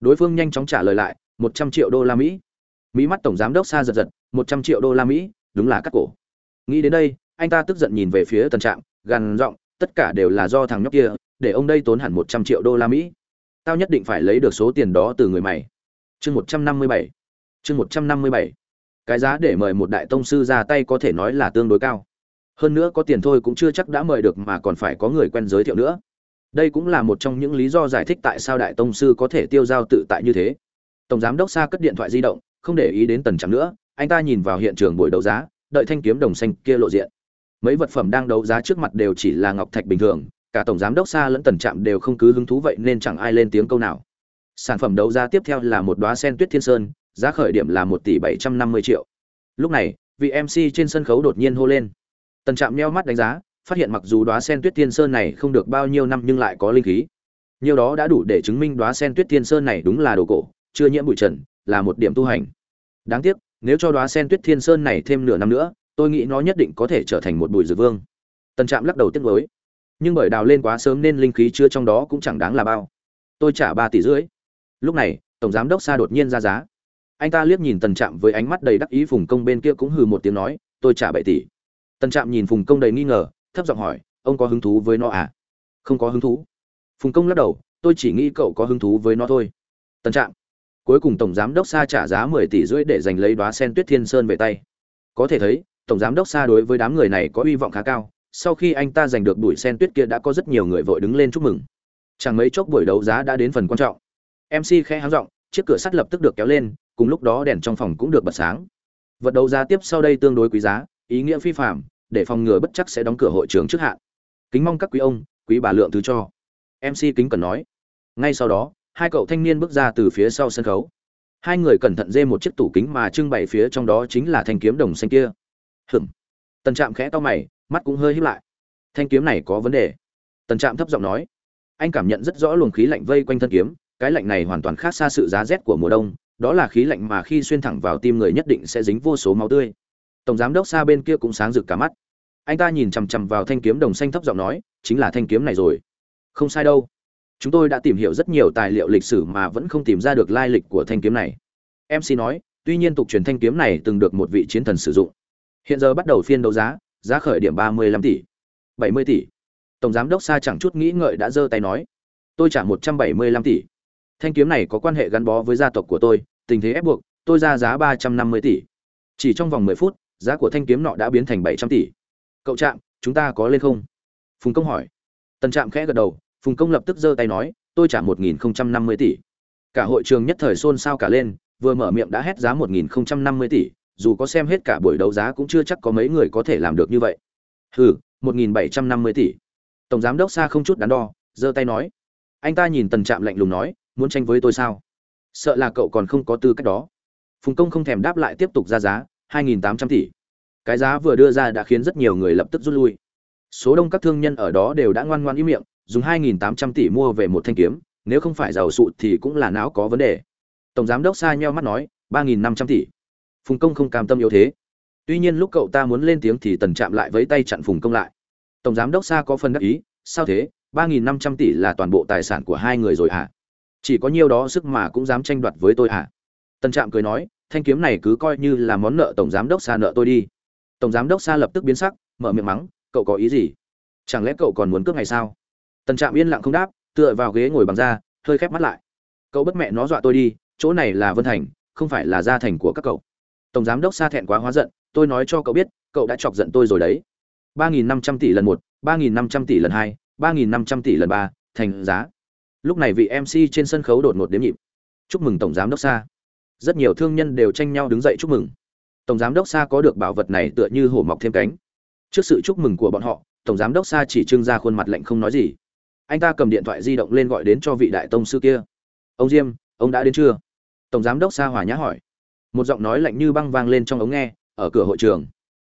đối phương nhanh chóng trả lời lại, một trăm triệu đô la mỹ. Mỹ mắt tổng giám đốc xa giật giật, một trăm triệu đô la mỹ, đúng là cắt cổ. Nghĩ đến đây, anh ta tức giận nhìn về phía tần trạm, gằn giọng, tất cả đều là do thằng nhóc kia, để ông đây tốn hẳn một trăm triệu đô la mỹ. Tao nhất định phải lấy được số tiền đó từ người mày. Chương một trăm năm mươi bảy. Chương một trăm năm mươi bảy. Cái giá để mời một đại tông sư ra tay có thể nói là tương đối cao. Hơn nữa có tiền thôi cũng chưa chắc đã mời được mà còn phải có người quen giới thiệu nữa đây cũng là một trong những lý do giải thích tại sao đại tông sư có thể tiêu giao tự tại như thế. Tổng giám đốc xa cất điện thoại di động, không để ý đến tần trắng nữa, anh ta nhìn vào hiện trường buổi đấu giá, đợi thanh kiếm đồng xanh kia lộ diện. Mấy vật phẩm đang đấu giá trước mặt đều chỉ là ngọc thạch bình thường, cả tổng giám đốc xa lẫn tần trạm đều không cứ hứng thú vậy nên chẳng ai lên tiếng câu nào. Sản phẩm đấu giá tiếp theo là một đoá sen tuyết thiên sơn, giá khởi điểm là một tỷ bảy trăm năm mươi triệu. Lúc này, vị mc trên sân khấu đột nhiên hô lên. Tần trạm neo mắt đánh giá phát hiện mặc dù đóa sen tuyết tiên sơn này không được bao nhiêu năm nhưng lại có linh khí. Nhiều đó đã đủ để chứng minh đóa sen tuyết tiên sơn này đúng là đồ cổ, chưa nhiễm bụi trần, là một điểm tu hành. Đáng tiếc, nếu cho đóa sen tuyết thiên sơn này thêm nửa năm nữa, tôi nghĩ nó nhất định có thể trở thành một bụi dược vương. Tần trạm lắc đầu tiếc nuối. Nhưng bởi đào lên quá sớm nên linh khí chưa trong đó cũng chẳng đáng là bao. Tôi trả ba tỷ rưỡi. Lúc này, tổng giám đốc xa đột nhiên ra giá. Anh ta liếc nhìn tần trạm với ánh mắt đầy đắc ý phùng công bên kia cũng hừ một tiếng nói, tôi trả bảy tỷ. Tần trạm nhìn phùng công đầy nghi ngờ thấp giọng hỏi, ông có hứng thú với nó à? Không có hứng thú. Phùng công lắc đầu, tôi chỉ nghĩ cậu có hứng thú với nó thôi. Tần trạng. cuối cùng tổng giám đốc Sa trả giá mười tỷ rưỡi để giành lấy đoá sen tuyết thiên sơn về tay. Có thể thấy, tổng giám đốc Sa đối với đám người này có hy vọng khá cao, sau khi anh ta giành được bụi sen tuyết kia đã có rất nhiều người vội đứng lên chúc mừng. Chẳng mấy chốc buổi đấu giá đã đến phần quan trọng. Mc khẽ háng giọng, chiếc cửa sắt lập tức được kéo lên, cùng lúc đó đèn trong phòng cũng được bật sáng. Vật đấu giá tiếp sau đây tương đối quý giá, ý nghĩa phi phạm để phòng ngừa bất chắc sẽ đóng cửa hội trường trước hạn. Kính mong các quý ông, quý bà lượng thứ cho. Mc kính cần nói. Ngay sau đó, hai cậu thanh niên bước ra từ phía sau sân khấu. Hai người cẩn thận dê một chiếc tủ kính mà trưng bày phía trong đó chính là thanh kiếm đồng xanh kia. Hừm tần trạm khẽ to mày, mắt cũng hơi híp lại. Thanh kiếm này có vấn đề? Tần trạm thấp giọng nói. Anh cảm nhận rất rõ luồng khí lạnh vây quanh thân kiếm, cái lạnh này hoàn toàn khác xa sự giá rét của mùa đông, đó là khí lạnh mà khi xuyên thẳng vào tim người nhất định sẽ dính vô số máu tươi. Tổng giám đốc xa bên kia cũng sáng rực cả mắt anh ta nhìn chằm chằm vào thanh kiếm đồng xanh thấp giọng nói, chính là thanh kiếm này rồi. Không sai đâu. Chúng tôi đã tìm hiểu rất nhiều tài liệu lịch sử mà vẫn không tìm ra được lai lịch của thanh kiếm này. Mc nói, tuy nhiên tục truyền thanh kiếm này từng được một vị chiến thần sử dụng. Hiện giờ bắt đầu phiên đấu giá giá khởi điểm ba mươi lăm tỷ, bảy mươi tỷ. Tổng giám đốc xa chẳng chút nghĩ ngợi đã giơ tay nói, tôi trả một trăm bảy mươi lăm tỷ. Thanh kiếm này có quan hệ gắn bó với gia tộc của tôi, tình thế ép buộc, tôi ra giá ba trăm năm mươi tỷ. Chỉ trong vòng mười phút, giá của thanh kiếm nọ đã biến thành bảy trăm tỷ cậu trạm, chúng ta có lên không? Phùng công hỏi. Tần trạm khẽ gật đầu, phùng công lập tức giơ tay nói, tôi trả một nghìn không trăm năm mươi tỷ. Cả hội trường nhất thời xôn xao cả lên, vừa mở miệng đã hét giá một nghìn không trăm năm mươi tỷ, dù có xem hết cả buổi đấu giá cũng chưa chắc có mấy người có thể làm được như vậy. Hừ, một nghìn bảy trăm năm mươi tỷ. Tổng giám đốc xa không chút đắn đo, giơ tay nói. Anh ta nhìn tần trạm lạnh lùng nói, muốn tranh với tôi sao? Sợ là cậu còn không có tư cách đó. Phùng công không thèm đáp lại tiếp tục ra giá, hai nghìn tám trăm tỷ cái giá vừa đưa ra đã khiến rất nhiều người lập tức rút lui. Số đông các thương nhân ở đó đều đã ngoan ngoan ý miệng, dùng 2.800 tỷ mua về một thanh kiếm, nếu không phải giàu sụ thì cũng là não có vấn đề. Tổng giám đốc sa nheo mắt nói 3.500 tỷ. Phùng công không cam tâm yếu thế. Tuy nhiên lúc cậu ta muốn lên tiếng thì tần chạm lại với tay chặn phùng công lại. Tổng giám đốc sa có phần đắc ý, sao thế 3.500 tỷ là toàn bộ tài sản của hai người rồi hả? Chỉ có nhiêu đó sức mà cũng dám tranh đoạt với tôi hả? Tần trạm cười nói, thanh kiếm này cứ coi như là món nợ tổng giám đốc sa nợ tôi đi tổng giám đốc sa lập tức biến sắc, mở miệng mắng, cậu có ý gì? Chẳng lẽ cậu còn muốn cướp ngày sao? Tần trạm yên lặng không đáp, tựa vào ghế ngồi bằng da, hơi khép mắt lại. Cậu bất mẹ nó dọa tôi đi, chỗ này là vân thành, không phải là gia thành của các cậu. Tổng giám đốc sa thẹn quá hóa giận, tôi nói cho cậu biết, cậu đã chọc giận tôi rồi đấy. Ba nghìn năm trăm tỷ lần một, ba nghìn năm trăm tỷ lần hai, ba nghìn năm trăm tỷ lần ba, thành giá. Lúc này vị mc trên sân khấu đột ngột đếm nhịp. Chúc mừng tổng giám đốc sa. Rất nhiều thương nhân đều tranh nhau đứng dậy chúc mừng tổng giám đốc sa có được bảo vật này tựa như hổ mọc thêm cánh. Trước sự chúc mừng của bọn họ, tổng giám đốc sa chỉ trưng ra khuôn mặt lạnh không nói gì. Anh ta cầm điện thoại di động lên gọi đến cho vị đại tông sư kia. Ông diêm, ông đã đến chưa? Tổng giám đốc sa hòa nhã hỏi. Một giọng nói lạnh như băng vang lên trong ống nghe, ở cửa hội trường.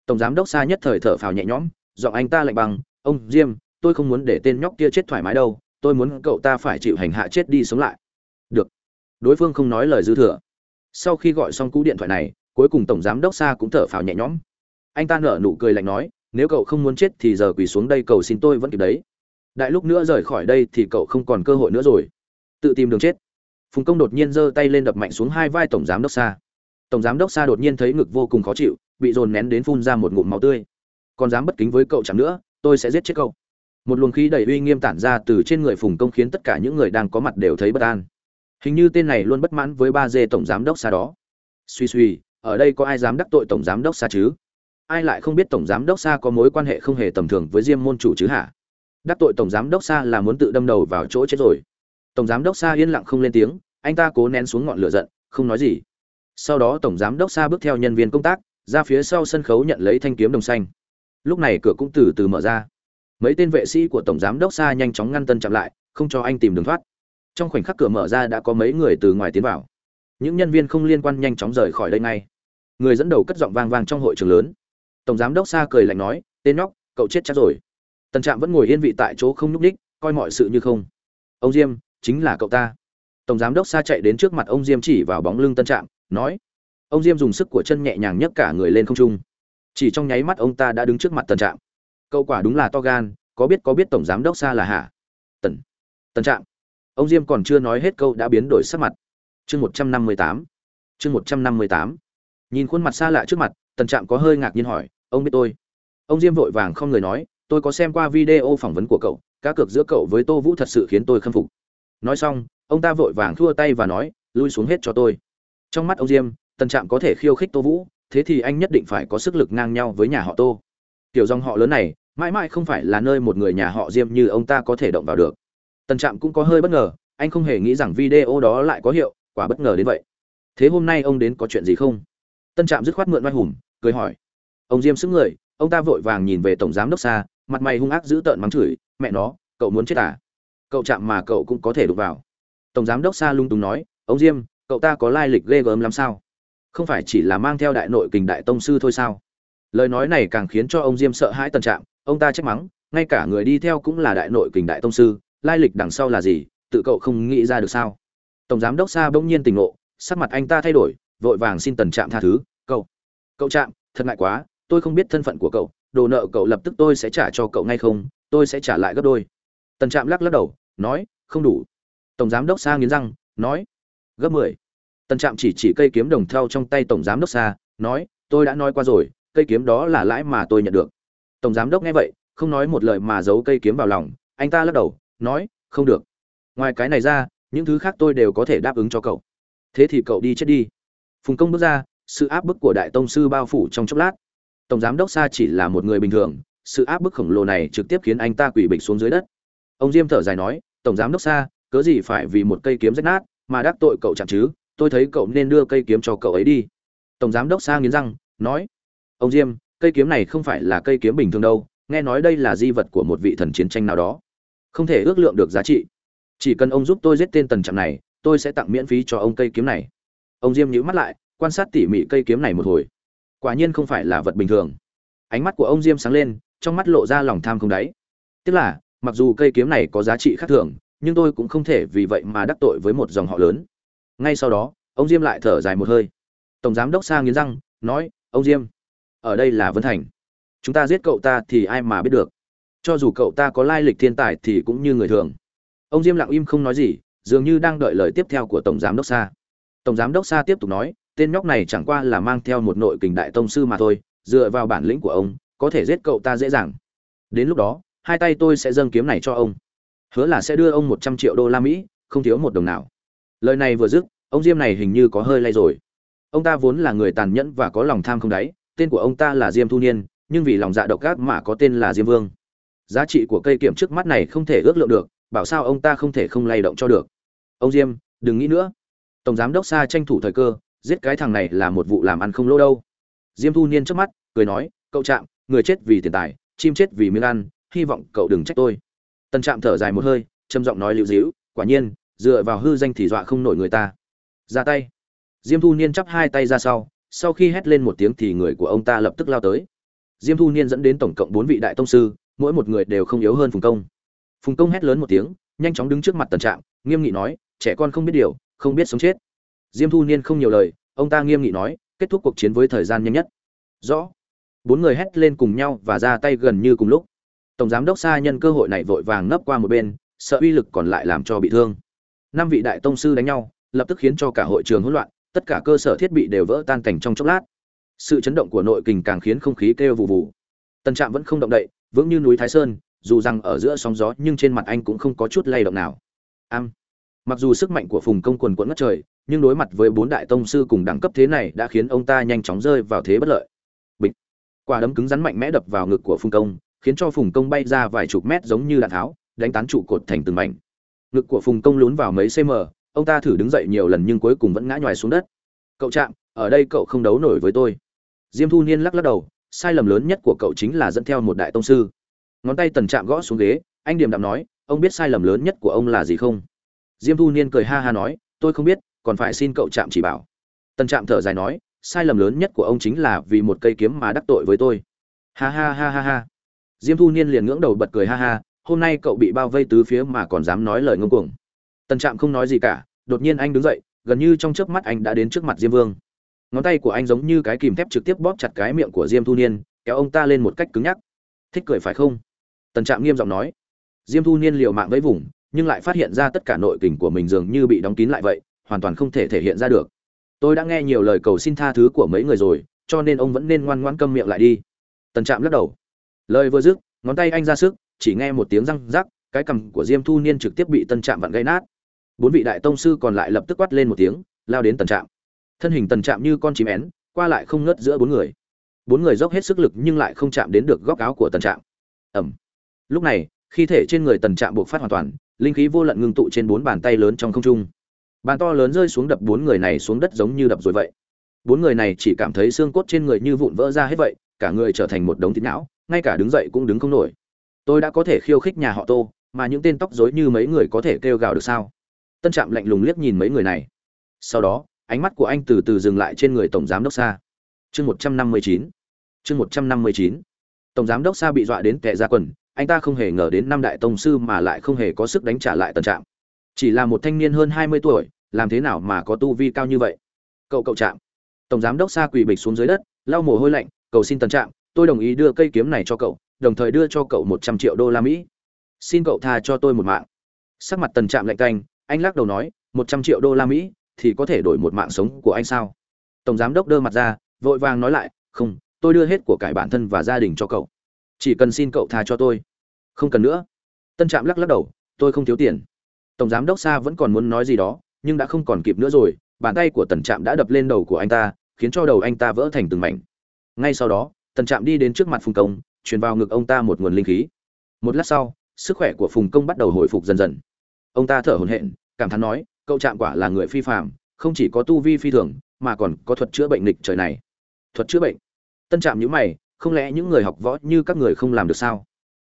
Tổng giám đốc sa nhất thời thở phào nhẹ nhõm, giọng anh ta lạnh bằng ông diêm, tôi không muốn để tên nhóc kia chết thoải mái đâu, tôi muốn cậu ta phải chịu hành hạ chết đi sống lại. Được. Đối phương không nói lời dư thừa. Sau khi gọi xong cú điện thoại này cuối cùng tổng giám đốc sa cũng thở phào nhẹ nhõm. Anh ta nở nụ cười lạnh nói, nếu cậu không muốn chết thì giờ quỳ xuống đây, cầu xin tôi vẫn kịp đấy. Đại lúc nữa rời khỏi đây thì cậu không còn cơ hội nữa rồi. Tự tìm đường chết. Phùng công đột nhiên giơ tay lên đập mạnh xuống hai vai tổng giám đốc xa tổng giám đốc xa đột nhiên thấy ngực vô cùng khó chịu, bị dồn nén đến phun ra một ngụm máu tươi. Còn dám bất kính với cậu chẳng nữa, tôi sẽ giết chết cậu. Một luồng khí đầy uy nghiêm tản ra từ trên người phùng công khiến tất cả những người đang có mặt đều thấy bất an. Hình như tên này luôn bất mãn với ba dê tổng giám đốc xa đó. Suy suy ở đây có ai dám đắc tội tổng giám đốc xa chứ? Ai lại không biết tổng giám đốc xa có mối quan hệ không hề tầm thường với diêm môn chủ chứ hả? Đắc tội tổng giám đốc xa là muốn tự đâm đầu vào chỗ chết rồi. Tổng giám đốc xa yên lặng không lên tiếng, anh ta cố nén xuống ngọn lửa giận, không nói gì. Sau đó tổng giám đốc xa bước theo nhân viên công tác, ra phía sau sân khấu nhận lấy thanh kiếm đồng xanh. Lúc này cửa cũng từ từ mở ra. Mấy tên vệ sĩ của tổng giám đốc xa nhanh chóng ngăn tân chặn lại, không cho anh tìm đường thoát. Trong khoảnh khắc cửa mở ra đã có mấy người từ ngoài tiến vào. Những nhân viên không liên quan nhanh chóng rời khỏi đây ngay người dẫn đầu cất giọng vang vang trong hội trường lớn. Tổng giám đốc xa cười lạnh nói, tên nhóc, cậu chết chắc rồi. Tần trạm vẫn ngồi yên vị tại chỗ không nhúc ních coi mọi sự như không. Ông diêm, chính là cậu ta. Tổng giám đốc xa chạy đến trước mặt ông diêm chỉ vào bóng lưng tân trạm, nói, ông diêm dùng sức của chân nhẹ nhàng nhấc cả người lên không trung. Chỉ trong nháy mắt ông ta đã đứng trước mặt tần trạm. Cậu quả đúng là to gan, có biết có biết tổng giám đốc xa là hả? Tần tần trạm. Ông diêm còn chưa nói hết câu đã biến đổi sắc mặt. Chương một trăm năm mươi tám. Chương một trăm năm mươi tám nhìn khuôn mặt xa lạ trước mặt, tần trạm có hơi ngạc nhiên hỏi, ông biết tôi? Ông diêm vội vàng không người nói, tôi có xem qua video phỏng vấn của cậu, cá cược giữa cậu với tô vũ thật sự khiến tôi khâm phục. Nói xong, ông ta vội vàng thua tay và nói, lui xuống hết cho tôi. Trong mắt ông diêm, tần trạm có thể khiêu khích tô vũ, thế thì anh nhất định phải có sức lực ngang nhau với nhà họ tô. Kiểu dòng họ lớn này, mãi mãi không phải là nơi một người nhà họ diêm như ông ta có thể động vào được. Tần trạm cũng có hơi bất ngờ, anh không hề nghĩ rằng video đó lại có hiệu, quả bất ngờ đến vậy. Thế hôm nay ông đến có chuyện gì không? Tân trạm dứt khoát mượn oai hùng, cười hỏi. Ông diêm xứng người, ông ta vội vàng nhìn về tổng giám đốc xa mặt mày hung ác giữ tợn mắng chửi, mẹ nó, cậu muốn chết à? Cậu chạm mà cậu cũng có thể đụng vào. Tổng giám đốc xa lung túng nói, ông diêm, cậu ta có lai lịch ghê gớm lắm sao? Không phải chỉ là mang theo đại nội kình đại tông sư thôi sao? Lời nói này càng khiến cho ông diêm sợ hãi tân trạm, ông ta trách mắng, ngay cả người đi theo cũng là đại nội kình đại tông sư, lai lịch đằng sau là gì, tự cậu không nghĩ ra được sao? Tổng giám đốc xa bỗng nhiên tỉnh ngộ, sắc mặt anh ta thay đổi vội vàng xin tần trạm tha thứ. Cậu cậu trạm, thật ngại quá, tôi không biết thân phận của cậu, đồ nợ cậu lập tức tôi sẽ trả cho cậu ngay không, tôi sẽ trả lại gấp đôi. Tần trạm lắc lắc đầu, nói, không đủ. Tổng giám đốc xa nghiến răng, nói, gấp mười. Tần trạm chỉ chỉ cây kiếm đồng theo trong tay tổng giám đốc xa nói, tôi đã nói qua rồi, cây kiếm đó là lãi mà tôi nhận được. Tổng giám đốc nghe vậy, không nói một lời mà giấu cây kiếm vào lòng, anh ta lắc đầu, nói, không được. Ngoài cái này ra, những thứ khác tôi đều có thể đáp ứng cho cậu. Thế thì cậu đi chết đi phùng công bước ra, sự áp bức của đại tông sư bao phủ trong chốc lát. Tổng giám đốc sa chỉ là một người bình thường, sự áp bức khổng lồ này trực tiếp khiến anh ta quỷ bịch xuống dưới đất. Ông diêm thở dài nói, tổng giám đốc sa, cớ gì phải vì một cây kiếm rách nát mà đắc tội cậu chẳng chứ? Tôi thấy cậu nên đưa cây kiếm cho cậu ấy đi. Tổng giám đốc sa nghiến răng, nói, ông diêm, cây kiếm này không phải là cây kiếm bình thường đâu, nghe nói đây là di vật của một vị thần chiến tranh nào đó. Không thể ước lượng được giá trị. Chỉ cần ông giúp tôi giết tên tần trạm này, tôi sẽ tặng miễn phí cho ông cây kiếm này ông diêm nhíu mắt lại, quan sát tỉ mỉ cây kiếm này một hồi. Quả nhiên không phải là vật bình thường. Ánh mắt của ông diêm sáng lên, trong mắt lộ ra lòng tham không đáy. Tức là, mặc dù cây kiếm này có giá trị khác thường, nhưng tôi cũng không thể vì vậy mà đắc tội với một dòng họ lớn. Ngay sau đó, ông diêm lại thở dài một hơi. Tổng giám đốc sa nghiến răng, nói, ông diêm, ở đây là vân thành. Chúng ta giết cậu ta thì ai mà biết được. Cho dù cậu ta có lai lịch thiên tài thì cũng như người thường. Ông diêm lặng im không nói gì, dường như đang đợi lời tiếp theo của tổng giám đốc sa tổng giám đốc sa tiếp tục nói, tên nhóc này chẳng qua là mang theo một nội kình đại tông sư mà thôi, dựa vào bản lĩnh của ông, có thể giết cậu ta dễ dàng. Đến lúc đó, hai tay tôi sẽ dâng kiếm này cho ông. Hứa là sẽ đưa ông một trăm triệu đô la mỹ, không thiếu một đồng nào. Lời này vừa dứt, ông diêm này hình như có hơi lay rồi. Ông ta vốn là người tàn nhẫn và có lòng tham không đáy, tên của ông ta là diêm thu niên, nhưng vì lòng dạ độc ác mà có tên là diêm vương. Giá trị của cây kiểm trước mắt này không thể ước lượng được, bảo sao ông ta không thể không lay động cho được. Ông diêm, đừng nghĩ nữa tổng giám đốc xa tranh thủ thời cơ, giết cái thằng này là một vụ làm ăn không lỗ đâu. Diêm thu niên trước mắt, cười nói, cậu trạm, người chết vì tiền tài, chim chết vì miếng ăn, hy vọng cậu đừng trách tôi. Tần trạm thở dài một hơi, trầm giọng nói lưu dĩu quả nhiên, dựa vào hư danh thì dọa không nổi người ta. Ra tay. Diêm thu niên chắp hai tay ra sau sau khi hét lên một tiếng thì người của ông ta lập tức lao tới. Diêm thu niên dẫn đến tổng cộng bốn vị đại tông sư, mỗi một người đều không yếu hơn phùng công. Phùng công hét lớn một tiếng, nhanh chóng đứng trước mặt tần trạm, nghiêm nghị nói, trẻ con không biết điều không biết sống chết. Diêm thu niên không nhiều lời, ông ta nghiêm nghị nói, kết thúc cuộc chiến với thời gian nhanh nhất. Rõ. Bốn người hét lên cùng nhau và ra tay gần như cùng lúc. Tổng giám đốc xa nhân cơ hội này vội vàng nấp qua một bên, sợ uy lực còn lại làm cho bị thương. Năm vị đại tông sư đánh nhau, lập tức khiến cho cả hội trường hỗn loạn, tất cả cơ sở thiết bị đều vỡ tan cảnh trong chốc lát. Sự chấn động của nội kình càng khiến không khí kêu vụ vù. tân trạm vẫn không động đậy, vững như núi thái sơn, dù rằng ở giữa sóng gió nhưng trên mặt anh cũng không có chút lay động nào. Am mặc dù sức mạnh của phùng công quần quẫn ngất trời, nhưng đối mặt với bốn đại tông sư cùng đẳng cấp thế này đã khiến ông ta nhanh chóng rơi vào thế bất lợi. Bịch. Quả đấm cứng rắn mạnh mẽ đập vào ngực của phùng công, khiến cho phùng công bay ra vài chục mét giống như đạn tháo, đánh tán trụ cột thành từng mảnh. Ngực của phùng công lún vào mấy cm ông ta thử đứng dậy nhiều lần nhưng cuối cùng vẫn ngã nhoài xuống đất. Cậu chạm ở đây cậu không đấu nổi với tôi. Diêm thu niên lắc lắc đầu, sai lầm lớn nhất của cậu chính là dẫn theo một đại tông sư. Ngón tay tần chạm gõ xuống ghế, anh điềm đạm nói, ông biết sai lầm lớn nhất của ông là gì không? Diêm thu niên cười ha ha nói, tôi không biết, còn phải xin cậu chạm chỉ bảo. Tần trạm thở dài nói, sai lầm lớn nhất của ông chính là vì một cây kiếm mà đắc tội với tôi. Ha ha ha ha ha. Diêm thu niên liền ngưỡng đầu bật cười ha ha, hôm nay cậu bị bao vây tứ phía mà còn dám nói lời ngông cuồng. Tần trạm không nói gì cả, đột nhiên anh đứng dậy, gần như trong chớp mắt anh đã đến trước mặt diêm vương. Ngón tay của anh giống như cái kìm thép trực tiếp bóp chặt cái miệng của diêm thu niên, kéo ông ta lên một cách cứng nhắc. Thích cười phải không? Tần trạm nghiêm giọng nói. Diêm thu niên liều mạng với vùng nhưng lại phát hiện ra tất cả nội kình của mình dường như bị đóng kín lại vậy, hoàn toàn không thể thể hiện ra được. Tôi đã nghe nhiều lời cầu xin tha thứ của mấy người rồi, cho nên ông vẫn nên ngoan ngoãn câm miệng lại đi. Tần trạm lắc đầu. Lời vừa dứt, ngón tay anh ra sức, chỉ nghe một tiếng răng rắc, cái cằm của diêm thu niên trực tiếp bị tân trạm vặn gây nát. Bốn vị đại tông sư còn lại lập tức quát lên một tiếng, lao đến tần trạm. Thân hình tần trạm như con chim én, qua lại không ngớt giữa bốn người. Bốn người dốc hết sức lực nhưng lại không chạm đến được góc áo của tần trạm. Ẩm lúc này khi thể trên người tần trạm buộc phát hoàn toàn linh khí vô lận ngưng tụ trên bốn bàn tay lớn trong không trung. Bàn to lớn rơi xuống đập bốn người này xuống đất giống như đập rồi vậy. Bốn người này chỉ cảm thấy xương cốt trên người như vụn vỡ ra hết vậy, cả người trở thành một đống thịt não, ngay cả đứng dậy cũng đứng không nổi. Tôi đã có thể khiêu khích nhà họ tô, mà những tên tóc rối như mấy người có thể kêu gào được sao? Tân trạm lạnh lùng liếc nhìn mấy người này. Sau đó, ánh mắt của anh từ từ dừng lại trên người tổng giám đốc xa chương một trăm năm mươi chín. Chương một trăm năm mươi chín. Tổng giám đốc xa bị dọa đến tệ ra quần anh ta không hề ngờ đến năm đại tông sư mà lại không hề có sức đánh trả lại Tần trạm. Chỉ là một thanh niên hơn hai mươi tuổi, làm thế nào mà có tu vi cao như vậy? Cậu cậu trạm. Tổng giám đốc xa quỳ bịch xuống dưới đất, lau mồ hôi lạnh, cầu xin Tần trạm, tôi đồng ý đưa cây kiếm này cho cậu, đồng thời đưa cho cậu một trăm triệu đô la mỹ. Xin cậu tha cho tôi một mạng. Sắc mặt tần trạm lạnh canh anh lắc đầu nói, một trăm triệu đô la mỹ thì có thể đổi một mạng sống của anh sao? Tổng giám đốc đơ mặt ra, vội vàng nói lại, không, tôi đưa hết của cải bản thân và gia đình cho cậu chỉ cần xin cậu tha cho tôi. Không cần nữa. Tân trạm lắc lắc đầu, tôi không thiếu tiền. Tổng giám đốc sa vẫn còn muốn nói gì đó, nhưng đã không còn kịp nữa rồi, bàn tay của tần trạm đã đập lên đầu của anh ta, khiến cho đầu anh ta vỡ thành từng mảnh. Ngay sau đó, tần trạm đi đến trước mặt phùng công, truyền vào ngực ông ta một nguồn linh khí. Một lát sau, sức khỏe của phùng công bắt đầu hồi phục dần dần. Ông ta thở hổn hển, cảm thán nói, cậu trạm quả là người phi phạm không chỉ có tu vi phi thường, mà còn có thuật chữa bệnh lịch trời này. Thuật chữa bệnh? Tân trạm nhữ mày không lẽ những người học võ như các người không làm được sao?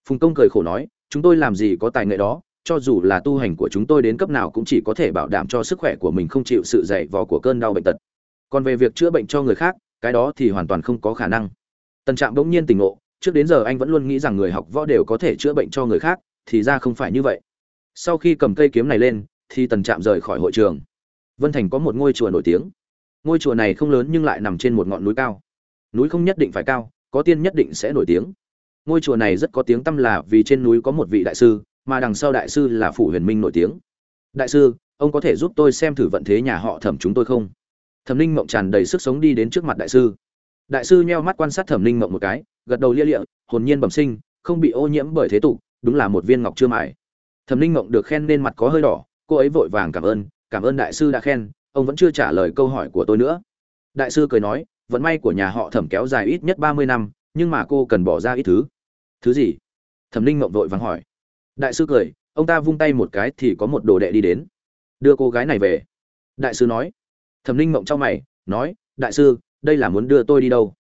Phùng công cười khổ nói, chúng tôi làm gì có tài nghệ đó, cho dù là tu hành của chúng tôi đến cấp nào cũng chỉ có thể bảo đảm cho sức khỏe của mình không chịu sự dày vò của cơn đau bệnh tật. Còn về việc chữa bệnh cho người khác, cái đó thì hoàn toàn không có khả năng. Tân trạm bỗng nhiên tỉnh ngộ, trước đến giờ anh vẫn luôn nghĩ rằng người học võ đều có thể chữa bệnh cho người khác, thì ra không phải như vậy. Sau khi cầm cây kiếm này lên, thì tần trạm rời khỏi hội trường. Vân thành có một ngôi chùa nổi tiếng. Ngôi chùa này không lớn nhưng lại nằm trên một ngọn núi cao. Núi không nhất định phải cao có tiên nhất định sẽ nổi tiếng. Ngôi chùa này rất có tiếng tăm là vì trên núi có một vị đại sư, mà đằng sau đại sư là phủ huyền minh nổi tiếng. Đại sư, ông có thể giúp tôi xem thử vận thế nhà họ thẩm chúng tôi không? Thẩm ninh mộng tràn đầy sức sống đi đến trước mặt đại sư. Đại sư nheo mắt quan sát thẩm ninh mộng một cái, gật đầu lia lịa, hồn nhiên bẩm sinh, không bị ô nhiễm bởi thế tục, đúng là một viên ngọc chưa mài. Thẩm ninh mộng được khen nên mặt có hơi đỏ, cô ấy vội vàng cảm ơn cảm ơn đại sư đã khen, ông vẫn chưa trả lời câu hỏi của tôi nữa. Đại sư cười nói vận may của nhà họ thẩm kéo dài ít nhất ba mươi năm, nhưng mà cô cần bỏ ra ít thứ. Thứ gì? Thẩm ninh mộng vội vàng hỏi. Đại sư cười, ông ta vung tay một cái thì có một đồ đệ đi đến. Đưa cô gái này về. Đại sư nói. Thẩm ninh mộng trong mày, nói, đại sư, đây là muốn đưa tôi đi đâu?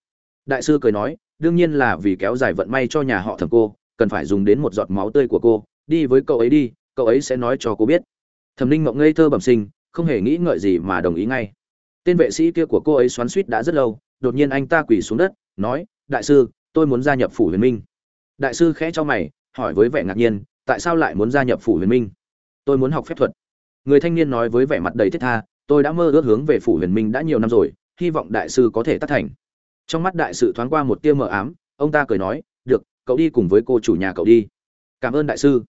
Đại sư cười nói, đương nhiên là vì kéo dài vận may cho nhà họ thẩm cô, cần phải dùng đến một giọt máu tươi của cô. Đi với cậu ấy đi, cậu ấy sẽ nói cho cô biết. Thẩm ninh mộng ngây thơ bẩm sinh, không hề nghĩ ngợi gì mà đồng ý ngay tên vệ sĩ kia của cô ấy xoắn suýt đã rất lâu, đột nhiên anh ta quỳ xuống đất, nói, đại sư, tôi muốn gia nhập phủ huyền minh. Đại sư khẽ cho mày, hỏi với vẻ ngạc nhiên, tại sao lại muốn gia nhập phủ huyền minh? Tôi muốn học phép thuật. Người thanh niên nói với vẻ mặt đầy thiết tha, tôi đã mơ ước hướng về phủ huyền minh đã nhiều năm rồi, hy vọng đại sư có thể tác thành. Trong mắt đại sư thoáng qua một tia mờ ám, ông ta cười nói, được, cậu đi cùng với cô chủ nhà cậu đi. Cảm ơn đại sư.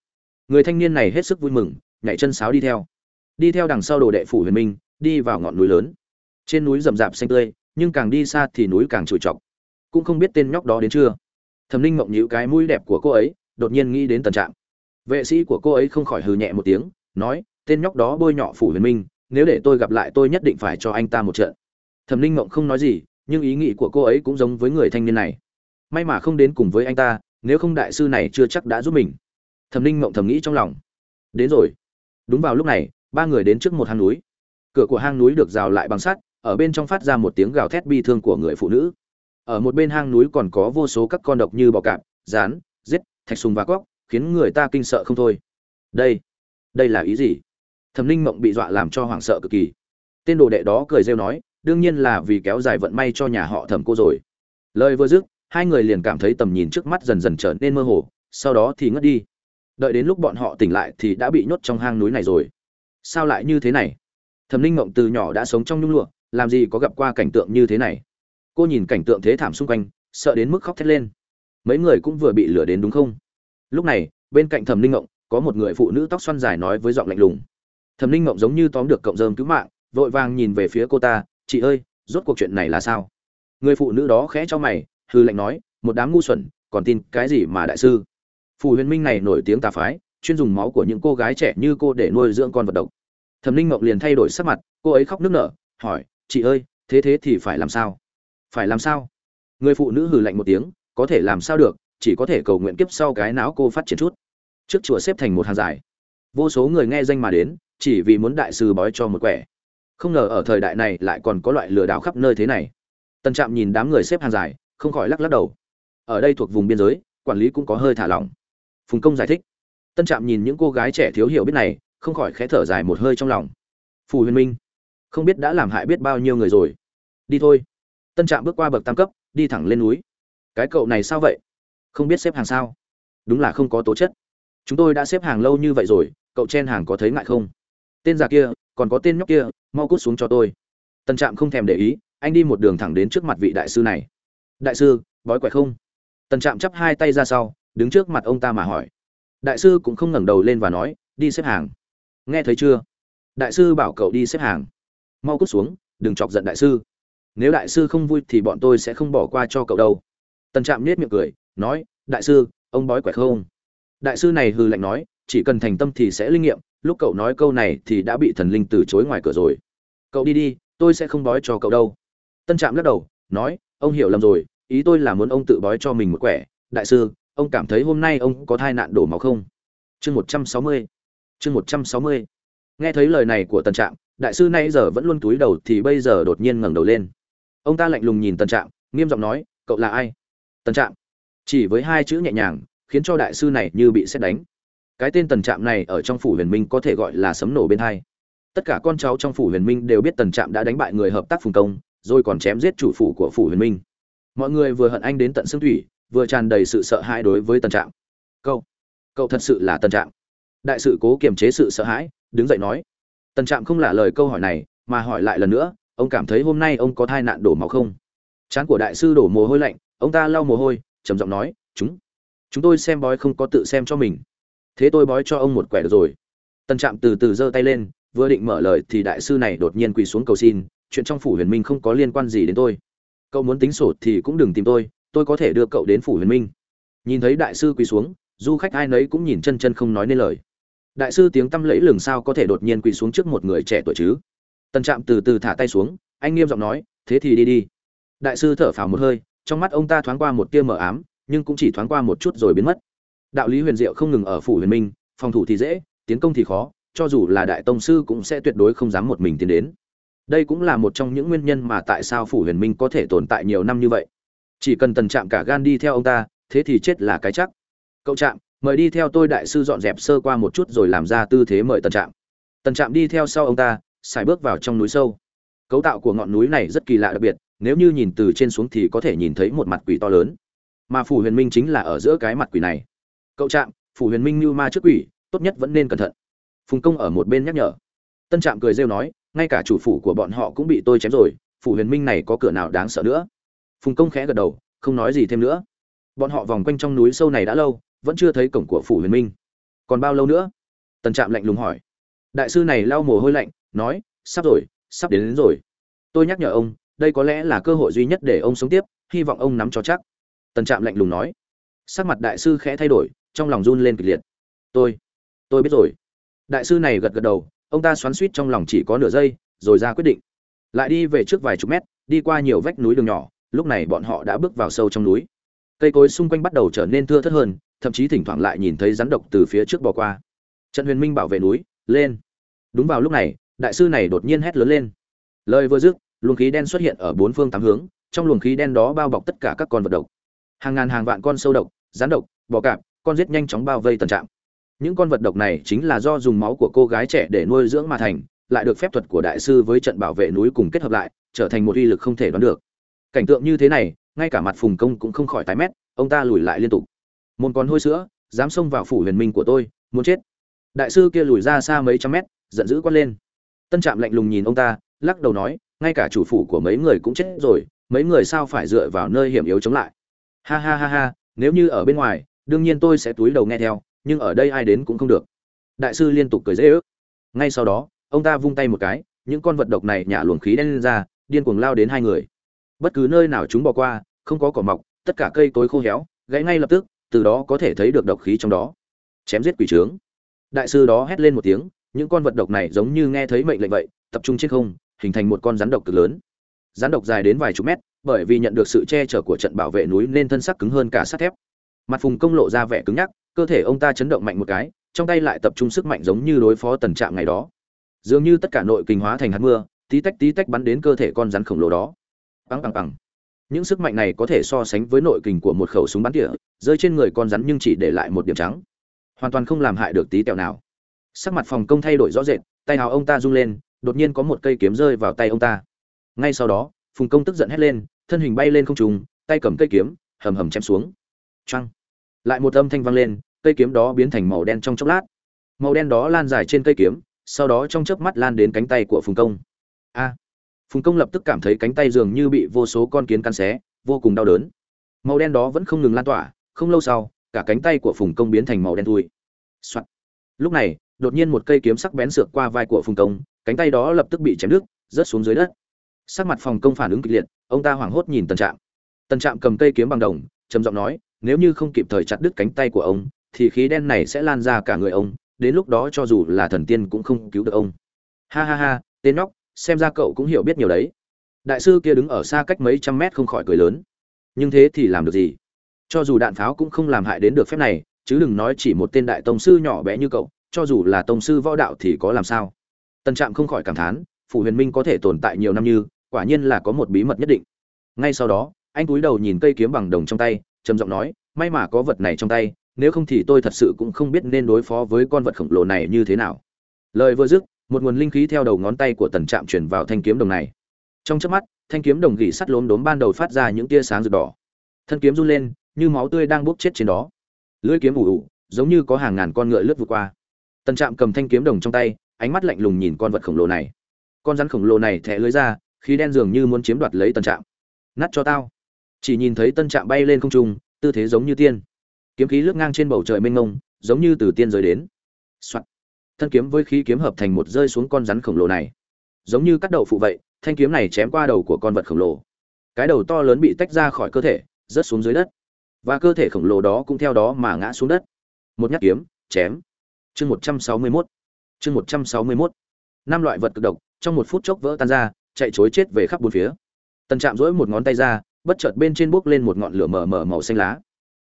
Người thanh niên này hết sức vui mừng, nhảy chân sáo đi theo. Đi theo đằng sau đồ đệ phủ huyền minh, đi vào ngọn núi lớn trên núi rậm rạp xanh tươi, nhưng càng đi xa thì núi càng trụi trọc. Cũng không biết tên nhóc đó đến chưa. Thẩm ninh mộng nhíu cái mũi đẹp của cô ấy, đột nhiên nghĩ đến tần trạng. Vệ sĩ của cô ấy không khỏi hừ nhẹ một tiếng, nói, tên nhóc đó bôi nhọ phủ huyền minh, nếu để tôi gặp lại tôi nhất định phải cho anh ta một trận. Thẩm ninh mộng không nói gì, nhưng ý nghĩ của cô ấy cũng giống với người thanh niên này. May mà không đến cùng với anh ta, nếu không đại sư này chưa chắc đã giúp mình. Thẩm ninh mộng thầm nghĩ trong lòng. Đến rồi. Đúng vào lúc này, ba người đến trước một hang núi. Cửa của hang núi được rào lại bằng sắt ở bên trong phát ra một tiếng gào thét bi thương của người phụ nữ. Ở một bên hang núi còn có vô số các con độc như bọ cạp, rán, giết, thạch sùng và cóc, khiến người ta kinh sợ không thôi. Đây đây là ý gì? Thẩm ninh mộng bị dọa làm cho hoảng sợ cực kỳ. Tên đồ đệ đó cười rêu nói, đương nhiên là vì kéo dài vận may cho nhà họ thẩm cô rồi. Lời vừa dứt, hai người liền cảm thấy tầm nhìn trước mắt dần dần trở nên mơ hồ, sau đó thì ngất đi. Đợi đến lúc bọn họ tỉnh lại thì đã bị nhốt trong hang núi này rồi. Sao lại như thế này? Thẩm ninh mộng từ nhỏ đã sống trong nhung lụa làm gì có gặp qua cảnh tượng như thế này? Cô nhìn cảnh tượng thế thảm xung quanh, sợ đến mức khóc thét lên. Mấy người cũng vừa bị lửa đến đúng không? Lúc này, bên cạnh thẩm linh ngộng, có một người phụ nữ tóc xoăn dài nói với giọng lạnh lùng. Thẩm linh ngộng giống như tóm được cộng dơm cứu mạng, vội vàng nhìn về phía cô ta, chị ơi, rốt cuộc chuyện này là sao? Người phụ nữ đó khẽ cho mày hư lệnh nói, một đám ngu xuẩn, còn tin cái gì mà đại sư? Phù huyền minh này nổi tiếng tà phái, chuyên dùng máu của những cô gái trẻ như cô để nuôi dưỡng con vật độc. Thẩm linh ngộng liền thay đổi sắc mặt, cô ấy khóc nức nở, hỏi chị ơi, thế thế thì phải làm sao? Phải làm sao? Người phụ nữ hừ lạnh một tiếng, có thể làm sao được, chỉ có thể cầu nguyện kiếp sau cái não cô phát triển chút. Trước chùa xếp thành một hàng dài. Vô số người nghe danh mà đến, chỉ vì muốn đại sư bói cho một quẻ. Không ngờ ở thời đại này lại còn có loại lừa đảo khắp nơi thế này. Tân trạm nhìn đám người xếp hàng dài, không khỏi lắc lắc đầu. Ở đây thuộc vùng biên giới, quản lý cũng có hơi thả lỏng. Phùng công giải thích. Tân trạm nhìn những cô gái trẻ thiếu hiểu biết này, không khỏi khẽ thở dài một hơi trong lòng. Phù huyền minh không biết đã làm hại biết bao nhiêu người rồi. Đi thôi. Tân trạm bước qua bậc tam cấp, đi thẳng lên núi. Cái cậu này sao vậy? Không biết xếp hàng sao? Đúng là không có tố chất. Chúng tôi đã xếp hàng lâu như vậy rồi, cậu chen hàng có thấy ngại không? Tên già kia, còn có tên nhóc kia, mau cút xuống cho tôi. Tân trạm không thèm để ý, anh đi một đường thẳng đến trước mặt vị đại sư này. Đại sư, bói quẻ không? Tân trạm chắp hai tay ra sau, đứng trước mặt ông ta mà hỏi. Đại sư cũng không ngẩng đầu lên và nói, đi xếp hàng. Nghe thấy chưa? Đại sư bảo cậu đi xếp hàng mau cút xuống, đừng chọc giận đại sư. Nếu đại sư không vui thì bọn tôi sẽ không bỏ qua cho cậu đâu. Tần trạm nết miệng cười, nói, đại sư, ông bói quẻ không? Đại sư này hư lạnh nói, chỉ cần thành tâm thì sẽ linh nghiệm, lúc cậu nói câu này thì đã bị thần linh từ chối ngoài cửa rồi. Cậu đi đi, tôi sẽ không bói cho cậu đâu. Tân trạm lắc đầu, nói, ông hiểu lầm rồi, ý tôi là muốn ông tự bói cho mình một quẻ. Đại sư, ông cảm thấy hôm nay ông có thai nạn đổ máu không? Chương một trăm sáu mươi. Chương một trăm sáu mươi. Nghe thấy lời này của tân trạm đại sư nay giờ vẫn luôn túi đầu thì bây giờ đột nhiên ngẩng đầu lên. Ông ta lạnh lùng nhìn Tần trạm, nghiêm giọng nói, cậu là ai? Tần trạm. Chỉ với hai chữ nhẹ nhàng, khiến cho đại sư này như bị xét đánh. Cái tên tần trạm này ở trong phủ huyền minh có thể gọi là sấm nổ bên hai. Tất cả con cháu trong phủ huyền minh đều biết tần trạm đã đánh bại người hợp tác phùng công, rồi còn chém giết chủ phủ của phủ huyền minh. Mọi người vừa hận anh đến tận xương thủy, vừa tràn đầy sự sợ hãi đối với tần trạm. Cậu cậu thật sự là tần trạm. Đại sự cố kiềm chế sự sợ hãi, đứng dậy nói tần trạm không là lời câu hỏi này, mà hỏi lại lần nữa, ông cảm thấy hôm nay ông có thai nạn đổ máu không? Chán của đại sư đổ mồ hôi lạnh, ông ta lau mồ hôi, trầm giọng nói, chúng chúng tôi xem bói không có tự xem cho mình. Thế tôi bói cho ông một quẻ được rồi. Tần trạm từ từ giơ tay lên, vừa định mở lời thì đại sư này đột nhiên quỳ xuống cầu xin, chuyện trong phủ huyền minh không có liên quan gì đến tôi. Cậu muốn tính sổ thì cũng đừng tìm tôi tôi có thể đưa cậu đến phủ huyền minh. Nhìn thấy đại sư quỳ xuống, du khách ai nấy cũng nhìn chân chân không nói nên lời đại sư tiếng tăm lẫy lừng sao có thể đột nhiên quỳ xuống trước một người trẻ tuổi chứ? Tần trạm từ từ thả tay xuống, anh nghiêm giọng nói, thế thì đi đi. Đại sư thở phào một hơi, trong mắt ông ta thoáng qua một tia mờ ám, nhưng cũng chỉ thoáng qua một chút rồi biến mất. Đạo lý huyền diệu không ngừng ở phủ huyền minh, phòng thủ thì dễ, tiến công thì khó, cho dù là đại tông sư cũng sẽ tuyệt đối không dám một mình tiến đến. Đây cũng là một trong những nguyên nhân mà tại sao phủ huyền minh có thể tồn tại nhiều năm như vậy. Chỉ cần tần trạm cả gan đi theo ông ta, thế thì chết là cái chắc. Cậu trạm mời đi theo tôi đại sư dọn dẹp sơ qua một chút rồi làm ra tư thế mời tần trạm. Tần trạm đi theo sau ông ta, xài bước vào trong núi sâu. Cấu tạo của ngọn núi này rất kỳ lạ đặc biệt, nếu như nhìn từ trên xuống thì có thể nhìn thấy một mặt quỷ to lớn. Mà phủ huyền minh chính là ở giữa cái mặt quỷ này. Cậu trạm, phủ huyền minh như ma trước quỷ, tốt nhất vẫn nên cẩn thận. Phùng công ở một bên nhắc nhở. Tân trạm cười rêu nói, ngay cả chủ phủ của bọn họ cũng bị tôi chém rồi, phủ huyền minh này có cửa nào đáng sợ nữa? Phùng công khẽ gật đầu, không nói gì thêm nữa. Bọn họ vòng quanh trong núi sâu này đã lâu vẫn chưa thấy cổng của phủ huyền minh. Còn bao lâu nữa? Tần trạm lạnh lùng hỏi. Đại sư này lau mồ hôi lạnh nói sắp rồi sắp đến, đến rồi. Tôi nhắc nhở ông đây có lẽ là cơ hội duy nhất để ông sống tiếp hy vọng ông nắm cho chắc. Tần trạm lạnh lùng nói. Sắc mặt đại sư khẽ thay đổi trong lòng run lên kịch liệt. Tôi tôi biết rồi. Đại sư này gật gật đầu ông ta xoắn suýt trong lòng chỉ có nửa giây rồi ra quyết định. Lại đi về trước vài chục mét đi qua nhiều vách núi đường nhỏ lúc này bọn họ đã bước vào sâu trong núi. Cây cối xung quanh bắt đầu trở nên thưa thớt hơn thậm chí thỉnh thoảng lại nhìn thấy rắn độc từ phía trước bò qua. Trận huyền minh bảo vệ núi, lên. Đúng vào lúc này, đại sư này đột nhiên hét lớn lên. Lời vừa dứt, luồng khí đen xuất hiện ở bốn phương tám hướng, trong luồng khí đen đó bao bọc tất cả các con vật độc. Hàng ngàn hàng vạn con sâu độc, rắn độc, bò cạp, con giết nhanh chóng bao vây tần trạm. Những con vật độc này chính là do dùng máu của cô gái trẻ để nuôi dưỡng mà thành, lại được phép thuật của đại sư với trận bảo vệ núi cùng kết hợp lại, trở thành một uy lực không thể đoán được. Cảnh tượng như thế này, ngay cả mặt phùng công cũng không khỏi tái mét, ông ta lùi lại liên tục. Môn con hôi sữa, dám xông vào phủ huyền minh của tôi, muốn chết. Đại sư kia lùi ra xa mấy trăm mét, giận dữ quát lên. Tân trạm lạnh lùng nhìn ông ta, lắc đầu nói, ngay cả chủ phủ của mấy người cũng chết rồi, mấy người sao phải dựa vào nơi hiểm yếu chống lại? Ha ha ha ha, nếu như ở bên ngoài, đương nhiên tôi sẽ túi đầu nghe theo, nhưng ở đây ai đến cũng không được. Đại sư liên tục cười dễ ước. Ngay sau đó, ông ta vung tay một cái, những con vật độc này nhả luồng khí đen lên ra, điên cuồng lao đến hai người. Bất cứ nơi nào chúng bỏ qua, không có cỏ mọc, tất cả cây cối khô héo, gãy ngay lập tức từ đó có thể thấy được độc khí trong đó. Chém giết quỷ trướng. Đại sư đó hét lên một tiếng, những con vật độc này giống như nghe thấy mệnh lệnh vậy, tập trung trên không, hình thành một con rắn độc cực lớn. Rắn độc dài đến vài chục mét, bởi vì nhận được sự che chở của trận bảo vệ núi nên thân sắc cứng hơn cả sắt thép. Mặt phùng công lộ ra vẻ cứng nhắc, cơ thể ông ta chấn động mạnh một cái, trong tay lại tập trung sức mạnh giống như đối phó tần trạm ngày đó. Dường như tất cả nội kinh hóa thành hạt mưa, tí tách tí tách bắn đến cơ thể con rắn khổng lồ đó. Bằng bằng bằng những sức mạnh này có thể so sánh với nội kình của một khẩu súng bắn tỉa, rơi trên người con rắn nhưng chỉ để lại một điểm trắng. Hoàn toàn không làm hại được tí tẹo nào. Sắc mặt phòng công thay đổi rõ rệt, tay hào ông ta rung lên, đột nhiên có một cây kiếm rơi vào tay ông ta. Ngay sau đó, phùng công tức giận hét lên, thân hình bay lên không trùng tay cầm cây kiếm, hầm hầm chém xuống. Trăng lại một âm thanh vang lên, cây kiếm đó biến thành màu đen trong chốc lát. Màu đen đó lan dài trên cây kiếm, sau đó trong chớp mắt lan đến cánh tay của phùng công. A! Phùng công lập tức cảm thấy cánh tay dường như bị vô số con kiến cắn xé, vô cùng đau đớn. Màu đen đó vẫn không ngừng lan tỏa, không lâu sau, cả cánh tay của phùng công biến thành màu đen thui、Soạn. lúc này, đột nhiên một cây kiếm sắc bén sượt qua vai của phùng công, cánh tay đó lập tức bị chém đứt, rớt xuống dưới đất. Sắc mặt phòng công phản ứng kịch liệt, ông ta hoảng hốt nhìn tần trạm. Tần trạm cầm cây kiếm bằng đồng, trầm giọng nói, nếu như không kịp thời chặt đứt cánh tay của ông, thì khí đen này sẽ lan ra cả người ông, đến lúc đó cho dù là thần tiên cũng không cứu được ông. Ha ha ha, tên nóc xem ra cậu cũng hiểu biết nhiều đấy. Đại sư kia đứng ở xa cách mấy trăm mét không khỏi cười lớn. Nhưng thế thì làm được gì? Cho dù đạn pháo cũng không làm hại đến được phép này, chứ đừng nói chỉ một tên đại tông sư nhỏ bé như cậu, cho dù là tông sư võ đạo thì có làm sao? Tân trạm không khỏi cảm thán, phủ huyền minh có thể tồn tại nhiều năm như, quả nhiên là có một bí mật nhất định. Ngay sau đó, anh cúi đầu nhìn cây kiếm bằng đồng trong tay, trầm giọng nói, may mà có vật này trong tay, nếu không thì tôi thật sự cũng không biết nên đối phó với con vật khổng lồ này như thế nào. Lời vừa dứt một nguồn linh khí theo đầu ngón tay của tần trạm chuyển vào thanh kiếm đồng này. Trong chớp mắt, thanh kiếm đồng gỉ sắt lốm đốm ban đầu phát ra những tia sáng rực đỏ. Thân kiếm run lên, như máu tươi đang bốc chết trên đó. Lưỡi kiếm ủ ủ, giống như có hàng ngàn con ngựa lướt vượt qua. Tần trạm cầm thanh kiếm đồng trong tay, ánh mắt lạnh lùng nhìn con vật khổng lồ này. Con rắn khổng lồ này thẻ lưới ra, khí đen dường như muốn chiếm đoạt lấy tần trạm. Nát cho tao. Chỉ nhìn thấy tân trạm bay lên không trung, tư thế giống như tiên. Kiếm khí lướt ngang trên bầu trời mênh mông, giống như từ tiên giới đến、Soạn thân kiếm với khí kiếm hợp thành một rơi xuống con rắn khổng lồ này. Giống như cắt đậu phụ vậy, thanh kiếm này chém qua đầu của con vật khổng lồ. Cái đầu to lớn bị tách ra khỏi cơ thể, rớt xuống dưới đất. Và cơ thể khổng lồ đó cũng theo đó mà ngã xuống đất. Một nhát kiếm, chém. Chương một trăm sáu mươi mốt. Chương một trăm sáu mươi mốt. Năm loại vật cực độc, trong một phút chốc vỡ tan ra, chạy chối chết về khắp bốn phía. Tần chạm rỗi một ngón tay ra, bất chợt bên trên bốc lên một ngọn lửa mờ mờ màu xanh lá.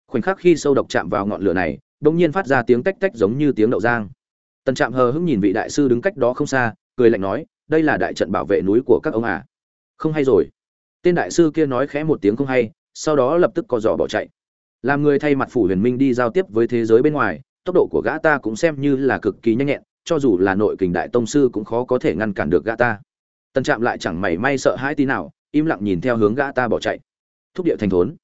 Khoảnh khắc khi sâu độc chạm vào ngọn lửa này đ ỗ n g nhiên phát ra tiếng tách tách giống như tiếng đậu giang tần trạm hờ hững nhìn vị đại sư đứng cách đó không xa, cười lạnh nói, đây là đại trận bảo vệ núi của các ông à. Không hay rồi. Tên đại sư kia nói khẽ một tiếng không hay, sau đó lập tức co giò bỏ chạy. Làm người thay mặt phủ huyền minh đi giao tiếp với thế giới bên ngoài, tốc độ của gã ta cũng xem như là cực kỳ nhanh nhẹn, cho dù là nội kình đại tông sư cũng khó có thể ngăn cản được gã ta. Tần trạm lại chẳng mảy may sợ hãi tí nào, im lặng nhìn theo hướng gã ta bỏ chạy. Thúc điệu thành thốn.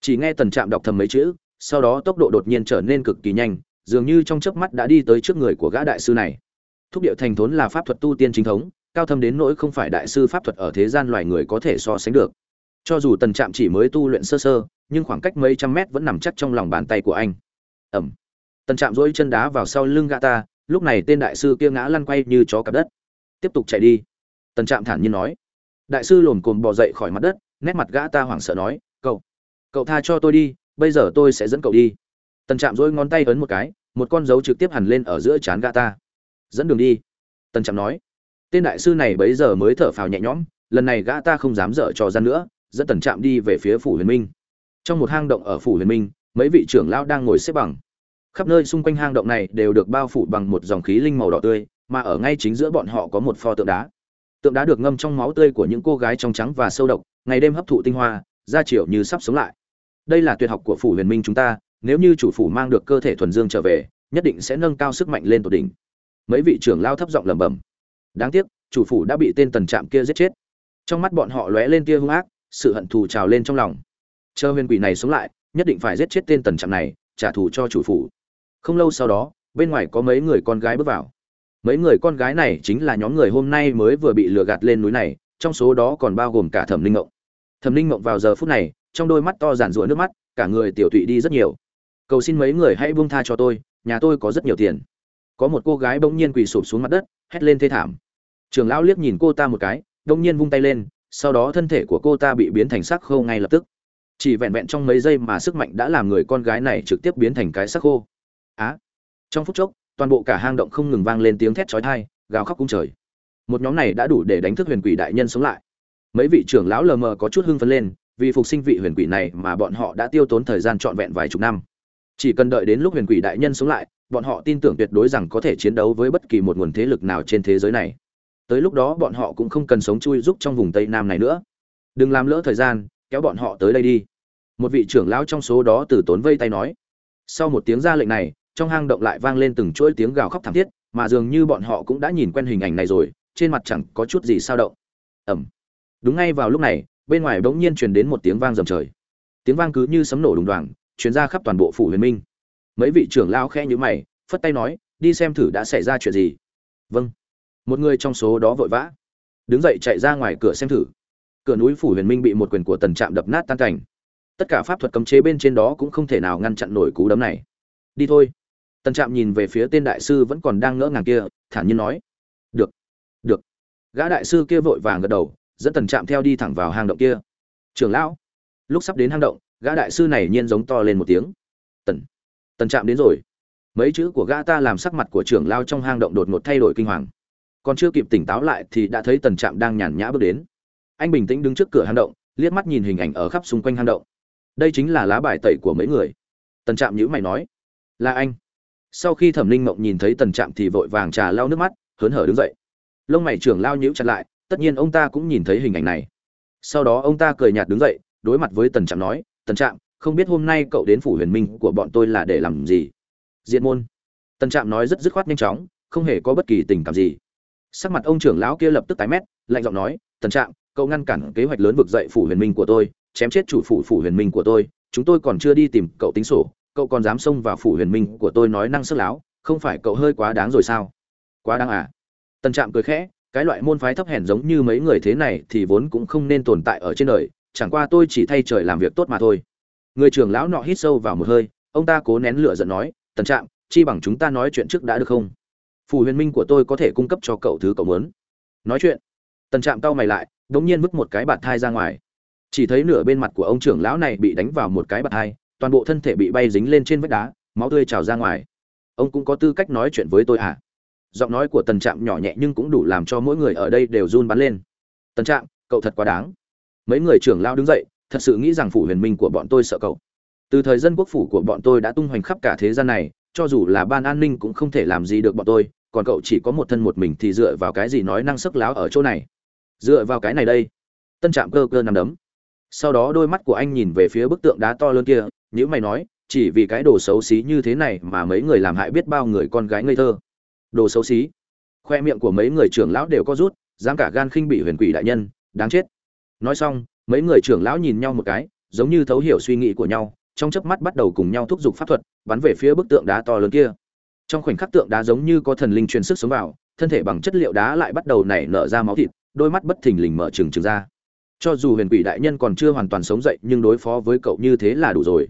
Chỉ nghe tần trạm đọc thầm mấy chữ, sau đó tốc độ đột nhiên trở nên cực kỳ nhanh dường như trong chớp mắt đã đi tới trước người của gã đại sư này. Thúc điệu thành thốn là pháp thuật tu tiên chính thống, cao thâm đến nỗi không phải đại sư pháp thuật ở thế gian loài người có thể so sánh được. Cho dù tần trạm chỉ mới tu luyện sơ sơ, nhưng khoảng cách mấy trăm mét vẫn nằm chắc trong lòng bàn tay của anh. Ẩm. Tần trạm dỗi chân đá vào sau lưng gã ta, lúc này tên đại sư kia ngã lăn quay như chó cặp đất. Tiếp tục chạy đi. Tần trạm thản nhiên nói. Đại sư lồm cồm bò dậy khỏi mặt đất, nét mặt gã ta hoảng sợ nói, cậu cậu tha cho tôi đi, bây giờ tôi sẽ dẫn cậu đi. Tần trạm dỗi ngón tay ấn một cái một con dấu trực tiếp hẳn lên ở giữa trán gã ta. Dẫn đường đi. Tần trạm nói. Tên đại sư này bấy giờ mới thở phào nhẹ nhõm, lần này gã ta không dám dở trò gian nữa, dẫn tần trạm đi về phía phủ huyền minh. Trong một hang động ở phủ huyền minh, mấy vị trưởng lão đang ngồi xếp bằng. Khắp nơi xung quanh hang động này đều được bao phủ bằng một dòng khí linh màu đỏ tươi, mà ở ngay chính giữa bọn họ có một pho tượng đá. Tượng đá được ngâm trong máu tươi của những cô gái trong trắng và sâu độc, ngày đêm hấp thụ tinh hoa ra triệu như sắp sống lại. Đây là tuyệt học của phủ huyền minh chúng ta nếu như chủ phủ mang được cơ thể thuần dương trở về, nhất định sẽ nâng cao sức mạnh lên tột đỉnh. Mấy vị trưởng lao thấp giọng lẩm bẩm. Đáng tiếc, chủ phủ đã bị tên tần trạm kia giết chết. Trong mắt bọn họ lóe lên tia hung ác, sự hận thù trào lên trong lòng. Chờ huyền quỷ này sống lại, nhất định phải giết chết tên tần trạm này, trả thù cho chủ phủ. Không lâu sau đó, bên ngoài có mấy người con gái bước vào. Mấy người con gái này chính là nhóm người hôm nay mới vừa bị lừa gạt lên núi này, trong số đó còn bao gồm cả thẩm linh ngộng. Thẩm linh ngộng vào giờ phút này, trong đôi mắt to giản rụa nước mắt, cả người tiểu tụy đi rất nhiều cầu xin mấy người hãy buông tha cho tôi, nhà tôi có rất nhiều tiền. Có một cô gái bỗng nhiên quỳ sụp xuống mặt đất, hét lên thê thảm. Trường lão liếc nhìn cô ta một cái, bỗng nhiên vung tay lên, sau đó thân thể của cô ta bị biến thành sắc khô ngay lập tức. Chỉ vẹn vẹn trong mấy giây mà sức mạnh đã làm người con gái này trực tiếp biến thành cái sắc khô. Á! Trong phút chốc, toàn bộ cả hang động không ngừng vang lên tiếng thét chói tai, gào khóc cung trời. Một nhóm này đã đủ để đánh thức huyền quỷ đại nhân sống lại. Mấy vị trưởng lão lờ mờ có chút hưng phấn lên, vì phục sinh vị huyền quỷ này mà bọn họ đã tiêu tốn thời gian trọn vẹn vài chục năm chỉ cần đợi đến lúc huyền quỷ đại nhân sống lại, bọn họ tin tưởng tuyệt đối rằng có thể chiến đấu với bất kỳ một nguồn thế lực nào trên thế giới này. Tới lúc đó bọn họ cũng không cần sống chui giúp trong vùng tây nam này nữa. Đừng làm lỡ thời gian, kéo bọn họ tới đây đi. Một vị trưởng lão trong số đó từ tốn vây tay nói. Sau một tiếng ra lệnh này, trong hang động lại vang lên từng chuỗi tiếng gào khóc thảm thiết, mà dường như bọn họ cũng đã nhìn quen hình ảnh này rồi, trên mặt chẳng có chút gì sao động. Ẩm đúng ngay vào lúc này, bên ngoài bỗng nhiên truyền đến một tiếng vang rầm trời. Tiếng vang cứ như sấm nổ đùng đoàng chuyến ra khắp toàn bộ phủ huyền minh. Mấy vị trưởng lão khẽ nhíu mày, phất tay nói, đi xem thử đã xảy ra chuyện gì. Vâng. Một người trong số đó vội vã, đứng dậy chạy ra ngoài cửa xem thử. Cửa núi phủ huyền minh bị một quyền của tần trạm đập nát tan cảnh. Tất cả pháp thuật cấm chế bên trên đó cũng không thể nào ngăn chặn nổi cú đấm này. Đi thôi. Tần trạm nhìn về phía tên đại sư vẫn còn đang ngỡ ngàng kia, thản nhiên nói, được được. Gã đại sư kia vội vàng gật đầu, dẫn tần trạm theo đi thẳng vào hang động kia. Trưởng lão. Lúc sắp đến hang động gã đại sư này nhiên giống to lên một tiếng. Tần tần trạm đến rồi. Mấy chữ của gã ta làm sắc mặt của trưởng lao trong hang động đột ngột thay đổi kinh hoàng. Còn chưa kịp tỉnh táo lại thì đã thấy tần trạm đang nhàn nhã bước đến. Anh bình tĩnh đứng trước cửa hang động, liếc mắt nhìn hình ảnh ở khắp xung quanh hang động. Đây chính là lá bài tẩy của mấy người. Tần trạm nhữ mày nói, là anh. Sau khi thẩm linh mộng nhìn thấy tần trạm thì vội vàng trà lau nước mắt, hớn hở đứng dậy. Lông mày trưởng lao nhữ chặt lại, tất nhiên ông ta cũng nhìn thấy hình ảnh này. Sau đó ông ta cười nhạt đứng dậy, đối mặt với tần trạm nói tần trạm, không biết hôm nay cậu đến phủ huyền minh của bọn tôi là để làm gì? Diện môn. Tần trạm nói rất dứt khoát nhanh chóng, không hề có bất kỳ tình cảm gì. Sắc mặt ông trưởng lão kia lập tức tái mét, lạnh giọng nói, tần trạm, cậu ngăn cản kế hoạch lớn vực dậy phủ huyền minh của tôi, chém chết chủ phủ phủ huyền minh của tôi. Chúng tôi còn chưa đi tìm cậu tính sổ, cậu còn dám xông vào phủ huyền minh của tôi nói năng sức láo, không phải cậu hơi quá đáng rồi sao? Quá đáng à? Tần trạm cười khẽ, cái loại môn phái thấp hèn giống như mấy người thế này thì vốn cũng không nên tồn tại ở trên đời chẳng qua tôi chỉ thay trời làm việc tốt mà thôi. Người trưởng lão nọ hít sâu vào một hơi, ông ta cố nén lửa giận nói, tần trạm, chi bằng chúng ta nói chuyện trước đã được không? Phủ huyền minh của tôi có thể cung cấp cho cậu thứ cậu muốn. Nói chuyện? Tần trạm cau mày lại đ ỗ n g nhiên vứt một cái bạt thai ra ngoài. Chỉ thấy nửa bên mặt của ông trưởng lão này bị đánh vào một cái bạt thai, toàn bộ thân thể bị bay dính lên trên vách đá, máu tươi trào ra ngoài. Ông cũng có tư cách nói chuyện với tôi à? Giọng nói của tần trạm nhỏ nhẹ nhưng cũng đủ làm cho mỗi người ở đây đều run bắn lên. Tần trạm, cậu thật quá đáng mấy người trưởng lao đứng dậy, thật sự nghĩ rằng phủ huyền minh của bọn tôi sợ cậu. Từ thời dân quốc phủ của bọn tôi đã tung hoành khắp cả thế gian này, cho dù là ban an ninh cũng không thể làm gì được bọn tôi, còn cậu chỉ có một thân một mình thì dựa vào cái gì nói năng sức láo ở chỗ này? Dựa vào cái này đây. Tân trạm cơ cơ nằm đấm. Sau đó đôi mắt của anh nhìn về phía bức tượng đá to lớn kia nếu mày nói, chỉ vì cái đồ xấu xí như thế này mà mấy người làm hại biết bao người con gái ngây thơ. Đồ xấu xí. Khoe miệng của mấy người trưởng lão đều có rút, dám cả gan khinh bị huyền quỷ đại nhân, đáng chết nói xong, mấy người trưởng lão nhìn nhau một cái, giống như thấu hiểu suy nghĩ của nhau, trong chớp mắt bắt đầu cùng nhau thúc giục pháp thuật, bắn về phía bức tượng đá to lớn kia. Trong khoảnh khắc tượng đá giống như có thần linh truyền sức sống vào, thân thể bằng chất liệu đá lại bắt đầu nảy nở ra máu thịt, đôi mắt bất thình lình mở trừng trừng ra. Cho dù huyền quỷ đại nhân còn chưa hoàn toàn sống dậy, nhưng đối phó với cậu như thế là đủ rồi.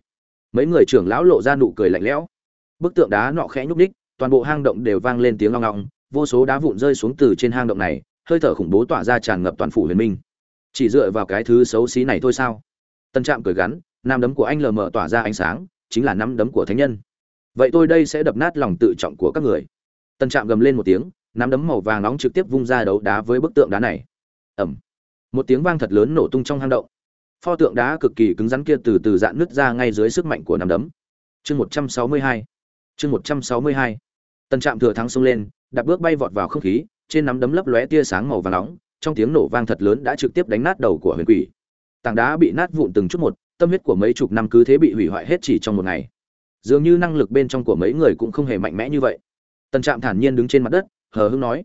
Mấy người trưởng lão lộ ra nụ cười lạnh lẽo. Bức tượng đá nọ khẽ nhúc ních toàn bộ hang động đều vang lên tiếng long ngọng, vô số đá vụn rơi xuống từ trên hang động này, hơi thở khủng bố tỏa ra tràn ngập toàn phủ huyền minh chỉ dựa vào cái thứ xấu xí này thôi sao? Tân trạm cười gắn, nam đấm của anh lờ mờ tỏa ra ánh sáng, chính là năm đấm của thánh nhân. Vậy tôi đây sẽ đập nát lòng tự trọng của các người. Tân trạm gầm lên một tiếng nắm đấm màu vàng nóng trực tiếp vung ra đấu đá với bức tượng đá này. Ẩm một tiếng vang thật lớn nổ tung trong hang động. Pho tượng đá cực kỳ cứng rắn kia từ từ dạn nứt ra ngay dưới sức mạnh của nắm đấm. Chương một trăm sáu mươi hai. Chương một trăm sáu mươi hai. Tân trạm thừa thắng xông lên đạp bước bay vọt vào không khí, trên nắm đấm lấp lóe tia sáng màu vàng nóng trong tiếng nổ vang thật lớn đã trực tiếp đánh nát đầu của huyền quỷ. Tảng đá bị nát vụn từng chút một, tâm huyết của mấy chục năm cứ thế bị hủy hoại hết chỉ trong một ngày. Dường như năng lực bên trong của mấy người cũng không hề mạnh mẽ như vậy. Tần trạm thản nhiên đứng trên mặt đất, hờ hưng nói,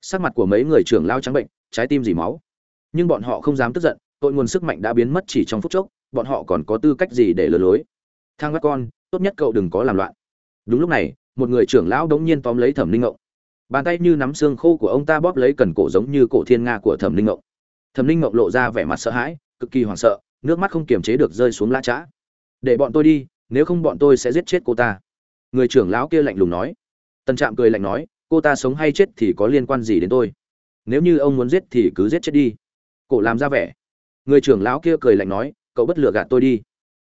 sắc mặt của mấy người trưởng lao trắng bệnh, trái tim dì máu. Nhưng bọn họ không dám tức giận, tội nguồn sức mạnh đã biến mất chỉ trong phút chốc, bọn họ còn có tư cách gì để lừa lối? Thang các con, tốt nhất cậu đừng có làm loạn. Đúng lúc này, một người trưởng lão đống nhiên tóm lấy thẩm linh ngộng bàn tay như nắm xương khô của ông ta bóp lấy cần cổ giống như cổ thiên nga của thẩm linh ngộng. Thẩm linh ngộng lộ ra vẻ mặt sợ hãi, cực kỳ hoảng sợ, nước mắt không kiềm chế được rơi xuống lá trã để bọn tôi đi, nếu không bọn tôi sẽ giết chết cô ta. Người trưởng lão kia lạnh lùng nói. Tần trạm cười lạnh nói, cô ta sống hay chết thì có liên quan gì đến tôi? Nếu như ông muốn giết thì cứ giết chết đi. Cổ làm ra vẻ. Người trưởng lão kia cười lạnh nói, cậu bất lừa gạt tôi đi.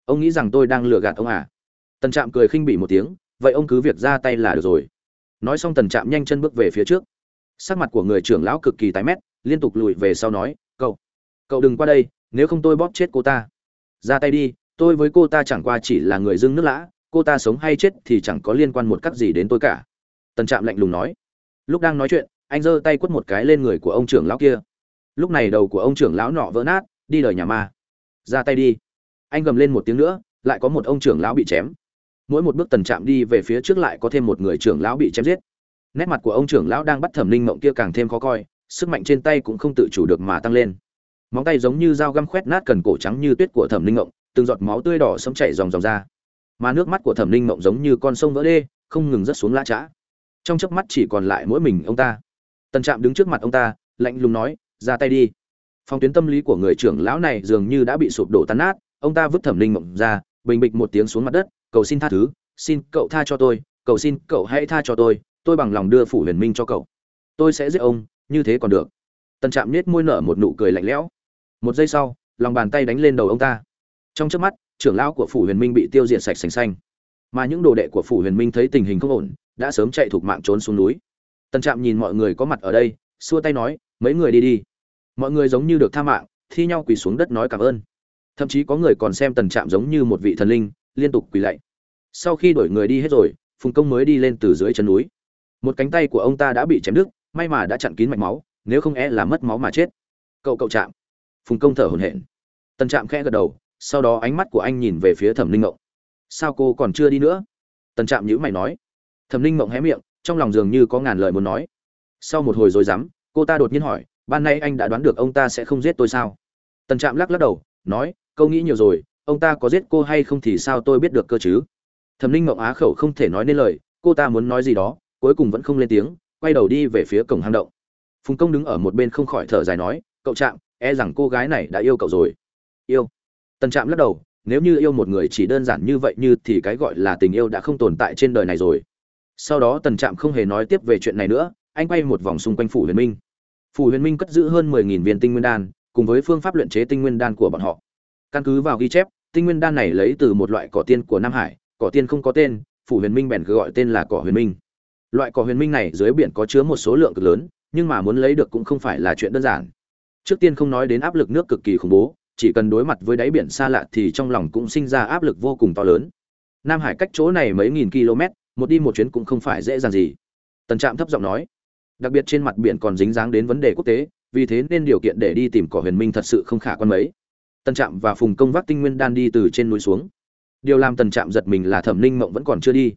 Ông nghĩ rằng tôi đang lừa gạt ông à? Tần trạm cười khinh bỉ một tiếng, vậy ông cứ việc ra tay là được rồi nói xong tần trạm nhanh chân bước về phía trước. Sắc mặt của người trưởng lão cực kỳ tái mét, liên tục lùi về sau nói, cậu cậu đừng qua đây, nếu không tôi bóp chết cô ta. Ra tay đi, tôi với cô ta chẳng qua chỉ là người dưng nước lã, cô ta sống hay chết thì chẳng có liên quan một cách gì đến tôi cả. Tần trạm lạnh lùng nói. Lúc đang nói chuyện, anh giơ tay quất một cái lên người của ông trưởng lão kia. Lúc này đầu của ông trưởng lão nọ vỡ nát, đi đời nhà ma. Ra tay đi. Anh gầm lên một tiếng nữa, lại có một ông trưởng lão bị chém mỗi một bước tần trạm đi về phía trước lại có thêm một người trưởng lão bị chém giết. Nét mặt của ông trưởng lão đang bắt thẩm linh mộng kia càng thêm khó coi, sức mạnh trên tay cũng không tự chủ được mà tăng lên. Móng tay giống như dao găm khoét nát cần cổ trắng như tuyết của thẩm linh mộng, từng giọt máu tươi đỏ sẫm chảy dòng dòng ra. Mà nước mắt của thẩm linh mộng giống như con sông vỡ đê, không ngừng rớt xuống lã chã trong chớp mắt chỉ còn lại mỗi mình ông ta. Tần trạm đứng trước mặt ông ta, lạnh lùng nói, ra tay đi. Phong tuyến tâm lý của người trưởng lão này dường như đã bị sụp đổ tan nát, ông ta vứt thẩm linh mộng ra, bình bịch một tiếng xuống mặt đất cầu xin tha thứ, xin cậu tha cho tôi, cầu xin cậu hãy tha cho tôi tôi bằng lòng đưa phủ huyền minh cho cậu. Tôi sẽ giết ông, như thế còn được. Tần trạm nết môi nở một nụ cười lạnh lẽo. Một giây sau, lòng bàn tay đánh lên đầu ông ta. Trong trước mắt, trưởng lão của phủ huyền minh bị tiêu diệt sạch sành xanh. Mà những đồ đệ của phủ huyền minh thấy tình hình không ổn, đã sớm chạy thục mạng trốn xuống núi. Tần trạm nhìn mọi người có mặt ở đây, xua tay nói, mấy người đi đi. Mọi người giống như được tha mạng, thi nhau quỳ xuống đất nói cảm ơn. Thậm chí có người còn xem tần trạm giống như một vị thần linh liên tục quỳ lạy. Sau khi đổi người đi hết rồi, phùng công mới đi lên từ dưới chân núi. Một cánh tay của ông ta đã bị chém đứt, may mà đã chặn kín mạch máu, nếu không e là mất máu mà chết. Cậu cậu chạm. Phùng công thở hổn hển. Tần trạm khẽ gật đầu, sau đó ánh mắt của anh nhìn về phía thẩm linh ngộng. Sao cô còn chưa đi nữa? Tần trạm nhữ mày nói. Thẩm linh ngộng hé miệng, trong lòng dường như có ngàn lời muốn nói. Sau một hồi rồi dám cô ta đột nhiên hỏi, ban nay anh đã đoán được ông ta sẽ không giết tôi sao? Tần trạm lắc lắc đầu, nói, câu nghĩ nhiều rồi ông ta có giết cô hay không thì sao tôi biết được cơ chứ? Thẩm linh mộng á khẩu không thể nói nên lời, cô ta muốn nói gì đó, cuối cùng vẫn không lên tiếng, quay đầu đi về phía cổng hang động. Phùng công đứng ở một bên không khỏi thở dài nói, cậu trạm e rằng cô gái này đã yêu cậu rồi. Yêu? Tần trạm lắc đầu, nếu như yêu một người chỉ đơn giản như vậy như thì cái gọi là tình yêu đã không tồn tại trên đời này rồi. Sau đó tần trạm không hề nói tiếp về chuyện này nữa, anh quay một vòng xung quanh phủ huyền minh. Phủ huyền minh cất giữ hơn mười nghìn viên tinh nguyên đan, cùng với phương pháp luyện chế tinh nguyên đan của bọn họ. Căn cứ vào ghi chép tinh nguyên đan này lấy từ một loại cỏ tiên của nam hải, cỏ tiên không có tên, phủ huyền minh bèn cứ gọi tên là cỏ huyền minh. Loại cỏ huyền minh này dưới biển có chứa một số lượng cực lớn, nhưng mà muốn lấy được cũng không phải là chuyện đơn giản. Trước tiên không nói đến áp lực nước cực kỳ khủng bố, chỉ cần đối mặt với đáy biển xa lạ thì trong lòng cũng sinh ra áp lực vô cùng to lớn. Nam hải cách chỗ này mấy nghìn km, một đi một chuyến cũng không phải dễ dàng gì. Tần trạm thấp giọng nói. Đặc biệt trên mặt biển còn dính dáng đến vấn đề quốc tế, vì thế nên điều kiện để đi tìm cỏ huyền minh thật sự không khả quan mấy tần trạm và phùng công vác tinh nguyên đan đi từ trên núi xuống. Điều làm tần trạm giật mình là thẩm ninh mộng vẫn còn chưa đi.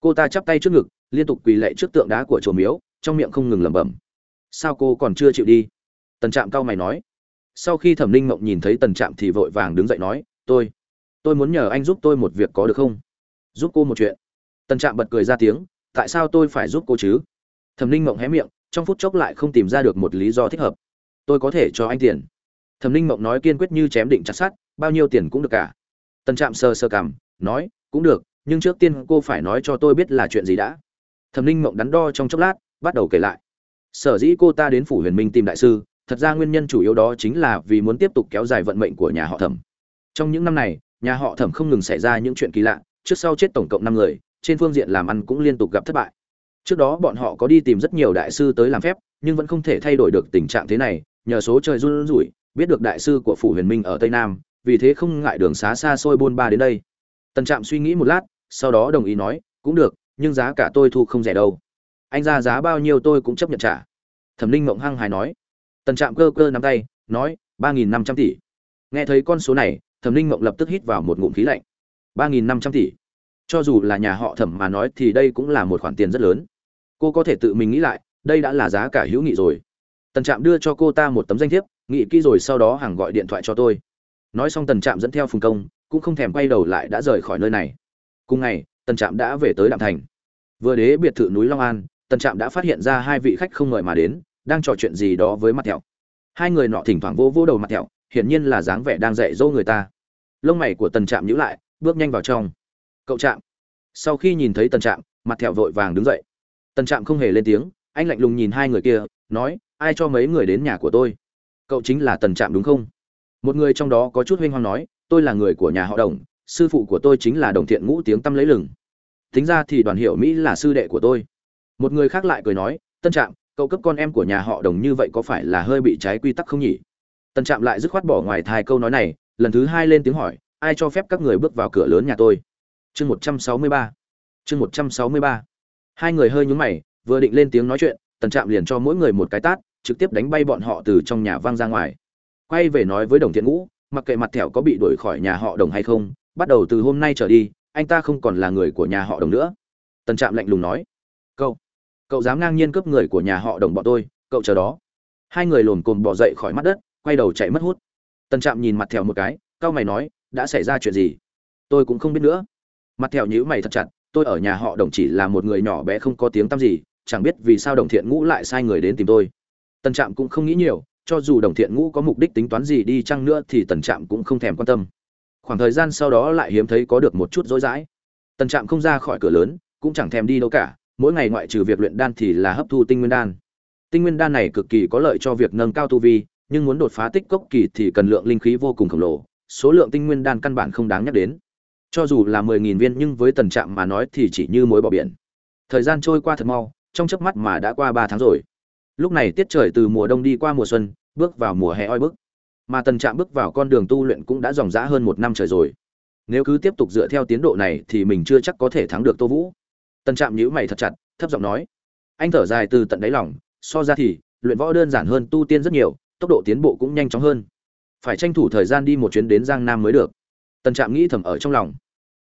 Cô ta chắp tay trước ngực, liên tục quỳ lệ trước tượng đá của chùa miếu, trong miệng không ngừng lẩm bẩm. Sao cô còn chưa chịu đi? Tần trạm cao mày nói. Sau khi thẩm ninh mộng nhìn thấy tần trạm thì vội vàng đứng dậy nói, tôi tôi muốn nhờ anh giúp tôi một việc có được không? Giúp cô một chuyện. Tần trạm bật cười ra tiếng, tại sao tôi phải giúp cô chứ? Thẩm ninh mộng hé miệng, trong phút chốc lại không tìm ra được một lý do thích hợp. Tôi có thể cho anh tiền thẩm ninh mộng nói kiên quyết như chém định chặt sát bao nhiêu tiền cũng được cả. Tần trạm sờ sờ cảm nói, cũng được, nhưng trước tiên cô phải nói cho tôi biết là chuyện gì đã. Thẩm ninh mộng đắn đo trong chốc lát, bắt đầu kể lại. Sở dĩ cô ta đến phủ huyền minh tìm đại sư, thật ra nguyên nhân chủ yếu đó chính là vì muốn tiếp tục kéo dài vận mệnh của nhà họ thẩm. Trong những năm này, nhà họ thẩm không ngừng xảy ra những chuyện kỳ lạ, trước sau chết tổng cộng năm người, trên phương diện làm ăn cũng liên tục gặp thất bại. Trước đó bọn họ có đi tìm rất nhiều đại sư tới làm phép, nhưng vẫn không thể thay đổi được tình trạng thế này, nhờ số trời run rủi biết được đại sư của phủ huyền minh ở tây nam, vì thế không ngại đường xá xa xôi buôn ba đến đây. Tần trạm suy nghĩ một lát, sau đó đồng ý nói, cũng được, nhưng giá cả tôi thu không rẻ đâu. Anh ra giá bao nhiêu tôi cũng chấp nhận trả. Thẩm ninh mộng hăng hài nói. Tần trạm cơ cơ nắm tay, nói, ba nghìn năm trăm tỷ. Nghe thấy con số này, thẩm ninh mộng lập tức hít vào một ngụm khí lạnh. Ba nghìn năm trăm tỷ? Cho dù là nhà họ thẩm mà nói thì đây cũng là một khoản tiền rất lớn. Cô có thể tự mình nghĩ lại, đây đã là giá cả hữu nghị rồi. Tần trạm đưa cho cô ta một tấm danh thiếp nghĩ kỹ rồi sau đó hàng gọi điện thoại cho tôi. Nói xong tần trạm dẫn theo phùng công, cũng không thèm quay đầu lại đã rời khỏi nơi này. Cùng ngày, tần trạm đã về tới đạm thành. Vừa đế biệt thự núi long an, tần trạm đã phát hiện ra hai vị khách không mời mà đến, đang trò chuyện gì đó với mặt thẹo. Hai người nọ thỉnh thoảng vô vô đầu mặt thẹo, hiển nhiên là dáng vẻ đang dạy dỗ người ta. Lông mày của tần trạm nhíu lại, bước nhanh vào trong. Cậu trạm. Sau khi nhìn thấy tần trạm, mặt thẹo vội vàng đứng dậy. Tần trạm không hề lên tiếng, anh lạnh lùng nhìn hai người kia, nói, ai cho mấy người đến nhà của tôi? Cậu chính là tần trạm đúng không? Một người trong đó có chút huynh hoang nói, tôi là người của nhà họ đồng, sư phụ của tôi chính là đồng thiện ngũ tiếng tăm lấy lừng. Tính ra thì đoàn hiệu mỹ là sư đệ của tôi. Một người khác lại cười nói tân trạm, cậu cấp con em của nhà họ đồng như vậy có phải là hơi bị trái quy tắc không nhỉ? Tân trạm lại dứt khoát bỏ ngoài thai câu nói này, lần thứ hai lên tiếng hỏi, ai cho phép các người bước vào cửa lớn nhà tôi? Chương một trăm sáu mươi ba. Chương một trăm sáu mươi ba. Hai người hơi nhúng mày, vừa định lên tiếng nói chuyện, tần trạm liền cho mỗi người một cái tát trực tiếp đánh bay bọn họ từ trong nhà vang ra ngoài. Quay về nói với đồng thiện ngũ, mặc kệ mặt thẻo có bị đuổi khỏi nhà họ đồng hay không, bắt đầu từ hôm nay trở đi, anh ta không còn là người của nhà họ đồng nữa. Tần trạm lạnh lùng nói, cậu cậu dám ngang nhiên cướp người của nhà họ đồng bọn tôi, cậu chờ đó. Hai người lồm cồm bỏ dậy khỏi mắt đất, quay đầu chạy mất hút. Tần trạm nhìn mặt thẻo một cái, cau mày nói, đã xảy ra chuyện gì? Tôi cũng không biết nữa. Mặt thẻo nhíu mày thật chặt, tôi ở nhà họ đồng chỉ là một người nhỏ bé không có tiếng tăm gì, chẳng biết vì sao đồng thiện ngũ lại sai người đến tìm tôi tần trạm cũng không nghĩ nhiều, cho dù đồng thiện ngũ có mục đích tính toán gì đi chăng nữa thì tần trạm cũng không thèm quan tâm. Khoảng thời gian sau đó lại hiếm thấy có được một chút dối dãi tần trạm không ra khỏi cửa lớn, cũng chẳng thèm đi đâu cả, mỗi ngày ngoại trừ việc luyện đan thì là hấp thu tinh nguyên đan. Tinh nguyên đan này cực kỳ có lợi cho việc nâng cao tu vi, nhưng muốn đột phá tích cốc kỳ thì cần lượng linh khí vô cùng khổng lồ, số lượng tinh nguyên đan căn bản không đáng nhắc đến. Cho dù là mười nghìn viên nhưng với tần trạm mà nói thì chỉ như mối bỏ biển. Thời gian trôi qua thật mau, trong chớp mắt mà đã qua ba tháng rồi lúc này tiết trời từ mùa đông đi qua mùa xuân, bước vào mùa hè oi bức. Mà tần trạm bước vào con đường tu luyện cũng đã dòng dã hơn một năm trời rồi. Nếu cứ tiếp tục dựa theo tiến độ này thì mình chưa chắc có thể thắng được tô vũ. Tần trạm nhíu mày thật chặt, thấp giọng nói. Anh thở dài từ tận đáy lòng, so ra thì, luyện võ đơn giản hơn tu tiên rất nhiều, tốc độ tiến bộ cũng nhanh chóng hơn. Phải tranh thủ thời gian đi một chuyến đến giang nam mới được. Tần trạm nghĩ thầm ở trong lòng.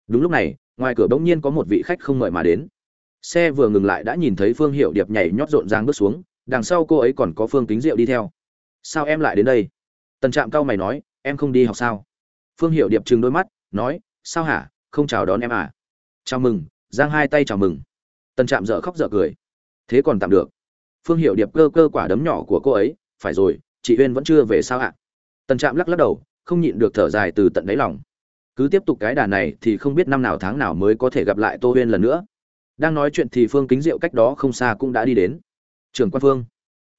Đúng lúc này, ngoài cửa bỗng nhiên có một vị khách không mời mà đến. Xe vừa ngừng lại đã nhìn thấy phương hiệu điệp nhảy nhót rộn ràng bước xuống đằng sau cô ấy còn có phương kính Diệu đi theo. Sao em lại đến đây? Tần trạm cao mày nói, em không đi học sao? Phương hiệu điệp chừng đôi mắt, nói, sao hả? Không chào đón em à? Chào mừng, giang hai tay chào mừng. Tần trạm dở khóc dở cười. Thế còn tạm được. Phương hiệu điệp cơ cơ quả đấm nhỏ của cô ấy, phải rồi, chị huyên vẫn chưa về sao ạ? Tần trạm lắc lắc đầu, không nhịn được thở dài từ tận đáy lòng. Cứ tiếp tục cái đà này thì không biết năm nào tháng nào mới có thể gặp lại tô huyên lần nữa. Đang nói chuyện thì phương kính diệu cách đó không xa cũng đã đi đến trường quan phương.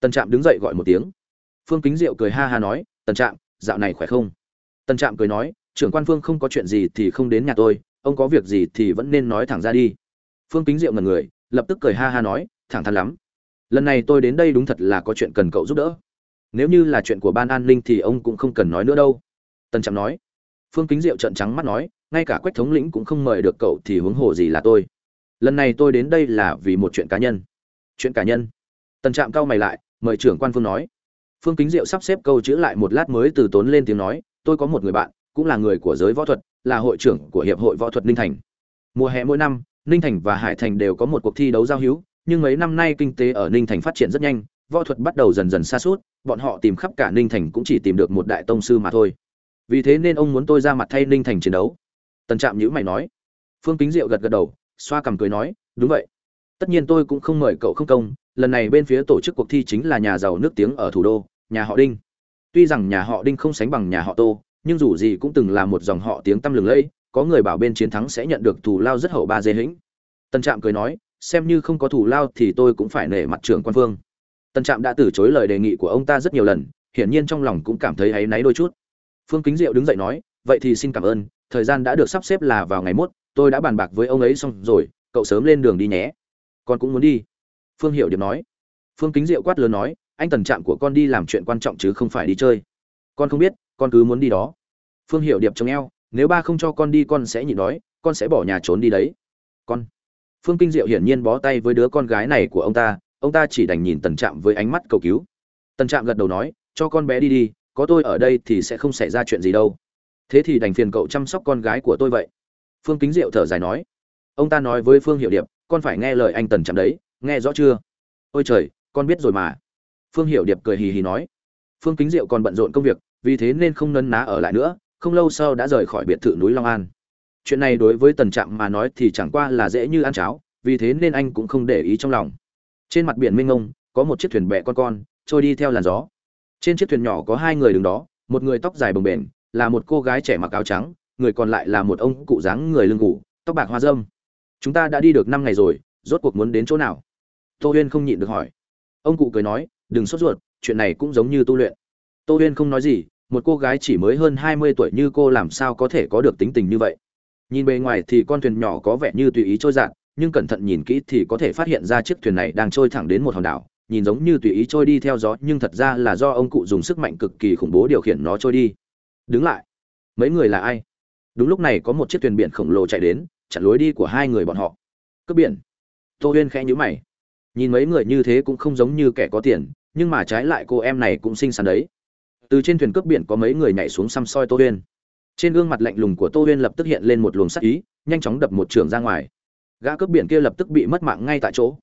Tần trạm đứng dậy gọi một tiếng. Phương kính diệu cười ha ha nói, tần trạm, dạo này khỏe không? Tần trạm cười nói trưởng quan phương không có chuyện gì thì không đến nhà tôi, ông có việc gì thì vẫn nên nói thẳng ra đi. Phương kính diệu ngần người, lập tức cười ha ha nói, thẳng thắn lắm. Lần này tôi đến đây đúng thật là có chuyện cần cậu giúp đỡ. Nếu như là chuyện của ban an ninh thì ông cũng không cần nói nữa đâu. Tần trạm nói. Phương kính diệu trợn trắng mắt nói, ngay cả quách thống lĩnh cũng không mời được cậu thì huống hồ gì là tôi. Lần này tôi đến đây là vì một chuyện cá nhân. Chuyện cá nhân? Tần trạm cao mày lại, mời trưởng quan phương nói. Phương kính diệu sắp xếp câu chữ lại một lát mới từ tốn lên tiếng nói, tôi có một người bạn, cũng là người của giới võ thuật, là hội trưởng của hiệp hội võ thuật ninh thành. Mùa hè mỗi năm, ninh thành và hải thành đều có một cuộc thi đấu giao hữu, nhưng mấy năm nay kinh tế ở ninh thành phát triển rất nhanh, võ thuật bắt đầu dần dần xa suốt bọn họ tìm khắp cả ninh thành cũng chỉ tìm được một đại tông sư mà thôi. Vì thế nên ông muốn tôi ra mặt thay ninh thành chiến đấu. Tần trạm nhữ mày nói. Phương kính diệu gật gật đầu, xoa cằm cười nói, đúng vậy tất nhiên tôi cũng không mời cậu không công, lần này bên phía tổ chức cuộc thi chính là nhà giàu nước tiếng ở thủ đô, nhà họ đinh. Tuy rằng nhà họ đinh không sánh bằng nhà họ tô, nhưng dù gì cũng từng là một dòng họ tiếng tăm lừng lẫy, có người bảo bên chiến thắng sẽ nhận được thù lao rất hậu ba dê hĩnh. Tân trạm cười nói, xem như không có thù lao thì tôi cũng phải nể mặt trưởng quan phương tần trạm đã từ chối lời đề nghị của ông ta rất nhiều lần, hiển nhiên trong lòng cũng cảm thấy áy náy đôi chút. Phương kính diệu đứng dậy nói, vậy thì xin cảm ơn, thời gian đã được sắp xếp là vào ngày mốt, tôi đã bàn bạc với ông ấy xong rồi, cậu sớm lên đường đi nhé con cũng muốn đi. Phương hiệu điệp nói. Phương kính diệu quát lớn nói, anh tần trạm của con đi làm chuyện quan trọng chứ không phải đi chơi. Con không biết, con cứ muốn đi đó. Phương hiệu điệp chống eo, nếu ba không cho con đi con sẽ nhịn đói, con sẽ bỏ nhà trốn đi đấy. Con. Phương kinh diệu hiển nhiên bó tay với đứa con gái này của ông ta ông ta chỉ đành nhìn tần trạm với ánh mắt cầu cứu. Tần trạm gật đầu nói, cho con bé đi đi, có tôi ở đây thì sẽ không xảy ra chuyện gì đâu. Thế thì đành phiền cậu chăm sóc con gái của tôi vậy. Phương kính diệu thở dài nói. Ông ta nói với phương hiệu điệp con phải nghe lời anh tần chạm đấy, nghe rõ chưa? Ôi trời, con biết rồi mà. Phương Hiểu điệp cười hì hì nói. Phương kính diệu còn bận rộn công việc, vì thế nên không nấn ná ở lại nữa, không lâu sau đã rời khỏi biệt thự núi long an. Chuyện này đối với tần trạm mà nói thì chẳng qua là dễ như ăn cháo, vì thế nên anh cũng không để ý trong lòng. Trên mặt biển mênh mông, có một chiếc thuyền bẹ con con, trôi đi theo làn gió. Trên chiếc thuyền nhỏ có hai người đứng đó, một người tóc dài bồng bềnh, là một cô gái trẻ mặc áo trắng, người còn lại là một ông cụ dáng người lưng cụ tóc bạc hoa dâm chúng ta đã đi được năm ngày rồi, rốt cuộc muốn đến chỗ nào? Tô huyên không nhịn được hỏi. Ông cụ cười nói, đừng sốt ruột, chuyện này cũng giống như tu luyện. Tô huyên không nói gì, một cô gái chỉ mới hơn hai mươi tuổi như cô làm sao có thể có được tính tình như vậy? Nhìn bề ngoài thì con thuyền nhỏ có vẻ như tùy ý trôi dạt, nhưng cẩn thận nhìn kỹ thì có thể phát hiện ra chiếc thuyền này đang trôi thẳng đến một hòn đảo. Nhìn giống như tùy ý trôi đi theo gió, nhưng thật ra là do ông cụ dùng sức mạnh cực kỳ khủng bố điều khiển nó trôi đi. Đứng lại. Mấy người là ai? Đúng lúc này có một chiếc thuyền biển khổng lồ chạy đến chặn lối đi của hai người bọn họ. Cướp biển. Tô huyên khẽ nhíu mày. Nhìn mấy người như thế cũng không giống như kẻ có tiền, nhưng mà trái lại cô em này cũng xinh xắn đấy. Từ trên thuyền cướp biển có mấy người nhảy xuống xăm soi tô huyên. Trên gương mặt lạnh lùng của tô huyên lập tức hiện lên một luồng sắc ý, nhanh chóng đập một trường ra ngoài. Gã cướp biển kia lập tức bị mất mạng ngay tại chỗ.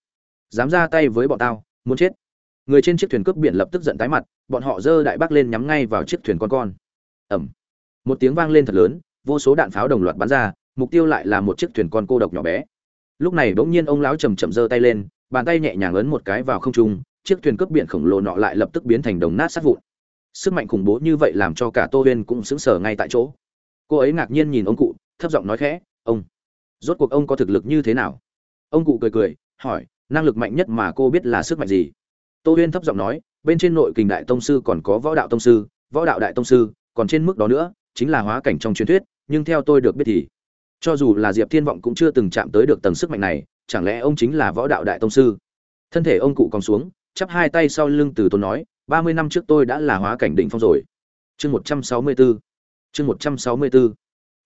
Dám ra tay với bọn tao, muốn chết. Người trên chiếc thuyền cướp biển lập tức giận tái mặt, bọn họ giơ đại bác lên nhắm ngay vào chiếc thuyền con con. Ẩm một tiếng vang lên thật lớn, vô số đạn pháo đồng loạt bắn ra mục tiêu lại là một chiếc thuyền con cô độc nhỏ bé. Lúc này bỗng nhiên ông lão chầm chậm giơ tay lên, bàn tay nhẹ nhàng ấn một cái vào không trung, chiếc thuyền cướp biển khổng lồ nọ lại lập tức biến thành đồng nát sát vụn. Sức mạnh khủng bố như vậy làm cho cả tô huyên cũng sững sờ ngay tại chỗ. Cô ấy ngạc nhiên nhìn ông cụ, thấp giọng nói khẽ, ông, rốt cuộc ông có thực lực như thế nào? Ông cụ cười cười, hỏi, năng lực mạnh nhất mà cô biết là sức mạnh gì? Tô huyên thấp giọng nói, bên trên nội kình đại tông sư còn có võ đạo tông sư, võ đạo đại tông sư, còn trên mức đó nữa, chính là hóa cảnh trong truyền thuyết, nhưng theo tôi được biết thì cho dù là diệp thiên vọng cũng chưa từng chạm tới được tầng sức mạnh này, chẳng lẽ ông chính là võ đạo đại tông sư? Thân thể ông cụ còn xuống, chắp hai tay sau lưng từ tôi nói, ba mươi năm trước tôi đã là hóa cảnh đỉnh phong rồi. Chương một trăm sáu mươi bốn chương một trăm sáu mươi bốn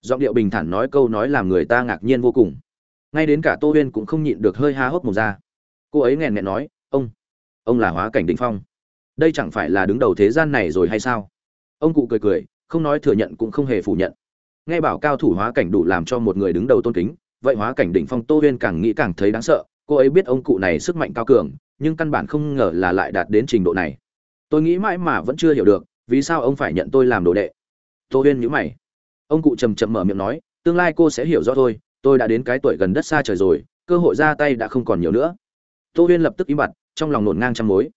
giọng điệu bình thản nói câu nói làm người ta ngạc nhiên vô cùng. Ngay đến cả tô huyên cũng không nhịn được hơi há hốc một ra. Cô ấy nghèn nghẹn nói, ông ông là hóa cảnh đỉnh phong. Đây chẳng phải là đứng đầu thế gian này rồi hay sao? Ông cụ cười cười, không nói thừa nhận cũng không hề phủ nhận nghe bảo cao thủ hóa cảnh đủ làm cho một người đứng đầu tôn kính, vậy hóa cảnh đỉnh phong tô huyên càng nghĩ càng thấy đáng sợ, cô ấy biết ông cụ này sức mạnh cao cường, nhưng căn bản không ngờ là lại đạt đến trình độ này. Tôi nghĩ mãi mà vẫn chưa hiểu được, vì sao ông phải nhận tôi làm đồ đệ? Tô huyên nhữ mày. Ông cụ trầm trầm mở miệng nói, tương lai cô sẽ hiểu rõ thôi, tôi đã đến cái tuổi gần đất xa trời rồi, cơ hội ra tay đã không còn nhiều nữa. Tô huyên lập tức im bặt, trong lòng nổn ngang trăm mối.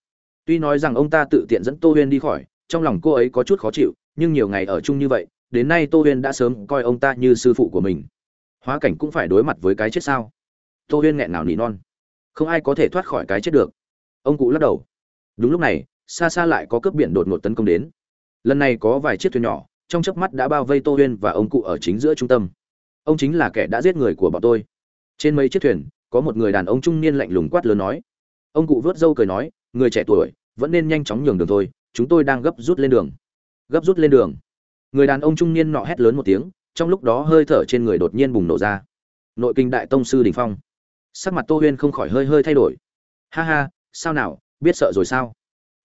Tuy nói rằng ông ta tự tiện dẫn tô huyên đi khỏi, trong lòng cô ấy có chút khó chịu, nhưng nhiều ngày ở chung như vậy đến nay tô huyên đã sớm coi ông ta như sư phụ của mình. Hóa cảnh cũng phải đối mặt với cái chết sao? Tô huyên nghẹn nào nỉ non. Không ai có thể thoát khỏi cái chết được. Ông cụ lắc đầu. Đúng lúc này, xa xa lại có cướp biển đột ngột tấn công đến. Lần này có vài chiếc thuyền nhỏ, trong chớp mắt đã bao vây tô huyên và ông cụ ở chính giữa trung tâm. Ông chính là kẻ đã giết người của bọn tôi. Trên mấy chiếc thuyền, có một người đàn ông trung niên lạnh lùng quát lớn nói. Ông cụ vớt râu cười nói, người trẻ tuổi, vẫn nên nhanh chóng nhường đường thôi, chúng tôi đang gấp rút lên đường. Gấp rút lên đường người đàn ông trung niên nọ hét lớn một tiếng, trong lúc đó hơi thở trên người đột nhiên bùng nổ ra. Nội kinh đại tông sư đình phong. Sắc mặt tô huyên không khỏi hơi hơi thay đổi. Ha ha, sao nào, biết sợ rồi sao?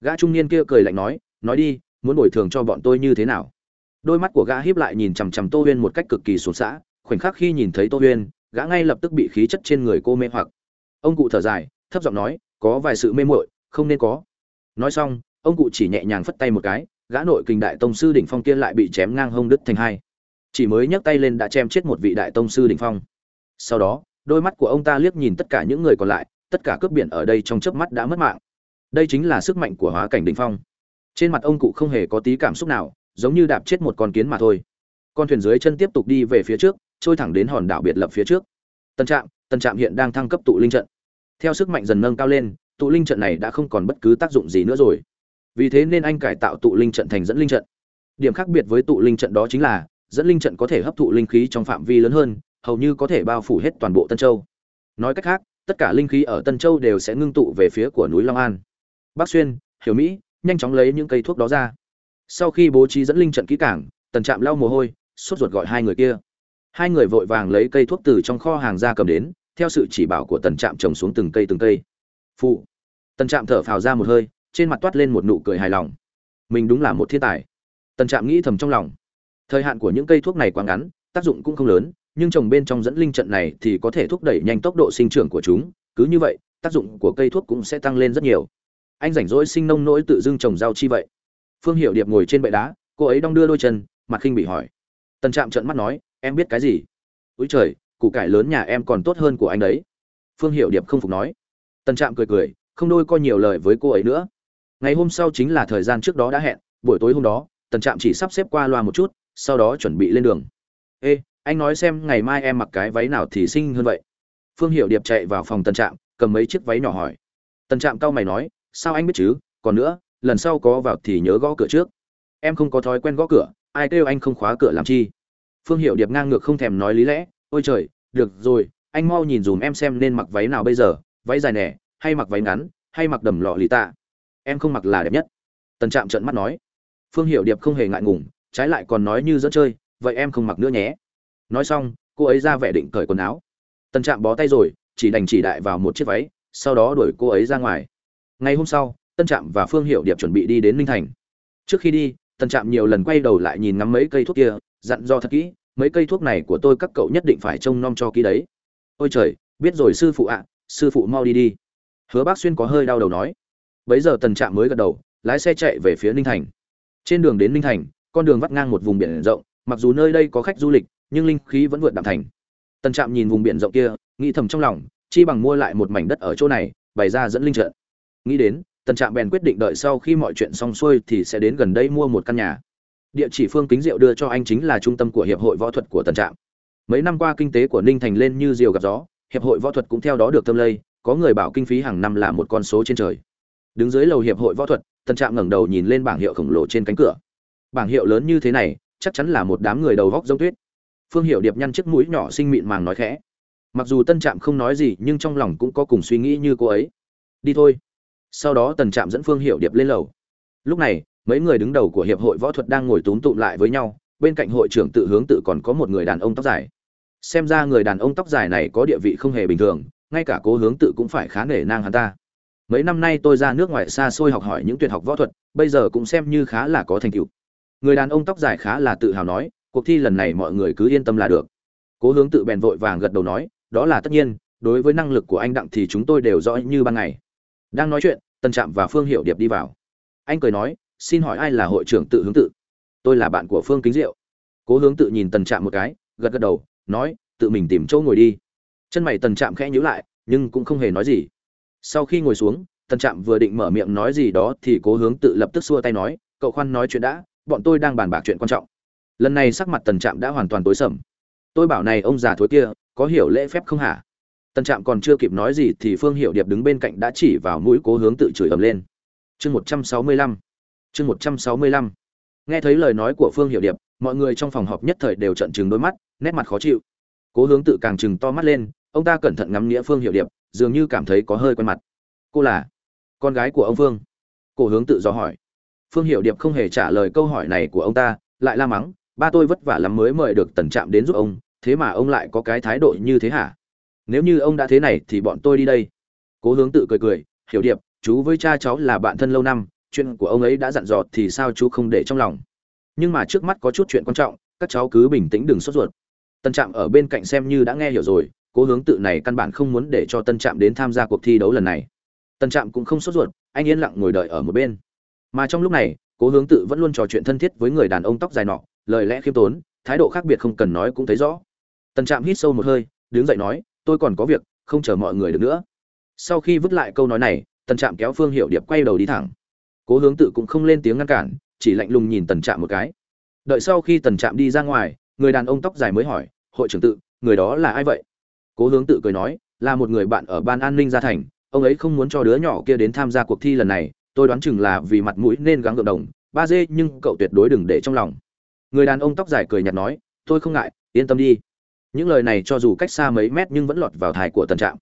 Gã trung niên kia cười lạnh nói nói đi, muốn bồi thường cho bọn tôi như thế nào? Đôi mắt của gã hiếp lại nhìn chằm chằm tô huyên một cách cực kỳ xuống xã khoảnh khắc khi nhìn thấy tô huyên, gã ngay lập tức bị khí chất trên người cô mê hoặc. Ông cụ thở dài, thấp giọng nói, có vài sự mê muội, không nên có. Nói xong, ông cụ chỉ nhẹ nhàng phất tay một cái gã nội kinh đại tông sư đỉnh phong kia lại bị chém ngang hông đứt thành hai. Chỉ mới nhấc tay lên đã chém chết một vị đại tông sư đỉnh phong. Sau đó, đôi mắt của ông ta liếc nhìn tất cả những người còn lại, tất cả cướp biển ở đây trong chớp mắt đã mất mạng. Đây chính là sức mạnh của hóa cảnh đỉnh phong. Trên mặt ông cụ không hề có tí cảm xúc nào, giống như đạp chết một con kiến mà thôi. Con thuyền dưới chân tiếp tục đi về phía trước, trôi thẳng đến hòn đảo biệt lập phía trước. Tân trạm tân trạm hiện đang thăng cấp tụ linh trận. Theo sức mạnh dần nâng cao lên, tụ linh trận này đã không còn bất cứ tác dụng gì nữa rồi vì thế nên anh cải tạo tụ linh trận thành dẫn linh trận. Điểm khác biệt với tụ linh trận đó chính là, dẫn linh trận có thể hấp thụ linh khí trong phạm vi lớn hơn, hầu như có thể bao phủ hết toàn bộ tân châu. Nói cách khác, tất cả linh khí ở tân châu đều sẽ ngưng tụ về phía của núi long an. Bắc xuyên, hiểu mỹ, nhanh chóng lấy những cây thuốc đó ra. Sau khi bố trí dẫn linh trận kỹ cảng tần trạm lau mồ hôi, sốt ruột gọi hai người kia. Hai người vội vàng lấy cây thuốc từ trong kho hàng ra cầm đến, theo sự chỉ bảo của tần trạm trồng xuống từng cây từng cây. Phụ. Tần trạm thở phào ra một hơi trên mặt toát lên một nụ cười hài lòng. Mình đúng là một thiên tài. Tần trạm nghĩ thầm trong lòng. Thời hạn của những cây thuốc này quá ngắn, tác dụng cũng không lớn, nhưng trồng bên trong dẫn linh trận này thì có thể thúc đẩy nhanh tốc độ sinh trưởng của chúng. Cứ như vậy, tác dụng của cây thuốc cũng sẽ tăng lên rất nhiều. Anh rảnh rỗi sinh nông nỗi tự dưng trồng rau chi vậy. Phương hiệu điệp ngồi trên bệ đá, cô ấy đong đưa đôi chân, mặt khinh bị hỏi. Tần trạm trợn mắt nói, em biết cái gì? Úi trời, củ cải lớn nhà em còn tốt hơn của anh đấy. Phương hiệu điệp không phục nói. Tần trạm cười cười, không đôi coi nhiều lời với cô ấy nữa ngày hôm sau chính là thời gian trước đó đã hẹn, buổi tối hôm đó, tần trạm chỉ sắp xếp qua loa một chút, sau đó chuẩn bị lên đường. Ê, anh nói xem ngày mai em mặc cái váy nào thì xinh hơn vậy? Phương hiệu điệp chạy vào phòng tần trạm, cầm mấy chiếc váy nhỏ hỏi. Tần trạm cau mày nói, sao anh biết chứ? Còn nữa, lần sau có vào thì nhớ gõ cửa trước. Em không có thói quen gõ cửa, ai kêu anh không khóa cửa làm chi? Phương hiệu điệp ngang ngược không thèm nói lý lẽ, ôi trời, được rồi, anh mau nhìn dùm em xem nên mặc váy nào bây giờ, váy dài nẻ, hay mặc váy ngắn, hay mặc đầm lọ lì tạ em không mặc là đẹp nhất. Tần trạm trợn mắt nói. Phương hiệu điệp không hề ngại ngùng, trái lại còn nói như dẫn chơi, vậy em không mặc nữa nhé. Nói xong, cô ấy ra vẻ định cởi quần áo. Tần trạm bó tay rồi, chỉ đành chỉ đại vào một chiếc váy, sau đó đuổi cô ấy ra ngoài. Ngày hôm sau tân trạm và phương hiệu điệp chuẩn bị đi đến ninh thành. Trước khi đi tân trạm nhiều lần quay đầu lại nhìn ngắm mấy cây thuốc kia, dặn do thật kỹ, mấy cây thuốc này của tôi các cậu nhất định phải trông nom cho kỹ đấy. Ôi trời, biết rồi sư phụ ạ, sư phụ mau đi đi. Hứa bác xuyên có hơi đau đầu nói bấy giờ tần trạm mới gật đầu, lái xe chạy về phía ninh thành. Trên đường đến ninh thành, con đường vắt ngang một vùng biển rộng, mặc dù nơi đây có khách du lịch, nhưng linh khí vẫn vượt đạm thành. Tần trạm nhìn vùng biển rộng kia, nghĩ thầm trong lòng, chi bằng mua lại một mảnh đất ở chỗ này, bày ra dẫn linh trận. Nghĩ đến, tần trạm bèn quyết định đợi sau khi mọi chuyện xong xuôi thì sẽ đến gần đây mua một căn nhà. Địa chỉ phương kính diệu đưa cho anh chính là trung tâm của hiệp hội võ thuật của tần trạm. Mấy năm qua kinh tế của ninh thành lên như diều gặp gió, hiệp hội võ thuật cũng theo đó được tâm lây, có người bảo kinh phí hàng năm là một con số trên trời đứng dưới lầu hiệp hội võ thuật, tần trạm ngẩng đầu nhìn lên bảng hiệu khổng lồ trên cánh cửa. Bảng hiệu lớn như thế này, chắc chắn là một đám người đầu góc giống tuyết. Phương hiệu điệp nhăn chiếc mũi nhỏ xinh mịn màng nói khẽ. Mặc dù tân trạm không nói gì, nhưng trong lòng cũng có cùng suy nghĩ như cô ấy. Đi thôi. Sau đó tần trạm dẫn phương hiệu điệp lên lầu. Lúc này, mấy người đứng đầu của hiệp hội võ thuật đang ngồi túm tụm lại với nhau, bên cạnh hội trưởng tự hướng tự còn có một người đàn ông tóc dài. Xem ra người đàn ông tóc dài này có địa vị không hề bình thường, ngay cả cố hướng tự cũng phải khá nể nang hắn ta mấy năm nay tôi ra nước ngoài xa xôi học hỏi những tuyệt học võ thuật, bây giờ cũng xem như khá là có thành tựu. Người đàn ông tóc dài khá là tự hào nói, cuộc thi lần này mọi người cứ yên tâm là được. Cố hướng tự bèn vội vàng gật đầu nói, đó là tất nhiên, đối với năng lực của anh đặng thì chúng tôi đều rõ như ban ngày. Đang nói chuyện, tân trạm và phương hiệu điệp đi vào. Anh cười nói, xin hỏi ai là hội trưởng tự hướng tự? Tôi là bạn của phương kính diệu. Cố hướng tự nhìn tần trạm một cái, gật gật đầu, nói, tự mình tìm chỗ ngồi đi. Chân mày tần trạm khẽ nhíu lại, nhưng cũng không hề nói gì sau khi ngồi xuống, tần trạm vừa định mở miệng nói gì đó thì cố hướng tự lập tức xua tay nói, cậu khoan nói chuyện đã, bọn tôi đang bàn bạc chuyện quan trọng. Lần này sắc mặt tần trạm đã hoàn toàn tối sầm. Tôi bảo này ông già thối kia, có hiểu lễ phép không hả? Tần trạm còn chưa kịp nói gì thì phương hiệu điệp đứng bên cạnh đã chỉ vào mũi cố hướng tự chửi ầm lên. Chương một trăm sáu mươi lăm, chương một trăm sáu mươi lăm. Nghe thấy lời nói của phương hiệu điệp, mọi người trong phòng họp nhất thời đều trận chừng đôi mắt, nét mặt khó chịu. Cố hướng tự càng chừng to mắt lên, ông ta cẩn thận ngắm nghĩa phương hiệu điệp dường như cảm thấy có hơi quen mặt. Cô là con gái của ông phương. Cổ hướng tự do hỏi. Phương hiệu điệp không hề trả lời câu hỏi này của ông ta, lại la mắng, ba tôi vất vả lắm mới mời được tần trạm đến giúp ông, thế mà ông lại có cái thái độ như thế hả? Nếu như ông đã thế này thì bọn tôi đi đây. Cố hướng tự cười cười, hiểu điệp, chú với cha cháu là bạn thân lâu năm, chuyện của ông ấy đã dặn dò thì sao chú không để trong lòng? Nhưng mà trước mắt có chút chuyện quan trọng, các cháu cứ bình tĩnh đừng sốt ruột. Tần trạm ở bên cạnh xem như đã nghe hiểu rồi cố hướng tự này căn bản không muốn để cho tân trạm đến tham gia cuộc thi đấu lần này. Tân trạm cũng không sốt ruột, anh yên lặng ngồi đợi ở một bên. Mà trong lúc này, cố hướng tự vẫn luôn trò chuyện thân thiết với người đàn ông tóc dài nọ, lời lẽ khiêm tốn, thái độ khác biệt không cần nói cũng thấy rõ. Tân trạm hít sâu một hơi, đứng dậy nói, tôi còn có việc, không chờ mọi người được nữa. Sau khi vứt lại câu nói này, tân trạm kéo phương hiệu điệp quay đầu đi thẳng. Cố hướng tự cũng không lên tiếng ngăn cản, chỉ lạnh lùng nhìn tần trạm một cái. Đợi sau khi tần trạm đi ra ngoài, người đàn ông tóc dài mới hỏi, hội trưởng tự, người đó là ai vậy? Cố hướng tự cười nói, là một người bạn ở ban an ninh gia thành, ông ấy không muốn cho đứa nhỏ kia đến tham gia cuộc thi lần này, tôi đoán chừng là vì mặt mũi nên gắng gượng đồng, ba dê nhưng cậu tuyệt đối đừng để trong lòng. Người đàn ông tóc dài cười nhạt nói, tôi không ngại, yên tâm đi. Những lời này cho dù cách xa mấy mét nhưng vẫn lọt vào thai của tần trạm.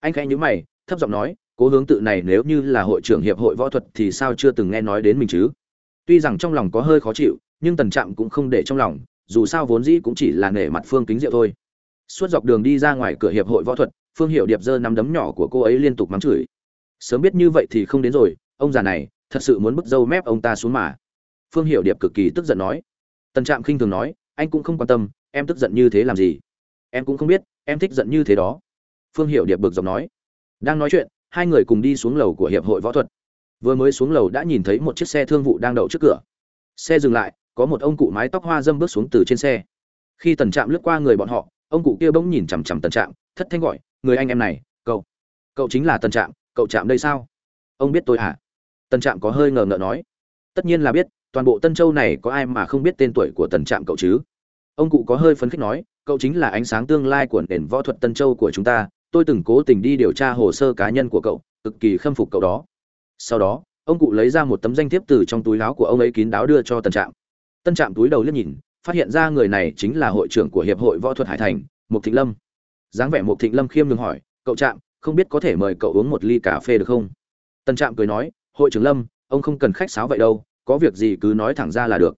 Anh khẽ nhữ mày, thấp giọng nói, cố hướng tự này nếu như là hội trưởng hiệp hội võ thuật thì sao chưa từng nghe nói đến mình chứ? Tuy rằng trong lòng có hơi khó chịu, nhưng tần trạm cũng không để trong lòng, dù sao vốn dĩ cũng chỉ là nể mặt phương kính diệu thôi suốt dọc đường đi ra ngoài cửa hiệp hội võ thuật, phương hiệu điệp giơ nắm đấm nhỏ của cô ấy liên tục mắng chửi. Sớm biết như vậy thì không đến rồi, ông già này, thật sự muốn bức dâu mép ông ta xuống mà. Phương hiệu điệp cực kỳ tức giận nói. Tần trạm khinh thường nói, anh cũng không quan tâm, em tức giận như thế làm gì? Em cũng không biết, em thích giận như thế đó. Phương hiệu điệp bực dọc nói. Đang nói chuyện, hai người cùng đi xuống lầu của hiệp hội võ thuật. Vừa mới xuống lầu đã nhìn thấy một chiếc xe thương vụ đang đậu trước cửa. Xe dừng lại, có một ông cụ mái tóc hoa dâm bước xuống từ trên xe. Khi tần trạm lướt qua người bọn họ ông cụ kia bỗng nhìn chằm chằm tần trạm, thất thanh gọi, người anh em này, cậu cậu chính là tần trạm, cậu trạm đây sao? Ông biết tôi à tần trạm có hơi ngờ ngợ nói. Tất nhiên là biết, toàn bộ tân châu này có ai mà không biết tên tuổi của tần trạm cậu chứ? Ông cụ có hơi phấn khích nói, cậu chính là ánh sáng tương lai của nền võ thuật tân châu của chúng ta, tôi từng cố tình đi điều tra hồ sơ cá nhân của cậu, cực kỳ khâm phục cậu đó. Sau đó, ông cụ lấy ra một tấm danh thiếp từ trong túi láo của ông ấy kín đáo đưa cho tân trạm. Tân trạm túi đầu liếc nhìn phát hiện ra người này chính là hội trưởng của hiệp hội võ thuật hải thành, mục thịnh lâm. Dáng vẻ mục thịnh lâm khiêm nhường hỏi, cậu trạm, không biết có thể mời cậu uống một ly cà phê được không? Tân trạm cười nói, hội trưởng lâm, ông không cần khách sáo vậy đâu, có việc gì cứ nói thẳng ra là được.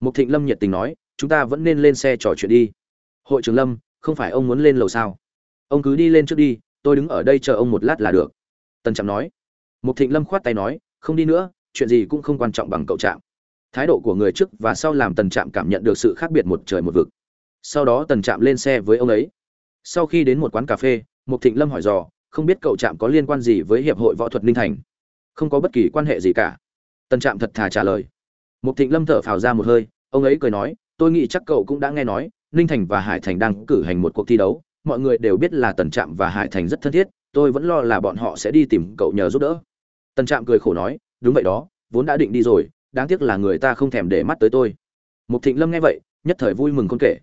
Mục thịnh lâm nhiệt tình nói, chúng ta vẫn nên lên xe trò chuyện đi. Hội trưởng lâm, không phải ông muốn lên lầu sao? Ông cứ đi lên trước đi, tôi đứng ở đây chờ ông một lát là được. Tân trạm nói. Mục thịnh lâm khoát tay nói, không đi nữa, chuyện gì cũng không quan trọng bằng cậu trạm thái độ của người trước và sau làm tần trạm cảm nhận được sự khác biệt một trời một vực. Sau đó tần trạm lên xe với ông ấy. Sau khi đến một quán cà phê, mục thịnh lâm hỏi dò, không biết cậu trạm có liên quan gì với hiệp hội võ thuật ninh thành? Không có bất kỳ quan hệ gì cả. Tần trạm thật thà trả lời. Mục thịnh lâm thở phào ra một hơi, ông ấy cười nói, tôi nghĩ chắc cậu cũng đã nghe nói, ninh thành và hải thành đang cử hành một cuộc thi đấu. Mọi người đều biết là tần trạm và hải thành rất thân thiết, tôi vẫn lo là bọn họ sẽ đi tìm cậu nhờ giúp đỡ. Tần trạm cười khổ nói, đúng vậy đó, vốn đã định đi rồi đáng tiếc là người ta không thèm để mắt tới tôi. Mục thịnh lâm nghe vậy nhất thời vui mừng con kể.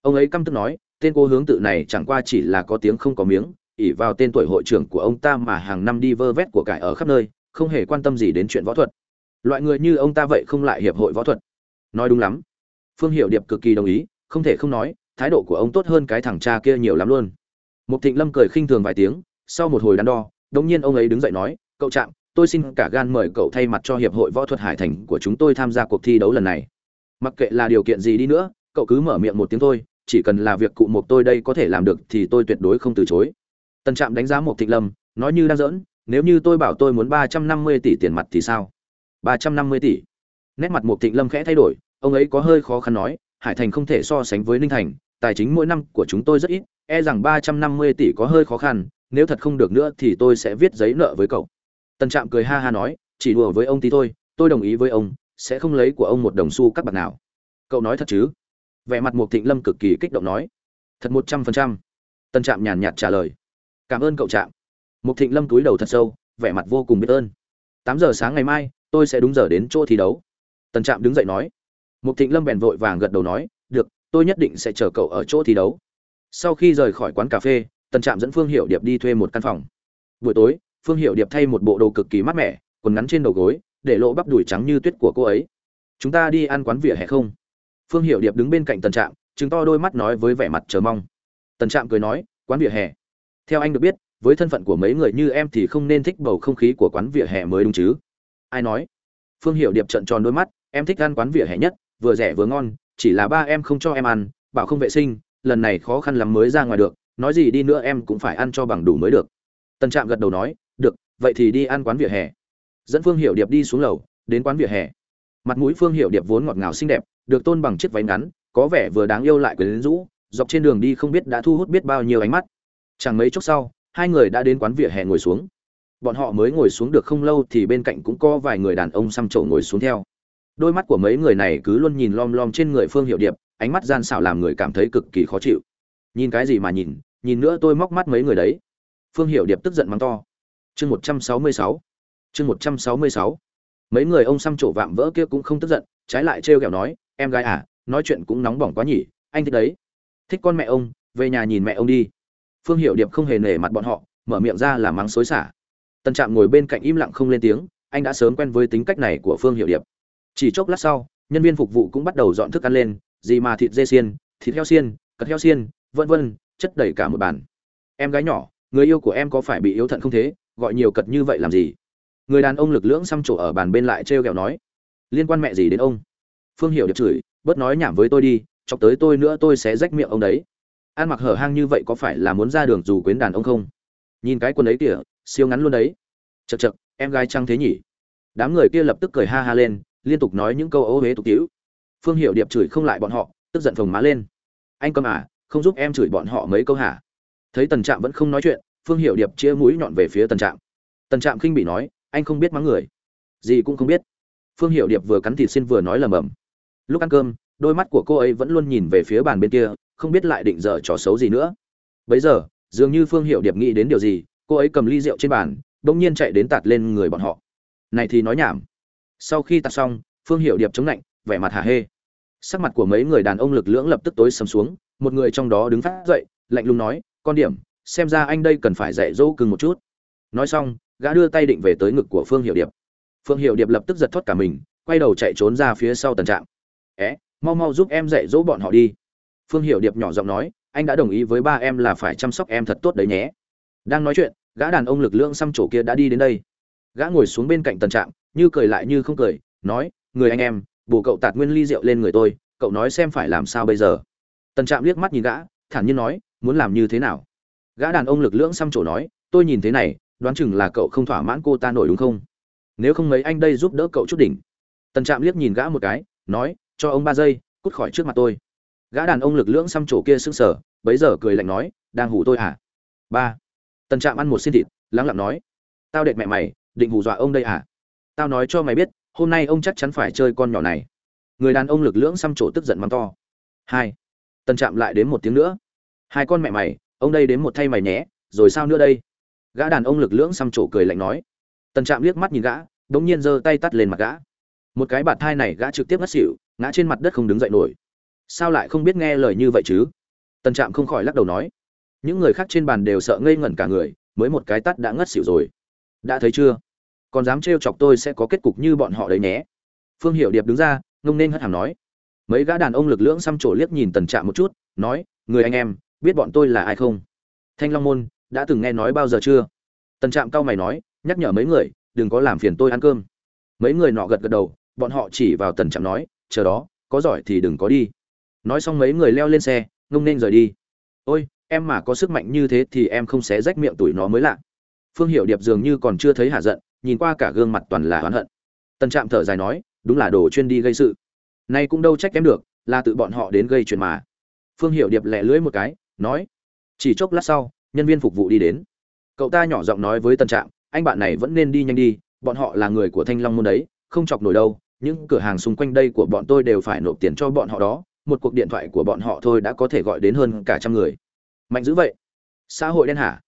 Ông ấy căm tức nói tên cô hướng tự này chẳng qua chỉ là có tiếng không có miếng ỉ vào tên tuổi hội trưởng của ông ta mà hàng năm đi vơ vét của cải ở khắp nơi không hề quan tâm gì đến chuyện võ thuật. Loại người như ông ta vậy không lại hiệp hội võ thuật. Nói đúng lắm. Phương hiệu điệp cực kỳ đồng ý không thể không nói thái độ của ông tốt hơn cái thằng cha kia nhiều lắm luôn. Mục Thịnh Lâm cười khinh thường vài tiếng, sau một hồi đắn đo, đột nhiên ông ấy đứng dậy nói, "Cậu trạng tôi xin cả gan mời cậu thay mặt cho hiệp hội võ thuật Hải Thành của chúng tôi tham gia cuộc thi đấu lần này. Mặc kệ là điều kiện gì đi nữa, cậu cứ mở miệng một tiếng thôi, chỉ cần là việc cụ một tôi đây có thể làm được thì tôi tuyệt đối không từ chối." Tân Trạm đánh giá mộc Thịnh Lâm, nói như đang giỡn, "Nếu như tôi bảo tôi muốn ba trăm năm mươi tỷ tiền mặt thì sao?" Ba trăm năm mươi tỷ. Nét mặt mộc Thịnh Lâm khẽ thay đổi, ông ấy có hơi khó khăn nói, "Hải Thành không thể so sánh với Ninh Thành, tài chính mỗi năm của chúng tôi rất ít, e rằng ba trăm năm mươi tỷ có hơi khó khăn, nếu thật không được nữa thì tôi sẽ viết giấy nợ với cậu." Tần Trạm cười ha ha nói, "Chỉ đùa với ông tí thôi, tôi đồng ý với ông, sẽ không lấy của ông một đồng xu các bạc nào." Cậu nói thật chứ? Vẻ mặt Mục Thịnh Lâm cực kỳ kích động nói, "Thật một trăm phần trăm." Tần Trạm nhàn nhạt trả lời, "Cảm ơn cậu Trạm." Mục Thịnh Lâm cúi đầu thật sâu, vẻ mặt vô cùng biết ơn. Tám giờ sáng ngày mai, tôi sẽ đúng giờ đến chỗ thi đấu." Tần Trạm đứng dậy nói. Mục Thịnh Lâm bèn vội vàng gật đầu nói, "Được, tôi nhất định sẽ chờ cậu ở chỗ thi đấu." Sau khi rời khỏi quán cà phê, Tần Trạm dẫn Phương Hiểu Điệp đi thuê một căn phòng. Buổi tối, Phương Hiểu Điệp thay một bộ đồ cực kỳ mát mẻ, quần ngắn trên đầu gối, để lộ bắp đùi trắng như tuyết của cô ấy. "Chúng ta đi ăn quán vỉa hè không?" Phương Hiểu Điệp đứng bên cạnh Tần Trạm, chứng to đôi mắt nói với vẻ mặt chờ mong. Tần Trạm cười nói, "Quán vỉa hè? Theo anh được biết, với thân phận của mấy người như em thì không nên thích bầu không khí của quán vỉa hè mới đúng chứ?" Ai nói? Phương Hiểu Điệp trợn tròn đôi mắt, "Em thích ăn quán vỉa hè nhất, vừa rẻ vừa ngon, chỉ là ba em không cho em ăn, bảo không vệ sinh, lần này khó khăn lắm mới ra ngoài được, nói gì đi nữa em cũng phải ăn cho bằng đủ mới được." Tần Trạm gật đầu nói, "Được, vậy thì đi ăn quán vỉa hè." Dẫn Phương Hiểu Điệp đi xuống lầu, đến quán vỉa hè. Mặt mũi Phương Hiểu Điệp vốn ngọt ngào xinh đẹp, được tôn bằng chiếc váy ngắn, có vẻ vừa đáng yêu lại quyến rũ, dọc trên đường đi không biết đã thu hút biết bao nhiêu ánh mắt. Chẳng mấy chốc sau, hai người đã đến quán vỉa hè ngồi xuống. Bọn họ mới ngồi xuống được không lâu thì bên cạnh cũng có vài người đàn ông xăm trổ ngồi xuống theo. Đôi mắt của mấy người này cứ luôn nhìn lom lom trên người Phương Hiểu Điệp, ánh mắt gian xảo làm người cảm thấy cực kỳ khó chịu. Nhìn cái gì mà nhìn, nhìn nữa tôi móc mắt mấy người đấy. Phương Hiểu Điệp tức giận mắng to. Chương 166. Chương 166. Mấy người ông xăm trổ vạm vỡ kia cũng không tức giận, trái lại trêu ghẹo nói, "Em gái à, nói chuyện cũng nóng bỏng quá nhỉ, anh thích đấy. Thích con mẹ ông, về nhà nhìn mẹ ông đi." Phương Hiểu Điệp không hề nể mặt bọn họ, mở miệng ra là mắng xối xả. tân trạm ngồi bên cạnh im lặng không lên tiếng anh đã sớm quen với tính cách này của phương hiệu điệp chỉ chốc lát sau nhân viên phục vụ cũng bắt đầu dọn thức ăn lên gì mà thịt dê xiên thịt heo xiên cật heo xiên vân vân chất đầy cả một bàn em gái nhỏ người yêu của em có phải bị yếu thận không thế gọi nhiều cật như vậy làm gì? Người đàn ông lực lưỡng xăm trổ ở bàn bên lại trêu ghẹo nói, liên quan mẹ gì đến ông? Phương hiểu điệp chửi, bớt nói nhảm với tôi đi, chọc tới tôi nữa tôi sẽ rách miệng ông đấy. Ăn mặc hở hang như vậy có phải là muốn ra đường dù quyến đàn ông không? Nhìn cái quần ấy kìa, siêu ngắn luôn đấy. Chật chật em gái trăng thế nhỉ? Đám người kia lập tức cười ha ha lên, liên tục nói những câu ố huế tục tiễu phương hiệu điệp chửi không lại bọn họ, tức giận phồng má lên. Anh cầm à không giúp em chửi bọn họ mấy câu hả? Thấy tần trạm vẫn không nói chuyện phương hiệu điệp chia mũi nhọn về phía tần trạm. Tần trạm khinh bị nói, anh không biết mắng người. Gì cũng không biết. Phương hiệu điệp vừa cắn thịt xin vừa nói lầm bầm. Lúc ăn cơm, đôi mắt của cô ấy vẫn luôn nhìn về phía bàn bên kia, không biết lại định dở trò xấu gì nữa. Bấy giờ, dường như phương hiệu điệp nghĩ đến điều gì, cô ấy cầm ly rượu trên bàn, bỗng nhiên chạy đến tạt lên người bọn họ. Này thì nói nhảm. Sau khi tạt xong, phương hiệu điệp chống lạnh, vẻ mặt hả hê. Sắc mặt của mấy người đàn ông lực lưỡng lập tức tối sầm xuống, một người trong đó đứng phát dậy, lạnh lùng nói, con điểm xem ra anh đây cần phải dạy dỗ cưng một chút. Nói xong, gã đưa tay định về tới ngực của phương hiệu điệp. Phương hiệu điệp lập tức giật thoát cả mình, quay đầu chạy trốn ra phía sau tần trạm. É mau mau giúp em dạy dỗ bọn họ đi. Phương hiệu điệp nhỏ giọng nói, anh đã đồng ý với ba em là phải chăm sóc em thật tốt đấy nhé. Đang nói chuyện, gã đàn ông lực lượng xăm chỗ kia đã đi đến đây. Gã ngồi xuống bên cạnh tần trạm, như cười lại như không cười, nói, người anh em, bù cậu tạt nguyên ly rượu lên người tôi, cậu nói xem phải làm sao bây giờ. Tần trạm liếc mắt nhìn gã, thản nhiên nói, muốn làm như thế nào? Gã đàn ông lực lưỡng xăm chỗ nói, tôi nhìn thế này, đoán chừng là cậu không thỏa mãn cô ta nổi đúng không? Nếu không mấy anh đây giúp đỡ cậu chút đỉnh. Tần trạm liếc nhìn gã một cái, nói, cho ông ba giây, cút khỏi trước mặt tôi. Gã đàn ông lực lưỡng xăm chỗ kia sững sờ, bấy giờ cười lạnh nói, đang hù tôi à? Ba. Tần trạm ăn một xin thịt, lắng lặng nói, tao đệt mẹ mày, định hù dọa ông đây à? Tao nói cho mày biết, hôm nay ông chắc chắn phải chơi con nhỏ này. Người đàn ông lực lưỡng xăm chỗ tức giận mắng to. Hai. Tần trạm lại đến một tiếng nữa. Hai con mẹ mày ông đây đến một thay mày nhé, rồi sao nữa đây? Gã đàn ông lực lưỡng xăm trổ cười lạnh nói. Tần trạm liếc mắt nhìn gã đ ỗ n g nhiên giơ tay tắt lên mặt gã. Một cái bạt thai này gã trực tiếp ngất xỉu, ngã trên mặt đất không đứng dậy nổi. Sao lại không biết nghe lời như vậy chứ? Tần trạm không khỏi lắc đầu nói. Những người khác trên bàn đều sợ ngây ngẩn cả người, mới một cái tắt đã ngất xỉu rồi. Đã thấy chưa? Còn dám trêu chọc tôi sẽ có kết cục như bọn họ đấy nhé. Phương hiệu điệp đứng ra, ngông nên hất hàm nói. Mấy gã đàn ông lực lưỡng xăm trổ liếc nhìn tần trạm một chút, nói, người anh em biết bọn tôi là ai không? Thanh long môn, đã từng nghe nói bao giờ chưa? Tần trạm cao mày nói, nhắc nhở mấy người, đừng có làm phiền tôi ăn cơm. Mấy người nọ gật gật đầu, bọn họ chỉ vào tần trạm nói, chờ đó, có giỏi thì đừng có đi. Nói xong mấy người leo lên xe, ngông nên rời đi. Ôi, em mà có sức mạnh như thế thì em không xé rách miệng tụi nó mới lạ. Phương hiệu điệp dường như còn chưa thấy hạ giận, nhìn qua cả gương mặt toàn là oán hận. Tần trạm thở dài nói, đúng là đồ chuyên đi gây sự. Nay cũng đâu trách em được, là tự bọn họ đến gây chuyện mà. Phương hiệu điệp lẹ lưỡi một cái nói, chỉ chốc lát sau, nhân viên phục vụ đi đến. Cậu ta nhỏ giọng nói với tân trạm, anh bạn này vẫn nên đi nhanh đi, bọn họ là người của thanh long môn đấy, không chọc nổi đâu, những cửa hàng xung quanh đây của bọn tôi đều phải nộp tiền cho bọn họ đó, một cuộc điện thoại của bọn họ thôi đã có thể gọi đến hơn cả trăm người. Mạnh dữ vậy. Xã hội đen hả?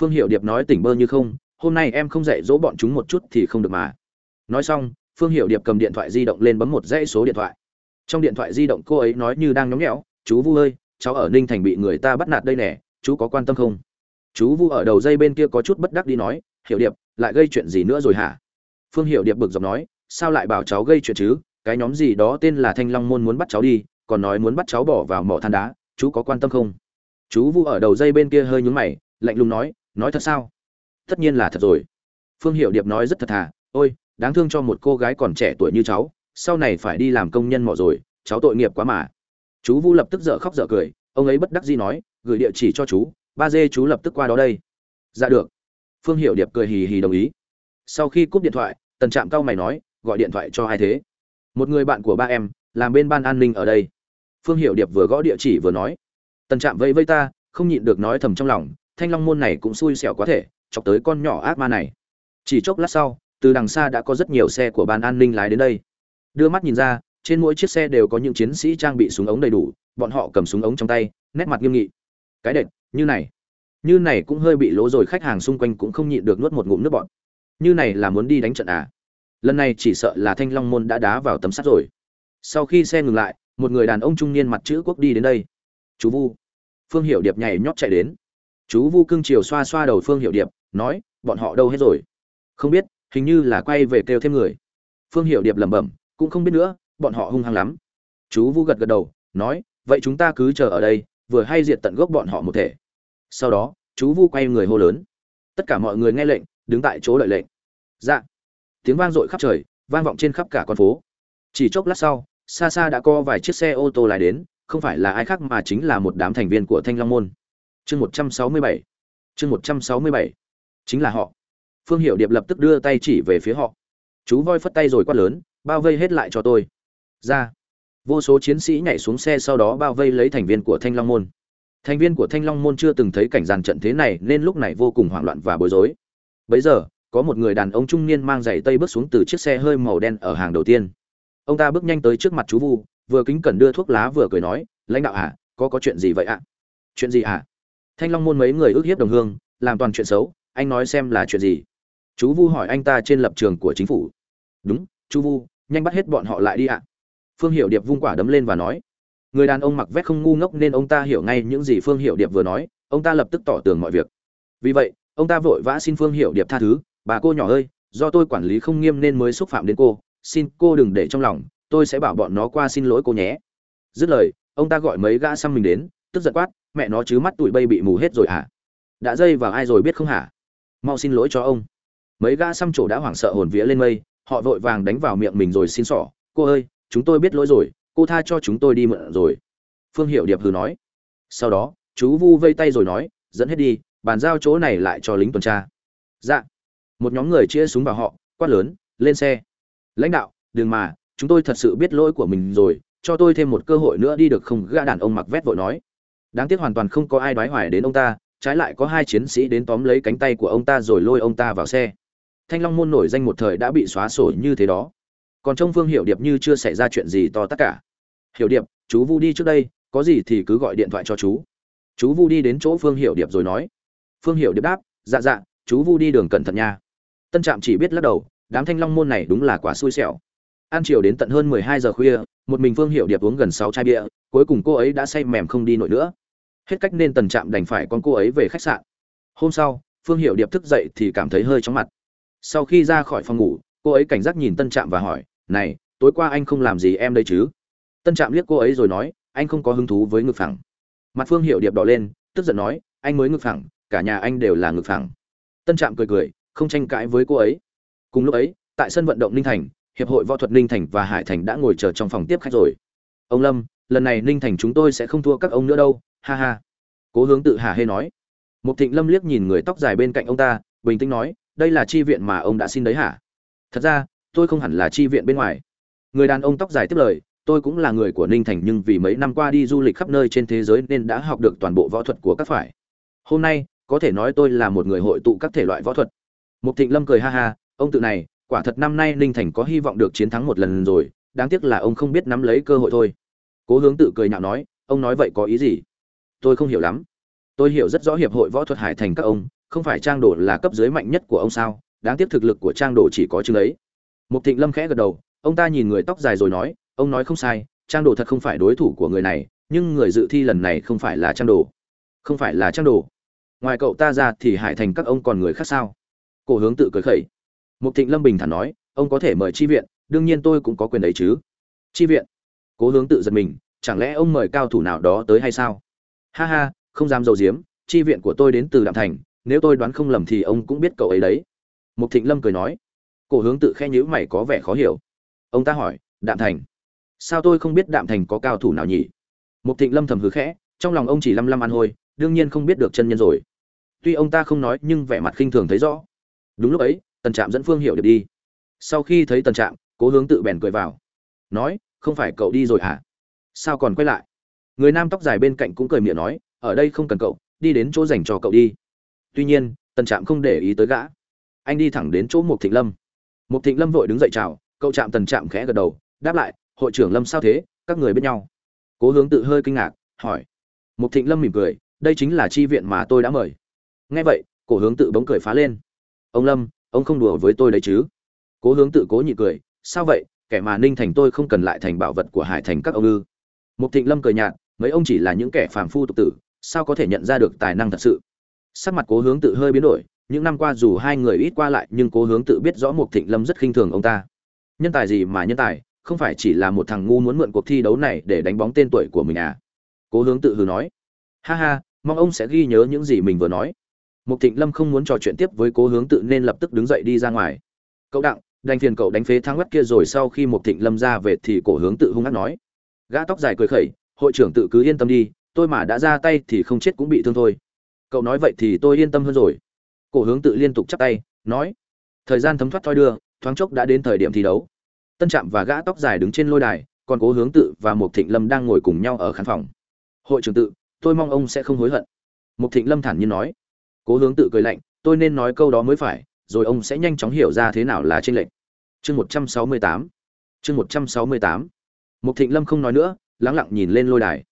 Phương hiệu điệp nói tỉnh bơ như không, hôm nay em không dạy dỗ bọn chúng một chút thì không được mà. Nói xong, phương hiệu điệp cầm điện thoại di động lên bấm một dãy số điện thoại. Trong điện thoại di động cô ấy nói như đang nhóng nhẽo, chú vu ơi cháu ở ninh thành bị người ta bắt nạt đây nè, chú có quan tâm không? Chú vu ở đầu dây bên kia có chút bất đắc đi nói hiệu điệp, lại gây chuyện gì nữa rồi hả? Phương hiệu điệp bực dọc nói, sao lại bảo cháu gây chuyện chứ? Cái nhóm gì đó tên là thanh long môn muốn bắt cháu đi, còn nói muốn bắt cháu bỏ vào mỏ than đá, chú có quan tâm không? Chú vu ở đầu dây bên kia hơi nhún mày, lạnh lùng nói nói thật sao? Tất nhiên là thật rồi. Phương hiệu điệp nói rất thật thà, ôi, đáng thương cho một cô gái còn trẻ tuổi như cháu, sau này phải đi làm công nhân mỏ rồi, cháu tội nghiệp quá mà chú vu lập tức dở khóc dở cười, ông ấy bất đắc dĩ nói, gửi địa chỉ cho chú, ba dê chú lập tức qua đó đây. Dạ được. Phương hiệu điệp cười hì hì đồng ý. Sau khi cúp điện thoại, tần trạm cao mày nói, gọi điện thoại cho ai thế? Một người bạn của ba em, làm bên ban an ninh ở đây. Phương hiệu điệp vừa gõ địa chỉ vừa nói. Tần trạm vẫy vây ta, không nhịn được nói thầm trong lòng, thanh long môn này cũng xui xẻo quá thể, chọc tới con nhỏ ác ma này. Chỉ chốc lát sau, từ đằng xa đã có rất nhiều xe của ban an ninh lái đến đây. Đưa mắt nhìn ra trên mỗi chiếc xe đều có những chiến sĩ trang bị súng ống đầy đủ, bọn họ cầm súng ống trong tay, nét mặt nghiêm nghị. Cái đệt, như này. Như này cũng hơi bị lỗ rồi, khách hàng xung quanh cũng không nhịn được nuốt một ngụm nước bọt. Như này là muốn đi đánh trận à? Lần này chỉ sợ là thanh long môn đã đá vào tấm sắt rồi. Sau khi xe ngừng lại, một người đàn ông trung niên mặt chữ quốc đi đến đây. Chú vu. Phương hiệu điệp nhảy nhót chạy đến. Chú vu cưng chiều xoa xoa đầu phương hiệu điệp, nói, bọn họ đâu hết rồi? Không biết, hình như là quay về kêu thêm người. Phương hiệu điệp lẩm bẩm, cũng không biết nữa bọn họ hung hăng lắm. Chú vu gật gật đầu, nói, vậy chúng ta cứ chờ ở đây, vừa hay diệt tận gốc bọn họ một thể. Sau đó, chú vu quay người hô lớn. Tất cả mọi người nghe lệnh, đứng tại chỗ đợi lệnh. Dạ. Tiếng vang dội khắp trời, vang vọng trên khắp cả con phố. Chỉ chốc lát sau, xa xa đã có vài chiếc xe ô tô lại đến, không phải là ai khác mà chính là một đám thành viên của thanh long môn. Chương một trăm sáu mươi bảy. Chương một trăm sáu mươi bảy. Chính là họ. Phương hiệu điệp lập tức đưa tay chỉ về phía họ. Chú voi phất tay rồi quát lớn, bao vây hết lại cho tôi ra. Vô số chiến sĩ nhảy xuống xe sau đó bao vây lấy thành viên của thanh long môn. Thành viên của thanh long môn chưa từng thấy cảnh dàn trận thế này nên lúc này vô cùng hoảng loạn và bối rối. Bấy giờ, có một người đàn ông trung niên mang giày tây bước xuống từ chiếc xe hơi màu đen ở hàng đầu tiên. Ông ta bước nhanh tới trước mặt chú vu, vừa kính cẩn đưa thuốc lá vừa cười nói, lãnh đạo à có có chuyện gì vậy ạ? À? chuyện gì à? Thanh long môn mấy người ước hiếp đồng hương, làm toàn chuyện xấu, anh nói xem là chuyện gì? Chú vu hỏi anh ta trên lập trường của chính phủ. Đúng, chú vu, nhanh bắt hết bọn họ lại đi ạ phương hiệu điệp vung quả đấm lên và nói, người đàn ông mặc vét không ngu ngốc nên ông ta hiểu ngay những gì phương hiệu điệp vừa nói, ông ta lập tức tỏ tường mọi việc. Vì vậy, ông ta vội vã xin phương hiệu điệp tha thứ, bà cô nhỏ ơi, do tôi quản lý không nghiêm nên mới xúc phạm đến cô, xin cô đừng để trong lòng, tôi sẽ bảo bọn nó qua xin lỗi cô nhé. Dứt lời, ông ta gọi mấy gã xăm mình đến, tức giận quát, mẹ nó chứ mắt tụi bay bị mù hết rồi hả? Đã dây vào ai rồi biết không hả? Mau xin lỗi cho ông. Mấy gã xăm trổ đã hoảng sợ hồn vía lên mây, họ vội vàng đánh vào miệng mình rồi xin xỏ cô ơi chúng tôi biết lỗi rồi, cô tha cho chúng tôi đi mượn rồi. Phương hiệu điệp hừ nói. Sau đó, chú vu vây tay rồi nói, dẫn hết đi, bàn giao chỗ này lại cho lính tuần tra. Dạ. Một nhóm người chia súng vào họ, quát lớn, lên xe. Lãnh đạo, đừng mà, chúng tôi thật sự biết lỗi của mình rồi, cho tôi thêm một cơ hội nữa đi được không? Gã đàn ông mặc vét vội nói. Đáng tiếc hoàn toàn không có ai đoái hoài đến ông ta, trái lại có hai chiến sĩ đến tóm lấy cánh tay của ông ta rồi lôi ông ta vào xe. Thanh long môn nổi danh một thời đã bị xóa sổ như thế đó còn trong phương hiệu điệp như chưa xảy ra chuyện gì to tất cả. Hiểu điệp, chú vu đi trước đây, có gì thì cứ gọi điện thoại cho chú. Chú vu đi đến chỗ phương hiệu điệp rồi nói. Phương hiệu điệp đáp dạ dạ chú vu đi đường cẩn thận nha. Tân trạm chỉ biết lắc đầu, đám thanh long môn này đúng là quá xui xẻo. Ăn chiều đến tận hơn mười hai giờ khuya, một mình phương hiệu điệp uống gần sáu chai bia, cuối cùng cô ấy đã say mềm không đi nổi nữa. Hết cách nên tần trạm đành phải con cô ấy về khách sạn. Hôm sau, phương hiệu điệp thức dậy thì cảm thấy hơi chóng mặt. Sau khi ra khỏi phòng ngủ, cô ấy cảnh giác nhìn tân trạm và hỏi này, tối qua anh không làm gì em đây chứ? Tân trạm liếc cô ấy rồi nói, anh không có hứng thú với ngực phẳng. Mặt phương hiệu điệp đỏ lên, tức giận nói, anh mới ngực phẳng, cả nhà anh đều là ngực phẳng. Tân trạm cười cười, không tranh cãi với cô ấy. Cùng lúc ấy, tại sân vận động ninh thành, hiệp hội võ thuật ninh thành và hải thành đã ngồi chờ trong phòng tiếp khách rồi. Ông lâm, lần này ninh thành chúng tôi sẽ không thua các ông nữa đâu, ha ha. Cố hướng tự hà hê nói. Một thịnh lâm liếc nhìn người tóc dài bên cạnh ông ta, bình tĩnh nói, đây là chi viện mà ông đã xin đấy hả? Thật ra tôi không hẳn là chi viện bên ngoài. Người đàn ông tóc dài tiếp lời, tôi cũng là người của ninh thành nhưng vì mấy năm qua đi du lịch khắp nơi trên thế giới nên đã học được toàn bộ võ thuật của các phải. Hôm nay, có thể nói tôi là một người hội tụ các thể loại võ thuật. Mục thịnh lâm cười ha ha, ông tự này, quả thật năm nay ninh thành có hy vọng được chiến thắng một lần rồi, đáng tiếc là ông không biết nắm lấy cơ hội thôi. Cố hướng tự cười nhạo nói, ông nói vậy có ý gì? Tôi không hiểu lắm. Tôi hiểu rất rõ hiệp hội võ thuật hải thành các ông, không phải trang đồ là cấp dưới mạnh nhất của ông sao? Đáng tiếc thực lực của trang đồ chỉ có chừng ấy. Mục thịnh lâm khẽ gật đầu, ông ta nhìn người tóc dài rồi nói, ông nói không sai, trang đồ thật không phải đối thủ của người này, nhưng người dự thi lần này không phải là trang đồ. Không phải là trang đồ. Ngoài cậu ta ra thì hải thành các ông còn người khác sao? Cổ hướng tự cười khẩy. Mục thịnh lâm bình thản nói, ông có thể mời chi viện, đương nhiên tôi cũng có quyền đấy chứ. Chi viện? Cố hướng tự giật mình, chẳng lẽ ông mời cao thủ nào đó tới hay sao? Ha ha, không dám dầu diếm, chi viện của tôi đến từ đạm thành, nếu tôi đoán không lầm thì ông cũng biết cậu ấy đấy. Mục thịnh lâm cười nói cổ hướng tự khe nhữ mày có vẻ khó hiểu. Ông ta hỏi, đạm thành, sao tôi không biết đạm thành có cao thủ nào nhỉ? Mục thịnh lâm thầm hứ khẽ, trong lòng ông chỉ lăm lăm ăn hôi, đương nhiên không biết được chân nhân rồi. Tuy ông ta không nói, nhưng vẻ mặt khinh thường thấy rõ. Đúng lúc ấy, tần trạm dẫn phương hiệu điệp đi. Sau khi thấy tần trạm, cố hướng tự bèn cười vào. Nói, không phải cậu đi rồi hả? Sao còn quay lại? Người nam tóc dài bên cạnh cũng cười miệng nói, ở đây không cần cậu, đi đến chỗ dành cho cậu đi. Tuy nhiên, tần trạm không để ý tới gã. Anh đi thẳng đến chỗ Mục thịnh lâm. Mục thịnh lâm vội đứng dậy chào, cậu chạm tần chạm khẽ gật đầu, đáp lại, hội trưởng lâm sao thế, các người biết nhau? Cố hướng tự hơi kinh ngạc, hỏi. Mục thịnh lâm mỉm cười, đây chính là chi viện mà tôi đã mời. Nghe vậy, Cố hướng tự bỗng cười phá lên. Ông lâm, ông không đùa với tôi đấy chứ? Cố hướng tự cố nhị cười, sao vậy, kẻ mà ninh thành tôi không cần lại thành bảo vật của hải thành các ông ư? Mục thịnh lâm cười nhạt, mấy ông chỉ là những kẻ phàm phu tục tử, sao có thể nhận ra được tài năng thật sự? Sắc mặt cố hướng tự hơi biến đổi những năm qua dù hai người ít qua lại nhưng cố hướng tự biết rõ Mục thịnh lâm rất khinh thường ông ta nhân tài gì mà nhân tài không phải chỉ là một thằng ngu muốn mượn cuộc thi đấu này để đánh bóng tên tuổi của mình à cố hướng tự hừ nói ha ha mong ông sẽ ghi nhớ những gì mình vừa nói Mục Thịnh Lâm không muốn trò chuyện tiếp với Cố Hướng Tự nên lập tức đứng dậy đi ra ngoài. "Cậu đặng, đành phiền cậu đánh phế thắng quét kia rồi sau khi Mục Thịnh Lâm ra về thì Cố Hướng Tự hung hăng nói." Gã tóc dài cười khẩy, "Hội trưởng tự cứ yên tâm đi, tôi mà đã ra tay thì không chết cũng bị thương thôi." Cậu nói vậy thì tôi yên tâm hơn rồi. Cố Hướng Tự liên tục chắp tay, nói: "Thời gian thấm thoát thoi đưa, thoáng chốc đã đến thời điểm thi đấu." Tân Trạm và gã tóc dài đứng trên lôi đài, còn Cố Hướng Tự và Mục Thịnh Lâm đang ngồi cùng nhau ở khán phòng. "Hội trưởng tự, tôi mong ông sẽ không hối hận." Mục Thịnh Lâm thản nhiên nói cố hướng tự cười lạnh tôi nên nói câu đó mới phải rồi ông sẽ nhanh chóng hiểu ra thế nào là tranh lệch chương một trăm sáu mươi tám chương một trăm sáu mươi tám mục thịnh lâm không nói nữa lắng lặng nhìn lên lôi đài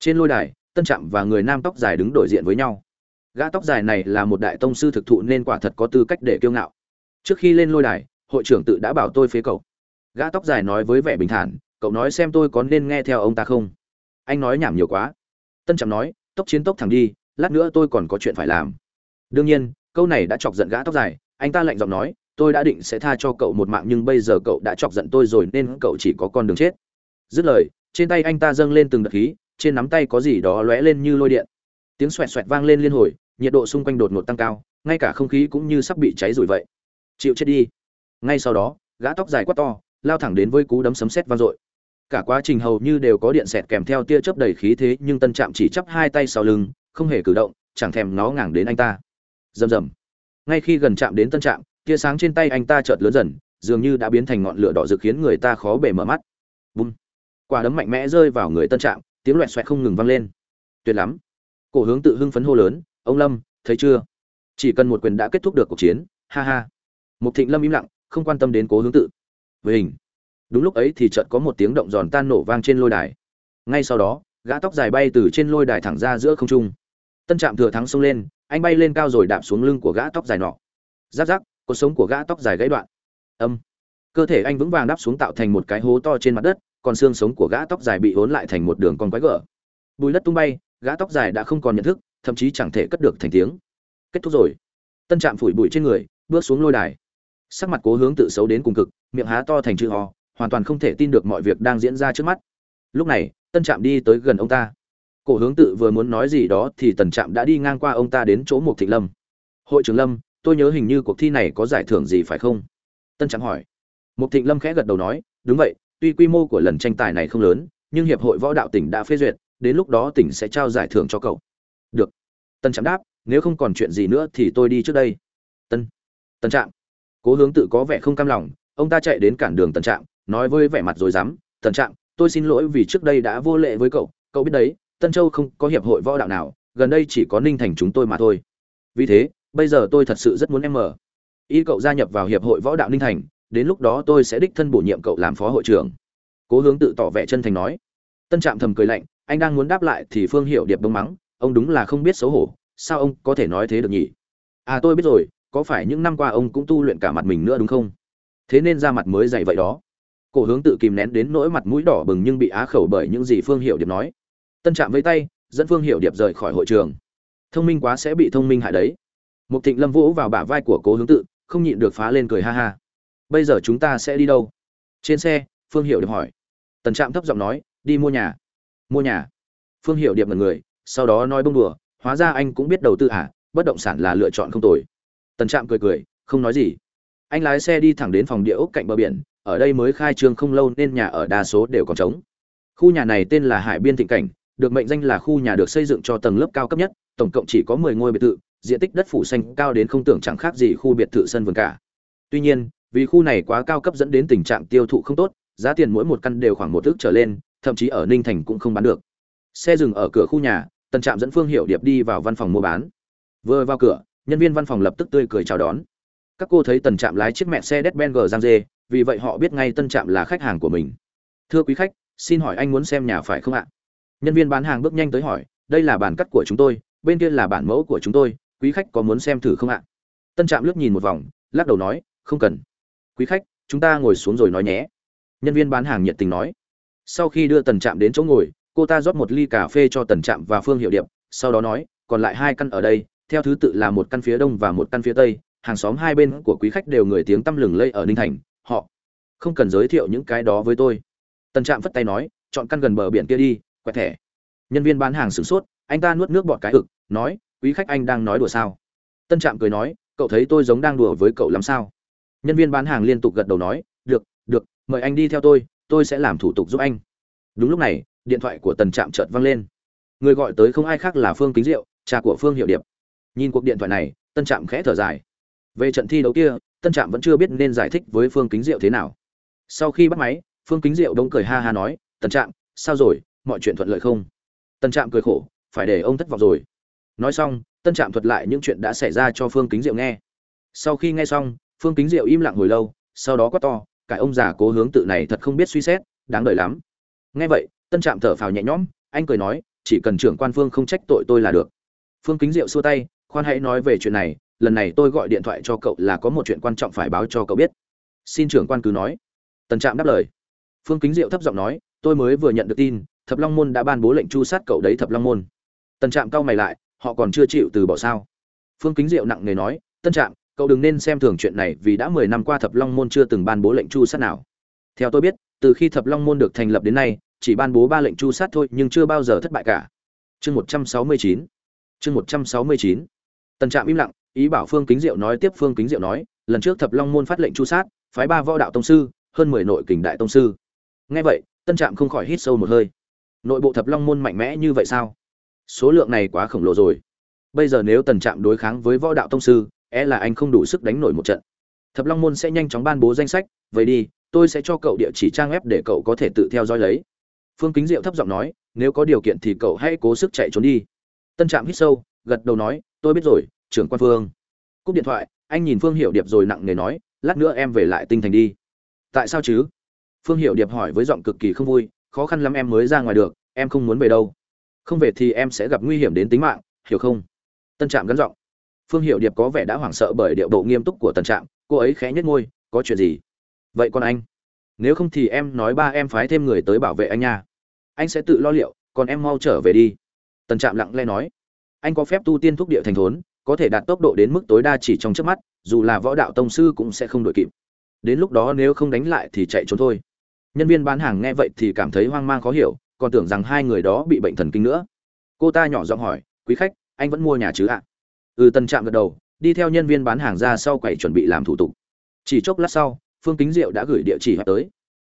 trên lôi đài tân trạm và người nam tóc dài đứng đối diện với nhau gã tóc dài này là một đại tông sư thực thụ nên quả thật có tư cách để kiêu ngạo. Trước khi lên lôi đài, hội trưởng tự đã bảo tôi phế cậu. Gã tóc dài nói với vẻ bình thản, cậu nói xem tôi có nên nghe theo ông ta không? Anh nói nhảm nhiều quá. Tân trạm nói, tốc chiến tốc thẳng đi, lát nữa tôi còn có chuyện phải làm. Đương nhiên, câu này đã chọc giận gã tóc dài. Anh ta lạnh giọng nói, tôi đã định sẽ tha cho cậu một mạng nhưng bây giờ cậu đã chọc giận tôi rồi nên cậu chỉ có con đường chết. Dứt lời, trên tay anh ta dâng lên từng đợt khí, trên nắm tay có gì đó lóe lên như lôi điện. Tiếng xoẹt xoẹt vang lên liên hồi nhiệt độ xung quanh đột ngột tăng cao, ngay cả không khí cũng như sắp bị cháy rụi vậy. Chịu chết đi. Ngay sau đó, gã tóc dài quát to, lao thẳng đến với cú đấm sấm sét vang dội. Cả quá trình hầu như đều có điện xẹt kèm theo tia chớp đầy khí thế, nhưng tân trạm chỉ chắp hai tay sau lưng, không hề cử động, chẳng thèm nó ngàng đến anh ta. Rầm rầm. Ngay khi gần chạm đến tân trạm, tia sáng trên tay anh ta chợt lớn dần, dường như đã biến thành ngọn lửa đỏ rực khiến người ta khó bề mở mắt. Bùm. Quả đấm mạnh mẽ rơi vào người tân trạm, tiếng loẹt xoẹt không ngừng vang lên. Tuyệt lắm. Cổ hướng tự hưng phấn hô lớn ông lâm, thấy chưa? Chỉ cần một quyền đã kết thúc được cuộc chiến, ha ha. Mục thịnh lâm im lặng, không quan tâm đến cố hướng tự. Với hình. Đúng lúc ấy thì chợt có một tiếng động giòn tan nổ vang trên lôi đài. Ngay sau đó, gã tóc dài bay từ trên lôi đài thẳng ra giữa không trung. Tân trạm thừa thắng xông lên, anh bay lên cao rồi đạp xuống lưng của gã tóc dài nọ. Giáp giáp, cuộc sống của gã tóc dài gãy đoạn. Âm. Cơ thể anh vững vàng đáp xuống tạo thành một cái hố to trên mặt đất, còn xương sống của gã tóc dài bị hốn lại thành một đường con quái gở. Bùi đất tung bay, gã tóc dài đã không còn nhận thức thậm chí chẳng thể cất được thành tiếng. Kết thúc rồi. Tân trạm phủi bụi trên người, bước xuống lôi đài. Sắc mặt cố hướng tự xấu đến cùng cực, miệng há to thành chữ ho hoàn toàn không thể tin được mọi việc đang diễn ra trước mắt. Lúc này, tân trạm đi tới gần ông ta. Cổ hướng tự vừa muốn nói gì đó thì tần trạm đã đi ngang qua ông ta đến chỗ một thịnh lâm. Hội trưởng lâm, tôi nhớ hình như cuộc thi này có giải thưởng gì phải không? Tân trạm hỏi. Một thịnh lâm khẽ gật đầu nói, đúng vậy, tuy quy mô của lần tranh tài này không lớn, nhưng hiệp hội võ đạo tỉnh đã phê duyệt, đến lúc đó tỉnh sẽ trao giải thưởng cho cậu tân trạm đáp nếu không còn chuyện gì nữa thì tôi đi trước đây tân tân trạm cố hướng tự có vẻ không cam lòng ông ta chạy đến cản đường tân trạm nói với vẻ mặt rồi dám tân trạm tôi xin lỗi vì trước đây đã vô lệ với cậu cậu biết đấy Tân Châu không có hiệp hội võ đạo nào, gần đây chỉ có Ninh Thành chúng tôi mà thôi. Vì thế, bây giờ tôi thật sự rất muốn em mở. Y cậu gia nhập vào hiệp hội võ đạo Ninh Thành, đến lúc đó tôi sẽ đích thân bổ nhiệm cậu làm phó hội trưởng. Cố Hướng tự tỏ vẻ chân thành nói. Tân Trạm thầm cười lạnh, anh đang muốn đáp lại thì Phương Hiểu Điệp bỗng mắng, ông đúng là không biết xấu hổ, sao ông có thể nói thế được nhỉ? À tôi biết rồi, có phải những năm qua ông cũng tu luyện cả mặt mình nữa đúng không? Thế nên ra mặt mới dày vậy đó. Cổ Hướng tự kìm nén đến nỗi mặt mũi đỏ bừng nhưng bị á khẩu bởi những gì Phương Hiểu Điệp nói. Tân trạm với tay dẫn phương hiệu điệp rời khỏi hội trường. Thông minh quá sẽ bị thông minh hại đấy. Một thịnh lâm vỗ vào bả vai của cố hướng tự không nhịn được phá lên cười ha ha. Bây giờ chúng ta sẽ đi đâu? Trên xe phương hiệu điệp hỏi. Tần trạm thấp giọng nói đi mua nhà. Mua nhà. Phương hiệu điệp là người sau đó nói bông đùa hóa ra anh cũng biết đầu tư à bất động sản là lựa chọn không tồi tần trạm cười cười không nói gì anh lái xe đi thẳng đến phòng địa ốc cạnh bờ biển ở đây mới khai trương không lâu nên nhà ở đa số đều còn trống khu nhà này tên là hải biên thịnh cảnh được mệnh danh là khu nhà được xây dựng cho tầng lớp cao cấp nhất, tổng cộng chỉ có 10 ngôi biệt thự, diện tích đất phủ xanh cao đến không tưởng chẳng khác gì khu biệt thự sân vườn cả. Tuy nhiên, vì khu này quá cao cấp dẫn đến tình trạng tiêu thụ không tốt, giá tiền mỗi một căn đều khoảng một thước trở lên, thậm chí ở Ninh Thành cũng không bán được. Xe dừng ở cửa khu nhà, Tần Trạm dẫn Phương Hiểu Điệp đi vào văn phòng mua bán. Vừa vào cửa, nhân viên văn phòng lập tức tươi cười chào đón. Các cô thấy Tần Trạm lái chiếc mẹ xe Despang G Giang Dê, vì vậy họ biết ngay Tân Trạm là khách hàng của mình. "Thưa quý khách, xin hỏi anh muốn xem nhà phải không ạ?" nhân viên bán hàng bước nhanh tới hỏi đây là bản cắt của chúng tôi bên kia là bản mẫu của chúng tôi quý khách có muốn xem thử không ạ tân trạm lướt nhìn một vòng lắc đầu nói không cần quý khách chúng ta ngồi xuống rồi nói nhé nhân viên bán hàng nhiệt tình nói sau khi đưa tần trạm đến chỗ ngồi cô ta rót một ly cà phê cho tần trạm và phương hiệu điệp, sau đó nói, còn lại hai căn ở đây, theo thứ tự là một căn phía đông và một căn phía tây, hàng xóm hai bên của quý khách đều người tiếng tăm lừng lây ở ninh thành, họ không cần giới thiệu những cái đó với tôi. Tần trạm phất tay nói, chọn căn gần bờ biển kia đi, quẹt thẻ. Nhân viên bán hàng sửng sốt, anh ta nuốt nước bọt cái ực, nói, quý khách anh đang nói đùa sao? Tân trạm cười nói, cậu thấy tôi giống đang đùa với cậu lắm sao? Nhân viên bán hàng liên tục gật đầu nói, được được, mời anh đi theo tôi tôi sẽ làm thủ tục giúp anh. Đúng lúc này điện thoại của tần trạm chợt văng lên. Người gọi tới không ai khác là phương kính diệu, cha của phương hiệu điệp. Nhìn cuộc điện thoại này tân trạm khẽ thở dài. Về trận thi đấu kia tân trạm vẫn chưa biết nên giải thích với phương kính diệu thế nào. Sau khi bắt máy, phương kính diệu đống cười ha ha nói tân trạm, sao rồi? Mọi chuyện thuận lợi không? Tân trạm cười khổ, phải để ông thất vọng rồi. Nói xong tân trạm thuật lại những chuyện đã xảy ra cho phương kính diệu nghe. Sau khi nghe xong, phương kính diệu im lặng hồi lâu, sau đó quát to, cái ông già cố hướng tự này thật không biết suy xét, đáng đời lắm. Nghe vậy tân trạm thở phào nhẹ nhõm, anh cười nói, chỉ cần trưởng quan phương không trách tội tôi là được. Phương kính diệu xua tay, khoan hãy nói về chuyện này, lần này tôi gọi điện thoại cho cậu là có một chuyện quan trọng phải báo cho cậu biết. Xin trưởng quan cứ nói. Tân trạm đáp lời. Phương kính diệu thấp giọng nói, tôi mới vừa nhận được tin, thập long môn đã ban bố lệnh chu sát cậu đấy thập long môn. Tân trạm cau mày lại, họ còn chưa chịu từ bỏ sao? Phương kính diệu nặng nề nói, tân trạm, cậu đừng nên xem thường chuyện này vì đã mười năm qua thập long môn chưa từng ban bố lệnh chu sát nào. Theo tôi biết, từ khi thập long môn được thành lập đến nay chỉ ban bố ba lệnh chu sát thôi, nhưng chưa bao giờ thất bại cả. Chương một trăm sáu mươi chín. Chương một trăm sáu mươi chín. Tần trạm im lặng, ý bảo phương kính diệu nói tiếp phương kính diệu nói, lần trước thập long môn phát lệnh chu sát, phái ba võ đạo tông sư, hơn mười nội kình đại tông sư. Nghe vậy tân trạm không khỏi hít sâu một hơi. Nội bộ thập long môn mạnh mẽ như vậy sao? Số lượng này quá khổng lồ rồi. Bây giờ nếu tần trạm đối kháng với võ đạo tông sư e là anh không đủ sức đánh nổi một trận. Thập long môn sẽ nhanh chóng ban bố danh sách vậy đi, tôi sẽ cho cậu địa chỉ trang web để cậu có thể tự theo dõi lấy phương kính diệu thấp giọng nói, nếu có điều kiện thì cậu hãy cố sức chạy trốn đi. Tân trạm hít sâu, gật đầu nói, tôi biết rồi, trưởng quan phương. Cúp điện thoại, anh nhìn phương hiệu điệp rồi nặng nề nói, lát nữa em về lại tinh thành đi. Tại sao chứ? Phương hiệu điệp hỏi với giọng cực kỳ không vui, khó khăn lắm em mới ra ngoài được, em không muốn về đâu. Không về thì em sẽ gặp nguy hiểm đến tính mạng, hiểu không? Tân trạm gắn giọng. Phương hiệu điệp có vẻ đã hoảng sợ bởi điệu bộ nghiêm túc của tân trạm, cô ấy khẽ nhất ngôi có chuyện gì? Vậy còn anh, nếu không thì em nói ba em phái thêm người tới bảo vệ anh nha anh sẽ tự lo liệu, còn em mau trở về đi. Tần trạm lặng lẽ nói. Anh có phép tu tiên thúc địa thành thốn, có thể đạt tốc độ đến mức tối đa chỉ trong trước mắt, dù là võ đạo tông sư cũng sẽ không đổi kịp. Đến lúc đó nếu không đánh lại thì chạy trốn thôi. Nhân viên bán hàng nghe vậy thì cảm thấy hoang mang khó hiểu, còn tưởng rằng hai người đó bị bệnh thần kinh nữa. Cô ta nhỏ giọng hỏi, quý khách, anh vẫn mua nhà chứ ạ? Ừ Tần trạm gật đầu, đi theo nhân viên bán hàng ra sau quầy chuẩn bị làm thủ tục. Chỉ chốc lát sau, phương kính diệu đã gửi địa chỉ tới.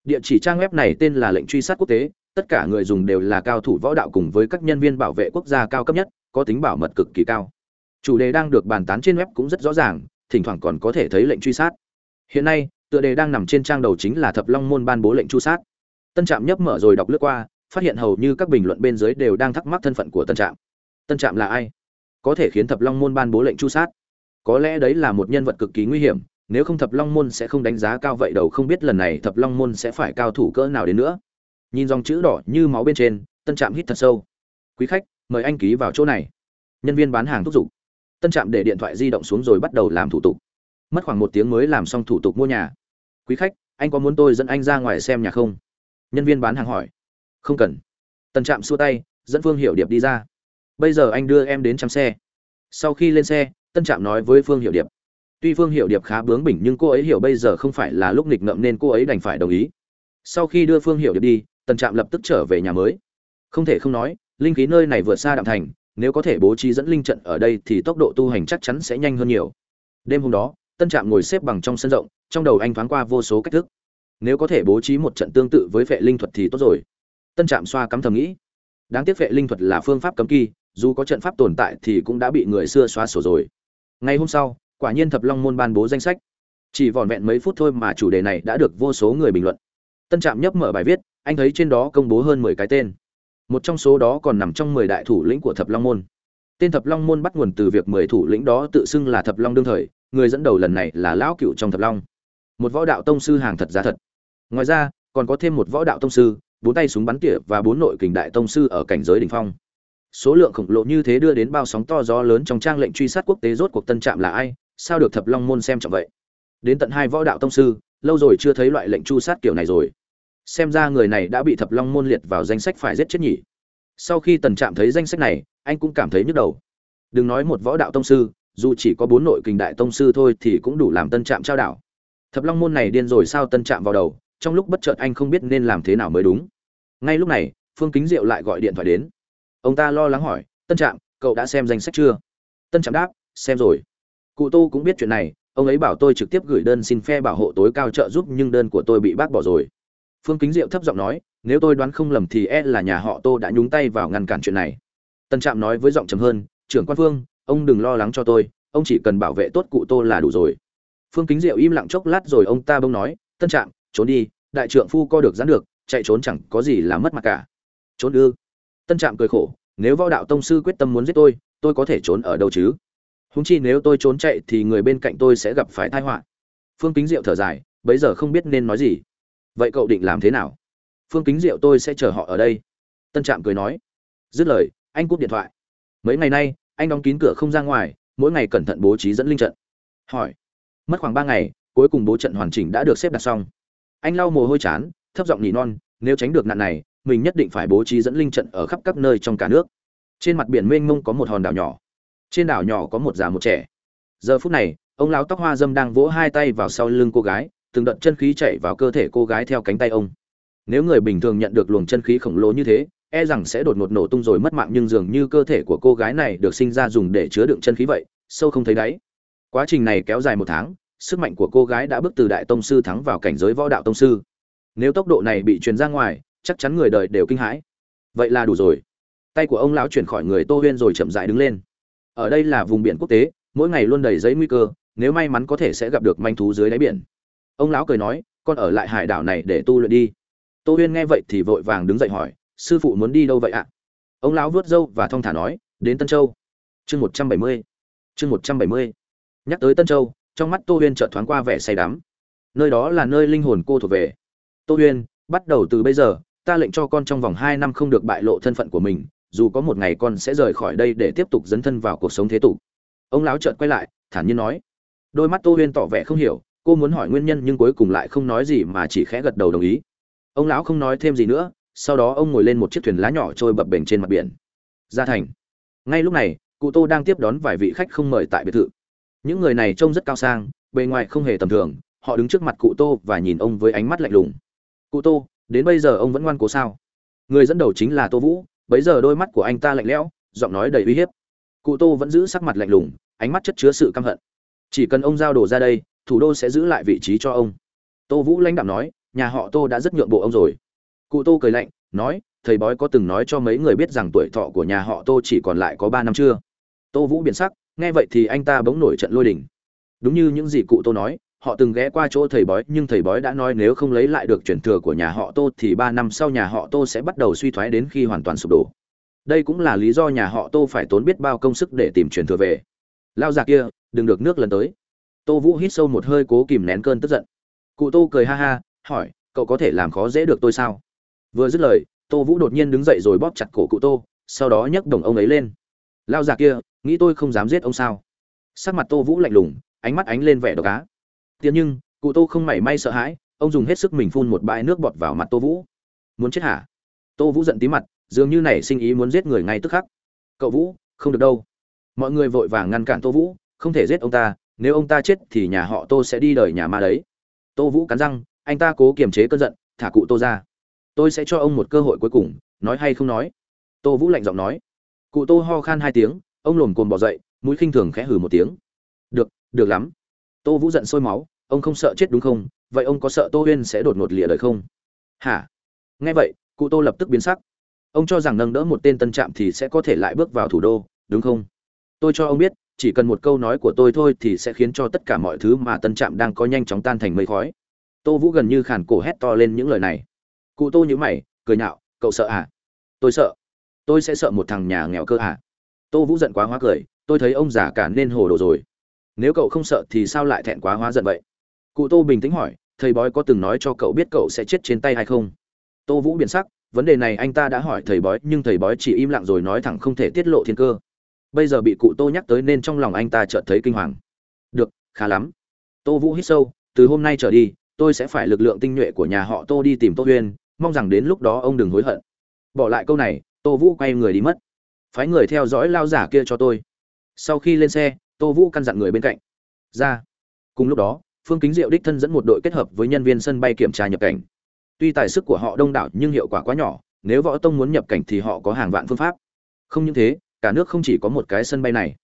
Địa chỉ trang web này tên là lệnh truy sát quốc tế tất cả người dùng đều là cao thủ võ đạo cùng với các nhân viên bảo vệ quốc gia cao cấp nhất, có tính bảo mật cực kỳ cao. Chủ đề đang được bàn tán trên web cũng rất rõ ràng, thỉnh thoảng còn có thể thấy lệnh truy sát. Hiện nay, tựa đề đang nằm trên trang đầu chính là thập long môn ban bố lệnh truy sát. Tân trạm nhấp mở rồi đọc lướt qua, phát hiện hầu như các bình luận bên dưới đều đang thắc mắc thân phận của tân trạm. Tân trạm là ai? Có thể khiến thập long môn ban bố lệnh truy sát. Có lẽ đấy là một nhân vật cực kỳ nguy hiểm, nếu không thập long môn sẽ không đánh giá cao vậy đầu không biết lần này thập long môn sẽ phải cao thủ cỡ nào đến nữa nhìn dòng chữ đỏ như máu bên trên, tân trạm hít thật sâu. Quý khách, mời anh ký vào chỗ này. Nhân viên bán hàng thúc giục. Tân trạm để điện thoại di động xuống rồi bắt đầu làm thủ tục. Mất khoảng một tiếng mới làm xong thủ tục mua nhà. Quý khách, anh có muốn tôi dẫn anh ra ngoài xem nhà không? Nhân viên bán hàng hỏi. Không cần. Tân trạm xua tay, dẫn phương hiệu điệp đi ra. Bây giờ anh đưa em đến chăm xe. Sau khi lên xe, tân trạm nói với phương hiệu điệp. Tuy phương hiệu điệp khá bướng bỉnh nhưng cô ấy hiểu bây giờ không phải là lúc nghịch ngợm nên cô ấy đành phải đồng ý. Sau khi đưa phương hiệu điệp đi tân trạm lập tức trở về nhà mới. Không thể không nói, linh khí nơi này vượt xa đạm thành, nếu có thể bố trí dẫn linh trận ở đây thì tốc độ tu hành chắc chắn sẽ nhanh hơn nhiều. Đêm hôm đó, tân trạm ngồi xếp bằng trong sân rộng, trong đầu anh thoáng qua vô số cách thức. Nếu có thể bố trí một trận tương tự với vệ linh thuật thì tốt rồi. Tân trạm xoa cắm thầm nghĩ. Đáng tiếc vệ linh thuật là phương pháp cấm kỳ dù có trận pháp tồn tại thì cũng đã bị người xưa xóa sổ rồi. Ngày hôm sau, quả nhiên thập long môn ban bố danh sách. Chỉ vỏn vẹn mấy phút thôi mà chủ đề này đã được vô số người bình luận tân trạm nhấp mở bài viết, anh thấy trên đó công bố hơn mười cái tên. Một trong số đó còn nằm trong mười đại thủ lĩnh của thập long môn. Tên thập long môn bắt nguồn từ việc mười thủ lĩnh đó tự xưng là thập long đương thời, người dẫn đầu lần này là lão cựu trong thập long. Một võ đạo tông sư hàng thật giá thật. Ngoài ra, còn có thêm một võ đạo tông sư, bốn tay súng bắn tỉa và bốn nội kình đại tông sư ở cảnh giới đỉnh phong. Số lượng khổng lồ như thế đưa đến bao sóng to gió lớn trong trang lệnh truy sát quốc tế rốt cuộc tân trạm là ai? Sao được thập long môn xem trọng vậy? Đến tận hai võ đạo tông sư lâu rồi chưa thấy loại lệnh chu sát kiểu này rồi. Xem ra người này đã bị thập long môn liệt vào danh sách phải giết chết nhỉ. Sau khi tần trạm thấy danh sách này, anh cũng cảm thấy nhức đầu. Đừng nói một võ đạo tông sư, dù chỉ có bốn nội kình đại tông sư thôi thì cũng đủ làm tân trạm trao đảo. Thập long môn này điên rồi sao tân trạm vào đầu, trong lúc bất chợt anh không biết nên làm thế nào mới đúng. Ngay lúc này, phương kính diệu lại gọi điện thoại đến. Ông ta lo lắng hỏi tân trạm, cậu đã xem danh sách chưa? Tân trạm đáp, xem rồi. Cụ tô cũng biết chuyện này ông ấy bảo tôi trực tiếp gửi đơn xin phe bảo hộ tối cao trợ giúp, nhưng đơn của tôi bị bác bỏ rồi. Phương kính diệu thấp giọng nói, nếu tôi đoán không lầm thì e là nhà họ tô đã nhúng tay vào ngăn cản chuyện này. Tân trạm nói với giọng trầm hơn, trưởng quan phương, ông đừng lo lắng cho tôi, ông chỉ cần bảo vệ tốt cụ tô là đủ rồi. Phương kính diệu im lặng chốc lát rồi ông ta bông nói, tân trạm, trốn đi, đại trượng phu co được dán được, chạy trốn chẳng có gì là mất mặt cả. Trốn ư? Tân trạm cười khổ, nếu võ đạo tông sư quyết tâm muốn giết tôi tôi có thể trốn ở đâu chứ? Húng chi nếu tôi trốn chạy thì người bên cạnh tôi sẽ gặp phải tai họa. Phương kính diệu thở dài, bấy giờ không biết nên nói gì. Vậy cậu định làm thế nào? Phương kính diệu tôi sẽ chờ họ ở đây. Tân trạm cười nói. Dứt lời, anh cúp điện thoại. Mấy ngày nay, anh đóng kín cửa không ra ngoài, mỗi ngày cẩn thận bố trí dẫn linh trận. Hỏi. Mất khoảng ba ngày, cuối cùng bố trận hoàn chỉnh đã được xếp đặt xong. Anh lau mồ hôi chán, thấp giọng nhỉ non, nếu tránh được nạn này, mình nhất định phải bố trí dẫn linh trận ở khắp các nơi trong cả nước. Trên mặt biển mênh mông có một hòn đảo nhỏ trên đảo nhỏ có một già một trẻ. Giờ phút này, ông lão tóc hoa dâm đang vỗ hai tay vào sau lưng cô gái, từng đợt chân khí chạy vào cơ thể cô gái theo cánh tay ông. Nếu người bình thường nhận được luồng chân khí khổng lồ như thế e rằng sẽ đột ngột nổ tung rồi mất mạng nhưng dường như cơ thể của cô gái này được sinh ra dùng để chứa đựng chân khí vậy, sâu không thấy đáy. Quá trình này kéo dài một tháng, sức mạnh của cô gái đã bước từ đại tông sư thắng vào cảnh giới võ đạo tông sư. Nếu tốc độ này bị truyền ra ngoài, chắc chắn người đời đều kinh hãi. Vậy là đủ rồi. Tay của ông lão chuyển khỏi người tô huyên rồi chậm rãi đứng lên ở đây là vùng biển quốc tế, mỗi ngày luôn đầy giấy nguy cơ, nếu may mắn có thể sẽ gặp được manh thú dưới đáy biển. Ông lão cười nói, con ở lại hải đảo này để tu luyện đi. Tô huyên nghe vậy thì vội vàng đứng dậy hỏi, sư phụ muốn đi đâu vậy ạ? Ông lão vớt râu và thong thả nói, đến tân châu. Chương một trăm bảy mươi. Chương một trăm bảy mươi. Nhắc tới tân châu, trong mắt tô huyên chợt thoáng qua vẻ say đắm. Nơi đó là nơi linh hồn cô thuộc về. Tô huyên, bắt đầu từ bây giờ, ta lệnh cho con trong vòng hai năm không được bại lộ thân phận của mình dù có một ngày con sẽ rời khỏi đây để tiếp tục dấn thân vào cuộc sống thế tục. Ông lão chợt quay lại, thản nhiên nói. Đôi mắt tô huyên tỏ vẻ không hiểu, cô muốn hỏi nguyên nhân nhưng cuối cùng lại không nói gì mà chỉ khẽ gật đầu đồng ý. Ông lão không nói thêm gì nữa, sau đó ông ngồi lên một chiếc thuyền lá nhỏ trôi bập bềnh trên mặt biển. Ra thành. Ngay lúc này, cụ tô đang tiếp đón vài vị khách không mời tại biệt thự. Những người này trông rất cao sang, bề ngoài không hề tầm thường, họ đứng trước mặt cụ tô và nhìn ông với ánh mắt lạnh lùng. Cụ tô, đến bây giờ ông vẫn ngoan cố sao? Người dẫn đầu chính là tô vũ bấy giờ đôi mắt của anh ta lạnh lẽo, giọng nói đầy uy hiếp. Cụ tô vẫn giữ sắc mặt lạnh lùng, ánh mắt chất chứa sự căm hận. Chỉ cần ông giao đồ ra đây, thủ đô sẽ giữ lại vị trí cho ông. Tô vũ lãnh đạo nói, nhà họ tô đã rất nhượng bộ ông rồi. Cụ tô cười lạnh, nói, thầy bói có từng nói cho mấy người biết rằng tuổi thọ của nhà họ tô chỉ còn lại có ba năm chưa? Tô vũ biến sắc, nghe vậy thì anh ta bỗng nổi trận lôi đình. Đúng như những gì cụ tô nói họ từng ghé qua chỗ thầy bói, nhưng thầy bói đã nói nếu không lấy lại được truyền thừa của nhà họ tô thì ba năm sau nhà họ tô sẽ bắt đầu suy thoái đến khi hoàn toàn sụp đổ. Đây cũng là lý do nhà họ tô phải tốn biết bao công sức để tìm truyền thừa về. Lao già kia, đừng được nước lần tới. Tô vũ hít sâu một hơi cố kìm nén cơn tức giận. Cụ tô cười ha ha, hỏi, cậu có thể làm khó dễ được tôi sao? Vừa dứt lời, tô vũ đột nhiên đứng dậy rồi bóp chặt cổ cụ tô, sau đó nhấc đồng ông ấy lên. Lao già kia, nghĩ tôi không dám giết ông sao? Sắc mặt tô vũ lạnh lùng, ánh mắt ánh lên vẻ độc á tiền nhưng, cụ tô không mảy may sợ hãi, ông dùng hết sức mình phun một bãi nước bọt vào mặt tô vũ. Muốn chết hả? Tô vũ giận tí mặt, dường như nảy sinh ý muốn giết người ngay tức khắc. Cậu vũ, không được đâu. Mọi người vội vàng ngăn cản tô vũ, không thể giết ông ta, nếu ông ta chết thì nhà họ tô sẽ đi đời nhà ma đấy. Tô vũ cắn răng, anh ta cố kiềm chế cơn giận, thả cụ tô ra. Tôi sẽ cho ông một cơ hội cuối cùng, nói hay không nói. Tô vũ lạnh giọng nói. Cụ tô ho khan hai tiếng, ông lồm cồm bỏ dậy, mũi khinh thường khẽ hừ một tiếng. Được được lắm. Tô vũ giận sôi máu ông không sợ chết đúng không? Vậy ông có sợ tô huyên sẽ đột ngột lìa đời không? Hả? Nghe vậy, cụ tô lập tức biến sắc. Ông cho rằng nâng đỡ một tên tân trạm thì sẽ có thể lại bước vào thủ đô, đúng không? Tôi cho ông biết, chỉ cần một câu nói của tôi thôi thì sẽ khiến cho tất cả mọi thứ mà tân trạm đang có nhanh chóng tan thành mây khói. Tô vũ gần như khàn cổ hét to lên những lời này. Cụ tô nhữ mày, cười nhạo, cậu sợ à? Tôi sợ. Tôi sẽ sợ một thằng nhà nghèo cơ à? Tô vũ giận quá hóa cười, tôi thấy ông già cả nên hồ đồ rồi. Nếu cậu không sợ thì sao lại thẹn quá hóa giận vậy? Cụ tô bình tĩnh hỏi, thầy bói có từng nói cho cậu biết cậu sẽ chết trên tay hay không? Tô vũ biện sắc, vấn đề này anh ta đã hỏi thầy bói, nhưng thầy bói chỉ im lặng rồi nói thẳng không thể tiết lộ thiên cơ. Bây giờ bị cụ tô nhắc tới nên trong lòng anh ta chợt thấy kinh hoàng. Được, khá lắm. Tô vũ hít sâu, từ hôm nay trở đi, tôi sẽ phải lực lượng tinh nhuệ của nhà họ tô đi tìm tô huyên, mong rằng đến lúc đó ông đừng hối hận. Bỏ lại câu này, tô vũ quay người đi mất. Phái người theo dõi lao giả kia cho tôi. Sau khi lên xe, tô vũ căn dặn người bên cạnh, ra. Cùng lúc đó phương kính diệu đích thân dẫn một đội kết hợp với nhân viên sân bay kiểm tra nhập cảnh. Tuy tài sức của họ đông đảo nhưng hiệu quả quá nhỏ, nếu võ tông muốn nhập cảnh thì họ có hàng vạn phương pháp. Không những thế, cả nước không chỉ có một cái sân bay này.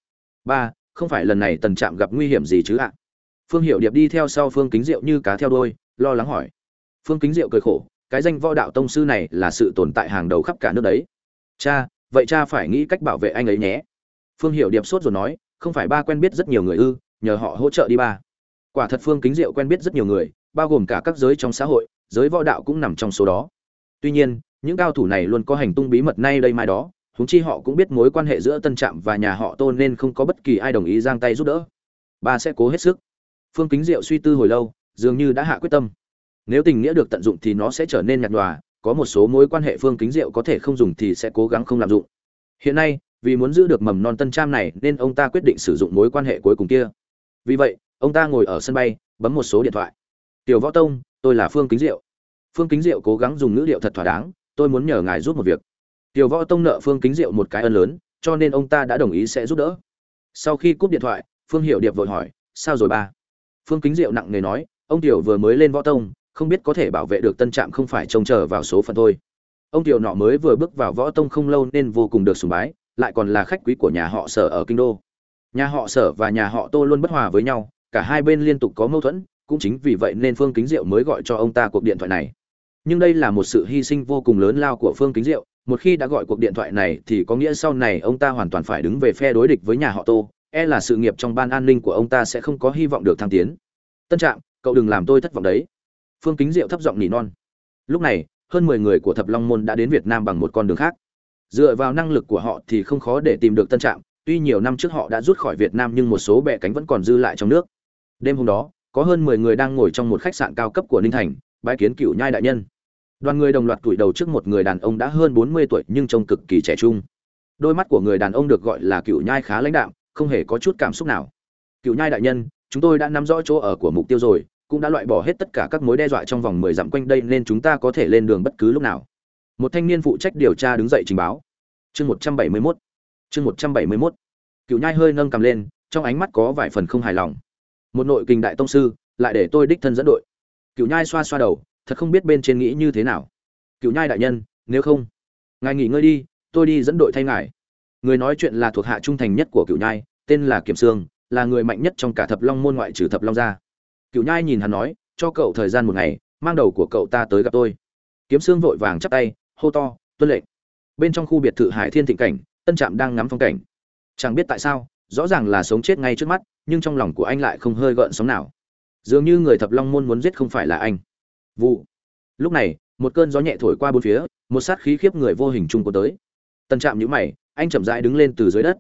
Ba, không phải lần này tần trạm gặp nguy hiểm gì chứ ạ? Phương hiệu điệp đi theo sau phương kính diệu như cá theo đôi lo lắng hỏi. Phương kính diệu cười khổ, cái danh võ đạo tông sư này là sự tồn tại hàng đầu khắp cả nước đấy. Cha, vậy cha phải nghĩ cách bảo vệ anh ấy nhé. Phương hiệu điệp sốt rồi nói, không phải ba quen biết rất nhiều người ư, nhờ họ hỗ trợ đi ba quả thật phương kính diệu quen biết rất nhiều người, bao gồm cả các giới trong xã hội, giới võ đạo cũng nằm trong số đó. Tuy nhiên, những cao thủ này luôn có hành tung bí mật nay đây mai đó húng chi họ cũng biết mối quan hệ giữa tân trạm và nhà họ tôn nên không có bất kỳ ai đồng ý giang tay giúp đỡ. Ba sẽ cố hết sức. Phương kính diệu suy tư hồi lâu, dường như đã hạ quyết tâm. Nếu tình nghĩa được tận dụng thì nó sẽ trở nên nhạt nhòa, có một số mối quan hệ phương kính diệu có thể không dùng thì sẽ cố gắng không lạm dụng. Hiện nay, vì muốn giữ được mầm non tân trạm này nên ông ta quyết định sử dụng mối quan hệ cuối cùng kia. Vì vậy ông ta ngồi ở sân bay, bấm một số điện thoại. Tiểu võ tông, tôi là phương kính diệu. Phương kính diệu cố gắng dùng ngữ điệu thật thỏa đáng, tôi muốn nhờ ngài giúp một việc. Tiểu võ tông nợ phương kính diệu một cái ân lớn, cho nên ông ta đã đồng ý sẽ giúp đỡ. Sau khi cúp điện thoại, phương hiệu điệp vội hỏi, sao rồi ba? Phương kính diệu nặng nề nói, ông tiểu vừa mới lên võ tông, không biết có thể bảo vệ được tân trạm không phải trông chờ vào số phận thôi. Ông tiểu nọ mới vừa bước vào võ tông không lâu nên vô cùng được sùng bái, lại còn là khách quý của nhà họ sở ở kinh đô. Nhà họ sở và nhà họ tô luôn bất hòa với nhau cả hai bên liên tục có mâu thuẫn, cũng chính vì vậy nên phương kính diệu mới gọi cho ông ta cuộc điện thoại này. Nhưng đây là một sự hy sinh vô cùng lớn lao của phương kính diệu, một khi đã gọi cuộc điện thoại này thì có nghĩa sau này ông ta hoàn toàn phải đứng về phe đối địch với nhà họ tô e là sự nghiệp trong ban an ninh của ông ta sẽ không có hy vọng được thăng tiến. Tân trạng cậu đừng làm tôi thất vọng đấy. Phương kính diệu thấp giọng nỉ non. Lúc này, hơn mười người của thập long môn đã đến việt nam bằng một con đường khác. Dựa vào năng lực của họ thì không khó để tìm được tân trạng tuy nhiều năm trước họ đã rút khỏi việt nam nhưng một số bệ cánh vẫn còn dư lại trong nước đêm hôm đó, có hơn mười người đang ngồi trong một khách sạn cao cấp của ninh thành bãi kiến cựu nhai đại nhân. Đoàn người đồng loạt tuổi đầu trước một người đàn ông đã hơn bốn mươi tuổi nhưng trông cực kỳ trẻ trung. Đôi mắt của người đàn ông được gọi là cựu nhai khá lãnh đạm, không hề có chút cảm xúc nào. Cựu nhai đại nhân, chúng tôi đã nắm rõ chỗ ở của mục tiêu rồi, cũng đã loại bỏ hết tất cả các mối đe dọa trong vòng mười dặm quanh đây nên chúng ta có thể lên đường bất cứ lúc nào. Một thanh niên phụ trách điều tra đứng dậy trình báo. Chương một trăm bảy mươi mốt. Chương một trăm bảy mươi mốt. Cựu nhai hơi nâng cầm lên, trong ánh mắt có vài phần không hài lòng một nội kình đại tông sư, lại để tôi đích thân dẫn đội. Cựu nhai xoa xoa đầu, thật không biết bên trên nghĩ như thế nào. Cựu nhai đại nhân, nếu không, ngài nghỉ ngơi đi, tôi đi dẫn đội thay ngài. Người nói chuyện là thuộc hạ trung thành nhất của cựu nhai, tên là kiểm sương, là người mạnh nhất trong cả thập long môn ngoại trừ thập long gia. Cựu nhai nhìn hắn nói, cho cậu thời gian một ngày, mang đầu của cậu ta tới gặp tôi. Kiếm sương vội vàng chắp tay, hô to, tuân lệnh. Bên trong khu biệt thự hải thiên thịnh cảnh, tân trạm đang ngắm phong cảnh. Chẳng biết tại sao, rõ ràng là sống chết ngay trước mắt nhưng trong lòng của anh lại không hơi gợn sóng nào. Dường như người thập long môn muốn giết không phải là anh. Vụ. Lúc này, một cơn gió nhẹ thổi qua bốn phía, một sát khí khiếp người vô hình chung có tới. Tân trạm nhữ mày, anh chậm rãi đứng lên từ dưới đất.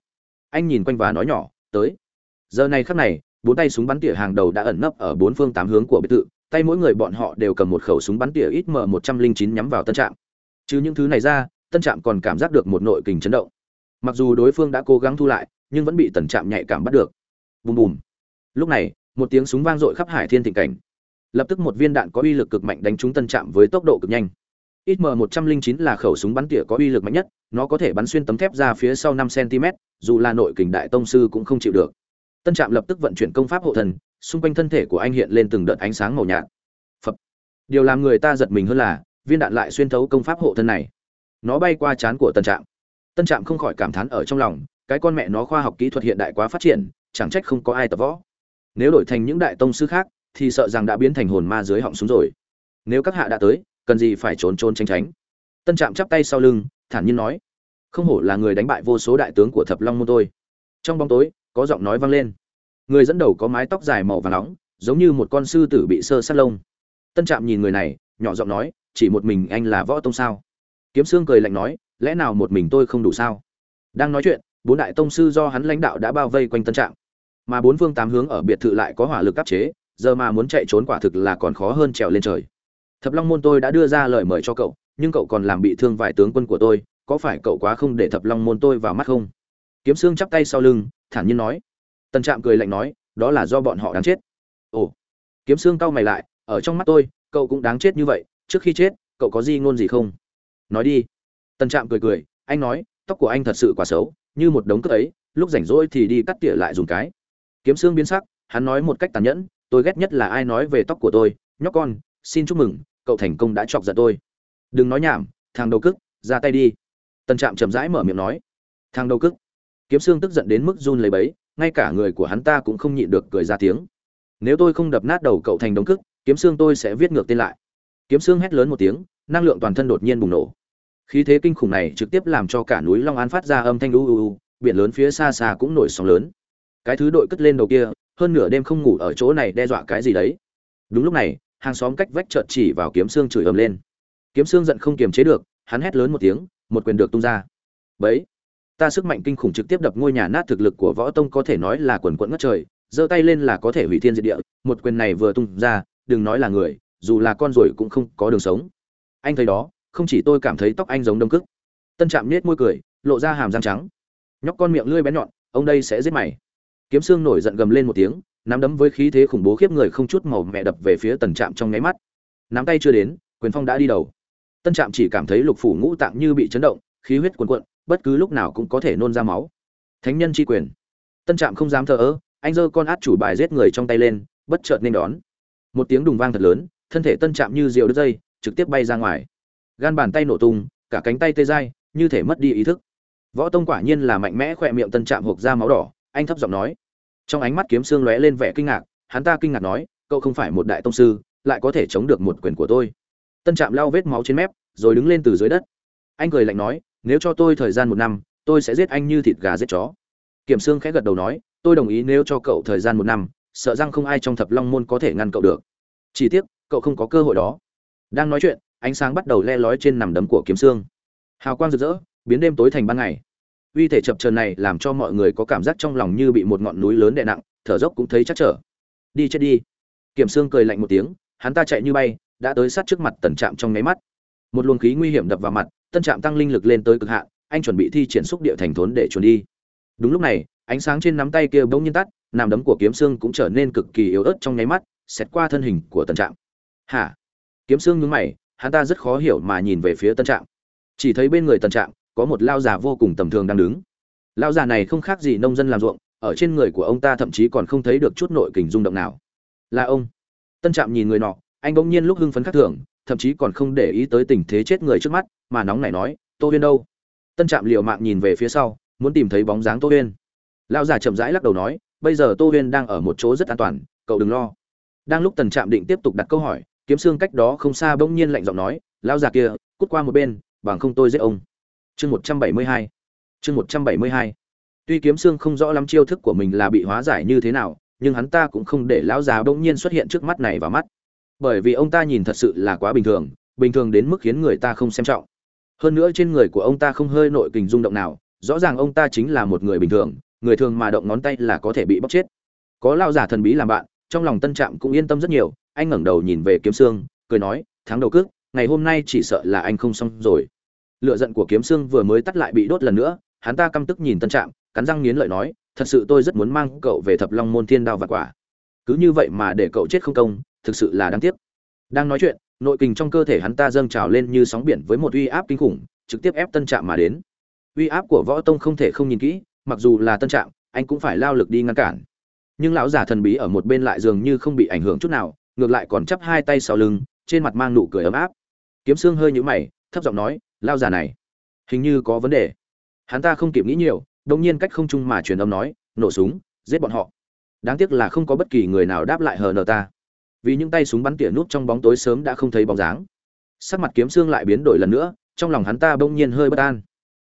Anh nhìn quanh và nói nhỏ, tới. Giờ này khắc này, bốn tay súng bắn tỉa hàng đầu đã ẩn nấp ở bốn phương tám hướng của biệt thự, tay mỗi người bọn họ đều cầm một khẩu súng bắn tỉa ít m một trăm linh chín nhắm vào tân trạm. Chứ những thứ này ra tân trạm còn cảm giác được một nội kình chấn động. Mặc dù đối phương đã cố gắng thu lại, nhưng vẫn bị tần trạm nhạy cảm bắt được bùm bùm. Lúc này, một tiếng súng vang dội khắp hải thiên thịnh cảnh. Lập tức một viên đạn có uy lực cực mạnh đánh trúng tân trạm với tốc độ cực nhanh. Ít m một trăm linh chín là khẩu súng bắn tỉa có uy lực mạnh nhất, nó có thể bắn xuyên tấm thép ra phía sau năm cm dù là nội kình đại tông sư cũng không chịu được. Tân trạm lập tức vận chuyển công pháp hộ thần, xung quanh thân thể của anh hiện lên từng đợt ánh sáng màu nhạt. Phập. điều làm người ta giật mình hơn là, viên đạn lại xuyên thấu công pháp hộ thân này. Nó bay qua trán của tân trạm. Tân trạm không khỏi cảm thán ở trong lòng, cái con mẹ nó khoa học kỹ thuật hiện đại quá phát triển chẳng trách không có ai tập võ. Nếu đổi thành những đại tông sư khác, thì sợ rằng đã biến thành hồn ma dưới họng súng rồi. Nếu các hạ đã tới, cần gì phải trốn trốn tránh tránh. Tân trạm chắp tay sau lưng, thản nhiên nói, không hổ là người đánh bại vô số đại tướng của thập long môn tôi. Trong bóng tối, có giọng nói vang lên. Người dẫn đầu có mái tóc dài màu vàng nóng, giống như một con sư tử bị sơ sát lông. Tân trạm nhìn người này, nhỏ giọng nói, chỉ một mình anh là võ tông sao? Kiếm sương cười lạnh nói, lẽ nào một mình tôi không đủ sao? Đang nói chuyện, bốn đại tông sư do hắn lãnh đạo đã bao vây quanh tân trạm mà bốn phương tám hướng ở biệt thự lại có hỏa lực áp chế, giờ mà muốn chạy trốn quả thực là còn khó hơn trèo lên trời. Thập long môn tôi đã đưa ra lời mời cho cậu, nhưng cậu còn làm bị thương vài tướng quân của tôi, có phải cậu quá không để thập long môn tôi vào mắt không? Kiếm sương chắp tay sau lưng, thản nhiên nói. Tần trạm cười lạnh nói, đó là do bọn họ đáng chết. Ồ. Kiếm sương cau mày lại, ở trong mắt tôi, cậu cũng đáng chết như vậy, trước khi chết, cậu có gì ngôn gì không? Nói đi. Tần trạm cười cười, anh nói, tóc của anh thật sự quá xấu, như một đống cước ấy, lúc rảnh rỗi thì đi cắt tỉa lại dùng cái kiếm xương biến sắc, hắn nói một cách tàn nhẫn, tôi ghét nhất là ai nói về tóc của tôi. Nhóc con, xin chúc mừng, cậu thành công đã chọc giận tôi. Đừng nói nhảm, thằng đầu cức, ra tay đi. Tần trạm chậm rãi mở miệng nói. Thằng đầu cức. Kiếm xương tức giận đến mức run lấy bấy ngay cả người của hắn ta cũng không nhịn được cười ra tiếng. Nếu tôi không đập nát đầu cậu thành đống cức, kiếm xương tôi sẽ viết ngược tên lại. Kiếm xương hét lớn một tiếng, năng lượng toàn thân đột nhiên bùng nổ. Khí thế kinh khủng này trực tiếp làm cho cả núi long an phát ra âm thanh u u u, biển lớn phía xa xa cũng nổi sóng lớn cái thứ đội cất lên đầu kia, hơn nửa đêm không ngủ ở chỗ này đe dọa cái gì đấy. Đúng lúc này, hàng xóm cách vách chợt chỉ vào kiếm xương chửi ầm lên. Kiếm xương giận không kiềm chế được, hắn hét lớn một tiếng, một quyền được tung ra. Bấy, ta sức mạnh kinh khủng trực tiếp đập ngôi nhà nát thực lực của võ tông có thể nói là quần quẫn ngất trời, giơ tay lên là có thể hủy thiên diệt địa, một quyền này vừa tung ra, đừng nói là người, dù là con rồi cũng không có đường sống. Anh thấy đó, không chỉ tôi cảm thấy tóc anh giống đông cức tân trạm nết môi cười, lộ ra hàm răng trắng. Nhóc con miệng lưỡi bé nhọn, ông đây sẽ giết mày kiếm xương nổi giận gầm lên một tiếng, nắm đấm với khí thế khủng bố khiếp người không chút màu mẹ đập về phía tần trạm trong nháy mắt. Nắm tay chưa đến, quyền phong đã đi đầu. Tân trạm chỉ cảm thấy lục phủ ngũ tạng như bị chấn động, khí huyết cuồn cuộn, bất cứ lúc nào cũng có thể nôn ra máu. Thánh nhân chi quyền. Tân trạm không dám thờ ơ, anh giơ con át chủ bài giết người trong tay lên, bất chợt nên đón. Một tiếng đùng vang thật lớn, thân thể tân trạm như diều đứt dây, trực tiếp bay ra ngoài. Gan bàn tay nổ tung, cả cánh tay tê dai, như thể mất đi ý thức. Võ tông quả nhiên là mạnh mẽ khỏe miệng tân trạm hộp ra máu đỏ anh thấp giọng nói. Trong ánh mắt kiếm xương lóe lên vẻ kinh ngạc, hắn ta kinh ngạc nói, cậu không phải một đại tông sư, lại có thể chống được một quyền của tôi. Tân trạm lau vết máu trên mép, rồi đứng lên từ dưới đất. Anh cười lạnh nói, nếu cho tôi thời gian một năm, tôi sẽ giết anh như thịt gà giết chó. Kiểm sương khẽ gật đầu nói, tôi đồng ý nếu cho cậu thời gian một năm, sợ rằng không ai trong thập long môn có thể ngăn cậu được. Chỉ tiếc, cậu không có cơ hội đó. Đang nói chuyện, ánh sáng bắt đầu le lói trên nằm đấm của kiếm sương hào quang rực rỡ, biến đêm tối thành ban ngày uy thể chập trần này làm cho mọi người có cảm giác trong lòng như bị một ngọn núi lớn đè nặng, thở dốc cũng thấy chắc trở. Đi chết đi. Kiểm sương cười lạnh một tiếng, hắn ta chạy như bay, đã tới sát trước mặt tần trạm trong nháy mắt. Một luồng khí nguy hiểm đập vào mặt tân trạm tăng linh lực lên tới cực hạn, anh chuẩn bị thi triển xúc địa thành thốn để chuẩn đi. Đúng lúc này, ánh sáng trên nắm tay kia bỗng nhiên tắt, nằm đấm của kiếm xương cũng trở nên cực kỳ yếu ớt trong nháy mắt xét qua thân hình của tân trạm. Hả? Kiếm xương nhướng mày, hắn ta rất khó hiểu mà nhìn về phía tân trạm. Chỉ thấy bên người tân trạm có một lao già vô cùng tầm thường đang đứng. Lao già này không khác gì nông dân làm ruộng, ở trên người của ông ta thậm chí còn không thấy được chút nội kình rung động nào. Là ông. Tân trạm nhìn người nọ, anh bỗng nhiên lúc hưng phấn khác thường, thậm chí còn không để ý tới tình thế chết người trước mắt, mà nóng nảy nói, tô huyên đâu? Tân trạm liều mạng nhìn về phía sau, muốn tìm thấy bóng dáng tô huyên. Lão già chậm rãi lắc đầu nói, bây giờ tô huyên đang ở một chỗ rất an toàn, cậu đừng lo. Đang lúc tần trạm định tiếp tục đặt câu hỏi, kiếm xương cách đó không xa bỗng nhiên lạnh giọng nói, lão già kia, cút qua một bên, bằng không tôi giết ông chương một trăm bảy mươi hai. Chương một trăm bảy mươi hai. Tuy kiếm xương không rõ lắm chiêu thức của mình là bị hóa giải như thế nào, nhưng hắn ta cũng không để lão già bỗng nhiên xuất hiện trước mắt này vào mắt. Bởi vì ông ta nhìn thật sự là quá bình thường bình thường đến mức khiến người ta không xem trọng. Hơn nữa trên người của ông ta không hơi nội kình rung động nào, rõ ràng ông ta chính là một người bình thường, người thường mà động ngón tay là có thể bị bóc chết. Có lao giả thần bí làm bạn, trong lòng tân trạm cũng yên tâm rất nhiều, anh ngẩng đầu nhìn về kiếm sương cười nói tháng đầu cước, ngày hôm nay chỉ sợ là anh không xong rồi lựa giận của kiếm sương vừa mới tắt lại bị đốt lần nữa, hắn ta căm tức nhìn tân trạm, cắn răng nghiến lợi nói, thật sự tôi rất muốn mang cậu về thập long môn thiên đao và quả. Cứ như vậy mà để cậu chết không công, thực sự là đáng tiếc. Đang nói chuyện, nội kình trong cơ thể hắn ta dâng trào lên như sóng biển với một uy áp kinh khủng, trực tiếp ép tân trạm mà đến. Uy áp của võ tông không thể không nhìn kỹ, mặc dù là tân trạm, anh cũng phải lao lực đi ngăn cản. Nhưng lão giả thần bí ở một bên lại dường như không bị ảnh hưởng chút nào, ngược lại còn chắp hai tay sau lưng, trên mặt mang nụ cười ấm áp. Kiếm xương hơi nhũ mày, thấp giọng nói lao già này. Hình như có vấn đề. Hắn ta không kịp nghĩ nhiều đông nhiên cách không trung mà truyền âm nói, nổ súng, giết bọn họ. Đáng tiếc là không có bất kỳ người nào đáp lại hờ nờ ta. Vì những tay súng bắn tỉa nút trong bóng tối sớm đã không thấy bóng dáng. Sắc mặt kiếm xương lại biến đổi lần nữa, trong lòng hắn ta bỗng nhiên hơi bất an.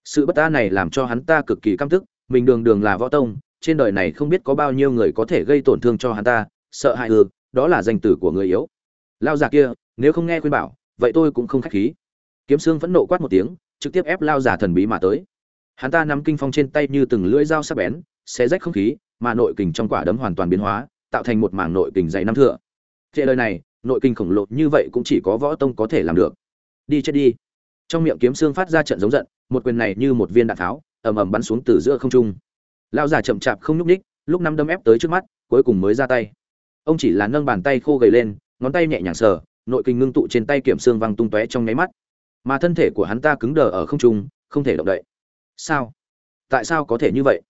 Sự bất an này làm cho hắn ta cực kỳ căm tức, mình đường đường là võ tông, trên đời này không biết có bao nhiêu người có thể gây tổn thương cho hắn ta, sợ hãi ư, đó là danh tử của người yếu. Lao già kia, nếu không nghe khuyên bảo, vậy tôi cũng không khách khí kiếm xương phẫn nộ quát một tiếng, trực tiếp ép lao giả thần bí mà tới. Hắn ta nắm kinh phong trên tay như từng lưỡi dao sắc bén, xé rách không khí, mà nội kình trong quả đấm hoàn toàn biến hóa, tạo thành một mảng nội kình dày năm thửa trệ lời này, nội kinh khổng lồ như vậy cũng chỉ có võ tông có thể làm được. Đi chết đi. Trong miệng kiếm xương phát ra trận giống giận, một quyền này như một viên đạn tháo, ầm ầm bắn xuống từ giữa không trung. Lao già chậm chạp không nhúc ních lúc năm đâm ép tới trước mắt, cuối cùng mới ra tay. Ông chỉ là nâng bàn tay khô gầy lên, ngón tay nhẹ nhàng sờ, nội kinh ngưng tụ trên tay kiểm xương văng tung tóe trong nháy mắt mà thân thể của hắn ta cứng đờ ở không trung, không thể động đậy. Sao? Tại sao có thể như vậy?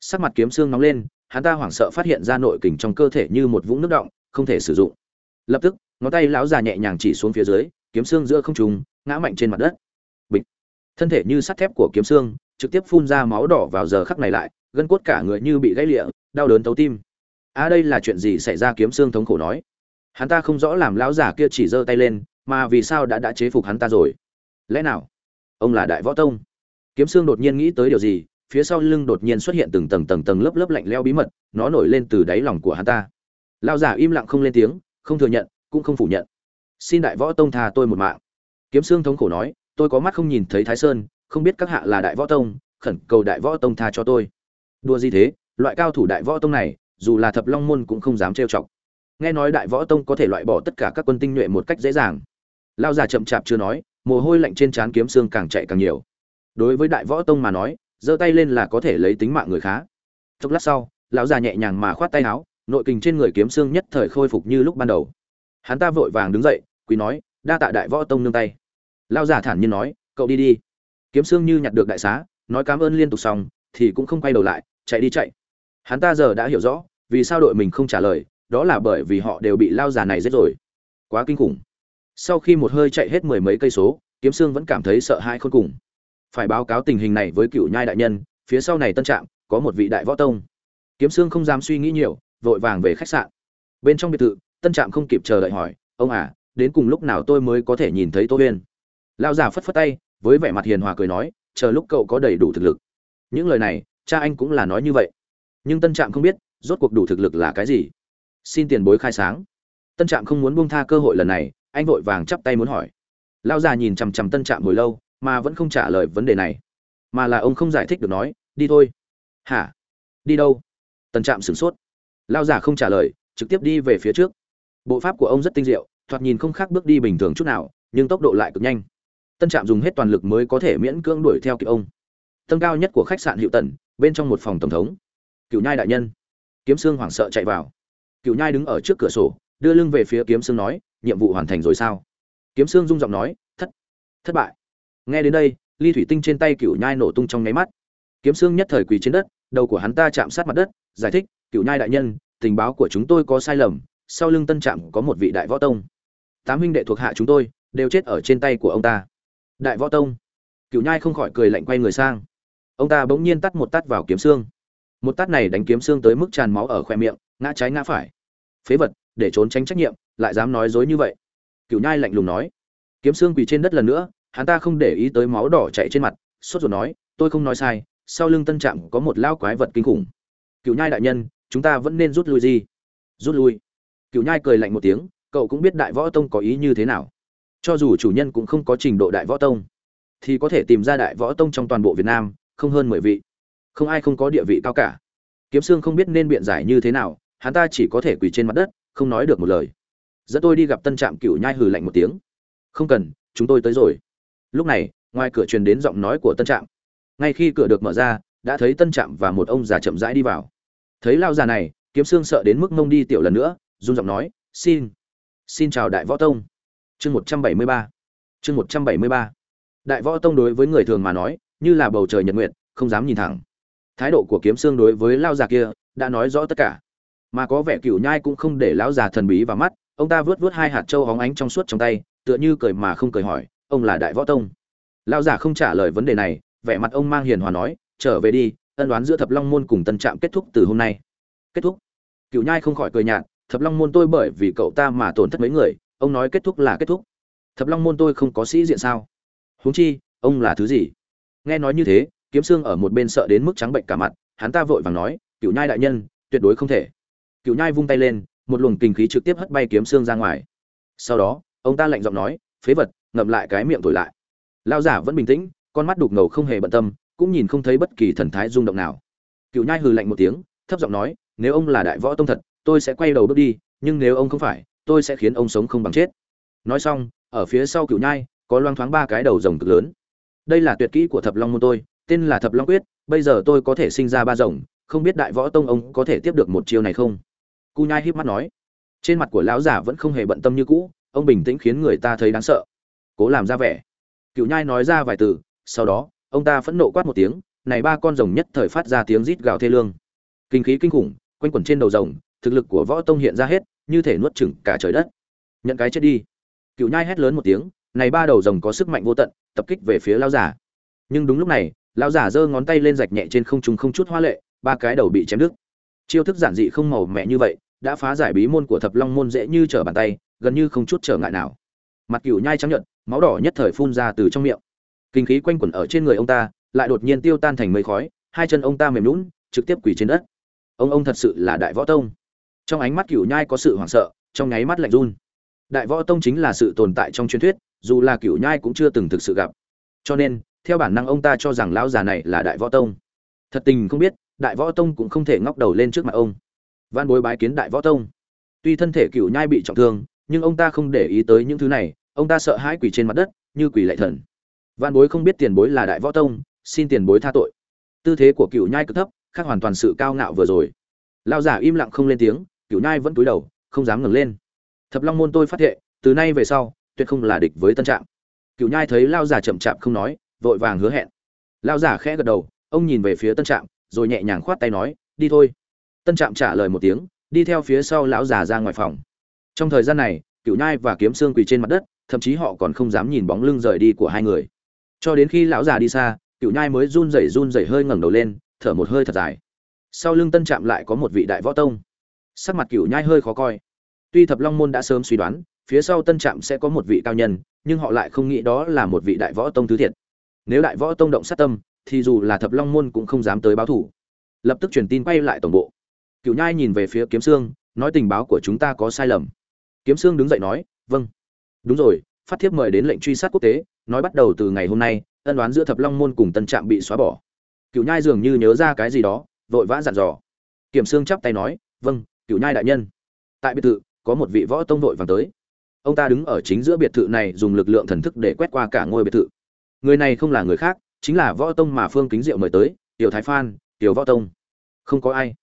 Sắc mặt kiếm xương nóng lên, hắn ta hoảng sợ phát hiện ra nội kình trong cơ thể như một vũng nước động, không thể sử dụng. Lập tức, ngón tay lão già nhẹ nhàng chỉ xuống phía dưới, kiếm xương giữa không trung, ngã mạnh trên mặt đất. Bịch. Thân thể như sắt thép của kiếm xương, trực tiếp phun ra máu đỏ vào giờ khắc này lại, gân cốt cả người như bị gãy lịa, đau đớn tấu tim. À đây là chuyện gì xảy ra? Kiếm xương thống khổ nói. Hắn ta không rõ làm lão già kia chỉ giơ tay lên, mà vì sao đã đã chế phục hắn ta rồi? Lẽ nào? Ông là đại võ tông. Kiếm sương đột nhiên nghĩ tới điều gì, phía sau lưng đột nhiên xuất hiện từng tầng tầng tầng lớp lớp lạnh leo bí mật, nó nổi lên từ đáy lòng của hắn ta. Lao giả im lặng không lên tiếng, không thừa nhận, cũng không phủ nhận. Xin đại võ tông tha tôi một mạng. Kiếm sương thống khổ nói, tôi có mắt không nhìn thấy thái sơn, không biết các hạ là đại võ tông, khẩn cầu đại võ tông tha cho tôi. Đua gì thế? Loại cao thủ đại võ tông này, dù là thập long môn cũng không dám trêu chọc. Nghe nói đại võ tông có thể loại bỏ tất cả các quân tinh nhuệ một cách dễ dàng. Lao già chậm chạp chưa nói mồ hôi lạnh trên trán kiếm xương càng chạy càng nhiều. Đối với đại võ tông mà nói, giơ tay lên là có thể lấy tính mạng người khá. Chốc lát sau, lão già nhẹ nhàng mà khoát tay áo, nội kình trên người kiếm xương nhất thời khôi phục như lúc ban đầu. Hắn ta vội vàng đứng dậy quý nói, đa tạ đại võ tông nương tay. Lão già thản nhiên nói, cậu đi đi. Kiếm xương như nhặt được đại xá, nói cảm ơn liên tục xong, thì cũng không quay đầu lại, chạy đi chạy. Hắn ta giờ đã hiểu rõ vì sao đội mình không trả lời, đó là bởi vì họ đều bị lao già này giết rồi. Quá kinh khủng sau khi một hơi chạy hết mười mấy cây số, kiếm sương vẫn cảm thấy sợ hãi khôn cùng. Phải báo cáo tình hình này với cựu nhai đại nhân, phía sau này tân trạm, có một vị đại võ tông. Kiếm sương không dám suy nghĩ nhiều, vội vàng về khách sạn. Bên trong biệt thự, tân trạm không kịp chờ đợi hỏi, ông à đến cùng lúc nào tôi mới có thể nhìn thấy tô huyên? Lao già phất phất tay, với vẻ mặt hiền hòa cười nói, chờ lúc cậu có đầy đủ thực lực. Những lời này, cha anh cũng là nói như vậy. Nhưng tân trạm không biết, rốt cuộc đủ thực lực là cái gì. Xin tiền bối khai sáng. Tân trạm không muốn buông tha cơ hội lần này anh vội vàng chắp tay muốn hỏi. Lao già nhìn chằm chằm tân trạm hồi lâu, mà vẫn không trả lời vấn đề này. Mà là ông không giải thích được nói, đi thôi. Hả? Đi đâu? Tân trạm sửng sốt. Lao già không trả lời, trực tiếp đi về phía trước. Bộ pháp của ông rất tinh diệu, thoạt nhìn không khác bước đi bình thường chút nào, nhưng tốc độ lại cực nhanh. Tân trạm dùng hết toàn lực mới có thể miễn cưỡng đuổi theo kịp ông. Tầng cao nhất của khách sạn hiệu tần, bên trong một phòng tổng thống. Cựu nhai đại nhân. Kiếm sương hoảng sợ chạy vào. Cựu nhai đứng ở trước cửa sổ, đưa lưng về phía kiếm sương nói nhiệm vụ hoàn thành rồi sao? Kiếm sương rung giọng nói, thất thất bại. Nghe đến đây, ly thủy tinh trên tay cựu nhai nổ tung trong nháy mắt. Kiếm sương nhất thời quỳ trên đất, đầu của hắn ta chạm sát mặt đất, giải thích cựu nhai đại nhân, tình báo của chúng tôi có sai lầm, sau lưng tân trạm có một vị đại võ tông. Tám huynh đệ thuộc hạ chúng tôi đều chết ở trên tay của ông ta. Đại võ tông. Cựu nhai không khỏi cười lạnh quay người sang. Ông ta bỗng nhiên tắt một tắt vào kiếm xương. Một tát này đánh kiếm xương tới mức tràn máu ở khoe miệng, ngã trái ngã phải. Phế vật, để trốn tránh trách nhiệm lại dám nói dối như vậy. Cựu nhai lạnh lùng nói. Kiếm xương quỳ trên đất lần nữa, hắn ta không để ý tới máu đỏ chạy trên mặt, sốt ruột nói, tôi không nói sai, sau lưng tân trạm có một lao quái vật kinh khủng. Cựu nhai đại nhân, chúng ta vẫn nên rút lui gì? Rút lui? Cựu nhai cười lạnh một tiếng, cậu cũng biết đại võ tông có ý như thế nào. Cho dù chủ nhân cũng không có trình độ đại võ tông, thì có thể tìm ra đại võ tông trong toàn bộ việt nam, không hơn mười vị. Không ai không có địa vị cao cả. Kiếm sương không biết nên biện giải như thế nào, hắn ta chỉ có thể quỳ trên mặt đất, không nói được một lời dẫn tôi đi gặp tân trạm cựu nhai hừ lạnh một tiếng. Không cần, chúng tôi tới rồi. Lúc này, ngoài cửa truyền đến giọng nói của tân trạm. Ngay khi cửa được mở ra, đã thấy tân trạm và một ông già chậm rãi đi vào. Thấy lao già này, kiếm sương sợ đến mức mông đi tiểu lần nữa, run giọng nói, xin xin chào đại võ tông. Chương một trăm bảy mươi ba. Chương một trăm bảy mươi ba. Đại võ tông đối với người thường mà nói, như là bầu trời nhật nguyện không dám nhìn thẳng. Thái độ của kiếm Sương đối với lao già kia, đã nói rõ tất cả. Mà có vẻ cựu nhai cũng không để lão già thần bí vào mắt ông ta vớt vớt hai hạt trâu hóng ánh trong suốt trong tay, tựa như cười mà không cười hỏi, ông là đại võ tông? Lao giả không trả lời vấn đề này, vẻ mặt ông mang hiền hòa nói, trở về đi, ân đoán giữa thập long môn cùng tân trạm kết thúc từ hôm nay. Kết thúc? Cựu nhai không khỏi cười nhạt, thập long môn tôi bởi vì cậu ta mà tổn thất mấy người, ông nói kết thúc là kết thúc. Thập long môn tôi không có sĩ diện sao? Huống chi, ông là thứ gì? Nghe nói như thế, kiếm xương ở một bên sợ đến mức trắng bệnh cả mặt, hắn ta vội vàng nói cựu nhai đại nhân, tuyệt đối không thể. Cựu nhai vung tay lên một luồng kinh khí trực tiếp hất bay kiếm xương ra ngoài. Sau đó, ông ta lạnh giọng nói, phế vật, ngậm lại cái miệng thổi lại. Lao giả vẫn bình tĩnh, con mắt đục ngầu không hề bận tâm, cũng nhìn không thấy bất kỳ thần thái rung động nào. Cựu nhai hừ lạnh một tiếng, thấp giọng nói, nếu ông là đại võ tông thật, tôi sẽ quay đầu bước đi, nhưng nếu ông không phải, tôi sẽ khiến ông sống không bằng chết. Nói xong, ở phía sau cựu nhai, có loang thoáng ba cái đầu rồng cực lớn. Đây là tuyệt kỹ của thập long môn tôi, tên là thập long quyết, bây giờ tôi có thể sinh ra ba rồng, không biết đại võ tông ông có thể tiếp được một chiêu này không? Cu nhai híp mắt nói. Trên mặt của lão giả vẫn không hề bận tâm như cũ, ông bình tĩnh khiến người ta thấy đáng sợ. Cố làm ra vẻ. Cựu nhai nói ra vài từ, sau đó, ông ta phẫn nộ quát một tiếng, này ba con rồng nhất thời phát ra tiếng rít gào thê lương. Kinh khí kinh khủng, quanh quẩn trên đầu rồng, thực lực của võ tông hiện ra hết, như thể nuốt chửng cả trời đất. Nhận cái chết đi. Cựu nhai hét lớn một tiếng, này ba đầu rồng có sức mạnh vô tận, tập kích về phía lao giả. Nhưng đúng lúc này lao giả giơ ngón tay lên rạch nhẹ trên không trung không chút hoa lệ, ba cái đầu bị chém đứt. Chiêu thức giản dị không màu mẹ như vậy đã phá giải bí môn của thập long môn dễ như trở bàn tay, gần như không chút trở ngại nào. Mặt cựu nhai trắng nhận máu đỏ nhất thời phun ra từ trong miệng. Kinh khí quanh quẩn ở trên người ông ta, lại đột nhiên tiêu tan thành mây khói, hai chân ông ta mềm lún trực tiếp quỳ trên đất. Ông ông thật sự là đại võ tông. Trong ánh mắt cựu nhai có sự hoảng sợ, trong nháy mắt lạnh run. Đại võ tông chính là sự tồn tại trong truyền thuyết, dù là cựu nhai cũng chưa từng thực sự gặp. Cho nên, theo bản năng ông ta cho rằng lão già này là đại võ tông. Thật tình không biết, đại võ tông cũng không thể ngóc đầu lên trước mặt ông. Van bối bái kiến đại võ tông. Tuy thân thể cựu nhai bị trọng thương, nhưng ông ta không để ý tới những thứ này, ông ta sợ hãi quỳ trên mặt đất, như quỳ lệ thần. Van bối không biết tiền bối là đại võ tông, xin tiền bối tha tội. Tư thế của cựu nhai cực thấp, khác hoàn toàn sự cao ngạo vừa rồi. Lao giả im lặng không lên tiếng cựu nhai vẫn cúi đầu, không dám ngẩng lên. Thập long môn tôi phát hiện từ nay về sau, tuyệt không là địch với tân trạng. cựu nhai thấy lao giả chậm chạp không nói, vội vàng hứa hẹn. Lao giả khẽ gật đầu, ông nhìn về phía tân trạm rồi nhẹ nhàng khoát tay nói, đi thôi tân trạm trả lời một tiếng, đi theo phía sau lão già ra ngoài phòng. Trong thời gian này cựu nhai và kiếm xương quỳ trên mặt đất, thậm chí họ còn không dám nhìn bóng lưng rời đi của hai người. Cho đến khi lão già đi xa cựu nhai mới run rẩy run rẩy hơi ngẩng đầu lên, thở một hơi thật dài. Sau lưng tân trạm lại có một vị đại võ tông. Sắc mặt cựu nhai hơi khó coi. Tuy thập long môn đã sớm suy đoán, phía sau tân trạm sẽ có một vị cao nhân, nhưng họ lại không nghĩ đó là một vị đại võ tông thứ thiệt. Nếu đại võ tông động sát tâm, thì dù là thập long môn cũng không dám tới báo thủ. Lập tức truyền tin quay lại tổng bộ cựu nhai nhìn về phía kiếm sương, nói tình báo của chúng ta có sai lầm. Kiếm sương đứng dậy nói vâng. Đúng rồi, phát thiếp mời đến lệnh truy sát quốc tế, nói bắt đầu từ ngày hôm nay, ân đoán giữa thập long môn cùng tân trạm bị xóa bỏ. Cựu nhai dường như nhớ ra cái gì đó, vội vã dặn dò. Kiểm sương chắp tay nói vâng cựu nhai đại nhân. Tại biệt thự, có một vị võ tông vội vàng tới. Ông ta đứng ở chính giữa biệt thự này dùng lực lượng thần thức để quét qua cả ngôi biệt thự. Người này không là người khác, chính là võ tông mà phương kính diệu mời tới, tiểu thái phan, tiểu võ tông. Không có ai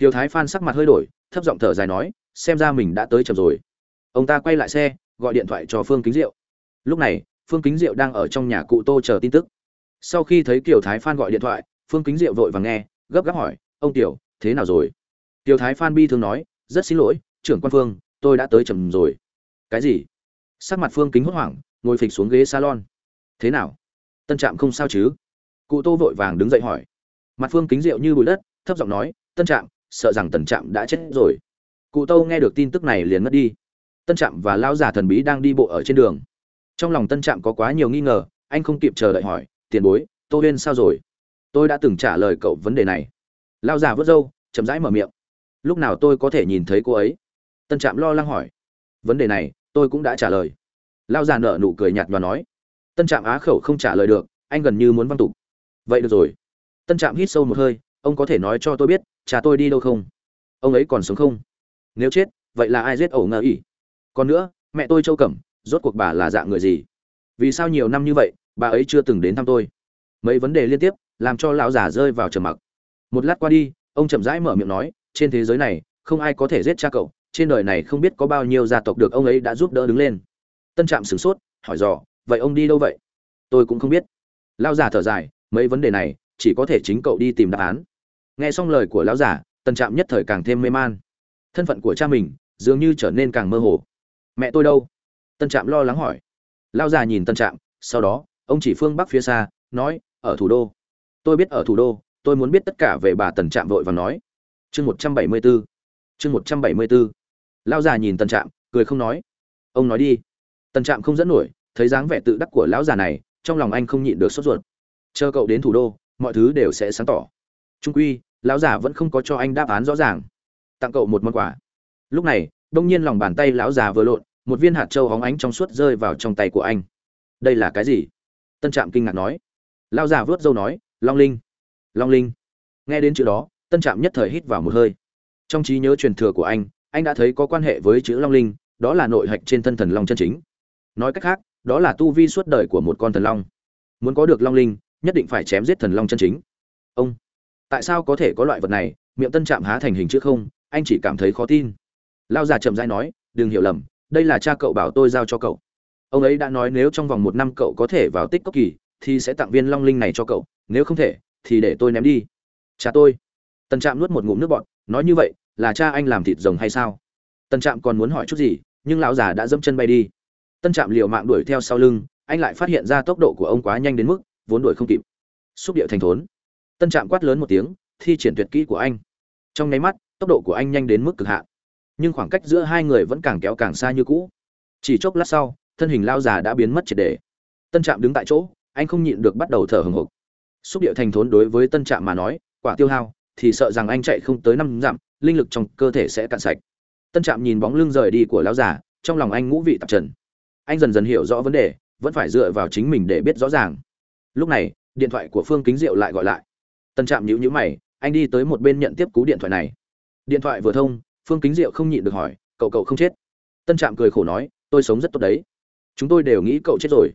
tiểu thái phan sắc mặt hơi đổi, thấp giọng thở dài nói, xem ra mình đã tới chậm rồi. Ông ta quay lại xe, gọi điện thoại cho phương kính diệu. Lúc này, phương kính diệu đang ở trong nhà cụ tô chờ tin tức. Sau khi thấy kiều thái phan gọi điện thoại, phương kính diệu vội vàng nghe, gấp gáp hỏi, ông tiểu, thế nào rồi? Tiểu thái phan bi thương nói, rất xin lỗi, trưởng quan phương, tôi đã tới chậm rồi. Cái gì? Sắc mặt phương kính hốt hoảng, ngồi phịch xuống ghế salon. Thế nào? Tân trạm không sao chứ? Cụ tô vội vàng đứng dậy hỏi. Mặt phương kính rượu như bụi đất, thấp giọng nói, tân trạm sợ rằng tần trạm đã chết rồi. Cụ tô nghe được tin tức này liền mất đi. Tân trạm và lão già thần bí đang đi bộ ở trên đường. Trong lòng tân trạm có quá nhiều nghi ngờ, anh không kịp chờ đợi hỏi, tiền bối, tô huyên sao rồi? Tôi đã từng trả lời cậu vấn đề này. Lão già vớt râu, chậm rãi mở miệng. Lúc nào tôi có thể nhìn thấy cô ấy? Tân trạm lo lắng hỏi. Vấn đề này, tôi cũng đã trả lời. Lão già nở nụ cười nhạt và nói. Tân trạm á khẩu không trả lời được, anh gần như muốn văn tục. Vậy được rồi. Tân trạm hít sâu một hơi, ông có thể nói cho tôi biết cha tôi đi đâu không? Ông ấy còn sống không? Nếu chết, vậy là ai giết ổ ngờ ỉ? Còn nữa, mẹ tôi châu cẩm, rốt cuộc bà là dạng người gì? Vì sao nhiều năm như vậy, bà ấy chưa từng đến thăm tôi? Mấy vấn đề liên tiếp, làm cho lão già rơi vào trầm mặc. Một lát qua đi, ông chậm rãi mở miệng nói, trên thế giới này, không ai có thể giết cha cậu. Trên đời này không biết có bao nhiêu gia tộc được ông ấy đã giúp đỡ đứng lên. Tân trạm sửng sốt, hỏi dò, vậy ông đi đâu vậy? Tôi cũng không biết. Lão già thở dài, mấy vấn đề này, chỉ có thể chính cậu đi tìm đáp án nghe xong lời của lão giả, tần trạm nhất thời càng thêm mê man. Thân phận của cha mình dường như trở nên càng mơ hồ. Mẹ tôi đâu? Tân trạm lo lắng hỏi. Lão già nhìn tân trạm, sau đó, ông chỉ phương bắc phía xa, nói, ở thủ đô. Tôi biết ở thủ đô, tôi muốn biết tất cả về bà tần trạm vội và nói. Chương một trăm bảy mươi bốn chương một trăm bảy mươi bốn lão già nhìn tân trạm, cười không nói. Ông nói đi. Tân trạm không dẫn nổi, thấy dáng vẻ tự đắc của lão già này, trong lòng anh không nhịn được sốt ruột. Chờ cậu đến thủ đô, mọi thứ đều sẽ sáng tỏ. Trung quy lão giả vẫn không có cho anh đáp án rõ ràng. Tặng cậu một món quà. Lúc này, đông nhiên lòng bàn tay lão già vừa lộn, một viên hạt trâu hóng ánh trong suốt rơi vào trong tay của anh. Đây là cái gì? Tân trạm kinh ngạc nói. Lão già vớt dâu nói, long linh. Long linh. Nghe đến chữ đó, tân trạm nhất thời hít vào một hơi. Trong trí nhớ truyền thừa của anh anh đã thấy có quan hệ với chữ long linh, đó là nội hạch trên thân thần long chân chính. Nói cách khác, đó là tu vi suốt đời của một con thần long. Muốn có được long linh, nhất định phải chém giết thần long chân chính. Ông tại sao có thể có loại vật này, miệng tân trạm há thành hình chứ không, anh chỉ cảm thấy khó tin. Lao già chậm rãi nói, đừng hiểu lầm, đây là cha cậu bảo tôi giao cho cậu. Ông ấy đã nói nếu trong vòng một năm cậu có thể vào tích cốc kỳ, thì sẽ tặng viên long linh này cho cậu, nếu không thể, thì để tôi ném đi. Cha tôi. Tân trạm nuốt một ngụm nước bọt, nói như vậy, là cha anh làm thịt rồng hay sao? Tân trạm còn muốn hỏi chút gì, nhưng lão già đã dẫm chân bay đi. Tân trạm liều mạng đuổi theo sau lưng, anh lại phát hiện ra tốc độ của ông quá nhanh đến mức vốn đuổi không kịp. Xúc điệu thành thốn tân trạm quát lớn một tiếng, thi triển tuyệt kỹ của anh. Trong nháy mắt, tốc độ của anh nhanh đến mức cực hạn. Nhưng khoảng cách giữa hai người vẫn càng kéo càng xa như cũ. Chỉ chốc lát sau, thân hình lao già đã biến mất triệt đề tân trạm đứng tại chỗ, anh không nhịn được bắt đầu thở hừng hực. Xúc điệu thành thốn đối với tân trạm mà nói, quả tiêu hao, thì sợ rằng anh chạy không tới năm dặm, linh lực trong cơ thể sẽ cạn sạch. Tân trạm nhìn bóng lưng rời đi của lão già, trong lòng anh ngũ vị tạp trần. Anh dần dần hiểu rõ vấn đề, vẫn phải dựa vào chính mình để biết rõ ràng. Lúc này, điện thoại của phương kính diệu lại gọi lại tân trạm nhíu nhíu mày, anh đi tới một bên nhận tiếp cú điện thoại này. Điện thoại vừa thông, phương kính diệu không nhịn được hỏi, cậu cậu không chết? Tân trạm cười khổ nói, tôi sống rất tốt đấy. Chúng tôi đều nghĩ cậu chết rồi.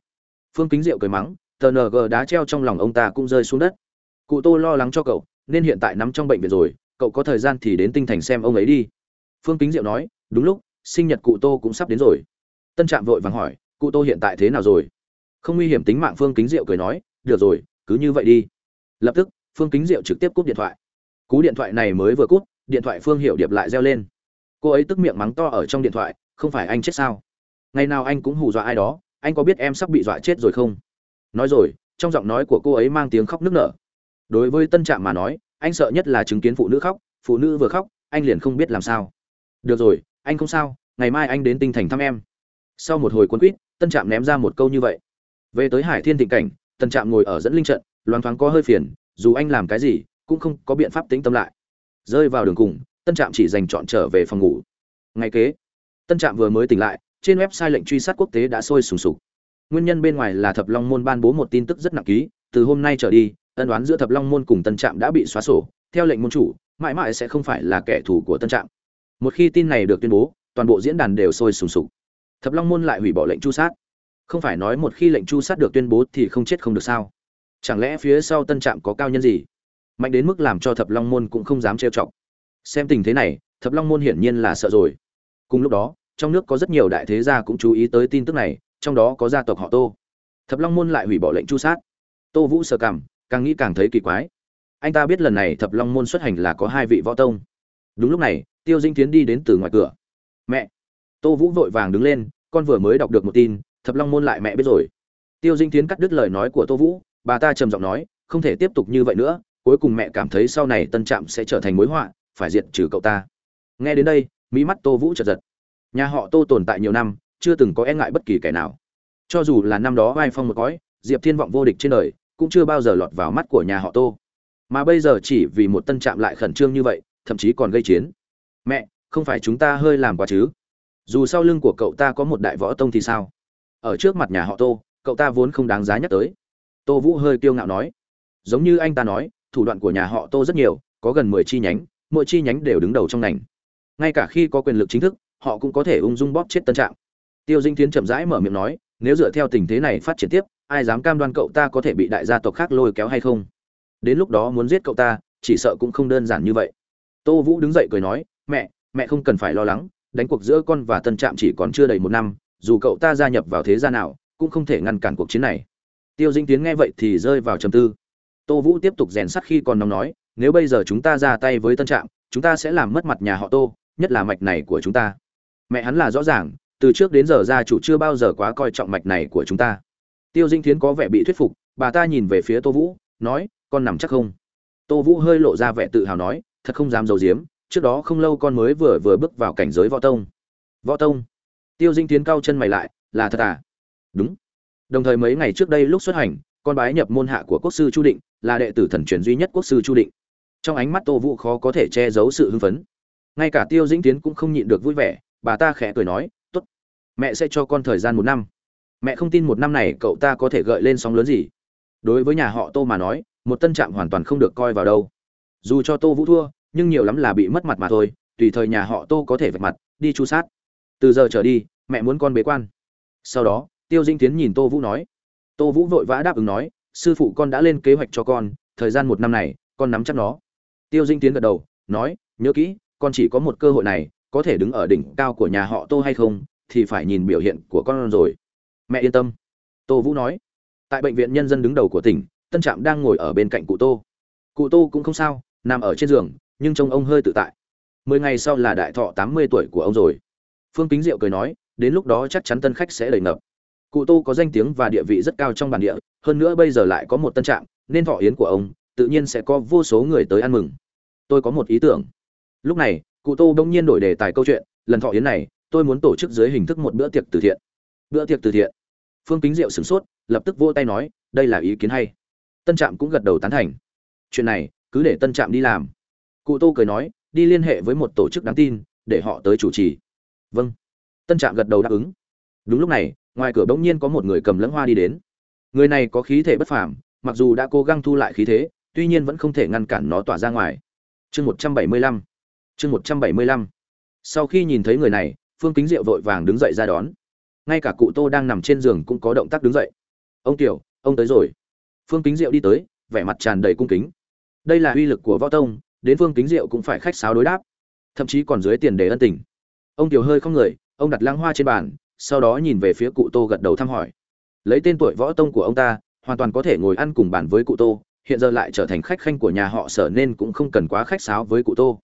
Phương kính diệu cười mắng tờ ng đá treo trong lòng ông ta cũng rơi xuống đất. Cụ tô lo lắng cho cậu, nên hiện tại nằm trong bệnh viện rồi, cậu có thời gian thì đến tinh thành xem ông ấy đi. Phương kính diệu nói, đúng lúc, sinh nhật cụ tô cũng sắp đến rồi. Tân trạm vội vàng hỏi, cụ tô hiện tại thế nào rồi? Không nguy hiểm tính mạng phương kính diệu cười nói, được rồi, cứ như vậy đi. Lập tức phương kính diệu trực tiếp cúp điện thoại. Cú điện thoại này mới vừa cúp, điện thoại phương hiệu điệp lại reo lên. Cô ấy tức miệng mắng to ở trong điện thoại, không phải anh chết sao? Ngày nào anh cũng hù dọa ai đó, anh có biết em sắp bị dọa chết rồi không? Nói rồi, trong giọng nói của cô ấy mang tiếng khóc nức nở. Đối với tân trạm mà nói, anh sợ nhất là chứng kiến phụ nữ khóc, phụ nữ vừa khóc, anh liền không biết làm sao. Được rồi, anh không sao, ngày mai anh đến tinh thành thăm em. Sau một hồi quân quýt, tân trạm ném ra một câu như vậy. Về tới hải thiên thịnh cảnh, tân trạm ngồi ở dẫn linh trận, loáng thoáng có hơi phiền dù anh làm cái gì, cũng không có biện pháp tính tâm lại. Rơi vào đường cùng, tân trạm chỉ dành chọn trở về phòng ngủ. Ngay kế, tân trạm vừa mới tỉnh lại, trên website lệnh truy sát quốc tế đã sôi sùng sục. Nguyên nhân bên ngoài là thập long môn ban bố một tin tức rất nặng ký, từ hôm nay trở đi, ân đoán giữa thập long môn cùng tân trạm đã bị xóa sổ, theo lệnh môn chủ, mãi mãi sẽ không phải là kẻ thù của tân trạm. Một khi tin này được tuyên bố, toàn bộ diễn đàn đều sôi sùng sục. Thập long môn lại hủy bỏ lệnh chu sát. Không phải nói một khi lệnh chu sát được tuyên bố thì không chết không được sao? Chẳng lẽ phía sau tân trạm có cao nhân gì? Mạnh đến mức làm cho thập long môn cũng không dám trêu chọc. Xem tình thế này, thập long môn hiển nhiên là sợ rồi. Cùng lúc đó, trong nước có rất nhiều đại thế gia cũng chú ý tới tin tức này, trong đó có gia tộc họ tô. Thập long môn lại hủy bỏ lệnh chu sát. Tô vũ sờ cảm, càng nghĩ càng thấy kỳ quái. Anh ta biết lần này thập long môn xuất hành là có hai vị võ tông. Đúng lúc này, tiêu dinh tiến đi đến từ ngoài cửa. Mẹ. Tô vũ vội vàng đứng lên, con vừa mới đọc được một tin, thập long môn lại mẹ biết rồi. Tiêu dinh tiến cắt đứt lời nói của tô vũ bà ta trầm giọng nói, không thể tiếp tục như vậy nữa, cuối cùng mẹ cảm thấy sau này tân trạm sẽ trở thành mối họa, phải diệt trừ cậu ta. Nghe đến đây, mỹ mắt tô vũ chật giật. Nhà họ tô tồn tại nhiều năm, chưa từng có e ngại bất kỳ kẻ nào. Cho dù là năm đó vai phong một cõi, diệp thiên vọng vô địch trên đời, cũng chưa bao giờ lọt vào mắt của nhà họ tô. Mà bây giờ chỉ vì một tân trạm lại khẩn trương như vậy, thậm chí còn gây chiến. Mẹ, không phải chúng ta hơi làm quá chứ? Dù sau lưng của cậu ta có một đại võ tông thì sao? Ở trước mặt nhà họ tô, cậu ta vốn không đáng giá nhắc tới tô vũ hơi kiêu ngạo nói. Giống như anh ta nói, thủ đoạn của nhà họ tô rất nhiều, có gần mười chi nhánh, mỗi chi nhánh đều đứng đầu trong ngành. Ngay cả khi có quyền lực chính thức, họ cũng có thể ung dung bóp chết tân trạng. Tiêu dinh tiến chậm rãi mở miệng nói, nếu dựa theo tình thế này phát triển tiếp, ai dám cam đoan cậu ta có thể bị đại gia tộc khác lôi kéo hay không? Đến lúc đó muốn giết cậu ta, chỉ sợ cũng không đơn giản như vậy. Tô vũ đứng dậy cười nói, mẹ mẹ không cần phải lo lắng, đánh cuộc giữa con và tân trạm chỉ còn chưa đầy một năm, dù cậu ta gia nhập vào thế gia nào, cũng không thể ngăn cản cuộc chiến này tiêu dinh tiến nghe vậy thì rơi vào trầm tư. Tô vũ tiếp tục rèn sắt khi còn nóng nói, nếu bây giờ chúng ta ra tay với tân trạm, chúng ta sẽ làm mất mặt nhà họ tô, nhất là mạch này của chúng ta. Mẹ hắn là rõ ràng, từ trước đến giờ gia chủ chưa bao giờ quá coi trọng mạch này của chúng ta. Tiêu dinh tiến có vẻ bị thuyết phục, bà ta nhìn về phía tô vũ, nói, con nằm chắc không? Tô vũ hơi lộ ra vẻ tự hào nói, thật không dám d i ấ u diếm trước đó không lâu con mới vừa vừa bước vào cảnh giới võ tông. Võ tông? Tiêu dinh tiến cao chân mày lại, là thật à? Đúng đồng thời mấy ngày trước đây lúc xuất hành, con bái nhập môn hạ của quốc sư chu định, là đệ tử thần truyền duy nhất quốc sư chu định. Trong ánh mắt tô vũ khó có thể che giấu sự hưng phấn. Ngay cả tiêu dĩnh tiến cũng không nhịn được vui vẻ, bà ta khẽ cười nói t ố t mẹ sẽ cho con thời gian một năm. Mẹ không tin một năm này cậu ta có thể gợi lên sóng lớn gì. Đối với nhà họ tô mà nói, một tân trạm hoàn toàn không được coi vào đâu. Dù cho tô vũ thua, nhưng nhiều lắm là bị mất mặt mà thôi, tùy thời nhà họ tô có thể vạch mặt, đi chu sát. Từ giờ trở đi, mẹ muốn con bế quan. Sau đó tiêu dinh tiến nhìn tô vũ nói. Tô vũ vội vã đáp ứng nói, sư phụ con đã lên kế hoạch cho con, thời gian một năm này, con nắm chắc nó. Tiêu dinh tiến gật đầu, nói, nhớ kỹ, con chỉ có một cơ hội này, có thể đứng ở đỉnh cao của nhà họ tô hay không, thì phải nhìn biểu hiện của con rồi. Mẹ yên tâm. Tô vũ nói. Tại bệnh viện nhân dân đứng đầu của tỉnh, tân trạm đang ngồi ở bên cạnh cụ tô. Cụ tô cũng không sao, nằm ở trên giường, nhưng trông ông hơi tự tại. Mười ngày sau là đại thọ tám mươi tuổi của ông rồi. Phương kính diệu cười nói, đến lúc đó chắc chắn tân khách sẽ đầy ngập cụ tô có danh tiếng và địa vị rất cao trong bản địa, hơn nữa bây giờ lại có một tân trạm, nên thọ yến của ông tự nhiên sẽ có vô số người tới ăn mừng. Tôi có một ý tưởng. Lúc này, cụ tô đông nhiên đổi đề tài câu chuyện, lần thọ yến này, tôi muốn tổ chức dưới hình thức một bữa tiệc từ thiện. Bữa tiệc từ thiện. Phương kính diệu sửng sốt, lập tức vỗ tay nói, đây là ý kiến hay. Tân trạm cũng gật đầu tán thành. Chuyện này, cứ để tân trạm đi làm. Cụ tô cười nói, đi liên hệ với một tổ chức đáng tin, để họ tới chủ trì. Vâng. Tân trạm gật đầu đáp ứng. Đúng lúc này ngoài cửa bỗng nhiên có một người cầm lẫn hoa đi đến. Người này có khí thể bất phàm, mặc dù đã cố gắng thu lại khí thế, tuy nhiên vẫn không thể ngăn cản nó tỏa ra ngoài. Chương một trăm bảy mươi lăm. Chương một trăm bảy mươi lăm. Sau khi nhìn thấy người này, phương kính diệu vội vàng đứng dậy ra đón. Ngay cả cụ tô đang nằm trên giường cũng có động tác đứng dậy. Ông tiểu, ông tới rồi. Phương kính diệu đi tới, vẻ mặt tràn đầy cung kính. Đây là uy lực của võ tông, đến phương kính diệu cũng phải khách sáo đối đáp. Thậm chí còn dưới tiền đề ân tình. Ông tiểu hơi không người, ông đặt lãng hoa trên bàn sau đó nhìn về phía cụ tô gật đầu thăm hỏi. Lấy tên tuổi võ tông của ông ta hoàn toàn có thể ngồi ăn cùng bàn với cụ tô hiện giờ lại trở thành khách khanh của nhà họ sở nên cũng không cần quá khách sáo với cụ tô.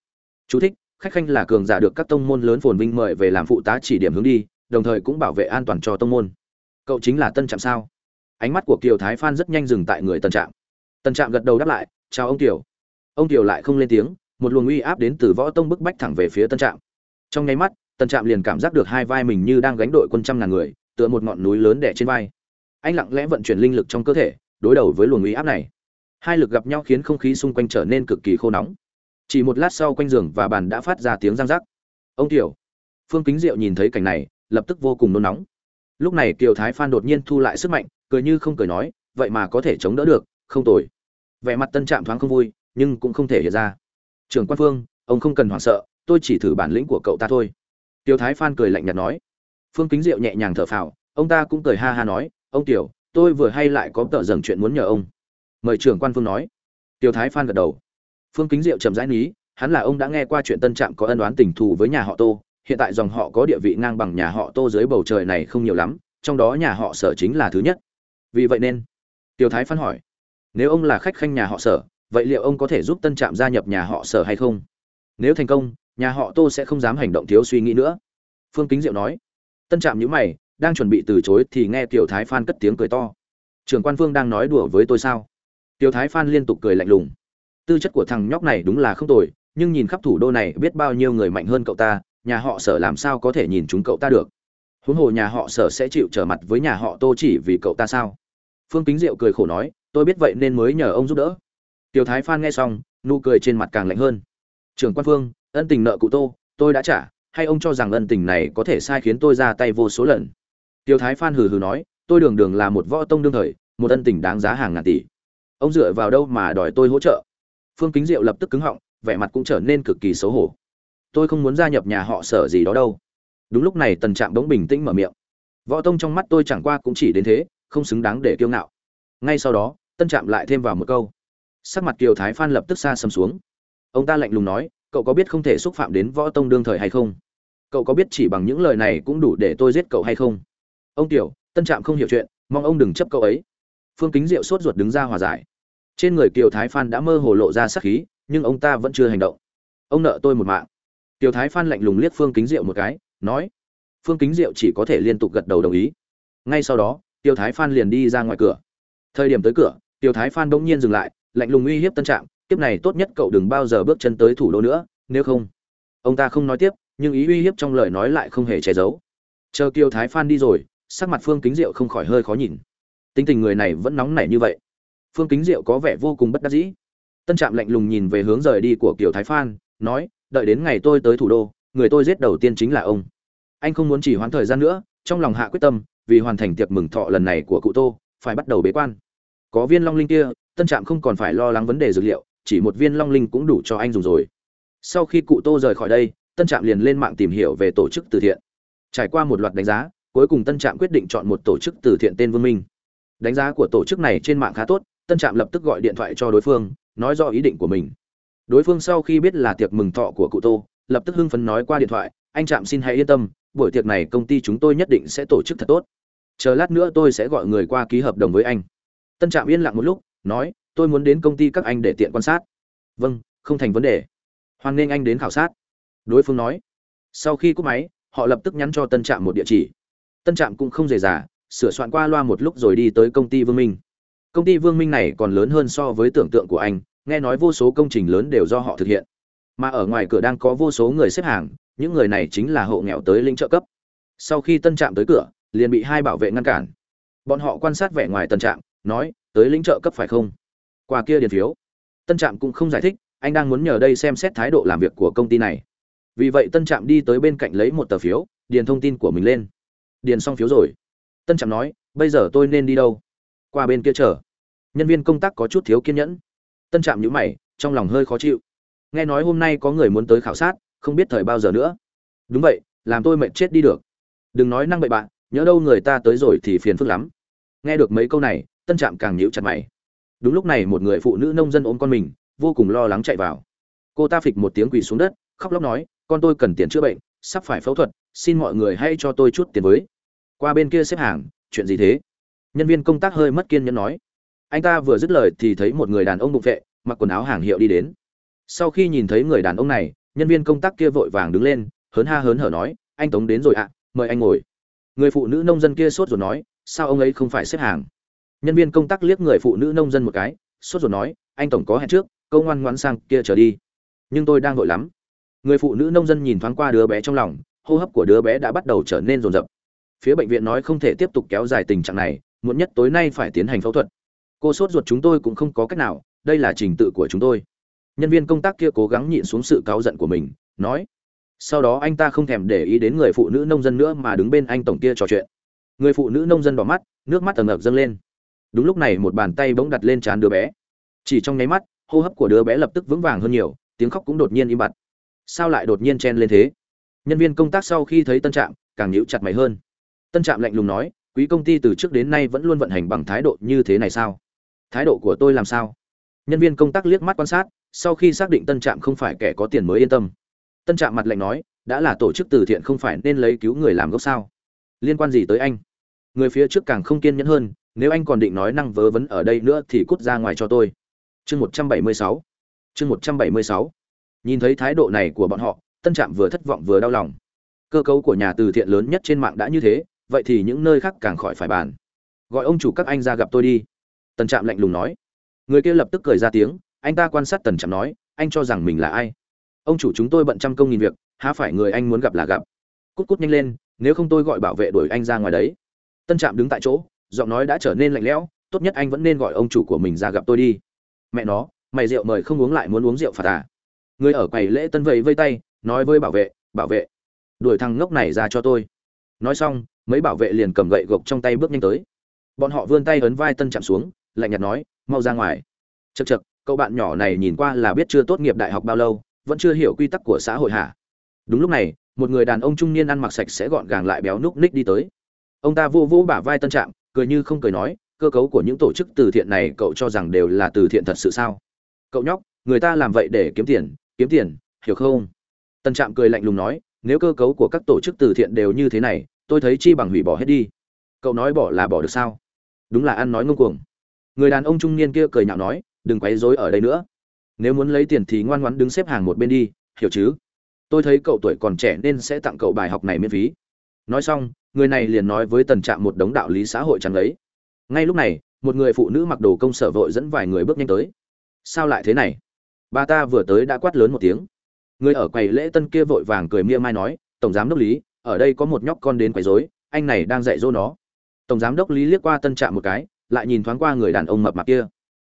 Chú thích, khách khanh là cường giả được các tông môn lớn phồn vinh mời về làm phụ tá chỉ điểm hướng đi đồng thời cũng bảo vệ an toàn cho tông môn. Cậu chính là tân trạm sao? Ánh mắt của kiều thái phan rất nhanh dừng tại người tân trạm. Tân trạm gật đầu đáp lại chào ông kiều. Ông kiều lại không lên tiếng một luồng uy áp đến từ võ tông bức bách thẳng về phía tân trạm. Trong nháy mắt tân trạm liền cảm giác được hai vai mình như đang gánh đội quân trăm ngàn người, tựa một ngọn núi lớn đẻ trên vai. Anh lặng lẽ vận chuyển linh lực trong cơ thể, đối đầu với luồng uy áp này. Hai lực gặp nhau khiến không khí xung quanh trở nên cực kỳ khô nóng. Chỉ một lát sau quanh giường và bàn đã phát ra tiếng răng rắc. Ông tiểu phương kính diệu nhìn thấy cảnh này, lập tức vô cùng nôn nóng. Lúc này kiều thái phan đột nhiên thu lại sức mạnh, cười như không cười nói, vậy mà có thể chống đỡ được, không tồi. Vẻ mặt tân trạm thoáng không vui, nhưng cũng không thể hiện ra. Trưởng quan phương, ông không cần hoảng sợ, tôi chỉ thử bản lĩnh của cậu ta thôi tiêu thái phan cười lạnh nhạt nói. Phương kính diệu nhẹ nhàng thở phào, ông ta cũng cười ha ha nói, ông tiểu, tôi vừa hay lại có tợ dần chuyện muốn nhờ ông. Mời trưởng quan phương nói. Tiêu thái phan gật đầu. Phương kính diệu chậm rãi ní, hắn là ông đã nghe qua chuyện tân trạm có ân oán tình thù với nhà họ tô, hiện tại dòng họ có địa vị ngang bằng nhà họ tô dưới bầu trời này không nhiều lắm, trong đó nhà họ sở chính là thứ nhất. Vì vậy nên tiêu thái phan hỏi, nếu ông là khách khanh nhà họ sở, vậy liệu ông có thể giúp tân trạm gia nhập nhà họ sở hay không? Nếu thành công nhà họ tô sẽ không dám hành động thiếu suy nghĩ nữa. Phương kính diệu nói. Tân trạm nhữ mày, đang chuẩn bị từ chối thì nghe tiểu thái phan cất tiếng cười to. Trưởng quan phương đang nói đùa với tôi sao? Tiểu thái phan liên tục cười lạnh lùng. Tư chất của thằng nhóc này đúng là không tồi, nhưng nhìn khắp thủ đô này biết bao nhiêu người mạnh hơn cậu ta, nhà họ sở làm sao có thể nhìn chúng cậu ta được? Huống hồ nhà họ sở sẽ chịu trở mặt với nhà họ tô chỉ vì cậu ta sao? Phương kính diệu cười khổ nói, tôi biết vậy nên mới nhờ ông giúp đỡ. Tiểu thái phan nghe xong, nụ cười trên mặt càng lạnh hơn. Trưởng quan phương ân tình nợ cụ tô, tôi đã trả, hay ông cho rằng ân tình này có thể sai khiến tôi ra tay vô số lần? Tiêu thái phan hừ hừ nói, tôi đường đường là một võ tông đương thời, một ân tình đáng giá hàng ngàn tỷ. Ông dựa vào đâu mà đòi tôi hỗ trợ? Phương kính diệu lập tức cứng họng, vẻ mặt cũng trở nên cực kỳ xấu hổ. Tôi không muốn gia nhập nhà họ sở gì đó đâu. Đúng lúc này tần trạm bỗng bình tĩnh mở miệng. Võ tông trong mắt tôi chẳng qua cũng chỉ đến thế, không xứng đáng để kiêu ngạo. Ngay sau đó, tân trạm lại thêm vào một câu. Sắc mặt kiều thái phan lập tức xa sầm xuống. Ông ta lạnh lùng nói cậu có biết không thể xúc phạm đến võ tông đương thời hay không? Cậu có biết chỉ bằng những lời này cũng đủ để tôi giết cậu hay không? Ông tiểu, tân trạm không hiểu chuyện, mong ông đừng chấp cậu ấy. Phương kính diệu sốt ruột đứng ra hòa giải. Trên người kiều thái phan đã mơ hồ lộ ra sắc khí, nhưng ông ta vẫn chưa hành động. Ông nợ tôi một mạng. Kiều thái phan lạnh lùng liếc phương kính diệu một cái, nói, phương kính diệu chỉ có thể liên tục gật đầu đồng ý. Ngay sau đó tiêu thái phan liền đi ra ngoài cửa. Thời điểm tới cửa tiêu thái phan bỗng nhiên dừng lại, lạnh lùng uy hiếp tân trạm tiếp này tốt nhất cậu đừng bao giờ bước chân tới thủ đô nữa, nếu không. Ông ta không nói tiếp, nhưng ý uy hiếp trong lời nói lại không hề che giấu. Chờ kiều thái phan đi rồi, sắc mặt phương kính diệu không khỏi hơi khó nhìn. Tính tình người này vẫn nóng nảy như vậy. Phương kính diệu có vẻ vô cùng bất đắc dĩ. Tân trạm lạnh lùng nhìn về hướng rời đi của kiều thái phan, nói, đợi đến ngày tôi tới thủ đô, người tôi giết đầu tiên chính là ông. Anh không muốn chỉ hoãn thời gian nữa, trong lòng hạ quyết tâm, vì hoàn thành tiệc mừng thọ lần này của cụ tô, phải bắt đầu bế quan. Có viên long linh kia, tân trạm không còn phải lo lắng vấn đề dược liệu chỉ một viên long linh cũng đủ cho anh dùng rồi. Sau khi cụ tô rời khỏi đây, tân trạm liền lên mạng tìm hiểu về tổ chức từ thiện. Trải qua một loạt đánh giá, cuối cùng tân trạm quyết định chọn một tổ chức từ thiện tên vương minh. Đánh giá của tổ chức này trên mạng khá tốt, tân trạm lập tức gọi điện thoại cho đối phương, nói rõ ý định của mình. Đối phương sau khi biết là tiệc mừng thọ của cụ tô, lập tức hưng phấn nói qua điện thoại, anh trạm xin hãy yên tâm, buổi tiệc này công ty chúng tôi nhất định sẽ tổ chức thật tốt. Chờ lát nữa tôi sẽ gọi người qua ký hợp đồng với anh. Tân trạm yên lặng một lúc, nói tôi muốn đến công ty các anh để tiện quan sát. Vâng không thành vấn đề. Hoan nghênh anh đến khảo sát. Đối phương nói. Sau khi cúp máy, họ lập tức nhắn cho tân trạm một địa chỉ. Tân trạm cũng không dề dà sửa soạn qua loa một lúc rồi đi tới công ty vương minh. Công ty vương minh này còn lớn hơn so với tưởng tượng của anh, nghe nói vô số công trình lớn đều do họ thực hiện. Mà ở ngoài cửa đang có vô số người xếp hàng, những người này chính là hộ nghèo tới lĩnh trợ cấp. Sau khi tân trạm tới cửa, liền bị hai bảo vệ ngăn cản. Bọn họ quan sát vẻ ngoài tân trạm, nói, tới lĩnh trợ cấp phải không? Qua kia điền phiếu. Tân trạm cũng không giải thích, anh đang muốn nhờ đây xem xét thái độ làm việc của công ty này. Vì vậy tân trạm đi tới bên cạnh lấy một tờ phiếu, điền thông tin của mình lên. Điền xong phiếu rồi. Tân trạm nói, bây giờ tôi nên đi đâu? Qua bên kia chờ. Nhân viên công tác có chút thiếu kiên nhẫn. Tân trạm nhữ mày, trong lòng hơi khó chịu. Nghe nói hôm nay có người muốn tới khảo sát, không biết thời bao giờ nữa. Đúng vậy, làm tôi mệt chết đi được. Đừng nói năng bậy bạn nhớ đâu người ta tới rồi thì phiền phức lắm. Nghe được mấy câu này, tân trạm càng nhíu chặt mày đúng lúc này một người phụ nữ nông dân ôm con mình, vô cùng lo lắng chạy vào. Cô ta phịch một tiếng quỳ xuống đất, khóc lóc nói, con tôi cần tiền chữa bệnh, sắp phải phẫu thuật, xin mọi người hãy cho tôi chút tiền với. Qua bên kia xếp hàng, chuyện gì thế? Nhân viên công tác hơi mất kiên nhẫn nói, anh ta vừa dứt lời thì thấy một người đàn ông bụng vệ mặc quần áo hàng hiệu đi đến. Sau khi nhìn thấy người đàn ông này, nhân viên công tác kia vội vàng đứng lên, hớn ha hớn hở nói, anh tống đến rồi ạ, mời anh ngồi. Người phụ nữ nông dân kia sốt rồi nói, sao ông ấy không phải xếp hàng? Nhân viên công tác liếc người phụ nữ nông dân một cái, sốt ruột nói, anh tổng có hẹn trước, câu ngoan ngoan sang kia trở đi. Nhưng tôi đang vội lắm. Người phụ nữ nông dân nhìn thoáng qua đứa bé trong lòng, hô hấp của đứa bé đã bắt đầu trở nên rồn rập. Phía bệnh viện nói không thể tiếp tục kéo dài tình trạng này, muộn nhất tối nay phải tiến hành phẫu thuật. Cô sốt ruột chúng tôi cũng không có cách nào, đây là trình tự của chúng tôi. Nhân viên công tác kia cố gắng nhịn xuống sự cáu giận của mình, nói, sau đó anh ta không thèm để ý đến người phụ nữ nông dân nữa mà đứng bên anh tổng kia trò chuyện. Người phụ nữ nông dân đỏ mắt, nước mắt tầng ngập dâng lên đúng lúc này một bàn tay bỗng đặt lên trán đứa bé. Chỉ trong nháy mắt, hô hấp của đứa bé lập tức vững vàng hơn nhiều, tiếng khóc cũng đột nhiên im bặt. Sao lại đột nhiên chen lên thế? Nhân viên công tác sau khi thấy tân trạm, càng nhíu chặt mày hơn. Tân trạm lạnh lùng nói, quý công ty từ trước đến nay vẫn luôn vận hành bằng thái độ như thế này sao? Thái độ của tôi làm sao? Nhân viên công tác liếc mắt quan sát, sau khi xác định tân trạm không phải kẻ có tiền mới yên tâm. Tân trạm mặt lạnh nói, đã là tổ chức từ thiện không phải nên lấy cứu người làm gốc sao? Liên quan gì tới anh? Người phía trước càng không kiên nhẫn hơn nếu anh còn định nói năng vớ vấn ở đây nữa thì cút ra ngoài cho tôi. Chương một trăm bảy mươi sáu. Chương một trăm bảy mươi sáu. Nhìn thấy thái độ này của bọn họ, tân trạm vừa thất vọng vừa đau lòng. Cơ cấu của nhà từ thiện lớn nhất trên mạng đã như thế, vậy thì những nơi khác càng khỏi phải bàn. Gọi ông chủ các anh ra gặp tôi đi. Tân trạm lạnh lùng nói. Người kia lập tức cười ra tiếng, anh ta quan sát tần trạm nói, anh cho rằng mình là ai? Ông chủ chúng tôi bận trăm công nghìn việc, há phải người anh muốn gặp là gặp. Cút cút nhanh lên, nếu không tôi gọi bảo vệ đuổi anh ra ngoài đấy. Tân trạm đứng tại chỗ giọng nói đã trở nên lạnh lẽo, tốt nhất anh vẫn nên gọi ông chủ của mình ra gặp tôi đi. Mẹ nó, mày rượu mời không uống lại muốn uống rượu phạt à? Người ở quầy lễ tân vẫy vây tay, nói với bảo vệ bảo vệ, đuổi thằng ngốc này ra cho tôi. Nói xong, mấy bảo vệ liền cầm gậy gộc trong tay bước nhanh tới. Bọn họ vươn tay ấn vai tân chạm xuống, lạnh nhạt nói, mau ra ngoài. Chật chật cậu bạn nhỏ này nhìn qua là biết chưa tốt nghiệp đại học bao lâu, vẫn chưa hiểu quy tắc của xã hội hả? Đúng lúc này, một người đàn ông trung niên ăn mặc sạch sẽ gọn gàng lại béo núc ních đi tới. Ông ta vô vô bả vai tân trạm cười như không cười nói, cơ cấu của những tổ chức từ thiện này cậu cho rằng đều là từ thiện thật sự sao? Cậu nhóc, người ta làm vậy để kiếm tiền kiếm tiền, hiểu không? Tân trạm cười lạnh lùng nói, nếu cơ cấu của các tổ chức từ thiện đều như thế này, tôi thấy chi bằng hủy bỏ hết đi. Cậu nói bỏ là bỏ được sao? Đúng là ăn nói ngông cuồng. Người đàn ông trung niên kia cười nhạo nói, đừng quấy rối ở đây nữa. Nếu muốn lấy tiền thì ngoan ngoãn đứng xếp hàng một bên đi, hiểu chứ? Tôi thấy cậu tuổi còn trẻ nên sẽ tặng cậu bài học này miễn phí. Nói xong người này liền nói với tần trạm một đống đạo lý xã hội chẳng lấy ngay lúc này, một người phụ nữ mặc đồ công sở vội dẫn vài người bước nhanh tới. Sao lại thế này? Bà ta vừa tới đã quát lớn một tiếng. Người ở quầy lễ tân kia vội vàng cười mia mai nói, tổng giám đốc lý, ở đây có một nhóc con đến quấy rối, anh này đang dạy dỗ nó. Tổng giám đốc lý liếc qua tân trạm một cái, lại nhìn thoáng qua người đàn ông mập mạp kia.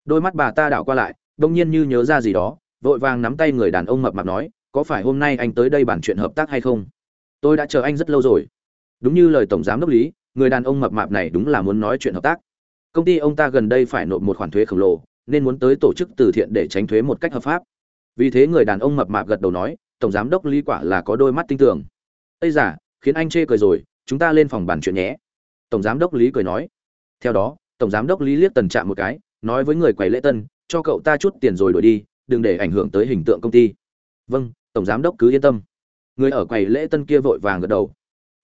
Đôi mắt bà ta đảo qua lại, đông nhiên như nhớ ra gì đó, vội vàng nắm tay người đàn ông mập mạp nói, có phải hôm nay anh tới đây bàn chuyện hợp tác hay không? Tôi đã chờ anh rất lâu rồi đúng như lời tổng giám đốc lý, người đàn ông mập mạp này đúng là muốn nói chuyện hợp tác. Công ty ông ta gần đây phải nộp một khoản thuế khổng lồ, nên muốn tới tổ chức từ thiện để tránh thuế một cách hợp pháp. Vì thế người đàn ông mập mạp gật đầu nói, tổng giám đốc lý quả là có đôi mắt tinh tường. Ây giả khiến anh chê cười rồi, chúng ta lên phòng bàn chuyện nhé. Tổng giám đốc lý cười nói. Theo đó, tổng giám đốc lý liếc tần trạm một cái, nói với người quầy lễ tân, cho cậu ta chút tiền rồi đổi đi, đừng để ảnh hưởng tới hình tượng công ty. Vâng tổng giám đốc cứ yên tâm. Người ở quầy lễ tân kia vội vàng gật đầu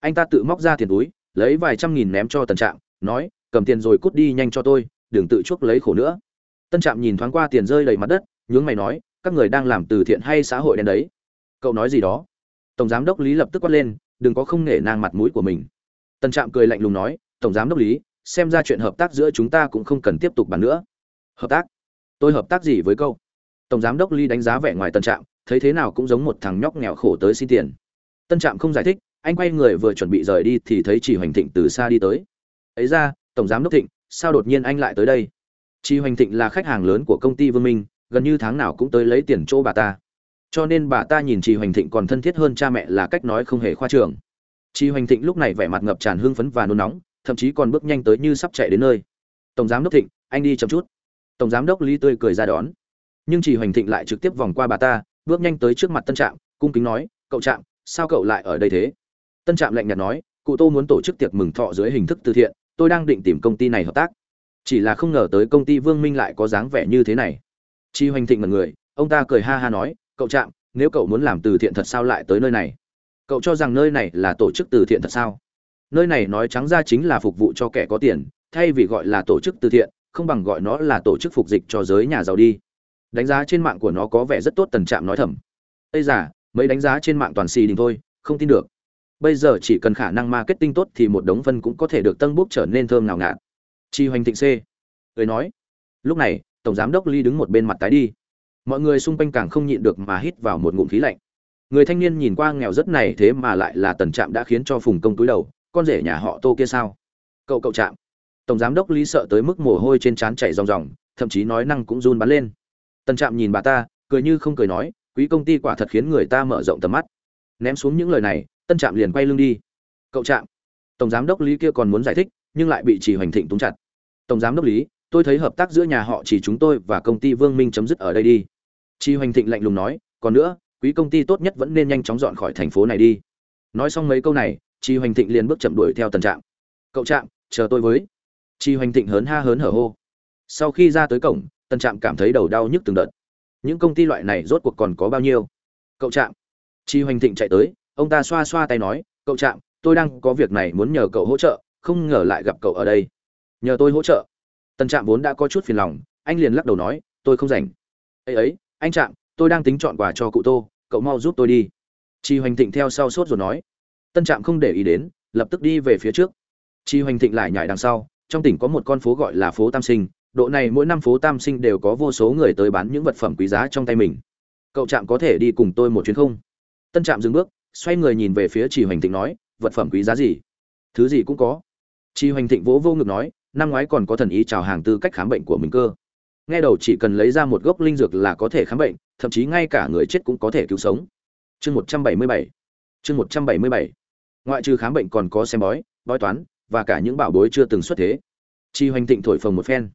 anh ta tự móc ra tiền túi, lấy vài trăm nghìn ném cho tần trạm, nói, cầm tiền rồi cút đi nhanh cho tôi, đừng tự chuốc lấy khổ nữa. Tân trạm nhìn thoáng qua tiền rơi đầy mặt đất, nhướng mày nói, các người đang làm từ thiện hay xã hội đen đấy? Cậu nói gì đó? Tổng giám đốc lý lập tức quát lên, đừng có không nể nang mặt mũi của mình. Tân trạm cười lạnh lùng nói, tổng giám đốc lý, xem ra chuyện hợp tác giữa chúng ta cũng không cần tiếp tục bàn nữa. Hợp tác? Tôi hợp tác gì với câu tổng giám đốc lý đánh giá vẻ ngoài tân trạm, thấy thế nào cũng giống một thằng nhóc nghèo khổ tới xin tiền. Tân trạm không giải thích anh quay người vừa chuẩn bị rời đi thì thấy chỉ hoành thịnh từ xa đi tới. Ấy ra, tổng giám đốc thịnh, sao đột nhiên anh lại tới đây? Chỉ hoành thịnh là khách hàng lớn của công ty vương minh, gần như tháng nào cũng tới lấy tiền chỗ bà ta. Cho nên bà ta nhìn chị hoành thịnh còn thân thiết hơn cha mẹ là cách nói không hề khoa trường. Chị hoành thịnh lúc này vẻ mặt ngập tràn hương phấn và nôn nóng, thậm chí còn bước nhanh tới như sắp chạy đến nơi. Tổng giám đốc thịnh, anh đi chậm chút. Tổng giám đốc lý tươi cười ra đón. Nhưng chị hoành thịnh lại trực tiếp vòng qua bà ta, bước nhanh tới trước mặt tân trạm, cung kính nói, cậu trạm, sao cậu lại ở đây thế? Tân trạm lạnh nhạt nói, cụ tô muốn tổ chức tiệc mừng thọ dưới hình thức từ thiện, tôi đang định tìm công ty này hợp tác. Chỉ là không ngờ tới công ty vương minh lại có dáng vẻ như thế này. Chi hoành thịnh mật người, ông ta cười ha ha nói, cậu trạm, nếu cậu muốn làm từ thiện thật sao lại tới nơi này? Cậu cho rằng nơi này là tổ chức từ thiện thật sao? Nơi này nói trắng ra chính là phục vụ cho kẻ có tiền, thay vì gọi là tổ chức từ thiện, không bằng gọi nó là tổ chức phục dịch cho giới nhà giàu đi. Đánh giá trên mạng của nó có vẻ rất tốt, tần trạm nói thầm. Ây giả mấy đánh giá trên mạng toàn xì đình thôi, không tin được bây giờ chỉ cần khả năng marketing tốt thì một đống phân cũng có thể được tân bốc trở nên thơm nào ngạt. Chi hoành thịnh c. Người nói, lúc này, tổng giám đốc ly đứng một bên mặt tái đi. Mọi người xung quanh càng không nhịn được mà hít vào một ngụm khí lạnh. Người thanh niên nhìn qua nghèo rất này thế mà lại là tần trạm đã khiến cho phùng công túi đầu, con rể nhà họ tô kia sao? Cậu cậu trạm. Tổng giám đốc lý sợ tới mức mồ hôi trên trán chảy ròng ròng, thậm chí nói năng cũng run bắn lên. Tần trạm nhìn bà ta, cười như không cười nói, quý công ty quả thật khiến người ta mở rộng tầm mắt. Ném xuống những lời này tân trạm liền quay lưng đi. Cậu trạm, tổng giám đốc lý kia còn muốn giải thích, nhưng lại bị chỉ hoành thịnh túng chặt. Tổng giám đốc lý, tôi thấy hợp tác giữa nhà họ chỉ chúng tôi và công ty vương minh chấm dứt ở đây đi. Chi hoành thịnh lạnh lùng nói, còn nữa, quý công ty tốt nhất vẫn nên nhanh chóng dọn khỏi thành phố này đi. Nói xong mấy câu này chi hoành thịnh liền bước chậm đuổi theo tần trạm. Cậu trạm, chờ tôi với. Chi hoành thịnh hớn ha hớn hở hô. Sau khi ra tới cổng, tần trạm cảm thấy đầu đau nhức từng đợt. Những công ty loại này rốt cuộc còn có bao nhiêu? Cậu trạm. Chi hoành thịnh chạy tới ông ta xoa xoa tay nói, cậu chạm tôi đang có việc này muốn nhờ cậu hỗ trợ, không ngờ lại gặp cậu ở đây. Nhờ tôi hỗ trợ? Tần trạm vốn đã có chút phiền lòng, anh liền lắc đầu nói, tôi không rảnh. Ấy ấy, anh trạm, tôi đang tính chọn quà cho cụ tô cậu mau giúp tôi đi. Chi hoành thịnh theo sau sốt rồi nói. Tân trạm không để ý đến, lập tức đi về phía trước. Chi hoành thịnh lại nhảy đằng sau, trong tỉnh có một con phố gọi là phố tam sinh, độ này mỗi năm phố tam sinh đều có vô số người tới bán những vật phẩm quý giá trong tay mình. Cậu trạm có thể đi cùng tôi một chuyến không? Tân trạm dừng bước xoay người nhìn về phía Trì hoành thịnh nói, vật phẩm quý giá gì? Thứ gì cũng có. Trì hoành thịnh vỗ vô ngực nói, năm ngoái còn có thần ý chào hàng tư cách khám bệnh của mình cơ. Nghe đầu chỉ cần lấy ra một gốc linh dược là có thể khám bệnh, thậm chí ngay cả người chết cũng có thể cứu sống. Chương một trăm bảy mươi bảy. Chương một trăm bảy mươi bảy. Ngoại trừ khám bệnh còn có xem bói bói toán và cả những bảo bối chưa từng xuất thế. Chi hoành thịnh thổi phồng một phen.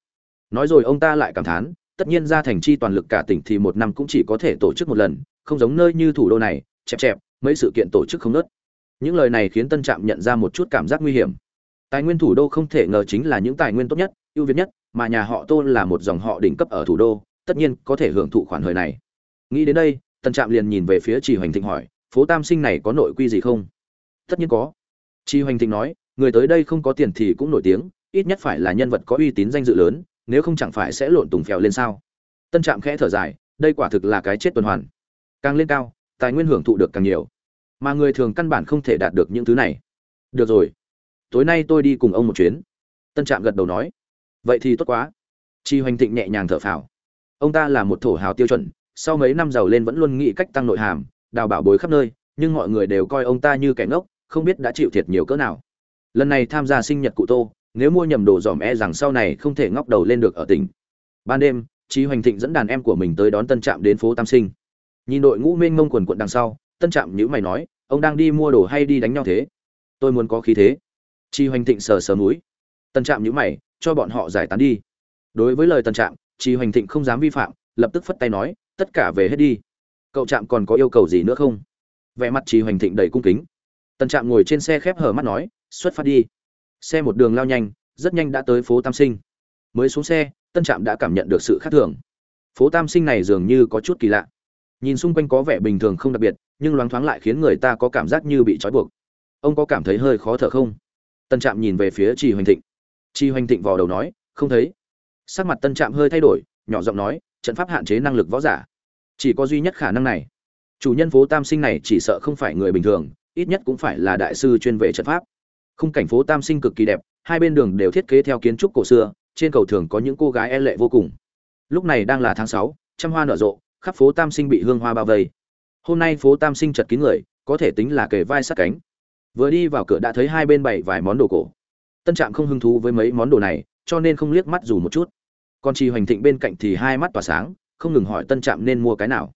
Nói rồi ông ta lại cảm thán, tất nhiên ra thành chi toàn lực cả tỉnh thì một năm cũng chỉ có thể tổ chức một lần, không giống nơi như thủ đô này, chẹp chẹp mấy sự kiện tổ chức không nớt. Những lời này khiến tân trạm nhận ra một chút cảm giác nguy hiểm. Tài nguyên thủ đô không thể ngờ chính là những tài nguyên tốt nhất, ưu việt nhất, mà nhà họ tô là một dòng họ đỉnh cấp ở thủ đô, tất nhiên có thể hưởng thụ khoản hời này. Nghĩ đến đây, tân trạm liền nhìn về phía chỉ hoành thịnh hỏi, phố tam sinh này có nội quy gì không? Tất nhiên có. Chi hoành thịnh nói, người tới đây không có tiền thì cũng nổi tiếng, ít nhất phải là nhân vật có uy tín danh dự lớn, nếu không chẳng phải sẽ lộn tùng phèo lên sao? Tân trạm khẽ thở dài, đây quả thực là cái chết tuần hoàn. Càng lên cao tài nguyên hưởng thụ được càng nhiều. Mà người thường căn bản không thể đạt được những thứ này. Được rồi, tối nay tôi đi cùng ông một chuyến. Tân trạm gật đầu nói. Vậy thì tốt quá. Chi hoành thịnh nhẹ nhàng thở phào. Ông ta là một thổ hào tiêu chuẩn, sau mấy năm giàu lên vẫn luôn nghĩ cách tăng nội hàm, đào bảo bối khắp nơi, nhưng mọi người đều coi ông ta như kẻ ngốc, không biết đã chịu thiệt nhiều cỡ nào. Lần này tham gia sinh nhật cụ tô, nếu mua nhầm đồ dòm e rằng sau này không thể ngóc đầu lên được ở tỉnh. Ban đêm, chi hoành thịnh dẫn đàn em của mình tới đón tân trạm đến phố tam sinh nhìn đội ngũ mênh mông quần quận đằng sau, tân trạm nhữ mày nói, ông đang đi mua đồ hay đi đánh nhau thế? Tôi muốn có khí thế. Chi hoành thịnh sờ sờ núi tân trạm nhữ mày, cho bọn họ giải tán đi. Đối với lời tân trạm, chi hoành thịnh không dám vi phạm, lập tức phất tay nói, tất cả về hết đi. Cậu trạm còn có yêu cầu gì nữa không? Vẻ mặt chi hoành thịnh đầy cung kính. Tân trạm ngồi trên xe khép hờ mắt nói, xuất phát đi. Xe một đường lao nhanh, rất nhanh đã tới phố tam sinh. Mới xuống xe, tân trạm đã cảm nhận được sự khác thường. Phố tam sinh này dường như có chút kỳ lạ nhìn xung quanh có vẻ bình thường không đặc biệt, nhưng loáng thoáng lại khiến người ta có cảm giác như bị trói buộc. Ông có cảm thấy hơi khó thở không? Tân trạm nhìn về phía trì hoành thịnh. Trì hoành thịnh vò đầu nói, không thấy. Sắc mặt tân trạm hơi thay đổi, nhỏ giọng nói, trận pháp hạn chế năng lực võ giả. Chỉ có duy nhất khả năng này. Chủ nhân phố tam sinh này chỉ sợ không phải người bình thường, ít nhất cũng phải là đại sư chuyên về trận pháp. Khung cảnh phố tam sinh cực kỳ đẹp, hai bên đường đều thiết kế theo kiến trúc cổ xưa, trên cầu thường có những cô gái e lệ vô cùng. Lúc này đang là tháng sáu, trăm hoa nở rộ khắp phố tam sinh bị hương hoa bao vây. Hôm nay phố tam sinh chật kín người, có thể tính là kề vai sát cánh. Vừa đi vào cửa đã thấy hai bên bày vài món đồ cổ. Tân trạm không hứng thú với mấy món đồ này, cho nên không liếc mắt dù một chút. Còn chi hoành thịnh bên cạnh thì hai mắt tỏa sáng, không ngừng hỏi tân trạm nên mua cái nào.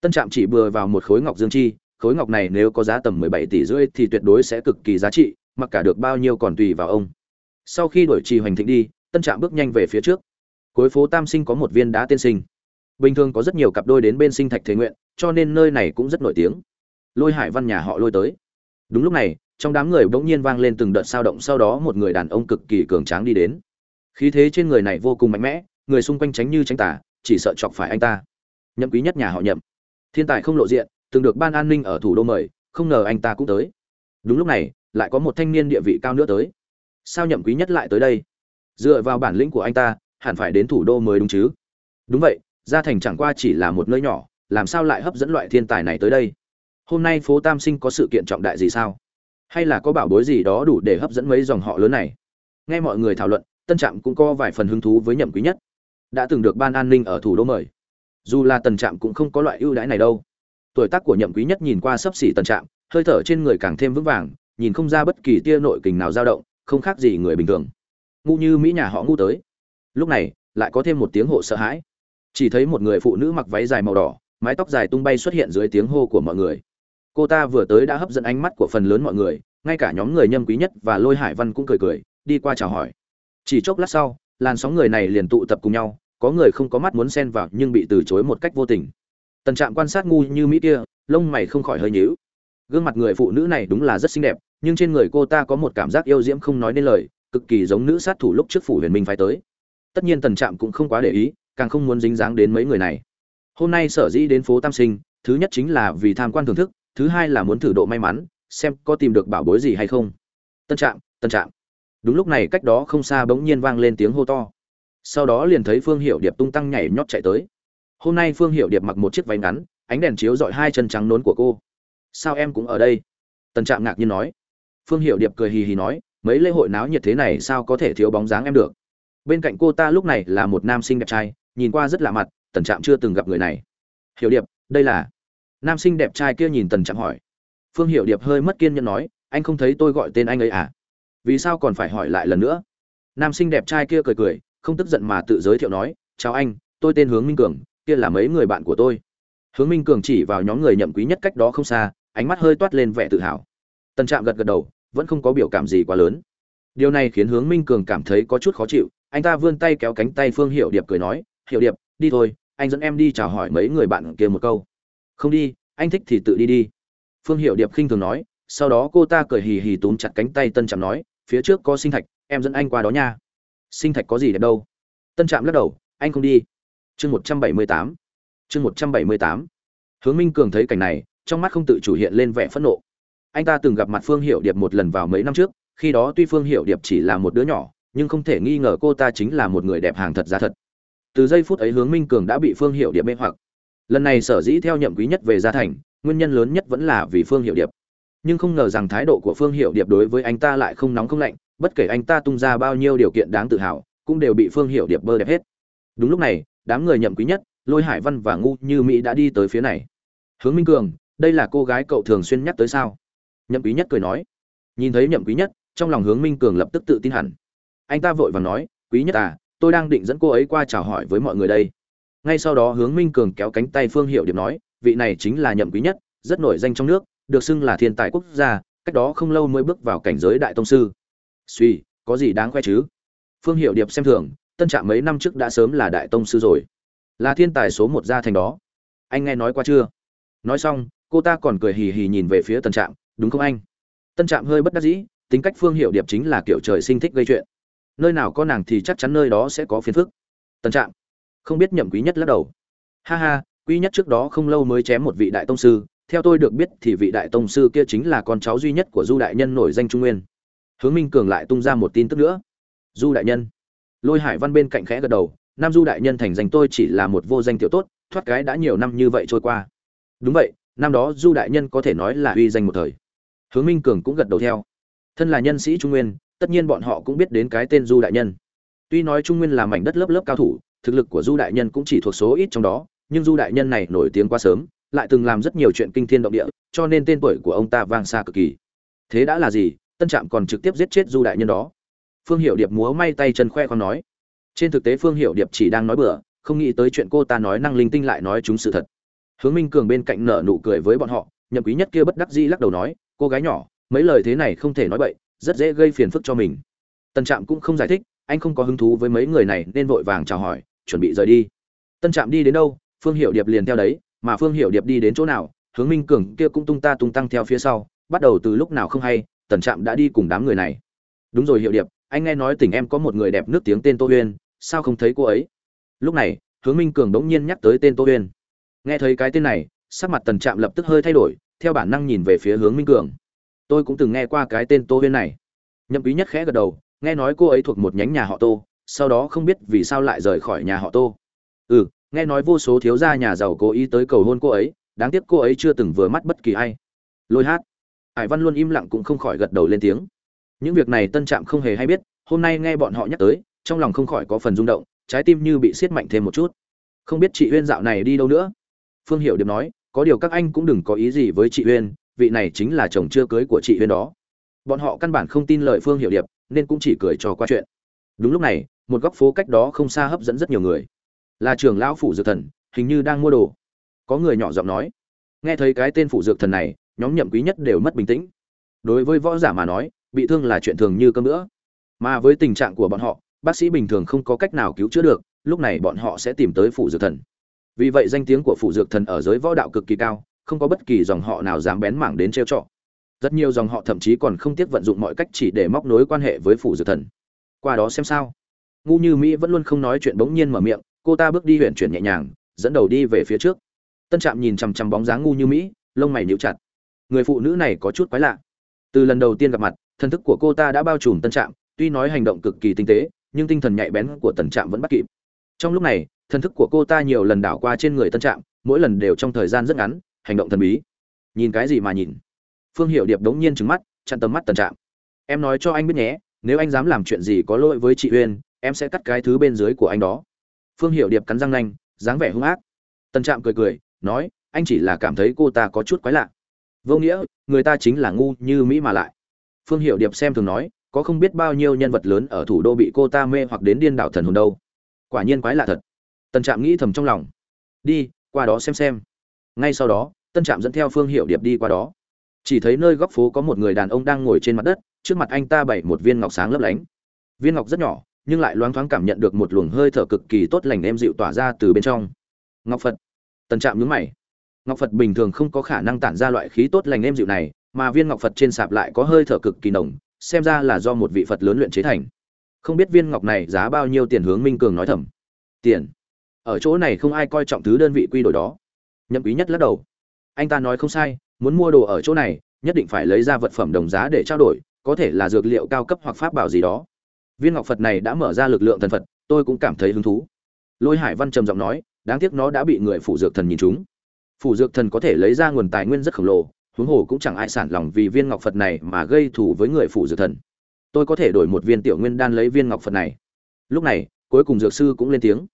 Tân trạm chỉ bừa vào một khối ngọc dương chi, khối ngọc này nếu có giá tầm mười bảy tỷ rưỡi thì tuyệt đối sẽ cực kỳ giá trị, mặc cả được bao nhiêu còn tùy vào ông. Sau khi đổi trì hoành thịnh đi, tân trạm bước nhanh về phía trước. Cuối phố tam sinh có một viên đá tiên sinh bình thường có rất nhiều cặp đôi đến bên sinh thạch thế nguyện, cho nên nơi này cũng rất nổi tiếng. Lôi hải văn nhà họ lôi tới. Đúng lúc này, trong đám người bỗng nhiên vang lên từng đợt sao động, sau đó một người đàn ông cực kỳ cường tráng đi đến. Khí thế trên người này vô cùng mạnh mẽ, người xung quanh tránh như tránh tả chỉ sợ chọc phải anh ta. Nhậm quý nhất nhà họ nhậm. Thiên tài không lộ diện, từng được ban an ninh ở thủ đô mời, không ngờ anh ta cũng tới. Đúng lúc này, lại có một thanh niên địa vị cao nữa tới. Sao nhậm quý nhất lại tới đây? Dựa vào bản lĩnh của anh ta, hẳn phải đến thủ đô mới đúng chứ? Đúng vậy gia thành chẳng qua chỉ là một nơi nhỏ, làm sao lại hấp dẫn loại thiên tài này tới đây? Hôm nay phố tam sinh có sự kiện trọng đại gì sao? Hay là có bảo bối gì đó đủ để hấp dẫn mấy dòng họ lớn này? Nghe mọi người thảo luận, tân trạm cũng có vài phần hứng thú với nhậm quý nhất. Đã từng được ban an ninh ở thủ đô mời. Dù là tần trạm cũng không có loại ưu đãi này đâu. Tuổi tác của nhậm quý nhất nhìn qua sấp xỉ tần trạm, hơi thở trên người càng thêm vững vàng, nhìn không ra bất kỳ tia nội kình nào dao động, không khác gì người bình thường. Ngu như mỹ nhà họ ngu tới. Lúc này, lại có thêm một tiếng hộ sợ hãi chỉ thấy một người phụ nữ mặc váy dài màu đỏ, mái tóc dài tung bay xuất hiện dưới tiếng hô của mọi người. Cô ta vừa tới đã hấp dẫn ánh mắt của phần lớn mọi người, ngay cả nhóm người nhâm quý nhất và lôi hải văn cũng cười cười, đi qua chào hỏi. Chỉ chốc lát sau, làn sóng người này liền tụ tập cùng nhau, có người không có mắt muốn xen vào nhưng bị từ chối một cách vô tình. Tần trạm quan sát ngu như mỹ kia, lông mày không khỏi hơi nhíu. Gương mặt người phụ nữ này đúng là rất xinh đẹp, nhưng trên người cô ta có một cảm giác yêu diễm không nói nên lời, cực kỳ giống nữ sát thủ lúc trước phủ huyền minh phải tới. Tất nhiên tần trạm cũng không quá để ý càng không muốn dính dáng đến mấy người này. Hôm nay sở dĩ đến phố tam sinh, thứ nhất chính là vì tham quan thưởng thức, thứ hai là muốn thử độ may mắn, xem có tìm được bảo bối gì hay không. Tân trạm tân trạm. Đúng lúc này cách đó không xa bỗng nhiên vang lên tiếng hô to. Sau đó liền thấy phương hiệu điệp tung tăng nhảy nhót chạy tới. Hôm nay phương hiệu điệp mặc một chiếc váy ngắn, ánh đèn chiếu dọi hai chân trắng nốn của cô. Sao em cũng ở đây? Tân trạm ngạc nhiên nói. Phương hiệu điệp cười hì hì nói, mấy lễ hội náo nhiệt thế này sao có thể thiếu bóng dáng em được? Bên cạnh cô ta lúc này là một nam sinh đẹp trai nhìn qua rất lạ mặt, tần trạm chưa từng gặp người này. Hiểu điệp, đây là nam sinh đẹp trai kia nhìn tần trạm hỏi. Phương hiểu điệp hơi mất kiên nhẫn nói, anh không thấy tôi gọi tên anh ấy à? Vì sao còn phải hỏi lại lần nữa? Nam sinh đẹp trai kia cười cười, không tức giận mà tự giới thiệu nói, chào anh, tôi tên hướng minh cường, kia là mấy người bạn của tôi. Hướng minh cường chỉ vào nhóm người nhậm quý nhất cách đó không xa, ánh mắt hơi toát lên vẻ tự hào. Tần trạm gật gật đầu, vẫn không có biểu cảm gì quá lớn. Điều này khiến hướng minh cường cảm thấy có chút khó chịu, anh ta vươn tay kéo cánh tay phương hiệu điệp cười nói hiệu điệp, đi thôi, anh dẫn em đi chào hỏi mấy người bạn kia một câu. Không đi, anh thích thì tự đi đi. Phương hiệu điệp khinh thường nói, sau đó cô ta cười hì hì túm chặt cánh tay tân trạm nói, phía trước có sinh thạch, em dẫn anh qua đó nha. Sinh thạch có gì đẹp đâu? Tân trạm lắc đầu, anh không đi. Chương một trăm bảy mươi tám, chương một trăm bảy mươi tám. Hướng minh cường thấy cảnh này, trong mắt không tự chủ hiện lên vẻ phẫn nộ. Anh ta từng gặp mặt phương hiệu điệp một lần vào mấy năm trước, khi đó tuy phương hiệu điệp chỉ là một đứa nhỏ, nhưng không thể nghi ngờ cô ta chính là một người đẹp hàng thật giá thật từ giây phút ấy hướng minh cường đã bị phương hiệu điệp mê hoặc. Lần này sở dĩ theo nhậm quý nhất về gia thành, nguyên nhân lớn nhất vẫn là vì phương hiệu điệp. Nhưng không ngờ rằng thái độ của phương hiệu điệp đối với anh ta lại không nóng không lạnh, bất kể anh ta tung ra bao nhiêu điều kiện đáng tự hào, cũng đều bị phương hiệu điệp bơ đẹp hết. Đúng lúc này, đám người nhậm quý nhất, lôi hải văn và ngu như mỹ đã đi tới phía này. Hướng minh cường, đây là cô gái cậu thường xuyên nhắc tới sao? Nhậm quý nhất cười nói. Nhìn thấy nhậm quý nhất, trong lòng hướng minh cường lập tức tự tin hẳn. Anh ta vội vàng nói, quý nhất à tôi đang định dẫn cô ấy qua chào hỏi với mọi người đây. Ngay sau đó hướng minh cường kéo cánh tay phương hiệu điệp nói, vị này chính là nhậm quý nhất, rất nổi danh trong nước, được xưng là thiên tài quốc gia, cách đó không lâu mới bước vào cảnh giới đại tông sư. Suy có gì đáng khoe chứ? Phương hiệu điệp xem thường, tân trạm mấy năm trước đã sớm là đại tông sư rồi. Là thiên tài số một gia thành đó. Anh nghe nói qua chưa? Nói xong, cô ta còn cười hì hì nhìn về phía tân trạm, đúng không anh? Tân trạm hơi bất đắc dĩ, tính cách phương hiệu điệp chính là kiểu trời sinh thích gây chuyện nơi nào có nàng thì chắc chắn nơi đó sẽ có phiền phức. Tân trạm, không biết nhậm quý nhất lắc đầu. Ha ha, quý nhất trước đó không lâu mới chém một vị đại tông sư, theo tôi được biết thì vị đại tông sư kia chính là con cháu duy nhất của du đại nhân nổi danh trung nguyên. Hướng minh cường lại tung ra một tin tức nữa. Du đại nhân. Lôi hải văn bên cạnh khẽ gật đầu, nam du đại nhân thành danh tôi chỉ là một vô danh tiểu tốt, thoát cái đã nhiều năm như vậy trôi qua. Đúng vậy, năm đó du đại nhân có thể nói là uy danh một thời. Hướng minh cường cũng gật đầu theo. Thân là nhân sĩ trung nguyên tất nhiên bọn họ cũng biết đến cái tên du đại nhân. Tuy nói trung nguyên là mảnh đất lớp lớp cao thủ, thực lực của du đại nhân cũng chỉ thuộc số ít trong đó, nhưng du đại nhân này nổi tiếng quá sớm, lại từng làm rất nhiều chuyện kinh thiên động địa, cho nên tên tuổi của ông ta vang xa cực kỳ. Thế đã là gì? Tân trạm còn trực tiếp giết chết du đại nhân đó. Phương hiệu điệp múa may tay chân khoe con nói. Trên thực tế phương hiệu điệp chỉ đang nói bừa, không nghĩ tới chuyện cô ta nói năng linh tinh lại nói chúng sự thật. Hướng minh cường bên cạnh nở nụ cười với bọn họ, nhậm quý nhất kia bất đắc dĩ lắc đầu nói, cô gái nhỏ, mấy lời thế này không thể nói bậy rất dễ gây phiền phức cho mình. Tân trạm cũng không giải thích, anh không có hứng thú với mấy người này nên vội vàng chào hỏi, chuẩn bị rời đi. Tân trạm đi đến đâu, phương hiệu điệp liền theo đấy, mà phương hiệu điệp đi đến chỗ nào, hướng minh cường kia cũng tung ta tung tăng theo phía sau, bắt đầu từ lúc nào không hay, tần trạm đã đi cùng đám người này. Đúng rồi hiệu điệp, anh nghe nói tỉnh em có một người đẹp nước tiếng tên tô huyên, sao không thấy cô ấy? Lúc này, hướng minh cường đống nhiên nhắc tới tên tô huyên. Nghe thấy cái tên này, sắc mặt tần trạm lập tức hơi thay đổi, theo bản năng nhìn về phía hướng minh cường tôi cũng từng nghe qua cái tên tô huyên này. Nhậm quý nhất khẽ gật đầu, nghe nói cô ấy thuộc một nhánh nhà họ tô, sau đó không biết vì sao lại rời khỏi nhà họ tô. Ừ nghe nói vô số thiếu gia nhà giàu cố ý tới cầu hôn cô ấy, đáng tiếc cô ấy chưa từng vừa mắt bất kỳ ai. Lôi hát. Hải văn luôn im lặng cũng không khỏi gật đầu lên tiếng. Những việc này tân trạm không hề hay biết, hôm nay nghe bọn họ nhắc tới, trong lòng không khỏi có phần rung động, trái tim như bị siết mạnh thêm một chút. Không biết chị huyên dạo này đi đâu nữa? Phương hiệu điệp nói, có điều các anh cũng đừng có ý gì với chị huyên vị này chính là chồng chưa cưới của chị huyên đó. Bọn họ căn bản không tin lời phương hiệu điệp, nên cũng chỉ cười trò qua chuyện. Đúng lúc này, một góc phố cách đó không xa hấp dẫn rất nhiều người. Là trường lão phủ dược thần, hình như đang mua đồ. Có người nhỏ giọng nói. Nghe thấy cái tên phủ dược thần này, nhóm nhậm quý nhất đều mất bình tĩnh. Đối với võ giả mà nói, bị thương là chuyện thường như cơm nữa mà với tình trạng của bọn họ, bác sĩ bình thường không có cách nào cứu chữa được, lúc này bọn họ sẽ tìm tới phủ dược thần. Vì vậy danh tiếng của phủ dược thần ở giới võ đạo cực kỳ cao không có bất kỳ dòng họ nào dám bén mảng đến trêu trọ rất nhiều dòng họ thậm chí còn không tiếc vận dụng mọi cách chỉ để móc nối quan hệ với phủ dược thần. Qua đó xem sao. Ngu như mỹ vẫn luôn không nói chuyện bỗng nhiên mở miệng, cô ta bước đi huyện chuyển nhẹ nhàng, dẫn đầu đi về phía trước. Tân trạm nhìn chằm chằm bóng dáng ngu như mỹ, lông mày níu chặt. Người phụ nữ này có chút quái lạ. Từ lần đầu tiên gặp mặt thân thức của cô ta đã bao trùm tân trạm, tuy nói hành động cực kỳ tinh tế, nhưng tinh thần nhạy bén của tần trạm vẫn bắt kịp. Trong lúc này thân thức của cô ta nhiều lần đảo qua trên người tân trạm, mỗi lần đều trong thời gian rất ngắn hành động thần bí. Nhìn cái gì mà nhìn? Phương hiệu điệp đống nhiên trứng mắt, chặn tầm mắt tần trạm. Em nói cho anh biết nhé, nếu anh dám làm chuyện gì có lỗi với chị uyên, em sẽ cắt cái thứ bên dưới của anh đó. Phương hiệu điệp cắn răng nanh, dáng vẻ hung ác. Tần trạm cười cười, nói, anh chỉ là cảm thấy cô ta có chút quái lạ. Vô nghĩa, người ta chính là ngu như mỹ mà lại. Phương hiệu điệp xem thường nói, có không biết bao nhiêu nhân vật lớn ở thủ đô bị cô ta mê hoặc đến điên đảo thần hồn đâu. Quả nhiên quái lạ thật. Tần trạm nghĩ thầm trong lòng. Đi, qua đó xem xem ngay sau đó, tân trạm dẫn theo phương hiệu điệp đi qua đó. Chỉ thấy nơi góc phố có một người đàn ông đang ngồi trên mặt đất, trước mặt anh ta bày một viên ngọc sáng lấp lánh. Viên ngọc rất nhỏ, nhưng lại loáng thoáng cảm nhận được một luồng hơi thở cực kỳ tốt lành êm dịu tỏa ra từ bên trong. Ngọc phật. Tân trạm nhướng mày. Ngọc phật bình thường không có khả năng tản ra loại khí tốt lành êm dịu này, mà viên ngọc phật trên sạp lại có hơi thở cực kỳ nồng, xem ra là do một vị phật lớn luyện chế thành. Không biết viên ngọc này giá bao nhiêu tiền hướng minh cường nói thầm. Tiền. Ở chỗ này không ai coi trọng thứ đơn vị quy đổi đó nhậm quý nhất lắc đầu. Anh ta nói không sai, muốn mua đồ ở chỗ này, nhất định phải lấy ra vật phẩm đồng giá để trao đổi, có thể là dược liệu cao cấp hoặc pháp bảo gì đó. Viên ngọc phật này đã mở ra lực lượng thần phật, tôi cũng cảm thấy hứng thú. Lôi hải văn trầm giọng nói, đáng tiếc nó đã bị người phủ dược thần nhìn trúng phủ dược thần có thể lấy ra nguồn tài nguyên rất khổng lồ, huống hồ cũng chẳng ai sản lòng vì viên ngọc phật này mà gây thù với người phủ dược thần. Tôi có thể đổi một viên tiểu nguyên đan lấy viên ngọc phật này. Lúc này, cuối cùng dược sư cũng lên tiếng.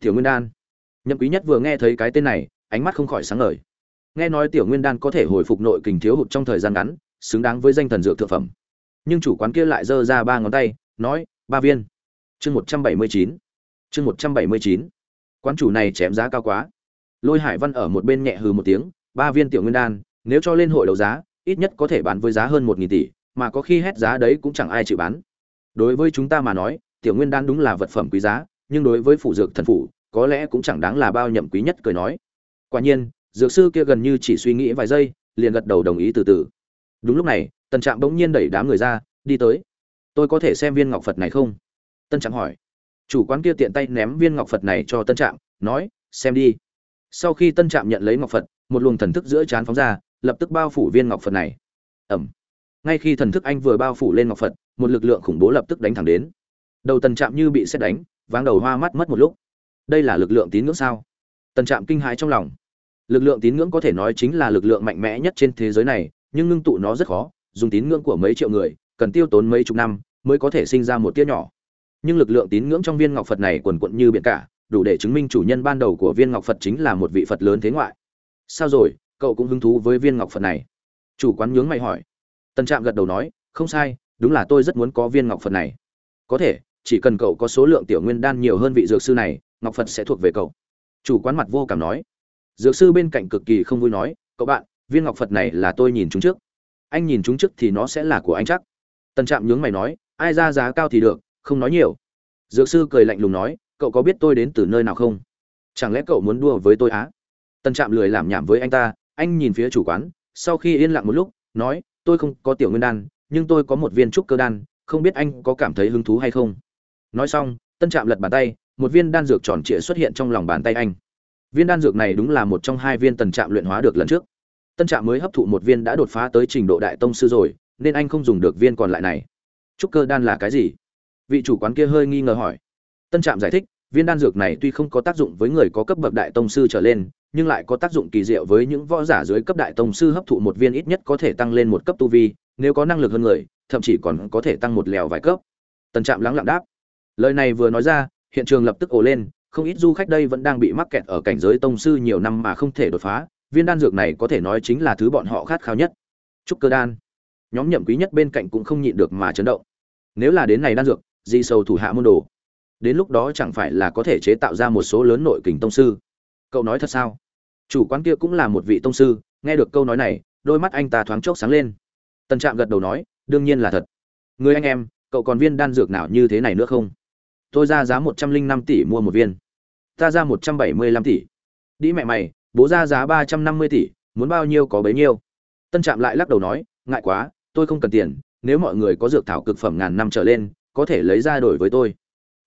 Tiểu nguyên đan. Nhậm quý nhất vừa nghe thấy cái tên này ánh mắt không khỏi sáng ngời. Nghe nói tiểu nguyên đan có thể hồi phục nội kình thiếu hụt trong thời gian ngắn, xứng đáng với danh thần dược thượng phẩm. Nhưng chủ quán kia lại giơ ra ba ngón tay, nói, ba viên. Chương một trăm bảy mươi chín. Chương một trăm bảy mươi chín. Quán chủ này chém giá cao quá. Lôi hải văn ở một bên nhẹ hừ một tiếng, ba viên tiểu nguyên đan, nếu cho lên hội đấu giá, ít nhất có thể bán với giá hơn một nghìn tỷ, mà có khi hét giá đấy cũng chẳng ai chịu bán. Đối với chúng ta mà nói, tiểu nguyên đan đúng là vật phẩm quý giá, nhưng đối với phụ dược thần phủ, có lẽ cũng chẳng đáng là bao nhậm quý nhất cười nói quả nhiên, dược sư kia gần như chỉ suy nghĩ vài giây, liền gật đầu đồng ý từ từ. Đúng lúc này tân trạm bỗng nhiên đẩy đám người ra, đi tới. Tôi có thể xem viên ngọc phật này không? Tân trạm hỏi. Chủ quán kia tiện tay ném viên ngọc phật này cho tân trạm, nói, xem đi. Sau khi tân trạm nhận lấy ngọc phật, một luồng thần thức giữa trán phóng ra, lập tức bao phủ viên ngọc phật này. Ẩm. Ngay khi thần thức anh vừa bao phủ lên ngọc phật, một lực lượng khủng bố lập tức đánh thẳng đến. Đầu tần trạm như bị xét đánh, váng đầu hoa mắt mất một lúc. Đây là lực lượng tín ngưỡng sao? Tần trạm kinh hãi trong lòng. Lực lượng tín ngưỡng có thể nói chính là lực lượng mạnh mẽ nhất trên thế giới này, nhưng ngưng tụ nó rất khó, dùng tín ngưỡng của mấy triệu người, cần tiêu tốn mấy chục năm mới có thể sinh ra một tia nhỏ. Nhưng lực lượng tín ngưỡng trong viên ngọc phật này quần quận như biển cả, đủ để chứng minh chủ nhân ban đầu của viên ngọc phật chính là một vị phật lớn thế ngoại. Sao rồi? Cậu cũng hứng thú với viên ngọc phật này. Chủ quán nhướng mày hỏi. Tần trạm gật đầu nói, không sai, đúng là tôi rất muốn có viên ngọc phật này. Có thể, chỉ cần cậu có số lượng tiểu nguyên đan nhiều hơn vị dược sư này, ngọc phật sẽ thuộc về cậu chủ quán mặt vô cảm nói. Dược sư bên cạnh cực kỳ không vui nói, cậu bạn, viên ngọc phật này là tôi nhìn chúng trước. Anh nhìn chúng trước thì nó sẽ là của anh chắc. Tần trạm nhướng mày nói, ai ra giá cao thì được, không nói nhiều. Dược sư cười lạnh lùng nói, cậu có biết tôi đến từ nơi nào không? Chẳng lẽ cậu muốn đua với tôi á? Tần trạm lười làm nhảm với anh ta, anh nhìn phía chủ quán, sau khi yên lặng một lúc, nói, tôi không có tiểu nguyên đan, nhưng tôi có một viên trúc cơ đan, không biết anh có cảm thấy hứng thú hay không? Nói xong tân trạm lật bàn tay một viên đan dược tròn trịa xuất hiện trong lòng bàn tay anh. Viên đan dược này đúng là một trong hai viên tần trạm luyện hóa được lần trước. Tân trạm mới hấp thụ một viên đã đột phá tới trình độ đại tông sư rồi, nên anh không dùng được viên còn lại này. Trúc cơ đan là cái gì? Vị chủ quán kia hơi nghi ngờ hỏi. Tân trạm giải thích, viên đan dược này tuy không có tác dụng với người có cấp bậc đại tông sư trở lên, nhưng lại có tác dụng kỳ diệu với những võ giả dưới cấp đại tông sư hấp thụ một viên ít nhất có thể tăng lên một cấp tu vi, nếu có năng lực hơn người, thậm chí còn có thể tăng một lèo vài cấp. Tân trạm lắng lặng đáp. Lời này vừa nói ra hiện trường lập tức ồ lên, không ít du khách đây vẫn đang bị mắc kẹt ở cảnh giới tông sư nhiều năm mà không thể đột phá, viên đan dược này có thể nói chính là thứ bọn họ khát khao nhất. Trúc cơ đan. Nhóm nhậm quý nhất bên cạnh cũng không nhịn được mà chấn động. Nếu là đến này đan dược, di sầu thủ hạ môn đồ. Đến lúc đó chẳng phải là có thể chế tạo ra một số lớn nội kình tông sư. Cậu nói thật sao? Chủ quán kia cũng là một vị tông sư, nghe được câu nói này, đôi mắt anh ta thoáng chốc sáng lên. Tần trạm gật đầu nói, đương nhiên là thật. Người anh em, cậu còn viên đan dược nào như thế này nữa không? Tôi ra giá một trăm linh năm tỷ mua một viên. Ta ra một trăm bảy mươi lăm tỷ. Đi mẹ mày, bố ra giá ba trăm năm mươi tỷ, muốn bao nhiêu có bấy nhiêu. Tân trạm lại lắc đầu nói, ngại quá, tôi không cần tiền, nếu mọi người có dược thảo cực phẩm ngàn năm trở lên, có thể lấy ra đổi với tôi.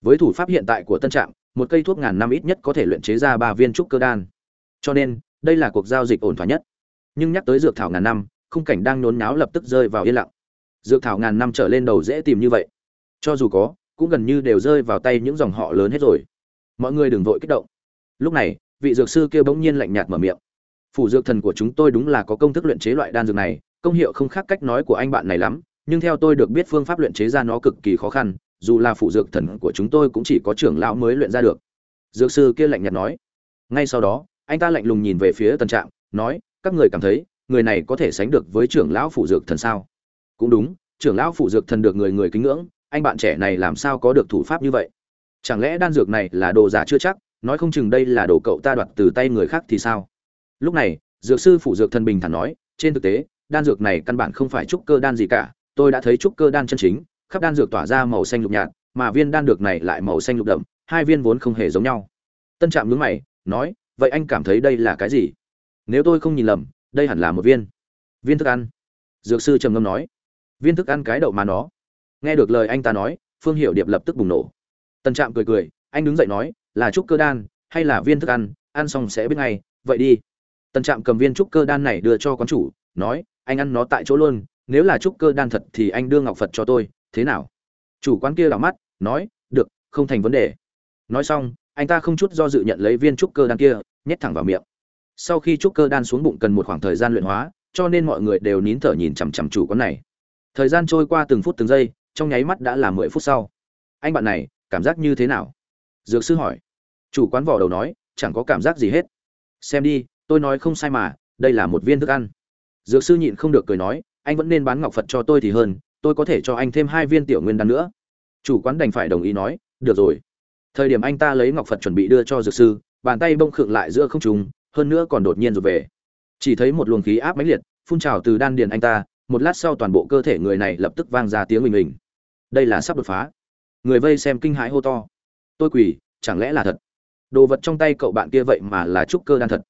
Với thủ pháp hiện tại của tân trạm, một cây thuốc ngàn năm ít nhất có thể luyện chế ra ba viên trúc cơ đan. Cho nên, đây là cuộc giao dịch ổn thỏa nhất. Nhưng nhắc tới dược thảo ngàn năm, khung cảnh đang nhốn nháo lập tức rơi vào yên lặng. Dược thảo ngàn năm trở lên đầu dễ tìm như vậy. Cho dù có cũng gần như đều rơi vào tay những dòng họ lớn hết rồi. Mọi người đừng vội kích động. Lúc này, vị dược sư kia bỗng nhiên lạnh nhạt mở miệng. Phủ dược thần của chúng tôi đúng là có công thức luyện chế loại đan dược này, công hiệu không khác cách nói của anh bạn này lắm, nhưng theo tôi được biết phương pháp luyện chế ra nó cực kỳ khó khăn, dù là phụ dược thần của chúng tôi cũng chỉ có trưởng lão mới luyện ra được. Dược sư kia lạnh nhạt nói. Ngay sau đó, anh ta lạnh lùng nhìn về phía tần trạm, nói, các người cảm thấy, người này có thể sánh được với trưởng lão phụ dược thần sao? Cũng đúng, trưởng lão phụ dược thần được người người kính ngưỡng anh bạn trẻ này làm sao có được thủ pháp như vậy? Chẳng lẽ đan dược này là đồ giả chưa chắc? Nói không chừng đây là đồ cậu ta đoạt từ tay người khác thì sao? Lúc này, dược sư phụ dược thần bình thản nói, trên thực tế, đan dược này căn bản không phải trúc cơ đan gì cả. Tôi đã thấy trúc cơ đan chân chính, khắp đan dược tỏa ra màu xanh lục nhạt, mà viên đan dược này lại màu xanh lục đậm, hai viên vốn không hề giống nhau. Tân trạm nhướng mày, nói, vậy anh cảm thấy đây là cái gì? Nếu tôi không nhìn lầm, đây hẳn là một viên. Viên thức ăn. Dược sư trầm ngâm nói. Viên thức ăn cái đậu mà nó nghe được lời anh ta nói, phương hiệu điệp lập tức bùng nổ. Tân trạm cười cười, anh đứng dậy nói, là trúc cơ đan, hay là viên thức ăn ăn xong sẽ biết ngay, vậy đi. Tân trạm cầm viên trúc cơ đan này đưa cho quán chủ, nói, anh ăn nó tại chỗ luôn, nếu là trúc cơ đan thật thì anh đưa ngọc phật cho tôi, thế nào? Chủ quán kia đảo mắt, nói, được, không thành vấn đề. Nói xong, anh ta không chút do dự nhận lấy viên trúc cơ đan kia, nhét thẳng vào miệng. Sau khi trúc cơ đan xuống bụng cần một khoảng thời gian luyện hóa, cho nên mọi người đều nín thở nhìn chằm chằm chủ quán này. Thời gian trôi qua từng phút từng giây trong nháy mắt đã là mười phút sau. Anh bạn này, cảm giác như thế nào? Dược sư hỏi. Chủ quán vỏ đầu nói, chẳng có cảm giác gì hết. Xem đi, tôi nói không sai mà, đây là một viên thức ăn. Dược sư nhịn không được cười nói, anh vẫn nên bán ngọc phật cho tôi thì hơn, tôi có thể cho anh thêm hai viên tiểu nguyên đan nữa. Chủ quán đành phải đồng ý nói, được rồi. Thời điểm anh ta lấy ngọc phật chuẩn bị đưa cho dược sư, bàn tay bông khựng lại giữa không trùng hơn nữa còn đột nhiên rụt về. Chỉ thấy một luồng khí áp mãnh liệt, phun trào từ đan điền anh ta một lát sau toàn bộ cơ thể người này lập tức vang ra tiếng mình mình. Đây là sắp đột phá. Người vây xem kinh hãi hô to. Tôi quỳ, chẳng lẽ là thật? Đồ vật trong tay cậu bạn kia vậy mà là trúc cơ đan thật.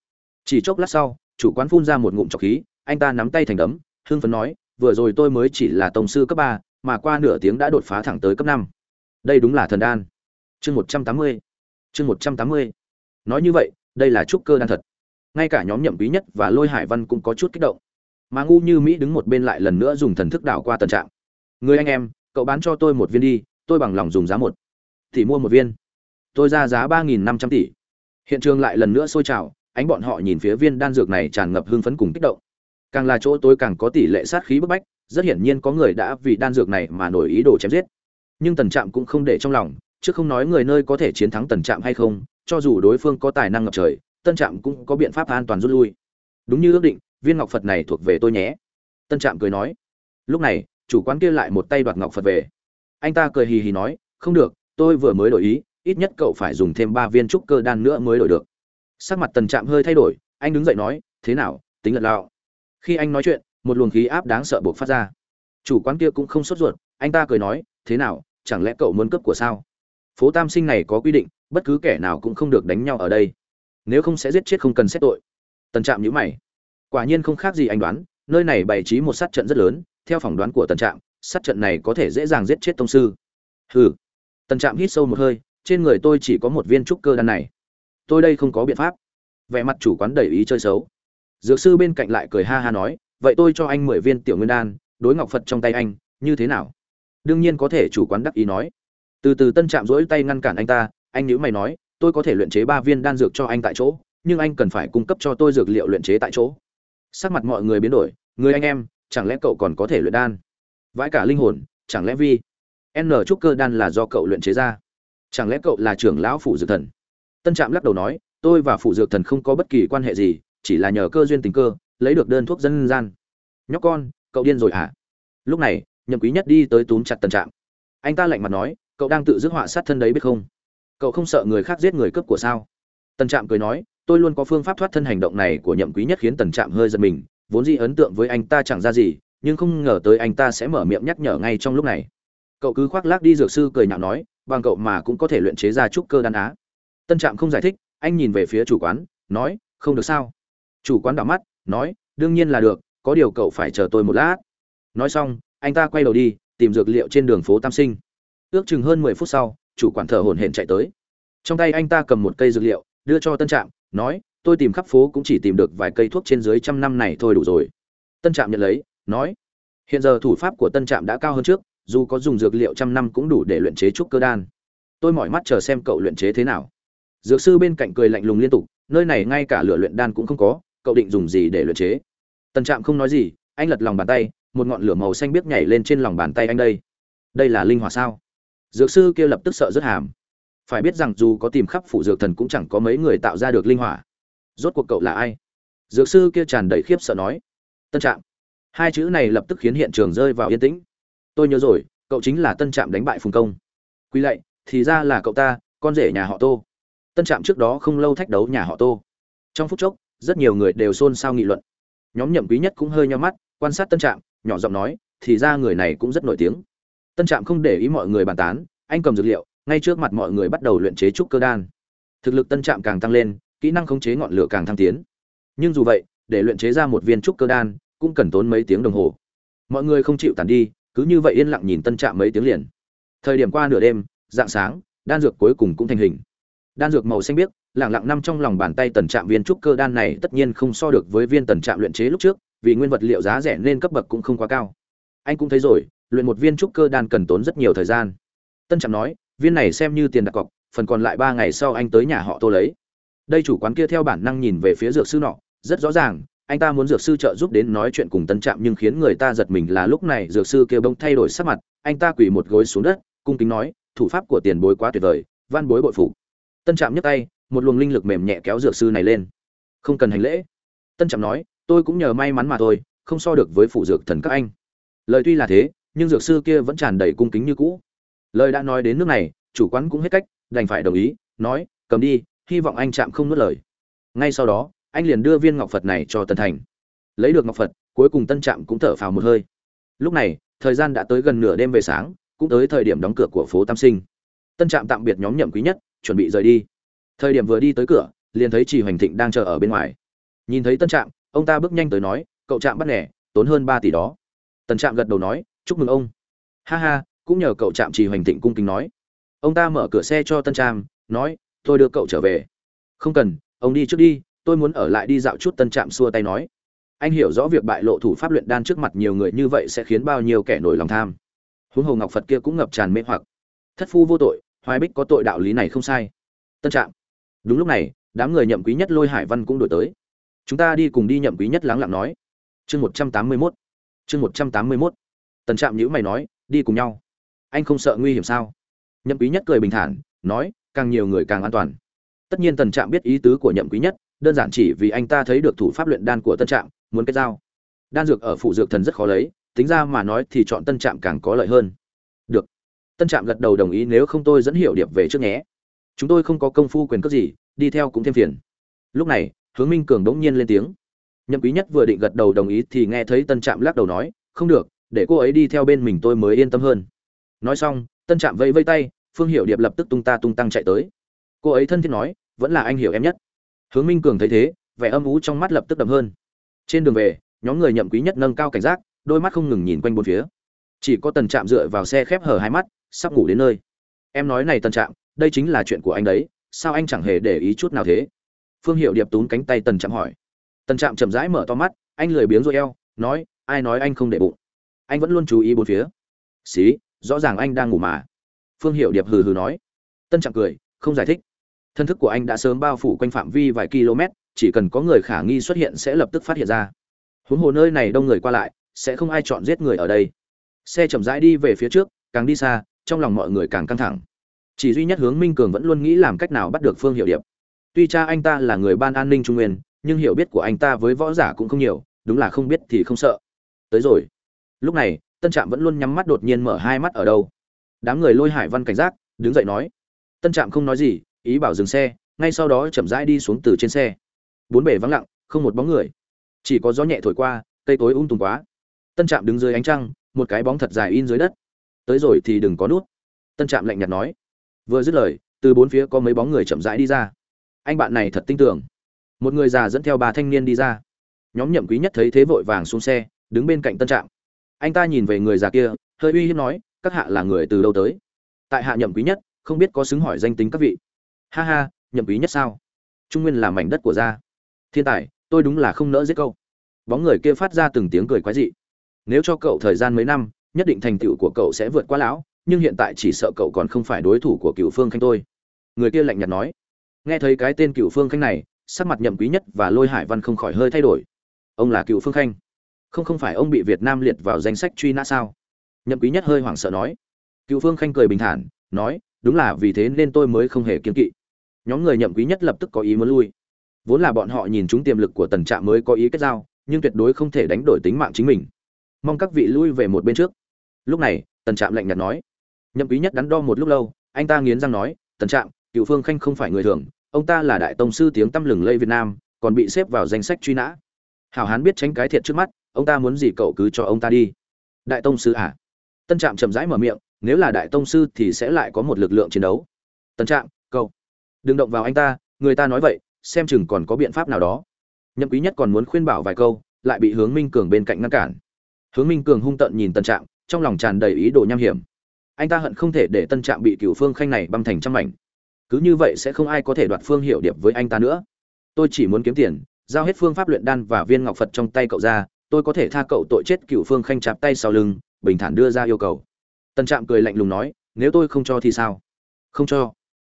Chỉ chốc lát sau, chủ quán phun ra một ngụm trọc khí, anh ta nắm tay thành đấm hương phấn nói, vừa rồi tôi mới chỉ là tổng sư cấp ba, mà qua nửa tiếng đã đột phá thẳng tới cấp năm. Đây đúng là thần đan. Chương một trăm tám mươi. Chương một trăm tám mươi. Nói như vậy, đây là trúc cơ đan thật. Ngay cả nhóm nhậm quý nhất và lôi hải văn cũng có chút kích động mà ngu như mỹ đứng một bên lại lần nữa dùng thần thức đảo qua tần trạng. Người anh em, cậu bán cho tôi một viên đi, tôi bằng lòng dùng giá một. Thì mua một viên. Tôi ra giá ba nghìn năm trăm tỷ. Hiện trường lại lần nữa sôi trào, ánh bọn họ nhìn phía viên đan dược này tràn ngập hưng phấn cùng kích động. Càng là chỗ tôi càng có tỷ lệ sát khí bức bách, rất hiển nhiên có người đã vì đan dược này mà nổi ý đồ chém giết. Nhưng tần trạm cũng không để trong lòng, chứ không nói người nơi có thể chiến thắng tần trạm hay không, cho dù đối phương có tài năng ngập trời, tân trạm cũng có biện pháp an toàn rút lui. Đúng như ước định viên ngọc phật này thuộc về tôi nhé tân trạm cười nói lúc này chủ quán kia lại một tay đoạt ngọc phật về anh ta cười hì hì nói không được tôi vừa mới đổi ý ít nhất cậu phải dùng thêm ba viên trúc cơ đan nữa mới đổi được sắc mặt tần trạm hơi thay đổi anh đứng dậy nói thế nào tính lật lạo khi anh nói chuyện một luồng khí áp đáng sợ buộc phát ra chủ quán kia cũng không sốt ruột anh ta cười nói thế nào chẳng lẽ cậu muốn cướp của sao phố tam sinh này có quy định bất cứ kẻ nào cũng không được đánh nhau ở đây nếu không sẽ giết chết không cần xét tội tần trạm nhữ mày quả nhiên không khác gì anh đoán, nơi này bày trí một sát trận rất lớn, theo phỏng đoán của tần trạm, sát trận này có thể dễ dàng giết chết tông sư. Hừ. Tần trạm hít sâu một hơi, trên người tôi chỉ có một viên trúc cơ đan này. Tôi đây không có biện pháp. Vẻ mặt chủ quán đầy ý chơi xấu. Dược sư bên cạnh lại cười ha ha nói, vậy tôi cho anh mười viên tiểu nguyên đan, đối ngọc phật trong tay anh, như thế nào? Đương nhiên có thể chủ quán đắc ý nói. Từ từ tân trạm rỗi tay ngăn cản anh ta, anh nhữ mày nói, tôi có thể luyện chế ba viên đan dược cho anh tại chỗ, nhưng anh cần phải cung cấp cho tôi dược liệu luyện chế tại chỗ sắc mặt mọi người biến đổi người anh em, chẳng lẽ cậu còn có thể luyện đan? Vãi cả linh hồn, chẳng lẽ vi? N trúc cơ đan là do cậu luyện chế ra. Chẳng lẽ cậu là trưởng lão phủ dược thần? Tân trạm lắc đầu nói, tôi và phủ dược thần không có bất kỳ quan hệ gì, chỉ là nhờ cơ duyên tình cơ, lấy được đơn thuốc dân gian. Nhóc con, cậu điên rồi hả? À? lúc này, nhậm quý nhất đi tới túm chặt tân trạm. Anh ta lạnh mặt nói, cậu đang tự dứt họa sát thân đấy biết không? Cậu không sợ người khác giết người cướp của sao? Tân trạm cười nói tôi luôn có phương pháp thoát thân hành động này của nhậm quý nhất khiến tần trạm hơi giật mình, vốn dĩ ấn tượng với anh ta chẳng ra gì, nhưng không ngờ tới anh ta sẽ mở miệng nhắc nhở ngay trong lúc này. Cậu cứ khoác lác đi, dược sư cười nhạo nói, bằng cậu mà cũng có thể luyện chế ra trúc cơ đan á. Tân trạm không giải thích, anh nhìn về phía chủ quán, nói, không được sao? Chủ quán đảo mắt, nói, đương nhiên là được, có điều cậu phải chờ tôi một lát. Nói xong, anh ta quay đầu đi, tìm dược liệu trên đường phố tam sinh. Ước chừng hơn mười phút sau, chủ quản thở hổn hển chạy tới. Trong tay anh ta cầm một cây dược liệu, đưa cho tân trạm nói, tôi tìm khắp phố cũng chỉ tìm được vài cây thuốc trên dưới trăm năm này thôi đủ rồi. Tân trạm nhận lấy, nói, hiện giờ thủ pháp của tân trạm đã cao hơn trước, dù có dùng dược liệu trăm năm cũng đủ để luyện chế trúc cơ đan. Tôi mỏi mắt chờ xem cậu luyện chế thế nào. Dược sư bên cạnh cười lạnh lùng liên tục, nơi này ngay cả lửa luyện đan cũng không có, cậu định dùng gì để luyện chế? Tân trạm không nói gì, anh lật lòng bàn tay, một ngọn lửa màu xanh biếc nhảy lên trên lòng bàn tay anh đây. Đây là linh hỏa sao? Dược sư kia lập tức sợ rất hàm phải biết rằng dù có tìm khắp phủ dược thần cũng chẳng có mấy người tạo ra được linh hỏa. Rốt cuộc cậu là ai? Dược sư kia tràn đầy khiếp sợ nói. Tân trạm. Hai chữ này lập tức khiến hiện trường rơi vào yên tĩnh. Tôi nhớ rồi, cậu chính là tân trạm đánh bại phùng công. Quy lạy, thì ra là cậu ta, con rể nhà họ tô. Tân trạm trước đó không lâu thách đấu nhà họ tô. Trong phút chốc, rất nhiều người đều xôn xao nghị luận. Nhóm nhậm quý nhất cũng hơi nhau mắt, quan sát tân trạm, nhỏ giọng nói, thì ra người này cũng rất nổi tiếng. Tân trạm không để ý mọi người bàn tán, anh cầm dược liệu ngay trước mặt mọi người bắt đầu luyện chế trúc cơ đan. Thực lực tân trạm càng tăng lên, kỹ năng khống chế ngọn lửa càng thăng tiến. Nhưng dù vậy, để luyện chế ra một viên trúc cơ đan cũng cần tốn mấy tiếng đồng hồ. Mọi người không chịu tàn đi, cứ như vậy yên lặng nhìn tân trạm mấy tiếng liền. Thời điểm qua nửa đêm, dạng sáng, đan dược cuối cùng cũng thành hình. Đan dược màu xanh biếc, lẳng lặng năm trong lòng bàn tay tần trạm viên trúc cơ đan này tất nhiên không so được với viên tần trạm luyện chế lúc trước, vì nguyên vật liệu giá rẻ nên cấp bậc cũng không quá cao. Anh cũng thấy rồi, luyện một viên trúc cơ đan cần tốn rất nhiều thời gian. Tân trạm nói viên này xem như tiền đặt cọc, phần còn lại ba ngày sau anh tới nhà họ tô lấy. Đây chủ quán kia theo bản năng nhìn về phía dược sư nọ, rất rõ ràng, anh ta muốn dược sư trợ giúp đến nói chuyện cùng tân trạm nhưng khiến người ta giật mình là lúc này dược sư kia bỗng thay đổi sắc mặt, anh ta quỳ một gối xuống đất, cung kính nói, thủ pháp của tiền bối quá tuyệt vời van bối bội phục. Tân trạm nhấc tay, một luồng linh lực mềm nhẹ kéo dược sư này lên. Không cần hành lễ. Tân trạm nói, tôi cũng nhờ may mắn mà thôi, không so được với phụ dược thần các anh. Lời tuy là thế, nhưng dược sư kia vẫn tràn đầy cung kính như cũ lời đã nói đến nước này, chủ quán cũng hết cách, đành phải đồng ý, nói, cầm đi, hy vọng anh chạm không nuốt lời. Ngay sau đó, anh liền đưa viên ngọc phật này cho tân thành. Lấy được ngọc phật, cuối cùng tân trạm cũng thở phào một hơi. Lúc này, thời gian đã tới gần nửa đêm về sáng, cũng tới thời điểm đóng cửa của phố tam sinh. Tân trạm tạm biệt nhóm nhậm quý nhất, chuẩn bị rời đi. Thời điểm vừa đi tới cửa, liền thấy chỉ hoành thịnh đang chờ ở bên ngoài. Nhìn thấy tân trạm, ông ta bước nhanh tới nói, cậu trạm bắt nẻ tốn hơn ba tỷ đó. Tân trạm gật đầu nói, chúc mừng ông. Ha ha cũng nhờ cậu chạm trì hoành thịnh cung kính nói. Ông ta mở cửa xe cho tân trạm nói, tôi đưa cậu trở về. Không cần, ông đi trước đi, tôi muốn ở lại đi dạo chút. Tân trạm xua tay nói. Anh hiểu rõ việc bại lộ thủ pháp luyện đan trước mặt nhiều người như vậy sẽ khiến bao nhiêu kẻ nổi lòng tham. Huống hồ ngọc phật kia cũng ngập tràn mê hoặc. Thất phu vô tội, hoài bích có tội đạo lý này không sai. Tân trạm. Đúng lúc này, đám người nhậm quý nhất lôi hải văn cũng đổi tới. Chúng ta đi cùng đi, nhậm quý nhất lắng lặng nói. Chương một trăm tám mươi mốt. Chương một trăm tám mươi mốt. Tần trạm nhữ mày nói, đi cùng nhau anh không sợ nguy hiểm sao? Nhậm quý nhất cười bình thản, nói, càng nhiều người càng an toàn. Tất nhiên tần trạm biết ý tứ của nhậm quý nhất, đơn giản chỉ vì anh ta thấy được thủ pháp luyện đan của tân trạm, muốn kết giao. Đan dược ở phụ dược thần rất khó lấy, tính ra mà nói thì chọn tân trạm càng có lợi hơn. Được. Tân trạm gật đầu đồng ý nếu không tôi dẫn hiểu điệp về trước nhé. Chúng tôi không có công phu quyền cước gì, đi theo cũng thêm phiền. Lúc này, hướng minh cường đống nhiên lên tiếng. Nhậm quý nhất vừa định gật đầu đồng ý thì nghe thấy tân trạm lắc đầu nói, không được, để cô ấy đi theo bên mình tôi mới yên tâm hơn nói xong, tân trạm vây vây tay, phương hiệu điệp lập tức tung ta tung tăng chạy tới. Cô ấy thân thiết nói, vẫn là anh hiểu em nhất. Hướng minh cường thấy thế, vẻ âm ú trong mắt lập tức đậm hơn. Trên đường về, nhóm người nhậm quý nhất nâng cao cảnh giác, đôi mắt không ngừng nhìn quanh bốn phía. Chỉ có tần trạm dựa vào xe khép hở hai mắt, sắp ngủ đến nơi. Em nói này tần trạm, đây chính là chuyện của anh đấy, sao anh chẳng hề để ý chút nào thế? Phương hiệu điệp tún cánh tay tần trạm hỏi. Tần trạm chậm rãi mở to mắt, anh lười biếng rồi eo, nói, ai nói anh không để bụng? Anh vẫn luôn chú ý bốn phía. Xí rõ ràng anh đang ngủ mà. Phương hiệu điệp hừ hừ nói. Tân trạng cười, không giải thích. Thân thức của anh đã sớm bao phủ quanh phạm vi vài km, chỉ cần có người khả nghi xuất hiện sẽ lập tức phát hiện ra. Huống hồ nơi này đông người qua lại, sẽ không ai chọn giết người ở đây. Xe chậm rãi đi về phía trước, càng đi xa, trong lòng mọi người càng căng thẳng. Chỉ duy nhất hướng minh cường vẫn luôn nghĩ làm cách nào bắt được phương hiệu điệp. Tuy cha anh ta là người ban an ninh trung nguyên, nhưng hiểu biết của anh ta với võ giả cũng không nhiều, đúng là không biết thì không sợ. Tới rồi. Lúc này tân trạm vẫn luôn nhắm mắt đột nhiên mở hai mắt ở đâu. Đám người lôi hải văn cảnh giác, đứng dậy nói. Tân trạm không nói gì, ý bảo dừng xe, ngay sau đó chậm rãi đi xuống từ trên xe. Bốn bể vắng lặng, không một bóng người. Chỉ có gió nhẹ thổi qua, cây tối um tùm quá. Tân trạm đứng dưới ánh trăng, một cái bóng thật dài in dưới đất. Tới rồi thì đừng có nút. Tân trạm lạnh nhạt nói. Vừa dứt lời, từ bốn phía có mấy bóng người chậm rãi đi ra. Anh bạn này thật tin tưởng một người già dẫn theo ba thanh niên đi ra. Nhóm nhậm quý nhất thấy thế vội vàng xuống xe, đứng bên cạnh tân trạm anh ta nhìn về người già kia, hơi uy hiếp nói, các hạ là người từ đâu tới? Tại hạ nhậm quý nhất, không biết có xứng hỏi danh tính các vị. Ha ha, nhậm quý nhất sao? Trung nguyên là mảnh đất của gia. Thiên tài, tôi đúng là không nỡ giết câu bóng người kia phát ra từng tiếng cười quái dị. Nếu cho cậu thời gian mấy năm, nhất định thành tựu của cậu sẽ vượt qua lão, nhưng hiện tại chỉ sợ cậu còn không phải đối thủ của cựu phương khanh tôi. Người kia lạnh nhạt nói. Nghe thấy cái tên cựu phương khanh này, sắc mặt nhậm quý nhất và lôi hải văn không khỏi hơi thay đổi. Ông là cựu phương khanh không không phải ông bị việt nam liệt vào danh sách truy nã sao? Nhậm quý nhất hơi hoảng sợ nói. Cựu phương khanh cười bình thản, nói, đúng là vì thế nên tôi mới không hề kiên kỵ. Nhóm người nhậm quý nhất lập tức có ý muốn lui. Vốn là bọn họ nhìn chúng tiềm lực của tần trạm mới có ý kết giao, nhưng tuyệt đối không thể đánh đổi tính mạng chính mình. Mong các vị lui về một bên trước. Lúc này, tần trạm lạnh nhạt nói. Nhậm quý nhất đắn đo một lúc lâu, anh ta nghiến răng nói, tần trạm, cựu phương khanh không phải người thường, ông ta là đại tông sư tiếng tăm lừng lây việt nam, còn bị xếp vào danh sách truy nã. Hảo hán biết tránh cái thiệt trước mắt ông ta muốn gì cậu cứ cho ông ta đi. Đại tông sư à? Tân trạm chậm rãi mở miệng, nếu là đại tông sư thì sẽ lại có một lực lượng chiến đấu. Tân trạm, cậu, đừng động vào anh ta, người ta nói vậy, xem chừng còn có biện pháp nào đó. Nhậm quý nhất còn muốn khuyên bảo vài câu, lại bị hướng minh cường bên cạnh ngăn cản. Hướng minh cường hung tợn nhìn tân trạm, trong lòng tràn đầy ý đồ nham hiểm. Anh ta hận không thể để tân trạm bị cựu phương khanh này băm thành trăm mảnh. Cứ như vậy sẽ không ai có thể đoạt phương hiệu điệp với anh ta nữa. Tôi chỉ muốn kiếm tiền, giao hết phương pháp luyện đan và viên ngọc phật trong tay cậu ra tôi có thể tha cậu tội chết cựu phương khanh chạp tay sau lưng, bình thản đưa ra yêu cầu. Tân trạm cười lạnh lùng nói, nếu tôi không cho thì sao? Không cho.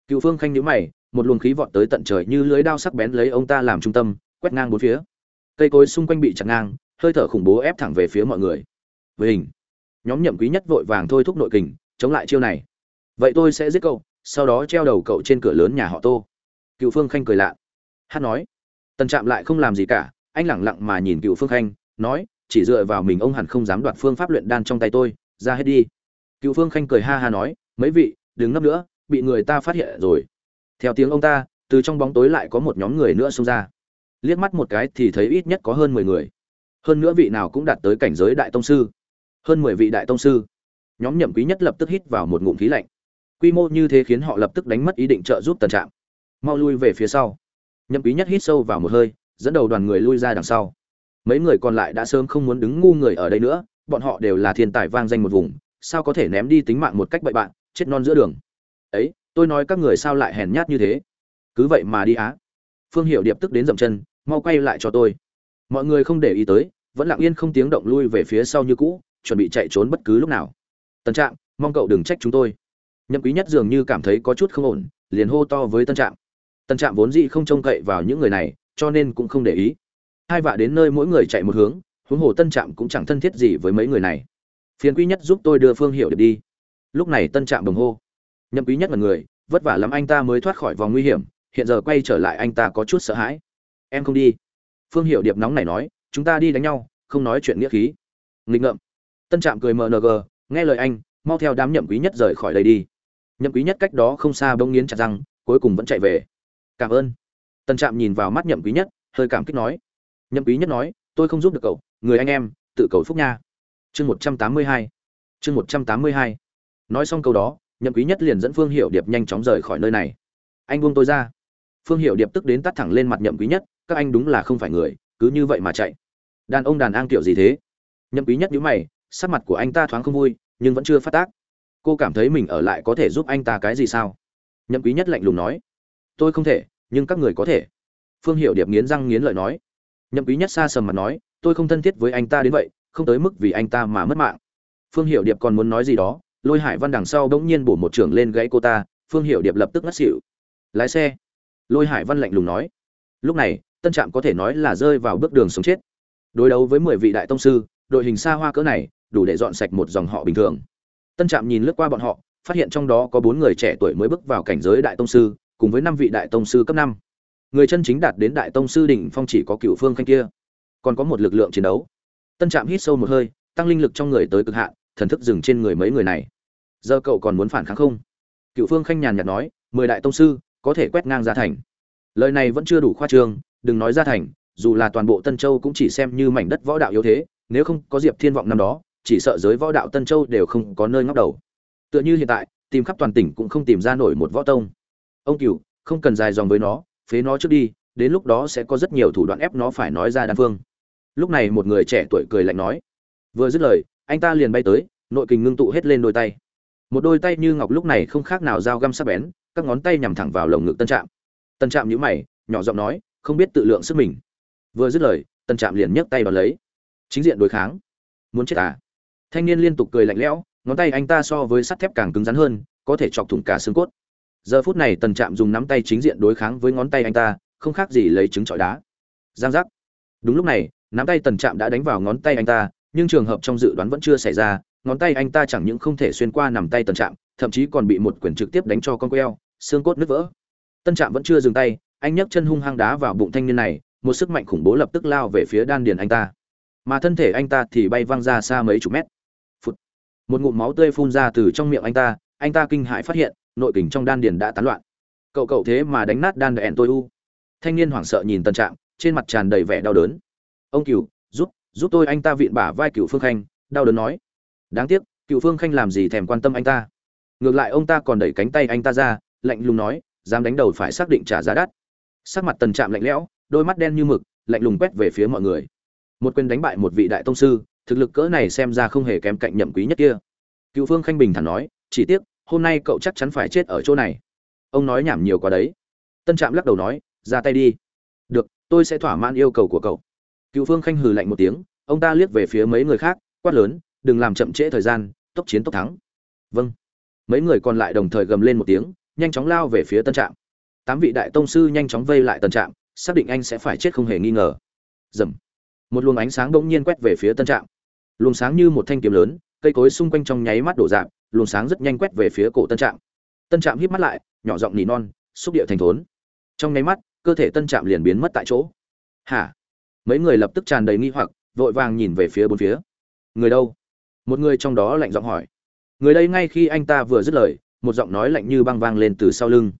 Cựu phương khanh nhíu mày, một luồng khí vọt tới tận trời như lưới đao sắc bén lấy ông ta làm trung tâm, quét ngang bốn phía. Cây cối xung quanh bị chặt ngang, hơi thở khủng bố ép thẳng về phía mọi người. Với hình nhóm nhậm quý nhất vội vàng thôi thúc nội kình, chống lại chiêu này. Vậy tôi sẽ giết cậu, sau đó treo đầu cậu trên cửa lớn nhà họ tô. Cựu phương khanh cười lạ. Hát nói. Tần trạm lại không làm gì cả, anh lẳng lặng mà nhìn cựu phương khanh nói, chỉ dựa vào mình ông hẳn không dám đoạt phương pháp luyện đan trong tay tôi, ra hết đi. Cựu phương khanh cười ha ha nói, mấy vị, đừng nấp nữa, bị người ta phát hiện rồi. Theo tiếng ông ta, từ trong bóng tối lại có một nhóm người nữa xông ra. Liếc mắt một cái thì thấy ít nhất có hơn mười người. Hơn nữa vị nào cũng đạt tới cảnh giới đại tông sư. Hơn mười vị đại tông sư. Nhóm nhậm quý nhất lập tức hít vào một ngụm khí lạnh. Quy mô như thế khiến họ lập tức đánh mất ý định trợ giúp tần trạm. Mau lui về phía sau. Nhậm quý nhất hít sâu vào một hơi, dẫn đầu đoàn người lui ra đằng sau mấy người còn lại đã sớm không muốn đứng ngu người ở đây nữa, bọn họ đều là thiên tài vang danh một vùng, sao có thể ném đi tính mạng một cách bậy bạn, chết non giữa đường. Ấy, tôi nói các người sao lại hèn nhát như thế? Cứ vậy mà đi á. Phương hiệu điệp tức đến dậm chân, mau quay lại cho tôi. Mọi người không để ý tới, vẫn lặng yên không tiếng động lui về phía sau như cũ, chuẩn bị chạy trốn bất cứ lúc nào. Tân trạng mong cậu đừng trách chúng tôi. Nhậm quý nhất dường như cảm thấy có chút không ổn, liền hô to với tân trạm. Tân trạm vốn dĩ không trông cậy vào những người này, cho nên cũng không để ý hai vạ đến nơi mỗi người chạy một hướng, huống hồ tân trạm cũng chẳng thân thiết gì với mấy người này. Phiền quý nhất giúp tôi đưa phương hiệu điệp đi. Lúc này tân trạm bồng hô. Nhậm quý nhất là người, vất vả lắm anh ta mới thoát khỏi vòng nguy hiểm, hiện giờ quay trở lại anh ta có chút sợ hãi. Em không đi. Phương hiệu điệp nóng này nói, chúng ta đi đánh nhau, không nói chuyện nghĩa khí. Nghịch ngợm. Tân trạm cười mng nghe lời anh, mau theo đám nhậm quý nhất rời khỏi đây đi. Nhậm quý nhất cách đó không xa bỗng nghiến chặt răng, cuối cùng vẫn chạy về. Cảm ơn. Tân trạm nhìn vào mắt nhậm quý nhất, hơi cảm kích nói nhậm quý nhất nói, tôi không giúp được cậu, người anh em, tự cầu phúc nha. Chương một trăm tám mươi hai. Chương một trăm tám mươi hai. Nói xong câu đó, nhậm quý nhất liền dẫn phương hiệu điệp nhanh chóng rời khỏi nơi này. Anh buông tôi ra. Phương hiệu điệp tức đến tắt thẳng lên mặt nhậm quý nhất, các anh đúng là không phải người, cứ như vậy mà chạy. Đàn ông đàn an kiểu gì thế? Nhậm quý nhất nhíu mày, sắc mặt của anh ta thoáng không vui, nhưng vẫn chưa phát tác. Cô cảm thấy mình ở lại có thể giúp anh ta cái gì sao? Nhậm quý nhất lạnh lùng nói. Tôi không thể, nhưng các người có thể. Phương hiệu điệp nghiến răng nghiến lợi nói nhậm quý nhất xa sầm mặt nói, tôi không thân thiết với anh ta đến vậy, không tới mức vì anh ta mà mất mạng. Phương hiệu điệp còn muốn nói gì đó, lôi hải văn đằng sau bỗng nhiên bổ một trưởng lên gãy cô ta, phương hiệu điệp lập tức ngất xỉu. Lái xe. Lôi hải văn lạnh lùng nói. Lúc này, tân trạm có thể nói là rơi vào bước đường sống chết. Đối đấu với mười vị đại tông sư, đội hình xa hoa cỡ này, đủ để dọn sạch một dòng họ bình thường. Tân trạm nhìn lướt qua bọn họ, phát hiện trong đó có bốn người trẻ tuổi mới bước vào cảnh giới đại tông sư, cùng với năm vị đại tông sư cấp năm người chân chính đạt đến đại tông sư đỉnh phong chỉ có cựu phương khanh kia. Còn có một lực lượng chiến đấu. Tân trạm hít sâu một hơi, tăng linh lực trong người tới cực hạn, thần thức dừng trên người mấy người này. Giờ cậu còn muốn phản kháng không? Cựu phương khanh nhàn nhạt nói, mười đại tông sư, có thể quét ngang ra thành. Lời này vẫn chưa đủ khoa trương, đừng nói ra thành, dù là toàn bộ tân châu cũng chỉ xem như mảnh đất võ đạo yếu thế, nếu không có diệp thiên vọng năm đó, chỉ sợ giới võ đạo tân châu đều không có nơi ngóc đầu. Tựa như hiện tại, tìm khắp toàn tỉnh cũng không tìm ra nổi một võ tông. Ông cựu, không cần dài dòng với nó phế nó trước đi, đến lúc đó sẽ có rất nhiều thủ đoạn ép nó phải nói ra đan phương. Lúc này một người trẻ tuổi cười lạnh nói, vừa dứt lời, anh ta liền bay tới, nội kình ngưng tụ hết lên đôi tay. Một đôi tay như ngọc lúc này không khác nào dao găm sắc bén, các ngón tay nhằm thẳng vào lồng ngực tân trạm. Tân trạm nhữ mày, nhỏ giọng nói, không biết tự lượng sức mình. Vừa dứt lời, tân trạm liền nhấc tay đón lấy. Chính diện đối kháng. Muốn chết à? Thanh niên liên tục cười lạnh lẽo, ngón tay anh ta so với sắt thép càng cứng rắn hơn, có thể chọc thủng cả xương cốt giờ phút này tần trạm dùng nắm tay chính diện đối kháng với ngón tay anh ta, không khác gì lấy trứng trọi đá. Giang giác. Đúng lúc này, nắm tay tần trạm đã đánh vào ngón tay anh ta, nhưng trường hợp trong dự đoán vẫn chưa xảy ra, ngón tay anh ta chẳng những không thể xuyên qua nằm tay tần trạm, thậm chí còn bị một quyền trực tiếp đánh cho con queo, xương cốt nứt vỡ. Tân trạm vẫn chưa dừng tay, anh nhấc chân hung hăng đá vào bụng thanh niên này, một sức mạnh khủng bố lập tức lao về phía đan điền anh ta. Mà thân thể anh ta thì bay văng ra xa mấy chục mét. Phụt. một ngụm máu tươi phun ra từ trong miệng anh ta anh ta kinh hãi phát hiện nội kình trong đan điền đã tán loạn. Cậu cậu thế mà đánh nát đan đèn tôi u. Thanh niên hoảng sợ nhìn tân trạm, trên mặt tràn đầy vẻ đau đớn. Ông cửu, giúp giúp tôi anh ta vịn bả vai cửu phương khanh, đau đớn nói. Đáng tiếc, cửu phương khanh làm gì thèm quan tâm anh ta. Ngược lại ông ta còn đẩy cánh tay anh ta ra, lạnh lùng nói, dám đánh đầu phải xác định trả giá đắt. Sắc mặt tần trạm lạnh lẽo, đôi mắt đen như mực, lạnh lùng quét về phía mọi người. Một quyền đánh bại một vị đại tông sư, thực lực cỡ này xem ra không hề kém cạnh nhậm quý nhất kia. Cựu phương khanh bình thản nói, chỉ tiếc hôm nay cậu chắc chắn phải chết ở chỗ này. Ông nói nhảm nhiều quá đấy. Tân trạm lắc đầu nói, ra tay đi. Được, tôi sẽ thỏa mãn yêu cầu của cậu. Cựu phương khanh hừ lạnh một tiếng, ông ta liếc về phía mấy người khác, quát lớn, đừng làm chậm trễ thời gian, tốc chiến tốc thắng. Vâng. Mấy người còn lại đồng thời gầm lên một tiếng, nhanh chóng lao về phía tân trạm. Tám vị đại tông sư nhanh chóng vây lại tân trạm, xác định anh sẽ phải chết không hề nghi ngờ. Dầm. Một luồng ánh sáng bỗng nhiên quét về phía tân trạm. Luồng sáng như một thanh kiếm lớn, cây cối xung quanh trong nháy mắt đổ dạp luồng sáng rất nhanh quét về phía cổ tân trạm. Tân trạm híp mắt lại, nhỏ giọng nỉ non, xúc địa thành thốn. Trong nháy mắt, cơ thể tân trạm liền biến mất tại chỗ. Hả? Mấy người lập tức tràn đầy nghi hoặc, vội vàng nhìn về phía bốn phía. Người đâu? Một người trong đó lạnh giọng hỏi. Người đây ngay khi anh ta vừa dứt lời, một giọng nói lạnh như băng vang lên từ sau lưng.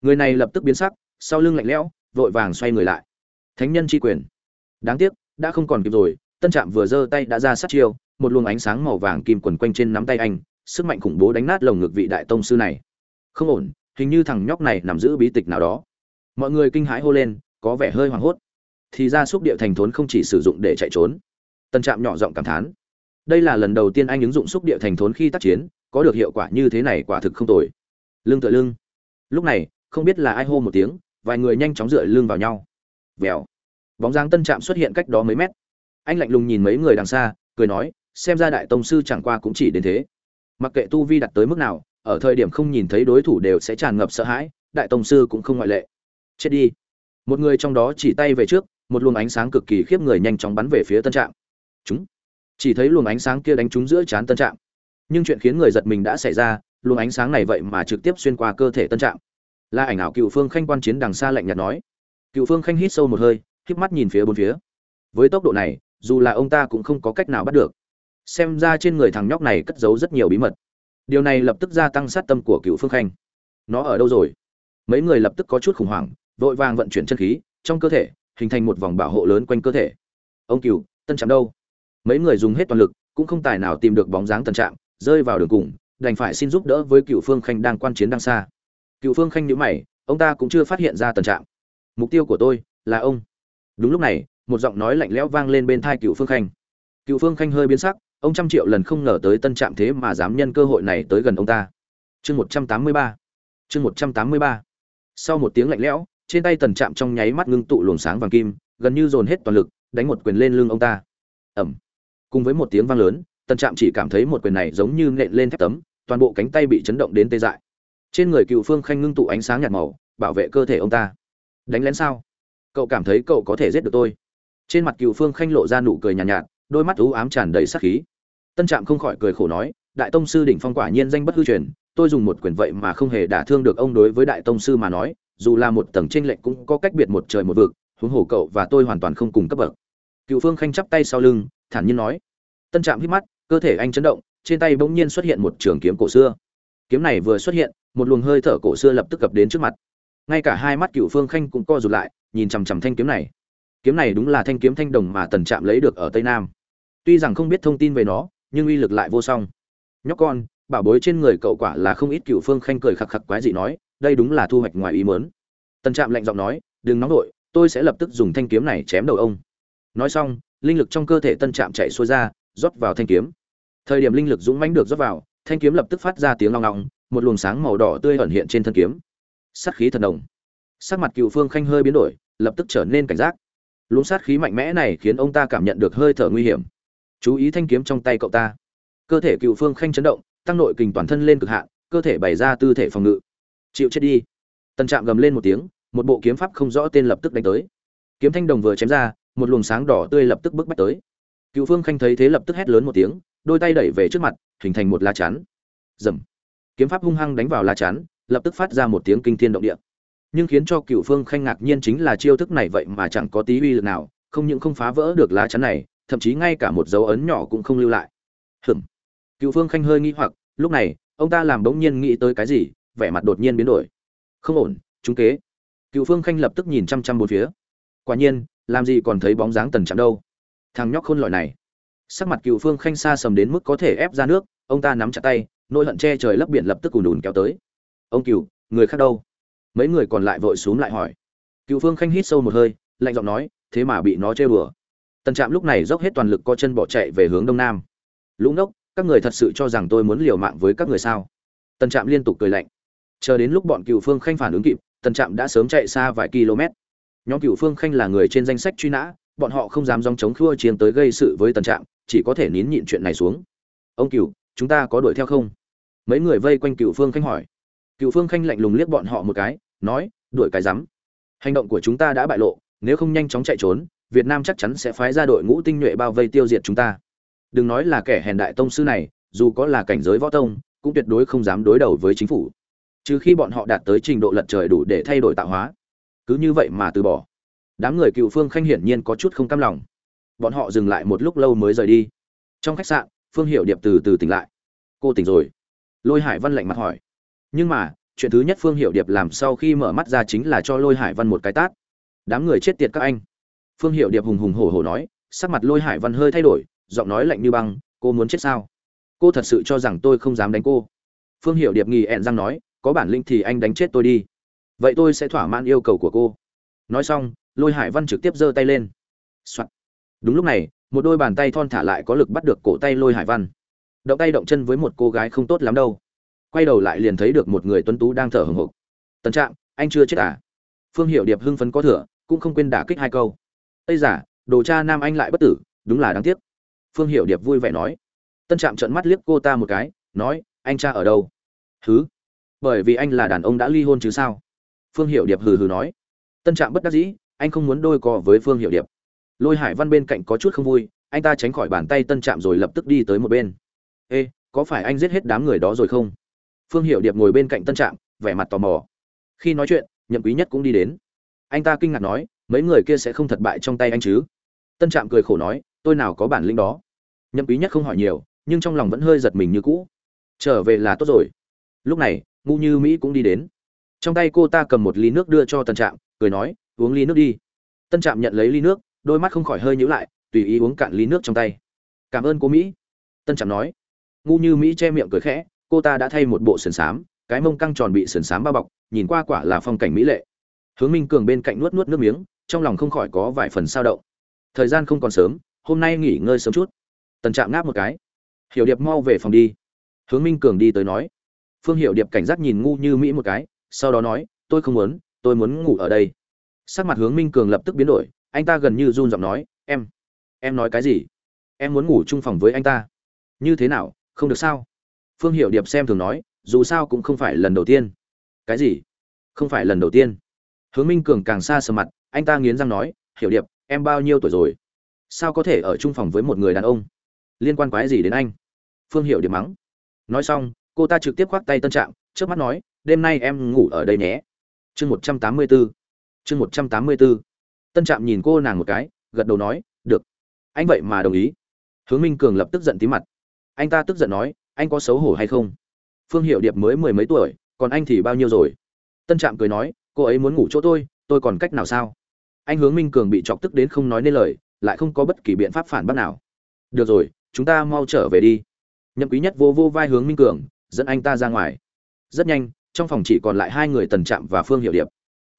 Người này lập tức biến sắc, sau lưng lạnh lẽo, vội vàng xoay người lại. Thánh nhân tri quyền. Đáng tiếc, đã không còn kịp rồi, tân trạm vừa giơ tay đã ra sát chiêu, một luồng ánh sáng màu vàng kim quần quanh trên nắm tay anh sức mạnh khủng bố đánh nát lồng ngực vị đại tông sư này. Không ổn, hình như thằng nhóc này nằm giữ bí tịch nào đó. Mọi người kinh hãi hô lên, có vẻ hơi hoảng hốt. Thì ra xúc địa thành thốn không chỉ sử dụng để chạy trốn. Tân trạm nhỏ giọng cảm thán. Đây là lần đầu tiên anh ứng dụng xúc địa thành thốn khi tác chiến, có được hiệu quả như thế này quả thực không tồi. Lưng tựa lưng. Lúc này, không biết là ai hô một tiếng, vài người nhanh chóng dựa lưng vào nhau. Vèo. Bóng dáng tân trạm xuất hiện cách đó mấy mét. Anh lạnh lùng nhìn mấy người đằng xa, cười nói, xem ra đại tông sư chẳng qua cũng chỉ đến thế mặc kệ tu vi đặt tới mức nào, ở thời điểm không nhìn thấy đối thủ đều sẽ tràn ngập sợ hãi, đại tông sư cũng không ngoại lệ. Chết đi. Một người trong đó chỉ tay về trước, một luồng ánh sáng cực kỳ khiếp người nhanh chóng bắn về phía tân trạm. Chúng. Chỉ thấy luồng ánh sáng kia đánh trúng giữa trán tân trạm. Nhưng chuyện khiến người giật mình đã xảy ra, luồng ánh sáng này vậy mà trực tiếp xuyên qua cơ thể tân trạm. Là ảnh ảo cựu phương khanh quan chiến đằng xa lạnh nhạt nói. Cựu phương khanh hít sâu một hơi, híp mắt nhìn phía bốn phía. Với tốc độ này, dù là ông ta cũng không có cách nào bắt được xem ra trên người thằng nhóc này cất giấu rất nhiều bí mật. Điều này lập tức gia tăng sát tâm của cựu phương khanh. Nó ở đâu rồi? Mấy người lập tức có chút khủng hoảng, vội vàng vận chuyển chân khí, trong cơ thể, hình thành một vòng bảo hộ lớn quanh cơ thể. Ông cựu, tân trạm đâu? Mấy người dùng hết toàn lực, cũng không tài nào tìm được bóng dáng tân trạm, rơi vào đường cùng, đành phải xin giúp đỡ với cựu phương khanh đang quan chiến đang xa. Cựu phương khanh nhữ mày, ông ta cũng chưa phát hiện ra tân trạm. Mục tiêu của tôi là ông. Đúng lúc này, một giọng nói lạnh lẽo vang lên bên thai cựu phương khanh. Cựu phương khanh hơi biến sắc ông trăm triệu lần không ngờ tới tân trạm thế mà dám nhân cơ hội này tới gần ông ta. Chương một trăm tám mươi ba. Chương một trăm tám mươi ba. Sau một tiếng lạnh lẽo trên tay tần trạm trong nháy mắt ngưng tụ luồng sáng vàng kim gần như dồn hết toàn lực đánh một quyền lên lưng ông ta. Ẩm cùng với một tiếng vang lớn tần trạm chỉ cảm thấy một quyền này giống như nện lên thép tấm toàn bộ cánh tay bị chấn động đến tê dại. Trên người cựu phương khanh ngưng tụ ánh sáng nhạt màu bảo vệ cơ thể ông ta. Đánh lén sao? Cậu cảm thấy cậu có thể giết được tôi. Trên mặt cựu phương khanh lộ ra nụ cười nhàn nhạt, nhạt đôi mắt ú ám tràn đầy sắc khí tân trạm không khỏi cười khổ nói, đại tông sư đỉnh phong quả nhiên danh bất hư truyền, tôi dùng một quyền vậy mà không hề đả thương được ông đối với đại tông sư mà nói, dù là một tầng tranh lệch cũng có cách biệt một trời một vực, huống hồ cậu và tôi hoàn toàn không cùng cấp bậc. Cựu phương khanh chắp tay sau lưng, thản nhiên nói. Tân trạm hít mắt, cơ thể anh chấn động, trên tay bỗng nhiên xuất hiện một trường kiếm cổ xưa. Kiếm này vừa xuất hiện, một luồng hơi thở cổ xưa lập tức cập đến trước mặt. Ngay cả hai mắt cựu phương khanh cũng co rụt lại, nhìn chằm chằm thanh kiếm này. Kiếm này đúng là thanh kiếm thanh đồng mà tần trạm lấy được ở tây nam. Tuy rằng không biết thông tin về nó nhưng uy lực lại vô song. Nhóc con, bảo bối trên người cậu quả là không ít cựu phương khanh cười khặc khặc quái dị nói, đây đúng là thu hoạch ngoài ý mớn tần trạm lạnh giọng nói, đừng nóng vội tôi sẽ lập tức dùng thanh kiếm này chém đầu ông. Nói xong, linh lực trong cơ thể tân trạm chạy xuôi ra, rót vào thanh kiếm. Thời điểm linh lực dũng mãnh được rót vào, thanh kiếm lập tức phát ra tiếng long long một luồng sáng màu đỏ tươi ẩn hiện trên thân kiếm. Sát khí thần đồng sắc mặt cựu phương khanh hơi biến đổi, lập tức trở nên cảnh giác. Luồng sát khí mạnh mẽ này khiến ông ta cảm nhận được hơi thở nguy hiểm chú ý thanh kiếm trong tay cậu ta. Cơ thể cựu phương khanh chấn động, tăng nội kình toàn thân lên cực hạn, cơ thể bày ra tư thể phòng ngự. Chịu chết đi. Tần trạm gầm lên một tiếng, một bộ kiếm pháp không rõ tên lập tức đánh tới. Kiếm thanh đồng vừa chém ra, một luồng sáng đỏ tươi lập tức bức bách tới. Cựu phương khanh thấy thế lập tức hét lớn một tiếng, đôi tay đẩy về trước mặt, hình thành một lá chắn. Dầm kiếm pháp hung hăng đánh vào lá chắn, lập tức phát ra một tiếng kinh thiên động địa. Nhưng khiến cho cựu phương khanh ngạc nhiên chính là chiêu thức này vậy mà chẳng có tí uy lực nào, không những không phá vỡ được lá chắn này thậm chí ngay cả một dấu ấn nhỏ cũng không lưu lại. Hừm cựu phương khanh hơi nghĩ hoặc, lúc này, ông ta làm bỗng nhiên nghĩ tới cái gì, vẻ mặt đột nhiên biến đổi. Không ổn chúng kế. Cựu phương khanh lập tức nhìn chăm chăm bốn phía. Quả nhiên, làm gì còn thấy bóng dáng tần chạm đâu. Thằng nhóc khôn lọi này. Sắc mặt cựu phương khanh xa sầm đến mức có thể ép ra nước, ông ta nắm chặt tay, nỗi hận che trời lấp biển lập tức ùn ùn kéo tới. Ông cựu, người khác đâu? Mấy người còn lại vội xuống lại hỏi. Cựu phương khanh hít sâu một hơi, lạnh giọng nói, thế mà bị nó chơi bừa tần trạm lúc này dốc hết toàn lực co chân bỏ chạy về hướng đông nam. Lũ ngốc, các người thật sự cho rằng tôi muốn liều mạng với các người sao? Tần trạm liên tục cười lạnh. Chờ đến lúc bọn cựu phương khanh phản ứng kịp, tần trạm đã sớm chạy xa vài km. Nhóm cựu phương khanh là người trên danh sách truy nã, bọn họ không dám dòng chống khua chiến tới gây sự với tần trạm, chỉ có thể nín nhịn chuyện này xuống. Ông cựu chúng ta có đuổi theo không? Mấy người vây quanh cựu phương khanh hỏi. Cựu phương khanh lạnh lùng liếc bọn họ một cái, nói, đuổi cái rắm. Hành động của chúng ta đã bại lộ, nếu không nhanh chóng chạy trốn việt nam chắc chắn sẽ phái ra đội ngũ tinh nhuệ bao vây tiêu diệt chúng ta. Đừng nói là kẻ hèn đại tông sư này, dù có là cảnh giới võ tông, cũng tuyệt đối không dám đối đầu với chính phủ. Trừ khi bọn họ đạt tới trình độ lật trời đủ để thay đổi tạo hóa. Cứ như vậy mà từ bỏ. Đám người cựu phương khanh hiển nhiên có chút không cam lòng. Bọn họ dừng lại một lúc lâu mới rời đi. Trong khách sạn, phương Hiểu điệp từ từ tỉnh lại. Cô tỉnh rồi. Lôi hải văn lạnh mặt hỏi. Nhưng mà, chuyện thứ nhất phương Hiểu điệp làm sau khi mở mắt ra chính là cho lôi hải văn một cái tát. Đám người chết tiệt các anh phương hiệu điệp hùng hùng hổ hổ nói, sắc mặt lôi hải văn hơi thay đổi, giọng nói lạnh như băng, cô muốn chết sao? Cô thật sự cho rằng tôi không dám đánh cô. Phương hiệu điệp nghỉ ẹn răng nói, có bản lĩnh thì anh đánh chết tôi đi. Vậy tôi sẽ thỏa mãn yêu cầu của cô. Nói xong, lôi hải văn trực tiếp giơ tay lên、Soạn. đúng lúc này, một đôi bàn tay thon thả lại có lực bắt được cổ tay lôi hải văn. Động tay động chân với một cô gái không tốt lắm đâu. Quay đầu lại liền thấy được một người tuấn tú đang thở hừng hực tần trạm, anh chưa chết à? Phương hiệu điệp hưng phấn có thừa, cũng không quên đả kích hai câu ây giả đồ cha nam anh lại bất tử, đúng là đáng tiếc. Phương Hiểu điệp vui vẻ nói. Tân trạm trợn mắt liếc cô ta một cái, nói, anh cha ở đâu? Thứ bởi vì anh là đàn ông đã ly hôn chứ sao? Phương Hiểu điệp hừ hừ nói. Tân trạm bất đắc dĩ, anh không muốn đôi co với phương Hiểu điệp. Lôi hải văn bên cạnh có chút không vui, anh ta tránh khỏi bàn tay tân trạm rồi lập tức đi tới một bên. Ê, có phải anh giết hết đám người đó rồi không? Phương Hiểu điệp ngồi bên cạnh tân trạm, vẻ mặt tò mò. Khi nói chuyện, nhậm quý nhất cũng đi đến. Anh ta kinh ngạc nói mấy người kia sẽ không thất bại trong tay anh chứ? Tân trạm cười khổ nói, tôi nào có bản lĩnh đó? Nhậm quý nhất không hỏi nhiều, nhưng trong lòng vẫn hơi giật mình như cũ. Trở về là tốt rồi. Lúc này, ngu như mỹ cũng đi đến. Trong tay cô ta cầm một ly nước đưa cho tân trạm, cười nói, uống ly nước đi. Tân trạm nhận lấy ly nước, đôi mắt không khỏi hơi nhíu lại, tùy ý uống cạn ly nước trong tay. Cảm ơn cô mỹ. Tân trạm nói. Ngu như mỹ che miệng cười khẽ, cô ta đã thay một bộ sườn xám, cái mông căng tròn bị sườn xám bao bọc, nhìn qua quả là phong cảnh mỹ lệ. Hướng minh cường bên cạnh nuốt nuốt nước miếng trong lòng không khỏi có vài phần sao động. Thời gian không còn sớm, hôm nay nghỉ ngơi sớm chút. Tần trạm ngáp một cái. Hiểu điệp mau về phòng đi. Hướng minh cường đi tới nói. Phương hiểu điệp cảnh giác nhìn ngu như mỹ một cái, sau đó nói, tôi không muốn, tôi muốn ngủ ở đây. Sắc mặt hướng minh cường lập tức biến đổi, anh ta gần như run giọng nói, em em nói cái gì? Em muốn ngủ chung phòng với anh ta. Như thế nào, không được sao? Phương hiểu điệp xem thường nói, dù sao cũng không phải lần đầu tiên. Cái gì? Không phải lần đầu tiên? Hướng minh cường càng xa sờ mặt anh ta nghiến răng nói hiểu điệp em bao nhiêu tuổi rồi? Sao có thể ở chung phòng với một người đàn ông? Liên quan quái gì đến anh? Phương Hiểu điệp mắng. Nói xong cô ta trực tiếp khoác tay tân Trạm, trước mắt nói đêm nay em ngủ ở đây nhé. Chương một trăm tám mươi bốn chương một trăm tám mươi bốn tân trạm nhìn cô nàng một cái gật đầu nói được. Anh vậy mà đồng ý. Hướng minh cường lập tức giận tí mặt. Anh ta tức giận nói anh có xấu hổ hay không? Phương hiệu điệp mới mười mấy tuổi còn anh thì bao nhiêu rồi? Tân trạm cười nói cô ấy muốn ngủ chỗ tôi tôi còn cách nào sao? Anh hướng minh cường bị chọc tức đến không nói nên lời, lại không có bất kỳ biện pháp phản bác nào. Được rồi, chúng ta mau trở về đi. Nhậm quý nhất vô vô vai hướng minh cường, dẫn anh ta ra ngoài. Rất nhanh, trong phòng chỉ còn lại hai người tần trạm và phương hiệu điệp.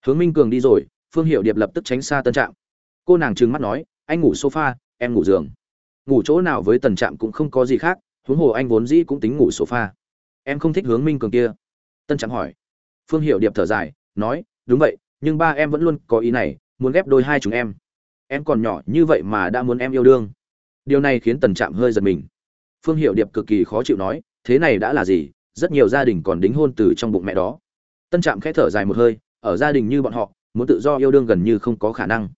Hướng minh cường đi rồi, phương hiệu điệp lập tức tránh xa tân trạm. Cô nàng trừng mắt nói, anh ngủ sofa, em ngủ giường. Ngủ chỗ nào với tần trạm cũng không có gì khác, huống hồ anh vốn dĩ cũng tính ngủ sofa. Em không thích hướng minh cường kia. Tân trạm hỏi. Phương hiệu điệp thở dài nói, đúng vậy, nhưng ba em vẫn luôn có ý này, muốn ghép đôi hai chúng em. Em còn nhỏ như vậy mà đã muốn em yêu đương. Điều này khiến tần trạm hơi giật mình. Phương hiệu điệp cực kỳ khó chịu nói, thế này đã là gì? Rất nhiều gia đình còn đính hôn từ trong bụng mẹ đó. Tân trạm khẽ thở dài một hơi, ở gia đình như bọn họ, muốn tự do yêu đương gần như không có khả năng.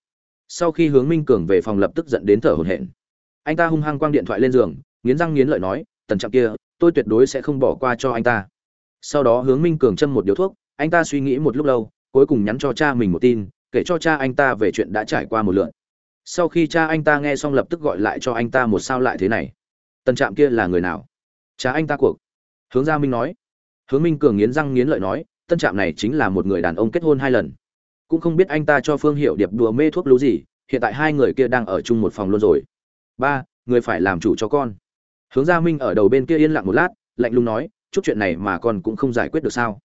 Sau khi hướng minh cường về phòng lập tức dẫn đến thở hổn hển. Anh ta hung hăng quăng điện thoại lên giường, nghiến răng nghiến lợi nói, tần trạm kia, tôi tuyệt đối sẽ không bỏ qua cho anh ta. Sau đó hướng minh cường châm một điếu thuốc anh ta suy nghĩ một lúc lâu, cuối cùng nhắn cho cha mình một tin, kể cho cha anh ta về chuyện đã trải qua một lượn sau khi cha anh ta nghe xong lập tức gọi lại cho anh ta một sao lại thế này. Tần trạm kia là người nào? Cha anh ta cuộc. Hướng gia minh nói. Hướng minh cường nghiến răng nghiến lợi nói tân trạm này chính là một người đàn ông kết hôn hai lần. Cũng không biết anh ta cho phương hiệu điệp đùa mê thuốc lú gì, hiện tại hai người kia đang ở chung một phòng luôn rồi. Ba, người phải làm chủ cho con. Hướng gia minh ở đầu bên kia yên lặng một lát, lạnh lùng nói, chút chuyện này mà con cũng không giải quyết được sao?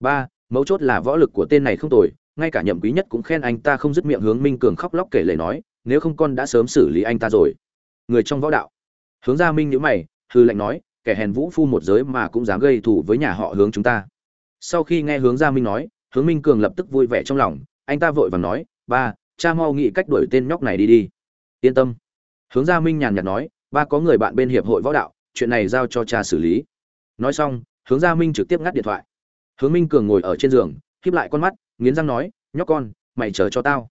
Ba mấu chốt là võ lực của tên này không tồi, ngay cả nhậm quý nhất cũng khen anh ta không dứt miệng hướng minh cường khóc lóc kể lời nói, nếu không con đã sớm xử lý anh ta rồi. Người trong võ đạo. Hướng gia minh nhữ mày, hư lệnh nói, kẻ hèn vũ phu một giới mà cũng dám gây thù với nhà họ hướng chúng ta. Sau khi nghe hướng gia minh nói, hướng minh cường lập tức vui vẻ trong lòng, anh ta vội vàng nói, ba, cha mau nghĩ cách đuổi tên nhóc này đi đi. Yên tâm. Hướng gia minh nhàn nhạt nói, ba có người bạn bên hiệp hội võ đạo, chuyện này giao cho cha xử lý. Nói xong, hướng gia minh trực tiếp ngắt điện thoại hướng minh cường ngồi ở trên giường khiếp lại con mắt, nghiến răng nói, nhóc con, mày chờ cho tao.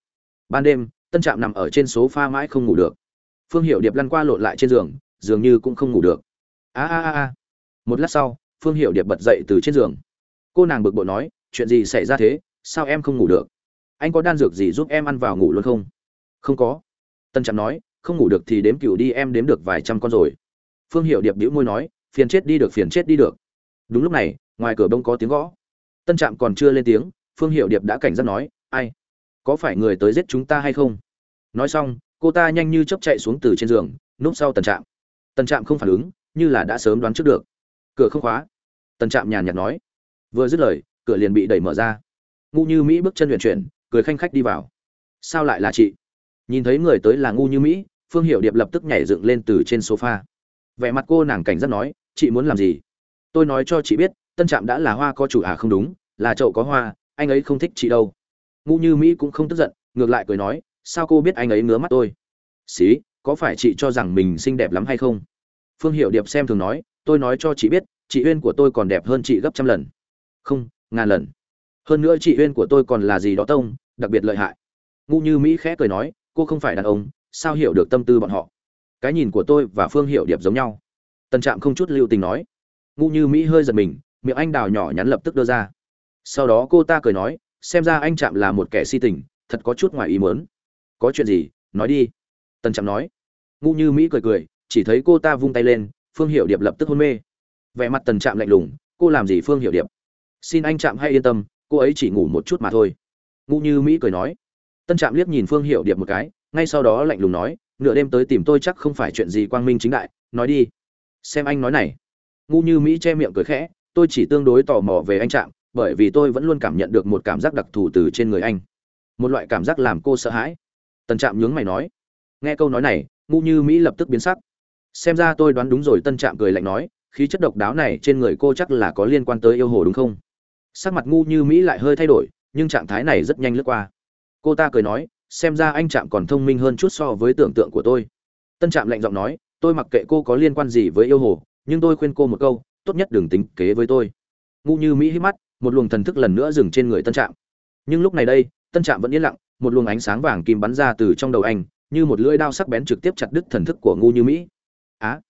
Ban đêm, tân trạm nằm ở trên số pha mãi không ngủ được. Phương hiệu điệp lăn qua lộn lại trên giường, dường như cũng không ngủ được. A a a a. Một lát sau, phương hiệu điệp bật dậy từ trên giường. Cô nàng bực bội nói, chuyện gì xảy ra thế? Sao em không ngủ được? Anh có đan dược gì giúp em ăn vào ngủ luôn không? Không có. Tân trạm nói, không ngủ được thì đếm cựu đi, em đếm được vài trăm con rồi. Phương hiệu điệp đĩu môi nói, phiền chết đi được, phiền chết đi được. Đúng lúc này ngoài cửa bông có tiếng gõ. Tân trạm còn chưa lên tiếng, phương hiệu điệp đã cảnh giác nói, ai? Có phải người tới giết chúng ta hay không? Nói xong, cô ta nhanh như chấp chạy xuống từ trên giường, núp sau tần trạm. Tần trạm không phản ứng, như là đã sớm đoán trước được. Cửa không khóa. Tần trạm nhàn nhạt nói. Vừa dứt lời, cửa liền bị đẩy mở ra. Ngu như mỹ bước chân luyện chuyển, cười khanh khách đi vào. Sao lại là chị? Nhìn thấy người tới là ngu như mỹ, phương hiệu điệp lập tức nhảy dựng lên từ trên sofa. Vẻ mặt cô nàng cảnh giác nói, chị muốn làm gì? Tôi nói cho chị biết tân trạm đã là hoa có chủ à không đúng, là chậu có hoa, anh ấy không thích chị đâu. Ngu như mỹ cũng không tức giận, ngược lại cười nói, sao cô biết anh ấy ngứa mắt tôi? Xí, có phải chị cho rằng mình xinh đẹp lắm hay không? Phương hiệu điệp xem thường nói, tôi nói cho chị biết, chị uyên của tôi còn đẹp hơn chị gấp trăm lần. Không, ngàn lần. Hơn nữa chị uyên của tôi còn là gì đó tông, đặc biệt lợi hại. Ngu như mỹ khẽ cười nói, cô không phải đàn ông, sao hiểu được tâm tư bọn họ? Cái nhìn của tôi và phương hiệu điệp giống nhau. Tân trạm không chút lưu tình nói. Ngu như mỹ hơi giật mình miệng anh đào nhỏ nhắn lập tức đưa ra. Sau đó cô ta cười nói, xem ra anh trạm là một kẻ si tình, thật có chút ngoài ý mớn có chuyện gì, nói đi. Tân trạm nói. Ngu như mỹ cười cười, chỉ thấy cô ta vung tay lên, phương hiệu điệp lập tức hôn mê. Vẻ mặt tần trạm lạnh lùng, cô làm gì phương hiệu điệp? Xin anh trạm hay yên tâm, cô ấy chỉ ngủ một chút mà thôi. Ngu như mỹ cười nói. Tân trạm liếc nhìn phương hiệu điệp một cái, ngay sau đó lạnh lùng nói, nửa đêm tới tìm tôi chắc không phải chuyện gì quang minh chính đại, nói đi. Xem anh nói này. Ngu như mỹ che miệng cười khẽ tôi chỉ tương đối tò mò về anh trạm, bởi vì tôi vẫn luôn cảm nhận được một cảm giác đặc thù từ trên người anh. Một loại cảm giác làm cô sợ hãi. Tân trạm nhướng mày nói. Nghe câu nói này, ngu như mỹ lập tức biến sắc. Xem ra tôi đoán đúng rồi, tân trạm cười lạnh nói, khí chất độc đáo này trên người cô chắc là có liên quan tới yêu hồ đúng không? Sắc mặt ngu như mỹ lại hơi thay đổi, nhưng trạng thái này rất nhanh lướt qua. Cô ta cười nói, xem ra anh trạm còn thông minh hơn chút so với tưởng tượng của tôi. Tân trạm lạnh giọng nói, tôi mặc kệ cô có liên quan gì với yêu hồ, nhưng tôi khuyên cô một câu tốt nhất đừng tính kế với tôi. Ngu như mỹ hít mắt, một luồng thần thức lần nữa dừng trên người tân trạm. Nhưng lúc này đây, tân trạm vẫn yên lặng, một luồng ánh sáng vàng kim bắn ra từ trong đầu anh, như một lưỡi đao sắc bén trực tiếp chặt đứt thần thức của ngu như mỹ. Á!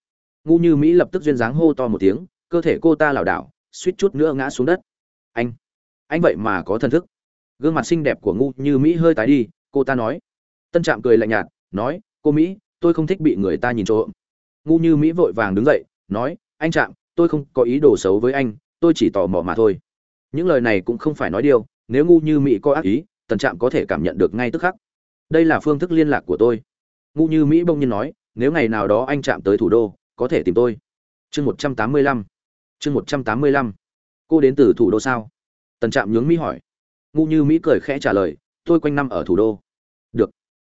Ngu như mỹ lập tức duyên dáng hô to một tiếng, cơ thể cô ta lảo đảo, suýt chút nữa ngã xuống đất. Anh! Anh vậy mà có thần thức. Gương mặt xinh đẹp của ngu như mỹ hơi tái đi, cô ta nói. Tân trạm cười lạnh nhạt, nói, cô mỹ, tôi không thích bị người ta nhìn trộm. Ngu như mỹ vội vàng đứng dậy, nói, anh trạm tôi không có ý đồ xấu với anh, tôi chỉ tò mò mà thôi. Những lời này cũng không phải nói điều, nếu ngu như mỹ có ác ý, tần trạm có thể cảm nhận được ngay tức khắc. Đây là phương thức liên lạc của tôi. Ngu như mỹ bông nhiên nói, nếu ngày nào đó anh chạm tới thủ đô, có thể tìm tôi. Chương một trăm tám mươi lăm. Chương một trăm tám mươi lăm. Cô đến từ thủ đô sao? Tần trạm nhướng mỹ hỏi. Ngu như mỹ cười khẽ trả lời, tôi quanh năm ở thủ đô. Được.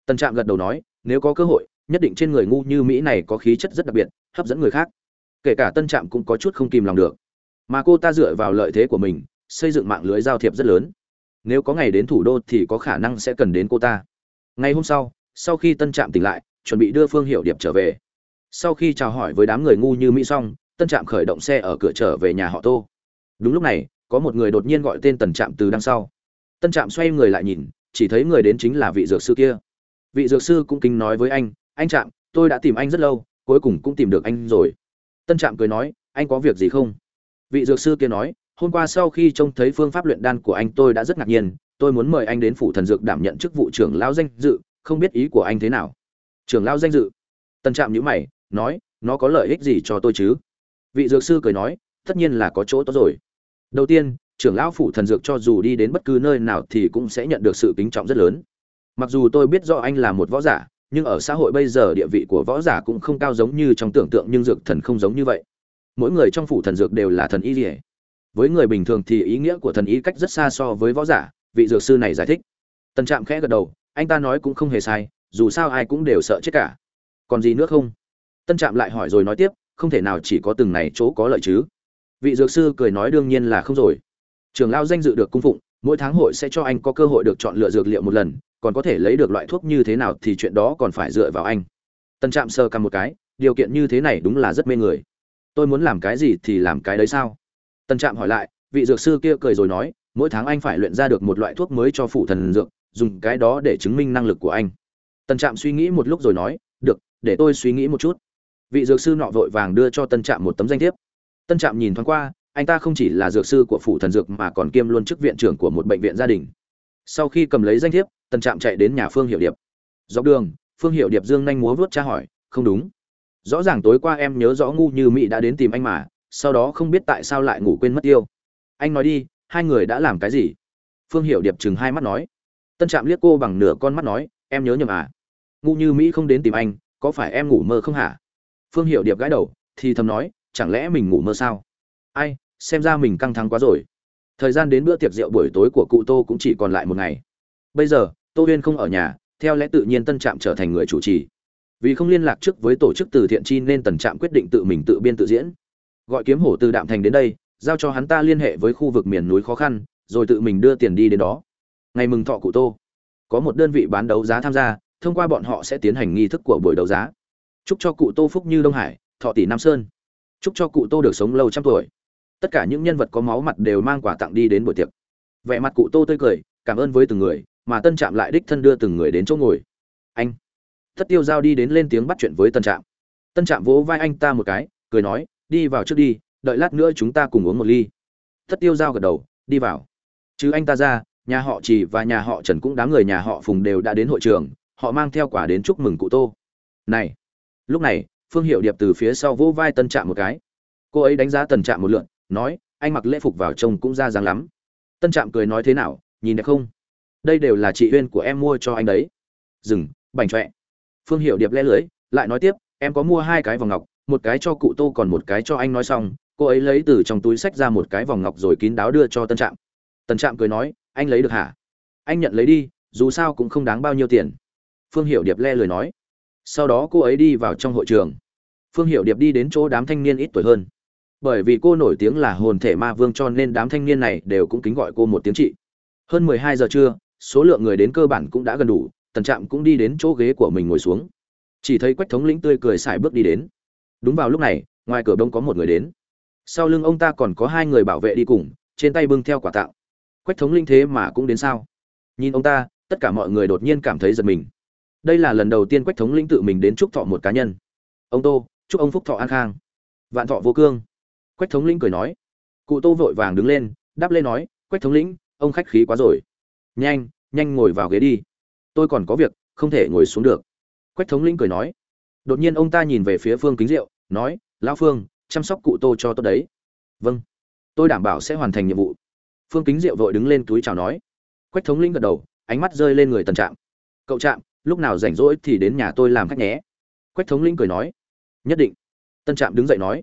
Tần trạm gật đầu nói, nếu có cơ hội, nhất định trên người ngu như mỹ này có khí chất rất đặc biệt, hấp dẫn người khác kể cả tân trạm cũng có chút không kìm lòng được. Mà cô ta dựa vào lợi thế của mình, xây dựng mạng lưới giao thiệp rất lớn. Nếu có ngày đến thủ đô thì có khả năng sẽ cần đến cô ta. Ngày hôm sau sau khi tân trạm tỉnh lại, chuẩn bị đưa phương hiệu điệp trở về. Sau khi chào hỏi với đám người ngu như mỹ xong, tân trạm khởi động xe ở cửa trở về nhà họ tô. Đúng lúc này, có một người đột nhiên gọi tên tần trạm từ đằng sau. Tân trạm xoay người lại nhìn, chỉ thấy người đến chính là vị dược sư kia. Vị dược sư cũng kính nói với anh anh trạm, tôi đã tìm anh rất lâu, cuối cùng cũng tìm được anh rồi tân trạm cười nói, anh có việc gì không? Vị dược sư kia nói, hôm qua sau khi trông thấy phương pháp luyện đan của anh tôi đã rất ngạc nhiên, tôi muốn mời anh đến phủ thần dược đảm nhận chức vụ trưởng lão danh dự, không biết ý của anh thế nào? Trưởng lão danh dự? Tân trạm nhữ mày, nói, nó có lợi ích gì cho tôi chứ? Vị dược sư cười nói, tất nhiên là có chỗ tốt rồi. Đầu tiên, trưởng lão phủ thần dược cho dù đi đến bất cứ nơi nào thì cũng sẽ nhận được sự kính trọng rất lớn. Mặc dù tôi biết rõ anh là một võ giả nhưng ở xã hội bây giờ địa vị của võ giả cũng không cao giống như trong tưởng tượng nhưng dược thần không giống như vậy. Mỗi người trong phủ thần dược đều là thần y rỉa với người bình thường thì ý nghĩa của thần y cách rất xa so với võ giả, vị dược sư này giải thích. Tần trạm khẽ gật đầu, anh ta nói cũng không hề sai, dù sao ai cũng đều sợ chết cả. Còn gì nữa không? Tân trạm lại hỏi rồi nói tiếp, không thể nào chỉ có từng này chỗ có lợi chứ. Vị dược sư cười nói đương nhiên là không rồi. Trường lao danh dự được cung phụng, mỗi tháng hội sẽ cho anh có cơ hội được chọn lựa dược liệu một lần còn có thể lấy được loại thuốc như thế nào thì chuyện đó còn phải dựa vào anh. Tân trạm sơ cầm một cái, điều kiện như thế này đúng là rất mê người. Tôi muốn làm cái gì thì làm cái đấy sao? Tân trạm hỏi lại, vị dược sư kia cười rồi nói, mỗi tháng anh phải luyện ra được một loại thuốc mới cho phủ thần dược, dùng cái đó để chứng minh năng lực của anh. Tân trạm suy nghĩ một lúc rồi nói, được, để tôi suy nghĩ một chút. Vị dược sư nọ vội vàng đưa cho tân trạm một tấm danh thiếp. Tân trạm nhìn thoáng qua, anh ta không chỉ là dược sư của phủ thần dược mà còn kiêm luôn chức viện trưởng của một bệnh viện gia đình. Sau khi cầm lấy danh thiếp tân trạm chạy đến nhà phương hiệu điệp. Dọc đường, phương hiệu điệp dương nhanh múa vớt tra hỏi, không đúng. Rõ ràng tối qua em nhớ rõ ngu như mỹ đã đến tìm anh mà, sau đó không biết tại sao lại ngủ quên mất tiêu anh nói đi, hai người đã làm cái gì? Phương hiệu điệp chừng hai mắt nói. Tân trạm liếc cô bằng nửa con mắt nói, em nhớ nhầm à? Ngu như mỹ không đến tìm anh, có phải em ngủ mơ không hả? Phương hiệu điệp gãi đầu, thì thầm nói, chẳng lẽ mình ngủ mơ sao? Ai, xem ra mình căng thẳng quá rồi. Thời gian đến bữa tiệc rượu buổi tối của cụ tô cũng chỉ còn lại một ngày. Bây giờ tô huyên không ở nhà, theo lẽ tự nhiên tân trạm trở thành người chủ trì. Vì không liên lạc trước với tổ chức từ thiện chi nên tần trạm quyết định tự mình tự biên tự diễn. Gọi kiếm hổ từ đạm thành đến đây, giao cho hắn ta liên hệ với khu vực miền núi khó khăn, rồi tự mình đưa tiền đi đến đó. Ngày mừng thọ cụ tô, có một đơn vị bán đấu giá tham gia, thông qua bọn họ sẽ tiến hành nghi thức của buổi đấu giá. Chúc cho cụ tô phúc như đông hải, thọ tỷ nam sơn. Chúc cho cụ tô được sống lâu trăm tuổi. Tất cả những nhân vật có máu mặt đều mang quà tặng đi đến buổi tiệc. Vẻ mặt cụ tô tươi cười, cảm ơn với từng người mà tân trạm lại đích thân đưa từng người đến chỗ ngồi. Anh. Tất tiêu giao đi đến lên tiếng bắt chuyện với tân trạm. Tân trạm vỗ vai anh ta một cái, cười nói, đi vào trước đi, đợi lát nữa chúng ta cùng uống một ly. Tất tiêu giao gật đầu, đi vào. Chứ anh ta ra, nhà họ trì và nhà họ trần cũng đám người nhà họ phùng đều đã đến hội trường, họ mang theo quả đến chúc mừng cụ tô. Này. Lúc này, phương hiệu điệp từ phía sau vỗ vai tân trạm một cái. Cô ấy đánh giá tân trạm một lượn, nói, anh mặc lễ phục vào trông cũng ra dáng lắm. Tân trạm cười nói thế nào, nhìn đẹp không? Đây đều là chị uyên của em mua cho anh đấy. Dừng bành trọe phương hiệu điệp le lưới, lại nói tiếp, em có mua hai cái vòng ngọc, một cái cho cụ tô còn một cái cho anh nói xong, cô ấy lấy từ trong túi sách ra một cái vòng ngọc rồi kín đáo đưa cho tân trạm. Tân trạm cười nói, anh lấy được hả? Anh nhận lấy đi, dù sao cũng không đáng bao nhiêu tiền. Phương hiệu điệp le lời nói. Sau đó cô ấy đi vào trong hội trường. Phương hiệu điệp đi đến chỗ đám thanh niên ít tuổi hơn. Bởi vì cô nổi tiếng là hồn thể ma vương cho nên đám thanh niên này đều cũng kính gọi cô một tiếng chị. Hơn mười hai giờ trưa số lượng người đến cơ bản cũng đã gần đủ, tần trạm cũng đi đến chỗ ghế của mình ngồi xuống. Chỉ thấy quách thống lĩnh tươi cười xài bước đi đến. Đúng vào lúc này, ngoài cửa đông có một người đến. Sau lưng ông ta còn có hai người bảo vệ đi cùng, trên tay bưng theo quả tạo. Quách thống linh thế mà cũng đến sao? Nhìn ông ta, tất cả mọi người đột nhiên cảm thấy giật mình. Đây là lần đầu tiên quách thống linh tự mình đến chúc thọ một cá nhân. Ông tô, chúc ông phúc thọ an khang. Vạn thọ vô cương. Quách thống lĩnh cười nói. Cụ tô vội vàng đứng lên, đáp lên nói, quách thống lĩnh, ông khách khí quá rồi nhanh nhanh ngồi vào ghế đi. Tôi còn có việc, không thể ngồi xuống được. Quách thống lĩnh cười nói. Đột nhiên ông ta nhìn về phía phương kính diệu, nói, lão phương, chăm sóc cụ tô cho tôi đấy. Vâng. Tôi đảm bảo sẽ hoàn thành nhiệm vụ. Phương kính diệu vội đứng lên túi chào nói. Quách thống lĩnh gật đầu, ánh mắt rơi lên người tần trạm. Cậu trạm, lúc nào rảnh rỗi thì đến nhà tôi làm khách nhé. Quách thống lĩnh cười nói. Nhất định. Tân trạm đứng dậy nói.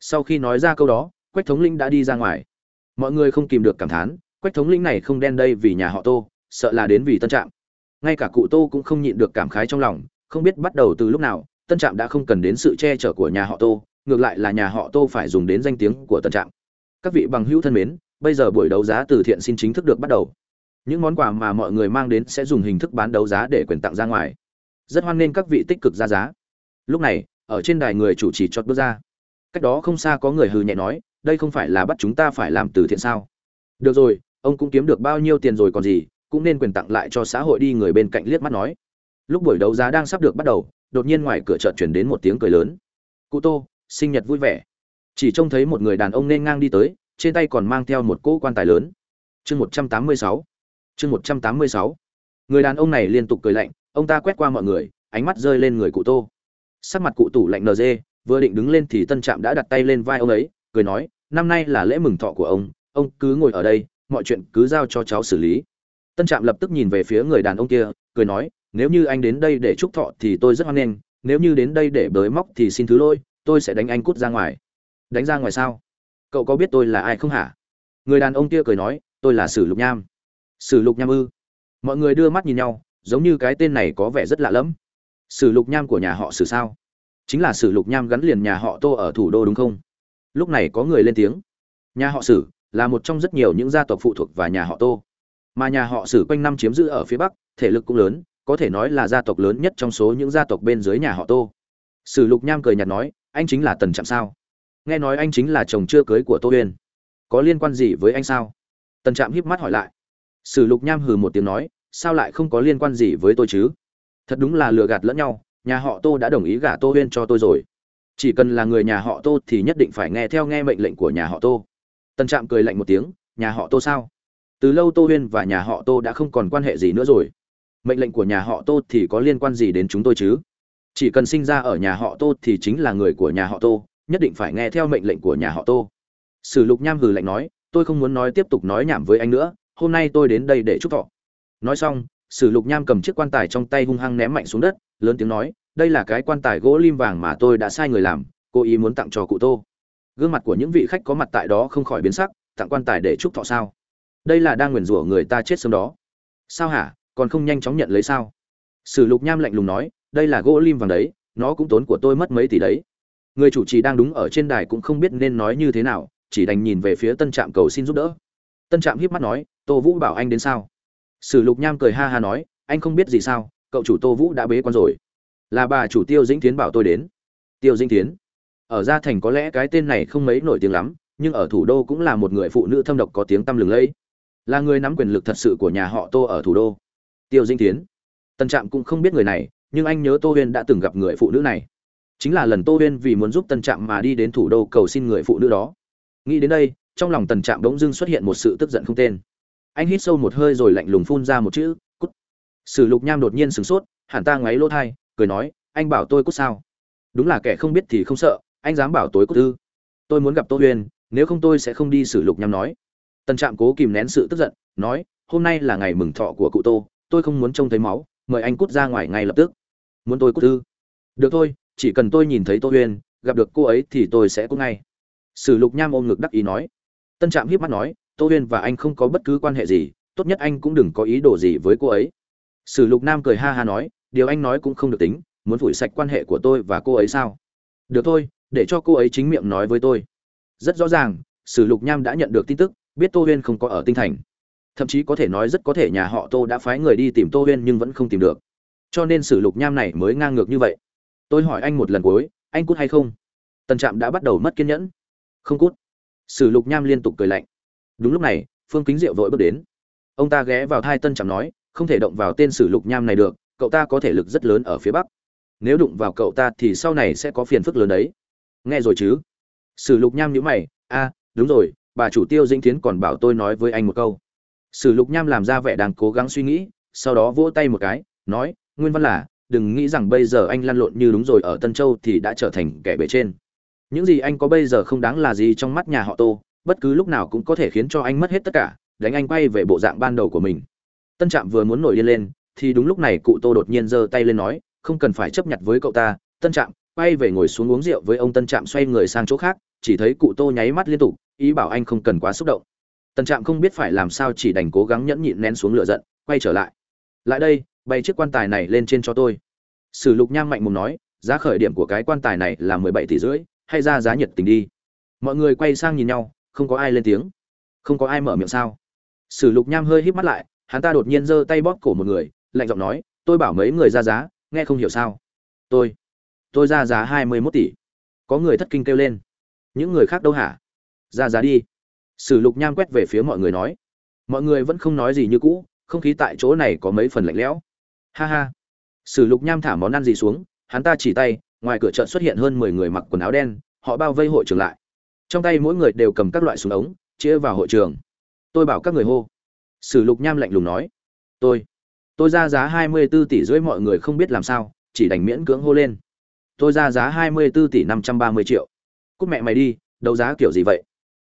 Sau khi nói ra câu đó, quách thống lĩnh đã đi ra ngoài. Mọi người không kìm được cảm thán quách thống lĩnh này không đen đây vì nhà họ tô, sợ là đến vì tân trạm. Ngay cả cụ tô cũng không nhịn được cảm khái trong lòng, không biết bắt đầu từ lúc nào, tân trạm đã không cần đến sự che chở của nhà họ tô, ngược lại là nhà họ tô phải dùng đến danh tiếng của tân trạm. Các vị bằng hữu thân mến, bây giờ buổi đấu giá từ thiện xin chính thức được bắt đầu. Những món quà mà mọi người mang đến sẽ dùng hình thức bán đấu giá để quyền tặng ra ngoài. Rất hoan nghênh các vị tích cực ra giá. Lúc này, ở trên đài người chủ trì chót bước ra. Cách đó không xa có người hừ nhẹ nói, đây không phải là bắt chúng ta phải làm từ thiện sao? Được rồi ông cũng kiếm được bao nhiêu tiền rồi còn gì, cũng nên quyền tặng lại cho xã hội đi người bên cạnh liếc mắt nói. Lúc buổi đấu giá đang sắp được bắt đầu, đột nhiên ngoài cửa chợt chuyển đến một tiếng cười lớn. Cụ tô, sinh nhật vui vẻ. Chỉ trông thấy một người đàn ông nên ngang đi tới, trên tay còn mang theo một cỗ quan tài lớn. Chương một trăm tám mươi sáu. Chương một trăm tám mươi sáu. Người đàn ông này liên tục cười lạnh, ông ta quét qua mọi người, ánh mắt rơi lên người cụ tô. Sắc mặt cụ tủ lạnh nd vừa định đứng lên thì tân trạm đã đặt tay lên vai ông ấy, cười nói, năm nay là lễ mừng thọ của ông ông cứ ngồi ở đây mọi chuyện cứ giao cho cháu xử lý. Tân trạm lập tức nhìn về phía người đàn ông kia, cười nói, nếu như anh đến đây để chúc thọ thì tôi rất hoan nghênh, nếu như đến đây để bới móc thì xin thứ lỗi, tôi sẽ đánh anh cút ra ngoài. Đánh ra ngoài sao? Cậu có biết tôi là ai không hả? Người đàn ông kia cười nói, tôi là sử lục nham. Sử lục nham ư? Mọi người đưa mắt nhìn nhau, giống như cái tên này có vẻ rất lạ lẫm. Sử lục nham của nhà họ sử sao? Chính là sử lục nham gắn liền nhà họ tô ở thủ đô đúng không? Lúc này có người lên tiếng. Nhà họ sử là một trong rất nhiều những gia tộc phụ thuộc và nhà họ tô. Mà nhà họ sử quanh năm chiếm giữ ở phía bắc thể lực cũng lớn có thể nói là gia tộc lớn nhất trong số những gia tộc bên dưới nhà họ tô. Sử lục nham cười nhạt nói anh chính là tần trạm sao? Nghe nói anh chính là chồng chưa cưới của tô Uyên, có liên quan gì với anh sao? Tần trạm híp mắt hỏi lại. Sử lục nham hừ một tiếng nói sao lại không có liên quan gì với tôi chứ? Thật đúng là lừa gạt lẫn nhau nhà họ tô đã đồng ý gả tô huyên cho tôi rồi. Chỉ cần là người nhà họ tô thì nhất định phải nghe theo nghe mệnh lệnh của nhà họ tô. Tần trạm cười lạnh một tiếng, nhà họ tô sao? Từ lâu tô huyên và nhà họ tô đã không còn quan hệ gì nữa rồi. Mệnh lệnh của nhà họ tô thì có liên quan gì đến chúng tôi chứ? Chỉ cần sinh ra ở nhà họ tô thì chính là người của nhà họ tô, nhất định phải nghe theo mệnh lệnh của nhà họ tô. Sử lục nham hừ lạnh nói, tôi không muốn nói tiếp tục nói nhảm với anh nữa, hôm nay tôi đến đây để chúc thọ. Nói xong, sử lục nham cầm chiếc quan tài trong tay hung hăng ném mạnh xuống đất, lớn tiếng nói, đây là cái quan tài gỗ lim vàng mà tôi đã sai người làm, cố ý muốn tặng cho cụ tô gương mặt của những vị khách có mặt tại đó không khỏi biến sắc, tặng quan tài để chúc thọ sao? Đây là đang nguyền rủa người ta chết sớm đó. Sao hả? Còn không nhanh chóng nhận lấy sao? Sử lục nham lạnh lùng nói, đây là gỗ lim vàng đấy, nó cũng tốn của tôi mất mấy tỷ đấy. Người chủ trì đang đúng ở trên đài cũng không biết nên nói như thế nào, chỉ đành nhìn về phía tân trạm cầu xin giúp đỡ. Tân trạm híp mắt nói, tô vũ bảo anh đến sao? Sử lục nham cười ha ha nói, anh không biết gì sao, cậu chủ tô vũ đã bế con rồi. Là bà chủ tiêu dĩnh tiến bảo tôi đến. Tiêu dĩnh tiến ở gia thành có lẽ cái tên này không mấy nổi tiếng lắm, nhưng ở thủ đô cũng là một người phụ nữ thâm độc có tiếng tăm lừng lẫy. Là người nắm quyền lực thật sự của nhà họ tô ở thủ đô. Tiêu dinh tiến tân trạm cũng không biết người này, nhưng anh nhớ tô huyên đã từng gặp người phụ nữ này. Chính là lần tô huyên vì muốn giúp tân trạm mà đi đến thủ đô cầu xin người phụ nữ đó. Nghĩ đến đây, trong lòng tần trạm bỗng dưng xuất hiện một sự tức giận không tên. Anh hít sâu một hơi rồi lạnh lùng phun ra một chữ, cút. Sử lục nham đột nhiên sửng sốt, hẳn ta ngáy lỗ thai, cười nói, anh bảo tôi cút sao? Đúng là kẻ không biết thì không sợ anh dám bảo tối cốt tư tôi muốn gặp tô huyên nếu không tôi sẽ không đi xử lục nhằm nói. Tần trạm cố kìm nén sự tức giận, nói, hôm nay là ngày mừng thọ của cụ tô, tôi không muốn trông thấy máu, mời anh cút ra ngoài ngay lập tức. Muốn tôi cút tư? được thôi, chỉ cần tôi nhìn thấy tô huyên gặp được cô ấy thì tôi sẽ cút ngay. Sử lục nham ôm ngực đắc ý nói. Tân trạm hiếp mắt nói, tô huyên và anh không có bất cứ quan hệ gì, tốt nhất anh cũng đừng có ý đồ gì với cô ấy. Sử lục nam cười ha ha nói, điều anh nói cũng không được tính, muốn phủi sạch quan hệ của tôi và cô ấy sao? Được thôi để cho cô ấy chính miệng nói với tôi. Rất rõ ràng, sử lục nham đã nhận được tin tức, biết tô huyên không có ở tinh thành. Thậm chí có thể nói rất có thể nhà họ tô đã phái người đi tìm tô huyên nhưng vẫn không tìm được. Cho nên sử lục nham này mới ngang ngược như vậy. Tôi hỏi anh một lần cuối, anh cút hay không? Tần trạm đã bắt đầu mất kiên nhẫn. Không cút. Sử lục nham liên tục cười lạnh. Đúng lúc này, phương kính diệu vội bước đến. Ông ta ghé vào thai tân trạm nói, không thể động vào tên sử lục nham này được, cậu ta có thể lực rất lớn ở phía bắc. Nếu đụng vào cậu ta thì sau này sẽ có phiền phức lớn đấy nghe rồi chứ? Sử lục nham nhữ mày, a, đúng rồi, bà chủ tiêu dĩnh tiến còn bảo tôi nói với anh một câu. Sử lục nham làm ra vẻ đang cố gắng suy nghĩ, sau đó vỗ tay một cái, nói, nguyên văn là, đừng nghĩ rằng bây giờ anh lăn lộn như đúng rồi ở tân châu thì đã trở thành kẻ bề trên. Những gì anh có bây giờ không đáng là gì trong mắt nhà họ tô, bất cứ lúc nào cũng có thể khiến cho anh mất hết tất cả, đánh anh quay về bộ dạng ban đầu của mình. Tân trạm vừa muốn nổi điên lên, thì đúng lúc này cụ tô đột nhiên giơ tay lên nói, không cần phải chấp nhận với cậu ta tân trạm quay về ngồi xuống uống rượu với ông tân trạm xoay người sang chỗ khác, chỉ thấy cụ tô nháy mắt liên tục, ý bảo anh không cần quá xúc động. Tân trạm không biết phải làm sao chỉ đành cố gắng nhẫn nhịn nén xuống lửa giận, quay trở lại. Lại đây, bày chiếc quan tài này lên trên cho tôi. Sử lục nham mạnh mùng nói, giá khởi điểm của cái quan tài này là mười bảy tỷ rưỡi, hay ra giá nhiệt tình đi. Mọi người quay sang nhìn nhau, không có ai lên tiếng. Không có ai mở miệng sao? Sử lục nham hơi híp mắt lại, hắn ta đột nhiên giơ tay bóp cổ một người, lạnh giọng nói, tôi bảo mấy người ra giá, nghe không hiểu sao? Tôi tôi ra giá hai mươi mốt tỷ. Có người thất kinh kêu lên. Những người khác đâu hả? Ra giá đi. Sử lục nham quét về phía mọi người nói. Mọi người vẫn không nói gì như cũ, không khí tại chỗ này có mấy phần lạnh lẽo. Ha ha. Sử lục nham thả món ăn gì xuống, hắn ta chỉ tay, ngoài cửa chợ xuất hiện hơn mười người mặc quần áo đen, họ bao vây hội trường lại. Trong tay mỗi người đều cầm các loại súng ống chia vào hội trường. Tôi bảo các người hô. Sử lục nham lạnh lùng nói. Tôi. Tôi ra giá hai mươi 24 tỷ rưỡi mọi người không biết làm sao, chỉ đành miễn cưỡng hô lên tôi ra giá hai mươi 24 tỷ năm trăm ba mươi triệu. Cút mẹ mày đi, đấu giá kiểu gì vậy?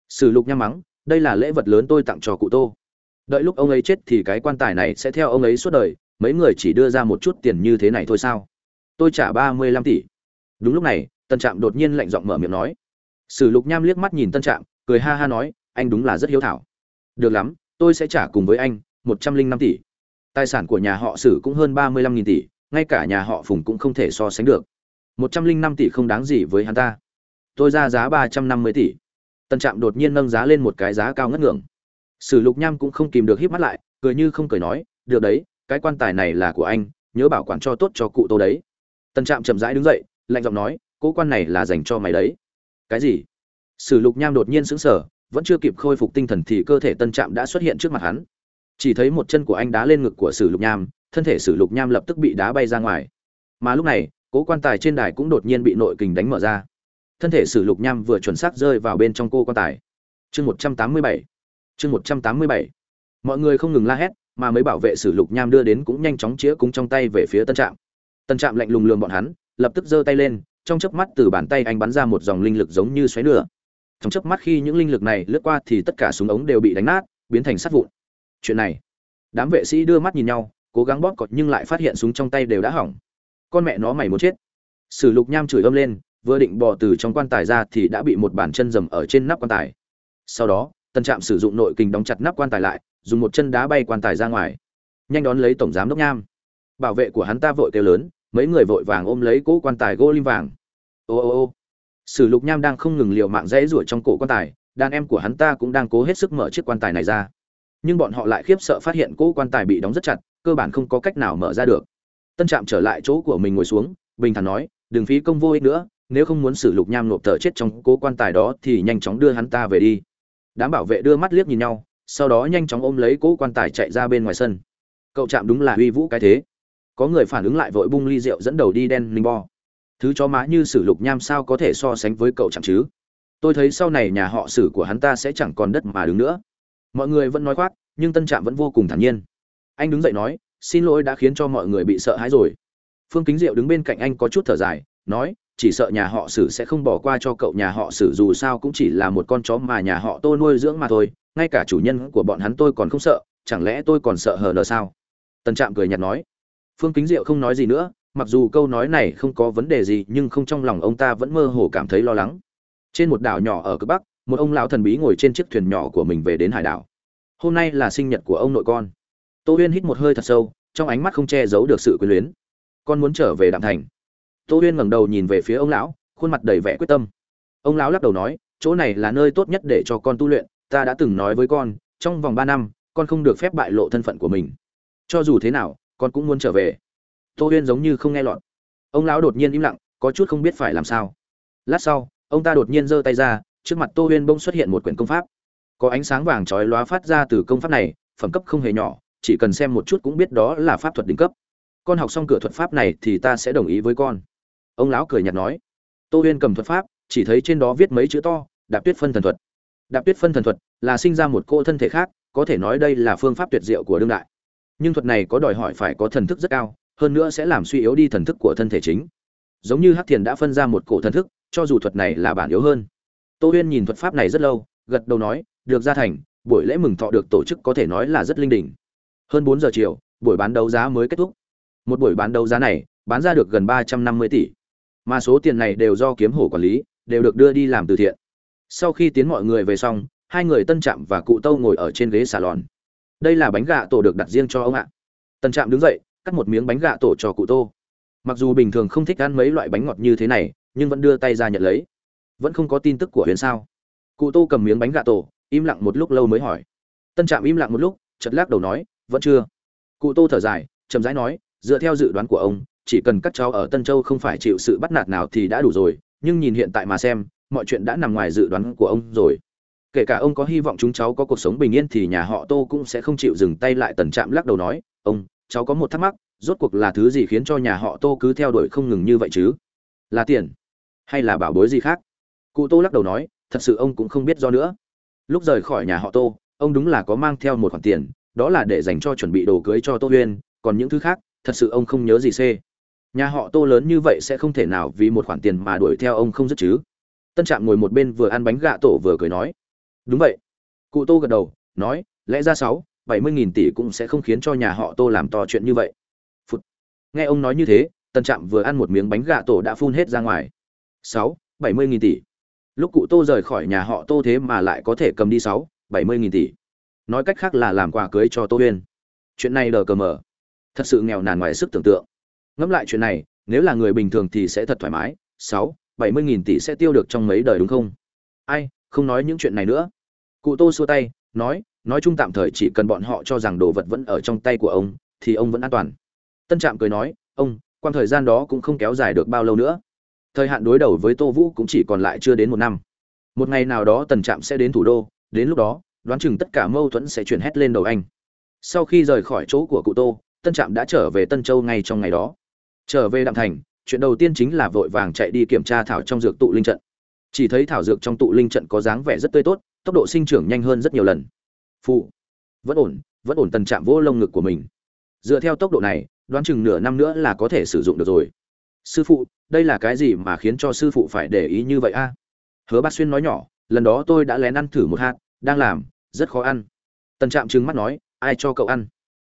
Sử lục nhăm mắng, đây là lễ vật lớn tôi tặng cho cụ tô. Đợi lúc ông ấy chết thì cái quan tài này sẽ theo ông ấy suốt đời, mấy người chỉ đưa ra một chút tiền như thế này thôi sao? Tôi trả ba mươi lăm tỷ. Đúng lúc này, tân trạm đột nhiên lạnh giọng mở miệng nói. Sử lục nham liếc mắt nhìn tân trạm, cười ha ha nói, anh đúng là rất hiếu thảo. Được lắm, tôi sẽ trả cùng với anh, một trăm linh năm tỷ. Tài sản của nhà họ sử cũng hơn ba mươi lăm nghìn tỷ, ngay cả nhà họ phùng cũng không thể so sánh được một trăm linh năm tỷ không đáng gì với hắn ta. Tôi ra giá ba trăm năm mươi tỷ. Tân trạm đột nhiên nâng giá lên một cái giá cao ngất ngưỡng. Sử lục nham cũng không kìm được híp mắt lại, cười như không cười nói, được đấy, cái quan tài này là của anh, nhớ bảo quản cho tốt cho cụ tô đấy. Tân trạm chậm rãi đứng dậy, lạnh giọng nói, cố quan này là dành cho mày đấy. Cái gì? Sử lục nham đột nhiên sững sờ, vẫn chưa kịp khôi phục tinh thần thì cơ thể tân trạm đã xuất hiện trước mặt hắn. Chỉ thấy một chân của anh đá lên ngực của sử lục nham, thân thể sử lục nham lập tức bị đá bay ra ngoài. Mà lúc này cố quan tài trên đài cũng đột nhiên bị nội kình đánh mở ra. Thân thể sử lục nham vừa chuẩn xác rơi vào bên trong cô quan tài. Chương một trăm tám mươi bảy. Chương một trăm tám mươi bảy. Mọi người không ngừng la hét, mà mấy bảo vệ sử lục nham đưa đến cũng nhanh chóng chĩa cúng trong tay về phía tân trạm. Tân trạm lạnh lùng lường bọn hắn, lập tức giơ tay lên, trong chớp mắt từ bàn tay anh bắn ra một dòng linh lực giống như xoáy lửa. Trong chớp mắt khi những linh lực này lướt qua thì tất cả súng ống đều bị đánh nát, biến thành sắt vụn. Chuyện này, đám vệ sĩ đưa mắt nhìn nhau, cố gắng bóp cọt nhưng lại phát hiện súng trong tay đều đã hỏng con mẹ nó mày muốn chết. Sử lục nham chửi âm lên, vừa định bỏ từ trong quan tài ra thì đã bị một bàn chân dầm ở trên nắp quan tài. Sau đó tân trạm sử dụng nội kình đóng chặt nắp quan tài lại, dùng một chân đá bay quan tài ra ngoài. Nhanh đón lấy tổng giám đốc nham. Bảo vệ của hắn ta vội kêu lớn, mấy người vội vàng ôm lấy cỗ quan tài gỗ lim vàng. Ô ô ô. Sử lục nham đang không ngừng liều mạng rẽ rủa trong cổ quan tài, đàn em của hắn ta cũng đang cố hết sức mở chiếc quan tài này ra. Nhưng bọn họ lại khiếp sợ phát hiện cỗ quan tài bị đóng rất chặt, cơ bản không có cách nào mở ra được tân trạm trở lại chỗ của mình ngồi xuống, bình thản nói, đừng phí công vô ích nữa, nếu không muốn sử lục nham nộp thở chết trong cố quan tài đó thì nhanh chóng đưa hắn ta về đi. Đám bảo vệ đưa mắt liếc nhìn nhau, sau đó nhanh chóng ôm lấy cố quan tài chạy ra bên ngoài sân. Cậu chạm đúng là uy vũ cái thế. Có người phản ứng lại vội bung ly rượu dẫn đầu đi đen linh bo. Thứ chó má như sử lục nham sao có thể so sánh với cậu chạm chứ? Tôi thấy sau này nhà họ sử của hắn ta sẽ chẳng còn đất mà đứng nữa. Mọi người vẫn nói khoác, nhưng tân trạm vẫn vô cùng thản nhiên. Anh đứng dậy nói xin lỗi đã khiến cho mọi người bị sợ hãi rồi. Phương kính diệu đứng bên cạnh anh có chút thở dài, nói, chỉ sợ nhà họ sử sẽ không bỏ qua cho cậu nhà họ sử, dù sao cũng chỉ là một con chó mà nhà họ tôi nuôi dưỡng mà thôi, ngay cả chủ nhân của bọn hắn tôi còn không sợ, chẳng lẽ tôi còn sợ hờ nờ sao? Tần trạm cười nhạt nói. Phương kính diệu không nói gì nữa, mặc dù câu nói này không có vấn đề gì, nhưng không trong lòng ông ta vẫn mơ hồ cảm thấy lo lắng. Trên một đảo nhỏ ở cực bắc, một ông lão thần bí ngồi trên chiếc thuyền nhỏ của mình về đến hải đảo. Hôm nay là sinh nhật của ông nội con tô huyên hít một hơi thật sâu, trong ánh mắt không che giấu được sự quyến luyến. Con muốn trở về đạm thành. Tô huyên ngẩng đầu nhìn về phía ông lão, khuôn mặt đầy vẻ quyết tâm. Ông lão lắc đầu nói, chỗ này là nơi tốt nhất để cho con tu luyện, ta đã từng nói với con, trong vòng ba năm, con không được phép bại lộ thân phận của mình. Cho dù thế nào, con cũng muốn trở về. Tô huyên giống như không nghe lọt. Ông lão đột nhiên im lặng, có chút không biết phải làm sao. Lát sau, ông ta đột nhiên giơ tay ra, trước mặt tô huyên bông xuất hiện một quyển công pháp. Có ánh sáng vàng trói lóa phát ra từ công pháp này, phẩm cấp không hề nhỏ chỉ cần xem một chút cũng biết đó là pháp thuật đỉnh cấp. Con học xong cửa thuật pháp này thì ta sẽ đồng ý với con. Ông lão cười nhạt nói. Tô huyên cầm thuật pháp, chỉ thấy trên đó viết mấy chữ to, đạp tuyết phân thần thuật. Đạp tuyết phân thần thuật là sinh ra một cô thân thể khác, có thể nói đây là phương pháp tuyệt diệu của đương đại. Nhưng thuật này có đòi hỏi phải có thần thức rất cao, hơn nữa sẽ làm suy yếu đi thần thức của thân thể chính. Giống như hắc thiền đã phân ra một cổ thần thức, cho dù thuật này là bản yếu hơn. Tô huyên nhìn thuật pháp này rất lâu, gật đầu nói, được ra thành, buổi lễ mừng thọ được tổ chức có thể nói là rất linh đình hơn bốn giờ chiều, buổi bán đấu giá mới kết thúc. Một buổi bán đấu giá này, bán ra được gần ba trăm năm mươi tỷ. Mà số tiền này đều do kiếm hổ quản lý, đều được đưa đi làm từ thiện. Sau khi tiến mọi người về xong, hai người tân trạm và cụ tâu ngồi ở trên ghế salon. Đây là bánh gà tổ được đặt riêng cho ông ạ. Tân trạm đứng dậy, cắt một miếng bánh gà tổ cho cụ tô. Mặc dù bình thường không thích ăn mấy loại bánh ngọt như thế này, nhưng vẫn đưa tay ra nhận lấy. Vẫn không có tin tức của huyền sao? Cụ tô cầm miếng bánh gà tổ, im lặng một lúc lâu mới hỏi. Tân trạm im lặng một lúc, chợt lắc đầu nói vẫn chưa. Cụ tô thở dài, chậm rãi nói, dựa theo dự đoán của ông, chỉ cần các cháu ở tân châu không phải chịu sự bắt nạt nào thì đã đủ rồi, nhưng nhìn hiện tại mà xem, mọi chuyện đã nằm ngoài dự đoán của ông rồi. Kể cả ông có hy vọng chúng cháu có cuộc sống bình yên thì nhà họ tô cũng sẽ không chịu dừng tay lại tần trạm lắc đầu nói, ông, cháu có một thắc mắc, rốt cuộc là thứ gì khiến cho nhà họ tô cứ theo đuổi không ngừng như vậy chứ? Là tiền hay là bảo bối gì khác? Cụ tô lắc đầu nói, thật sự ông cũng không biết do nữa. Lúc rời khỏi nhà họ tô, ông đúng là có mang theo một khoản tiền đó là để dành cho chuẩn bị đồ cưới cho tô huyên, còn những thứ khác, thật sự ông không nhớ gì xê. Nhà họ tô lớn như vậy sẽ không thể nào vì một khoản tiền mà đuổi theo ông không dứt chứ. Tân trạm ngồi một bên vừa ăn bánh gạ tổ vừa cười nói. Đúng vậy. Cụ tô gật đầu, nói, lẽ ra sáu, bảy mươi nghìn tỷ cũng sẽ không khiến cho nhà họ tô làm to chuyện như vậy. Phụt. nghe ông nói như thế, tân trạm vừa ăn một miếng bánh gạ tổ đã phun hết ra ngoài. Sáu, bảy mươi nghìn tỷ. Lúc cụ tô rời khỏi nhà họ tô thế mà lại có thể cầm đi sáu, bảy mươi nghìn tỷ nói cách khác là làm quà cưới cho tô huyên. Chuyện này đờ cờ mờ. Thật sự nghèo nàn ngoài sức tưởng tượng. Ngẫm lại chuyện này, nếu là người bình thường thì sẽ thật thoải mái. Sáu, bảy mươi nghìn tỷ sẽ tiêu được trong mấy đời đúng không? Ai, không nói những chuyện này nữa. Cụ tô xua tay, nói nói chung tạm thời chỉ cần bọn họ cho rằng đồ vật vẫn ở trong tay của ông, thì ông vẫn an toàn. Tân trạm cười nói, ông quan thời gian đó cũng không kéo dài được bao lâu nữa. Thời hạn đối đầu với tô vũ cũng chỉ còn lại chưa đến một năm. Một ngày nào đó tần trạm sẽ đến thủ đô, đến lúc đó đoán chừng tất cả mâu thuẫn sẽ chuyển hét lên đầu anh. Sau khi rời khỏi chỗ của cụ tô, tân trạm đã trở về tân châu ngay trong ngày đó. Trở về đạm thành, chuyện đầu tiên chính là vội vàng chạy đi kiểm tra thảo trong dược tụ linh trận. Chỉ thấy thảo dược trong tụ linh trận có dáng vẻ rất tươi tốt, tốc độ sinh trưởng nhanh hơn rất nhiều lần. Phụ vẫn ổn vẫn ổn tần trạm vô lông ngực của mình. Dựa theo tốc độ này, đoán chừng nửa năm nữa là có thể sử dụng được rồi. Sư phụ, đây là cái gì mà khiến cho sư phụ phải để ý như vậy a? Hứa bát xuyên nói nhỏ, lần đó tôi đã lén ăn thử một hạt, đang làm rất khó ăn. Tần trạm trừng mắt nói, ai cho cậu ăn?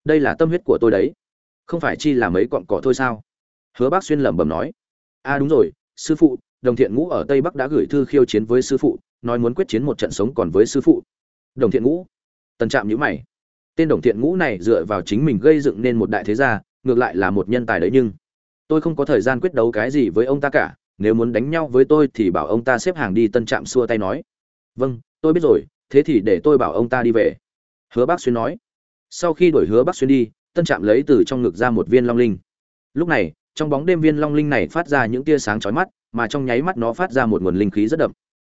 Đây là tâm huyết của tôi đấy. Không phải chi là mấy cọn cỏ thôi sao? Hứa bác xuyên lẩm bẩm nói a à đúng rồi, sư phụ, đồng thiện ngũ ở tây bắc đã gửi thư khiêu chiến với sư phụ, nói muốn quyết chiến một trận sống còn với sư phụ. Đồng thiện ngũ. Tần trạm nhữ mày. Tên đồng thiện ngũ này dựa vào chính mình gây dựng nên một đại thế gia, ngược lại là một nhân tài đấy nhưng tôi không có thời gian quyết đấu cái gì với ông ta cả. Nếu muốn đánh nhau với tôi thì bảo ông ta xếp hàng đi tân trạm xua tay nói. Vâng tôi biết rồi thế thì để tôi bảo ông ta đi về. Hứa bác xuyên nói. Sau khi đổi hứa bác xuyên đi, tân trạm lấy từ trong ngực ra một viên long linh. Lúc này, trong bóng đêm viên long linh này phát ra những tia sáng chói mắt, mà trong nháy mắt nó phát ra một nguồn linh khí rất đậm.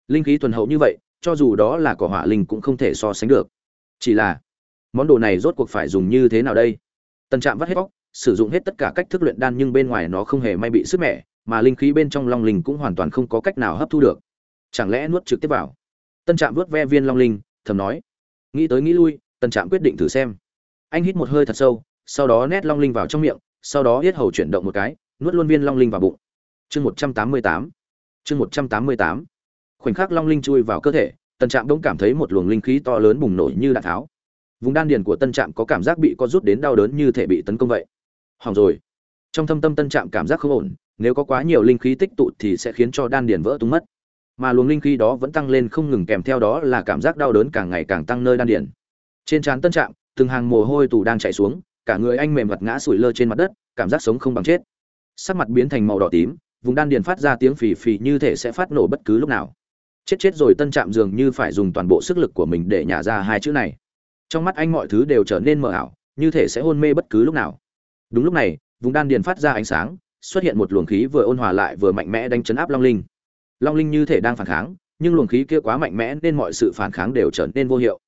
Linh khí thuần hậu như vậy, cho dù đó là cỏ hỏa linh cũng không thể so sánh được. Chỉ là, món đồ này rốt cuộc phải dùng như thế nào đây? Tân trạm vắt hết bóc sử dụng hết tất cả cách thức luyện đan nhưng bên ngoài nó không hề may bị sức mẻ, mà linh khí bên trong long linh cũng hoàn toàn không có cách nào hấp thu được. Chẳng lẽ nuốt trực tiếp vào? Tân trạm vớt ve viên long linh, thầm nói, nghĩ tới nghĩ lui, tân trạm quyết định thử xem. Anh hít một hơi thật sâu, sau đó nét long linh vào trong miệng, sau đó yết hầu chuyển động một cái, nuốt luôn viên long linh vào bụng. Chương một trăm tám mươi tám. Chương một trăm tám mươi tám. Khoảnh khắc long linh chui vào cơ thể, tân trạm bỗng cảm thấy một luồng linh khí to lớn bùng nổ như đạn tháo. Vùng đan điền của tân trạm có cảm giác bị co rút đến đau đớn như thể bị tấn công vậy. Hỏng rồi. Trong thâm tâm tân trạm cảm giác không ổn, nếu có quá nhiều linh khí tích tụ thì sẽ khiến cho đan điền vỡ tung mất mà luồng linh khí đó vẫn tăng lên không ngừng kèm theo đó là cảm giác đau đớn càng ngày càng tăng nơi đan điền. Trên trán tân trạm, từng hàng mồ hôi tù đang chảy xuống, cả người anh mềm vật ngã sủi lơ trên mặt đất, cảm giác sống không bằng chết. Sắc mặt biến thành màu đỏ tím, vùng đan điền phát ra tiếng phì phì như thể sẽ phát nổ bất cứ lúc nào. Chết chết rồi tân trạm dường như phải dùng toàn bộ sức lực của mình để nhả ra hai chữ này. Trong mắt anh mọi thứ đều trở nên mờ ảo, như thể sẽ hôn mê bất cứ lúc nào. Đúng lúc này, vùng đan điền phát ra ánh sáng, xuất hiện một luồng khí vừa ôn hòa lại vừa mạnh mẽ đánh chấn áp long linh long linh như thể đang phản kháng, nhưng luồng khí kia quá mạnh mẽ nên mọi sự phản kháng đều trở nên vô hiệu.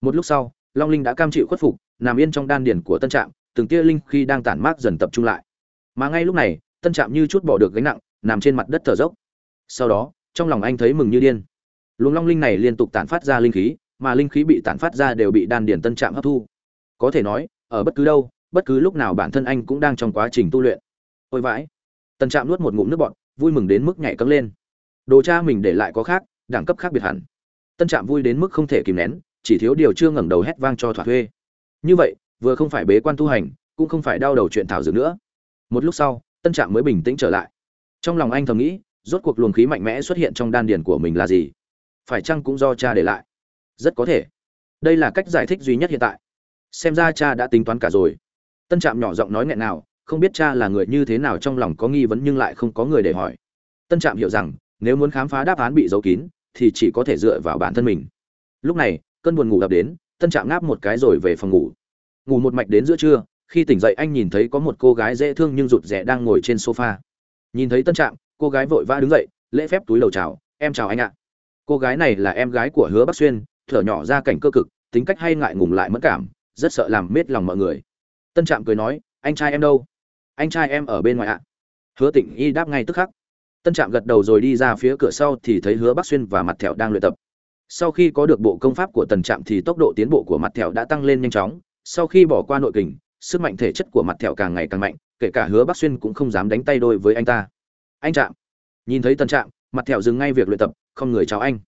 Một lúc sau, long linh đã cam chịu khuất phục, nằm yên trong đan điền của tân trạm, từng tia linh khi đang tản mát dần tập trung lại. Mà ngay lúc này, tân trạm như chút bỏ được gánh nặng, nằm trên mặt đất thở dốc. Sau đó, trong lòng anh thấy mừng như điên. Luồng long linh này liên tục tản phát ra linh khí, mà linh khí bị tản phát ra đều bị đan điền tân trạm hấp thu. Có thể nói, ở bất cứ đâu, bất cứ lúc nào bản thân anh cũng đang trong quá trình tu luyện. Ôi vãi. Tân trạm nuốt một ngụm nước bọt, vui mừng đến mức nhảy cấm lên đồ cha mình để lại có khác, đẳng cấp khác biệt hẳn. Tân trạm vui đến mức không thể kìm nén, chỉ thiếu điều chưa ngẩng đầu hét vang cho thỏa thuê. Như vậy, vừa không phải bế quan tu hành, cũng không phải đau đầu chuyện thảo dược nữa. Một lúc sau, tân trạm mới bình tĩnh trở lại. Trong lòng anh thầm nghĩ, rốt cuộc luồng khí mạnh mẽ xuất hiện trong đan điền của mình là gì? Phải chăng cũng do cha để lại? Rất có thể. Đây là cách giải thích duy nhất hiện tại. Xem ra cha đã tính toán cả rồi. Tân trạm nhỏ giọng nói nghẹn nào không biết cha là người như thế nào trong lòng có nghi vấn nhưng lại không có người để hỏi. Tân trạm hiểu rằng nếu muốn khám phá đáp án bị giấu kín, thì chỉ có thể dựa vào bản thân mình. Lúc này, cơn buồn ngủ ập đến, tân trạm ngáp một cái rồi về phòng ngủ. Ngủ một mạch đến giữa trưa, khi tỉnh dậy anh nhìn thấy có một cô gái dễ thương nhưng rụt rè đang ngồi trên sofa. Nhìn thấy tân trạm, cô gái vội vã đứng dậy, lễ phép túi đầu chào, em chào anh ạ. Cô gái này là em gái của hứa bắc xuyên, thở nhỏ ra cảnh cơ cực, tính cách hay ngại ngùng lại mất cảm, rất sợ làm mết lòng mọi người. Tân trạm cười nói, anh trai em đâu? Anh trai em ở bên ngoài ạ. Hứa tịnh y đáp ngay tức khắc tân trạm gật đầu rồi đi ra phía cửa sau thì thấy hứa bắc xuyên và mặt thẹo đang luyện tập. Sau khi có được bộ công pháp của tần trạm thì tốc độ tiến bộ của mặt thẹo đã tăng lên nhanh chóng. Sau khi bỏ qua nội kình, sức mạnh thể chất của mặt thẹo càng ngày càng mạnh, kể cả hứa bắc xuyên cũng không dám đánh tay đôi với anh ta. Anh trạm. Nhìn thấy tân trạm, mặt thẹo dừng ngay việc luyện tập, không người chào anh.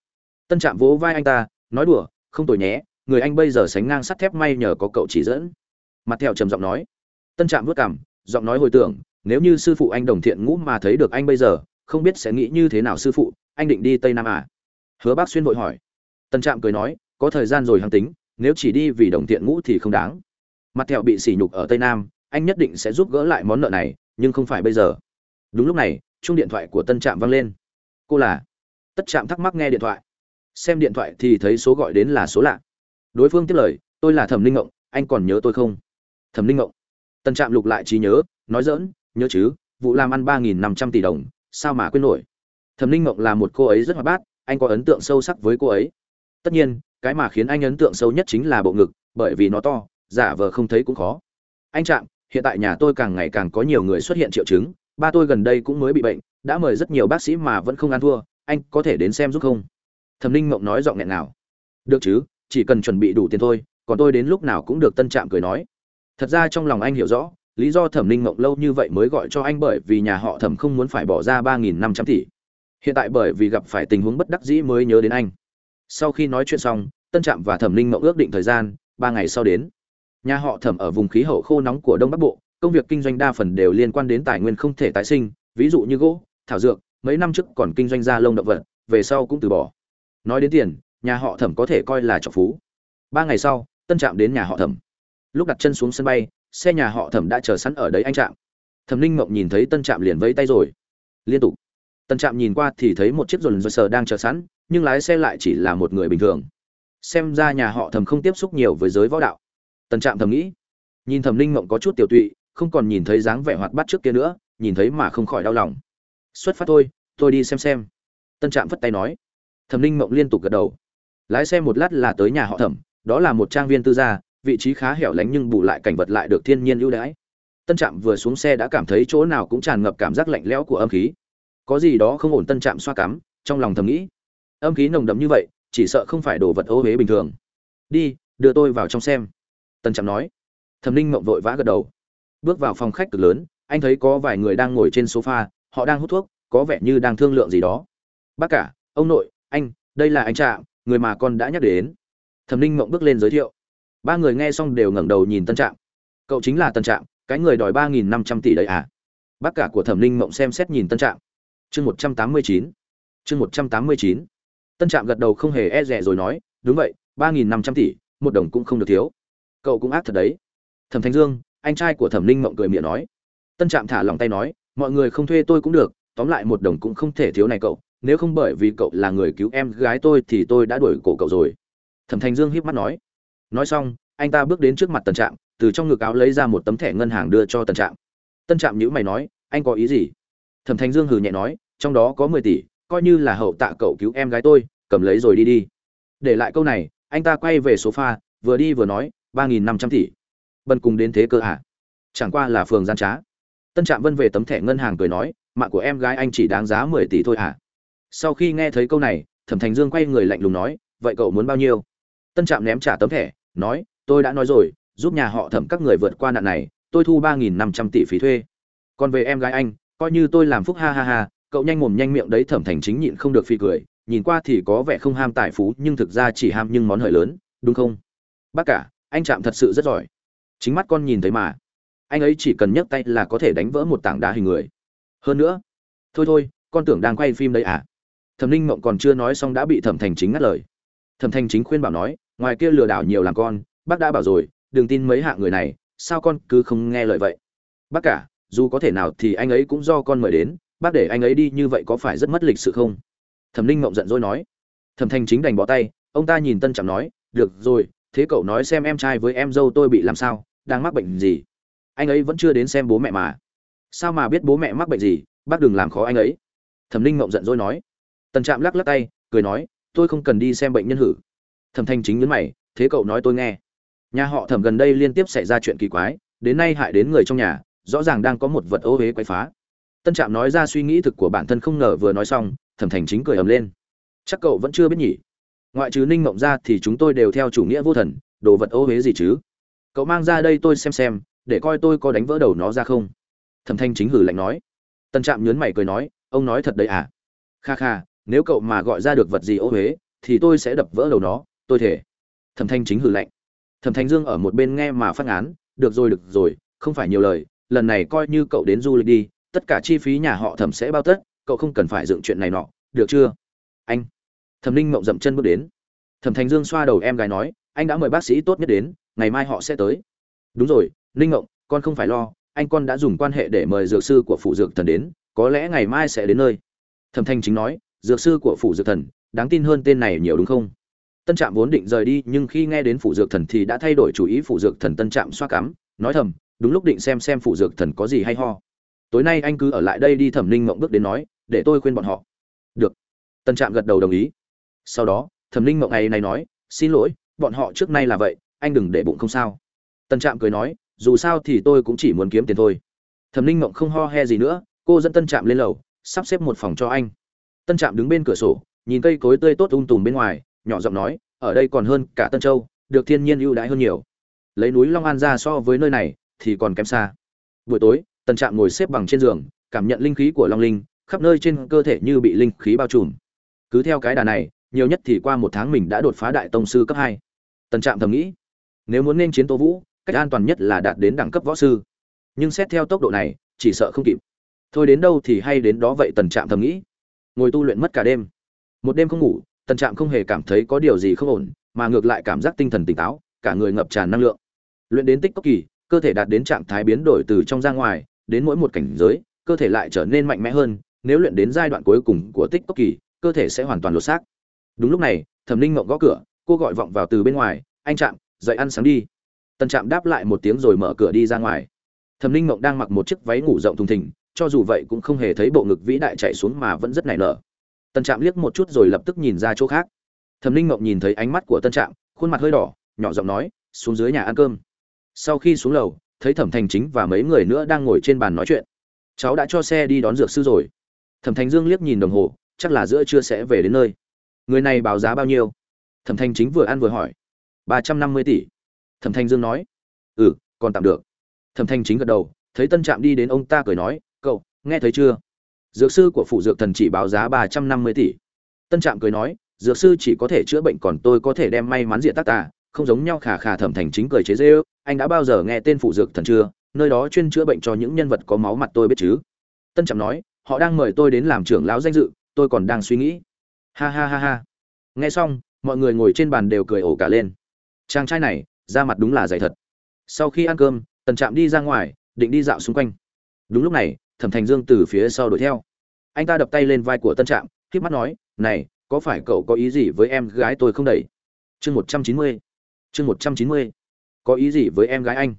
Tân trạm vỗ vai anh ta, nói đùa, không tồi nhé, người anh bây giờ sánh ngang sắt thép may nhờ có cậu chỉ dẫn. Mặt thẹo trầm giọng nói. Tân trạm vất cảm giọng nói hồi tưởng, nếu như sư phụ anh đồng thiện ngũ mà thấy được anh bây giờ không biết sẽ nghĩ như thế nào sư phụ, anh định đi tây nam à? Hứa bác xuyên vội hỏi. Tân trạm cười nói, có thời gian rồi hăng tính, nếu chỉ đi vì đồng thiện ngũ thì không đáng. Mặt thẹo bị sỉ nhục ở tây nam, anh nhất định sẽ giúp gỡ lại món nợ này, nhưng không phải bây giờ. Đúng lúc này chung điện thoại của tân trạm vang lên. Cô là? Tất trạm thắc mắc nghe điện thoại. Xem điện thoại thì thấy số gọi đến là số lạ. Đối phương tiếp lời, tôi là thẩm linh ngộng, anh còn nhớ tôi không? Thẩm linh ngộng. Tân trạm lục lại trí nhớ, nói dỡn nhớ chứ, vụ làm ăn ba nghìn năm trăm tỷ đồng sao mà quên nổi? Thẩm linh mộng là một cô ấy rất hoạt bát, anh có ấn tượng sâu sắc với cô ấy. Tất nhiên, cái mà khiến anh ấn tượng sâu nhất chính là bộ ngực, bởi vì nó to, giả vờ không thấy cũng khó. Anh trạm hiện tại nhà tôi càng ngày càng có nhiều người xuất hiện triệu chứng, ba tôi gần đây cũng mới bị bệnh, đã mời rất nhiều bác sĩ mà vẫn không ăn thua, anh có thể đến xem giúp không? Thẩm ninh mộng nói giọng nghẹn nào được chứ, chỉ cần chuẩn bị đủ tiền thôi, còn tôi đến lúc nào cũng được tân trạm cười nói. Thật ra trong lòng anh hiểu rõ lý do thẩm ninh mộng lâu như vậy mới gọi cho anh bởi vì nhà họ thẩm không muốn phải bỏ ra ba nghìn năm trăm tỷ. Hiện tại bởi vì gặp phải tình huống bất đắc dĩ mới nhớ đến anh. Sau khi nói chuyện xong, tân trạm và thẩm ninh mộng ước định thời gian, ba ngày sau đến. Nhà họ thẩm ở vùng khí hậu khô nóng của đông bắc bộ, công việc kinh doanh đa phần đều liên quan đến tài nguyên không thể tái sinh, ví dụ như gỗ, thảo dược, mấy năm trước còn kinh doanh da lông động vật, về sau cũng từ bỏ. Nói đến tiền, nhà họ thẩm có thể coi là trọc phú. Ba ngày sau, tân trạm đến nhà họ thẩm. Lúc đặt chân xuống sân bay xe nhà họ thẩm đã chờ sẵn ở đấy anh trạm. Thẩm ninh mộng nhìn thấy tân trạm liền vẫy tay rồi. Liên tục. Tân trạm nhìn qua thì thấy một chiếc dồn dơ sờ đang chờ sẵn, nhưng lái xe lại chỉ là một người bình thường. Xem ra nhà họ thẩm không tiếp xúc nhiều với giới võ đạo. Tân trạm thầm nghĩ. Nhìn thẩm ninh mộng có chút tiểu tụy, không còn nhìn thấy dáng vẻ hoạt bát trước kia nữa, nhìn thấy mà không khỏi đau lòng. Xuất phát thôi, tôi đi xem xem. Tân trạm phất tay nói. Thẩm ninh mộng liên tục gật đầu. Lái xe một lát là tới nhà họ thẩm, đó là một trang viên tư gia vị trí khá hẻo lánh nhưng bù lại cảnh vật lại được thiên nhiên ưu đãi. Tân trạm vừa xuống xe đã cảm thấy chỗ nào cũng tràn ngập cảm giác lạnh lẽo của âm khí. Có gì đó không ổn tân trạm xoa cắm, trong lòng thầm nghĩ. Âm khí nồng đậm như vậy, chỉ sợ không phải đồ vật ô huế bình thường. Đi, đưa tôi vào trong xem. Tân trạm nói. Thẩm ninh mộng vội vã gật đầu. Bước vào phòng khách cực lớn, anh thấy có vài người đang ngồi trên sofa, họ đang hút thuốc, có vẻ như đang thương lượng gì đó. Bác cả, ông nội, anh, đây là anh trạm, người mà con đã nhắc đến. Thẩm ninh mộng bước lên giới thiệu ba người nghe xong đều ngẩng đầu nhìn tân trạm. Cậu chính là tân trạm, cái người đòi ba nghìn năm trăm tỷ đấy à? Bác cả của thẩm ninh mộng xem xét nhìn tân trạm. Chương một trăm tám mươi chín, chương một trăm tám mươi chín. Tân trạm gật đầu không hề e rẻ rồi nói, đúng vậy, ba nghìn năm trăm tỷ, một đồng cũng không được thiếu. Cậu cũng ác thật đấy. Thẩm thanh dương, anh trai của thẩm ninh mộng cười miệng nói. Tân trạm thả lòng tay nói, mọi người không thuê tôi cũng được, tóm lại một đồng cũng không thể thiếu này cậu, nếu không bởi vì cậu là người cứu em gái tôi thì tôi đã đuổi cổ cậu rồi. Thẩm thanh dương hiếp mắt nói nói xong anh ta bước đến trước mặt tân trạm từ trong ngực áo lấy ra một tấm thẻ ngân hàng đưa cho tân trạm. Tân trạm nhữ mày nói anh có ý gì? Thẩm thanh dương hừ nhẹ nói trong đó có mười tỷ coi như là hậu tạ cậu cứu em gái tôi cầm lấy rồi đi đi. Để lại câu này anh ta quay về số pha, vừa đi vừa nói ba nghìn năm trăm tỷ. Bần cùng đến thế cơ à? chẳng qua là phường gian trá. Tân trạm vân về tấm thẻ ngân hàng cười nói mạng của em gái anh chỉ đáng giá mười tỷ thôi à? sau khi nghe thấy câu này thẩm thành dương quay người lạnh lùng nói vậy cậu muốn bao nhiêu? Tân trạm ném trả tấm thẻ, nói, tôi đã nói rồi, giúp nhà họ thẩm các người vượt qua nạn này, tôi thu ba nghìn năm trăm tỷ phí thuê. Còn về em gái anh, coi như tôi làm phúc ha ha ha, cậu nhanh mồm nhanh miệng đấy thẩm thành chính nhịn không được phi cười, nhìn qua thì có vẻ không ham tài phú, nhưng thực ra chỉ ham nhưng món hời lớn, đúng không? Bác cả, anh chạm thật sự rất giỏi. Chính mắt con nhìn thấy mà. Anh ấy chỉ cần nhấc tay là có thể đánh vỡ một tảng đá hình người. Hơn nữa, thôi thôi, con tưởng đang quay phim đấy à? Thẩm ninh mộng còn chưa nói xong đã bị thẩm thành chính ngắt lời. Thẩm thành chính khuyên bảo nói ngoài kia lừa đảo nhiều làm con, bác đã bảo rồi, đừng tin mấy hạ người này, sao con cứ không nghe lời vậy? Bác cả, dù có thể nào thì anh ấy cũng do con mời đến, bác để anh ấy đi như vậy có phải rất mất lịch sự không? Thẩm ninh mộng giận dỗi nói. Thẩm thanh chính đành bỏ tay, ông ta nhìn tân trạm nói, được rồi, thế cậu nói xem em trai với em dâu tôi bị làm sao, đang mắc bệnh gì? Anh ấy vẫn chưa đến xem bố mẹ mà. Sao mà biết bố mẹ mắc bệnh gì, bác đừng làm khó anh ấy. Thẩm ninh mộng giận dỗi nói. Tần trạm lắc lắc tay, cười nói, tôi không cần đi xem bệnh nhân hử thẩm thanh chính nhấn mày, thế cậu nói tôi nghe. Nhà họ thẩm gần đây liên tiếp xảy ra chuyện kỳ quái, đến nay hại đến người trong nhà, rõ ràng đang có một vật ô huế quấy phá. Tân trạm nói ra suy nghĩ thực của bản thân không ngờ vừa nói xong, thẩm thành chính cười ầm lên. Chắc cậu vẫn chưa biết nhỉ? Ngoại trừ ninh mộng ra thì chúng tôi đều theo chủ nghĩa vô thần, đồ vật ô huế gì chứ? Cậu mang ra đây tôi xem xem, để coi tôi có đánh vỡ đầu nó ra không. Thẩm thanh chính hử lạnh nói. Tân trạm nhớn mày cười nói, ông nói thật đấy à? Kha kha, nếu cậu mà gọi ra được vật gì ô huế thì tôi sẽ đập vỡ đầu nó tôi thể thẩm thanh chính hử lạnh. Thẩm thanh dương ở một bên nghe mà phát án được rồi được rồi, không phải nhiều lời, lần này coi như cậu đến du lịch đi, tất cả chi phí nhà họ thẩm sẽ bao tất, cậu không cần phải dựng chuyện này nọ, được chưa? Anh. Thẩm ninh mộng dậm chân bước đến. Thẩm Thanh dương xoa đầu em gái nói, anh đã mời bác sĩ tốt nhất đến, ngày mai họ sẽ tới. Đúng rồi, ninh mộng, con không phải lo, anh con đã dùng quan hệ để mời dược sư của phụ dược thần đến, có lẽ ngày mai sẽ đến nơi. Thẩm thanh chính nói, dược sư của phụ dược thần, đáng tin hơn tên này nhiều đúng không? Tân trạm vốn định rời đi, nhưng khi nghe đến phụ dược thần thì đã thay đổi chủ ý phụ dược thần tân trạm xoa cắm, nói thầm, đúng lúc định xem xem phụ dược thần có gì hay ho. Tối nay anh cứ ở lại đây đi, thẩm ninh mộng bước đến nói, để tôi khuyên bọn họ. Được. Tân trạm gật đầu đồng ý. Sau đó, thẩm ninh mộng ngày này nói, xin lỗi, bọn họ trước nay là vậy, anh đừng để bụng không sao. Tân trạm cười nói, dù sao thì tôi cũng chỉ muốn kiếm tiền thôi. Thẩm ninh mộng không ho he gì nữa, cô dẫn tân trạm lên lầu, sắp xếp một phòng cho anh. Tân trạm đứng bên cửa sổ, nhìn cây cối tươi tốt ung tùm bên ngoài nhỏ giọng nói, ở đây còn hơn cả tân châu, được thiên nhiên ưu đãi hơn nhiều. Lấy núi long an ra so với nơi này, thì còn kém xa. Buổi tối tân trạm ngồi xếp bằng trên giường, cảm nhận linh khí của long linh, khắp nơi trên cơ thể như bị linh khí bao trùm. Cứ theo cái đà này, nhiều nhất thì qua một tháng mình đã đột phá đại tông sư cấp hai. Tần trạm thầm nghĩ, nếu muốn nên chiến tô vũ, cách an toàn nhất là đạt đến đẳng cấp võ sư. Nhưng xét theo tốc độ này, chỉ sợ không kịp. Thôi đến đâu thì hay đến đó vậy tần trạm thầm nghĩ. Ngồi tu luyện mất cả đêm. Một đêm không ngủ tần trạm không hề cảm thấy có điều gì không ổn, mà ngược lại cảm giác tinh thần tỉnh táo, cả người ngập tràn năng lượng. Luyện đến tích cốc kỳ, cơ thể đạt đến trạng thái biến đổi từ trong ra ngoài, đến mỗi một cảnh giới, cơ thể lại trở nên mạnh mẽ hơn, nếu luyện đến giai đoạn cuối cùng của tích cốc kỳ, cơ thể sẽ hoàn toàn lột xác. Đúng lúc này, thẩm ninh ngộng gõ cửa, cô gọi vọng vào từ bên ngoài, anh trạm, dậy ăn sáng đi. Tần trạm đáp lại một tiếng rồi mở cửa đi ra ngoài. Thẩm ninh ngộng đang mặc một chiếc váy ngủ rộng thùng thình, cho dù vậy cũng không hề thấy bộ ngực vĩ đại chạy xuống mà vẫn rất nảy nở. Tân trạm liếc một chút rồi lập tức nhìn ra chỗ khác. Thẩm linh mộng nhìn thấy ánh mắt của tân trạm, khuôn mặt hơi đỏ, nhỏ giọng nói, xuống dưới nhà ăn cơm. Sau khi xuống lầu, thấy thẩm thành chính và mấy người nữa đang ngồi trên bàn nói chuyện. Cháu đã cho xe đi đón dược sư rồi. Thẩm thành dương liếc nhìn đồng hồ, chắc là giữa trưa sẽ về đến nơi. Người này báo giá bao nhiêu? Thẩm thành chính vừa ăn vừa hỏi. Ba trăm năm mươi tỷ. Thẩm thành dương nói. Ừ còn tạm được. Thẩm thành chính gật đầu, thấy tân trạm đi đến ông ta cười nói, cậu, nghe thấy chưa? Dược sư của phụ dược thần chỉ báo giá ba trăm năm mươi tỷ. Tân trạm cười nói, dược sư chỉ có thể chữa bệnh còn tôi có thể đem may mắn diện tác ta không giống nhau khả khả thẩm thành chính cười chế giễu. ư anh đã bao giờ nghe tên phụ dược thần chưa? Nơi đó chuyên chữa bệnh cho những nhân vật có máu mặt tôi biết chứ? Tân trạm nói, họ đang mời tôi đến làm trưởng lão danh dự, tôi còn đang suy nghĩ. Ha ha ha ha. Nghe xong, mọi người ngồi trên bàn đều cười ổ cả lên. Chàng trai này ra mặt đúng là dày thật. Sau khi ăn cơm, tần trạm đi ra ngoài, định đi dạo xung quanh. Đúng lúc này thẩm thành dương từ phía sau đuổi theo. Anh ta đập tay lên vai của tân trạm k mắt nói, này, có phải cậu có ý gì với em gái tôi không đẩy chương một trăm chín mươi. Chương một trăm chín mươi. Có ý gì với em gái anh?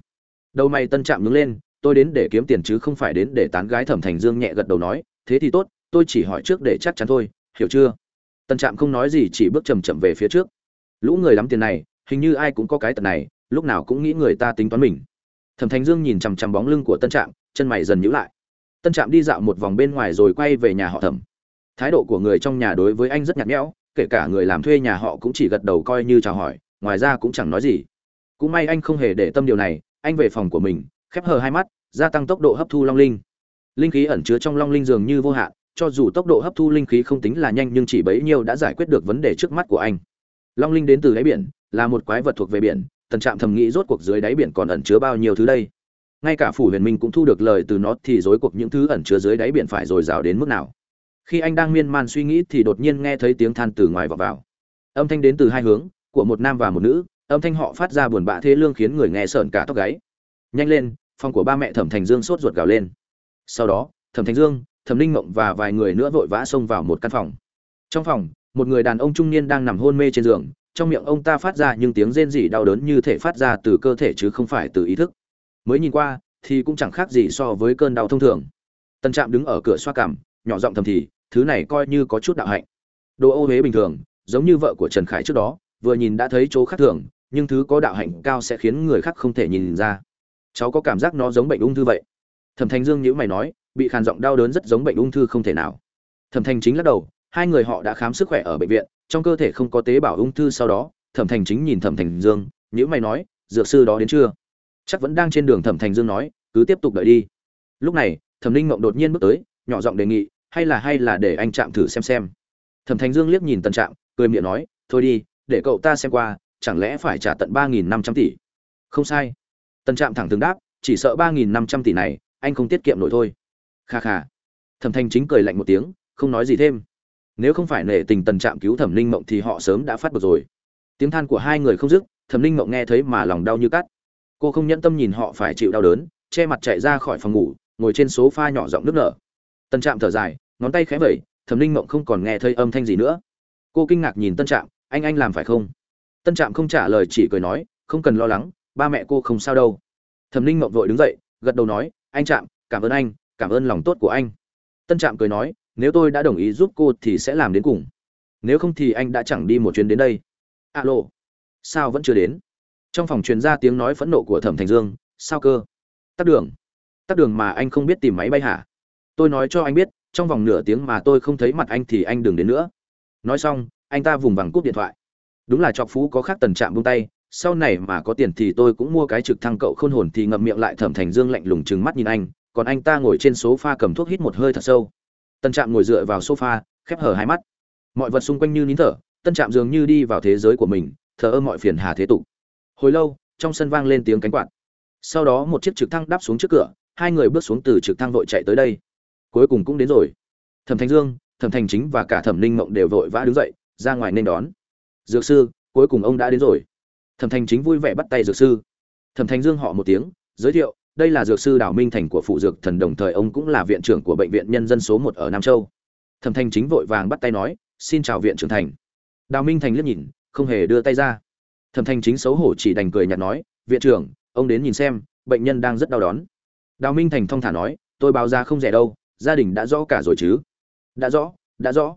Đầu mày tân trạm nhướng lên, tôi đến để kiếm tiền chứ không phải đến để tán gái thẩm thành dương nhẹ gật đầu nói, thế thì tốt, tôi chỉ hỏi trước để chắc chắn thôi, hiểu chưa? Tân trạm không nói gì, chỉ bước chầm chậm về phía trước. Lũ người lắm tiền này, hình như ai cũng có cái tật này, lúc nào cũng nghĩ người ta tính toán mình. Thẩm thành dương nhìn chằm chằm bóng lưng của tân trạm, chân mày dần nhữ lại tân trạm đi dạo một vòng bên ngoài rồi quay về nhà họ thẩm. Thái độ của người trong nhà đối với anh rất nhạt nhẽo, kể cả người làm thuê nhà họ cũng chỉ gật đầu coi như chào hỏi, ngoài ra cũng chẳng nói gì. Cũng may anh không hề để tâm điều này, anh về phòng của mình, khép hờ hai mắt, gia tăng tốc độ hấp thu long linh. Linh khí ẩn chứa trong long linh dường như vô hạn, cho dù tốc độ hấp thu linh khí không tính là nhanh nhưng chỉ bấy nhiêu đã giải quyết được vấn đề trước mắt của anh. Long linh đến từ đáy biển, là một quái vật thuộc về biển, tần trạm thầm nghĩ rốt cuộc dưới đáy biển còn ẩn chứa bao nhiêu thứ đây? Ngay cả phủ huyền minh cũng thu được lời từ nó thì rối cuộc những thứ ẩn chứa dưới đáy biển phải dồi rào đến mức nào. Khi anh đang miên man suy nghĩ thì đột nhiên nghe thấy tiếng than từ ngoài vọng vào. Âm thanh đến từ hai hướng, của một nam và một nữ, âm thanh họ phát ra buồn bã thế lương khiến người nghe sợn cả tóc gáy. Nhanh lên, phòng của ba mẹ thẩm thành dương sốt ruột gào lên. Sau đó, thẩm thành dương, thẩm linh mộng và vài người nữa vội vã xông vào một căn phòng. Trong phòng, một người đàn ông trung niên đang nằm hôn mê trên giường, trong miệng ông ta phát ra những tiếng rên rỉ đau đớn như thể phát ra từ cơ thể chứ không phải từ ý thức mới nhìn qua thì cũng chẳng khác gì so với cơn đau thông thường. Tân trạm đứng ở cửa xoa cảm, nhỏ giọng thầm thì thứ này coi như có chút đạo hạnh. Đồ ô huế bình thường giống như vợ của trần khải trước đó vừa nhìn đã thấy chỗ khác thường nhưng thứ có đạo hạnh cao sẽ khiến người khác không thể nhìn ra. Cháu có cảm giác nó giống bệnh ung thư vậy? Thẩm thành dương nhữ mày nói bị khàn giọng đau đớn rất giống bệnh ung thư không thể nào. Thẩm thành chính lắc đầu hai người họ đã khám sức khỏe ở bệnh viện trong cơ thể không có tế bào ung thư sau đó. Thẩm thành chính nhìn thẩm thành dương nhữ mày nói dược sư đó đến chưa? Chắc vẫn đang trên đường thẩm thành dương nói, cứ tiếp tục đợi đi. Lúc này, thẩm linh mộng đột nhiên bước tới, nhỏ giọng đề nghị, hay là hay là để anh chạm thử xem xem. Thẩm thành dương liếc nhìn tần trạm, cười miệng nói, thôi đi, để cậu ta xem qua, chẳng lẽ phải trả tận ba nghìn năm trăm tỷ? Không sai. Tần trạm thẳng thừng đáp, chỉ sợ ba nghìn năm trăm tỷ này, anh không tiết kiệm nổi thôi. Kha kha. Thẩm thành chính cười lạnh một tiếng, không nói gì thêm. Nếu không phải nể tình tần trạm cứu thẩm linh mộng thì họ sớm đã phát bực rồi. Tiếng than của hai người không dứt, thẩm linh mộng nghe thấy mà lòng đau như cắt cô không nhẫn tâm nhìn họ phải chịu đau đớn, che mặt chạy ra khỏi phòng ngủ, ngồi trên số pha nhỏ giọng nước nở. Tân trạm thở dài, ngón tay khẽ vẩy, thẩm linh mộng không còn nghe thấy âm thanh gì nữa. Cô kinh ngạc nhìn tân trạm, anh anh làm phải không? Tân trạm không trả lời, chỉ cười nói, không cần lo lắng, ba mẹ cô không sao đâu. Thẩm linh mộng vội đứng dậy, gật đầu nói, anh trạm, cảm ơn anh, cảm ơn lòng tốt của anh. Tân trạm cười nói, nếu tôi đã đồng ý giúp cô thì sẽ làm đến cùng. Nếu không thì anh đã chẳng đi một chuyến đến đây. Alo, sao vẫn chưa đến? Trong phòng truyền ra tiếng nói phẫn nộ của thẩm thành dương, sao cơ? Tắt đường. Tắt đường mà anh không biết tìm máy bay hả? Tôi nói cho anh biết, trong vòng nửa tiếng mà tôi không thấy mặt anh thì anh đừng đến nữa. Nói xong, anh ta vùng vằng cúp điện thoại. Đúng là chọc phú có khác tần trạm buông tay, sau này mà có tiền thì tôi cũng mua cái trực thăng cậu khôn hồn thì ngậm miệng lại thẩm thành dương lạnh lùng trừng mắt nhìn anh, còn anh ta ngồi trên sofa cầm thuốc hít một hơi thật sâu. Tân trạm ngồi dựa vào sofa, khép hở hai mắt. Mọi vật xung quanh như nín thở, tân trạm dường như đi vào thế giới của mình, thờ ơ mọi phiền hà thế tục hồi lâu, trong sân vang lên tiếng cánh quạt. Sau đó một chiếc trực thăng đáp xuống trước cửa, hai người bước xuống từ trực thăng vội chạy tới đây. Cuối cùng cũng đến rồi. Thẩm thanh dương, thẩm thành chính và cả thẩm ninh mộng đều vội vã đứng dậy, ra ngoài nên đón. Dược sư, cuối cùng ông đã đến rồi. Thẩm thành chính vui vẻ bắt tay dược sư. Thẩm thành dương họ một tiếng, giới thiệu, đây là dược sư đào minh thành của phụ dược thần đồng thời, ông cũng là viện trưởng của bệnh viện nhân dân số một ở nam châu. Thẩm thành chính vội vàng bắt tay nói, xin chào viện trưởng thành. Đào minh thành liếc nhìn, không hề đưa tay ra thẩm Thanh chính xấu hổ chỉ đành cười nhạt nói, viện trưởng, ông đến nhìn xem, bệnh nhân đang rất đau đón. Đào minh thành thong thả nói, tôi báo ra không rẻ đâu, gia đình đã rõ cả rồi chứ? Đã rõ đã rõ.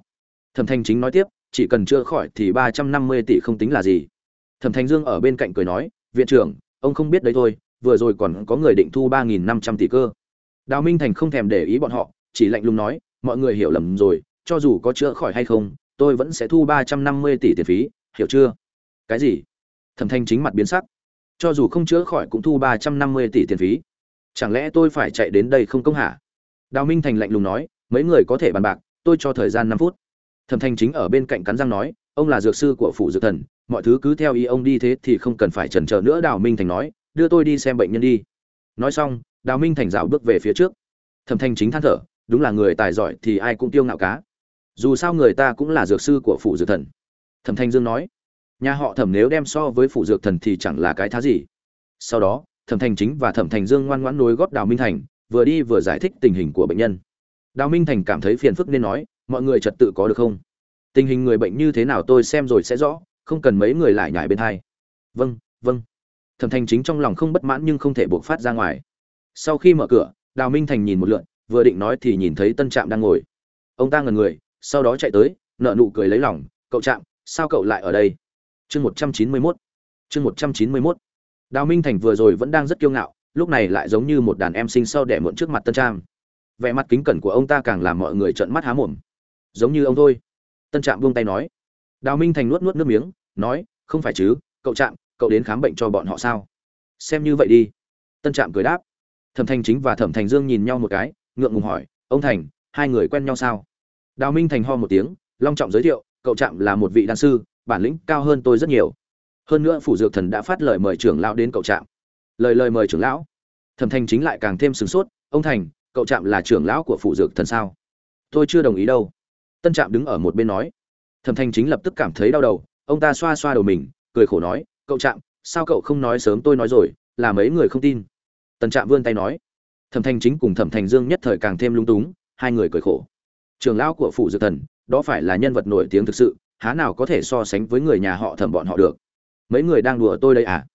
Thẩm Thanh chính nói tiếp, chỉ cần chữa khỏi thì ba trăm năm mươi tỷ không tính là gì. Thẩm Thanh dương ở bên cạnh cười nói, viện trưởng, ông không biết đấy thôi, vừa rồi còn có người định thu ba nghìn năm trăm tỷ cơ. Đào minh thành không thèm để ý bọn họ, chỉ lạnh lùng nói, mọi người hiểu lầm rồi, cho dù có chữa khỏi hay không, tôi vẫn sẽ thu ba trăm năm mươi tỷ tiền phí, hiểu chưa? Cái gì? Thẩm thanh chính mặt biến sắc. Cho dù không chữa khỏi cũng thu ba trăm năm mươi tỷ tiền phí. Chẳng lẽ tôi phải chạy đến đây không công hả? Đào minh thành lạnh lùng nói, mấy người có thể bàn bạc, tôi cho thời gian năm phút. Thẩm thanh chính ở bên cạnh cắn răng nói, ông là dược sư của phủ dược thần, mọi thứ cứ theo ý ông đi thế thì không cần phải chần chờ nữa, đào minh thành nói, đưa tôi đi xem bệnh nhân đi. Nói xong, đào minh thành dạo bước về phía trước. Thẩm thanh chính than thở, đúng là người tài giỏi thì ai cũng tiêu ngạo cá. Dù sao người ta cũng là dược sư của phủ dược thần. Thẩm thanh dương nói nhà họ thẩm nếu đem so với phủ dược thần thì chẳng là cái thá gì. Sau đó, thẩm thành chính và thẩm thành dương ngoan ngoãn nối góp đào minh thành, vừa đi vừa giải thích tình hình của bệnh nhân. Đào minh thành cảm thấy phiền phức nên nói, mọi người trật tự có được không? Tình hình người bệnh như thế nào tôi xem rồi sẽ rõ, không cần mấy người lại nhải bên hai. Vâng vâng. Thẩm thành chính trong lòng không bất mãn nhưng không thể buộc phát ra ngoài. Sau khi mở cửa, đào minh thành nhìn một lượn, vừa định nói thì nhìn thấy tân trạm đang ngồi. Ông ta ngần người, sau đó chạy tới nợ nụ cười lấy lòng, cậu trạm, sao cậu lại ở đây? Chương một trăm chín mươi mốt. Chương một trăm chín mươi mốt. Đào minh thành vừa rồi vẫn đang rất kiêu ngạo, lúc này lại giống như một đàn em sinh sau đẻ muộn trước mặt tân trạm. Vẻ mặt kính cẩn của ông ta càng làm mọi người trợn mắt há mồm. Giống như ông thôi. Tân trạm buông tay nói. Đào minh thành nuốt nuốt nước miếng, nói, không phải chứ, cậu trạm, cậu đến khám bệnh cho bọn họ sao? Xem như vậy đi. Tân trạm cười đáp. Thẩm thành chính và thẩm thành dương nhìn nhau một cái, ngượng ngùng hỏi, ông thành, hai người quen nhau sao? Đào minh thành ho một tiếng, long trọng giới thiệu, cậu trạm là một vị đan sư bản lĩnh cao hơn tôi rất nhiều. Hơn nữa phủ dược thần đã phát lời mời trưởng lão đến cậu trạm. Lời lời mời trưởng lão. Thẩm thành chính lại càng thêm sửng sốt, ông thành, cậu trạm là trưởng lão của phủ dược thần sao? Tôi chưa đồng ý đâu. Tân trạm đứng ở một bên nói. Thẩm thành chính lập tức cảm thấy đau đầu, ông ta xoa xoa đầu mình, cười khổ nói, cậu trạm, sao cậu không nói sớm tôi nói rồi, là mấy người không tin. Tân trạm vươn tay nói. Thẩm thành chính cùng thẩm thành dương nhất thời càng thêm lung túng, hai người cười khổ. Trưởng lão của phủ dược thần, đó phải là nhân vật nổi tiếng thực sự há nào có thể so sánh với người nhà họ thẩm bọn họ được? Mấy người đang đùa tôi đây à?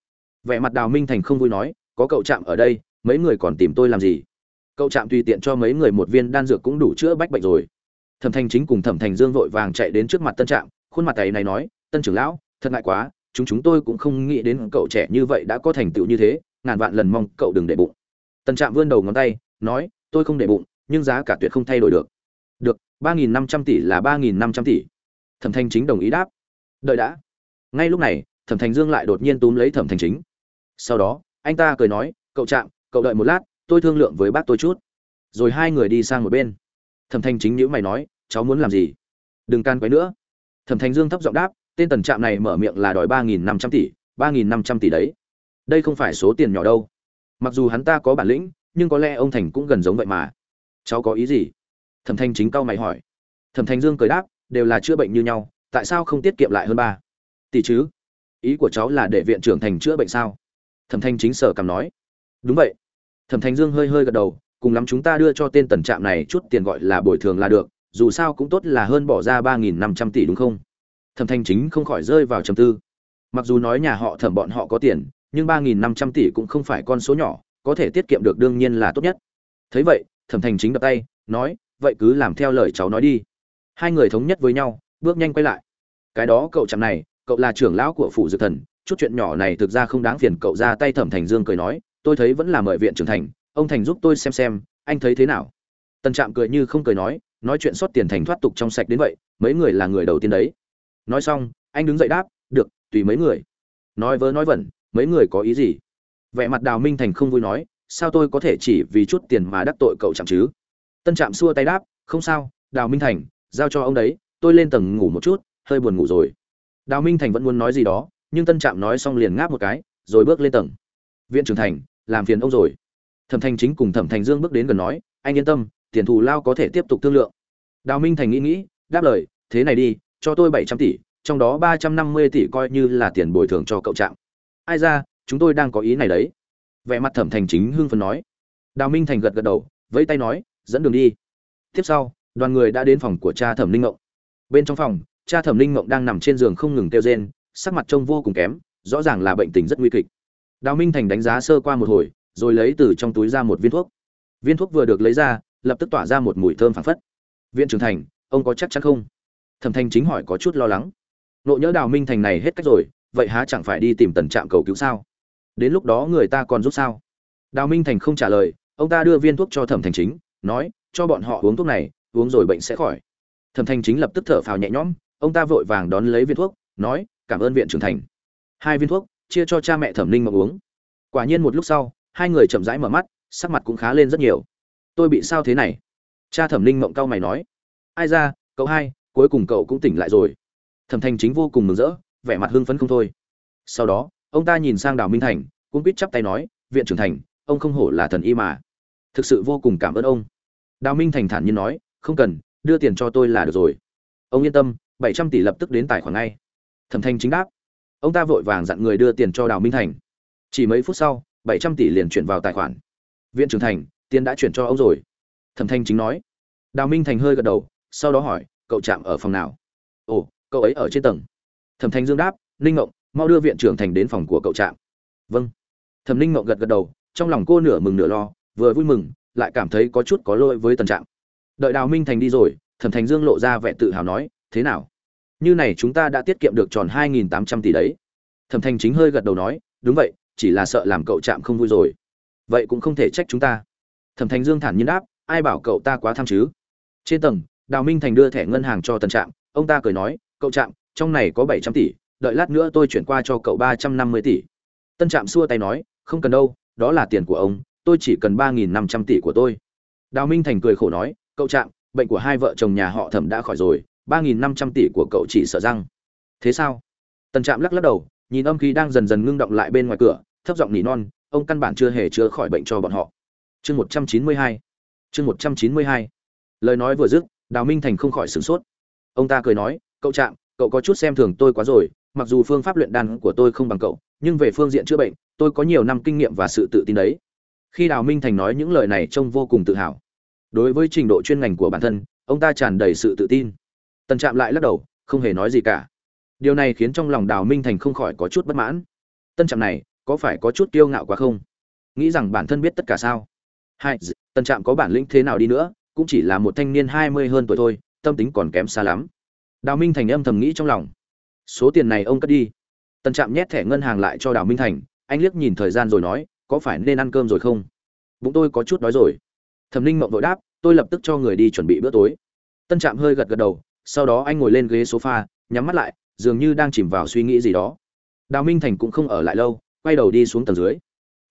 Vẻ mặt đào minh thành không vui nói, có cậu chạm ở đây, mấy người còn tìm tôi làm gì? Cậu chạm tùy tiện cho mấy người một viên đan dược cũng đủ chữa bách bệnh rồi. Thẩm thành chính cùng thẩm thành dương vội vàng chạy đến trước mặt tân trạm, khuôn mặt tay này nói, tân trưởng lão, thật ngại quá, chúng chúng tôi cũng không nghĩ đến cậu trẻ như vậy đã có thành tựu như thế, ngàn vạn lần mong cậu đừng để bụng. Tân trạm vươn đầu ngón tay, nói, tôi không để bụng, nhưng giá cả tuyệt không thay đổi được. Được, ba nghìn năm trăm tỷ là ba nghìn năm trăm tỷ thẩm Thanh chính đồng ý đáp. Đợi đã. Ngay lúc này, thẩm Thanh dương lại đột nhiên túm lấy thẩm Thanh chính. Sau đó, anh ta cười nói, cậu chạm, cậu đợi một lát, tôi thương lượng với bác tôi chút. Rồi hai người đi sang một bên. Thẩm Thanh chính nhữ mày nói, cháu muốn làm gì? Đừng can quấy nữa. Thẩm Thanh dương thấp giọng đáp, tên tần trạm này mở miệng là đòi ba nghìn năm trăm tỷ, ba nghìn năm trăm tỷ đấy. Đây không phải số tiền nhỏ đâu. Mặc dù hắn ta có bản lĩnh, nhưng có lẽ ông thành cũng gần giống vậy mà. Cháu có ý gì? Thẩm thanh chính cao mày hỏi. Thẩm thanh dương cười đáp đều là chữa bệnh như nhau, tại sao không tiết kiệm lại hơn ba? Tỷ chứ? Ý của cháu là để viện trưởng thành chữa bệnh sao? Thẩm thanh chính sở cầm nói. Đúng vậy. Thẩm thanh dương hơi hơi gật đầu, cùng lắm chúng ta đưa cho tên tần trạm này chút tiền gọi là bồi thường là được, dù sao cũng tốt là hơn bỏ ra ba nghìn năm trăm tỷ đúng không? Thẩm thanh chính không khỏi rơi vào trầm tư. Mặc dù nói nhà họ thẩm bọn họ có tiền, nhưng ba nghìn năm trăm tỷ cũng không phải con số nhỏ, có thể tiết kiệm được đương nhiên là tốt nhất. Thấy vậy, thẩm thanh chính đập tay, nói, vậy cứ làm theo lời cháu nói đi hai người thống nhất với nhau, bước nhanh quay lại. Cái đó cậu chạm này, cậu là trưởng lão của phủ dược thần, chút chuyện nhỏ này thực ra không đáng phiền cậu ra tay thẩm thành dương cười nói, tôi thấy vẫn là mời viện trưởng thành, ông thành giúp tôi xem xem, anh thấy thế nào? Tần trạm cười như không cười nói nói chuyện xót tiền thành thoát tục trong sạch đến vậy, mấy người là người đầu tiên đấy. Nói xong, anh đứng dậy đáp, được, tùy mấy người. Nói vớ nói vẩn, mấy người có ý gì? Vẻ mặt đào minh thành không vui nói, sao tôi có thể chỉ vì chút tiền mà đắc tội cậu chẳng chứ? Tân trạm xua tay đáp, không sao, đào minh thành giao cho ông đấy, tôi lên tầng ngủ một chút, hơi buồn ngủ rồi. Đào minh thành vẫn muốn nói gì đó, nhưng tân trạm nói xong liền ngáp một cái, rồi bước lên tầng. Viện trưởng thành, làm phiền ông rồi. Thẩm thành chính cùng thẩm thành dương bước đến gần nói, anh yên tâm, tiền thù lao có thể tiếp tục thương lượng. Đào minh thành nghĩ nghĩ, đáp lời, thế này đi, cho tôi bảy trăm tỷ, trong đó ba trăm năm mươi tỷ coi như là tiền bồi thường cho cậu trạm. Ai ra, chúng tôi đang có ý này đấy. Vẻ mặt thẩm thành chính hưng phấn nói. Đào minh thành gật gật đầu, vẫy tay nói, dẫn đường đi. Tiếp sau đoàn người đã đến phòng của cha thẩm linh ngộng. Bên trong phòng, cha thẩm linh ngộng đang nằm trên giường không ngừng kêu rên, sắc mặt trông vô cùng kém, rõ ràng là bệnh tình rất nguy kịch. Đào minh thành đánh giá sơ qua một hồi, rồi lấy từ trong túi ra một viên thuốc. Viên thuốc vừa được lấy ra, lập tức tỏa ra một mùi thơm phảng phất. Viện trưởng thành, ông có chắc chắn không? Thẩm thành chính hỏi có chút lo lắng. Nộ nhỡ đào minh thành này hết cách rồi, vậy há chẳng phải đi tìm tần trạm cầu cứu sao? Đến lúc đó người ta còn giúp sao? Đào minh thành không trả lời, ông ta đưa viên thuốc cho thẩm thành chính, nói, cho bọn họ uống thuốc này uống rồi bệnh sẽ khỏi. Thẩm Thanh chính lập tức thở phào nhẹ nhõm, ông ta vội vàng đón lấy viên thuốc, nói, cảm ơn viện trưởng thành. Hai viên thuốc, chia cho cha mẹ thẩm ninh mà uống. Quả nhiên một lúc sau, hai người chậm rãi mở mắt, sắc mặt cũng khá lên rất nhiều. Tôi bị sao thế này? Cha thẩm ninh mộng cao mày nói. Ai ra, cậu hai, cuối cùng cậu cũng tỉnh lại rồi. Thẩm Thanh chính vô cùng mừng rỡ, vẻ mặt hưng phấn không thôi. Sau đó, ông ta nhìn sang đào minh thành cũng biết chắp tay nói, viện trưởng thành, ông không hổ là thần y mà. Thực sự vô cùng cảm ơn ông. Đào minh thành thản nhiên nói không cần, đưa tiền cho tôi là được rồi. Ông yên tâm, bảy trăm tỷ lập tức đến tài khoản ngay. Thẩm thanh chính đáp. Ông ta vội vàng dặn người đưa tiền cho đào minh thành. Chỉ mấy phút sau, bảy trăm tỷ liền chuyển vào tài khoản. Viện trưởng thành, tiền đã chuyển cho ông rồi. Thẩm thanh chính nói. Đào minh thành hơi gật đầu, sau đó hỏi, cậu chạm ở phòng nào? Ồ, cậu ấy ở trên tầng. Thẩm thanh dương đáp, ninh ngộng, mau đưa viện trưởng thành đến phòng của cậu trạm vâng. Thẩm ninh ngộng gật gật đầu, trong lòng cô nửa mừng nửa lo, vừa vui mừng, lại cảm thấy có chút có lỗi với tần trạm đợi đào minh thành đi rồi, thẩm thành dương lộ ra vẻ tự hào nói, thế nào? Như này chúng ta đã tiết kiệm được tròn hai nghìn tám trăm tỷ đấy. Thẩm thành chính hơi gật đầu nói, đúng vậy, chỉ là sợ làm cậu chạm không vui rồi. Vậy cũng không thể trách chúng ta. Thẩm thành dương thản nhiên đáp, ai bảo cậu ta quá tham chứ? Trên tầng, đào minh thành đưa thẻ ngân hàng cho tần trạm, ông ta cười nói, cậu trạm trong này có bảy trăm tỷ, đợi lát nữa tôi chuyển qua cho cậu ba trăm năm mươi tỷ. Tân trạm xua tay nói, không cần đâu, đó là tiền của ông, tôi chỉ cần ba nghìn năm trăm tỷ của tôi. Đào minh thành cười khổ nói cậu trạm, bệnh của hai vợ chồng nhà họ thẩm đã khỏi rồi, ba nghìn năm trăm tỷ của cậu chỉ sợ răng. Thế sao? Tần trạm lắc lắc đầu, nhìn âm khí đang dần dần ngưng động lại bên ngoài cửa, thấp giọng nỉ non, ông căn bản chưa hề chữa khỏi bệnh cho bọn họ. Chương một trăm chín mươi hai, chương một trăm chín mươi hai. Lời nói vừa dứt, đào minh thành không khỏi sửng sốt. Ông ta cười nói, cậu trạm, cậu có chút xem thường tôi quá rồi, mặc dù phương pháp luyện đan của tôi không bằng cậu, nhưng về phương diện chữa bệnh, tôi có nhiều năm kinh nghiệm và sự tự tin đấy. Khi đào minh thành nói những lời này trông vô cùng tự hào đối với trình độ chuyên ngành của bản thân, ông ta tràn đầy sự tự tin. Tần trạm lại lắc đầu, không hề nói gì cả. Điều này khiến trong lòng đào minh thành không khỏi có chút bất mãn. Tân trạm này, có phải có chút kiêu ngạo quá không? Nghĩ rằng bản thân biết tất cả sao? Hai tân trạm có bản lĩnh thế nào đi nữa, cũng chỉ là một thanh niên hai mươi hơn tuổi thôi, tâm tính còn kém xa lắm. Đào minh thành âm thầm nghĩ trong lòng. Số tiền này ông cất đi. Tân trạm nhét thẻ ngân hàng lại cho đào minh thành, anh liếc nhìn thời gian rồi nói, có phải nên ăn cơm rồi không? Bụng tôi có chút đói rồi. Thẩm ninh mộng vội đáp tôi lập tức cho người đi chuẩn bị bữa tối. Tân trạm hơi gật gật đầu, sau đó anh ngồi lên ghế sofa, nhắm mắt lại, dường như đang chìm vào suy nghĩ gì đó. Đào minh thành cũng không ở lại lâu, quay đầu đi xuống tầng dưới.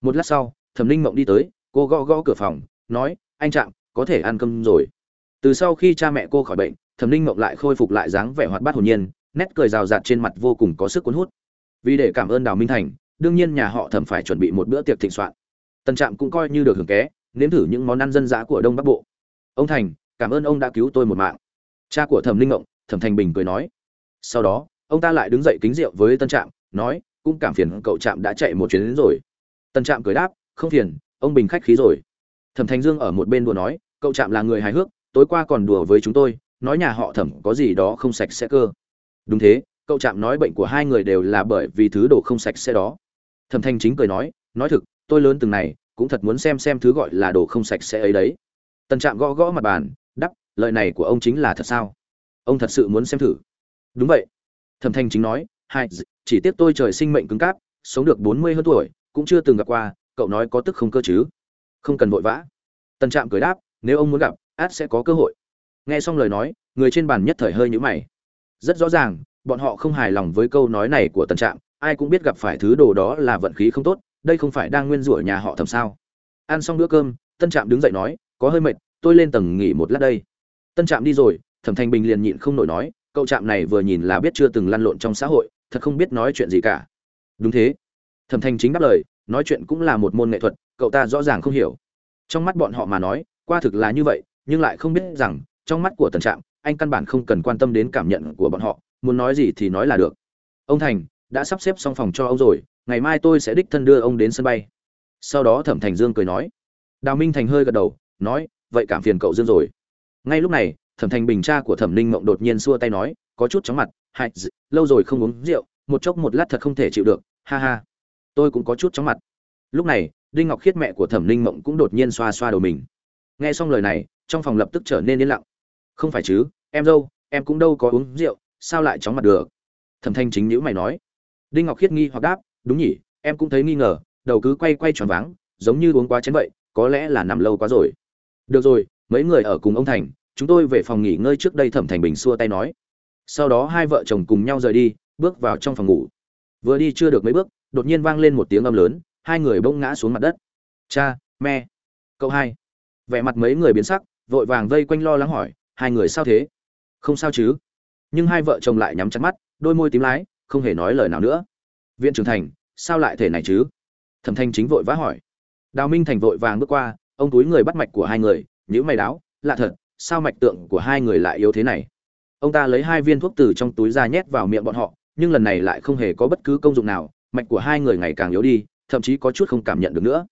Một lát sau, thẩm ninh mộng đi tới, cô gõ gõ cửa phòng, nói, anh trạm, có thể ăn cơm rồi. Từ sau khi cha mẹ cô khỏi bệnh, thẩm ninh mộng lại khôi phục lại dáng vẻ hoạt bát hồn nhiên, nét cười rào rạt trên mặt vô cùng có sức cuốn hút. Vì để cảm ơn đào minh thành, đương nhiên nhà họ thẩm phải chuẩn bị một bữa tiệc thịnh soạn. Tân trạm cũng coi như được hưởng ké, nếm thử những món ăn dân dã của đông bắc bộ ông thành, cảm ơn ông đã cứu tôi một mạng. Cha của thẩm Linh ngộng, thẩm thành bình cười nói. Sau đó, ông ta lại đứng dậy kính rượu với tân trạm, nói, cũng cảm phiền cậu trạm đã chạy một chuyến đến rồi. Tân trạm cười đáp, không phiền, ông bình khách khí rồi. Thẩm thành dương ở một bên đùa nói, cậu trạm là người hài hước, tối qua còn đùa với chúng tôi, nói nhà họ thẩm có gì đó không sạch sẽ cơ. Đúng thế, cậu trạm nói bệnh của hai người đều là bởi vì thứ đồ không sạch sẽ đó. Thẩm thanh chính cười nói nói thực, tôi lớn từng này, cũng thật muốn xem xem thứ gọi là đồ không sạch sẽ ấy đấy tần trạm gõ gõ mặt bàn đắp lời này của ông chính là thật sao? Ông thật sự muốn xem thử. Đúng vậy. Thẩm thanh chính nói, hai chỉ tiếc tôi trời sinh mệnh cứng cáp, sống được bốn mươi hơn tuổi, cũng chưa từng gặp qua, cậu nói có tức không cơ chứ? Không cần vội vã. Tần trạm cười đáp, nếu ông muốn gặp, át sẽ có cơ hội. Nghe xong lời nói, người trên bàn nhất thời hơi nhũ mày. Rất rõ ràng, bọn họ không hài lòng với câu nói này của tần trạm, ai cũng biết gặp phải thứ đồ đó là vận khí không tốt, đây không phải đang nguyên rủa nhà họ thầm sao? Ăn xong bữa cơm tân trạm đứng dậy nói có hơi mệt, tôi lên tầng nghỉ một lát đây. Tân trạm đi rồi, thẩm Thanh bình liền nhịn không nổi nói, cậu trạm này vừa nhìn là biết chưa từng lăn lộn trong xã hội, thật không biết nói chuyện gì cả. Đúng thế. Thẩm Thanh chính đáp lời, nói chuyện cũng là một môn nghệ thuật, cậu ta rõ ràng không hiểu. Trong mắt bọn họ mà nói, qua thực là như vậy, nhưng lại không biết rằng, trong mắt của tần trạm, anh căn bản không cần quan tâm đến cảm nhận của bọn họ, muốn nói gì thì nói là được. Ông thành, đã sắp xếp xong phòng cho ông rồi, ngày mai tôi sẽ đích thân đưa ông đến sân bay. Sau đó thẩm thành dương cười nói. Đào minh thành hơi gật đầu nói, vậy cảm phiền cậu dương rồi. Ngay lúc này, thẩm thành bình cha của thẩm ninh mộng đột nhiên xua tay nói, có chút chóng mặt, hại lâu rồi không uống rượu, một chốc một lát thật không thể chịu được, ha ha. Tôi cũng có chút chóng mặt. Lúc này, đinh ngọc khiết mẹ của thẩm ninh mộng cũng đột nhiên xoa xoa đầu mình. Nghe xong lời này, trong phòng lập tức trở nên yên lặng. Không phải chứ, em dâu em cũng đâu có uống rượu, sao lại chóng mặt được? Thẩm thanh chính nhữ mày nói. Đinh ngọc khiết nghi hoặc đáp, đúng nhỉ, em cũng thấy nghi ngờ, đầu cứ quay quay tròn váng, giống như uống quá chén vậy, có lẽ là nằm lâu quá rồi được rồi, mấy người ở cùng ông thành, chúng tôi về phòng nghỉ ngơi trước đây thẩm thành bình xua tay nói. Sau đó hai vợ chồng cùng nhau rời đi, bước vào trong phòng ngủ. Vừa đi chưa được mấy bước, đột nhiên vang lên một tiếng âm lớn, hai người bỗng ngã xuống mặt đất. Cha, mẹ, cậu hai. Vẻ mặt mấy người biến sắc, vội vàng vây quanh lo lắng hỏi, hai người sao thế? Không sao chứ. Nhưng hai vợ chồng lại nhắm chặt mắt, đôi môi tím lái, không hề nói lời nào nữa. Viện trưởng thành, sao lại thể này chứ? Thẩm thanh chính vội vã hỏi. Đào minh thành vội vàng bước qua ông túi người bắt mạch của hai người nhữ mày đáo, lạ thật, sao mạch tượng của hai người lại yếu thế này? Ông ta lấy hai viên thuốc từ trong túi ra nhét vào miệng bọn họ, nhưng lần này lại không hề có bất cứ công dụng nào, mạch của hai người ngày càng yếu đi, thậm chí có chút không cảm nhận được nữa.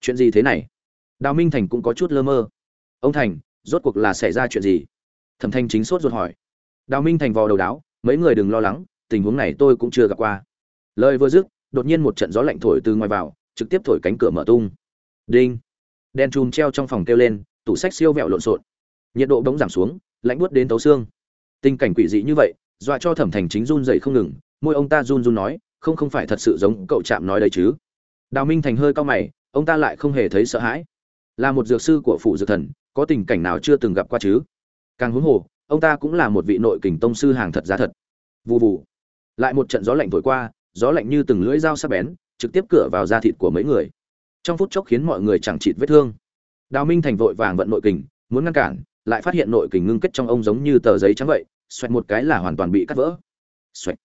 Chuyện gì thế này? Đào minh thành cũng có chút lơ mơ. Ông thành, rốt cuộc là xảy ra chuyện gì? Thẩm thanh chính sốt ruột hỏi. Đào minh thành vò đầu đáo, mấy người đừng lo lắng, tình huống này tôi cũng chưa gặp qua. Lời vừa dứt, đột nhiên một trận gió lạnh thổi từ ngoài vào, trực tiếp thổi cánh cửa mở tung. Đinh! Đen chùm treo trong phòng kêu lên, tủ sách siêu vẹo lộn xộn. Nhiệt độ bỗng giảm xuống, lạnh buốt đến tấu xương. Tình cảnh quỷ dị như vậy, dọa cho thẩm thành chính run dậy không ngừng, môi ông ta run run nói, không không phải thật sự giống cậu chạm nói đấy chứ. Đào minh thành hơi cao mày, ông ta lại không hề thấy sợ hãi. Là một dược sư của phủ dược thần, có tình cảnh nào chưa từng gặp qua chứ? Càng huống hồ, ông ta cũng là một vị nội kình tông sư hàng thật giá thật. Vụ vụ lại một trận gió lạnh thổi qua, gió lạnh như từng lưỡi dao sắc bén, trực tiếp cửa vào da thịt của mấy người trong phút chốc khiến mọi người chẳng chịt vết thương. Đào minh thành vội vàng vận nội kình, muốn ngăn cản, lại phát hiện nội kình ngưng kết trong ông giống như tờ giấy trắng vậy, xoẹt một cái là hoàn toàn bị cắt vỡ. Xoẹt.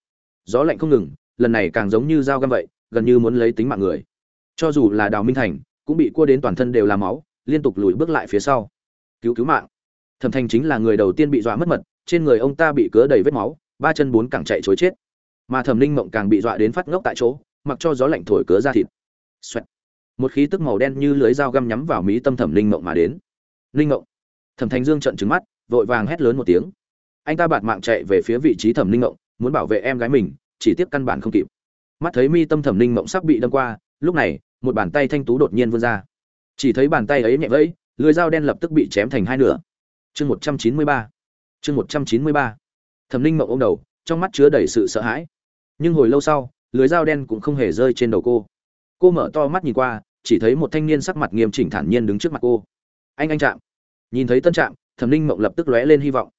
Gió lạnh không ngừng, lần này càng giống như dao găm vậy, gần như muốn lấy tính mạng người. Cho dù là đào minh thành, cũng bị cua đến toàn thân đều là máu, liên tục lùi bước lại phía sau. Cứu cứu mạng. Thẩm thành chính là người đầu tiên bị dọa mất mật, trên người ông ta bị cứa đầy vết máu, ba chân bốn cẳng chạy chối chết. Mà thẩm ninh mộng càng bị dọa đến phát ngốc tại chỗ, mặc cho gió lạnh thổi cứa ra thịt. Xoẹt một khí tức màu đen như lưới dao găm nhắm vào mỹ tâm thẩm linh mộng mà đến. Linh mộng. Thẩm thành dương trợn trứng mắt, vội vàng hét lớn một tiếng. Anh ta bạt mạng chạy về phía vị trí thẩm linh mộng, muốn bảo vệ em gái mình, chỉ tiếp căn bản không kịp. Mắt thấy mi tâm thẩm linh mộng sắp bị đâm qua, lúc này, một bàn tay thanh tú đột nhiên vươn ra. Chỉ thấy bàn tay ấy nhẹ vẫy, lưới dao đen lập tức bị chém thành hai nửa. Chương một trăm chín mươi ba. Chương một trăm chín mươi ba. Thẩm linh mộng ô m đầu, trong mắt chứa đầy sự sợ hãi. Nhưng hồi lâu sau, lưới dao đen cũng không hề rơi trên đầu cô. Cô mở to mắt nhìn qua chỉ thấy một thanh niên sắc mặt nghiêm chỉnh thản nhiên đứng trước mặt cô. Anh anh trạm. Nhìn thấy tân trạm, thẩm ninh mộng lập tức lóe lên hy vọng.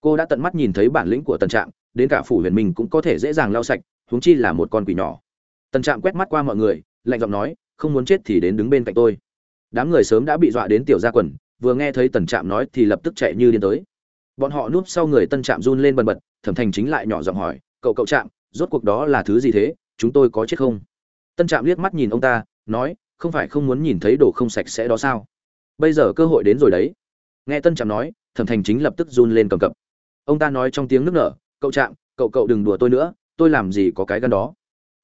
Cô đã tận mắt nhìn thấy bản lĩnh của tân trạm, đến cả phủ huyền mình cũng có thể dễ dàng lau sạch, huống chi là một con quỷ nhỏ. Tân trạm quét mắt qua mọi người, lạnh giọng nói, không muốn chết thì đến đứng bên cạnh tôi. Đám người sớm đã bị dọa đến tiểu gia quần, vừa nghe thấy tần trạm nói thì lập tức chạy như điên tới. Bọn họ núp sau người tân trạm run lên bần bật, thẩm thành chính lại nhỏ giọng hỏi, cậu cậu trạm, rốt cuộc đó là thứ gì thế? Chúng tôi có chết không? Tân trạm liếc mắt nhìn ông ta, nói không phải không muốn nhìn thấy đồ không sạch sẽ đó sao? Bây giờ cơ hội đến rồi đấy. Nghe tân trạm nói, thẩm thành chính lập tức run lên cầm cập. Ông ta nói trong tiếng nức nở, cậu trạm, cậu cậu đừng đùa tôi nữa, tôi làm gì có cái gắn đó.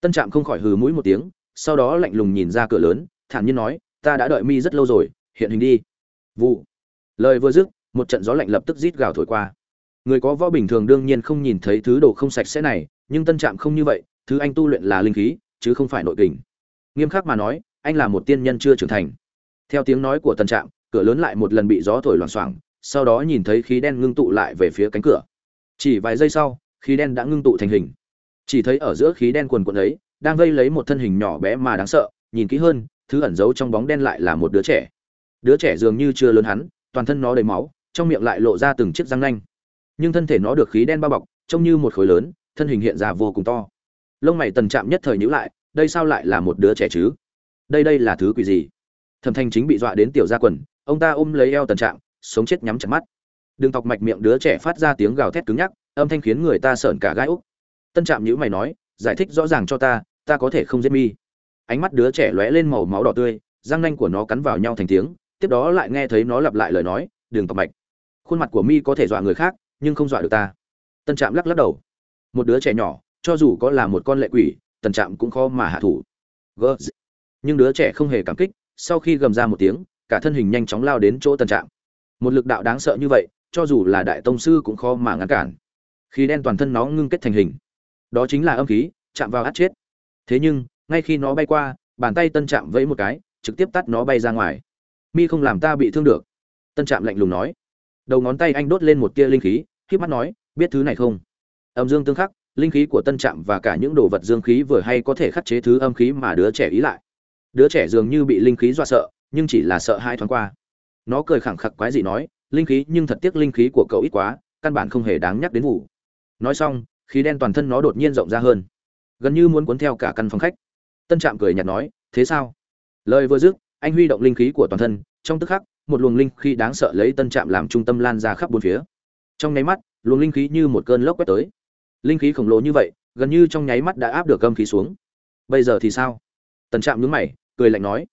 Tân trạm không khỏi hừ mũi một tiếng, sau đó lạnh lùng nhìn ra cửa lớn, thản nhiên nói, ta đã đợi mi rất lâu rồi, hiện hình đi. Vụ. Lời vừa dứt, một trận gió lạnh lập tức rít gào thổi qua. Người có võ bình thường đương nhiên không nhìn thấy thứ đồ không sạch sẽ này, nhưng tân trạm không như vậy, thứ anh tu luyện là linh khí, chứ không phải nội kình. Nghiêm khắc mà nói anh là một tiên nhân chưa trưởng thành. Theo tiếng nói của tân trạm, cửa lớn lại một lần bị gió thổi loảng xoảng, sau đó nhìn thấy khí đen ngưng tụ lại về phía cánh cửa. Chỉ vài giây sau, khí đen đã ngưng tụ thành hình. Chỉ thấy ở giữa khí đen quần quần ấy, đang vây lấy một thân hình nhỏ bé mà đáng sợ, nhìn kỹ hơn, thứ ẩn giấu trong bóng đen lại là một đứa trẻ. Đứa trẻ dường như chưa lớn hắn, toàn thân nó đầy máu, trong miệng lại lộ ra từng chiếc răng nanh. Nhưng thân thể nó được khí đen bao bọc, trông như một khối lớn, thân hình hiện ra vô cùng to. Lông mày tần chạm nhất thời nhữ lại, đây sao lại là một đứa trẻ chứ? Đây đây là thứ quỷ gì? Thẩm thanh chính bị dọa đến tiểu gia quần, ông ta ôm lấy eo tần trạm sống chết nhắm chặt mắt. Đường tọc mạch miệng đứa trẻ phát ra tiếng gào thét cứng nhắc, âm thanh khiến người ta sợn cả gai úc tân trạm nhữ mày nói, giải thích rõ ràng cho ta ta có thể không giết mi. Ánh mắt đứa trẻ lóe lên màu máu đỏ tươi, răng nanh của nó cắn vào nhau thành tiếng, tiếp đó lại nghe thấy nó lặp lại lời nói đường tọc mạch. Khuôn mặt của mi có thể dọa người khác, nhưng không dọa được ta. Tân trạm lắc lắc đầu. Một đứa trẻ nhỏ, cho dù có là một con lệ quỷ, tần trạm cũng khó mà hạ thủ nhưng đứa trẻ không hề cảm kích, sau khi gầm ra một tiếng, cả thân hình nhanh chóng lao đến chỗ tần trạm. Một lực đạo đáng sợ như vậy, cho dù là đại tông sư cũng khó mà ngăn cản. Khí đen toàn thân nó ngưng kết thành hình. Đó chính là âm khí, chạm vào át chết. Thế nhưng, ngay khi nó bay qua, bàn tay tân chạm vẫy một cái, trực tiếp tắt nó bay ra ngoài. Mi không làm ta bị thương được. Tân trạm lạnh lùng nói. Đầu ngón tay anh đốt lên một tia linh khí k mắt nói, biết thứ này không? Âm dương tương khắc, linh khí của tân trạm và cả những đồ vật dương khí vừa hay có thể khắc chế thứ âm khí mà đứa trẻ ý lại đứa trẻ dường như bị linh khí dọa sợ, nhưng chỉ là sợ hai thoáng qua. Nó cười khẳng khặc quái dị nói, linh khí, nhưng thật tiếc linh khí của cậu ít quá, căn bản không hề đáng nhắc đến vụ. Nói xong, khí đen toàn thân nó đột nhiên rộng ra hơn. Gần như muốn cuốn theo cả căn phòng khách. Tân trạm cười nhạt nói, thế sao? Lời vừa dứt, anh huy động linh khí của toàn thân, trong tức khắc, một luồng linh khí đáng sợ lấy tân trạm làm trung tâm lan ra khắp bốn phía. Trong nháy mắt, luồng linh khí như một cơn lốc quét tới. Linh khí khổng lồ như vậy, gần như trong nháy mắt đã áp được âm khí xuống. Bây giờ thì sao? Tần trạm nhướng mày cười lạnh nói,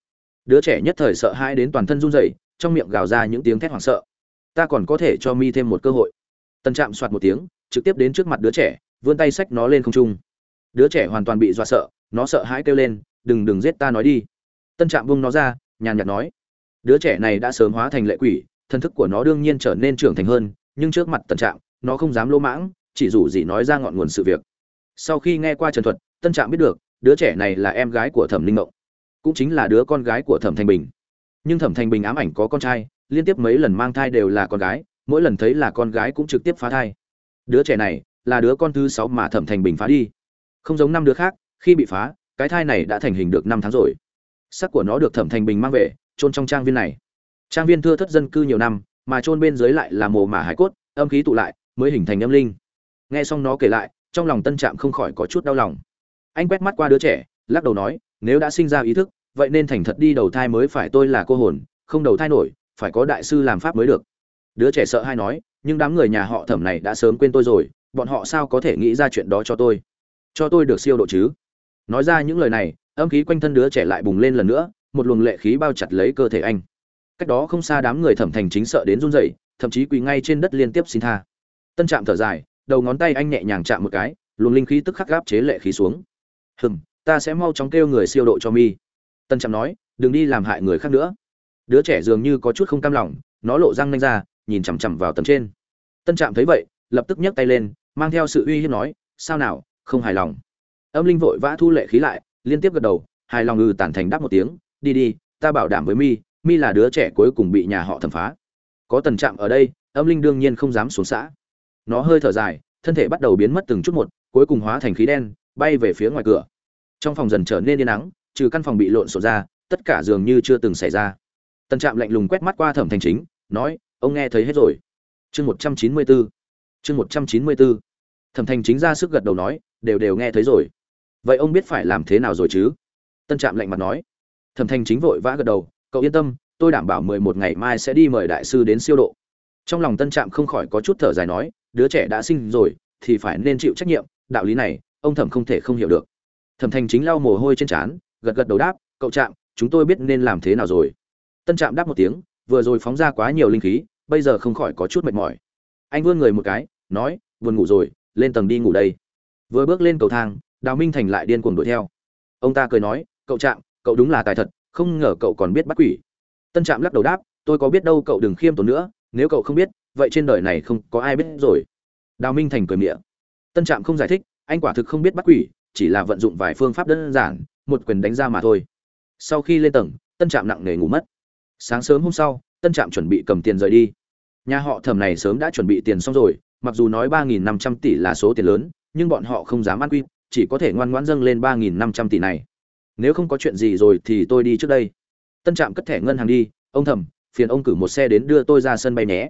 đứa trẻ nhất thời sợ hãi đến toàn thân run rẩy, trong miệng gào ra những tiếng thét hoảng sợ. Ta còn có thể cho mi thêm một cơ hội. Tân trạm soạt một tiếng, trực tiếp đến trước mặt đứa trẻ, vươn tay xách nó lên không trung. Đứa trẻ hoàn toàn bị dọa sợ, nó sợ hãi kêu lên, đừng đừng giết ta nói đi. Tân trạm vung nó ra, nhàn nhạt nói, đứa trẻ này đã sớm hóa thành lệ quỷ, thân thức của nó đương nhiên trở nên trưởng thành hơn, nhưng trước mặt tân trạm, nó không dám lỗ mãng, chỉ rủ gì nói ra ngọn nguồn sự việc. Sau khi nghe qua trần thuật tân trạm biết được, đứa trẻ này là em gái của thẩm linh mộng cũng chính là đứa con gái của thẩm thành bình. Nhưng thẩm thành bình ám ảnh có con trai, liên tiếp mấy lần mang thai đều là con gái, mỗi lần thấy là con gái cũng trực tiếp phá thai. Đứa trẻ này là đứa con thứ sáu mà thẩm thành bình phá đi. Không giống năm đứa khác, khi bị phá, cái thai này đã thành hình được năm tháng rồi. Sắc của nó được thẩm thành bình mang về trôn trong trang viên này. Trang viên thưa thất dân cư nhiều năm, mà trôn bên dưới lại là mồ mả hải cốt, âm khí tụ lại, mới hình thành âm linh. Nghe xong nó kể lại, trong lòng tân trạm không khỏi có chút đau lòng. Anh quét mắt qua đứa trẻ, lắc đầu nói nếu đã sinh ra ý thức, vậy nên thành thật đi đầu thai mới phải tôi là cô hồn, không đầu thai nổi, phải có đại sư làm pháp mới được. Đứa trẻ sợ hay nói, nhưng đám người nhà họ thẩm này đã sớm quên tôi rồi, bọn họ sao có thể nghĩ ra chuyện đó cho tôi? Cho tôi được siêu độ chứ? Nói ra những lời này, âm khí quanh thân đứa trẻ lại bùng lên lần nữa, một luồng lệ khí bao chặt lấy cơ thể anh. Cách đó không xa đám người thẩm thành chính sợ đến run rẩy, thậm chí quỳ ngay trên đất liên tiếp xin tha. Tân trạm thở dài, đầu ngón tay anh nhẹ nhàng chạm một cái, luồng linh khí tức khắc gáp chế lệ khí xuống. Hừm ta sẽ mau chóng kêu người siêu độ cho mi. Tân trạm nói, đừng đi làm hại người khác nữa. Đứa trẻ dường như có chút không cam lòng, nó lộ răng nanh ra, nhìn chằm chằm vào tầng trên. Tân trạm thấy vậy, lập tức nhấc tay lên, mang theo sự uy hiếp nói, sao nào, không hài lòng. Âm linh vội vã thu lệ khí lại, liên tiếp gật đầu, hài lòng ngừ tản thành đáp một tiếng, đi đi, ta bảo đảm với mi mi là đứa trẻ cuối cùng bị nhà họ thẩm phá. Có tần trạm ở đây, âm linh đương nhiên không dám xuống xã. Nó hơi thở dài, thân thể bắt đầu biến mất từng chút một, cuối cùng hóa thành khí đen, bay về phía ngoài cửa trong phòng dần trở nên yên nắng, trừ căn phòng bị lộn xộn ra, tất cả dường như chưa từng xảy ra. Tân trạm lạnh lùng quét mắt qua thẩm thành chính, nói, ông nghe thấy hết rồi. Chương một trăm chín mươi bốn chương một trăm chín mươi bốn thẩm thành chính ra sức gật đầu nói, đều đều nghe thấy rồi. Vậy ông biết phải làm thế nào rồi chứ? Tân trạm lạnh mặt nói. Thẩm thành chính vội vã gật đầu, cậu yên tâm, tôi đảm bảo mười một ngày mai sẽ đi mời đại sư đến siêu độ. Trong lòng tân trạm không khỏi có chút thở dài nói, đứa trẻ đã sinh rồi, thì phải nên chịu trách nhiệm, đạo lý này, ông thẩm không thể không hiểu được thẩm thành chính lau mồ hôi trên trán, gật gật đầu đáp, cậu trạm, chúng tôi biết nên làm thế nào rồi. Tân trạm đáp một tiếng, vừa rồi phóng ra quá nhiều linh khí, bây giờ không khỏi có chút mệt mỏi. Anh vươn người một cái, nói, buồn ngủ rồi, lên tầng đi ngủ đây. Vừa bước lên cầu thang, đào minh thành lại điên cuồng đuổi theo. Ông ta cười nói, cậu trạm, cậu đúng là tài thật, không ngờ cậu còn biết bắt quỷ. Tân trạm lắc đầu đáp, tôi có biết đâu cậu đừng khiêm tốn nữa, nếu cậu không biết, vậy trên đời này không có ai biết rồi. Đào minh thành cười miệng tân trạm không giải thích, anh quả thực không biết bắt quỷ chỉ là vận dụng vài phương pháp đơn giản, một quyền đánh ra mà thôi. Sau khi lên tầng, tân trạm nặng nề ngủ mất. Sáng sớm hôm sau, tân trạm chuẩn bị cầm tiền rời đi. Nhà họ thẩm này sớm đã chuẩn bị tiền xong rồi, mặc dù nói ba nghìn năm trăm tỷ là số tiền lớn, nhưng bọn họ không dám ăn quy, chỉ có thể ngoan ngoãn dâng lên ba nghìn năm trăm tỷ này. Nếu không có chuyện gì rồi thì tôi đi trước đây. Tân trạm cất thẻ ngân hàng đi, ông thẩm, phiền ông cử một xe đến đưa tôi ra sân bay nhé.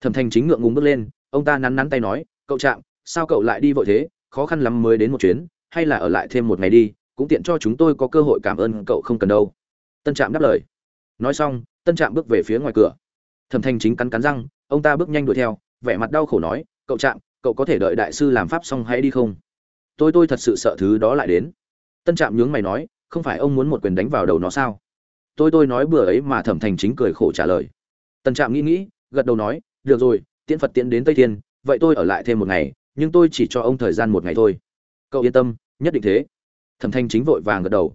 Thẩm thành chính ngượng ngùng bước lên, ông ta nắn nắn tay nói, cậu trạm, sao cậu lại đi vội thế? Khó khăn lắm mới đến một chuyến hay là ở lại thêm một ngày đi, cũng tiện cho chúng tôi có cơ hội cảm ơn cậu không cần đâu. Tân trạm đáp lời. Nói xong, tân trạm bước về phía ngoài cửa. Thẩm thanh chính cắn cắn răng, ông ta bước nhanh đuổi theo, vẻ mặt đau khổ nói, cậu trạm, cậu có thể đợi đại sư làm pháp xong hãy đi không tôi tôi thật sự sợ thứ đó lại đến. Tân trạm nhướng mày nói, không phải ông muốn một quyền đánh vào đầu nó sao? Tôi tôi nói bừa ấy mà, thẩm thành chính cười khổ trả lời. Tân trạm nghĩ nghĩ, gật đầu nói, được rồi, tiễn phật tiễn đến tây thiên, vậy tôi ở lại thêm một ngày, nhưng tôi chỉ cho ông thời gian một ngày thôi cậu yên tâm, nhất định thế. Thẩm thanh chính vội vàng gật đầu.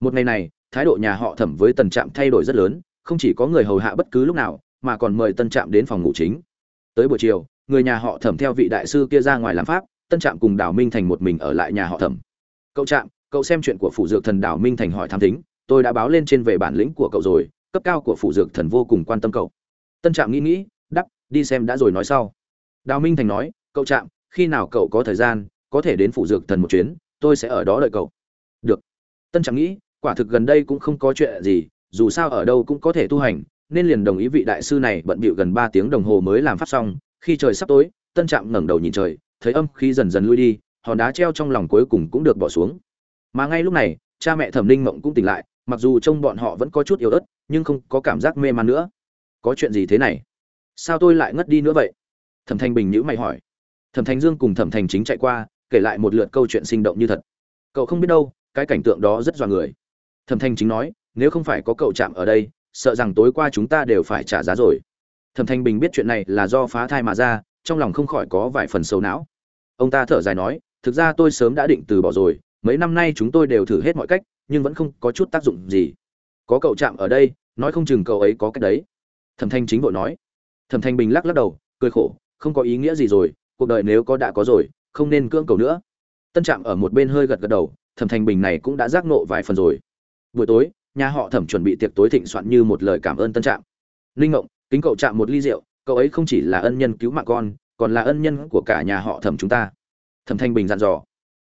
Một ngày này, thái độ nhà họ thẩm với tần trạm thay đổi rất lớn, không chỉ có người hầu hạ bất cứ lúc nào, mà còn mời tân trạm đến phòng ngủ chính. Tới buổi chiều, người nhà họ thẩm theo vị đại sư kia ra ngoài làm pháp tân trạm cùng đào minh thành một mình ở lại nhà họ thẩm. Cậu trạm, cậu xem chuyện của phủ dược thần đào minh thành hỏi tham thính tôi đã báo lên trên về bản lĩnh của cậu rồi, cấp cao của phủ dược thần vô cùng quan tâm cậu. Tân trạm nghĩ nghĩ, đắp, đi xem đã rồi nói sau. Đào minh thành nói, cậu trạm, khi nào cậu có thời gian có thể đến phủ dược thần một chuyến, tôi sẽ ở đó đợi cậu. Được. Tân trạng nghĩ, quả thực gần đây cũng không có chuyện gì, dù sao ở đâu cũng có thể tu hành, nên liền đồng ý vị đại sư này bận bịu gần ba tiếng đồng hồ mới làm pháp xong. Khi trời sắp tối, tân trạm ngẩng đầu nhìn trời, thấy âm khí dần dần lui đi, hòn đá treo trong lòng cuối cùng cũng được bỏ xuống. Mà ngay lúc này, cha mẹ thẩm ninh mộng cũng tỉnh lại, mặc dù trông bọn họ vẫn có chút yếu ớt, nhưng không có cảm giác mê man nữa. Có chuyện gì thế này? Sao tôi lại ngất đi nữa vậy? Thẩm thanh bình nhữ mày hỏi. Thẩm thanh dương cùng thẩm thanh chính chạy qua kể lại một lượt câu chuyện sinh động như thật. Cậu không biết đâu, cái cảnh tượng đó rất dọa người. Thẩm thanh chính nói, nếu không phải có cậu chạm ở đây, sợ rằng tối qua chúng ta đều phải trả giá rồi. Thẩm thanh bình biết chuyện này là do phá thai mà ra, trong lòng không khỏi có vài phần xấu não. Ông ta thở dài nói, thực ra tôi sớm đã định từ bỏ rồi, mấy năm nay chúng tôi đều thử hết mọi cách, nhưng vẫn không có chút tác dụng gì. Có cậu chạm ở đây, nói không chừng cậu ấy có cách đấy. Thẩm thanh chính vội nói. Thẩm thanh bình lắc lắc đầu, cười khổ, không có ý nghĩa gì rồi, cuộc đời nếu có đã có rồi không nên cưỡng cầu nữa. Tân trạm ở một bên hơi gật gật đầu, thẩm thanh bình này cũng đã giác nộ vài phần rồi. Buổi tối, nhà họ thẩm chuẩn bị tiệc tối thịnh soạn như một lời cảm ơn tân trạm. Linh ngộng, kính cậu chạm một ly rượu, cậu ấy không chỉ là ân nhân cứu mạng con, còn là ân nhân của cả nhà họ thẩm chúng ta. Thẩm thanh bình dặn dò.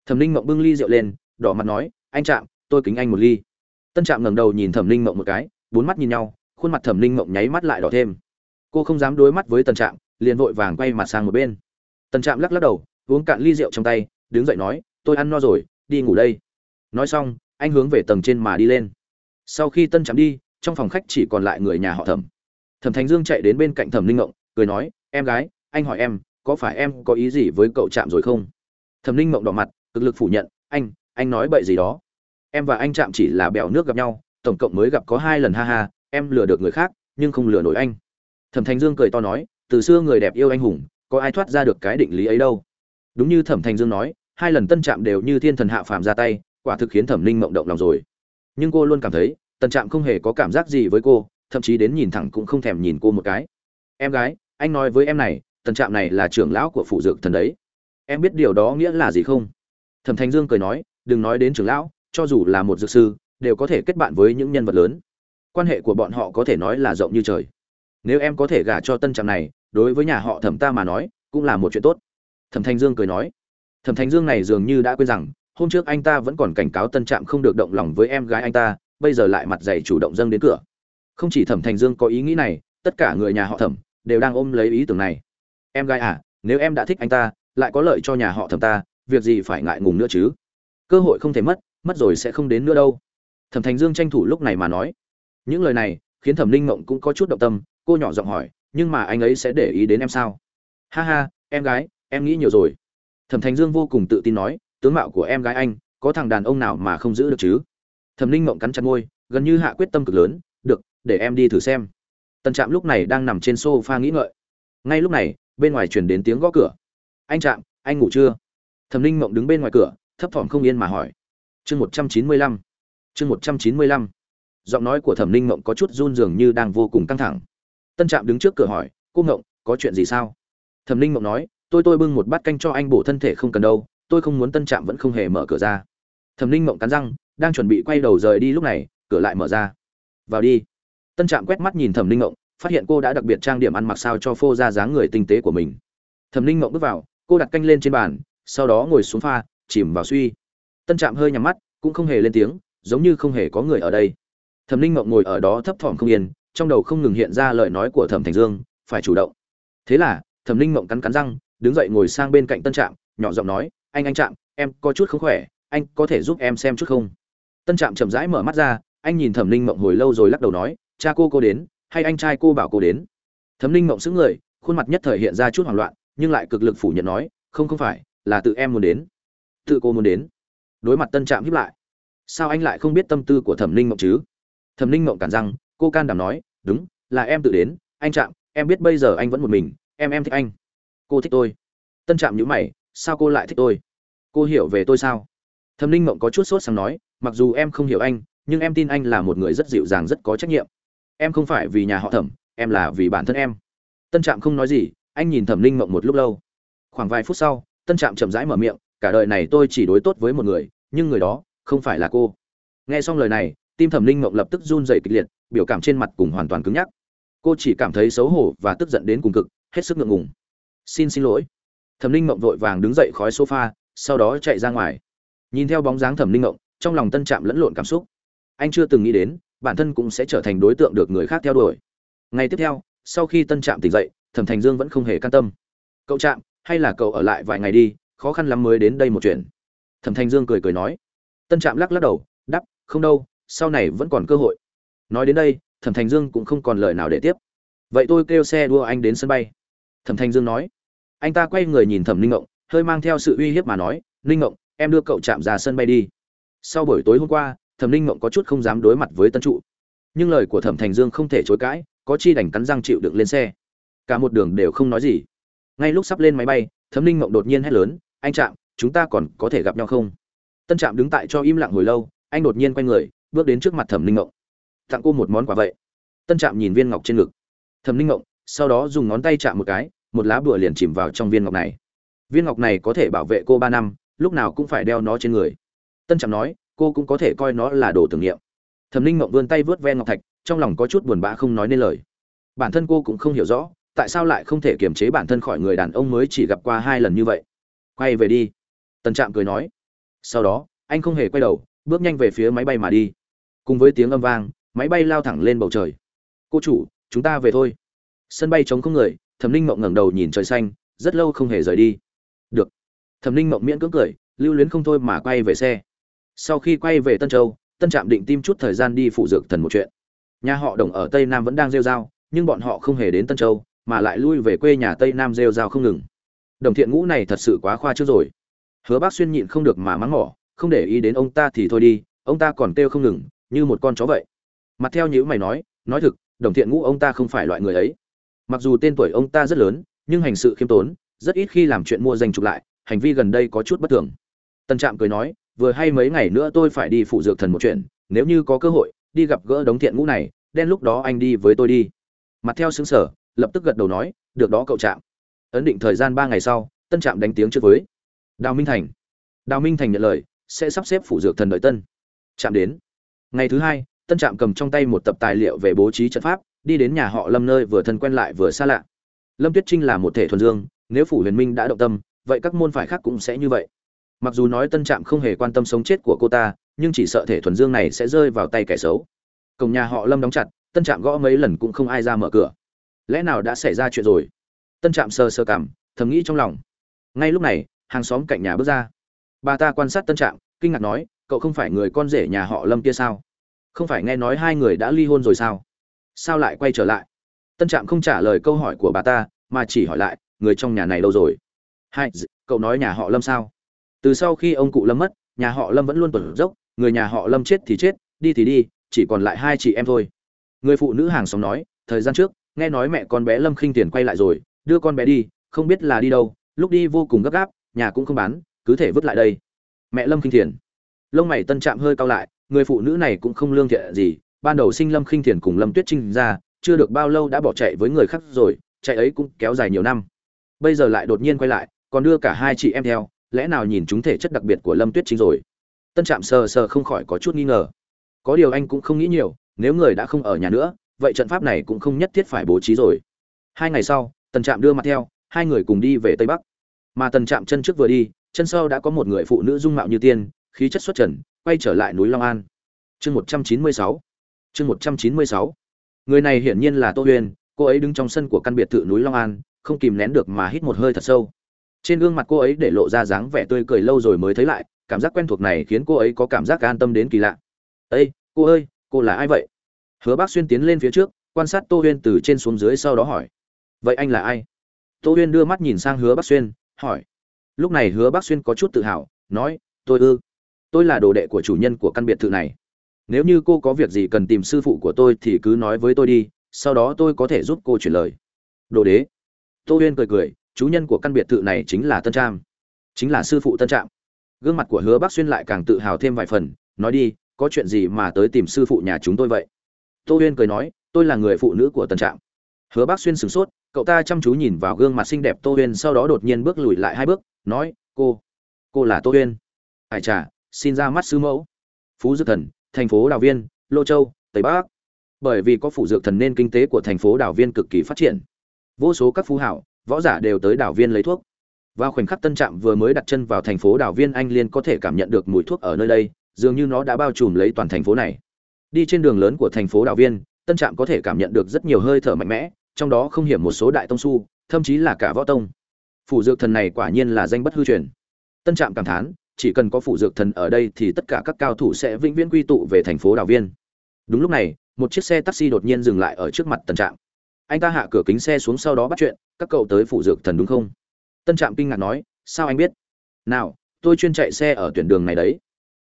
Thẩm linh mộng bưng ly rượu lên, đỏ mặt nói, anh trạm, tôi kính anh một ly. Tân trạm ngẩng đầu nhìn thẩm linh mộng một cái, bốn mắt nhìn nhau, khuôn mặt thẩm linh mộng nháy mắt lại đỏ thêm. Cô không dám đối mắt với tân trạm, liền vội vàng quay mặt sang một bên. Tân trạm lắc lắc đầu uống cạn ly rượu trong tay, đứng dậy nói, tôi ăn no rồi, đi ngủ đây. Nói xong, anh hướng về tầng trên mà đi lên. Sau khi tân chạm đi, trong phòng khách chỉ còn lại người nhà họ thẩm. Thẩm thành dương chạy đến bên cạnh thẩm linh ngộng, cười nói, em gái, anh hỏi em, có phải em có ý gì với cậu chạm rồi không? Thẩm linh ngộng đỏ mặt, cực lực phủ nhận, anh anh nói bậy gì đó. Em và anh chạm chỉ là bèo nước gặp nhau, tổng cộng mới gặp có hai lần ha ha, em lừa được người khác, nhưng không lừa nổi anh. Thẩm thành dương cười to nói, từ xưa người đẹp yêu anh hùng, có ai thoát ra được cái định lý ấy đâu đúng như thẩm thành dương nói, hai lần tân trạm đều như thiên thần hạ phàm ra tay, quả thực khiến thẩm linh mộng động lòng rồi. Nhưng cô luôn cảm thấy, tân trạm không hề có cảm giác gì với cô, thậm chí đến nhìn thẳng cũng không thèm nhìn cô một cái. Em gái, anh nói với em này, tân trạm này là trưởng lão của phụ dược thần đấy. Em biết điều đó nghĩa là gì không? Thẩm thành dương cười nói, đừng nói đến trưởng lão, cho dù là một dược sư, đều có thể kết bạn với những nhân vật lớn. Quan hệ của bọn họ có thể nói là rộng như trời. Nếu em có thể gả cho tân trạm này, đối với nhà họ thẩm ta mà nói, cũng là một chuyện tốt thẩm Thanh dương cười nói, thẩm Thanh dương này dường như đã quên rằng, hôm trước anh ta vẫn còn cảnh cáo tân trạm không được động lòng với em gái anh ta, bây giờ lại mặt dày chủ động dâng đến cửa. Không chỉ thẩm thành dương có ý nghĩ này, tất cả người nhà họ thẩm đều đang ôm lấy ý tưởng này. Em gái à nếu em đã thích anh ta, lại có lợi cho nhà họ thẩm ta, việc gì phải ngại ngùng nữa chứ? Cơ hội không thể mất mất rồi sẽ không đến nữa đâu. Thẩm thành dương tranh thủ lúc này mà nói. Những lời này khiến thẩm linh mộng cũng có chút động tâm, cô nhỏ giọng hỏi, nhưng mà anh ấy sẽ để ý đến em sao? Ha ha, em gái em nghĩ nhiều rồi. Thẩm thành dương vô cùng tự tin nói, tướng mạo của em gái anh, có thằng đàn ông nào mà không giữ được chứ? Thẩm linh mộng cắn chặt môi, gần như hạ quyết tâm cực lớn, được, để em đi thử xem. Tân trạm lúc này đang nằm trên s o f a nghĩ ngợi. Ngay lúc này, bên ngoài chuyển đến tiếng gõ cửa. Anh trạm, anh ngủ chưa? Thẩm linh mộng đứng bên ngoài cửa, thấp thỏm không yên mà hỏi. Chương một trăm chín mươi lăm, chương một trăm chín mươi lăm. Giọng nói của thẩm linh mộng có chút run dường như đang vô cùng căng thẳng. Tân trạm đứng trước cửa hỏi, cô mộng có chuyện gì sao? Thẩm linh mộng nói tôi tôi bưng một bát canh cho anh bổ thân thể không cần đâu, tôi không muốn tân trạm vẫn không hề mở cửa ra. Thẩm linh mộng cắn răng, đang chuẩn bị quay đầu rời đi lúc này, cửa lại mở ra. Vào đi. Tân trạm quét mắt nhìn thẩm linh mộng, phát hiện cô đã đặc biệt trang điểm ăn mặc sao cho phô ra dáng người tinh tế của mình. Thẩm linh mộng bước vào, cô đặt canh lên trên bàn, sau đó ngồi xuống pha, chìm vào suy. Tân trạm hơi nhắm mắt, cũng không hề lên tiếng, giống như không hề có người ở đây. Thẩm linh mộng ngồi ở đó thấp thỏm không yên, trong đầu không ngừng hiện ra lời nói của thẩm thành dương, phải chủ động. Thế là, thẩm linh mộng cắn cắn răng đứng dậy ngồi sang bên cạnh tân trạm, nhỏ giọng nói, anh anh trạm, em có chút không khỏe, anh có thể giúp em xem chút không? Tân trạm chậm rãi mở mắt ra, anh nhìn thẩm linh mộng hồi lâu rồi lắc đầu nói, cha cô cô đến, hay anh trai cô bảo cô đến? Thẩm linh mộng xứng người, khuôn mặt nhất thời hiện ra chút hoảng loạn, nhưng lại cực lực phủ nhận nói, không không phải, là tự em muốn đến. Tự cô muốn đến? Đối mặt tân trạm hiếp lại. Sao anh lại không biết tâm tư của thẩm linh mộng chứ? Thẩm linh mộng cản răng, cô can đảm nói, đúng, là em tự đến. Anh trạm, em biết bây giờ anh vẫn một mình, em em thích anh cô thích tôi. Tân trạm nhữ mày, sao cô lại thích tôi? Cô hiểu về tôi sao? Thẩm linh mộng có chút sốt sáng nói, mặc dù em không hiểu anh, nhưng em tin anh là một người rất dịu dàng, rất có trách nhiệm. Em không phải vì nhà họ thẩm, em là vì bản thân em. Tân trạm không nói gì, anh nhìn thẩm linh mộng một lúc lâu. Khoảng vài phút sau, tân trạm chậm rãi mở miệng, cả đời này tôi chỉ đối tốt với một người, nhưng người đó không phải là cô. Nghe xong lời này, tim thẩm linh mộng lập tức run dày kịch liệt, biểu cảm trên mặt cùng hoàn toàn cứng nhắc. Cô chỉ cảm thấy xấu hổ và tức giận đến cùng cực, hết sức ngượng ngùng xin xin lỗi. Thẩm linh mộng vội vàng đứng dậy khói sofa, sau đó chạy ra ngoài. Nhìn theo bóng dáng thẩm linh mộng, trong lòng tân trạm lẫn lộn cảm xúc. Anh chưa từng nghĩ đến, bản thân cũng sẽ trở thành đối tượng được người khác theo đuổi. Ngày tiếp theo, sau khi tân trạm tỉnh dậy, thẩm thành dương vẫn không hề can tâm. Cậu trạm, hay là cậu ở lại vài ngày đi, khó khăn lắm mới đến đây một chuyện. Thẩm thành dương cười cười nói. Tân trạm lắc lắc đầu đắp không đâu, sau này vẫn còn cơ hội. Nói đến đây, thẩm thành dương cũng không còn lời nào để tiếp. Vậy tôi kêu xe đua anh đến sân bay thẩm Thanh dương nói. Anh ta quay người nhìn thẩm ninh ngộng, hơi mang theo sự uy hiếp mà nói, ninh ngộng, em đưa cậu chạm ra sân bay đi. Sau buổi tối hôm qua, thẩm ninh ngộng có chút không dám đối mặt với tân trụ. Nhưng lời của thẩm thành dương không thể chối cãi, có chi đành cắn răng chịu đựng lên xe. Cả một đường đều không nói gì. Ngay lúc sắp lên máy bay, thẩm ninh ngộng đột nhiên hét lớn, anh trạm, chúng ta còn có thể gặp nhau không? Tân trạm đứng tại cho im lặng hồi lâu, anh đột nhiên quay người, bước đến trước mặt thẩm ninh ngộng. Tặng cô một món quà vậy. Tân trạm nhìn viên ngọc trên ngực. Thẩm ninh ngộng sau đó dùng ngón tay chạm một cái, một lá bùa liền chìm vào trong viên ngọc này. Viên ngọc này có thể bảo vệ cô ba năm, lúc nào cũng phải đeo nó trên người. Tân trạm nói, cô cũng có thể coi nó là đồ tưởng niệm. Thẩm ninh mộng vươn tay vớt ven ngọc thạch, trong lòng có chút buồn bã không nói nên lời. Bản thân cô cũng không hiểu rõ, tại sao lại không thể kiềm chế bản thân khỏi người đàn ông mới chỉ gặp qua hai lần như vậy. Quay về đi. Tân trạm cười nói. Sau đó, anh không hề quay đầu, bước nhanh về phía máy bay mà đi. Cùng với tiếng âm vang, máy bay lao thẳng lên bầu trời. Cô chủ, chúng ta về thôi sân bay trống không người, thẩm ninh mộng ngẩng đầu nhìn trời xanh, rất lâu không hề rời đi. Được. Thẩm ninh mộng miễn cưỡng cười, lưu luyến không thôi mà quay về xe. Sau khi quay về tân châu, tân trạm định tim chút thời gian đi phụ dược thần một chuyện. Nhà họ đồng ở tây nam vẫn đang rêu r a o nhưng bọn họ không hề đến tân châu, mà lại lui về quê nhà tây nam rêu r a o không ngừng. Đồng thiện ngũ này thật sự quá khoa trước rồi. Hứa bác xuyên nhịn không được mà mắng mỏ, không để ý đến ông ta thì thôi đi, ông ta còn kêu không ngừng, như một con chó vậy. Mặt theo như mày nói nói thực, đồng thiện ngũ ông ta không phải loại người ấy mặc dù tên tuổi ông ta rất lớn, nhưng hành sự khiêm tốn, rất ít khi làm chuyện mua danh trục lại, hành vi gần đây có chút bất thường. Tân trạm cười nói, vừa hay mấy ngày nữa tôi phải đi phụ dược thần một chuyện, nếu như có cơ hội, đi gặp gỡ đống thiện ngũ này, đen lúc đó anh đi với tôi đi. Mặt theo xứng sở lập tức gật đầu nói, được đó cậu trạm. Ấn định thời gian ba ngày sau, tân trạm đánh tiếng trước với, đào minh thành. Đào minh thành nhận lời, sẽ sắp xếp phụ dược thần đợi tân trạm đến. Ngày thứ hai, tân trạm cầm trong tay một tập tài liệu về bố trí trận pháp đi đến nhà họ lâm nơi vừa thân quen lại vừa xa lạ. Lâm tuyết trinh là một thể thuần dương, nếu phủ huyền minh đã động tâm, vậy các môn phải khác cũng sẽ như vậy. Mặc dù nói tân trạm không hề quan tâm sống chết của cô ta, nhưng chỉ sợ thể thuần dương này sẽ rơi vào tay kẻ xấu. Cổng nhà họ lâm đóng chặt, tân trạm gõ mấy lần cũng không ai ra mở cửa. Lẽ nào đã xảy ra chuyện rồi? Tân trạm sơ sơ cảm, thầm nghĩ trong lòng. Ngay lúc này, hàng xóm cạnh nhà bước ra. Bà ta quan sát tân trạm, kinh ngạc nói, cậu không phải người con rể nhà họ lâm kia sao? Không phải nghe nói hai người đã ly hôn rồi sao? Sao lại quay trở lại? Tân trạm không trả lời câu hỏi của bà ta, mà chỉ hỏi lại, người trong nhà này đâu rồi? Hai cậu nói nhà họ lâm sao? Từ sau khi ông cụ lâm mất, nhà họ lâm vẫn luôn tuần dốc, người nhà họ lâm chết thì chết, đi thì đi, chỉ còn lại hai chị em thôi. Người phụ nữ hàng xóm nói, thời gian trước, nghe nói mẹ con bé lâm khinh tiền quay lại rồi, đưa con bé đi, không biết là đi đâu, lúc đi vô cùng gấp gáp, nhà cũng không bán, cứ thể vứt lại đây. Mẹ lâm khinh tiền. Lông mày tân trạm hơi cao lại, người phụ nữ này cũng không lương thiện gì ban đầu sinh lâm khinh thiền cùng lâm tuyết trinh ra, chưa được bao lâu đã bỏ chạy với người khác rồi, chạy ấy cũng kéo dài nhiều năm. Bây giờ lại đột nhiên quay lại, còn đưa cả hai chị em theo, lẽ nào nhìn chúng thể chất đặc biệt của lâm tuyết trinh rồi? Tân trạm sờ sờ không khỏi có chút nghi ngờ. Có điều anh cũng không nghĩ nhiều, nếu người đã không ở nhà nữa, vậy trận pháp này cũng không nhất thiết phải bố trí rồi. Hai ngày sau, tần trạm đưa mặt theo, hai người cùng đi về tây bắc. Mà tần trạm chân trước vừa đi, chân sau đã có một người phụ nữ dung mạo như tiên, khí chất xuất trần, quay trở lại núi long an. Chương một trăm chín mươi sáu chương một trăm chín mươi sáu. Người này hiển nhiên là tô huyền, cô ấy đứng trong sân của căn biệt thự núi long an, không kìm nén được mà hít một hơi thật sâu. Trên gương mặt cô ấy để lộ ra dáng vẻ tươi cười lâu rồi mới thấy lại, cảm giác quen thuộc này khiến cô ấy có cảm giác an tâm đến kỳ lạ. Ây cô ơi, cô là ai vậy? Hứa bác xuyên tiến lên phía trước, quan sát tô huyên từ trên xuống dưới sau đó hỏi. Vậy anh là ai? Tô huyên đưa mắt nhìn sang hứa bác xuyên, hỏi. Lúc này hứa bác xuyên có chút tự hào, nói, tôi ư? Tôi là đồ đệ của chủ nhân của căn biệt thự này nếu như cô có việc gì cần tìm sư phụ của tôi thì cứ nói với tôi đi, sau đó tôi có thể giúp cô chuyển lời. Đồ đế. Tô huyên cười cười, chú nhân của căn biệt thự này chính là tân trạm. Chính là sư phụ tân trạm. Gương mặt của hứa bác xuyên lại càng tự hào thêm vài phần, nói đi, có chuyện gì mà tới tìm sư phụ nhà chúng tôi vậy? Tô huyên cười nói, tôi là người phụ nữ của tân trạm. Hứa bác xuyên sửng sốt, cậu ta chăm chú nhìn vào gương mặt xinh đẹp tô huyên sau đó đột nhiên bước lùi lại hai bước, nói, cô cô là tô huyên. Hải trà xin ra mắt sư mẫu. Phú dư thần thành phố đào viên, lô châu, tây bắc. Bởi vì có phủ dược thần nên kinh tế của thành phố đào viên cực kỳ phát triển. Vô số các phú hảo, võ giả đều tới đảo viên lấy thuốc. Vào khoảnh khắc tân trạm vừa mới đặt chân vào thành phố đảo viên, anh liên có thể cảm nhận được mùi thuốc ở nơi đây, dường như nó đã bao trùm lấy toàn thành phố này. Đi trên đường lớn của thành phố đảo viên, tân trạm có thể cảm nhận được rất nhiều hơi thở mạnh mẽ, trong đó không hiểm một số đại tông su, thậm chí là cả võ tông. Phủ dược thần này quả nhiên là danh bất hư truyền. Tân trạm cảm thán chỉ cần có phủ dược thần ở đây thì tất cả các cao thủ sẽ vĩnh viễn quy tụ về thành phố đảo viên. Đúng lúc này, một chiếc xe taxi đột nhiên dừng lại ở trước mặt tân trạm. Anh ta hạ cửa kính xe xuống sau đó bắt chuyện, các cậu tới phủ dược thần đúng không? Tân trạm kinh ngạc nói, sao anh biết? Nào, tôi chuyên chạy xe ở tuyển đường này đấy.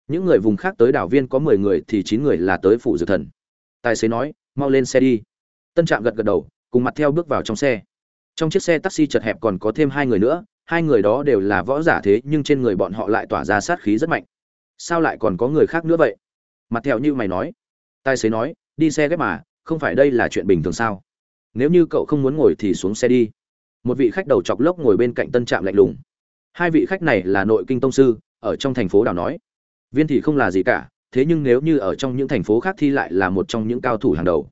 Những người vùng khác tới đảo viên có mười người thì chín người là tới phủ dược thần. Tài xế nói, mau lên xe đi. Tân trạm gật gật đầu, cùng mặt theo bước vào trong xe. Trong chiếc xe taxi chật hẹp còn có thêm hai người nữa hai người đó đều là võ giả thế nhưng trên người bọn họ lại tỏa ra sát khí rất mạnh. Sao lại còn có người khác nữa vậy? Mặt theo như mày nói. Tài xế nói, đi xe ghép mà, không phải đây là chuyện bình thường sao? Nếu như cậu không muốn ngồi thì xuống xe đi. Một vị khách đầu chọc lốc ngồi bên cạnh tân trạm lạnh lùng. Hai vị khách này là nội kinh tông sư, ở trong thành phố đảo nói. Viên thì không là gì cả, thế nhưng nếu như ở trong những thành phố khác thì lại là một trong những cao thủ hàng đầu.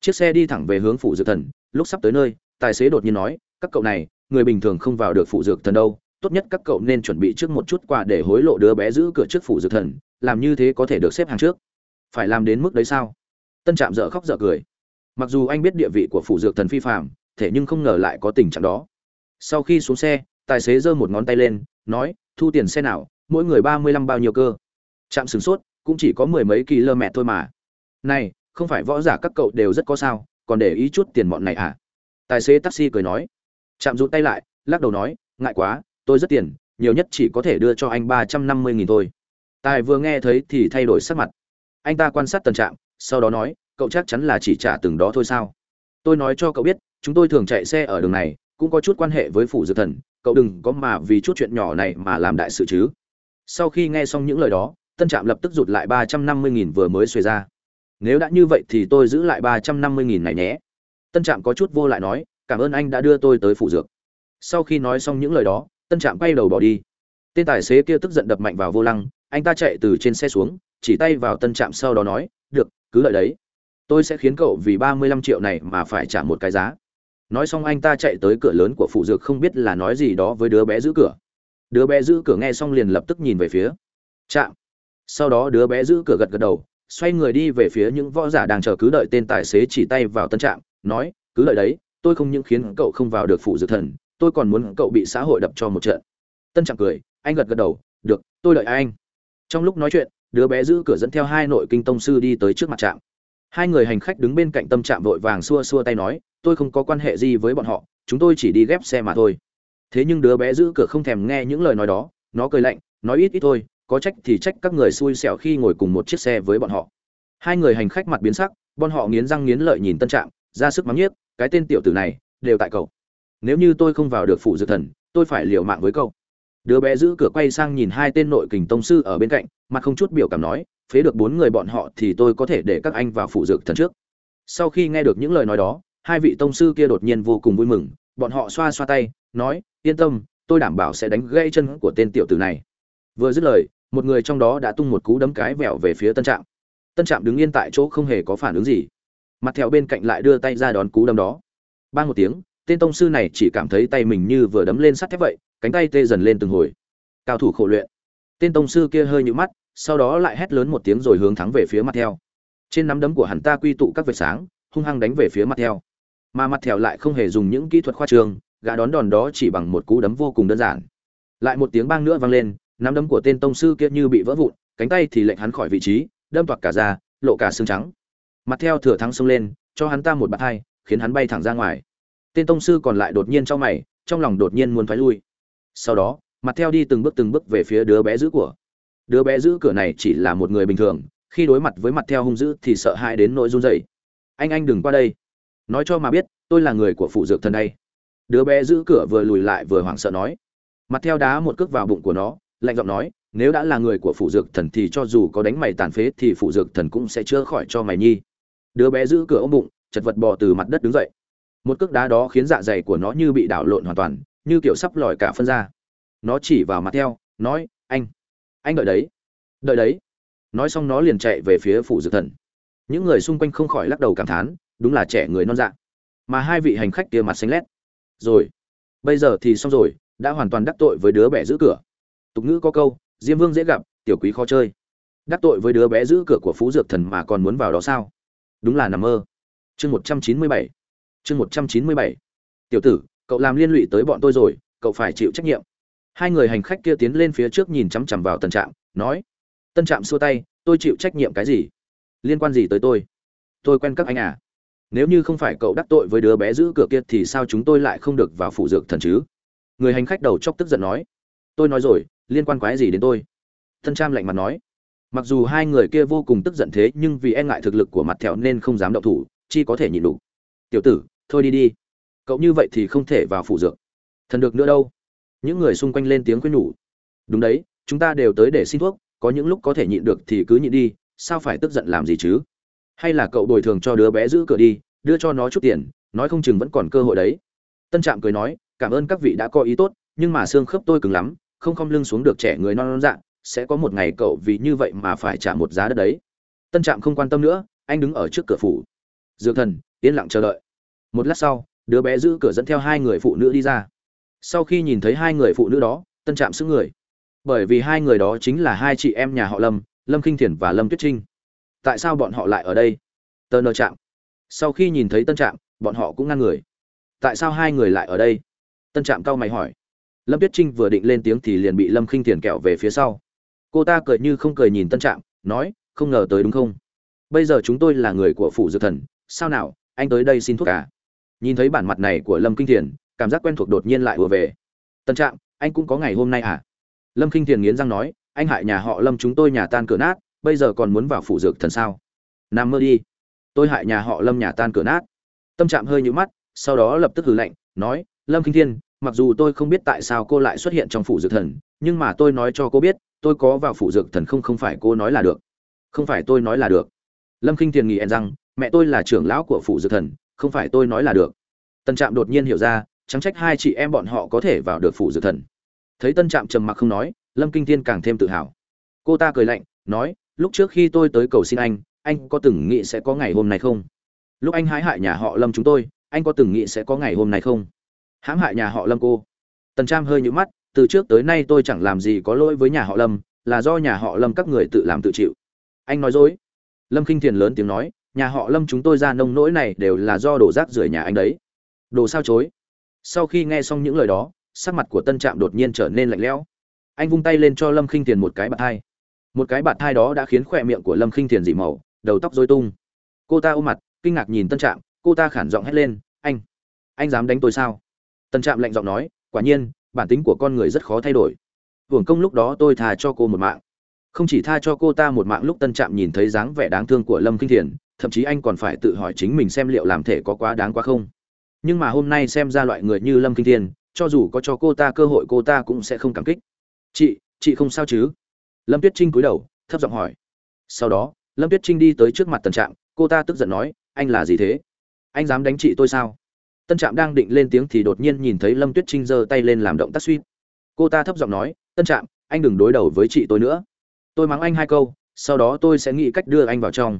Chiếc xe đi thẳng về hướng phủ dược thần, lúc sắp tới nơi, tài xế đột nhiên nói, các cậu này người bình thường không vào được phụ dược thần đâu, tốt nhất các cậu nên chuẩn bị trước một chút quà để hối lộ đứa bé giữ cửa trước phụ dược thần, làm như thế có thể được xếp hàng trước. Phải làm đến mức đấy sao? Tân trạm dở khóc dở cười. Mặc dù anh biết địa vị của phụ dược thần phi phạm thế nhưng không ngờ lại có tình trạng đó. Sau khi xuống xe, tài xế giơ một ngón tay lên, nói, thu tiền xe nào, mỗi người ba mươi lăm bao nhiêu cơ? Chạm sửng sốt, cũng chỉ có mười mấy km thôi mà. Này, không phải võ giả các cậu đều rất có sao, còn để ý chút tiền bọn này à? Tài xế taxi cười nói chạm rụt tay lại, lắc đầu nói, ngại quá, tôi rất tiền, nhiều nhất chỉ có thể đưa cho anh ba trăm năm mươi nghìn thôi. Tài vừa nghe thấy thì thay đổi sắc mặt. Anh ta quan sát tần trạm, sau đó nói, cậu chắc chắn là chỉ trả từng đó thôi sao? Tôi nói cho cậu biết, chúng tôi thường chạy xe ở đường này, cũng có chút quan hệ với phủ dược thần, cậu đừng có mà vì chút chuyện nhỏ này mà làm đại sự chứ. Sau khi nghe xong những lời đó, tân trạm lập tức rụt lại ba trăm năm mươi nghìn vừa mới xuề ra. Nếu đã như vậy thì tôi giữ lại ba trăm năm mươi nghìn này nhé. Tân trạm có chút vô lại nói cảm ơn anh đã đưa tôi tới phủ dược. Sau khi nói xong những lời đó, tân trạm quay đầu bỏ đi. Tên tài xế kia tức giận đập mạnh vào vô lăng, anh ta chạy từ trên xe xuống, chỉ tay vào tân trạm sau đó nói, được, cứ lợi đấy. Tôi sẽ khiến cậu vì ba mươi lăm triệu này mà phải trả một cái giá. Nói xong anh ta chạy tới cửa lớn của phụ dược không biết là nói gì đó với đứa bé giữ cửa. Đứa bé giữ cửa nghe xong liền lập tức nhìn về phía trạm. Sau đó đứa bé giữ cửa gật gật đầu, xoay người đi về phía những võ giả đang chờ cứ đợi tên tài xế chỉ tay vào tân trạm, nói, cứ đợi đấy tôi không những khiến cậu không vào được phủ dược thần, tôi còn muốn cậu bị xã hội đập cho một trận. Tân trạng cười, anh gật gật đầu, được, tôi đợi anh. Trong lúc nói chuyện, đứa bé giữ cửa dẫn theo hai nội kinh tông sư đi tới trước mặt trạm. Hai người hành khách đứng bên cạnh tâm trạm vội vàng xua xua tay nói, tôi không có quan hệ gì với bọn họ, chúng tôi chỉ đi ghép xe mà thôi. Thế nhưng đứa bé giữ cửa không thèm nghe những lời nói đó, nó cười lạnh, nói, ít ít thôi, có trách thì trách các người xui xẻo khi ngồi cùng một chiếc xe với bọn họ. Hai người hành khách mặt biến sắc, bọn họ nghiến răng nghiến lợi nhìn tân trạm, ra sức mắng nhiếc cái tên tiểu tử này đều tại cậu. Nếu như tôi không vào được phủ dược thần, tôi phải liều mạng với cậu. Đứa bé giữ cửa quay sang nhìn hai tên nội kình tông sư ở bên cạnh, mặt không chút biểu cảm nói, phế được bốn người bọn họ thì tôi có thể để các anh vào phủ dược thần trước. Sau khi nghe được những lời nói đó, hai vị tông sư kia đột nhiên vô cùng vui mừng, bọn họ xoa xoa tay, nói, yên tâm, tôi đảm bảo sẽ đánh gãy chân của tên tiểu tử này. Vừa dứt lời, một người trong đó đã tung một cú đấm cái vẹo về phía tân trạm. Tân trạm đứng yên tại chỗ không hề có phản ứng gì mặt theo bên cạnh lại đưa tay ra đón cú đấm đó. Ba một tiếng, tên tông sư này chỉ cảm thấy tay mình như vừa đấm lên sắt thép vậy, cánh tay tê dần lên từng hồi. Cao thủ khổ luyện. Tên tông sư kia hơi nhũ mắt, sau đó lại hét lớn một tiếng rồi hướng thắng về phía mặt theo trên nắm đấm của hắn ta quy tụ các vệt sáng, hung hăng đánh về phía mặt theo mà mặt theo lại không hề dùng những kỹ thuật khoa trương gã đón đòn đó chỉ bằng một cú đấm vô cùng đơn giản. Lại một tiếng bang nữa vang lên, nắm đấm của tên tông sư kia như bị vỡ vụn, cánh tay thì lệnh hắn khỏi vị trí, đâm toạc cả ra lộ cả xương trắng mặt theo thừa thắng xông lên, cho hắn ta một bạt hai, khiến hắn bay thẳng ra ngoài. Tên tông sư còn lại đột nhiên trong mày, trong lòng đột nhiên muốn thoái lui. Sau đó, mặt theo đi từng bước từng bước về phía đứa bé giữ của. Đứa bé giữ cửa này chỉ là một người bình thường, khi đối mặt với mặt theo hung dữ thì sợ hãi đến nỗi run rẩy. Anh anh đừng qua đây. Nói cho mà biết, tôi là người của phụ dược thần đây. Đứa bé giữ cửa vừa lùi lại vừa hoảng sợ nói. Mặt theo đá một cước vào bụng của nó, lạnh giọng nói, nếu đã là người của phụ dược thần thì cho dù có đánh mày tàn phế thì phụ dược thần cũng sẽ chữa khỏi cho mày nhi đứa bé giữ cửa ôm bụng, chật vật bò từ mặt đất đứng dậy. Một cước đá đó khiến dạ dày của nó như bị đảo lộn hoàn toàn, như kiểu sắp lòi cả phân ra. Nó chỉ vào mặt theo, nói, anh anh đợi đấy đợi đấy. Nói xong nó liền chạy về phía phủ dược thần. Những người xung quanh không khỏi lắc đầu cảm thán, đúng là trẻ người non dạ. Mà hai vị hành khách kia mặt xanh lét. Rồi, bây giờ thì xong rồi, đã hoàn toàn đắc tội với đứa bé giữ cửa. Tục ngữ có câu, diêm vương dễ gặp, tiểu quý khó chơi. Đắc tội với đứa bé giữ cửa của phú dược thần mà còn muốn vào đó sao? Đúng là nằm mơ. Chương một trăm chín mươi bảy. Chương một trăm chín mươi bảy. Tiểu tử, cậu làm liên lụy tới bọn tôi rồi, cậu phải chịu trách nhiệm. Hai người hành khách kia tiến lên phía trước nhìn chằm chằm vào tân trạm, nói, tân trạm xua tay, tôi chịu trách nhiệm cái gì? Liên quan gì tới tôi? Tôi quen các anh à? Nếu như không phải cậu đắc tội với đứa bé giữ cửa kia thì sao chúng tôi lại không được vào phủ dược thần chứ? Người hành khách đầu chóc tức giận nói, tôi nói rồi, liên quan quái gì đến tôi? Tân trạm lạnh mặt nói mặc dù hai người kia vô cùng tức giận thế, nhưng vì e ngại thực lực của mặt thẹo nên không dám động thủ, chi có thể nhịn đủ. Tiểu tử, thôi đi đi. Cậu như vậy thì không thể vào phủ dược. Thần được nữa đâu. Những người xung quanh lên tiếng khuyên nhủ. Đúng đấy, chúng ta đều tới để xin thuốc, có những lúc có thể nhịn được thì cứ nhịn đi, sao phải tức giận làm gì chứ? Hay là cậu bồi thường cho đứa bé giữ cửa đi, đưa cho nó chút tiền, nói không chừng vẫn còn cơ hội đấy. Tân trạm cười nói, cảm ơn các vị đã có ý tốt, nhưng mà xương khớp tôi cứng lắm, không khom lưng xuống được trẻ người non non dạng sẽ có một ngày cậu vì như vậy mà phải trả một giá đất đấy. Tân trạm không quan tâm nữa, anh đứng ở trước cửa phủ. Dược thần, yên lặng chờ đợi. Một lát sau, đứa bé giữ cửa dẫn theo hai người phụ nữ đi ra. Sau khi nhìn thấy hai người phụ nữ đó, tân trạm xứng người. Bởi vì hai người đó chính là hai chị em nhà họ lâm lâm k i n h thiền và lâm tuyết trinh. Tại sao bọn họ lại ở đây? Tờ nờ trạm. Sau khi nhìn thấy tân trạm, bọn họ cũng ngăn người. Tại sao hai người lại ở đây? Tân trạm cau mày hỏi. Lâm tuyết trinh vừa định lên tiếng thì liền bị lâm k i n h thiền kẹo về phía sau cô ta cười như không cười nhìn tân trạm, nói, không ngờ tới đúng không? Bây giờ chúng tôi là người của phủ dược thần, sao nào, anh tới đây xin thuốc cả nhìn thấy bản mặt này của lâm kinh thiền, cảm giác quen thuộc đột nhiên lại ùa về. Tân trạm, anh cũng có ngày hôm nay à? Lâm kinh thiền nghiến răng nói, anh hại nhà họ lâm chúng tôi nhà tan cửa nát, bây giờ còn muốn vào phủ dược thần sao? Nằm mơ đi. Tôi hại nhà họ lâm nhà tan cửa nát. Tâm trạng hơi nhũ mắt, sau đó lập tức hừ lạnh, nói, lâm kinh thiên mặc dù tôi không biết tại sao cô lại xuất hiện trong phủ dược thần, nhưng mà tôi nói cho cô biết tôi có vào phủ dược thần không không phải cô nói là được. Không phải tôi nói là được. Lâm kinh tiền nghĩ ẹn rằng, mẹ tôi là trưởng lão của phủ dược thần, không phải tôi nói là được. Tân trạm đột nhiên hiểu ra, chẳng trách hai chị em bọn họ có thể vào được phủ dược thần. Thấy tân trạm trầm mặc không nói, lâm kinh thiên càng thêm tự hào. Cô ta cười lạnh, nói, lúc trước khi tôi tới cầu xin anh anh có từng nghĩ sẽ có ngày hôm nay không? Lúc anh hãm hại nhà họ lâm chúng tôi, anh có từng nghĩ sẽ có ngày hôm nay không? Hãm hại nhà họ lâm cô? Tần trạm hơi nhũ mắt từ trước tới nay tôi chẳng làm gì có lỗi với nhà họ lâm, là do nhà họ lâm các người tự làm tự chịu. Anh nói dối. Lâm k i n h thiền lớn tiếng nói, nhà họ lâm chúng tôi ra nông nỗi này đều là do đổ rác rưởi nhà anh đấy. Đồ sao chối. Sau khi nghe xong những lời đó, sắc mặt của tân trạm đột nhiên trở nên lạnh lẽo. Anh vung tay lên cho lâm khinh thiền một cái bạt thai. Một cái bạt thai đó đã khiến khỏe miệng của lâm khinh thiền dị màu, đầu tóc dối tung. Cô ta ôm mặt, kinh ngạc nhìn tân trạm, cô ta khản giọng hét lên, anh anh dám đánh tôi sao? Tân trạm lạnh giọng nói, quả nhiên bản tính của con người rất khó thay đổi. Hưởng công lúc đó tôi tha cho cô một mạng. Không chỉ tha cho cô ta một mạng lúc tân trạm nhìn thấy dáng vẻ đáng thương của lâm kinh thiền, thậm chí anh còn phải tự hỏi chính mình xem liệu làm thể có quá đáng quá không. Nhưng mà hôm nay xem ra loại người như lâm kinh thiên cho dù có cho cô ta cơ hội cô ta cũng sẽ không cảm kích. Chị chị không sao chứ? Lâm tuyết trinh cúi đầu, thấp giọng hỏi. Sau đó, lâm tuyết trinh đi tới trước mặt tân trạm, cô ta tức giận nói, anh là gì thế? Anh dám đánh chị tôi sao? Tân trạm đang định lên tiếng thì đột nhiên nhìn thấy lâm tuyết trinh giơ tay lên làm động tác suy cô ta thấp giọng nói, tân trạm, anh đừng đối đầu với chị tôi nữa. Tôi mắng anh hai câu, sau đó tôi sẽ nghĩ cách đưa anh vào trong.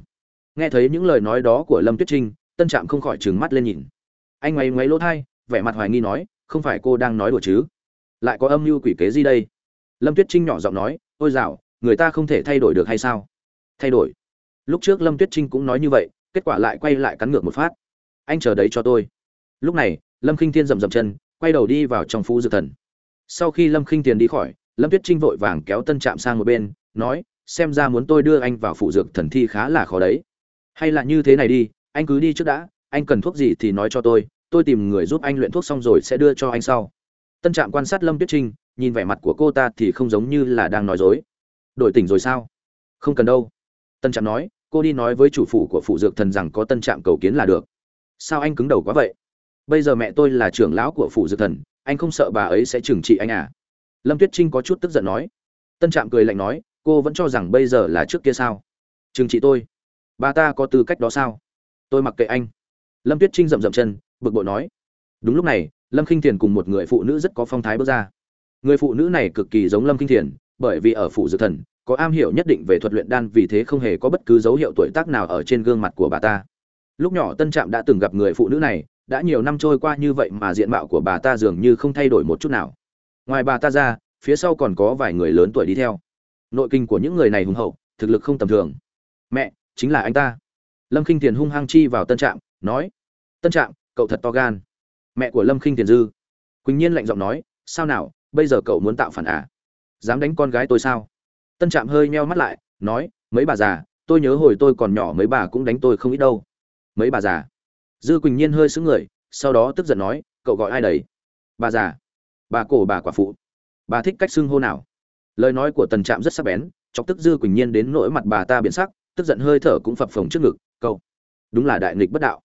Nghe thấy những lời nói đó của lâm tuyết trinh, tân trạm không khỏi trừng mắt lên nhìn. Anh ngoáy ngoáy lỗ thai, vẻ mặt hoài nghi nói, không phải cô đang nói đùa chứ? Lại có âm mưu quỷ kế gì đây? Lâm tuyết trinh nhỏ giọng nói, ôi dạo người ta không thể thay đổi được hay sao? Thay đổi? Lúc trước lâm tuyết trinh cũng nói như vậy, kết quả lại quay lại cắn ngược một phát. Anh chờ đấy cho tôi lúc này, lâm khinh thiên rậm rậm chân, quay đầu đi vào trong phú dược thần. Sau khi lâm khinh tiền đi khỏi, lâm tuyết trinh vội vàng kéo tân trạm sang một bên, nói, xem ra muốn tôi đưa anh vào phủ dược thần thi khá là khó đấy. Hay là như thế này đi, anh cứ đi trước đã, anh cần thuốc gì thì nói cho tôi tôi tìm người giúp anh luyện thuốc xong rồi sẽ đưa cho anh sau. Tân trạm quan sát lâm tuyết trinh, nhìn vẻ mặt của cô ta thì không giống như là đang nói dối. Đổi tỉnh rồi sao? Không cần đâu. Tân trạm nói, cô đi nói với chủ phụ của phụ dược thần rằng có tân trạm cầu kiến là được. Sao anh cứng đầu quá vậy? Bây giờ mẹ tôi là trưởng lão của phủ dược thần, anh không sợ bà ấy sẽ trừng trị anh à? Lâm tuyết trinh có chút tức giận nói. Tân trạm cười lạnh nói, cô vẫn cho rằng bây giờ là trước kia sao? Trừng trị tôi. Bà ta có tư cách đó sao? Tôi mặc kệ anh. Lâm tuyết trinh rậm rậm chân, bực bội nói. Đúng lúc này, lâm k i n h thiền cùng một người phụ nữ rất có phong thái bước ra. Người phụ nữ này cực kỳ giống lâm k i n h thiền, bởi vì ở phủ dược thần, có am hiểu nhất định về thuật luyện đan vì thế không hề có bất cứ dấu hiệu tuổi tác nào ở trên gương mặt của bà ta. Lúc nhỏ tân trạm đã từng gặp người phụ nữ này đã nhiều năm trôi qua như vậy mà diện mạo của bà ta dường như không thay đổi một chút nào. Ngoài bà ta ra, phía sau còn có vài người lớn tuổi đi theo. Nội kinh của những người này hùng hậu, thực lực không tầm thường. Mẹ, chính là anh ta. Lâm k i n h tiền hung hăng chi vào tân trạm, nói, tân trạm, cậu thật to gan. Mẹ của lâm k i n h tiền dư. Quỳnh nhiên lạnh giọng nói, sao nào, bây giờ cậu muốn tạo phản à? Dám đánh con gái tôi sao? Tân trạm hơi meo mắt lại, nói, mấy bà già, tôi nhớ hồi tôi còn nhỏ mấy bà cũng đánh tôi không ít đâu. Mấy bà già? Dư quỳnh nhiên hơi xứng người, sau đó tức giận nói, cậu gọi ai đấy? Bà già. Bà cổ bà quả phụ. Bà thích cách xưng hô nào? Lời nói của tần trạm rất sắc bén, chọc tức dư quỳnh nhiên đến nỗi mặt bà ta biến sắc, tức giận hơi thở cũng phập phồng trước ngực, cậu, đúng là đại nghịch bất đạo.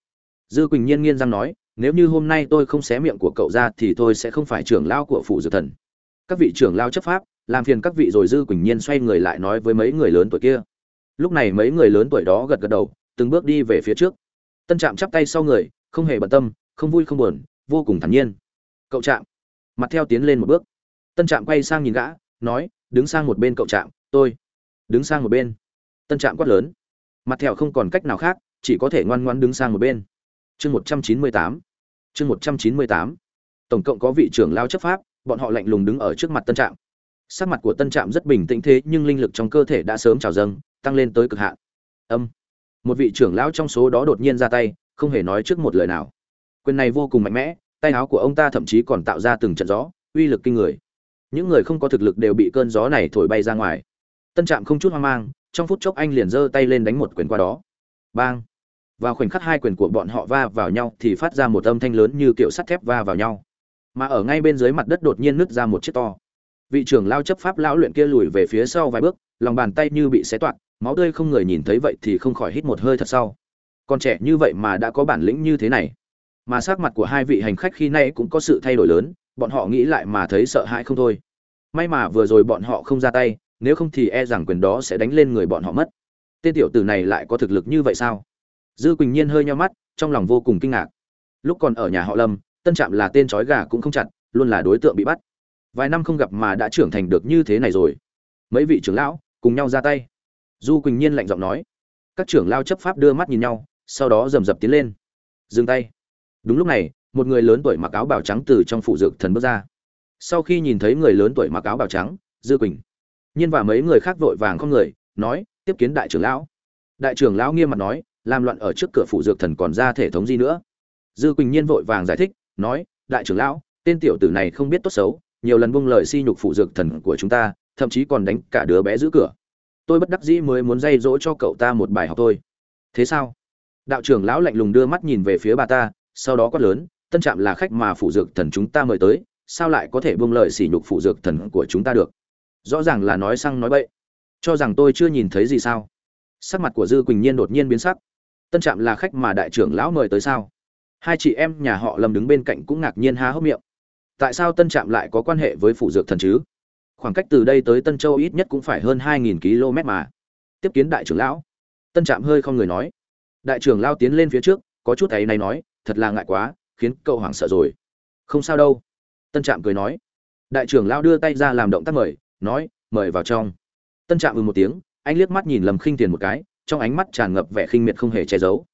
Dư quỳnh nhiên nghiên răng nói, nếu như hôm nay tôi không xé miệng của cậu ra thì tôi sẽ không phải trưởng lao của phủ dược thần. Các vị trưởng lao chấp pháp, làm phiền các vị rồi. Dư quỳnh nhiên xoay người lại nói với mấy người lớn tuổi kia. Lúc này mấy người lớn tuổi đó gật gật đầu, từng bước đi về phía trước tân trạm chắp tay sau người, không hề bận tâm, không vui không buồn, vô cùng thản nhiên. Cậu trạm, mặt theo tiến lên một bước. Tân trạm quay sang nhìn gã, nói, đứng sang một bên cậu trạm, tôi. Đứng sang một bên. Tân trạm quát lớn. Mặt theo không còn cách nào khác, chỉ có thể ngoan ngoan đứng sang một bên. Chương một trăm chín mươi tám. Chương một trăm chín mươi tám. Tổng cộng có vị trưởng lao chấp pháp, bọn họ lạnh lùng đứng ở trước mặt tân trạm. Sắc mặt của tân trạm rất bình tĩnh thế, nhưng linh lực trong cơ thể đã sớm trào dâng, tăng lên tới cực hạn. Âm một vị trưởng lão trong số đó đột nhiên ra tay, không hề nói trước một lời nào. Quyền này vô cùng mạnh mẽ, tay áo của ông ta thậm chí còn tạo ra từng trận gió, uy lực kinh người. Những người không có thực lực đều bị cơn gió này thổi bay ra ngoài. Tân trạm không chút hoang mang, trong phút chốc anh liền giơ tay lên đánh một quyền qua đó. Bang! Vào khoảnh khắc hai quyền của bọn họ va vào nhau thì phát ra một âm thanh lớn như kiểu sắt thép va vào nhau. Mà ở ngay bên dưới mặt đất đột nhiên nứt ra một chiếc to. Vị trưởng lao chấp pháp lão luyện kia lùi về phía sau vài bước, lòng bàn tay như bị xé toạc máu tươi không người nhìn thấy vậy thì không khỏi hít một hơi thật sau còn trẻ như vậy mà đã có bản lĩnh như thế này. Mà sắc mặt của hai vị hành khách khi nay cũng có sự thay đổi lớn, bọn họ nghĩ lại mà thấy sợ hãi không thôi. May mà vừa rồi bọn họ không ra tay, nếu không thì e rằng quyền đó sẽ đánh lên người bọn họ mất. Tên tiểu tử này lại có thực lực như vậy sao? Dư quỳnh nhiên hơi nhau mắt, trong lòng vô cùng kinh ngạc. Lúc còn ở nhà họ lâm, tân trạm là tên trói gà cũng không chặt, luôn là đối tượng bị bắt. Vài năm không gặp mà đã trưởng thành được như thế này rồi. Mấy vị trưởng lão cùng nhau ra tay du quỳnh nhiên lạnh giọng nói. Các trưởng lao chấp pháp đưa mắt nhìn nhau, sau đó rầm rập tiến lên. Dừng tay. Đúng lúc này, một người lớn tuổi mặc áo bào trắng từ trong phụ dược thần bước ra. Sau khi nhìn thấy người lớn tuổi mặc áo bào trắng, dư quỳnh. Nhiên và mấy người khác vội vàng không người, nói, tiếp kiến đại trưởng lão. Đại trưởng lão nghiêm mặt nói, làm loạn ở trước cửa phụ dược thần còn ra thể thống gì nữa? Dư quỳnh nhiên vội vàng giải thích, nói, đại trưởng lão, tên tiểu tử này không biết tốt xấu, nhiều lần buông lời si nhục phụ dược thần của chúng ta, thậm chí còn đánh cả đứa bé giữ cửa tôi bất đắc dĩ mới muốn dạy dỗ cho cậu ta một bài học thôi. Thế sao? Đạo trưởng lão lạnh lùng đưa mắt nhìn về phía bà ta, sau đó quát lớn, tân trạm là khách mà phụ dược thần chúng ta mời tới, sao lại có thể buông lời sỉ nhục phụ dược thần của chúng ta được? Rõ ràng là nói xăng nói bậy. Cho rằng tôi chưa nhìn thấy gì sao? Sắc mặt của dư quỳnh nhiên đột nhiên biến sắc. Tân trạm là khách mà đại trưởng lão mời tới sao? Hai chị em nhà họ lâm đứng bên cạnh cũng ngạc nhiên há hốc miệng. Tại sao tân trạm lại có quan hệ với phụ dược thần chứ? Khoảng cách từ đây tới tân châu ít nhất cũng phải hơn hai nghìn km mà. Tiếp kiến đại trưởng lão. Tân trạm hơi không người nói. Đại trưởng lao tiến lên phía trước, có chút ấy này nói, thật là ngại quá, khiến cậu hoảng sợ rồi. Không sao đâu. Tân trạm cười nói. Đại trưởng lao đưa tay ra làm động tác mời, nói, mời vào trong. Tân trạm ừ một tiếng, anh liếc mắt nhìn lâm khinh tiền một cái, trong ánh mắt tràn ngập vẻ khinh miệt không hề che giấu.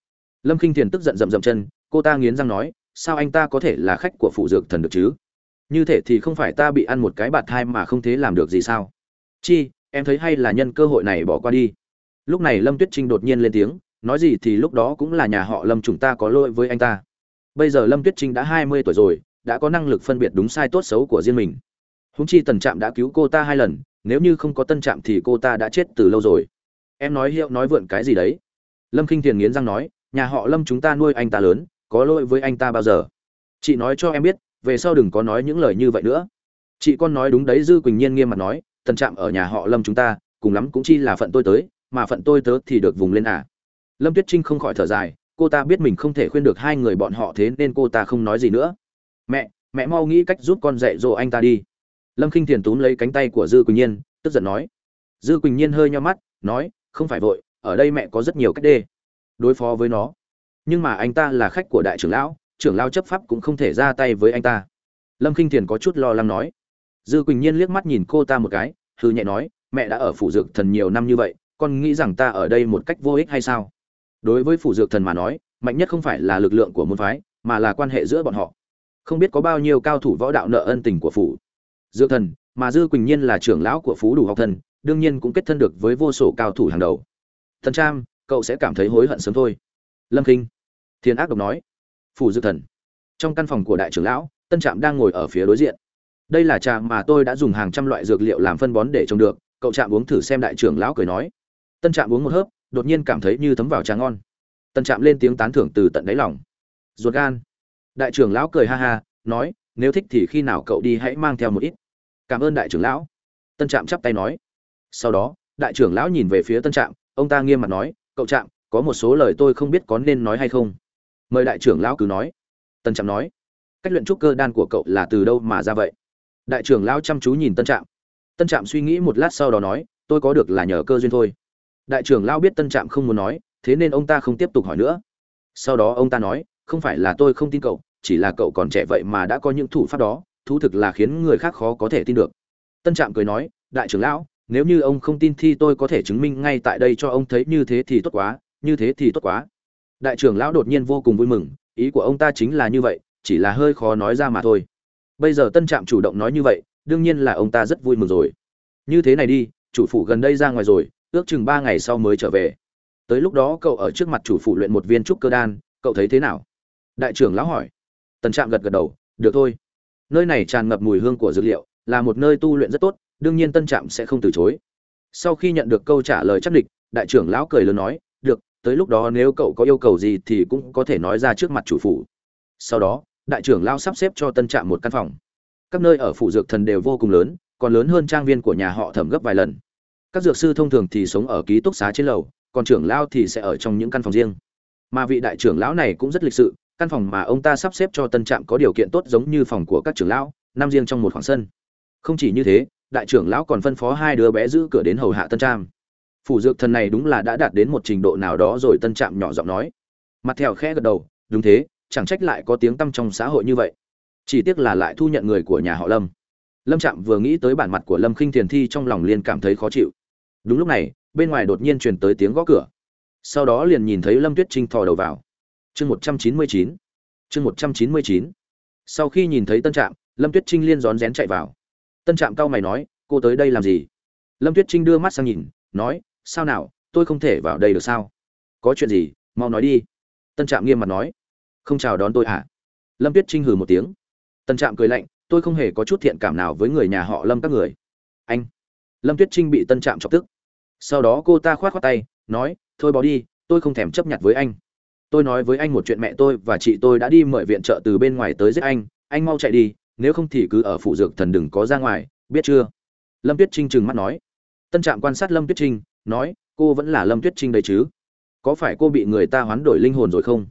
Lâm khinh tiền tức giận rậm rậm chân, cô ta nghiến răng nói, sao anh ta có thể là khách của phụ dược thần được chứ? Như thế thì không phải ta bị ăn một cái bạt thai mà không thế làm được gì sao? Chi, em thấy hay là nhân cơ hội này bỏ qua đi. Lúc này lâm tuyết trinh đột nhiên lên tiếng, nói gì thì lúc đó cũng là nhà họ lâm chúng ta có lỗi với anh ta. Bây giờ lâm tuyết trinh đã hai mươi tuổi rồi, đã có năng lực phân biệt đúng sai tốt xấu của riêng mình. Húng chi tần trạm đã cứu cô ta hai lần, nếu như không có tân trạm thì cô ta đã chết từ lâu rồi. Em nói hiệu nói vượn cái gì đấy? Lâm k i n h thiền nghiến răng nói, nhà họ lâm chúng ta nuôi anh ta lớn, có lỗi với anh ta bao giờ? Chị nói cho em biết về sau đừng có nói những lời như vậy nữa. Chị con nói đúng đấy, dư quỳnh nhiên nghiêm mặt nói, tần trạm ở nhà họ lâm chúng ta, cùng lắm cũng chi là phận tôi tới, mà phận tôi tớ thì được vùng lên à. Lâm tuyết trinh không khỏi thở dài, cô ta biết mình không thể khuyên được hai người bọn họ thế nên cô ta không nói gì nữa. Mẹ mẹ mau nghĩ cách giúp con dạy dỗ anh ta đi. Lâm k i n h thiền túm lấy cánh tay của dư quỳnh nhiên, tức giận nói. Dư quỳnh nhiên hơi nho mắt, nói, không phải vội, ở đây mẹ có rất nhiều cách đê, đối phó với nó. Nhưng mà anh ta là khách của đại trưởng lão trưởng lao chấp pháp cũng không thể ra tay với anh ta. Lâm k i n h thiền có chút lo lắng nói. Dư quỳnh nhiên liếc mắt nhìn cô ta một cái hư nhẹ nói, mẹ đã ở phủ dược thần nhiều năm như vậy, con nghĩ rằng ta ở đây một cách vô ích hay sao? Đối với phủ dược thần mà nói, mạnh nhất không phải là lực lượng của môn phái, mà là quan hệ giữa bọn họ. Không biết có bao nhiêu cao thủ võ đạo nợ ân tình của phủ. Dược thần, mà dư quỳnh nhiên là trưởng lão của phú đủ học thần, đương nhiên cũng kết thân được với vô số cao thủ hàng đầu. Thần trang, cậu sẽ cảm thấy hối hận sớm thôi. Lâm kinh thiên ác độc nói phủ dược thần. Trong căn phòng của đại trưởng lão, tân trạm đang ngồi ở phía đối diện. Đây là trà mà tôi đã dùng hàng trăm loại dược liệu làm phân bón để trồng được, cậu trạm uống thử xem đại trưởng lão cười nói. Tân trạm uống một hớp, đột nhiên cảm thấy như thấm vào trà ngon. Tân trạm lên tiếng tán thưởng từ tận đáy lòng. Ruột gan. Đại trưởng lão cười ha ha, nói, nếu thích thì khi nào cậu đi hãy mang theo một ít. Cảm ơn đại trưởng lão. Tân trạm chắp tay nói. Sau đó, đại trưởng lão nhìn về phía tân trạm, ông ta nghiêm mặt nói, cậu trạm, có một số lời tôi không biết có nên nói hay không mời đại trưởng lão cứ nói. Tân trạm nói, cách luyện trúc cơ đan của cậu là từ đâu mà ra vậy? Đại trưởng lão chăm chú nhìn tân trạm. Tân trạm suy nghĩ một lát sau đó nói, tôi có được là nhờ cơ duyên thôi. Đại trưởng lão biết tân trạm không muốn nói, thế nên ông ta không tiếp tục hỏi nữa. Sau đó ông ta nói, không phải là tôi không tin cậu, chỉ là cậu còn trẻ vậy mà đã có những thủ pháp đó, thú thực là khiến người khác khó có thể tin được. Tân trạm cười nói, đại trưởng lão, nếu như ông không tin thì tôi có thể chứng minh ngay tại đây cho ông thấy như thế thì tốt quá, như thế thì tốt quá đại trưởng lão đột nhiên vô cùng vui mừng, ý của ông ta chính là như vậy, chỉ là hơi khó nói ra mà thôi. Bây giờ tân trạm chủ động nói như vậy, đương nhiên là ông ta rất vui mừng rồi. Như thế này đi, chủ phủ gần đây ra ngoài rồi, ước chừng ba ngày sau mới trở về. Tới lúc đó cậu ở trước mặt chủ phủ luyện một viên trúc cơ đan, cậu thấy thế nào? Đại trưởng lão hỏi. Tần trạm gật gật đầu, được thôi. Nơi này tràn ngập mùi hương của dược liệu, là một nơi tu luyện rất tốt, đương nhiên tân trạm sẽ không từ chối. Sau khi nhận được câu trả lời chắc địch, đại trưởng lão cười lớn nói tới lúc đó nếu cậu có yêu cầu gì thì cũng có thể nói ra trước mặt chủ phủ. Sau đó, đại trưởng lão sắp xếp cho tân trạm một căn phòng. Các nơi ở phủ dược thần đều vô cùng lớn, còn lớn hơn trang viên của nhà họ thẩm gấp vài lần. Các dược sư thông thường thì sống ở ký túc xá trên lầu, còn trưởng lão thì sẽ ở trong những căn phòng riêng. Mà vị đại trưởng lão này cũng rất lịch sự, căn phòng mà ông ta sắp xếp cho tân trạm có điều kiện tốt giống như phòng của các trưởng lão, năm riêng trong một khoảng sân. Không chỉ như thế, đại trưởng lão còn phân phó hai đứa bé giữ cửa đến hầu hạ tân trạm phủ dược thần này đúng là đã đạt đến một trình độ nào đó rồi, tân trạm nhỏ giọng nói. Mặt theo khẽ gật đầu, đúng thế, chẳng trách lại có tiếng tăm trong xã hội như vậy. Chỉ tiếc là lại thu nhận người của nhà họ lâm. Lâm trạm vừa nghĩ tới bản mặt của lâm khinh thiền thi trong lòng liền cảm thấy khó chịu. Đúng lúc này, bên ngoài đột nhiên truyền tới tiếng gõ cửa. Sau đó liền nhìn thấy lâm tuyết trinh thò đầu vào. Chương một trăm chín mươi chín, chương một trăm chín mươi chín. Sau khi nhìn thấy tân trạm, lâm tuyết trinh liên rón rén chạy vào. Tân trạm cau mày nói, cô tới đây làm gì? Lâm tuyết trinh đưa mắt sang nhìn, nói sao nào, tôi không thể vào đây được sao? Có chuyện gì, mau nói đi. Tân trạm nghiêm mặt nói. Không chào đón tôi hả lâm tuyết trinh hừ một tiếng. Tân trạm cười lạnh, tôi không hề có chút thiện cảm nào với người nhà họ lâm các người. Anh. Lâm tuyết trinh bị tân trạm chọc tức. Sau đó cô ta khoát khoát tay, nói, thôi bỏ đi, tôi không thèm chấp nhận với anh. Tôi nói với anh một chuyện mẹ tôi và chị tôi đã đi mời viện trợ từ bên ngoài tới giết anh. Anh mau chạy đi, nếu không thì cứ ở phụ dược thần đừng có ra ngoài, biết chưa? Lâm tuyết trinh trừng mắt nói. Tân trạm quan sát lâm tuyết trinh nói, cô vẫn là lâm tuyết trinh đấy chứ? Có phải cô bị người ta hoán đổi linh hồn rồi không?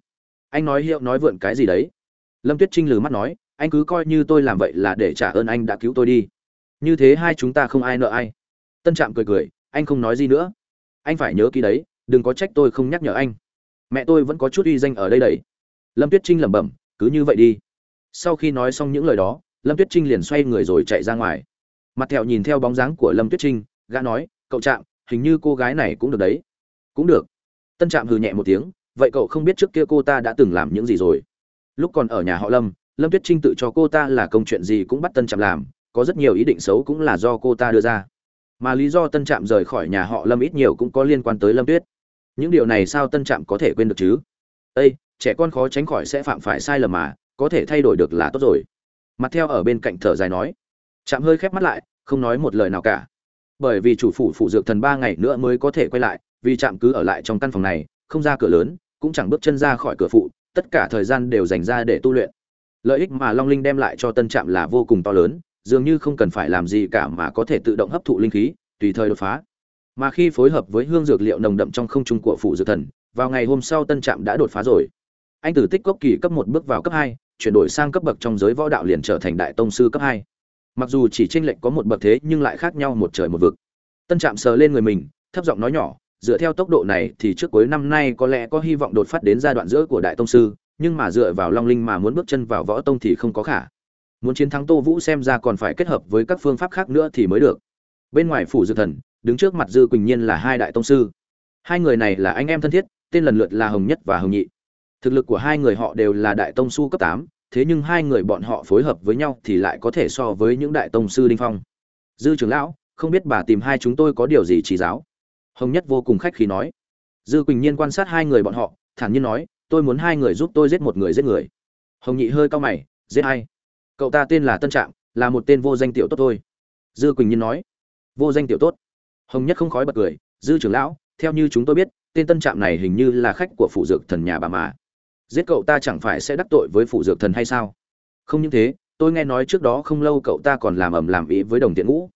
Anh nói hiệu nói vượn cái gì đấy? Lâm tuyết trinh lừ mắt nói, anh cứ coi như tôi làm vậy là để trả ơn anh đã cứu tôi đi. Như thế hai chúng ta không ai nợ ai. Tân trạm cười cười, anh không nói gì nữa. Anh phải nhớ kỹ đấy, đừng có trách tôi không nhắc nhở anh. Mẹ tôi vẫn có chút uy danh ở đây đấy. Lâm tuyết trinh lẩm bẩm, cứ như vậy đi. Sau khi nói xong những lời đó, lâm tuyết trinh liền xoay người rồi chạy ra ngoài. Mặt thẹo nhìn theo bóng dáng của lâm tuyết trinh, gã nói, cậu trạm hình như cô gái này cũng được đấy. Cũng được. Tân trạm hừ nhẹ một tiếng, vậy cậu không biết trước kia cô ta đã từng làm những gì rồi. Lúc còn ở nhà họ lâm lâm tuyết trinh tự cho cô ta là công chuyện gì cũng bắt tân trạm làm, có rất nhiều ý định xấu cũng là do cô ta đưa ra. Mà lý do tân trạm rời khỏi nhà họ lâm ít nhiều cũng có liên quan tới lâm tuyết. Những điều này sao tân trạm có thể quên được chứ? Ây trẻ con khó tránh khỏi sẽ phạm phải sai lầm mà, có thể thay đổi được là tốt rồi. Mặt theo ở bên cạnh thở dài nói. Trạm hơi khép mắt lại, không nói một lời nào cả bởi vì chủ phủ phụ dược thần ba ngày nữa mới có thể quay lại, vì trạm cứ ở lại trong căn phòng này, không ra cửa lớn, cũng chẳng bước chân ra khỏi cửa phụ tất cả thời gian đều dành ra để tu luyện. Lợi ích mà long linh đem lại cho tân trạm là vô cùng to lớn, dường như không cần phải làm gì cả mà có thể tự động hấp thụ linh khí, tùy thời đột phá. Mà khi phối hợp với hương dược liệu nồng đậm trong không trung của phụ dược thần, vào ngày hôm sau tân trạm đã đột phá rồi. Anh từ tích cốc kỳ cấp một bước vào cấp hai, chuyển đổi sang cấp bậc trong giới võ đạo liền trở thành đại tông sư cấp hai mặc dù chỉ tranh lệch có một bậc thế nhưng lại khác nhau một trời một vực. Tân trạm sờ lên người mình, thấp giọng nói nhỏ, dựa theo tốc độ này thì trước cuối năm nay có lẽ có hy vọng đột phát đến giai đoạn giữa của đại tông sư, nhưng mà dựa vào long linh mà muốn bước chân vào võ tông thì không có khả. Muốn chiến thắng tô vũ xem ra còn phải kết hợp với các phương pháp khác nữa thì mới được. Bên ngoài phủ dự thần, đứng trước mặt dư quỳnh nhiên là hai đại tông sư. Hai người này là anh em thân thiết, tên lần lượt là hồng nhất và hồng nhị. Thực lực của hai người họ đều là đại tông su cấp tám thế nhưng hai người bọn họ phối hợp với nhau thì lại có thể so với những đại tông sư đinh phong. Dư trưởng lão, không biết bà tìm hai chúng tôi có điều gì chỉ giáo? Hồng nhất vô cùng khách khí nói. Dư quỳnh nhiên quan sát hai người bọn họ, thản nhiên nói, tôi muốn hai người giúp tôi giết một người giết người. Hồng nhị hơi cau mày, giết ai? Cậu ta tên là tân trạm, là một tên vô danh tiểu tốt thôi. Dư quỳnh nhiên nói. Vô danh tiểu tốt. Hồng nhất không khói bật cười, dư trưởng lão, theo như chúng tôi biết, tên tân trạm này hình như là khách của phụ dược thần nhà bà mà giết cậu ta chẳng phải sẽ đắc tội với phụ dược thần hay sao? Không những thế tôi nghe nói trước đó không lâu cậu ta còn làm ầm làm ý với đồng tiện ngũ.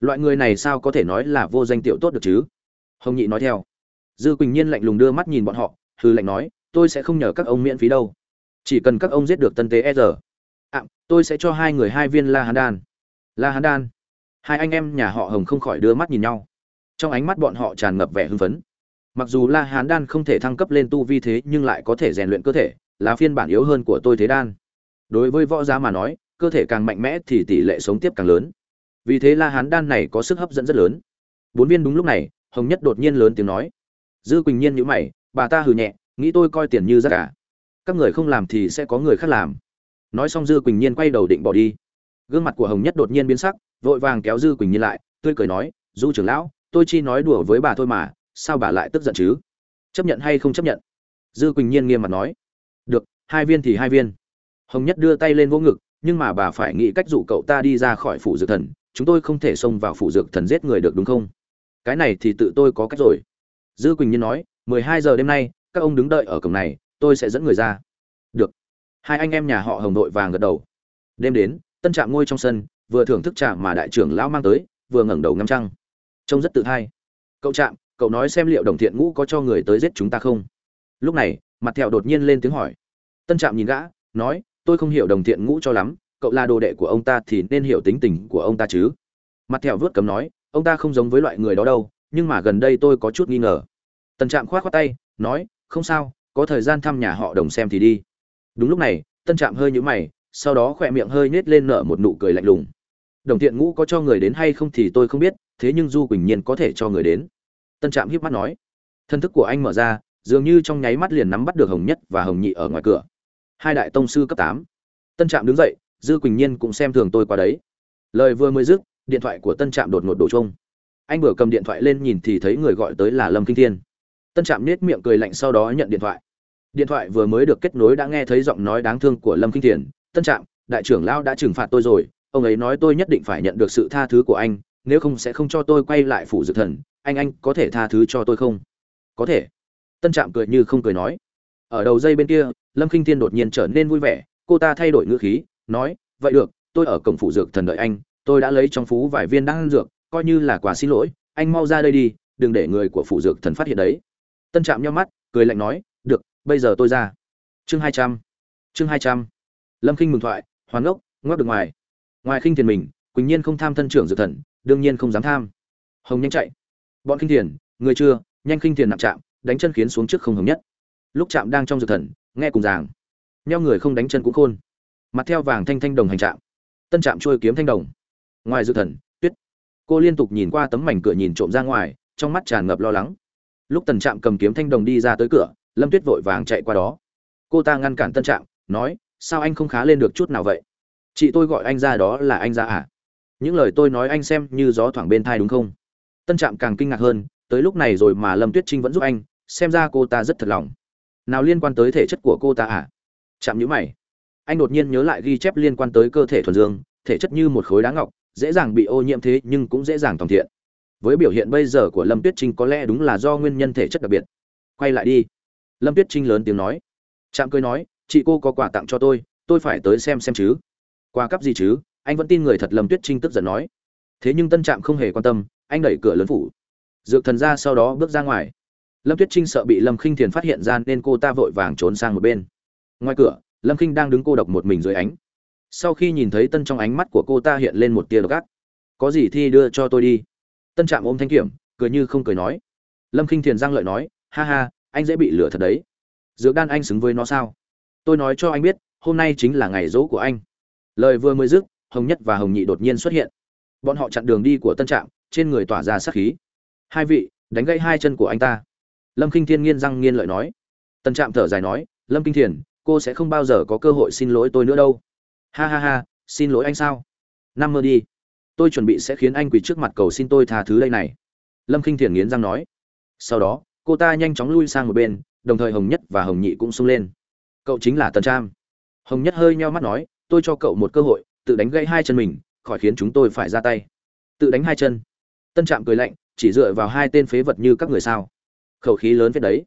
Loại người này sao có thể nói là vô danh tiểu tốt được chứ? Hồng nhị nói theo. Dư quỳnh nhiên lạnh lùng đưa mắt nhìn bọn họ hư lạnh nói tôi sẽ không nhờ các ông miễn phí đâu. Chỉ cần các ông giết được tân tế s à, tôi sẽ cho hai người hai viên la hán đan. La hán đan? Hai anh em nhà họ hồng không khỏi đưa mắt nhìn nhau. Trong ánh mắt bọn họ tràn ngập vẻ hưng phấn mặc dù la hán đan không thể thăng cấp lên tu vi thế, nhưng lại có thể rèn luyện cơ thể, là phiên bản yếu hơn của tôi thế đan. Đối với võ gia mà nói, cơ thể càng mạnh mẽ thì tỷ lệ sống tiếp càng lớn. Vì thế la hán đan này có sức hấp dẫn rất lớn. Bốn viên đúng lúc này, hồng nhất đột nhiên lớn tiếng nói. Dư quỳnh nhiên nhữ mày, bà ta hừ nhẹ, nghĩ tôi coi tiền như rác cả các người không làm thì sẽ có người khác làm. Nói xong dư quỳnh nhiên quay đầu định bỏ đi. Gương mặt của hồng nhất đột nhiên biến sắc, vội vàng kéo dư quỳnh nhiên lại, tươi cười nói, du trưởng lão, tôi chỉ nói đùa với bà thôi mà sao bà lại tức giận chứ? Chấp nhận hay không chấp nhận? Dư quỳnh nhiên nghiêm mặt nói. Được, hai viên thì hai viên. Hồng nhất đưa tay lên vỗ ngực, nhưng mà bà phải nghĩ cách dụ cậu ta đi ra khỏi phủ dược thần, chúng tôi không thể xông vào phủ dược thần giết người được đúng không? Cái này thì tự tôi có cách rồi. Dư quỳnh nhiên nói, mười hai giờ đêm nay, các ông đứng đợi ở cổng này, tôi sẽ dẫn người ra. Được. Hai anh em nhà họ hồng đội vàng gật đầu. Đêm đến, tân trạm ngôi trong sân, vừa thưởng thức trạm mà đại trưởng lão mang tới, vừa ngẩng đầu ngắm trăng. Trông rất tự hay cậu trạm cậu nói xem liệu đồng thiện ngũ có cho người tới giết chúng ta không? Lúc này, mặt thẹo đột nhiên lên tiếng hỏi. Tân trạm nhìn gã, nói, tôi không hiểu đồng thiện ngũ cho lắm, cậu là đồ đệ của ông ta thì nên hiểu tính tình của ông ta chứ? Mặt thẹo vớt cấm nói, ông ta không giống với loại người đó đâu, nhưng mà gần đây tôi có chút nghi ngờ. Tân trạm khoát á tay, nói, không sao, có thời gian thăm nhà họ đồng xem thì đi. Đúng lúc này, tân trạm hơi nhũ mày, sau đó khỏe miệng hơi nết lên nở một nụ cười lạnh lùng. Đồng thiện ngũ có cho người đến hay không thì tôi không biết, thế nhưng du quỳnh nhiên có thể cho người đến tân trạm hiếp mắt nói. Thân thức của anh mở ra, dường như trong nháy mắt liền nắm bắt được hồng nhất và hồng nhị ở ngoài cửa. Hai đại tông sư cấp tám. Tân trạm đứng dậy, dư quỳnh nhiên cũng xem thường tôi qua đấy. Lời vừa mới dứt, điện thoại của tân trạm đột ngột đổ chung anh vừa cầm điện thoại lên nhìn thì thấy người gọi tới là lâm kinh thiên. Tân trạm nết miệng cười lạnh sau đó nhận điện thoại. Điện thoại vừa mới được kết nối đã nghe thấy giọng nói đáng thương của lâm kinh thiên. Tân trạm, đại trưởng lão đã trừng phạt tôi rồi, ông ấy nói tôi nhất định phải nhận được sự tha thứ của anh, nếu không sẽ không cho tôi quay lại phủ dược thần anh anh, có thể tha thứ cho tôi không? Có thể. Tân trạm cười như không cười nói. Ở đầu dây bên kia, lâm k i n h thiên đột nhiên trở nên vui vẻ. Cô ta thay đổi ngữ khí, nói, vậy được, tôi ở cổng phủ dược thần đợi anh. Tôi đã lấy trong phú vài viên đan dược, coi như là quà xin lỗi. Anh mau ra đây đi, đừng để người của phủ dược thần phát hiện đấy. Tân trạm nhau mắt, cười lạnh nói, được, bây giờ tôi ra. Chương hai trăm. Chương hai trăm. Lâm k i n h mừng thoại hoàn ngốc, ngoắc được ngoài. Ngoài khinh thiền mình, quỳnh nhiên không tham thân trưởng dược thần, đương nhiên không dám tham. Hồng nhanh chạy bọn khinh thiền, người chưa, nhanh khinh thiền nặng chạm, đánh chân khiến xuống trước không hợp nhất. Lúc chạm đang trong dược thần, nghe cùng giảng. Nheo người không đánh chân cũng khôn. Mặt theo vàng thanh thanh đồng hành chạm. Tân chạm trôi kiếm thanh đồng. Ngoài dược thần, tuyết. Cô liên tục nhìn qua tấm mảnh cửa nhìn trộm ra ngoài, trong mắt tràn ngập lo lắng. Lúc tần trạm cầm kiếm thanh đồng đi ra tới cửa, lâm tuyết vội vàng chạy qua đó. Cô ta ngăn cản tân trạm nói, sao anh không khá lên được chút nào vậy? Chị tôi gọi anh ra đó là anh ra à? Những lời tôi nói anh xem như gió thoảng bên thai đúng không? Tân trạm càng kinh ngạc hơn, tới lúc này rồi mà lâm tuyết trinh vẫn giúp anh, xem ra cô ta rất thật lòng. Nào liên quan tới thể chất của cô ta à? Chạm nhữ mày. Anh đột nhiên nhớ lại ghi chép liên quan tới cơ thể thuần dương, thể chất như một khối đá ngọc, dễ dàng bị ô nhiễm thế nhưng cũng dễ dàng tòng thiện. Với biểu hiện bây giờ của lâm tuyết trinh có lẽ đúng là do nguyên nhân thể chất đặc biệt. Quay lại đi. Lâm tuyết trinh lớn tiếng nói. Trạm cười nói, chị cô có quà tặng cho tôi tôi phải tới xem xem chứ. Quà cấp gì chứ? Anh vẫn tin người thật lâm tuyết trinh tức giận nói. Thế nhưng tân trạm không hề quan tâm anh đẩy cửa lớn phủ. Dược thần ra sau đó bước ra ngoài. Lâm tuyết trinh sợ bị lâm khinh thiền phát hiện ra nên cô ta vội vàng trốn sang một bên. Ngoài cửa, lâm khinh đang đứng cô độc một mình dưới ánh. Sau khi nhìn thấy tân trong ánh mắt của cô ta hiện lên một tia độc ác. Có gì thì đưa cho tôi đi? Tân trạm ôm thanh kiểm, cười như không cười nói. Lâm khinh thiền giang lợi nói, ha ha, anh dễ bị lửa thật đấy. Dược đan anh xứng với nó sao? Tôi nói cho anh biết, hôm nay chính là ngày dỗ của anh. Lời vừa mới dứt, hồng nhất và hồng nhị đột nhiên xuất hiện. Bọn họ chặn đường đi của tân trạm trên người tỏa ra sát khí. Hai vị, đánh gãy hai chân của anh ta. Lâm kinh thiên nghiên răng nghiên lợi nói. Tần trạm thở dài nói, lâm kinh thiền cô sẽ không bao giờ có cơ hội xin lỗi tôi nữa đâu. Ha ha ha, xin lỗi anh sao? Năm mơ đi. Tôi chuẩn bị sẽ khiến anh quỳ trước mặt cầu xin tôi tha thứ đây này. Lâm Kinh Thiên thiền nghiến răng nói. Sau đó, cô ta nhanh chóng lui sang một bên, đồng thời hồng nhất và hồng nhị cũng sung lên. Cậu chính là tần Trạm. hồng nhất hơi nheo mắt nói, tôi cho cậu một cơ hội, tự đánh gãy hai chân mình, khỏi khiến chúng tôi phải ra tay. Tự đánh hai chân? Tân trạm cười lạnh, chỉ dựa vào hai tên phế vật như các người sao? Khẩu khí lớn phết đấy.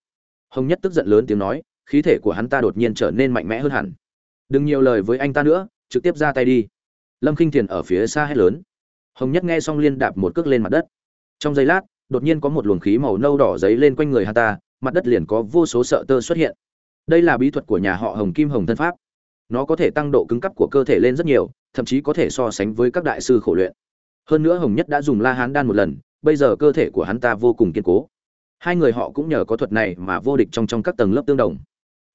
Hồng nhất tức giận lớn tiếng nói, khí thể của hắn ta đột nhiên trở nên mạnh mẽ hơn hẳn. Đừng nhiều lời với anh ta nữa, trực tiếp ra tay đi. Lâm k i n h thiền ở phía xa hét lớn. Hồng nhất nghe xong liên đạp một cước lên mặt đất. Trong giây lát, đột nhiên có một luồng khí màu nâu đỏ dấy lên quanh người hắn ta, mặt đất liền có vô số sợ tơ xuất hiện. Đây là bí thuật của nhà họ hồng kim hồng thân pháp. Nó có thể tăng độ cứng cấp của cơ thể lên rất nhiều, thậm chí có thể so sánh với các đại sư khổ luyện hơn nữa hồng nhất đã dùng la hán đan một lần, bây giờ cơ thể của hắn ta vô cùng kiên cố. Hai người họ cũng nhờ có thuật này mà vô địch trong trong các tầng lớp tương đồng.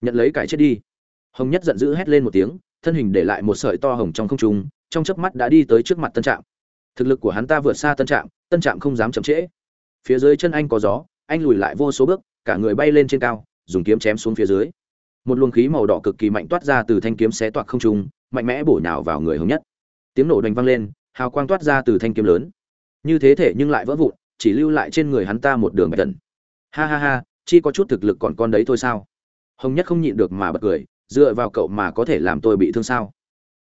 Nhận lấy cải chết đi. Hồng nhất giận dữ hét lên một tiếng, thân hình để lại một sợi to hồng trong không trung, trong chớp mắt đã đi tới trước mặt tân trạm. Thực lực của hắn ta vượt xa tân trạm tân trạm không dám chậm trễ. Phía dưới chân anh có gió, anh lùi lại vô số bước, cả người bay lên trên cao, dùng kiếm chém xuống phía dưới. Một luồng khí màu đỏ cực kỳ mạnh toát ra từ thanh kiếm xé toạc không trung, mạnh mẽ bổ nhào vào người hồng nhất. Tiếng nổ đánh vang lên hào quang toát ra từ thanh kiếm lớn. Như thế thể nhưng lại vỡ vụn, chỉ lưu lại trên người hắn ta một đường bạch tần ha ha ha, chi có chút thực lực còn con đấy thôi sao? Hồng nhất không nhịn được mà bật cười, dựa vào cậu mà có thể làm tôi bị thương sao?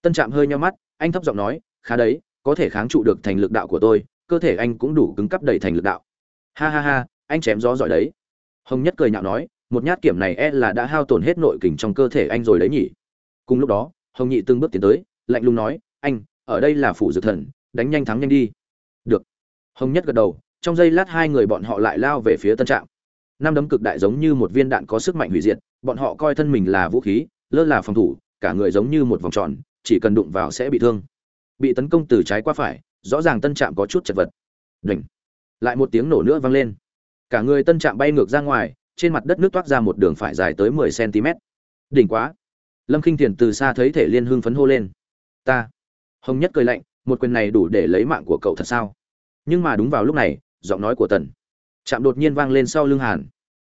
Tân trạm hơi nhau mắt, anh thấp giọng nói, khá đấy, có thể kháng trụ được thành lực đạo của tôi, cơ thể anh cũng đủ cứng cắp đầy thành lực đạo. Ha ha ha, anh chém gió giỏi đấy. Hồng nhất cười nhạo nói, một nhát kiểm này e là đã hao tổn hết nội kình trong cơ thể anh rồi đấy nhỉ. Cùng lúc đó, hồng nhị từng bước tiến tới, lạnh lùng nói, anh ở đây là phủ dược thần, đánh nhanh thắng nhanh đi. Được. Hồng nhất gật đầu, trong giây lát hai người bọn họ lại lao về phía tân trạm. Năm đấm cực đại giống như một viên đạn có sức mạnh hủy diệt, bọn họ coi thân mình là vũ khí, lơ là phòng thủ, cả người giống như một vòng tròn, chỉ cần đụng vào sẽ bị thương. Bị tấn công từ trái qua phải, rõ ràng tân trạm có chút chật vật. Đỉnh. Lại một tiếng nổ nữa vang lên. Cả người tân trạm bay ngược ra ngoài, trên mặt đất nước toát ra một đường phải dài tới mười cm đỉnh quá. Lâm khinh thiền từ xa thấy thể liên hưng phấn hô lên. Ta hồng nhất cười lạnh, một quyền này đủ để lấy mạng của cậu thật sao? Nhưng mà đúng vào lúc này, giọng nói của tần chạm đột nhiên vang lên sau lưng hàn.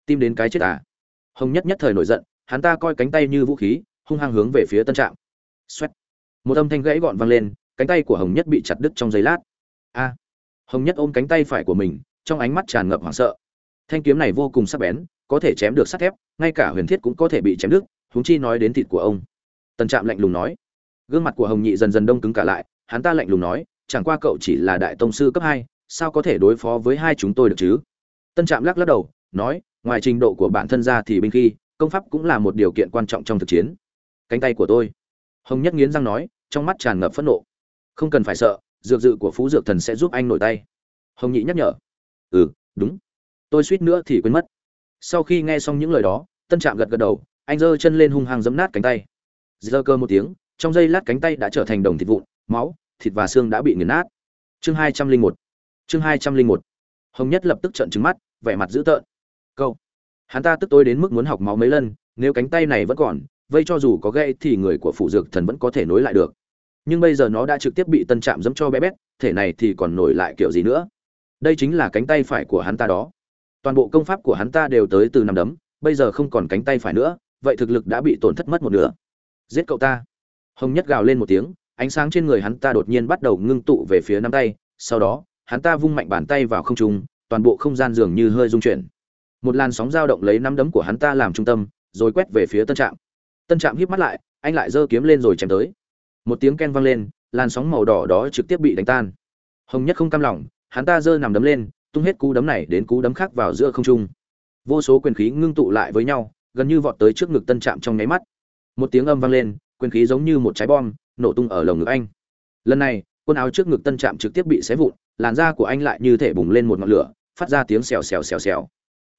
Tim đến cái chết à? Hồng nhất nhất thời nổi giận, hắn ta coi cánh tay như vũ khí, hung hăng hướng về phía tân trạm. Xoét một âm thanh gãy gọn vang lên, cánh tay của hồng nhất bị chặt đứt trong giây lát. A! Hồng nhất ôm cánh tay phải của mình, trong ánh mắt tràn ngập hoảng sợ. Thanh kiếm này vô cùng sắc bén, có thể chém được sắt thép, ngay cả huyền thiết cũng có thể bị chém đứt, huống chi nói đến thịt của ông. Tân trạm lạnh lùng nói gương mặt của hồng nhị dần dần đông cứng cả lại, hắn ta lạnh lùng nói, chẳng qua cậu chỉ là đại tông sư cấp hai, sao có thể đối phó với hai chúng tôi được chứ? Tân trạm lắc lắc đầu, nói, ngoài trình độ của bản thân ra thì binh khi, công pháp cũng là một điều kiện quan trọng trong thực chiến. Cánh tay của tôi. Hồng nhất nghiến răng nói, trong mắt tràn ngập phẫn nộ. Không cần phải sợ, dược dự của phú dược thần sẽ giúp anh nổi tay. Hồng nhị nhắc nhở ừ đúng. Tôi suýt nữa thì quên mất. Sau khi nghe xong những lời đó, tân trạm gật gật đầu, anh giơ chân lên hung hăng giấm nát cánh tay. Giơ cơ một tiếng trong giây lát cánh tay đã trở thành đồng thịt vụn, máu, thịt và xương đã bị nghiền nát. Chương hai trăm linh một. Chương hai trăm linh một. Hồng nhất lập tức trợn trừng mắt, vẻ mặt dữ tợn. Câu. Hắn ta tức tối đến mức muốn học máu mấy lần, nếu cánh tay này vẫn còn, vây cho dù có gãy thì người của phụ dược thần vẫn có thể nối lại được. Nhưng bây giờ nó đã trực tiếp bị tân trạm dẫm cho bé bét, thể này thì còn nổi lại kiểu gì nữa? Đây chính là cánh tay phải của hắn ta đó. Toàn bộ công pháp của hắn ta đều tới từ năm đấm, bây giờ không còn cánh tay phải nữa, vậy thực lực đã bị tổn thất mất một nửa. Giết cậu ta hồng nhất gào lên một tiếng, ánh sáng trên người hắn ta đột nhiên bắt đầu ngưng tụ về phía nắm tay, sau đó, hắn ta vung mạnh bàn tay vào không trung, toàn bộ không gian dường như hơi rung chuyển. Một làn sóng dao động lấy nắm đấm của hắn ta làm trung tâm, rồi quét về phía tân trạm. Tân trạm híp mắt lại, anh lại giơ kiếm lên rồi chém tới. Một tiếng ken vang lên, làn sóng màu đỏ đó trực tiếp bị đánh tan. Hồng nhất không cam lòng, hắn ta giơ nằm đấm lên, tung hết cú đấm này đến cú đấm khác vào giữa không trung. Vô số quyền khí ngưng tụ lại với nhau, gần như vọt tới trước ngực tân trạm trong nháy mắt. Một tiếng âm vang lên quyền khí giống như một trái bom, nổ tung ở lồng ngực anh. Lần này, quần áo trước ngực tân trạm trực tiếp bị xé vụn, làn da của anh lại như thể bùng lên một ngọn lửa, phát ra tiếng xèo xèo xèo xèo.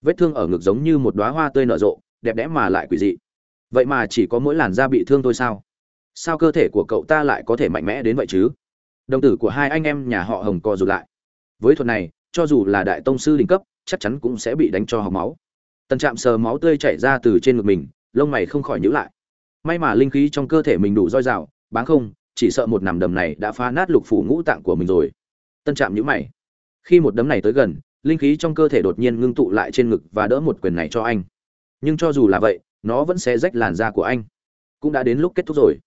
Vết thương ở ngực giống như một đóa hoa tươi nở rộ, đẹp đẽ mà lại quỷ dị. Vậy mà chỉ có mỗi làn da bị thương thôi sao? Sao cơ thể của cậu ta lại có thể mạnh mẽ đến vậy chứ? Đồng tử của hai anh em nhà họ hồng co rụt lại. Với thuật này, cho dù là đại tông sư đỉnh cấp, chắc chắn cũng sẽ bị đánh cho học máu. Tần trạm sờ máu tươi chảy ra từ trên ngực mình, lông mày không khỏi nhíu lại may mà linh khí trong cơ thể mình đủ roi rào, báng không, chỉ sợ một nằm đầm này đã phá nát lục phủ ngũ tạng của mình rồi. Tân trạm nhíu mày. Khi một đấm này tới gần, linh khí trong cơ thể đột nhiên ngưng tụ lại trên ngực và đỡ một quyền này cho anh. Nhưng cho dù là vậy, nó vẫn sẽ rách làn da của anh. Cũng đã đến lúc kết thúc rồi.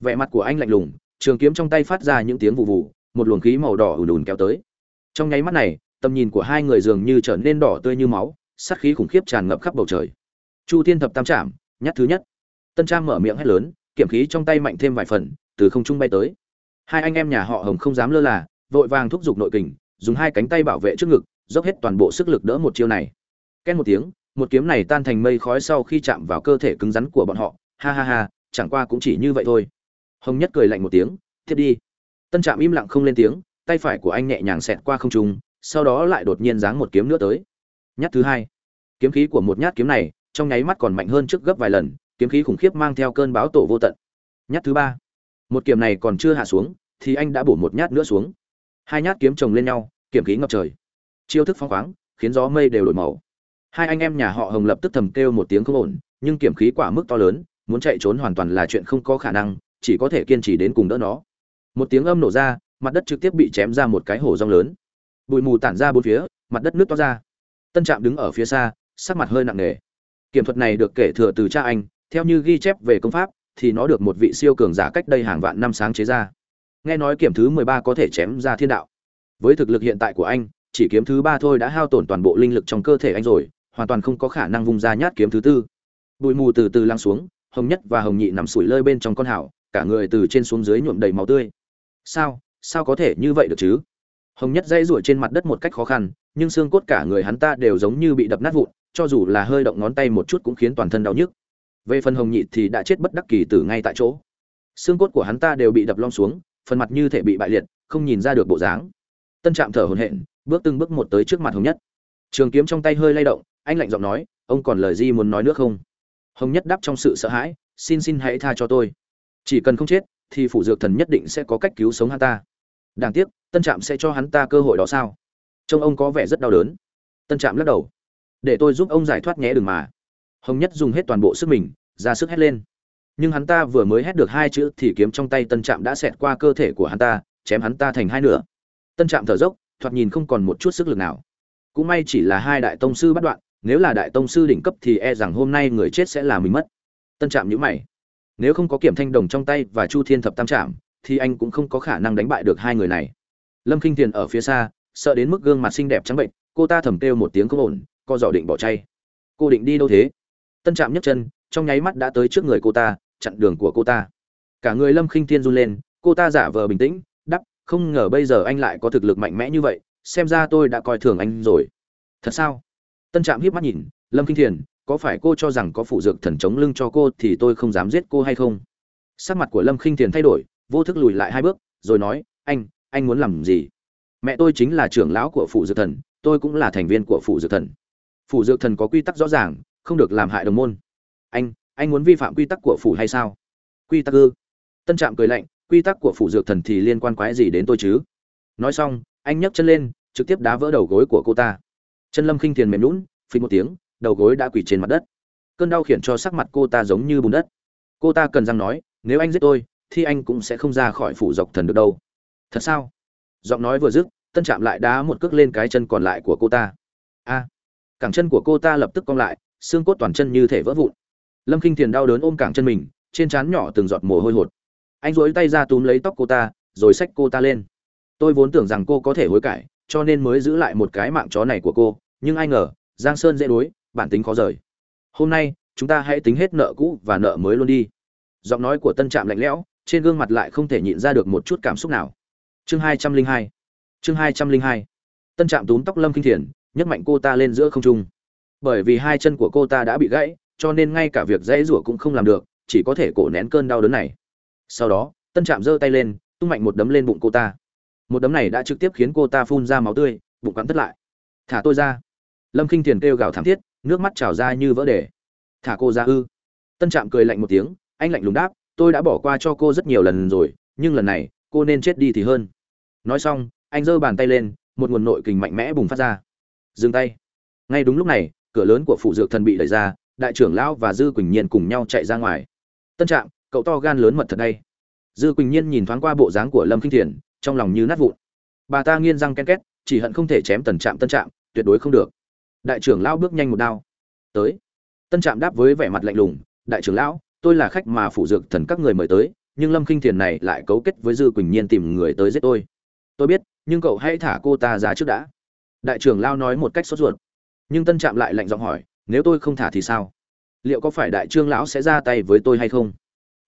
Vẻ mặt của anh lạnh lùng, trường kiếm trong tay phát ra những tiếng vụ vụ một luồng khí màu đỏ ùn ùn kéo tới. Trong nháy mắt này, tầm nhìn của hai người dường như trở nên đỏ tươi như máu, sát khí khủng khiếp tràn ngập khắp bầu trời. Chu thiên thập tam trảm, nhát thứ nhất tân trang mở miệng hét lớn, kiểm khí trong tay mạnh thêm vài phần, từ không trung bay tới. Hai anh em nhà họ hồng không dám lơ là, vội vàng thúc giục nội kình, dùng hai cánh tay bảo vệ trước ngực, dốc hết toàn bộ sức lực đỡ một chiêu này. Két một tiếng, một kiếm này tan thành mây khói sau khi chạm vào cơ thể cứng rắn của bọn họ. Ha ha ha, chẳng qua cũng chỉ như vậy thôi. Hồng nhất cười lạnh một tiếng thiết đi. Tân trạm im lặng không lên tiếng, tay phải của anh nhẹ nhàng xẹt qua không trung, sau đó lại đột nhiên giáng một kiếm nữa tới. Nhát thứ hai. Kiếm khí của một nhát kiếm này, trong nháy mắt còn mạnh hơn trước gấp vài lần kiếm khí khủng khiếp mang theo cơn báo tổ vô tận. Nhát thứ ba. Một kiếm này còn chưa hạ xuống, thì anh đã bổ một nhát nữa xuống. Hai nhát kiếm chồng lên nhau, kiếm khí ngập trời. Chiêu thức phong khoáng, khiến gió mây đều đổi màu. Hai anh em nhà họ hồng lập tức thầm kêu một tiếng không ổn, nhưng kiểm khí quả mức to lớn, muốn chạy trốn hoàn toàn là chuyện không có khả năng, chỉ có thể kiên trì đến cùng đỡ nó. Một tiếng âm nổ ra, mặt đất trực tiếp bị chém ra một cái hổ rong lớn. Bụi mù tản ra bốn phía, mặt đất nước to ra. Tân trạm đứng ở phía xa, sắc mặt hơi nặng nề. Kiểm thuật này được kể thừa từ cha anh theo như ghi chép về công pháp, thì nó được một vị siêu cường giả cách đây hàng vạn năm sáng chế ra. Nghe nói kiểm thứ mười ba có thể chém ra thiên đạo. Với thực lực hiện tại của anh, chỉ kiếm thứ ba thôi đã hao tổn toàn bộ linh lực trong cơ thể anh rồi, hoàn toàn không có khả năng vung ra nhát kiếm thứ tư. Bụi mù từ từ lăng xuống, hồng nhất và hồng nhị nằm sủi lơi bên trong con hảo, cả người từ trên xuống dưới nhuộm đầy máu tươi. Sao sao có thể như vậy được chứ? Hồng nhất dây rủi trên mặt đất một cách khó khăn, nhưng xương cốt cả người hắn ta đều giống như bị đập nát vụn, cho dù là hơi động ngón tay một chút cũng khiến toàn thân đau nhức về phần hồng nhị thì đã chết bất đắc kỳ tử ngay tại chỗ. Xương cốt của hắn ta đều bị đập lom xuống, phần mặt như thể bị bại liệt, không nhìn ra được bộ dáng. Tân trạm thở hổn hển, bước từng bước một tới trước mặt hồng nhất. Trường kiếm trong tay hơi lay động, anh lạnh giọng nói, ông còn lời gì muốn nói nữa không? Hồng nhất đáp trong sự sợ hãi, xin xin hãy tha cho tôi. Chỉ cần không chết, thì phủ dược thần nhất định sẽ có cách cứu sống hắn ta. Đáng tiếc, tân trạm sẽ cho hắn ta cơ hội đó sao? Trông ông có vẻ rất đau đớn. Tân trạm lắc đầu. Để tôi giúp ông giải thoát nhé, đừng mà hồng nhất dùng hết toàn bộ sức mình, ra sức hét lên. Nhưng hắn ta vừa mới hét được hai chữ thì kiếm trong tay tân trạm đã xẹt qua cơ thể của hắn ta, chém hắn ta thành hai nửa. Tân trạm thở dốc, thoạt nhìn không còn một chút sức lực nào. Cũng may chỉ là hai đại tông sư bắt đoạn, nếu là đại tông sư đỉnh cấp thì e rằng hôm nay người chết sẽ là mình mất. Tân trạm nhữ mày. Nếu không có kiểm thanh đồng trong tay và chu thiên thập tam trạm, thì anh cũng không có khả năng đánh bại được hai người này. Lâm k i n h thiền ở phía xa, sợ đến mức gương mặt xinh đẹp trắng bệnh, cô ta thầm kêu một tiếng không ổn, co giỏ định bỏ chay. Cô định đi đâu thế? Tân trạm nhấc chân, trong nháy mắt đã tới trước người cô ta, chặn đường của cô ta. Cả người lâm khinh thiên run lên, cô ta giả vờ bình tĩnh, đắp, không ngờ bây giờ anh lại có thực lực mạnh mẽ như vậy, xem ra tôi đã coi thường anh rồi. Thật sao? Tân trạm hiếp mắt nhìn, lâm khinh thiền có phải cô cho rằng có phụ dược thần chống lưng cho cô thì tôi không dám giết cô hay không? Sắc mặt của lâm khinh thiền thay đổi, vô thức lùi lại hai bước, rồi nói, anh anh muốn làm gì? Mẹ tôi chính là trưởng lão của phụ dược thần, tôi cũng là thành viên của phụ dược thần. Phụ dược thần có quy tắc rõ ràng không được làm hại đồng môn. Anh anh muốn vi phạm quy tắc của phủ hay sao? Quy tắc ư? Tân trạm cười lạnh quy tắc của phủ dược thần thì liên quan quái gì đến tôi chứ? Nói xong anh nhấc chân lên trực tiếp đá vỡ đầu gối của cô ta. Chân lâm khinh thiền mềm lún phí một tiếng đầu gối đã quỳ trên mặt đất. Cơn đau khiến cho sắc mặt cô ta giống như bùn đất. Cô ta cần răng nói nếu anh giết tôi thì anh cũng sẽ không ra khỏi phủ dọc thần được đâu. Thật sao? Giọng nói vừa dứt tân chạm lại đá một cước lên cái chân còn lại của cô ta. A. À, cẳng chân của cô ta lập tức cong lại xương cốt toàn chân như thể vỡ vụn. Lâm k i n h thiền đau đớn ôm cẳng chân mình, trên trán nhỏ từng giọt mồ hôi hột. Anh dối tay ra túm lấy tóc cô ta, rồi xách cô ta lên. Tôi vốn tưởng rằng cô có thể hối cải, cho nên mới giữ lại một cái mạng chó này của cô, nhưng ai ngờ, giang sơn dễ đối, bản tính khó rời. Hôm nay, chúng ta hãy tính hết nợ cũ và nợ mới luôn đi. Giọng nói của tân trạm lạnh lẽo, trên gương mặt lại không thể nhịn ra được một chút cảm xúc nào. Chương hai trăm linh hai. Chương hai trăm linh hai. Tân trạm túm tóc lâm kinh thiền, nhấc mạnh cô ta lên giữa không trung bởi vì hai chân của cô ta đã bị gãy, cho nên ngay cả việc dãy rủa cũng không làm được, chỉ có thể cổ nén cơn đau đớn này. Sau đó, tân trạm giơ tay lên, tung mạnh một đấm lên bụng cô ta. Một đấm này đã trực tiếp khiến cô ta phun ra máu tươi, bụng cắn tất lại. Thả tôi ra. Lâm k i n h thiền kêu gào thảm thiết, nước mắt trào ra như vỡ đề. Thả cô ra ư? Tân trạm cười lạnh một tiếng, anh lạnh lùng đáp, tôi đã bỏ qua cho cô rất nhiều lần rồi, nhưng lần này, cô nên chết đi thì hơn. Nói xong, anh giơ bàn tay lên, một nguồn nội kình mạnh mẽ bùng phát ra. Dừng tay. Ngay đúng lúc này cửa lớn của phủ dược thần bị đẩy ra, đại trưởng lão và dư quỳnh nhiên cùng nhau chạy ra ngoài. Tân trạm, cậu to gan lớn mật thật đây. Dư quỳnh nhiên nhìn thoáng qua bộ dáng của lâm k i n h thiền, trong lòng như nát vụn. Bà ta nghiên răng ken két, chỉ hận không thể chém tần trạm, tân trạm, tuyệt đối không được. Đại trưởng lão bước nhanh một đao. Tới. Tân trạm đáp với vẻ mặt lạnh lùng, đại trưởng lão, tôi là khách mà phủ dược thần các người mời tới, nhưng lâm khinh thiền này lại cấu kết với dư quỳnh nhiên tìm người tới giết tôi. Tôi biết, nhưng cậu hãy thả cô ta ra trước đã. Đại trưởng lão nói một cách sốt ruột nhưng tân trạm lại lạnh giọng hỏi, nếu tôi không thả thì sao? Liệu có phải đại trương lão sẽ ra tay với tôi hay không?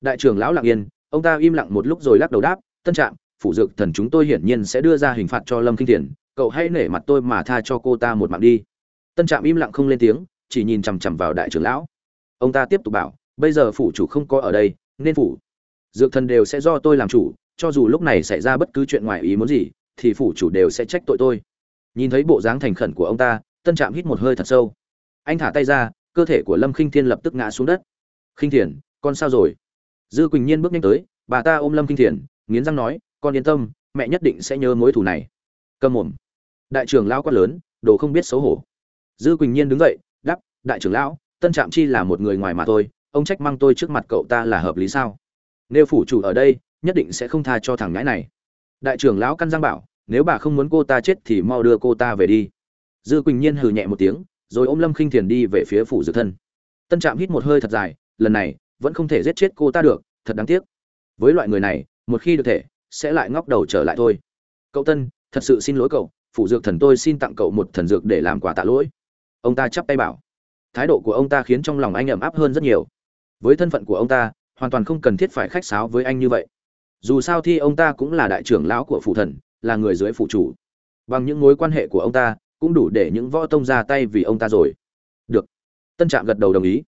Đại trưởng lão lặng yên, ông ta im lặng một lúc rồi lắc đầu đáp, tân trạm, phủ dược thần chúng tôi hiển nhiên sẽ đưa ra hình phạt cho lâm kinh thiền, cậu hãy nể mặt tôi mà tha cho cô ta một mạng đi. Tân trạm im lặng không lên tiếng, chỉ nhìn chằm chằm vào đại trưởng lão. Ông ta tiếp tục bảo, bây giờ phủ chủ không có ở đây, nên phủ. Dược thần đều sẽ do tôi làm chủ, cho dù lúc này xảy ra bất cứ chuyện ngoài ý muốn gì, thì phủ chủ đều sẽ trách tội tôi. Nhìn thấy bộ dáng thành khẩn của ông ta tân trạm hít một hơi thật sâu. Anh thả tay ra, cơ thể của lâm khinh thiên lập tức ngã xuống đất. Khinh thiền, con sao rồi? Dư quỳnh nhiên bước nhanh tới, bà ta ôm lâm khinh thiền, nghiến răng nói, con yên tâm, mẹ nhất định sẽ nhớ mối thù này. Cầm mồm. Đại trưởng lão quát lớn, đồ không biết xấu hổ. Dư quỳnh nhiên đứng dậy đắp đại trưởng lão, tân trạm chi là một người ngoài mà thôi, ông trách mang tôi trước mặt cậu ta là hợp lý sao? Nếu phủ chủ ở đây, nhất định sẽ không tha cho thằng nhãi này. Đại trưởng lão căn giang bảo, nếu bà không muốn cô ta chết thì mau đưa cô ta về đi dư quỳnh nhiên hừ nhẹ một tiếng, rồi ôm lâm khinh thiền đi về phía phủ dược thân. Tân trạm hít một hơi thật dài, lần này, vẫn không thể giết chết cô ta được, thật đáng tiếc. Với loại người này, một khi được thể, sẽ lại ngóc đầu trở lại thôi. Cậu tân, thật sự xin lỗi cậu, phủ dược thần tôi xin tặng cậu một thần dược để làm quà tạ lỗi. Ông ta chắp tay bảo. Thái độ của ông ta khiến trong lòng anh ẩm áp hơn rất nhiều. Với thân phận của ông ta, hoàn toàn không cần thiết phải khách sáo với anh như vậy. Dù sao thì ông ta cũng là đại trưởng lão của phủ thần, là người dưới phủ chủ. Bằng những mối quan hệ của ông ta cũng đủ để những võ tông ra tay vì ông ta rồi. Được. Tân trạm gật đầu đồng ý.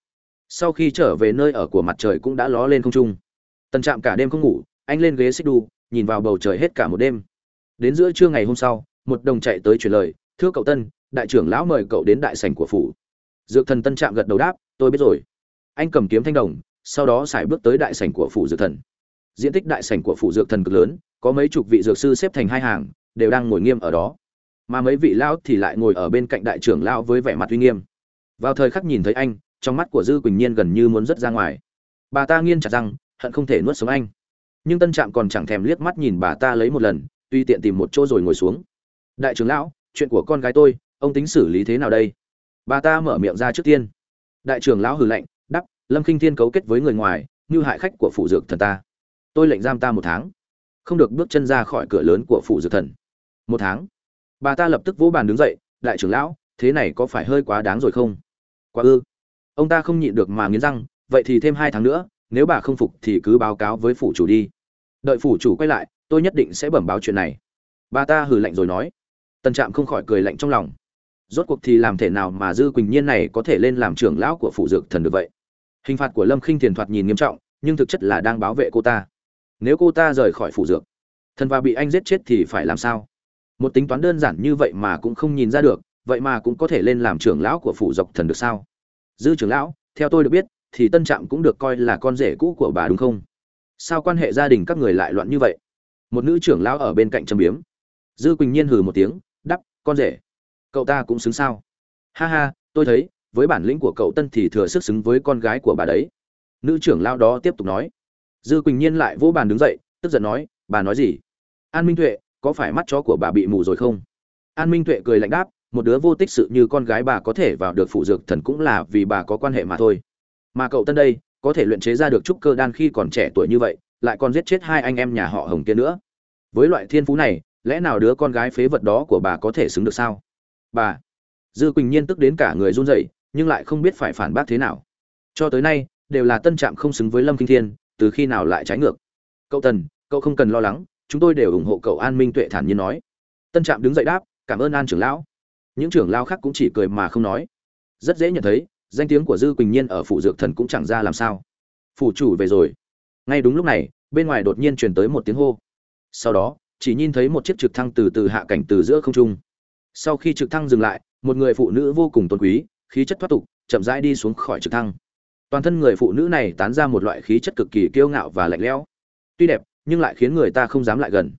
Sau khi trở về nơi ở của mặt trời cũng đã ló lên không trung. Tân trạm cả đêm không ngủ, anh lên ghế xích đu, nhìn vào bầu trời hết cả một đêm. Đến giữa trưa ngày hôm sau, một đồng chạy tới truyền lời, thưa cậu tân, đại trưởng lão mời cậu đến đại sảnh của phủ. Dược thần tân trạm gật đầu đáp, tôi biết rồi. Anh cầm kiếm thanh đồng, sau đó xài bước tới đại sảnh của phủ dược thần. Diện tích đại sảnh của phủ dược thần cực lớn, có mấy chục vị dược sư xếp thành hai hàng, đều đang ngồi nghiêm ở đó mà mấy vị lão thì lại ngồi ở bên cạnh đại trưởng lão với vẻ mặt uy nghiêm. Vào thời khắc nhìn thấy anh, trong mắt của dư quỳnh nhiên gần như muốn rớt ra ngoài. Bà ta nghiên chặt rằng hận không thể nuốt sống anh. Nhưng tân trạm còn chẳng thèm liếc mắt nhìn bà ta lấy một lần, tuy tiện tìm một chỗ rồi ngồi xuống. Đại trưởng lão, chuyện của con gái tôi, ông tính xử lý thế nào đây? Bà ta mở miệng ra trước tiên. Đại trưởng lão hừ lạnh đắp lâm khinh thiên cấu kết với người ngoài, như hại khách của phụ dược thần ta. Tôi lệnh giam ta một tháng, không được bước chân ra khỏi cửa lớn của phụ dược thần. Một tháng? Bà ta lập tức vỗ bàn đứng dậy, đại trưởng lão, thế này có phải hơi quá đáng rồi không? Quá ư. Ông ta không nhịn được mà nghiến răng, vậy thì thêm hai tháng nữa, nếu bà không phục thì cứ báo cáo với phủ chủ đi. Đợi phủ chủ quay lại, tôi nhất định sẽ bẩm báo chuyện này. Bà ta hừ lạnh rồi nói. Tần trạm không khỏi cười lạnh trong lòng. Rốt cuộc thì làm thể nào mà dư quỳnh nhiên này có thể lên làm trưởng lão của phủ dược thần được vậy? Hình phạt của lâm khinh thiền thoạt nhìn nghiêm trọng, nhưng thực chất là đang bảo vệ cô ta. Nếu cô ta rời khỏi phủ dược, thần và bị anh giết chết thì phải làm sao? Một tính toán đơn giản như vậy mà cũng không nhìn ra được, vậy mà cũng có thể lên làm trưởng lão của phủ dọc thần được sao? Dư trưởng lão, theo tôi được biết, thì tân trạm cũng được coi là con rể cũ của bà đúng không? Sao quan hệ gia đình các người lại loạn như vậy? Một nữ trưởng lão ở bên cạnh châm biếm. Dư quỳnh nhiên hừ một tiếng đắp con rể, cậu ta cũng xứng sao? Ha ha, tôi thấy, với bản lĩnh của cậu tân thì thừa sức xứng với con gái của bà đấy. Nữ trưởng lão đó tiếp tục nói. Dư quỳnh nhiên lại vỗ bàn đứng dậy, tức giận nói, bà nói gì? An minh tuệ có phải mắt chó của bà bị mù rồi không? An minh tuệ cười lạnh đáp, một đứa vô tích sự như con gái bà có thể vào được phụ dược thần cũng là vì bà có quan hệ mà thôi. Mà cậu tân đây, có thể luyện chế ra được trúc cơ đan khi còn trẻ tuổi như vậy, lại còn giết chết hai anh em nhà họ hồng kia nữa. Với loại thiên phú này, lẽ nào đứa con gái phế vật đó của bà có thể xứng được sao? Bà, dư quỳnh nhiên tức đến cả người run rẩy, nhưng lại không biết phải phản bác thế nào. Cho tới nay, đều là tân trạm không xứng với lâm kinh thiên, từ khi nào lại trái ngược? Cậu tần, cậu không cần lo lắng chúng tôi đều ủng hộ cậu an minh tuệ thản nhiên nói. Tân trạm đứng dậy đáp, cảm ơn an trưởng lão. Những trưởng lão khác cũng chỉ cười mà không nói. Rất dễ nhận thấy, danh tiếng của dư quỳnh nhiên ở phủ dược thần cũng chẳng ra làm sao. Phủ chủ về rồi. Ngay đúng lúc này, bên ngoài đột nhiên truyền tới một tiếng hô. Sau đó, chỉ nhìn thấy một chiếc trực thăng từ từ hạ cảnh từ giữa không trung. Sau khi trực thăng dừng lại, một người phụ nữ vô cùng tôn quý, khí chất thoát tục, chậm rãi đi xuống khỏi trực thăng. Toàn thân người phụ nữ này tán ra một loại khí chất cực kỳ kiêu ngạo và lạnh lẽo. Tuy đẹp nhưng lại khiến người ta không dám lại gần.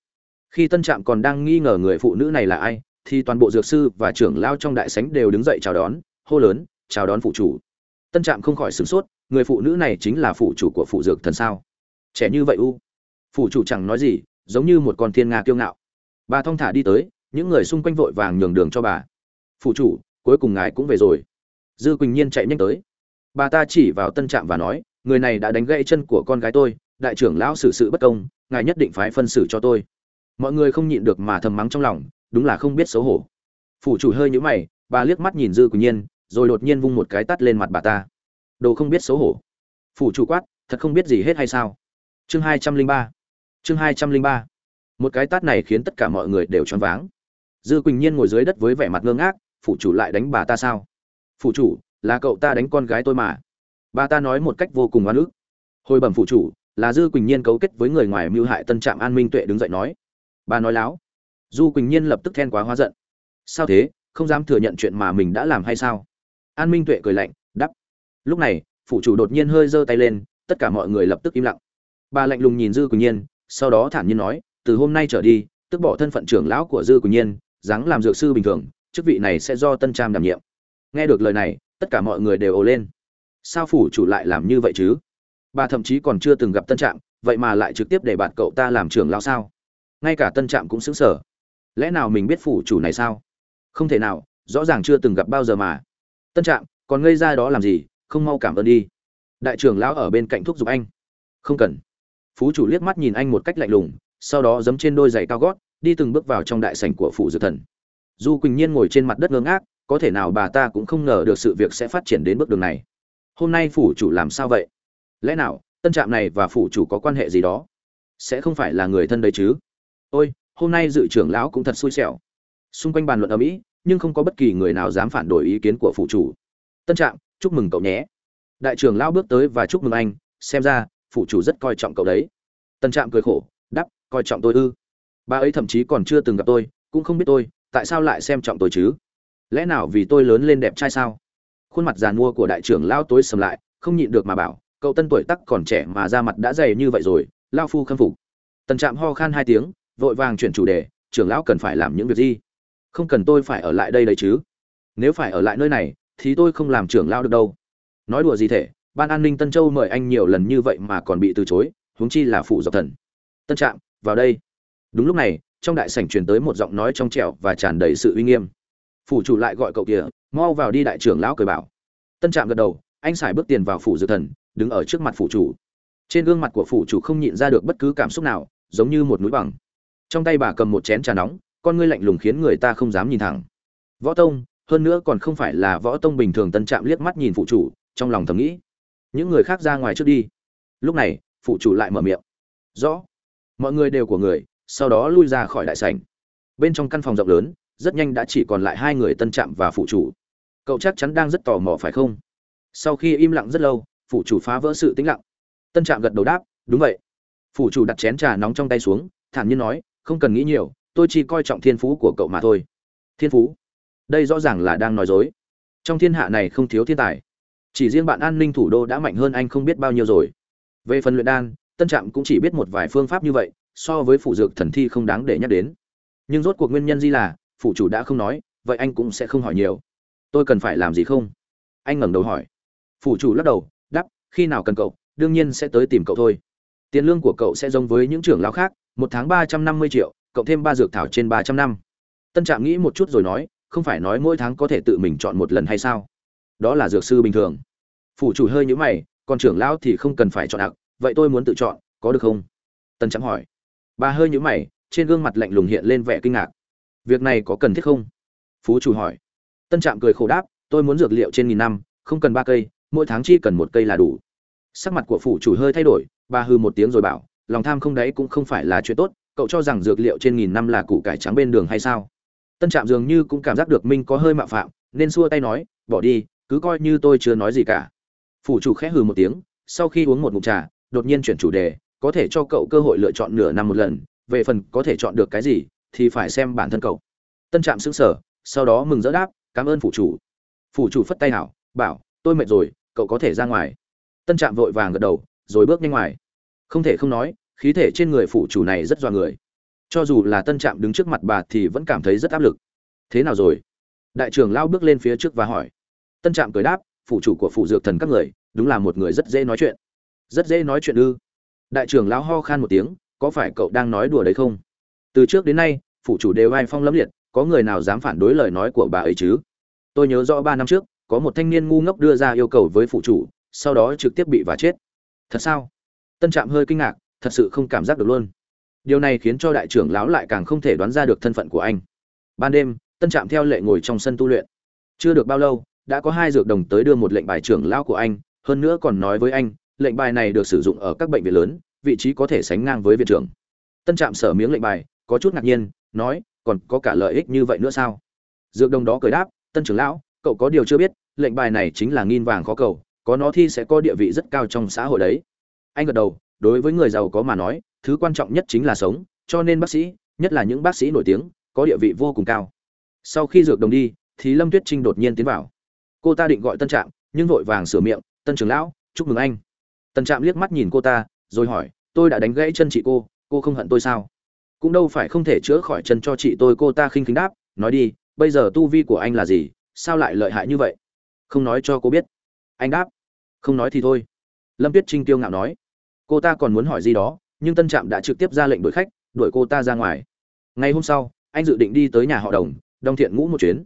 Khi tân trạm còn đang nghi ngờ người phụ nữ này là ai, thì toàn bộ dược sư và trưởng lao trong đại sánh đều đứng dậy chào đón, hô lớn, chào đón phụ chủ. Tân trạm không khỏi sửng sốt, người phụ nữ này chính là phụ chủ của phụ dược thần sao? Trẻ như vậy u. Phụ chủ chẳng nói gì, giống như một con thiên nga kiêu ngạo. Bà thong thả đi tới, những người xung quanh vội vàng nhường đường cho bà. Phụ chủ, cuối cùng ngài cũng về rồi. Dư quỳnh nhiên chạy nhanh tới. Bà ta chỉ vào tân trạm và nói, người này đã đánh gãy chân của con gái tôi đại trưởng lão xử sự bất công, ngài nhất định phải phân xử cho tôi. Mọi người không nhịn được mà thầm mắng trong lòng, đúng là không biết xấu hổ. Phủ chủ hơi nhũ mày, bà liếc mắt nhìn dư quỳnh nhiên, rồi đột nhiên vung một cái tắt lên mặt bà ta. Đồ không biết xấu hổ. Phủ chủ quát, thật không biết gì hết hay sao? Chương hai trăm linh ba. Chương hai trăm linh ba. Một cái tát này khiến tất cả mọi người đều choáng váng. Dư quỳnh nhiên ngồi dưới đất với vẻ mặt ngơ ngác, phủ chủ lại đánh bà ta sao? Phủ chủ, là cậu ta đánh con gái tôi mà. Bà ta nói một cách vô cùng oan ức. Hồi bẩm phủ chủ là dư quỳnh nhiên cấu kết với người ngoài mưu hại tân trạm an minh tuệ đứng dậy nói. Bà nói láo. Du quỳnh nhiên lập tức then quá hóa giận. Sao thế? Không dám thừa nhận chuyện mà mình đã làm hay sao? An minh tuệ cười lạnh đắp lúc này, phủ chủ đột nhiên hơi giơ tay lên, tất cả mọi người lập tức im lặng. Bà lạnh lùng nhìn dư quỳnh nhiên, sau đó thản nhiên nói, từ hôm nay trở đi tức bỏ thân phận trưởng lão của dư quỳnh nhiên, dáng làm dược sư bình thường, chức vị này sẽ do tân Trạm đảm nhiệm. Nghe được lời này, tất cả mọi người đều ồ lên. Sao phủ chủ lại làm như vậy chứ? Bà thậm chí còn chưa từng gặp tân trạm, vậy mà lại trực tiếp để bạn cậu ta làm trưởng lão sao? Ngay cả tân trạm cũng xứng sở lẽ nào mình biết phủ chủ này sao? Không thể nào, rõ ràng chưa từng gặp bao giờ mà. Tân trạm, còn ngây ra đó làm gì? Không mau cảm ơn đi. Đại trưởng lão ở bên cạnh thúc giục anh. Không cần. Phú chủ liếc mắt nhìn anh một cách lạnh lùng, sau đó giấm trên đôi giày cao gót, đi từng bước vào trong đại sảnh của phủ dược thần. Du quỳnh nhiên ngồi trên mặt đất ngơ ngác, có thể nào bà ta cũng không ngờ được sự việc sẽ phát triển đến bước đường này. Hôm nay phủ chủ làm sao vậy? Lẽ nào, tân trạm này và phủ chủ có quan hệ gì đó? Sẽ không phải là người thân đấy chứ? Ôi, hôm nay dự trưởng lão cũng thật xui xẻo. Xung quanh bàn luận ở mỹ nhưng không có bất kỳ người nào dám phản đối ý kiến của phủ chủ. Tân trạm, chúc mừng cậu nhé. Đại trưởng lão bước tới và chúc mừng anh, xem ra, phủ chủ rất coi trọng cậu đấy. Tân trạm cười khổ đắp coi trọng tôi ư. Bà ấy thậm chí còn chưa từng gặp tôi, cũng không biết tôi, tại sao lại xem trọng tôi chứ? Lẽ nào vì tôi lớn lên đẹp trai sao? Khuôn mặt giàn mua của đại trưởng lao tối sầm lại, không nhịn được mà bảo cậu tân tuổi tắc còn trẻ mà da mặt đã dày như vậy rồi, lao phu khâm phục. Tần trạm ho khan hai tiếng, vội vàng chuyển chủ đề, trưởng lão cần phải làm những việc gì? Không cần tôi phải ở lại đây đấy chứ. Nếu phải ở lại nơi này, thì tôi không làm trưởng lao được đâu. Nói đùa gì thể ban an ninh tân châu mời anh nhiều lần như vậy mà còn bị từ chối, huống chi là phụ dọc thần. Tân trạm, vào đây. Đúng lúc này, trong đại sảnh truyền tới một giọng nói trong trẻo và tràn đầy sự uy nghiêm. Phủ chủ lại gọi cậu kia mau vào đi đại trưởng lão cười bảo. Tân trạm gật đầu, anh xài bước tiền vào phủ dược thần đứng ở trước mặt phủ chủ. Trên gương mặt của phủ chủ không nhịn ra được bất cứ cảm xúc nào, giống như một núi bằng. Trong tay bà cầm một chén trà nóng, con ngươi lạnh lùng khiến người ta không dám nhìn thẳng. Võ tông, hơn nữa còn không phải là võ tông bình thường tân trạm liếc mắt nhìn phụ chủ, trong lòng thầm nghĩ. Những người khác ra ngoài trước đi. Lúc này phụ chủ lại mở miệng. Rõ. Mọi người đều của người, sau đó lui ra khỏi đại sảnh. Bên trong căn phòng rộng lớn, rất nhanh đã chỉ còn lại hai người tân trạm và phụ chủ. Cậu chắc chắn đang rất tò mò phải không? Sau khi im lặng rất lâu phụ chủ phá vỡ sự tĩnh lặng. Tân trạm gật đầu đáp, đúng vậy. Phụ chủ đặt chén trà nóng trong tay xuống, thản nhiên nói, không cần nghĩ nhiều, tôi chỉ coi trọng thiên phú của cậu mà thôi. Thiên phú? Đây rõ ràng là đang nói dối. Trong thiên hạ này không thiếu thiên tài. Chỉ riêng bạn an ninh thủ đô đã mạnh hơn anh không biết bao nhiêu rồi. Về phần luyện đan, tân trạm cũng chỉ biết một vài phương pháp như vậy, so với phụ dược thần thi không đáng để nhắc đến. Nhưng rốt cuộc nguyên nhân gì là phụ chủ đã không nói, vậy anh cũng sẽ không hỏi nhiều. Tôi cần phải làm gì không? Anh ngẩng đầu hỏi. Phủ chủ lắc đầu khi nào cần cậu, đương nhiên sẽ tới tìm cậu thôi. Tiền lương của cậu sẽ giống với những trưởng lão khác, một tháng ba trăm năm mươi triệu, cộng thêm ba dược thảo trên ba trăm năm. Tân trạm nghĩ một chút rồi nói, không phải nói mỗi tháng có thể tự mình chọn một lần hay sao? Đó là dược sư bình thường. Phủ chủ hơi nhữ mày, còn trưởng lão thì không cần phải chọn đặc vậy tôi muốn tự chọn, có được không? Tân trạm hỏi. Bà hơi nhữ mày, trên gương mặt lạnh lùng hiện lên vẻ kinh ngạc. Việc này có cần thiết không? Phú chủ hỏi. Tân trạm cười khổ đáp, tôi muốn dược liệu trên nghìn năm, không cần ba cây mỗi tháng chi cần một cây là đủ. Sắc mặt của phủ chủ hơi thay đổi, bà hư một tiếng rồi bảo, lòng tham không đấy cũng không phải là chuyện tốt, cậu cho rằng dược liệu trên nghìn năm là củ cải trắng bên đường hay sao? Tân trạm dường như cũng cảm giác được minh có hơi mạo phạm, nên xua tay nói, bỏ đi, cứ coi như tôi chưa nói gì cả. Phủ chủ khẽ hừ một tiếng, sau khi uống một ngụm trà, đột nhiên chuyển chủ đề, có thể cho cậu cơ hội lựa chọn nửa năm một lần, về phần có thể chọn được cái gì, thì phải xem bản thân cậu. Tân trạm xứng sở sau đó mừng rỡ đáp, cảm ơn phủ chủ. Phủ chủ phất tay hảo, bảo, tôi mệt rồi cậu có thể ra ngoài. Tân trạm vội vàng gật đầu, rồi bước nhanh ngoài. Không thể không nói, khí thể trên người phủ chủ này rất dọa người. Cho dù là tân trạm đứng trước mặt bà thì vẫn cảm thấy rất áp lực. Thế nào rồi? Đại trưởng lao bước lên phía trước và hỏi. Tân trạm cười đáp, phủ chủ của phủ dược thần các người, đúng là một người rất dễ nói chuyện. Rất dễ nói chuyện ư? Đại trưởng lão ho khan một tiếng, có phải cậu đang nói đùa đấy không? Từ trước đến nay, phủ chủ đều ai phong lẫm liệt, có người nào dám phản đối lời nói của bà ấy chứ? Tôi nhớ rõ ba năm trước có một thanh niên ngu ngốc đưa ra yêu cầu với phụ chủ, sau đó trực tiếp bị vả chết. Thật sao? Tân trạm hơi kinh ngạc, thật sự không cảm giác được luôn. Điều này khiến cho đại trưởng lão lại càng không thể đoán ra được thân phận của anh. Ban đêm, tân trạm theo lệ ngồi trong sân tu luyện. Chưa được bao lâu, đã có hai dược đồng tới đưa một lệnh bài trưởng lão của anh, hơn nữa còn nói với anh, lệnh bài này được sử dụng ở các bệnh viện lớn, vị trí có thể sánh ngang với viện trưởng. Tân trạm sở miếng lệnh bài, có chút ngạc nhiên, nói, còn có cả lợi ích như vậy nữa sao? Dược đồng đó cười đáp, tân trưởng lão cậu có điều chưa biết, lệnh bài này chính là nghìn vàng khó cầu, có nó thi sẽ có địa vị rất cao trong xã hội đấy. Anh gật đầu, đối với người giàu có mà nói, thứ quan trọng nhất chính là sống, cho nên bác sĩ, nhất là những bác sĩ nổi tiếng, có địa vị vô cùng cao. Sau khi dược đồng đi, thì lâm tuyết trinh đột nhiên tiến vào. Cô ta định gọi tân trạm, nhưng vội vàng sửa miệng, tân trưởng lão, chúc mừng anh. Tân trạm liếc mắt nhìn cô ta, rồi hỏi, tôi đã đánh gãy chân chị cô cô không hận tôi sao? Cũng đâu phải không thể chữa khỏi chân cho chị tôi, cô ta khinh khính đáp, nói đi, bây giờ tu vi của anh là gì? Sao lại lợi hại như vậy? Không nói cho cô biết. Anh đáp. Không nói thì thôi. Lâm tuyết trinh tiêu ngạo nói. Cô ta còn muốn hỏi gì đó, nhưng tân trạm đã trực tiếp ra lệnh đuổi khách, đuổi cô ta ra ngoài. Ngày hôm sau, anh dự định đi tới nhà họ đồng đồng thiện ngũ một chuyến.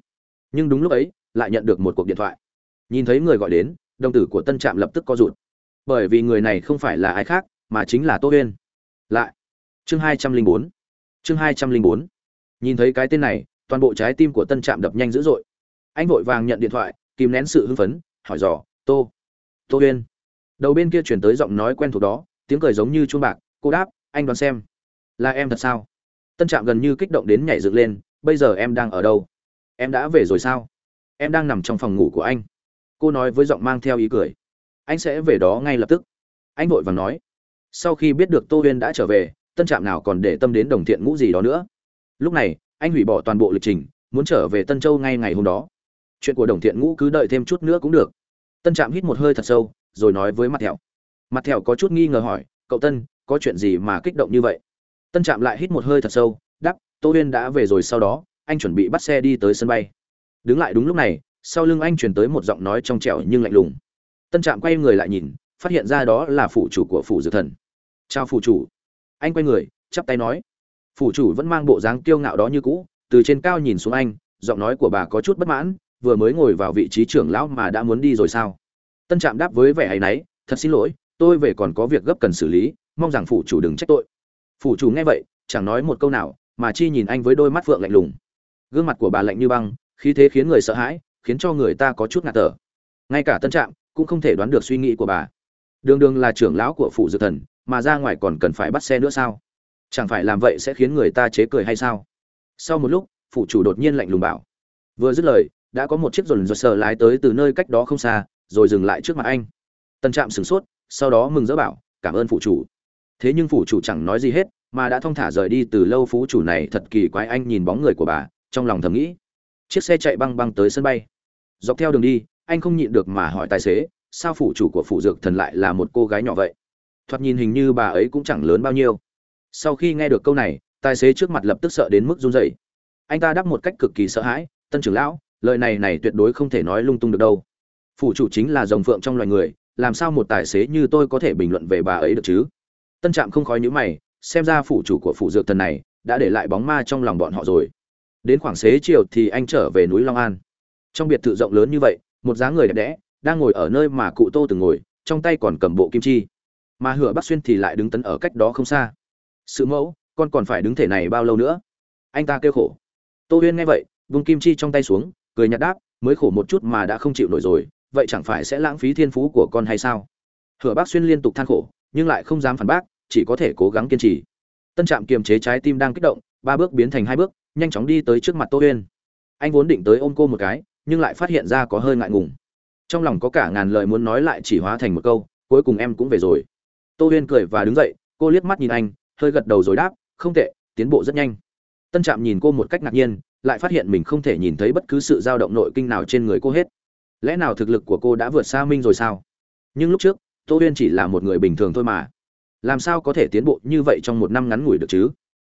Nhưng đúng lúc ấy, lại nhận được một cuộc điện thoại. Nhìn thấy người gọi đến, đồng tử của tân trạm lập tức co rụt. Bởi vì người này không phải là ai khác, mà chính là tô huyên. Lại. Chương hai trăm linh bốn. Chương hai trăm linh bốn. Nhìn thấy cái tên này, toàn bộ trái tim của tân trạm đập nhanh dữ dội anh vội vàng nhận điện thoại, kìm nén sự hưng phấn, hỏi dò, tô tô huyên đầu bên kia chuyển tới giọng nói quen thuộc đó, tiếng cười giống như chuông bạc. Cô đáp, anh đoán xem, là em thật sao? Tân trạm gần như kích động đến nhảy dựng lên, bây giờ em đang ở đâu? Em đã về rồi sao? Em đang nằm trong phòng ngủ của anh. Cô nói với giọng mang theo ý cười, anh sẽ về đó ngay lập tức. Anh vội vàng nói, sau khi biết được tô huyên đã trở về, tân trạm nào còn để tâm đến đồng thiện ngũ gì đó nữa. Lúc này, anh hủy bỏ toàn bộ lịch trình, muốn trở về tân châu ngay ngày hôm đó chuyện của đồng thiện ngũ cứ đợi thêm chút nữa cũng được. Tân trạm hít một hơi thật sâu, rồi nói với mặt thẹo. Mặt thẹo có chút nghi ngờ hỏi, cậu tân, có chuyện gì mà kích động như vậy? Tân trạm lại hít một hơi thật sâu đắp tô huyên đã về rồi sau đó, anh chuẩn bị bắt xe đi tới sân bay. Đứng lại đúng lúc này, sau lưng anh chuyển tới một giọng nói trong trẻo nhưng lạnh lùng. Tân trạm quay người lại nhìn, phát hiện ra đó là phủ chủ của phủ dược thần. Chào phủ chủ. Anh quay người, chắp tay nói. Phủ chủ vẫn mang bộ dáng kiêu ngạo đó như cũ, từ trên cao nhìn xuống anh, giọng nói của bà có chút bất mãn vừa mới ngồi vào vị trí trưởng lão mà đã muốn đi rồi sao? Tân trạm đáp với vẻ hay náy, thật xin lỗi, tôi về còn có việc gấp cần xử lý, mong rằng phủ chủ đừng trách tội. Phủ chủ nghe vậy, chẳng nói một câu nào, mà chi nhìn anh với đôi mắt phượng lạnh lùng. Gương mặt của bà lạnh như băng, khí thế khiến người sợ hãi, khiến cho người ta có chút ngạt thở. Ngay cả tân trạm cũng không thể đoán được suy nghĩ của bà. Đường đường là trưởng lão của phủ dược thần, mà ra ngoài còn cần phải bắt xe nữa sao? Chẳng phải làm vậy sẽ khiến người ta chế cười hay sao? Sau một lúc, phủ chủ đột nhiên lạnh lùng bảo, vừa dứt lời đã có một chiếc dồn dồn sờ lái tới từ nơi cách đó không xa, rồi dừng lại trước mặt anh. Tân trạm sửng sốt, sau đó mừng dỡ bảo, cảm ơn phụ chủ. Thế nhưng phụ chủ chẳng nói gì hết, mà đã thong thả rời đi từ lâu phú chủ này thật kỳ quái anh nhìn bóng người của bà, trong lòng thầm nghĩ. Chiếc xe chạy băng băng tới sân bay. Dọc theo đường đi, anh không nhịn được mà hỏi tài xế, sao phụ chủ của phụ dược thần lại là một cô gái nhỏ vậy? Thoạt nhìn hình như bà ấy cũng chẳng lớn bao nhiêu. Sau khi nghe được câu này, tài xế trước mặt lập tức sợ đến mức run rẩy. Anh ta đáp một cách cực kỳ sợ hãi, tân trưởng lão lời này này tuyệt đối không thể nói lung tung được đâu. Phủ chủ chính là dòng phượng trong loài người, làm sao một tài xế như tôi có thể bình luận về bà ấy được chứ? Tân trạm không khói nhữ mày, xem ra phủ chủ của phủ dược thần này đã để lại bóng ma trong lòng bọn họ rồi. Đến khoảng xế chiều thì anh trở về núi long an. Trong biệt thự rộng lớn như vậy, một dáng người đẹp đẽ, đang ngồi ở nơi mà cụ tô từng ngồi, trong tay còn cầm bộ kim chi. Mà hửa bắc xuyên thì lại đứng tấn ở cách đó không xa. Sự mẫu, con còn phải đứng thể này bao lâu nữa? Anh ta kêu khổ. Tô huyên nghe vậy, vung kim chi trong tay xuống cười nhạt đáp, mới khổ một chút mà đã không chịu nổi rồi, vậy chẳng phải sẽ lãng phí thiên phú của con hay sao? Hứa bác xuyên liên tục than khổ, nhưng lại không dám phản bác, chỉ có thể cố gắng kiên trì. Tân trạm kiềm chế trái tim đang kích động, ba bước biến thành hai bước, nhanh chóng đi tới trước mặt tô huyên anh vốn định tới ôm cô một cái, nhưng lại phát hiện ra có hơi ngại ngùng. Trong lòng có cả ngàn lời muốn nói lại chỉ hóa thành một câu, cuối cùng em cũng về rồi. Tô huyên cười và đứng dậy, cô liếc mắt nhìn anh, hơi gật đầu rồi đáp, không tệ, tiến bộ rất nhanh. Tân trạm nhìn cô một cách ngạc nhiên lại phát hiện mình không thể nhìn thấy bất cứ sự dao động nội kinh nào trên người cô hết. Lẽ nào thực lực của cô đã vượt xa minh rồi sao? Nhưng lúc trước tô huyên chỉ là một người bình thường thôi mà. Làm sao có thể tiến bộ như vậy trong một năm ngắn ngủi được chứ?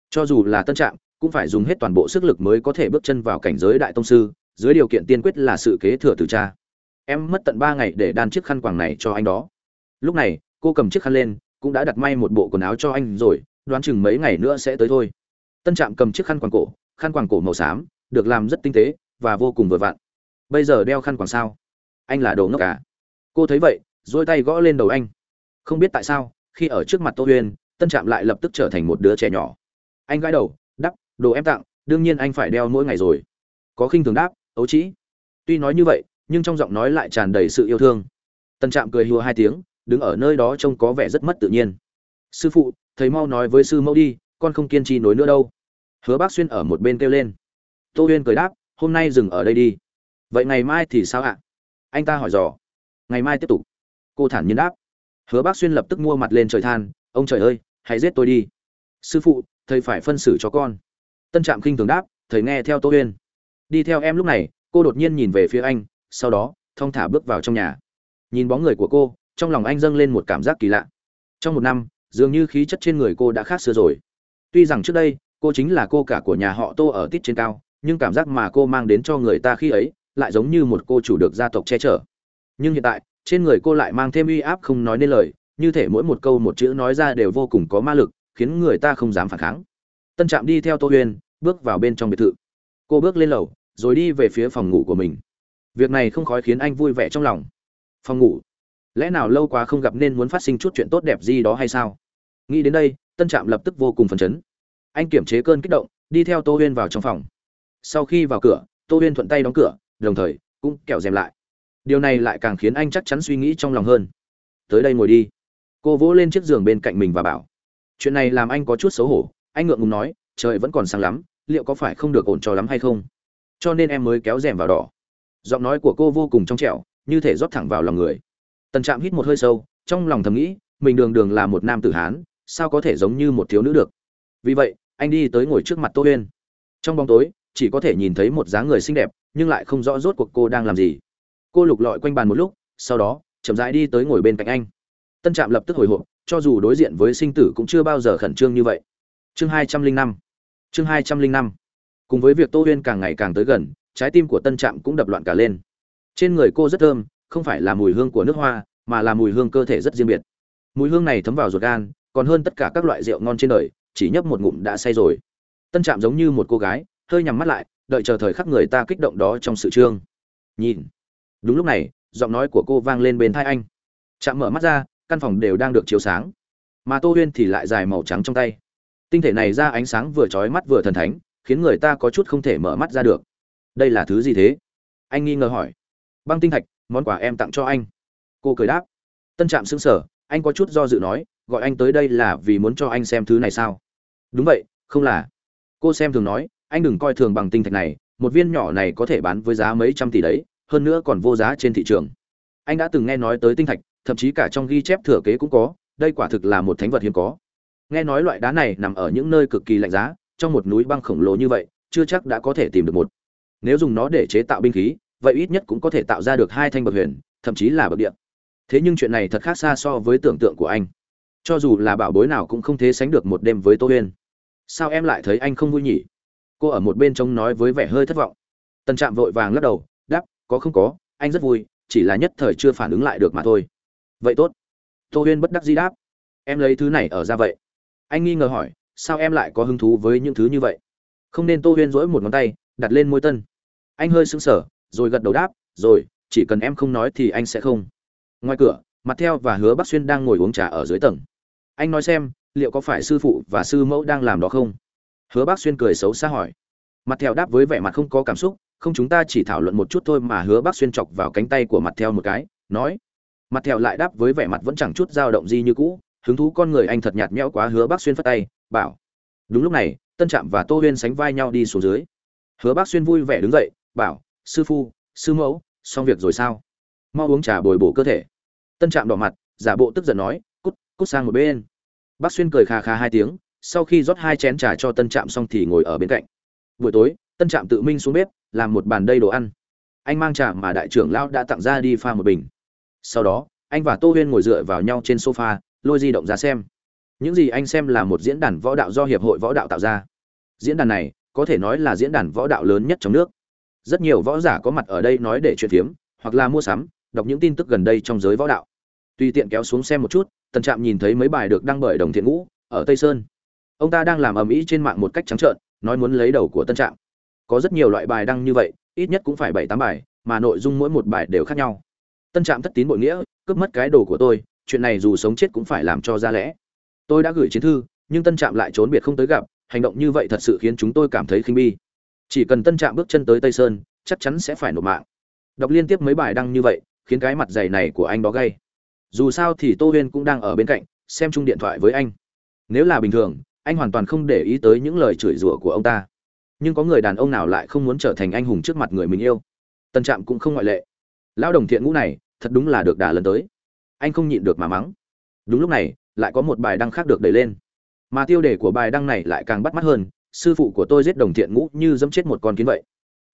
Cho dù là tân trạng, cũng phải dùng hết toàn bộ sức lực mới có thể bước chân vào cảnh giới đại tông sư dưới điều kiện tiên quyết là sự kế thừa từ cha. Em mất tận ba ngày để đan chiếc khăn quàng này cho anh đó. Lúc này cô cầm chiếc khăn lên cũng đã đặt may một bộ quần áo cho anh rồi đoán chừng mấy ngày nữa sẽ tới thôi. Tân trạm cầm chiếc khăn quàng cổ khăn quàng cổ màu xám, được làm rất tinh tế và vô cùng vừa vặn. Bây giờ đeo khăn quàng sao? Anh là đồ ngốc cả cô thấy vậy dỗi tay gõ lên đầu anh. Không biết tại sao, khi ở trước mặt tô huyên tân trạm lại lập tức trở thành một đứa trẻ nhỏ. Anh gãi đầu, đắp, đồ em tặng, đương nhiên anh phải đeo mỗi ngày rồi. Có khinh thường đáp, ấu trĩ. Tuy nói như vậy, nhưng trong giọng nói lại tràn đầy sự yêu thương. Tân trạm cười hùa hai tiếng, đứng ở nơi đó trông có vẻ rất mất tự nhiên. Sư phụ, thầy mau nói với sư mẫu đi, con không kiên trì nối nữa đâu hứa bác xuyên ở một bên kêu lên. Tô huyên cười đáp, hôm nay dừng ở đây đi. Vậy ngày mai thì sao ạ? Anh ta hỏi dò. Ngày mai tiếp tục. Cô thản nhiên đáp. Hứa bác xuyên lập tức mua mặt lên trời than, ông trời ơi, hãy giết tôi đi. Sư phụ, thầy phải phân xử cho con. Tân trạm khinh thường đáp, thầy nghe theo tô huyên. Đi theo em lúc này, cô đột nhiên nhìn về phía anh, sau đó, thong thả bước vào trong nhà. Nhìn bóng người của cô, trong lòng anh dâng lên một cảm giác kỳ lạ. Trong một năm, dường như khí chất trên người cô đã khác xưa rồi. Tuy rằng trước đây cô chính là cô cả của nhà họ tô ở tít trên cao, nhưng cảm giác mà cô mang đến cho người ta khi ấy lại giống như một cô chủ được gia tộc che chở. Nhưng hiện tại, trên người cô lại mang thêm uy áp không nói nên lời, như thể mỗi một câu một chữ nói ra đều vô cùng có ma lực, khiến người ta không dám phản kháng. Tân trạm đi theo tô huyên bước vào bên trong biệt thự. Cô bước lên lầu, rồi đi về phía phòng ngủ của mình. Việc này không khói khiến anh vui vẻ trong lòng. Phòng ngủ? Lẽ nào lâu quá không gặp nên muốn phát sinh chút chuyện tốt đẹp gì đó hay sao? Nghĩ đến đây, tân trạm lập tức vô cùng phấn chấn anh kiểm chế cơn kích động, đi theo tô huyên vào trong phòng. Sau khi vào cửa, tô huyên thuận tay đóng cửa, đồng thời cũng kẹo rèm lại. Điều này lại càng khiến anh chắc chắn suy nghĩ trong lòng hơn. Tới đây ngồi đi. Cô vỗ lên chiếc giường bên cạnh mình và bảo, chuyện này làm anh có chút xấu hổ. Anh ngượng ngùng nói, trời vẫn còn sáng lắm, liệu có phải không được ổn cho lắm hay không? Cho nên em mới kéo rèm vào đỏ. Giọng nói của cô vô cùng trong trẻo, như thể rót thẳng vào lòng người. Tần trạm hít một hơi sâu, trong lòng thầm nghĩ, mình đường đường là một nam tử hán, sao có thể giống như một thiếu nữ được? Vì vậy anh đi tới ngồi trước mặt tô huyên. Trong bóng tối, chỉ có thể nhìn thấy một dáng người xinh đẹp, nhưng lại không rõ rốt cuộc cô đang làm gì. Cô lục lọi quanh bàn một lúc, sau đó, chậm rãi đi tới ngồi bên cạnh anh. Tân trạm lập tức hồi hộp, cho dù đối diện với sinh tử cũng chưa bao giờ khẩn trương như vậy. Chương hai trăm linh năm. Chương hai trăm linh năm. Cùng với việc tô huyên càng ngày càng tới gần, trái tim của tân trạm cũng đập loạn cả lên. Trên người cô rất thơm, không phải là mùi hương của nước hoa, mà là mùi hương cơ thể rất riêng biệt. Mùi hương này thấm vào ruột gan, còn hơn tất cả các loại rượu ngon trên đời chỉ nhấp một ngụm đã say rồi. Tân trạm giống như một cô gái, hơi nhắm mắt lại, đợi chờ thời khắc người ta kích động đó trong sự trương. Nhìn. Đúng lúc này, giọng nói của cô vang lên bên thai anh. Chạm mở mắt ra, căn phòng đều đang được chiếu sáng. Mà tô huyên thì lại dài màu trắng trong tay. Tinh thể này ra ánh sáng vừa chói mắt vừa thần thánh, khiến người ta có chút không thể mở mắt ra được. Đây là thứ gì thế? Anh nghi ngờ hỏi. Băng tinh thạch, món quà em tặng cho anh. Cô cười đáp. Tân trạm xứng sở anh có chút do dự nói gọi anh tới đây là vì muốn cho anh xem thứ này sao? Đúng vậy, không là. Cô xem thường nói, anh đừng coi thường bằng tinh thạch này, một viên nhỏ này có thể bán với giá mấy trăm tỷ đấy, hơn nữa còn vô giá trên thị trường. Anh đã từng nghe nói tới tinh thạch, thậm chí cả trong ghi chép thừa kế cũng có, đây quả thực là một thánh vật hiếm có. Nghe nói loại đá này nằm ở những nơi cực kỳ lạnh giá, trong một núi băng khổng lồ như vậy, chưa chắc đã có thể tìm được một. Nếu dùng nó để chế tạo binh khí, vậy ít nhất cũng có thể tạo ra được hai thanh bậc huyền, thậm chí là bậc điện thế nhưng chuyện này thật khác xa so với tưởng tượng của anh cho dù là bảo bối nào cũng không thể sánh được một đêm với tô huyên. Sao em lại thấy anh không vui nhỉ? Cô ở một bên trông nói với vẻ hơi thất vọng. Tân trạm vội vàng lắc đầu, đáp, có không có, anh rất vui, chỉ là nhất thời chưa phản ứng lại được mà thôi. Vậy tốt. Tô huyên bất đắc dĩ đáp. Em lấy thứ này ở ra vậy. Anh nghi ngờ hỏi, sao em lại có hứng thú với những thứ như vậy? Không nên tô huyên dỗi một ngón tay, đặt lên môi tân. Anh hơi sững sờ, rồi gật đầu đáp, rồi, chỉ cần em không nói thì anh sẽ không. Ngoài cửa, mặt theo và hứa bắc xuyên đang ngồi uống trà ở dưới tầng anh nói xem, liệu có phải sư phụ và sư mẫu đang làm đó không? Hứa bắc xuyên cười xấu xa hỏi. Mặt theo đáp với vẻ mặt không có cảm xúc, không chúng ta chỉ thảo luận một chút thôi mà hứa bắc xuyên chọc vào cánh tay của mặt theo một cái, nói. Mặt theo lại đáp với vẻ mặt vẫn chẳng chút dao động gì như cũ, hứng thú con người anh thật nhạt nhẽo quá hứa bắc xuyên phất tay, bảo. Đúng lúc này, tân trạm và tô huyên sánh vai nhau đi xuống dưới. Hứa bắc xuyên vui vẻ đứng dậy, bảo, sư phu, sư mẫu, xong việc rồi sao? Mau uống trà bồi bổ cơ thể. Tân trạm đỏ mặt, giả bộ tức giận nói cút sang một bên. Bác xuyên cười khà khà hai tiếng, sau khi rót hai chén trà cho tân trạm xong thì ngồi ở bên cạnh. Buổi tối, tân trạm tự minh xuống bếp, làm một bàn đầy đồ ăn. Anh mang trà mà đại trưởng lão đã tặng ra đi pha một bình. Sau đó, anh và tô huyên ngồi dựa vào nhau trên sofa, lôi di động ra xem. Những gì anh xem là một diễn đàn võ đạo do hiệp hội võ đạo tạo ra. Diễn đàn này, có thể nói là diễn đàn võ đạo lớn nhất trong nước. Rất nhiều võ giả có mặt ở đây nói để chuyện phiếm, hoặc là mua sắm, đọc những tin tức gần đây trong giới võ đạo. Tùy tiện kéo xuống xem một chút tần trạm nhìn thấy mấy bài được đăng bởi đồng thiện ngũ, ở tây sơn. Ông ta đang làm ầm ĩ trên mạng một cách trắng trợn, nói muốn lấy đầu của tân trạm. Có rất nhiều loại bài đăng như vậy, ít nhất cũng phải bảy tám bài, mà nội dung mỗi một bài đều khác nhau. Tân trạm thất tín bội nghĩa, cướp mất cái đồ của tôi, chuyện này dù sống chết cũng phải làm cho ra lẽ. Tôi đã gửi chiến thư, nhưng tân trạm lại trốn biệt không tới gặp, hành động như vậy thật sự khiến chúng tôi cảm thấy khinh bi chỉ cần tân trạm bước chân tới tây sơn, chắc chắn sẽ phải nộp mạng. Đọc liên tiếp mấy bài đăng như vậy, khiến cái mặt dày này của anh đó gay dù sao thì tô huyên cũng đang ở bên cạnh, xem chung điện thoại với anh. Nếu là bình thường, anh hoàn toàn không để ý tới những lời chửi rủa của ông ta. Nhưng có người đàn ông nào lại không muốn trở thành anh hùng trước mặt người mình yêu? Tân trạm cũng không ngoại lệ. Lão đồng thiện ngũ này, thật đúng là được đà lần tới. Anh không nhịn được mà mắng. Đúng lúc này, lại có một bài đăng khác được đẩy lên. Mà tiêu đề của bài đăng này lại càng bắt mắt hơn, sư phụ của tôi giết đồng thiện ngũ như dẫm chết một con kiến vậy.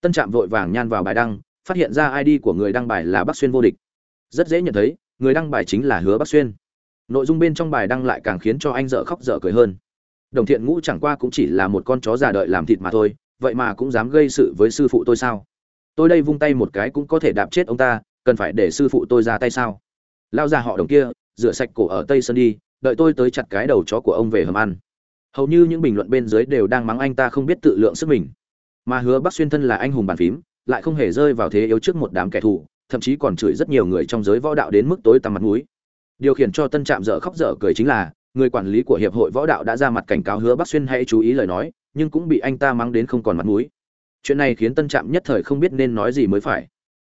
Tân trạm vội vàng nhan vào bài đăng, phát hiện ra id của người đăng bài là bắc xuyên vô địch. Rất dễ nhận thấy người đăng bài chính là hứa bắc xuyên. Nội dung bên trong bài đăng lại càng khiến cho anh dở khóc dở cười hơn. Đồng thiện ngũ chẳng qua cũng chỉ là một con chó già đợi làm thịt mà thôi, vậy mà cũng dám gây sự với sư phụ tôi sao? Tôi đây vung tay một cái cũng có thể đạp chết ông ta, cần phải để sư phụ tôi ra tay sao? Lao ra họ đồng kia, rửa sạch cổ ở tây sơn đi, đợi tôi tới chặt cái đầu chó của ông về hầm ăn. Hầu như những bình luận bên dưới đều đang mắng anh ta không biết tự lượng sức mình. Mà hứa bắc xuyên thân là anh hùng bàn phím, lại không hề rơi vào thế yếu trước một đám kẻ thù thậm chí còn chửi rất nhiều người trong giới võ đạo đến mức tối tăm mặt mũi. Điều khiển cho tân trạm dở khóc dở cười chính là, người quản lý của hiệp hội võ đạo đã ra mặt cảnh cáo hứa bắc xuyên hãy chú ý lời nói, nhưng cũng bị anh ta mắng đến không còn mặt mũi. Chuyện này khiến tân trạm nhất thời không biết nên nói gì mới phải.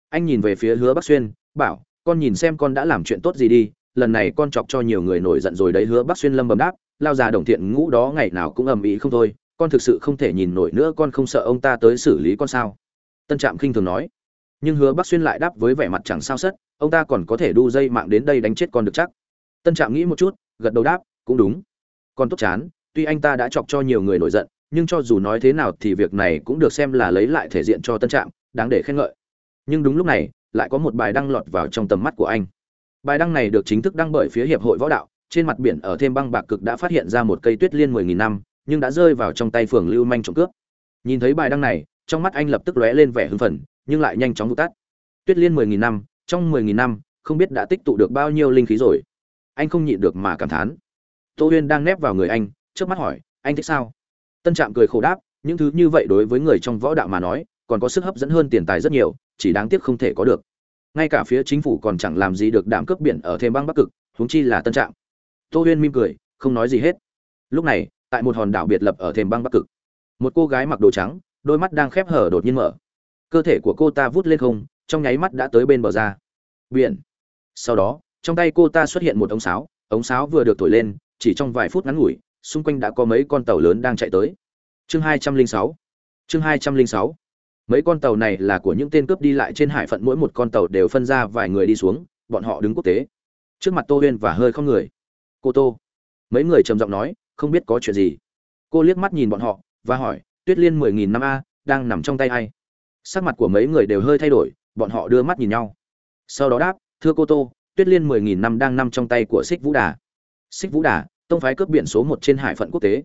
Anh nhìn về phía hứa bắc xuyên, bảo, con nhìn xem con đã làm chuyện tốt gì đi, lần này con chọc cho nhiều người nổi giận rồi đấy. Hứa bắc xuyên lâm bầm đáp, lao già đồng thiện ngũ đó ngày nào cũng ầm ĩ không thôi, con thực sự không thể nhìn nổi nữa, con không sợ ông ta tới xử lý con sao? Tân trạm khinh thường nói nhưng hứa bắc xuyên lại đáp với vẻ mặt chẳng sao sất, ông ta còn có thể đu dây mạng đến đây đánh chết con được chắc. Tân trạm nghĩ một chút, gật đầu đáp, cũng đúng. Còn tốt chán, tuy anh ta đã chọc cho nhiều người nổi giận, nhưng cho dù nói thế nào thì việc này cũng được xem là lấy lại thể diện cho tân trạm, đáng để khen ngợi. Nhưng đúng lúc này, lại có một bài đăng lọt vào trong tầm mắt của anh. Bài đăng này được chính thức đăng bởi phía hiệp hội võ đạo, trên mặt biển ở thêm băng bạc cực đã phát hiện ra một cây tuyết liên mười nghìn năm, nhưng đã rơi vào trong tay phường lưu manh trộm cướp. Nhìn thấy bài đăng này, trong mắt anh lập tức lóe lên vẻ hưng phấn nhưng lại nhanh chóng vụt tắt. Tuyết liên mười nghìn năm, trong mười nghìn năm, không biết đã tích tụ được bao nhiêu linh khí rồi. Anh không nhịn được mà cảm thán. Tô huyên đang nép vào người anh trước mắt hỏi, anh thích sao? Tân trạm cười khổ đáp, những thứ như vậy đối với người trong võ đạo mà nói, còn có sức hấp dẫn hơn tiền tài rất nhiều, chỉ đáng tiếc không thể có được. Ngay cả phía chính phủ còn chẳng làm gì được đảm cướp biển ở thêm băng bắc cực, huống chi là tân trạm. Tô huyên mỉm cười, không nói gì hết. Lúc này, tại một hòn đảo biệt lập ở thềm băng bắc cực, một cô gái mặc đồ trắng, đôi mắt đang khép hở đột nhiên mở cơ thể của cô ta vút lên không, trong nháy mắt đã tới bên bờ ra. Biển. Sau đó, trong tay cô ta xuất hiện một ống sáo ống sáo vừa được thổi lên, chỉ trong vài phút ngắn ngủi, xung quanh đã có mấy con tàu lớn đang chạy tới. Chương hai trăm linh sáu. Chương hai trăm linh sáu. Mấy con tàu này là của những tên cướp đi lại trên hải phận, mỗi một con tàu đều phân ra vài người đi xuống, bọn họ đứng quốc tế. Trước mặt tô huyên và hơi không người. Cô tô. Mấy người trầm giọng nói, không biết có chuyện gì. Cô liếc mắt nhìn bọn họ và hỏi, tuyết liên mười nghìn năm a, đang nằm trong tay ai? Sắc mặt của mấy người đều hơi thay đổi, bọn họ đưa mắt nhìn nhau. Sau đó đáp, thưa cô tô, tuyết liên mười nghìn năm đang nằm trong tay của xích vũ đà. Xích vũ đà, tông phái cướp biển số một trên hải phận quốc tế.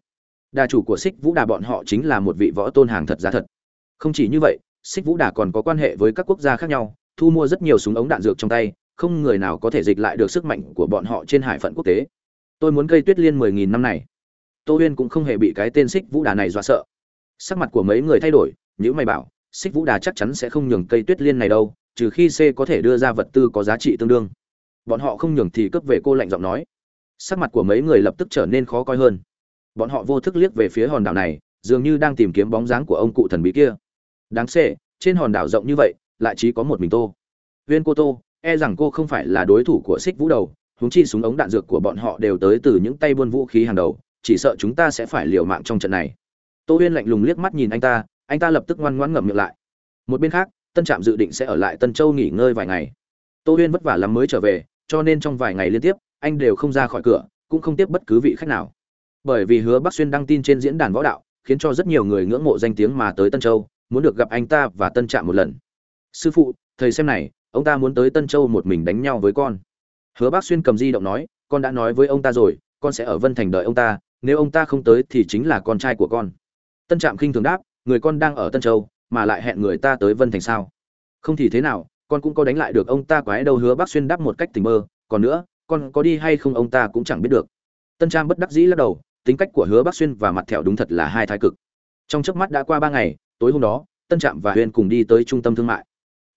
Đà chủ của xích vũ đà bọn họ chính là một vị võ tôn hàng thật giá thật. Không chỉ như vậy xích vũ đà còn có quan hệ với các quốc gia khác nhau, thu mua rất nhiều súng ống đạn dược trong tay, không người nào có thể dịch lại được sức mạnh của bọn họ trên hải phận quốc tế. Tôi muốn cây tuyết liên mười nghìn năm này. Tô huyên cũng không hề bị cái tên xích vũ đà này dọa sợ. Sắc mặt của mấy người thay đổi những mày bảo xích vũ đà chắc chắn sẽ không nhường cây tuyết liên này đâu, trừ khi c có thể đưa ra vật tư có giá trị tương đương. Bọn họ không nhường thì cướp về cô lạnh giọng nói. Sắc mặt của mấy người lập tức trở nên khó coi hơn. Bọn họ vô thức liếc về phía hòn đảo này, dường như đang tìm kiếm bóng dáng của ông cụ thần bí kia. Đáng xê trên hòn đảo rộng như vậy, lại chỉ có một mình tô. Viên cô tô e rằng cô không phải là đối thủ của xích vũ đầu húng chi súng ống đạn dược của bọn họ đều tới từ những tay buôn vũ khí hàng đầu, chỉ sợ chúng ta sẽ phải liều mạng trong trận này. Tô huyên lạnh lùng liếc mắt nhìn anh ta anh ta lập tức ngoan ngoãn ngậm miệng lại. Một bên khác, tân trạm dự định sẽ ở lại tân châu nghỉ ngơi vài ngày. Tô huyên vất vả lắm mới trở về, cho nên trong vài ngày liên tiếp, anh đều không ra khỏi cửa, cũng không tiếp bất cứ vị khách nào. Bởi vì hứa bắc xuyên đăng tin trên diễn đàn võ đạo, khiến cho rất nhiều người ngưỡng mộ danh tiếng mà tới tân châu, muốn được gặp anh ta và tân trạm một lần. Sư phụ, thầy xem này, ông ta muốn tới tân châu một mình đánh nhau với con. Hứa Bắc xuyên cầm di động nói, con đã nói với ông ta rồi, con sẽ ở vân thành đợi ông ta, nếu ông ta không tới thì chính là con trai của con. Tân trạm khinh thường đáp người con đang ở tân châu, mà lại hẹn người ta tới vân thành sao? Không thì thế nào, con cũng có đánh lại được ông ta quái đâu hứa bác xuyên đáp một cách tình mơ còn nữa, con có đi hay không ông ta cũng chẳng biết được. Tân trang bất đắc dĩ lắc đầu, tính cách của hứa bác xuyên và mặt thẹo đúng thật là hai thái cực. Trong chớp mắt đã qua ba ngày, tối hôm đó, tân trạm và huyên cùng đi tới trung tâm thương mại.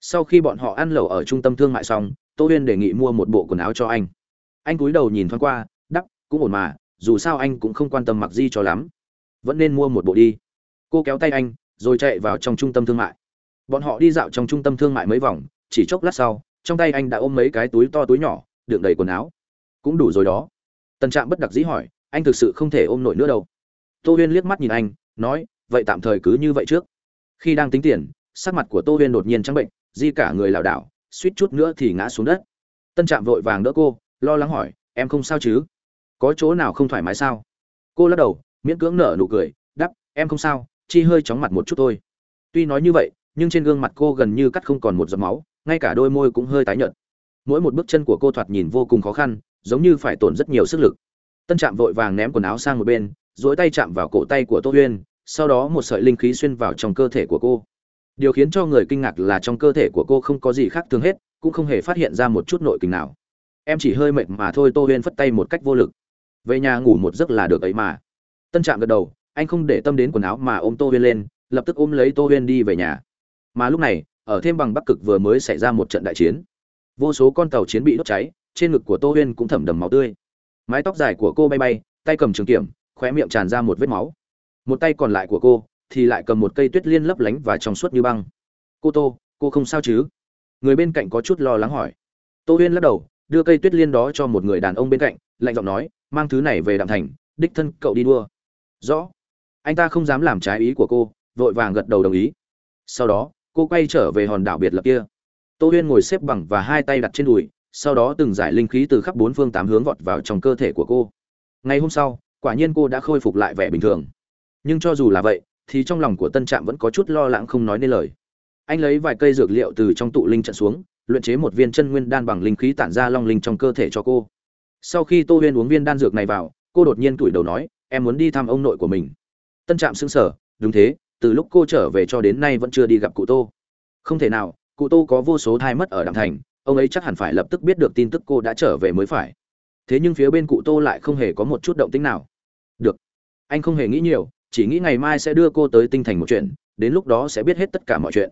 Sau khi bọn họ ăn lẩu ở trung tâm thương mại xong, tô huyên đề nghị mua một bộ quần áo cho anh. Anh cúi đầu nhìn thoáng qua, đắp, cũng ổn mà, dù sao anh cũng không quan tâm mặc gì cho lắm. Vẫn nên mua một bộ đi cô kéo tay anh, rồi chạy vào trong trung tâm thương mại. Bọn họ đi dạo trong trung tâm thương mại mấy vòng, chỉ chốc lát sau, trong tay anh đã ôm mấy cái túi to túi nhỏ, đựng đầy quần áo. Cũng đủ rồi đó. Tân trạm bất đặc dĩ hỏi, anh thực sự không thể ôm nổi nữa đâu. Tô huyên liếc mắt nhìn anh, nói, vậy tạm thời cứ như vậy trước. Khi đang tính tiền, sắc mặt của tô huyên đột nhiên trắng bệnh, di cả người lảo đảo, suýt chút nữa thì ngã xuống đất. Tân trạm vội vàng đỡ cô, lo lắng hỏi, em không sao chứ? Có chỗ nào không thoải mái sao? Cô lắc đầu, miễn cưỡng nở nụ cười đắp em không sao chi hơi chóng mặt một chút thôi. Tuy nói như vậy, nhưng trên gương mặt cô gần như cắt không còn một giọt máu, ngay cả đôi môi cũng hơi tái nhợt. Mỗi một bước chân của cô thoạt nhìn vô cùng khó khăn, giống như phải tổn rất nhiều sức lực. Tân trạm vội vàng ném quần áo sang một bên, duỗi tay chạm vào cổ tay của tô huyên, sau đó một sợi linh khí xuyên vào trong cơ thể của cô. Điều khiến cho người kinh ngạc là trong cơ thể của cô không có gì khác thường hết, cũng không hề phát hiện ra một chút nội kình nào. Em chỉ hơi mệt mà thôi, tô huyên phất tay một cách vô lực. Về nhà ngủ một giấc là được ấy mà. Tân trạm gật đầu anh không để tâm đến quần áo mà ôm tô huyên lên, lập tức ôm lấy tô huyên đi về nhà. Mà lúc này, ở thêm bằng bắc cực vừa mới xảy ra một trận đại chiến. Vô số con tàu chiến bị đốt cháy, trên ngực của tô huyên cũng thẩm đầm máu tươi. Mái tóc dài của cô bay bay, tay cầm trường kiểm, khóe miệng tràn ra một vết máu. Một tay còn lại của cô thì lại cầm một cây tuyết liên lấp lánh và trong suốt như băng. Cô tô, cô không sao chứ? Người bên cạnh có chút lo lắng hỏi. Tô huyên lắc đầu, đưa cây tuyết liên đó cho một người đàn ông bên cạnh, lạnh giọng nói, mang thứ này về đạm thành, đích thân cậu đi đua. Rõ anh ta không dám làm trái ý của cô, vội vàng gật đầu đồng ý. Sau đó, cô quay trở về hòn đảo biệt lập kia. Tô huyên ngồi xếp bằng và hai tay đặt trên đùi, sau đó từng giải linh khí từ khắp bốn phương tám hướng vọt vào trong cơ thể của cô. Ngày hôm sau, quả nhiên cô đã khôi phục lại vẻ bình thường. Nhưng cho dù là vậy, thì trong lòng của tân trạm vẫn có chút lo lắng không nói nên lời. Anh lấy vài cây dược liệu từ trong tụ linh trận xuống, luyện chế một viên chân nguyên đan bằng linh khí tản ra long linh trong cơ thể cho cô. Sau khi tô huyên uống viên đan dược này vào, cô đột nhiên tủi đầu nói, em muốn đi thăm ông nội của mình tân trạm xứng sở đúng thế, từ lúc cô trở về cho đến nay vẫn chưa đi gặp cụ tô. Không thể nào, cụ tô có vô số thai mất ở đàm thành, ông ấy chắc hẳn phải lập tức biết được tin tức cô đã trở về mới phải. Thế nhưng phía bên cụ tô lại không hề có một chút động tĩnh nào. Được, anh không hề nghĩ nhiều, chỉ nghĩ ngày mai sẽ đưa cô tới tinh thành một chuyện, đến lúc đó sẽ biết hết tất cả mọi chuyện.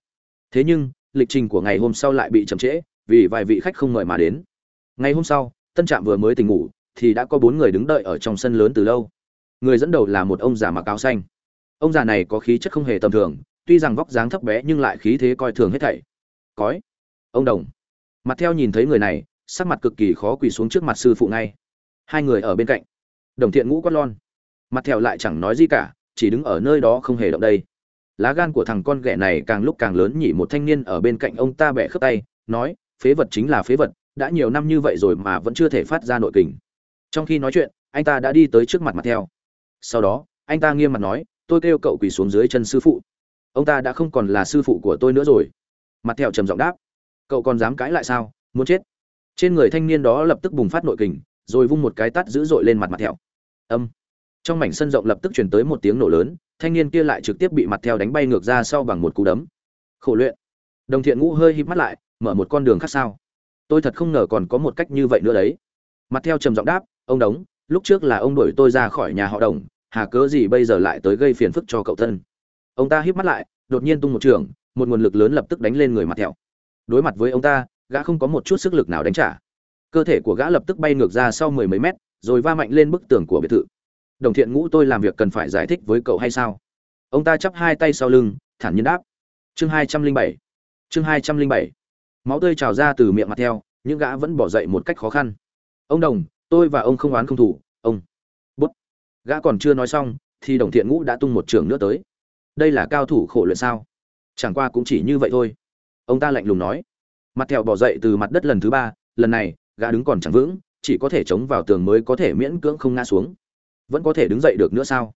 Thế nhưng, lịch trình của ngày hôm sau lại bị chậm trễ, vì vài vị khách không mời mà đến. Ngày hôm sau, tân trạm vừa mới tỉnh ngủ, thì đã có bốn người đứng đợi ở trong sân lớn từ lâu người dẫn đầu là một ông già mặc áo xanh. Ông già này có khí chất không hề tầm thường, tuy rằng vóc dáng thấp bé nhưng lại khí thế coi thường hết thảy. Cói. Ông đồng. Mặt theo nhìn thấy người này, sắc mặt cực kỳ khó quỳ xuống trước mặt sư phụ ngay. Hai người ở bên cạnh. Đồng thiện ngũ quát lon mặt theo lại chẳng nói gì cả, chỉ đứng ở nơi đó không hề động đây lá gan của thằng con ghẻ này càng lúc càng lớn nhỉ một thanh niên ở bên cạnh ông ta bẻ khớp tay, nói, phế vật chính là phế vật, đã nhiều năm như vậy rồi mà vẫn chưa thể phát ra nội kình. Trong khi nói chuyện, anh ta đã đi tới trước mặt mặt theo sau đó, anh ta nghiêm mặt nói, tôi kêu cậu quỳ xuống dưới chân sư phụ. Ông ta đã không còn là sư phụ của tôi nữa rồi. Mặt theo trầm giọng đáp, cậu còn dám cãi lại sao? Muốn chết? Trên người thanh niên đó lập tức bùng phát nội kình, rồi vung một cái tát dữ dội lên mặt mặt thẹo. âm. Trong mảnh sân rộng lập tức chuyển tới một tiếng nổ lớn, thanh niên kia lại trực tiếp bị mặt theo đánh bay ngược ra sau bằng một cú đấm. Khổ luyện. Đồng thiện ngũ hơi híp mắt lại, mở một con đường khác sao? Tôi thật không ngờ còn có một cách như vậy nữa đấy. Mặt theo trầm giọng đáp, ông đống lúc trước là ông đuổi tôi ra khỏi nhà họ đồng, hà cớ gì bây giờ lại tới gây phiền phức cho cậu thân? Ông ta híp mắt lại, đột nhiên tung một trường, một nguồn lực lớn lập tức đánh lên người mặt thẹo. đối mặt với ông ta, gã không có một chút sức lực nào đánh trả. Cơ thể của gã lập tức bay ngược ra sau mười mấy mét, rồi va mạnh lên bức tường của biệt thự. Đồng thiện ngũ tôi làm việc cần phải giải thích với cậu hay sao? Ông ta chắp hai tay sau lưng, thản nhiên đáp. Chương hai trăm linh bảy. Chương hai trăm linh bảy. Máu tươi trào ra từ miệng mặt theo nhưng gã vẫn bỏ dậy một cách khó khăn. Ông đồng tôi và ông không oán không thủ ông. Bút. Gã còn chưa nói xong, thì đồng thiện ngũ đã tung một trường nữa tới. Đây là cao thủ khổ luyện sao? Chẳng qua cũng chỉ như vậy thôi. Ông ta lạnh lùng nói. Mặt thẹo bỏ dậy từ mặt đất lần thứ ba, lần này, gã đứng còn chẳng vững, chỉ có thể chống vào tường mới có thể miễn cưỡng không ngã xuống. Vẫn có thể đứng dậy được nữa sao?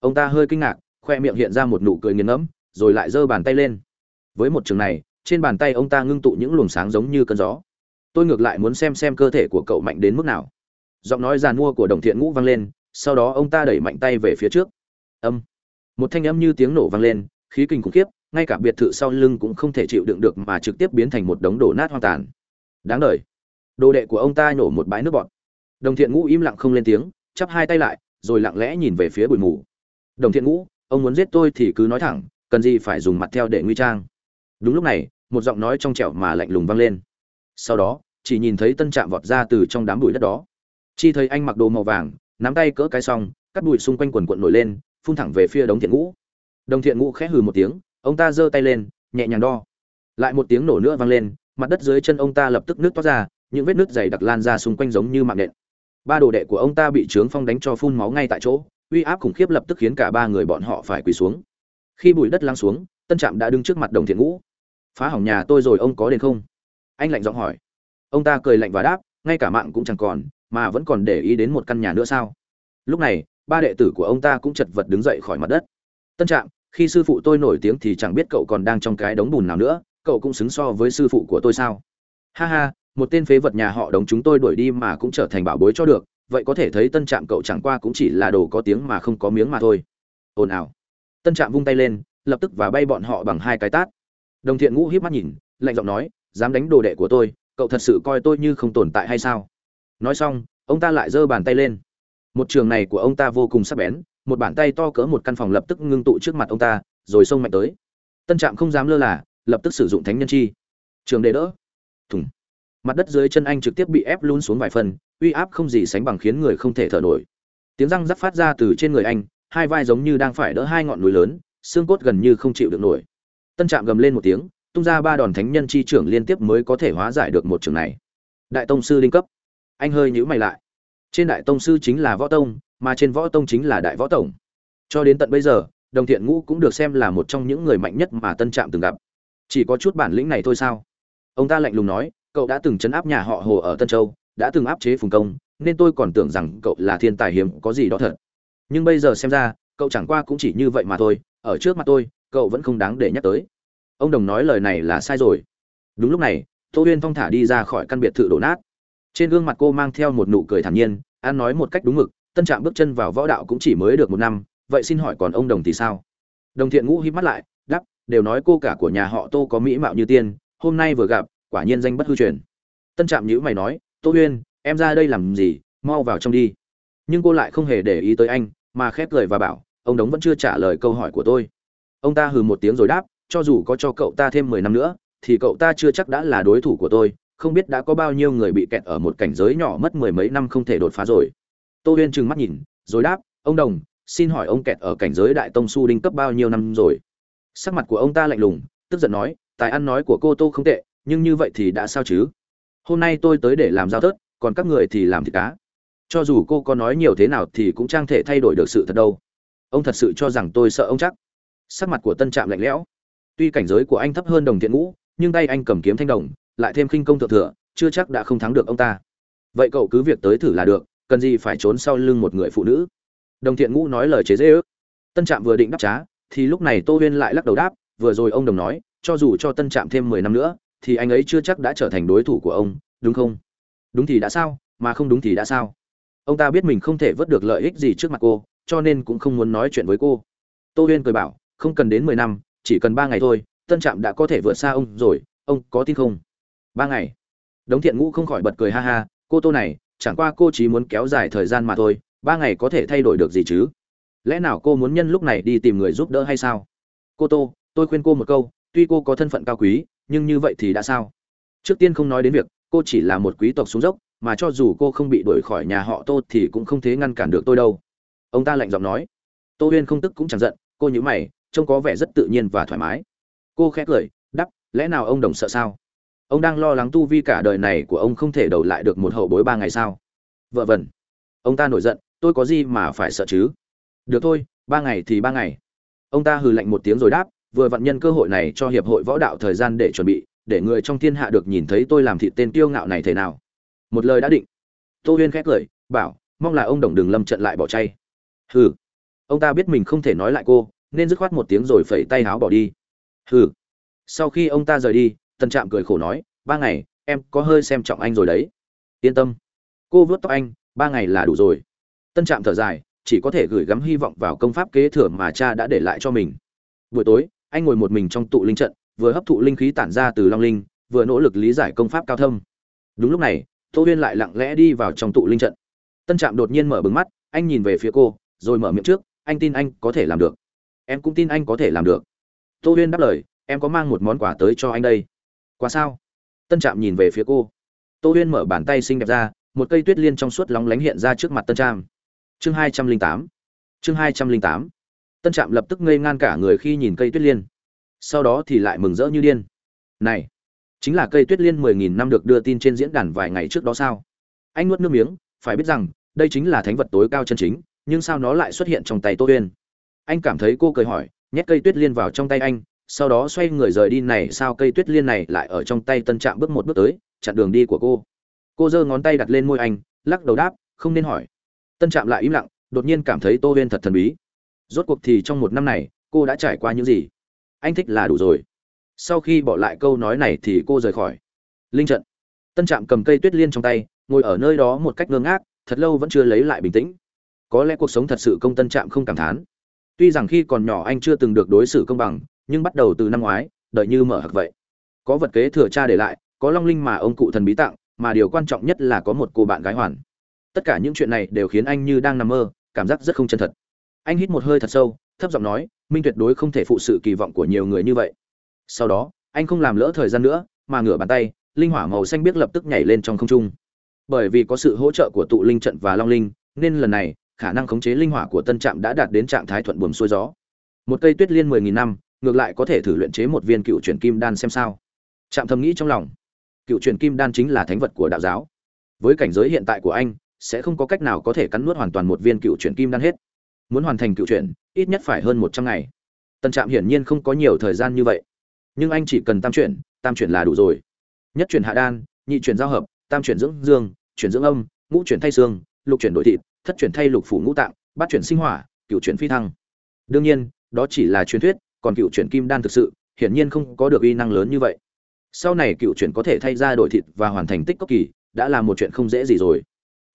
Ông ta hơi kinh ngạc, khoe miệng hiện ra một nụ cười nghiền ngẫm, rồi lại giơ bàn tay lên. Với một trường này, trên bàn tay ông ta ngưng tụ những luồng sáng giống như cơn gió. Tôi ngược lại muốn xem xem cơ thể của cậu mạnh đến mức nào giọng nói giàn mua của đồng thiện ngũ vang lên, sau đó ông ta đẩy mạnh tay về phía trước. Âm. Một thanh âm như tiếng nổ vang lên, khí kinh khủng khiếp, ngay cả biệt thự sau lưng cũng không thể chịu đựng được mà trực tiếp biến thành một đống đổ nát hoang tàn. Đáng đời. Đồ đệ của ông ta nổ một bãi nước bọt. Đồng thiện ngũ im lặng không lên tiếng, chắp hai tay lại, rồi lặng lẽ nhìn về phía bụi mù. Đồng thiện ngũ, ông muốn giết tôi thì cứ nói thẳng, cần gì phải dùng mặt theo để nguy trang. Đúng lúc này, một giọng nói trong trẻo mà lạnh lùng vang lên. Sau đó, chỉ nhìn thấy tân trạm vọt ra từ trong đám bụi đất đó chi thấy anh mặc đồ màu vàng, nắm tay cỡ cái xong, cắt bụi xung quanh quần quận nổi lên, phun thẳng về phía đống thiện ngũ. Đồng thiện ngũ khẽ hừ một tiếng, ông ta giơ tay lên, nhẹ nhàng đo. Lại một tiếng nổ nữa vang lên, mặt đất dưới chân ông ta lập tức nước toát ra, những vết nước dày đặc lan ra xung quanh giống như mạng nện. Ba đồ đệ của ông ta bị trướng phong đánh cho phun máu ngay tại chỗ, uy áp khủng khiếp lập tức khiến cả ba người bọn họ phải quỳ xuống. Khi bụi đất lắng xuống, tân trạm đã đứng trước mặt đồng thiện ngũ. Phá hỏng nhà tôi rồi, ông có đền không? Anh lạnh giọng hỏi. Ông ta cười lạnh và đáp ngay cả mạng cũng chẳng còn, mà vẫn còn để ý đến một căn nhà nữa sao? Lúc này, ba đệ tử của ông ta cũng chật vật đứng dậy khỏi mặt đất. Tân trạm, khi sư phụ tôi nổi tiếng thì chẳng biết cậu còn đang trong cái đống bùn nào nữa, cậu cũng xứng so với sư phụ của tôi sao? Ha ha, một tên phế vật nhà họ đống chúng tôi đuổi đi mà cũng trở thành bảo bối cho được, vậy có thể thấy tân trạm cậu chẳng qua cũng chỉ là đồ có tiếng mà không có miếng mà thôi. Ồn ào. Tân trạm vung tay lên, lập tức và bay bọn họ bằng hai cái tát. Đồng thiện ngũ hiếp mắt nhìn, lạnh giọng nói, dám đánh đồ đệ của tôi cậu thật sự coi tôi như không tồn tại hay sao? Nói xong, ông ta lại giơ bàn tay lên. Một trường này của ông ta vô cùng sắc bén, một bàn tay to cỡ một căn phòng lập tức ngưng tụ trước mặt ông ta, rồi xông mạnh tới. Tân trạm không dám lơ là, lập tức sử dụng thánh nhân chi. Trường để đỡ. Thùng. Mặt đất dưới chân anh trực tiếp bị ép lún xuống vài phần, uy áp không gì sánh bằng khiến người không thể thở nổi. Tiếng răng rắc phát ra từ trên người anh, hai vai giống như đang phải đỡ hai ngọn núi lớn, xương cốt gần như không chịu được nổi. Tân trạm gầm lên một tiếng tung ra ba đòn thánh nhân chi trưởng liên tiếp mới có thể hóa giải được một trường này. Đại tông sư đinh cấp. Anh hơi nhữ mày lại. Trên đại tông sư chính là võ tông, mà trên võ tông chính là đại võ tổng. Cho đến tận bây giờ, đồng thiện ngũ cũng được xem là một trong những người mạnh nhất mà tân trạm từng gặp. Chỉ có chút bản lĩnh này thôi sao? Ông ta lạnh lùng nói, cậu đã từng chấn áp nhà họ hồ ở tân châu, đã từng áp chế phùng công, nên tôi còn tưởng rằng cậu là thiên tài hiếm có gì đó thật. Nhưng bây giờ xem ra, cậu chẳng qua cũng chỉ như vậy mà thôi, ở trước mặt tôi, cậu vẫn không đáng để nhắc tới ông đồng nói lời này là sai rồi. Đúng lúc này, tô huyên thong thả đi ra khỏi căn biệt thự đổ nát. Trên gương mặt cô mang theo một nụ cười thản nhiên an nói một cách đúng mực, tân trạm bước chân vào võ đạo cũng chỉ mới được một năm, vậy xin hỏi còn ông đồng thì sao? Đồng thiện ngũ hít mắt lại đắp đều nói cô cả của nhà họ tô có mỹ mạo như tiên, hôm nay vừa gặp, quả nhiên danh bất hư truyền. Tân trạm nhữ mày nói, tô huyên, em ra đây làm gì, mau vào trong đi. Nhưng cô lại không hề để ý tới anh, mà khép cười và bảo, ông đống vẫn chưa trả lời câu hỏi của tôi. Ông ta hừ một tiếng rồi đáp cho dù có cho cậu ta thêm mười năm nữa, thì cậu ta chưa chắc đã là đối thủ của tôi, không biết đã có bao nhiêu người bị kẹt ở một cảnh giới nhỏ mất mười mấy năm không thể đột phá rồi. Tô huyên trừng mắt nhìn, rồi đáp, ông đồng, xin hỏi ông kẹt ở cảnh giới đại tông su đinh cấp bao nhiêu năm rồi? Sắc mặt của ông ta lạnh lùng, tức giận nói, tài ăn nói của cô tô không tệ, nhưng như vậy thì đã sao chứ? Hôm nay tôi tới để làm giao thớt, còn các người thì làm thịt cá. Cho dù cô có nói nhiều thế nào thì cũng chẳng thể thay đổi được sự thật đâu. Ông thật sự cho rằng tôi sợ ông chắc. Sắc mặt của tân trạm lạnh lẽo tuy cảnh giới của anh thấp hơn đồng thiện ngũ, nhưng tay anh cầm kiếm thanh đồng, lại thêm khinh công thượng thừa, chưa chắc đã không thắng được ông ta. Vậy cậu cứ việc tới thử là được, cần gì phải trốn sau lưng một người phụ nữ? Đồng thiện ngũ nói lời chế dễ ước tân trạm vừa định đáp trá thì lúc này tô huyên lại lắc đầu đáp, vừa rồi ông đồng nói, cho dù cho tân trạm thêm mười năm nữa, thì anh ấy chưa chắc đã trở thành đối thủ của ông, đúng không? Đúng thì đã sao, mà không đúng thì đã sao? Ông ta biết mình không thể vớt được lợi ích gì trước mặt cô, cho nên cũng không muốn nói chuyện với cô. Tô huyên cười bảo, không cần đến mười năm chỉ cần ba ngày thôi, tân trạm đã có thể vượt xa ông rồi, ông có tin không? Ba ngày. Đống thiện ngũ không khỏi bật cười ha ha, cô tô này, chẳng qua cô chỉ muốn kéo dài thời gian mà thôi, ba ngày có thể thay đổi được gì chứ? Lẽ nào cô muốn nhân lúc này đi tìm người giúp đỡ hay sao? Cô tô, tôi khuyên cô một câu, tuy cô có thân phận cao quý, nhưng như vậy thì đã sao? Trước tiên không nói đến việc, cô chỉ là một quý tộc xuống dốc, mà cho dù cô không bị đuổi khỏi nhà họ tô thì cũng không thể ngăn cản được tôi đâu. Ông ta lạnh giọng nói. Tô huyên không tức cũng chẳng giận, cô nhữ mày trông có vẻ rất tự nhiên và thoải mái. Cô khẽ cười đắp lẽ nào ông đồng sợ sao? Ông đang lo lắng tu vi cả đời này của ông không thể đầu lại được một hậu bối ba ngày sao? Vợ vẩn. Ông ta nổi giận, tôi có gì mà phải sợ chứ? Được thôi, ba ngày thì ba ngày. Ông ta hừ lạnh một tiếng rồi đáp, vừa vặn nhân cơ hội này cho hiệp hội võ đạo thời gian để chuẩn bị, để người trong thiên hạ được nhìn thấy tôi làm thịt tên tiêu ngạo này thế nào. Một lời đã định. Tô huyên khẽ cười, bảo, mong là ông đồng đừng lâm trận lại bỏ chay. Hừ. Ông ta biết mình không thể nói lại cô nên dứt khoát một tiếng rồi phẩy tay háo bỏ đi. Hừ. Sau khi ông ta rời đi tân trạm cười khổ nói, ba ngày, em có hơi xem trọng anh rồi đấy. Yên tâm. Cô vớt tóc anh, ba ngày là đủ rồi. Tân trạm thở dài, chỉ có thể gửi gắm hy vọng vào công pháp kế thừa mà cha đã để lại cho mình. Buổi tối, anh ngồi một mình trong tụ linh trận, vừa hấp thụ linh khí tản ra từ long linh, vừa nỗ lực lý giải công pháp cao thâm. Đúng lúc này, tô huyên lại lặng lẽ đi vào trong tụ linh trận. Tân trạm đột nhiên mở bừng mắt, anh nhìn về phía cô, rồi mở miệng trước, anh tin anh có thể làm được em cũng tin anh có thể làm được. Tô huyên đáp lời, em có mang một món quà tới cho anh đây. Quà sao? Tân trạm nhìn về phía cô. Tô huyên mở bàn tay xinh đẹp ra, một cây tuyết liên trong suốt lóng lánh hiện ra trước mặt tân trạm. Chương hai trăm linh tám. Chương hai trăm linh tám. Tân trạm lập tức ngây ngan cả người khi nhìn cây tuyết liên. Sau đó thì lại mừng rỡ như điên. Này, chính là cây tuyết liên mười nghìn năm được đưa tin trên diễn đàn vài ngày trước đó sao? Anh nuốt nước miếng, phải biết rằng, đây chính là thánh vật tối cao chân chính, nhưng sao nó lại xuất hiện trong tay tô Huyên? Anh cảm thấy cô cười hỏi, nhét cây tuyết liên vào trong tay anh, sau đó xoay người rời đi này, sao cây tuyết liên này lại ở trong tay tân trạm bước một bước tới, chặn đường đi của cô. Cô giơ ngón tay đặt lên môi anh, lắc đầu đáp, không nên hỏi. Tân trạm lại im lặng, đột nhiên cảm thấy tô huyên thật thần bí. Rốt cuộc thì trong một năm này, cô đã trải qua những gì? Anh thích là đủ rồi. Sau khi bỏ lại câu nói này thì cô rời khỏi. Linh trận. Tân trạm cầm cây tuyết liên trong tay, ngồi ở nơi đó một cách ngơ ngác, thật lâu vẫn chưa lấy lại bình tĩnh. Có lẽ cuộc sống thật sự công tân trạm không cảm thán tuy rằng khi còn nhỏ anh chưa từng được đối xử công bằng, nhưng bắt đầu từ năm ngoái, đợi như mở hạc vậy. Có vật kế thừa cha để lại, có long linh mà ông cụ thần bí tặng, mà điều quan trọng nhất là có một cô bạn gái hoàn. Tất cả những chuyện này đều khiến anh như đang nằm mơ, cảm giác rất không chân thật. Anh hít một hơi thật sâu, thấp giọng nói, minh tuyệt đối không thể phụ sự kỳ vọng của nhiều người như vậy. Sau đó, anh không làm lỡ thời gian nữa, mà ngửa bàn tay, linh hỏa màu xanh biết lập tức nhảy lên trong không trung. Bởi vì có sự hỗ trợ của tụ linh trận và long linh, nên lần này khả năng khống chế linh hỏa của tân trạm đã đạt đến trạng thái thuận buồm xuôi gió. Một cây tuyết liên mười nghìn năm, ngược lại có thể thử luyện chế một viên cựu chuyển kim đan xem sao. Trạm thầm nghĩ trong lòng. Cựu chuyển kim đan chính là thánh vật của đạo giáo. Với cảnh giới hiện tại của anh, sẽ không có cách nào có thể cắn nuốt hoàn toàn một viên cựu chuyển kim đan hết. Muốn hoàn thành cựu chuyển, ít nhất phải hơn một trăm ngày. Tân trạm hiển nhiên không có nhiều thời gian như vậy. Nhưng anh chỉ cần tam chuyển tam chuyển là đủ rồi. Nhất chuyển hạ đan, nhị chuyển giao hợp, tam chuyển dưỡng dương, chuyển dưỡng âm, ngũ chuyển thay xương, lục chuyển đổi thịt thất chuyển thay lục phủ ngũ tạng, bát chuyển sinh hỏa cựu chuyển phi thăng. Đương nhiên, đó chỉ là truyền thuyết, còn cựu chuyển kim đan thực sự, hiển nhiên không có được uy năng lớn như vậy. Sau này cựu chuyển có thể thay ra đổi thịt và hoàn thành tích cốc kỳ, đã là một chuyện không dễ gì rồi.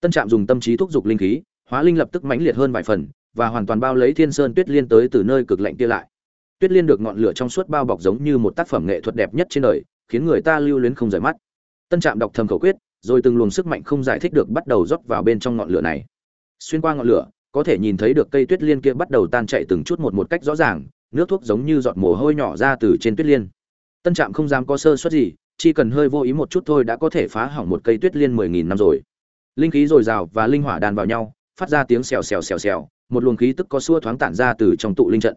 Tân trạm dùng tâm trí thúc giục linh khí, hóa linh lập tức mãnh liệt hơn vài phần, và hoàn toàn bao lấy thiên sơn tuyết liên tới từ nơi cực lạnh kia lại. Tuyết liên được ngọn lửa trong suốt bao bọc giống như một tác phẩm nghệ thuật đẹp nhất trên đời, khiến người ta lưu luyến không rời mắt. Tân trạm đọc thầm khẩu quyết, rồi từng luồng sức mạnh không giải thích được bắt đầu rót vào bên trong ngọn lửa này xuyên qua ngọn lửa, có thể nhìn thấy được cây tuyết liên kia bắt đầu tan chạy từng chút một một cách rõ ràng, nước thuốc giống như giọt mồ hôi nhỏ ra từ trên tuyết liên. Tân trạm không dám có sơ suất gì, chỉ cần hơi vô ý một chút thôi đã có thể phá hỏng một cây tuyết liên mười nghìn năm rồi. Linh khí dồi dào và linh hỏa đan vào nhau, phát ra tiếng xèo xèo xèo xèo, một luồng khí tức có xua thoáng tản ra từ trong tụ linh trận.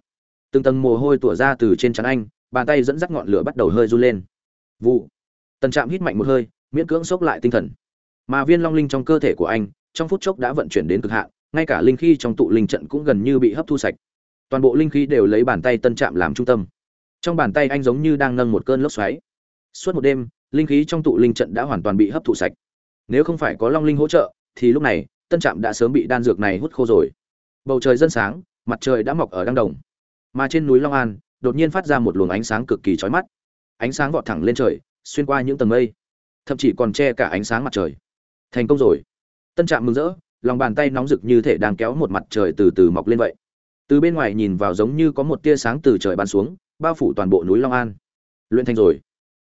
Từng tầng mồ hôi tủa ra từ trên trán anh, bàn tay dẫn dắt ngọn lửa bắt đầu hơi run lên. Vụ. Tần trạm hít mạnh một hơi, miễn cưỡng xốc lại tinh thần. Mà viên long linh trong cơ thể của anh trong phút chốc đã vận chuyển đến cực hạn, ngay cả linh khí trong tụ linh trận cũng gần như bị hấp thu sạch. Toàn bộ linh khí đều lấy bàn tay tân trạm làm trung tâm. Trong bàn tay anh giống như đang nâng một cơn lốc xoáy. Suốt một đêm, linh khí trong tụ linh trận đã hoàn toàn bị hấp thụ sạch. Nếu không phải có long linh hỗ trợ, thì lúc này, tân trạm đã sớm bị đan dược này hút khô rồi. Bầu trời dần sáng, mặt trời đã mọc ở đăng đồng. Mà trên núi long an, đột nhiên phát ra một luồng ánh sáng cực kỳ chói mắt. Ánh sáng vọt thẳng lên trời, xuyên qua những tầng mây. Thậm chí còn che cả ánh sáng mặt trời. Thành công rồi tân trạm mừng rỡ, lòng bàn tay nóng rực như thể đang kéo một mặt trời từ từ mọc lên vậy. Từ bên ngoài nhìn vào giống như có một tia sáng từ trời bắn xuống, bao phủ toàn bộ núi long an. Luyện thành rồi.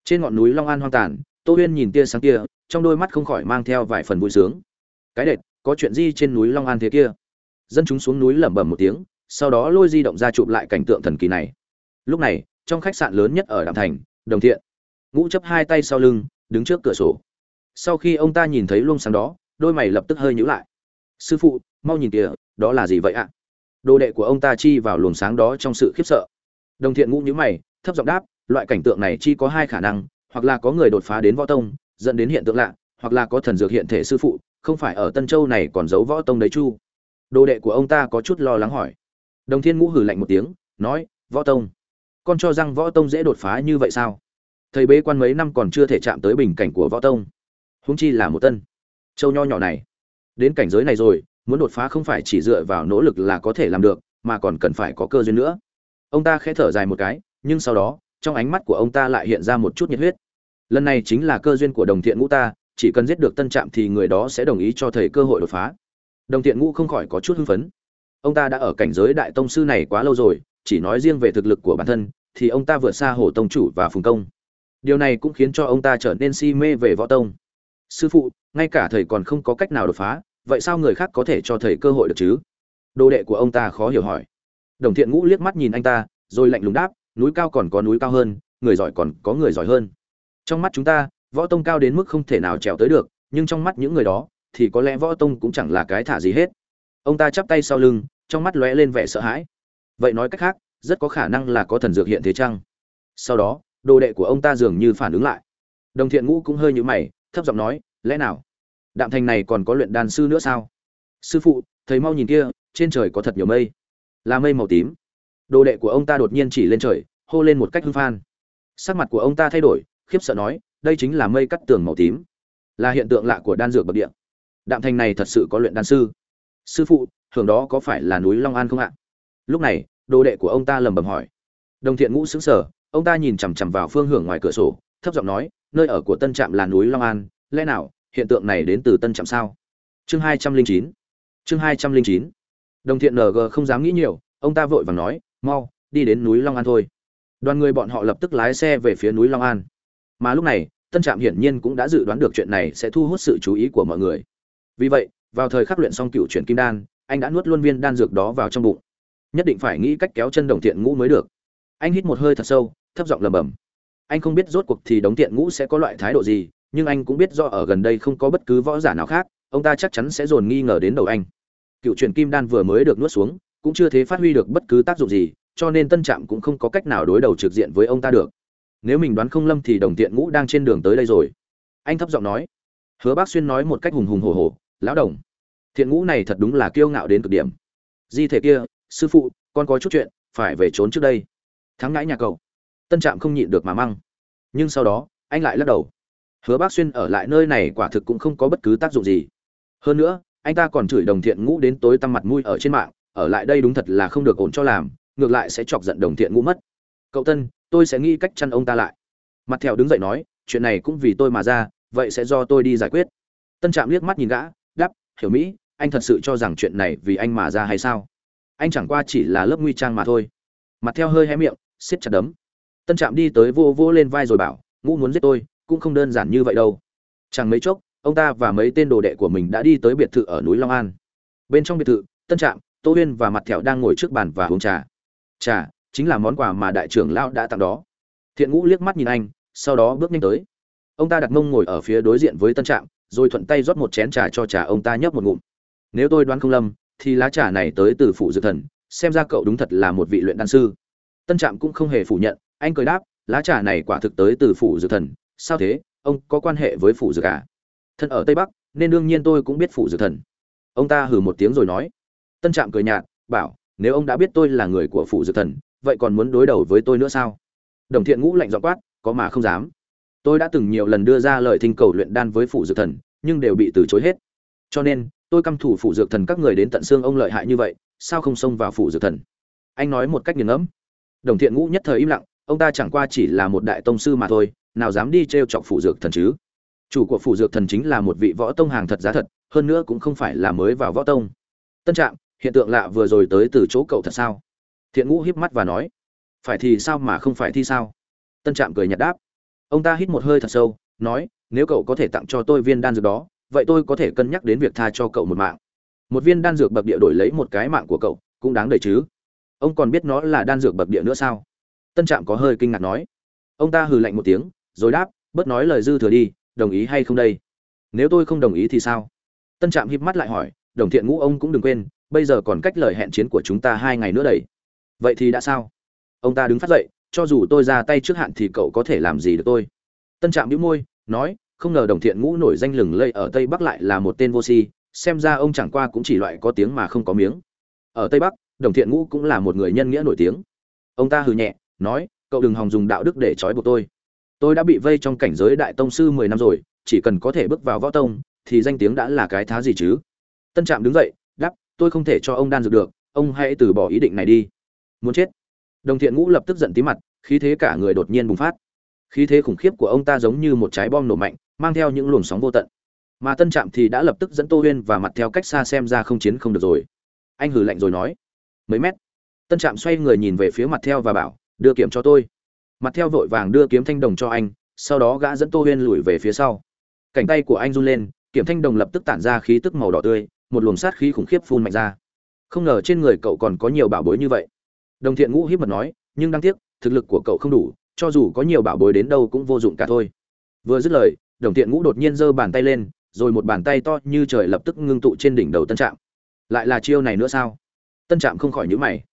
Trên ngọn núi long an hoang tàn, tô huyên nhìn tia sáng kia, trong đôi mắt không khỏi mang theo vài phần vui sướng. Cái đệt, có chuyện gì trên núi long an thế kia? Dân chúng xuống núi lẩm bẩm một tiếng, sau đó lôi di động ra chụp lại cảnh tượng thần kỳ này. Lúc này, trong khách sạn lớn nhất ở đạm thành, đồng thiện. Ngũ chấp hai tay sau lưng, đứng trước cửa sổ. Sau khi ông ta nhìn thấy luông sáng đó đôi mày lập tức hơi nhíu lại. Sư phụ, mau nhìn kìa, đó là gì vậy ạ? Đồ đệ của ông ta chi vào luồng sáng đó trong sự khiếp sợ. Đồng thiện ngũ nhíu mày, thấp giọng đáp, loại cảnh tượng này chi có hai khả năng, hoặc là có người đột phá đến võ tông, dẫn đến hiện tượng lạ, hoặc là có thần dược hiện thể sư phụ, không phải ở tân châu này còn giấu võ tông đấy chu. Đồ đệ của ông ta có chút lo lắng hỏi. Đồng thiên ngũ hử lạnh một tiếng, nói, võ tông. Con cho rằng võ tông dễ đột phá như vậy sao? Thầy bế quan mấy năm còn chưa thể chạm tới bình cảnh của võ tông. Húng chi là một tân châu nho nhỏ này. Đến cảnh giới này rồi, muốn đột phá không phải chỉ dựa vào nỗ lực là có thể làm được, mà còn cần phải có cơ duyên nữa. Ông ta khẽ thở dài một cái, nhưng sau đó, trong ánh mắt của ông ta lại hiện ra một chút nhiệt huyết. Lần này chính là cơ duyên của đồng thiện ngũ ta, chỉ cần giết được tân trạm thì người đó sẽ đồng ý cho thầy cơ hội đột phá. Đồng thiện ngũ không khỏi có chút hưng phấn. Ông ta đã ở cảnh giới đại tông sư này quá lâu rồi, chỉ nói riêng về thực lực của bản thân, thì ông ta vượt xa hồ tông chủ và phùng công. Điều này cũng khiến cho ông ta trở nên si mê về võ tông sư phụ, ngay cả thầy còn không có cách nào đột phá, vậy sao người khác có thể cho thầy cơ hội được chứ? Đồ đệ của ông ta khó hiểu hỏi. Đồng thiện ngũ liếc mắt nhìn anh ta, rồi lạnh lùng đáp, núi cao còn có núi cao hơn, người giỏi còn có người giỏi hơn. Trong mắt chúng ta, võ tông cao đến mức không thể nào trèo tới được, nhưng trong mắt những người đó, thì có lẽ võ tông cũng chẳng là cái thả gì hết. Ông ta chắp tay sau lưng, trong mắt lóe lên vẻ sợ hãi. Vậy nói cách khác, rất có khả năng là có thần dược hiện thế chăng? Sau đó, đồ đệ của ông ta dường như phản ứng lại. Đồng thiện ngũ cũng hơi nhũ mày thấp giọng nói, lẽ nào? Đạm thành này còn có luyện đan sư nữa sao? Sư phụ, thầy mau nhìn kia, trên trời có thật nhiều mây. Là mây màu tím. Đồ đệ của ông ta đột nhiên chỉ lên trời, hô lên một cách hưng phan. Sắc mặt của ông ta thay đổi, khiếp sợ nói, đây chính là mây cắt tường màu tím. Là hiện tượng lạ của đan dược bậc địa. Đạm thành này thật sự có luyện đan sư. Sư phụ thường đó có phải là núi long an không ạ? Lúc này, đồ đệ của ông ta lầm bầm hỏi. Đồng thiện ngũ xứng sở ông ta nhìn chằm chằm vào phương hưởng ngoài cửa sổ, thấp giọng nói nơi ở của tân trạm là núi long an, lẽ nào, hiện tượng này đến từ tân trạm sao? Chương hai trăm linh chín. Chương hai trăm linh chín. Đồng thiện ng không dám nghĩ nhiều, ông ta vội vàng nói, mau, đi đến núi long an thôi. Đoàn người bọn họ lập tức lái xe về phía núi long an. Mà lúc này, tân trạm hiển nhiên cũng đã dự đoán được chuyện này sẽ thu hút sự chú ý của mọi người. Vì vậy, vào thời khắc luyện xong cựu chuyển kim đan, anh đã nuốt luôn viên đan dược đó vào trong bụng. Nhất định phải nghĩ cách kéo chân đồng thiện ngũ mới được. Anh hít một hơi thật sâu, thấp giọng lầm bầm anh không biết rốt cuộc thì đống Tiện ngũ sẽ có loại thái độ gì, nhưng anh cũng biết do ở gần đây không có bất cứ võ giả nào khác, ông ta chắc chắn sẽ dồn nghi ngờ đến đầu anh. Cựu truyền kim đan vừa mới được nuốt xuống, cũng chưa thế phát huy được bất cứ tác dụng gì, cho nên tân trạm cũng không có cách nào đối đầu trực diện với ông ta được. Nếu mình đoán không lâm thì đồng tiện ngũ đang trên đường tới đây rồi. Anh thấp giọng nói. Hứa bác xuyên nói một cách hùng hùng hồ hồ lão đồng, thiện ngũ này thật đúng là kiêu ngạo đến cực điểm. Di thể kia, sư phụ, con có chút chuyện, phải về trốn trước đây. Thắng ngãi nhà cậu tân trạm không nhịn được mà măng. Nhưng sau đó, anh lại lắc đầu. Hứa bác xuyên ở lại nơi này quả thực cũng không có bất cứ tác dụng gì. Hơn nữa, anh ta còn chửi đồng thiện ngũ đến tối tăm mặt mũi ở trên mạng, ở lại đây đúng thật là không được ổn cho làm, ngược lại sẽ chọc giận đồng thiện ngũ mất. Cậu tân, tôi sẽ nghĩ cách chăn ông ta lại. Mặt thẹo đứng dậy nói, chuyện này cũng vì tôi mà ra, vậy sẽ do tôi đi giải quyết. Tân trạm liếc mắt nhìn gã, đáp, hiểu mỹ, anh thật sự cho rằng chuyện này vì anh mà ra hay sao? Anh chẳng qua chỉ là lớp nguy trang mà thôi. Mặt theo hơi hé miệng, siết chặt đấm tân trạm đi tới vô vô lên vai rồi bảo, ngũ muốn giết tôi, cũng không đơn giản như vậy đâu. Chẳng mấy chốc, ông ta và mấy tên đồ đệ của mình đã đi tới biệt thự ở núi long an. Bên trong biệt thự, tân trạm, tô huyên và mặt thẹo đang ngồi trước bàn và uống trà. Trà, chính là món quà mà đại trưởng lão đã tặng đó. Thiện ngũ liếc mắt nhìn anh, sau đó bước nhanh tới. Ông ta đặt mông ngồi ở phía đối diện với tân trạm, rồi thuận tay rót một chén trà cho trà ông ta nhấp một ngụm. Nếu tôi đoán không lầm, thì lá trà này tới từ phủ dược thần, xem ra cậu đúng thật là một vị luyện đan sư. Tân trạm cũng không hề phủ nhận anh cười đáp, lá trà này quả thực tới từ phủ dược thần. Sao thế? Ông có quan hệ với phủ dược à? Thân ở tây bắc, nên đương nhiên tôi cũng biết phủ dược thần. Ông ta hừ một tiếng rồi nói. Tân trạm cười nhạt, bảo, nếu ông đã biết tôi là người của phủ dược thần, vậy còn muốn đối đầu với tôi nữa sao? Đồng thiện ngũ lạnh dọ quát, có mà không dám. Tôi đã từng nhiều lần đưa ra lời thinh cầu luyện đan với phủ dược thần, nhưng đều bị từ chối hết. Cho nên, tôi căm thủ phủ dược thần các người đến tận xương ông lợi hại như vậy, sao không xông vào phủ dược thần? Anh nói một cách nghiền ngẫm. Đồng thiện ngũ nhất thời im lặng ông ta chẳng qua chỉ là một đại tông sư mà thôi, nào dám đi t r e o chọc phủ dược thần chứ? Chủ của phủ dược thần chính là một vị võ tông hàng thật giá thật, hơn nữa cũng không phải là mới vào võ tông. Tân trạng hiện tượng lạ vừa rồi tới từ chỗ cậu thật sao? Thiện ngũ híp mắt và nói, phải thì sao mà không phải thì sao? Tân trạm cười nhạt đáp, ông ta hít một hơi thật sâu, nói, nếu cậu có thể tặng cho tôi viên đan dược đó, vậy tôi có thể cân nhắc đến việc tha cho cậu một mạng. Một viên đan dược bậc địa đổi lấy một cái mạng của cậu, cũng đáng đời chứ. Ông còn biết nó là đan dược bậc địa nữa sao? Tân trạm có hơi kinh ngạc nói. Ông ta hừ lạnh một tiếng, rồi đáp, bớt nói lời dư thừa đi, đồng ý hay không đây? Nếu tôi không đồng ý thì sao? Tân trạm híp mắt lại hỏi, đồng thiện ngũ ông cũng đừng quên, bây giờ còn cách lời hẹn chiến của chúng ta hai ngày nữa đầy vậy thì đã sao? Ông ta đứng phát dậy, cho dù tôi ra tay trước hạn thì cậu có thể làm gì được tôi? Tân trạm bĩu môi, nói, không ngờ đồng thiện ngũ nổi danh lừng lây ở tây bắc lại là một tên vô si, xem ra ông chẳng qua cũng chỉ loại có tiếng mà không có miếng. Ở tây bắc, đồng thiện ngũ cũng là một người nhân nghĩa nổi tiếng. Ông ta hừ nhẹ nói, cậu đừng hòng dùng đạo đức để trói buộc tôi. Tôi đã bị vây trong cảnh giới đại tông sư mười năm rồi, chỉ cần có thể bước vào võ tông, thì danh tiếng đã là cái thá gì chứ? Tân trạm đứng dậy đắp tôi không thể cho ông đan dược được, ông hãy từ bỏ ý định này đi. Muốn chết? Đồng thiện ngũ lập tức giận tí mặt, khí thế cả người đột nhiên bùng phát. Khí thế khủng khiếp của ông ta giống như một trái bom nổ mạnh, mang theo những luồng sóng vô tận. Mà tân trạm thì đã lập tức dẫn tô huyên và mặt theo cách xa xem ra không chiến không được rồi. Anh hử lạnh rồi nói, mấy mét. Tân trạm xoay người nhìn về phía mặt theo và bảo đưa kiếm cho tôi. Mặt theo vội vàng đưa kiếm thanh đồng cho anh, sau đó gã dẫn tô huyên lùi về phía sau. Cảnh tay của anh run lên, kiếm thanh đồng lập tức tản ra khí tức màu đỏ tươi, một luồng sát khí khủng khiếp phun mạnh ra. Không ngờ trên người cậu còn có nhiều bảo bối như vậy. Đồng thiện ngũ hiếp mật nói, nhưng đáng tiếc, thực lực của cậu không đủ, cho dù có nhiều bảo bối đến đâu cũng vô dụng cả thôi. Vừa dứt lời, đồng thiện ngũ đột nhiên giơ bàn tay lên, rồi một bàn tay to như trời lập tức ngưng tụ trên đỉnh đầu tân trạm. Lại là chiêu này nữa sao? Tân trạm không khỏi nhữ mày.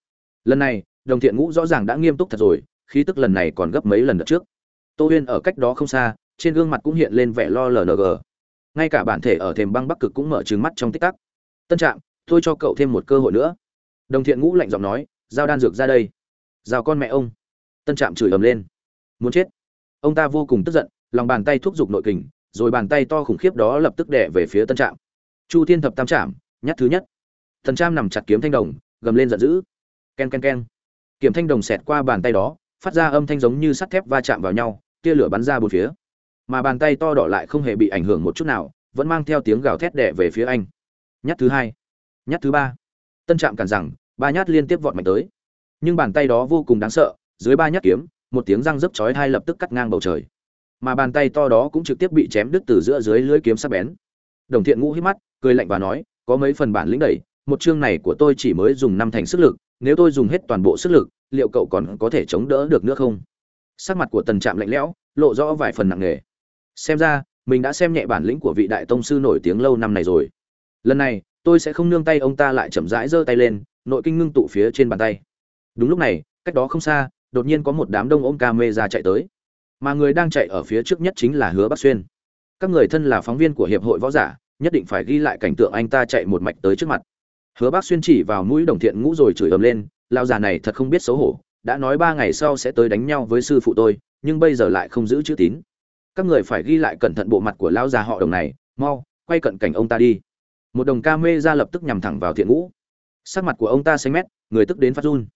Lần này đồng thiện ngũ rõ ràng đã nghiêm túc thật rồi, khí tức lần này còn gấp mấy lần đợt trước. Tô huyên ở cách đó không xa, trên gương mặt cũng hiện lên vẻ lo lng ngay cả bản thể ở thềm băng bắc cực cũng mở trừng mắt trong tích tắc. Tân trạm tôi cho cậu thêm một cơ hội nữa. Đồng thiện ngũ lạnh giọng nói, giao đan dược ra đây. Giao con mẹ ông. Tân trạm chửi ầm lên. Muốn chết. Ông ta vô cùng tức giận, lòng bàn tay thúc giục nội kình, rồi bàn tay to khủng khiếp đó lập tức đẻ về phía tân trạm. Chu thiên thập tam trạm, nhát thứ nhất. Thần trạm nằm chặt kiếm thanh đồng, gầm lên giận dữ. Ken ken ken. Kiểm thanh đồng xẹt qua bàn tay đó, phát ra âm thanh giống như sắt thép va chạm vào nhau, tia lửa bắn ra bốn phía. Mà bàn tay to đỏ lại không hề bị ảnh hưởng một chút nào, vẫn mang theo tiếng gào thét đẻ về phía anh. Nhát thứ hai, nhát thứ ba. Tân trạm cản rằng, ba nhát liên tiếp vọt mạnh tới. Nhưng bàn tay đó vô cùng đáng sợ, dưới ba nhát kiếm, một tiếng răng rấp chói hai lập tức cắt ngang bầu trời. Mà bàn tay to đó cũng trực tiếp bị chém đứt từ giữa dưới lưỡi kiếm sắc bén. Đồng thiện ngũ hít mắt, cười lạnh và nói, có mấy phần bản lĩnh đẩy một chương này của tôi chỉ mới dùng năm thành sức lực nếu tôi dùng hết toàn bộ sức lực, liệu cậu còn có thể chống đỡ được nữa không? Sắc mặt của tần trạm lạnh lẽo, lộ rõ vài phần nặng nề. Xem ra, mình đã xem nhẹ bản lĩnh của vị đại tông sư nổi tiếng lâu năm này rồi. Lần này, tôi sẽ không nương tay ông ta lại chậm rãi giơ tay lên, nội kinh ngưng tụ phía trên bàn tay. Đúng lúc này, cách đó không xa, đột nhiên có một đám đông ôm ca mê ra chạy tới. Mà người đang chạy ở phía trước nhất chính là hứa bắc xuyên. Các người thân là phóng viên của hiệp hội võ giả, nhất định phải ghi lại cảnh tượng anh ta chạy một mạch tới trước mặt hứa bác xuyên chỉ vào mũi đồng thiện ngũ rồi chửi ầm lên lao già này thật không biết xấu hổ, đã nói ba ngày sau sẽ tới đánh nhau với sư phụ tôi, nhưng bây giờ lại không giữ chữ tín. Các người phải ghi lại cẩn thận bộ mặt của lão già họ đồng này, mau, quay cận cảnh ông ta đi. Một đồng ca mê ra lập tức nhằm thẳng vào thiện ngũ. Sắc mặt của ông ta xanh mét, người tức đến phát run.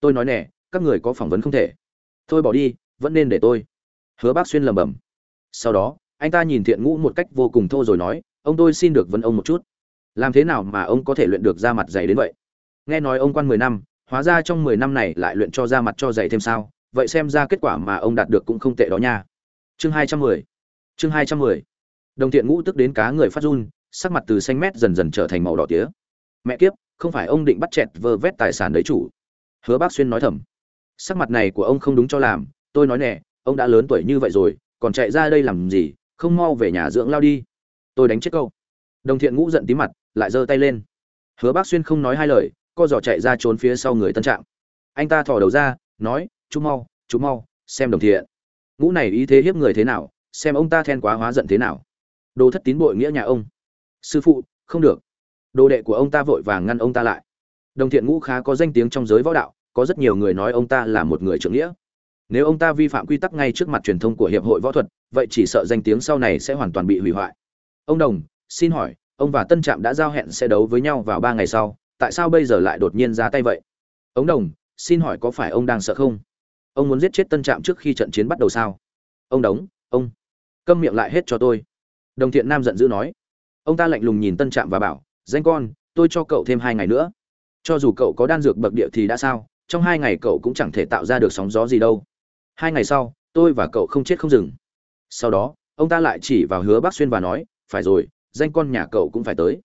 Tôi nói nè, các người có phỏng vấn không thể. Thôi bỏ đi, vẫn nên để tôi. Hứa bác xuyên lầm bầm sau đó, anh ta nhìn thiện ngũ một cách vô cùng thô rồi nói, ông tôi xin được vấn ông một chút làm thế nào mà ông có thể luyện được da mặt dày đến vậy? Nghe nói ông quan mười năm, hóa ra trong mười năm này lại luyện cho da mặt cho dày thêm sao? Vậy xem ra kết quả mà ông đạt được cũng không tệ đó nha. Chương hai trăm mười. Chương hai trăm mười. Đồng thiện ngũ tức đến cá người phát run, sắc mặt từ xanh mét dần dần trở thành màu đỏ tía. Mẹ kiếp, không phải ông định bắt chẹt vơ vét tài sản đấy chủ. Hứa bác xuyên nói thầm. Sắc mặt này của ông không đúng cho làm. Tôi nói nè, ông đã lớn tuổi như vậy rồi, còn chạy ra đây làm gì? Không mau về nhà dưỡng lao đi. Tôi đánh chết câu đồng thiện ngũ giận tí mặt lại giơ tay lên. Hứa bác xuyên không nói hai lời, co giò chạy ra trốn phía sau người tân trạng. Anh ta thò đầu ra, nói, chú mau chú mau, xem đồng thiện. Ngũ này ý thế hiếp người thế nào, xem ông ta then quá hóa giận thế nào. Đồ thất tín bội nghĩa nhà ông. Sư phụ, không được. Đồ đệ của ông ta vội vàng ngăn ông ta lại. Đồng thiện ngũ khá có danh tiếng trong giới võ đạo, có rất nhiều người nói ông ta là một người trưởng nghĩa. Nếu ông ta vi phạm quy tắc ngay trước mặt truyền thông của hiệp hội võ thuật, vậy chỉ sợ danh tiếng sau này sẽ hoàn toàn bị hủy hoại. Ông đồng, xin hỏi ông và tân trạm đã giao hẹn sẽ đấu với nhau vào ba ngày sau, tại sao bây giờ lại đột nhiên ra tay vậy? Ông đồng, xin hỏi có phải ông đang sợ không? Ông muốn giết chết tân trạm trước khi trận chiến bắt đầu sao? Ông đống, ông, câm miệng lại hết cho tôi. Đồng thiện nam giận dữ nói. Ông ta lạnh lùng nhìn tân trạm và bảo, danh con, tôi cho cậu thêm hai ngày nữa. Cho dù cậu có đan dược bậc địa thì đã sao? Trong hai ngày cậu cũng chẳng thể tạo ra được sóng gió gì đâu. Hai ngày sau, tôi và cậu không chết không dừng. Sau đó, ông ta lại chỉ vào hứa bác xuyên và nói, phải rồi danh con nhà cậu cũng phải tới.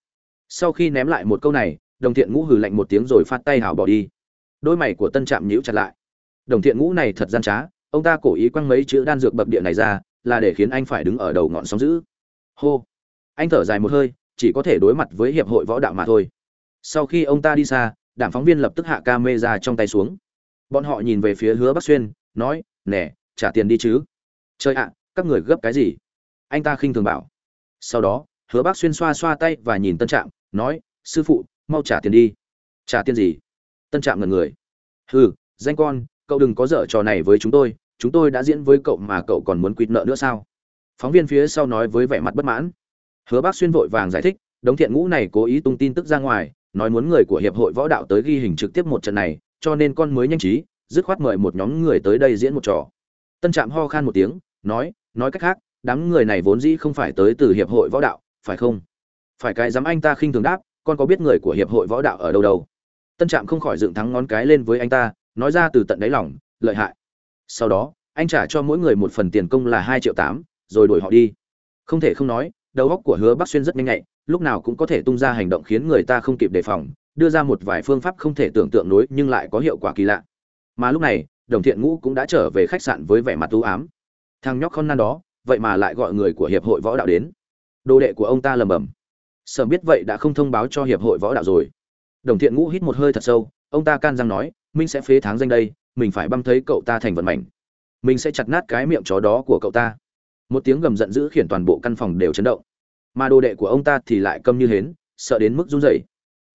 Sau khi ném lại một câu này, đồng thiện ngũ hừ lạnh một tiếng rồi phát tay hào bỏ đi. Đôi mày của tân trạm nhíu chặt lại. Đồng thiện ngũ này thật gian trá, ông ta cố ý quăng mấy chữ đan dược bập địa này ra, là để khiến anh phải đứng ở đầu ngọn sóng dữ. Hô. Anh thở dài một hơi, chỉ có thể đối mặt với hiệp hội võ đạo mà thôi. Sau khi ông ta đi xa, đảng phóng viên lập tức hạ ca mê ra trong tay xuống. Bọn họ nhìn về phía hứa bắc xuyên, nói, nè, trả tiền đi chứ. Chơi ạ, các người gấp cái gì? Anh ta khinh thường bảo. Sau đó hứa bác xuyên xoa xoa tay và nhìn tân trạm, nói, sư phụ, mau trả tiền đi. Trả tiền gì? Tân trạm ngần người. Hừ, danh con, cậu đừng có dở trò này với chúng tôi chúng tôi đã diễn với cậu mà cậu còn muốn quỵt nợ nữa sao? Phóng viên phía sau nói với vẻ mặt bất mãn. Hứa bác xuyên vội vàng giải thích, đống thiện ngũ này cố ý tung tin tức ra ngoài, nói muốn người của hiệp hội võ đạo tới ghi hình trực tiếp một trận này, cho nên con mới nhanh trí, dứt khoát mời một nhóm người tới đây diễn một trò. Tân trạm ho khan một tiếng, nói nói cách khác, đám người này vốn dĩ không phải tới từ hiệp hội võ đạo phải không? Phải cái dám anh ta khinh thường đáp, con có biết người của hiệp hội võ đạo ở đâu đâu? Tân trạm không khỏi dựng thắng ngón cái lên với anh ta, nói ra từ tận đáy lòng, lợi hại. Sau đó, anh trả cho mỗi người một phần tiền công là hai triệu tám, rồi đuổi họ đi. Không thể không nói, đầu óc của hứa bắc xuyên rất nhanh nhạy, lúc nào cũng có thể tung ra hành động khiến người ta không kịp đề phòng, đưa ra một vài phương pháp không thể tưởng tượng nối nhưng lại có hiệu quả kỳ lạ. Mà lúc này, đồng thiện ngũ cũng đã trở về khách sạn với vẻ mặt u ám. Thằng nhóc con nan đó, vậy mà lại gọi người của hiệp hội võ đạo đến đồ đệ của ông ta lầm bầm sở biết vậy đã không thông báo cho hiệp hội võ đạo rồi. Đồng thiện ngũ hít một hơi thật sâu, ông ta can răng nói, minh sẽ phế tháng danh đây, mình phải băm thấy cậu ta thành vận mảnh mình sẽ chặt nát cái miệng chó đó của cậu ta. Một tiếng gầm giận dữ khiến toàn bộ căn phòng đều chấn động. Mà đồ đệ của ông ta thì lại câm như hến, sợ đến mức run rẩy.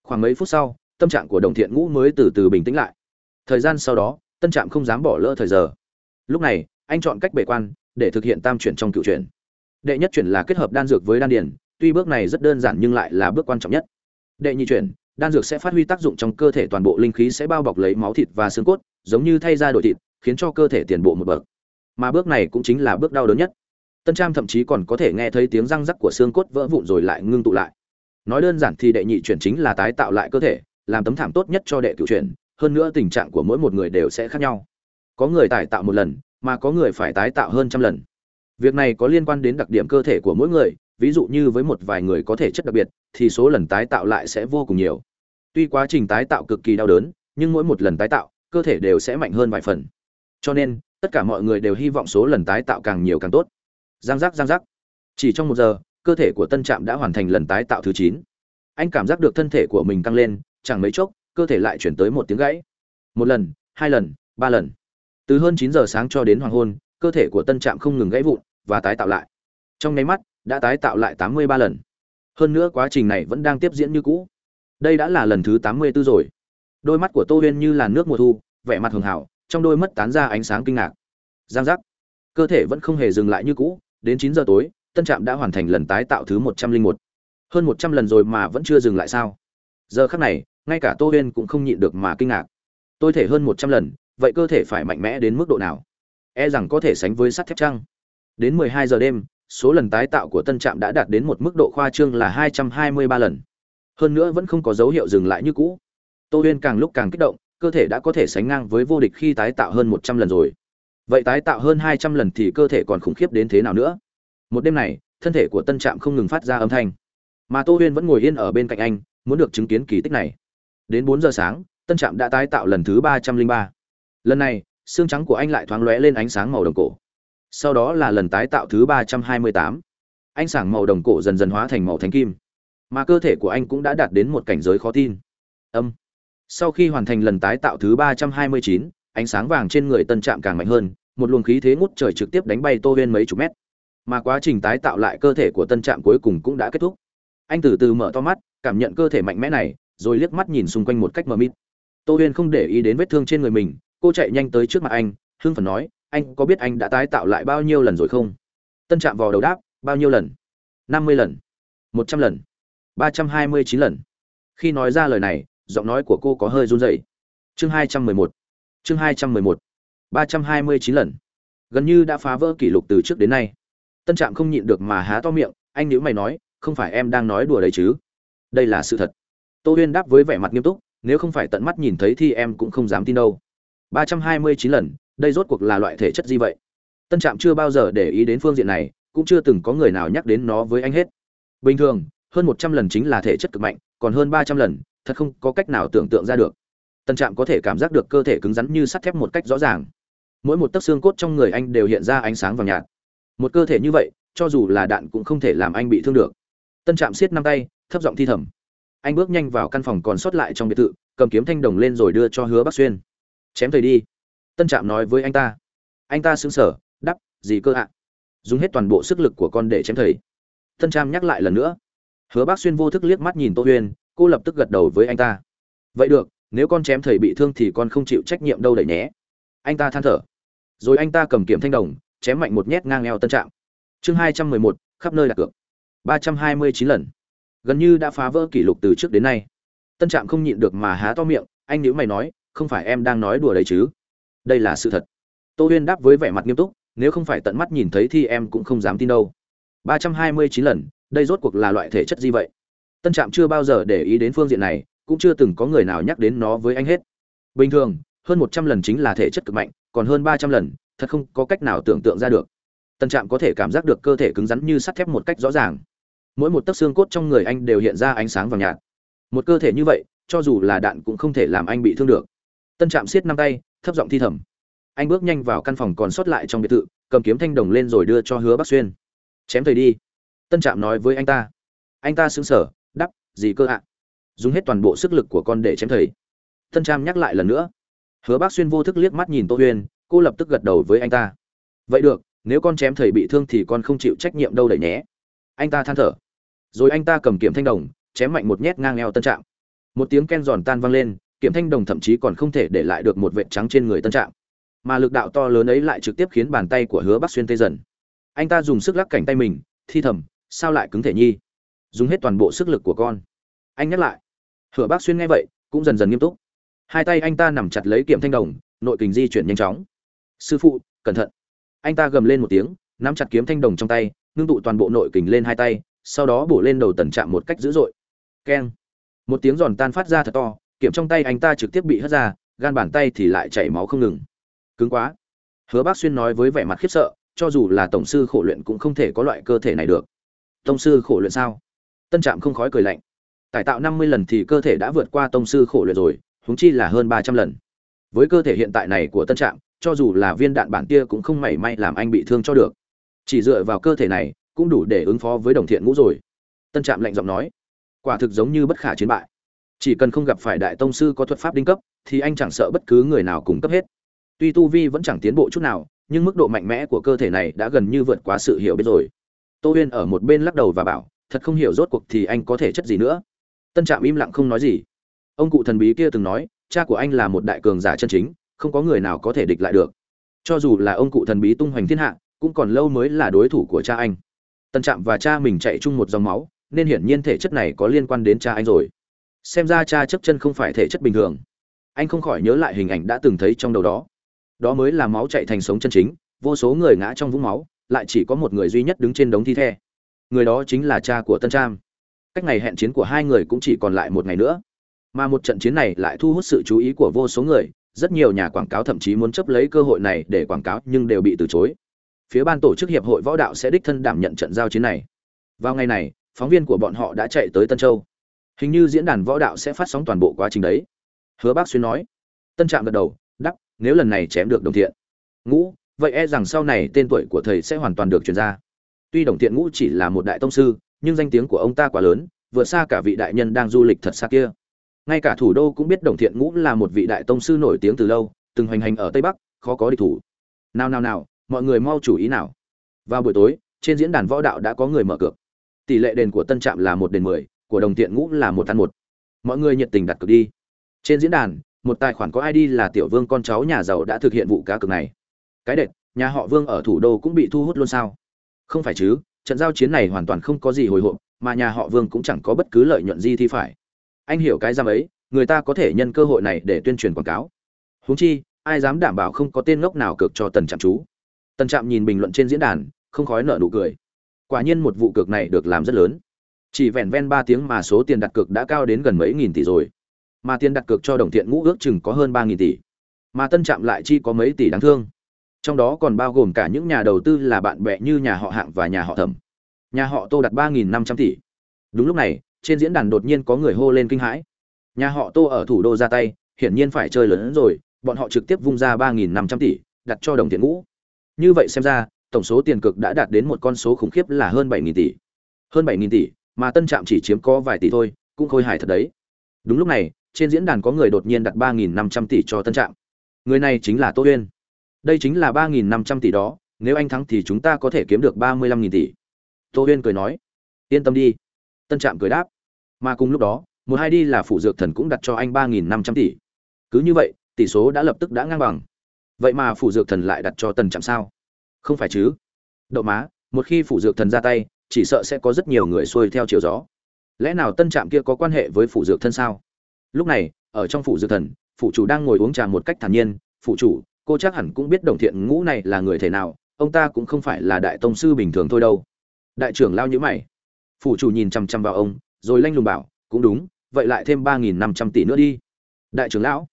Khoảng mấy phút sau, tâm trạng của đồng thiện ngũ mới từ từ bình tĩnh lại. Thời gian sau đó, tân trạm không dám bỏ lỡ thời giờ. Lúc này, anh chọn cách bể quan để thực hiện tam chuyển trong cựu chuyển đệ nhất chuyển là kết hợp đan dược với đan điển tuy bước này rất đơn giản nhưng lại là bước quan trọng nhất. Đệ nhị chuyển, đan dược sẽ phát huy tác dụng trong cơ thể toàn bộ linh khí sẽ bao bọc lấy máu thịt và xương cốt, giống như thay ra đổi thịt, khiến cho cơ thể tiền bộ một bậc. Mà bước này cũng chính là bước đau đớn nhất. Tân trang thậm chí còn có thể nghe thấy tiếng răng rắc của xương cốt vỡ vụn rồi lại ngưng tụ lại. Nói đơn giản thì đệ nhị chuyển chính là tái tạo lại cơ thể, làm tấm thảm tốt nhất cho đệ cựu chuyển, hơn nữa tình trạng của mỗi một người đều sẽ khác nhau. Có người tái tạo một lần, mà có người phải tái tạo hơn trăm lần việc này có liên quan đến đặc điểm cơ thể của mỗi người, ví dụ như với một vài người có thể chất đặc biệt, thì số lần tái tạo lại sẽ vô cùng nhiều. Tuy quá trình tái tạo cực kỳ đau đớn, nhưng mỗi một lần tái tạo, cơ thể đều sẽ mạnh hơn vài phần. Cho nên, tất cả mọi người đều hy vọng số lần tái tạo càng nhiều càng tốt. Giang giác giang giác. Chỉ trong một giờ, cơ thể của tân trạm đã hoàn thành lần tái tạo thứ chín. Anh cảm giác được thân thể của mình tăng lên, chẳng mấy chốc, cơ thể lại chuyển tới một tiếng gãy. Một lần, hai lần, ba lần. Từ hơn chín giờ sáng cho đến hoàng hôn cơ thể của tân trạm không ngừng gãy vụn và tái tạo lại. Trong nháy mắt, đã tái tạo lại tám mươi ba lần. Hơn nữa quá trình này vẫn đang tiếp diễn như cũ. Đây đã là lần thứ tám mươi 84 rồi. Đôi mắt của tô huyên như làn nước mùa thu, vẻ mặt hường hảo, trong đôi mắt tán ra ánh sáng kinh ngạc. Giang giác. Cơ thể vẫn không hề dừng lại như cũ, đến chín giờ tối, tân trạm đã hoàn thành lần tái tạo thứ một trăm linh một. Hơn một trăm lần rồi mà vẫn chưa dừng lại sao? Giờ khắc này, ngay cả tô huyên cũng không nhịn được mà kinh ngạc. Tôi thể hơn một trăm lần, vậy cơ thể phải mạnh mẽ đến mức độ nào? E rằng có thể sánh với sắt thép trăng. Đến mười hai giờ đêm, số lần tái tạo của tân trạm đã đạt đến một mức độ khoa trương là hai trăm hai mươi ba lần. Hơn nữa vẫn không có dấu hiệu dừng lại như cũ. Tô huyên càng lúc càng kích động, cơ thể đã có thể sánh ngang với vô địch khi tái tạo hơn một trăm lần rồi. Vậy tái tạo hơn hai trăm lần thì cơ thể còn khủng khiếp đến thế nào nữa? Một đêm này, thân thể của tân trạm không ngừng phát ra âm thanh. Mà tô huyên vẫn ngồi yên ở bên cạnh anh, muốn được chứng kiến kỳ tích này. Đến 4 giờ sáng, tân trạm đã tái tạo lần thứ ba trăm linh ba. Lần này xương trắng của anh lại thoáng lóe lên ánh sáng màu đồng cổ. Sau đó là lần tái tạo thứ ba trăm hai mươi tám. Ánh sáng màu đồng cổ dần dần hóa thành màu thánh kim. Mà cơ thể của anh cũng đã đạt đến một cảnh giới khó tin. Âm. Sau khi hoàn thành lần tái tạo thứ ba trăm hai mươi chín, ánh sáng vàng trên người tân trạm càng mạnh hơn, một luồng khí thế ngút trời trực tiếp đánh bay tô huyên mấy chục mét. Mà quá trình tái tạo lại cơ thể của tân trạm cuối cùng cũng đã kết thúc. Anh từ từ mở to mắt, cảm nhận cơ thể mạnh mẽ này, rồi liếc mắt nhìn xung quanh một cách mờ mịt. Tô huyên không để ý đến vết thương trên người mình cô chạy nhanh tới trước mặt anh, hưng phần nói, anh có biết anh đã tái tạo lại bao nhiêu lần rồi không? Tân chạm vào đầu đáp, bao nhiêu lần? Năm mươi lần. Một trăm lần. Ba trăm hai mươi chín lần. Khi nói ra lời này, giọng nói của cô có hơi run rẩy. Chương hai trăm mười một. Chương hai trăm mười một. Ba trăm hai mươi chín lần. Gần như đã phá vỡ kỷ lục từ trước đến nay. Tân trạm không nhịn được mà há to miệng, anh nếu mày nói, không phải em đang nói đùa đấy chứ? Đây là sự thật. Tô huyên đáp với vẻ mặt nghiêm túc, nếu không phải tận mắt nhìn thấy thì em cũng không dám tin đâu ba trăm hai mươi chín lần, đây rốt cuộc là loại thể chất gì vậy? Tân trạm chưa bao giờ để ý đến phương diện này, cũng chưa từng có người nào nhắc đến nó với anh hết. Bình thường, hơn một trăm lần chính là thể chất cực mạnh, còn hơn ba trăm lần, thật không có cách nào tưởng tượng ra được. Tân trạm có thể cảm giác được cơ thể cứng rắn như sắt thép một cách rõ ràng. Mỗi một tấc xương cốt trong người anh đều hiện ra ánh sáng vàng nhạt. Một cơ thể như vậy, cho dù là đạn cũng không thể làm anh bị thương được. Tân trạm siết năm tay, thấp giọng thi thầm. Anh bước nhanh vào căn phòng còn sót lại trong biệt thự, cầm kiếm thanh đồng lên rồi đưa cho hứa bắc xuyên chém thầy đi. Tân trạm nói với anh ta. Anh ta xứng sở đắp, gì cơ ạ? Dùng hết toàn bộ sức lực của con để chém thầy. Tân trạm nhắc lại lần nữa. Hứa bác xuyên vô thức liếc mắt nhìn tô huyên cô lập tức gật đầu với anh ta. Vậy được, nếu con chém thầy bị thương thì con không chịu trách nhiệm đâu đẩy nhé. Anh ta than thở. Rồi anh ta cầm kiếm thanh đồng, chém mạnh một nhét ngang eo tân trạm. Chương hai trăm mười một, khắp nơi đặt cược. ba trăm hai mươi chín lần. Gần như đã phá vỡ kỷ lục từ trước đến nay. Tân trạm không nhịn được mà há to miệng, anh nhữ mày nói không phải em đang nói đùa đấy chứ? Đây là sự thật. Tô huyên đáp với vẻ mặt nghiêm túc, nếu không phải tận mắt nhìn thấy thì em cũng không dám tin đâu. ba trăm hai mươi chín lần, đây rốt cuộc là loại thể chất gì vậy? Tân trạm chưa bao giờ để ý đến phương diện này, cũng chưa từng có người nào nhắc đến nó với anh hết. Bình thường, hơn một trăm lần chính là thể chất cực mạnh, còn hơn ba trăm lần, thật không có cách nào tưởng tượng ra được. Tân trạm có thể cảm giác được cơ thể cứng rắn như sắt thép một cách rõ ràng. Mỗi một tấc xương cốt trong người anh đều hiện ra ánh sáng vàng nhạt. Một cơ thể như vậy, cho dù là đạn cũng không thể làm anh bị thương được tân trạm siết năm tay, thấp giọng thi thầm. Anh bước nhanh vào căn phòng còn sót lại trong biệt thự, cầm kiếm thanh đồng lên rồi đưa cho hứa bắc xuyên. Chém thầy đi. Tân trạm nói với anh ta. Anh ta xứng sở đắp gì cơ ạ. Dùng hết toàn bộ sức lực của con để chém thầy. Tân trạm nhắc lại lần nữa. Hứa bác xuyên vô thức liếc mắt nhìn tô huyên cô lập tức gật đầu với anh ta. Vậy được, nếu con chém thầy bị thương thì con không chịu trách nhiệm đâu đẩy nhé. Anh ta than thở. Rồi anh ta cầm kiếm thanh đồng, chém mạnh một nhét ngang eo tân trạm. Một tiếng ken giòn tan vang lên kiếm thanh đồng thậm chí còn không thể để lại được một vệt trắng trên người tân trạm. Mà lực đạo to lớn ấy lại trực tiếp khiến bàn tay của hứa bắc xuyên tê dần. Anh ta dùng sức lắc cảnh tay mình, thi thầm, sao lại cứng thể nhi? Dùng hết toàn bộ sức lực của con. Anh nhắc lại. Hứa bắc xuyên nghe vậy, cũng dần dần nghiêm túc. Hai tay anh ta nằm chặt lấy kiếm thanh đồng, nội kình di chuyển nhanh chóng. Sư phụ, cẩn thận. Anh ta gầm lên một tiếng, nắm chặt kiếm thanh đồng trong tay, ngưng tụ toàn bộ nội kình lên hai tay, sau đó bổ lên đầu tần trạm một cách dữ dội. Keng. Một tiếng giòn tan phát ra thật to Kiểm trong tay anh ta trực tiếp bị hất ra, gan bàn tay thì lại chảy máu không ngừng. Cứng quá. Hứa bác xuyên nói với vẻ mặt khiếp sợ, cho dù là tổng sư khổ luyện cũng không thể có loại cơ thể này được. Tông sư khổ luyện sao? Tân trạm không khói cười lạnh. Cải tạo năm mươi lần thì cơ thể đã vượt qua tông sư khổ luyện rồi húng chi là hơn ba trăm lần. Với cơ thể hiện tại này của tân trạm, cho dù là viên đạn bản tia cũng không mảy may làm anh bị thương cho được. Chỉ dựa vào cơ thể này, cũng đủ để ứng phó với đồng thiện ngũ rồi. Tân trạm lạnh giọng nói, quả thực giống như bất khả chiến bại chỉ cần không gặp phải đại tông sư có thuật pháp đinh cấp, thì anh chẳng sợ bất cứ người nào cùng cấp hết. Tuy tu vi vẫn chẳng tiến bộ chút nào, nhưng mức độ mạnh mẽ của cơ thể này đã gần như vượt quá sự hiểu biết rồi. Tô huyên ở một bên lắc đầu và bảo, thật không hiểu rốt cuộc thì anh có thể chất gì nữa? Tân trạm im lặng không nói gì. Ông cụ thần bí kia từng nói, cha của anh là một đại cường giả chân chính, không có người nào có thể địch lại được. Cho dù là ông cụ thần bí tung hoành thiên hạ, cũng còn lâu mới là đối thủ của cha anh. Tân trạm và cha mình chạy chung một dòng máu, nên hiển nhiên thể chất này có liên quan đến cha anh rồi xem ra cha chấp chân không phải thể chất bình thường. Anh không khỏi nhớ lại hình ảnh đã từng thấy trong đầu đó. Đó mới là máu chạy thành sống chân chính, vô số người ngã trong vũng máu, lại chỉ có một người duy nhất đứng trên đống thi thể. Người đó chính là cha của tân trang. Cách ngày hẹn chiến của hai người cũng chỉ còn lại một ngày nữa. Mà một trận chiến này lại thu hút sự chú ý của vô số người, rất nhiều nhà quảng cáo thậm chí muốn chấp lấy cơ hội này để quảng cáo nhưng đều bị từ chối. Phía ban tổ chức hiệp hội võ đạo sẽ đích thân đảm nhận trận giao chiến này. Vào ngày này, phóng viên của bọn họ đã chạy tới tân châu hình như diễn đàn võ đạo sẽ phát sóng toàn bộ quá trình đấy. Hứa bác xuyên nói. Tân trạm gật đầu đắp nếu lần này chém được đồng thiện. Ngũ, vậy e rằng sau này tên tuổi của thầy sẽ hoàn toàn được truyền ra. Tuy đồng thiện ngũ chỉ là một đại tông sư, nhưng danh tiếng của ông ta quá lớn, vượt xa cả vị đại nhân đang du lịch thật xa kia. Ngay cả thủ đô cũng biết đồng thiện ngũ là một vị đại tông sư nổi tiếng từ lâu, từng hoành hành ở tây bắc, khó có địch thủ. Nào nào nào, mọi người mau chủ ý nào. Vào buổi tối, trên diễn đàn võ đạo đã có người mở cược tỷ lệ đền của tân trạm là một đền mười của đồng tiện ngũ là một ăn một. Mọi người nhiệt tình đặt cược đi. Trên diễn đàn, một tài khoản có id là tiểu vương con cháu nhà giàu đã thực hiện vụ cá cược này. Cái đệt, nhà họ vương ở thủ đô cũng bị thu hút luôn sao? Không phải chứ, trận giao chiến này hoàn toàn không có gì hồi hộp, mà nhà họ vương cũng chẳng có bất cứ lợi nhuận gì thì phải. Anh hiểu cái giam ấy, người ta có thể nhân cơ hội này để tuyên truyền quảng cáo. Huống chi, ai dám đảm bảo không có tên ngốc nào cược cho tần trạm chú? Tần trạm nhìn bình luận trên diễn đàn, không khói nợ nụ cười. Quả nhiên một vụ cược này được làm rất lớn chỉ vẹn ven ba tiếng mà số tiền đặt cược đã cao đến gần mấy nghìn tỷ rồi. Mà tiền đặt cược cho đồng thiện ngũ ước chừng có hơn ba nghìn tỷ. Mà tân trạm lại chi có mấy tỷ đáng thương. Trong đó còn bao gồm cả những nhà đầu tư là bạn bè như nhà họ hạng và nhà họ thẩm. Nhà họ tô đặt ba nghìn năm trăm tỷ. Đúng lúc này, trên diễn đàn đột nhiên có người hô lên kinh hãi. Nhà họ tô ở thủ đô ra tay, hiển nhiên phải chơi lớn hơn rồi, bọn họ trực tiếp vung ra ba nghìn năm trăm tỷ, đặt cho đồng thiện ngũ. Như vậy xem ra, tổng số tiền cực đã đạt đến một con số khủng khiếp là hơn bảy nghìn tỷ. Hơn bảy nghìn tỷ mà tân trạm chỉ chiếm có vài tỷ thôi, cũng khôi hài thật đấy. Đúng lúc này, trên diễn đàn có người đột nhiên đặt ba nghìn năm trăm tỷ cho tân trạm. Người này chính là tô uyên đây chính là ba nghìn năm trăm tỷ đó, nếu anh thắng thì chúng ta có thể kiếm được ba mươi lăm nghìn tỷ. Tô uyên cười nói. Yên tâm đi. Tân trạm cười đáp. Mà cùng lúc đó, một hai đi là phủ dược thần cũng đặt cho anh ba nghìn năm trăm tỷ. Cứ như vậy, tỷ số đã lập tức đã ngang bằng. Vậy mà phủ dược thần lại đặt cho tần trạm sao? Không phải chứ. Đậu má, một khi phủ dược thần ra tay chỉ sợ sẽ có rất nhiều người xuôi theo chiều gió. Lẽ nào tân trạm kia có quan hệ với phụ dược thân sao? Lúc này, ở trong phủ dược thần, phủ chủ đang ngồi uống trà một cách thản nhiên, phủ chủ, cô chắc hẳn cũng biết đồng thiện ngũ này là người thể nào, ông ta cũng không phải là đại tông sư bình thường thôi đâu. Đại trưởng lao nhữ mày. Phủ chủ nhìn chằm chằm vào ông, rồi lanh lùng bảo, cũng đúng, vậy lại thêm ba nghìn năm trăm tỷ nữa đi. Đại trưởng lão,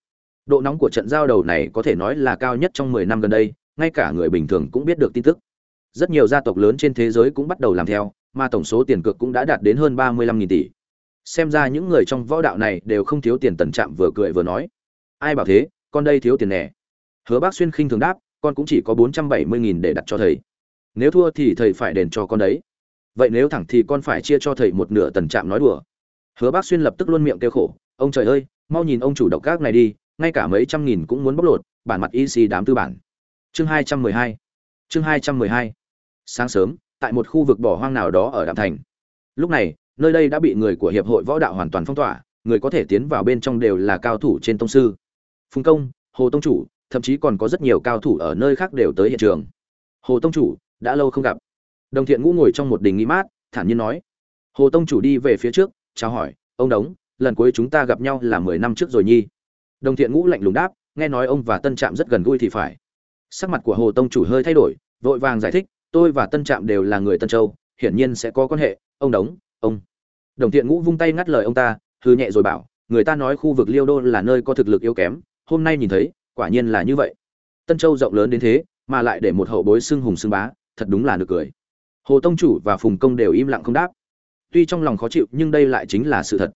độ nóng của trận giao đầu này có thể nói là cao nhất trong mười năm gần đây, ngay cả người bình thường cũng biết được tin tức rất nhiều gia tộc lớn trên thế giới cũng bắt đầu làm theo, mà tổng số tiền cược cũng đã đạt đến hơn ba mươi lăm nghìn tỷ. Xem ra những người trong võ đạo này đều không thiếu tiền tần trạm vừa cười vừa nói. Ai bảo thế, con đây thiếu tiền nè. Hứa bác xuyên khinh thường đáp, con cũng chỉ có bốn trăm bảy mươi nghìn để đặt cho thầy. Nếu thua thì thầy phải đền cho con đấy. Vậy nếu thẳng thì con phải chia cho thầy một nửa tần trạm nói đùa. Hứa bác xuyên lập tức luôn miệng kêu khổ, ông trời ơi, mau nhìn ông chủ độc các này đi, ngay cả mấy trăm nghìn cũng muốn bóc lột, bản mặt y xì đám tư bản. Chương hai trăm mười hai. Chương hai trăm mười hai sáng sớm, tại một khu vực bỏ hoang nào đó ở đạm thành. Lúc này, nơi đây đã bị người của hiệp hội võ đạo hoàn toàn phong tỏa, người có thể tiến vào bên trong đều là cao thủ trên tông sư. Phùng công, hồ tông chủ, thậm chí còn có rất nhiều cao thủ ở nơi khác đều tới hiện trường. Hồ tông chủ, đã lâu không gặp. Đồng thiện ngũ ngồi trong một đình nghĩ mát, thản nhiên nói. Hồ tông chủ đi về phía trước, chào hỏi, ông đống, lần cuối chúng ta gặp nhau là mười năm trước rồi nhi. Đồng thiện ngũ lạnh lùng đáp, nghe nói ông và tân trạm rất gần gũi thì phải. Sắc mặt của hồ tông chủ hơi thay đổi, vội vàng giải thích tôi và tân trạm đều là người tân châu, hiển nhiên sẽ có quan hệ. Ông đống, ông. Đồng thiện ngũ vung tay ngắt lời ông ta hư nhẹ rồi bảo, người ta nói khu vực liêu đô là nơi có thực lực yếu kém, hôm nay nhìn thấy, quả nhiên là như vậy. Tân châu rộng lớn đến thế, mà lại để một hậu bối xưng hùng xưng bá, thật đúng là được cười. Hồ tông chủ và phùng công đều im lặng không đáp. Tuy trong lòng khó chịu, nhưng đây lại chính là sự thật.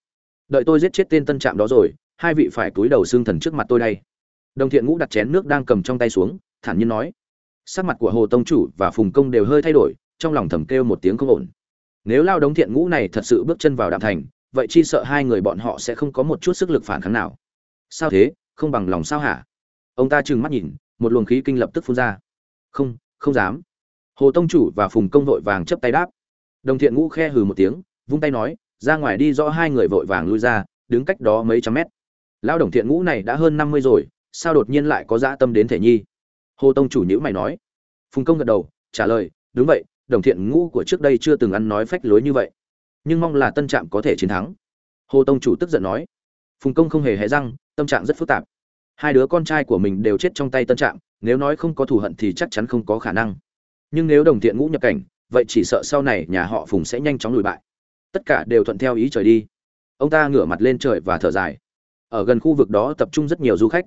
Đợi tôi giết chết tên tân trạm đó rồi, hai vị phải cúi đầu xương thần trước mặt tôi đây. Đồng thiện ngũ đặt chén nước đang cầm trong tay xuống, thản nhiên nói sắc mặt của hồ tông chủ và phùng công đều hơi thay đổi, trong lòng thầm kêu một tiếng không ổn. Nếu lao đống thiện ngũ này thật sự bước chân vào đạm thành, vậy chi sợ hai người bọn họ sẽ không có một chút sức lực phản kháng nào? Sao thế? Không bằng lòng sao hả? Ông ta trừng mắt nhìn, một luồng khí kinh lập tức phun ra. Không không dám. Hồ tông chủ và phùng công vội vàng chấp tay đáp. Đồng thiện ngũ khe hừ một tiếng, vung tay nói, ra ngoài đi rõ hai người vội vàng lui ra, đứng cách đó mấy trăm mét. Lao đồng thiện ngũ này đã hơn năm mươi rồi, sao đột nhiên lại có dã tâm đến thể nhi? Hồ tông chủ nhữ mày nói. Phùng công gật đầu, trả lời, đúng vậy, đồng thiện ngũ của trước đây chưa từng ăn nói phách lối như vậy, nhưng mong là tân trạm có thể chiến thắng. Hồ tông chủ tức giận nói. Phùng công không hề hé răng, tâm trạng rất phức tạp. Hai đứa con trai của mình đều chết trong tay tân trạm, nếu nói không có thù hận thì chắc chắn không có khả năng. Nhưng nếu đồng thiện ngũ nhập cảnh, vậy chỉ sợ sau này nhà họ phùng sẽ nhanh chóng lùi bại. Tất cả đều thuận theo ý trời đi. Ông ta ngửa mặt lên trời và thở dài. Ở gần khu vực đó tập trung rất nhiều du khách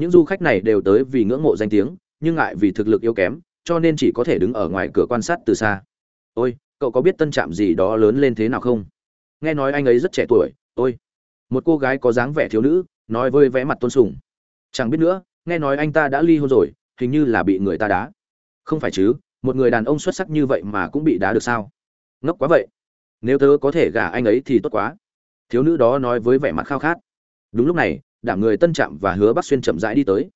những du khách này đều tới vì ngưỡng mộ danh tiếng, nhưng ngại vì thực lực yếu kém, cho nên chỉ có thể đứng ở ngoài cửa quan sát từ xa. Ôi, cậu có biết tân trạm gì đó lớn lên thế nào không? Nghe nói anh ấy rất trẻ tuổi, ôi. Một cô gái có dáng vẻ thiếu nữ, nói với vẽ mặt tôn sùng. Chẳng biết nữa, nghe nói anh ta đã ly hôn rồi, hình như là bị người ta đá. Không phải chứ, một người đàn ông xuất sắc như vậy mà cũng bị đá được sao? Ngốc quá vậy. Nếu tớ có thể gả anh ấy thì tốt quá. Thiếu nữ đó nói với vẻ mặt khao khát. Đúng lúc này đảm người tân trạm và hứa bắc xuyên chậm rãi đi tới.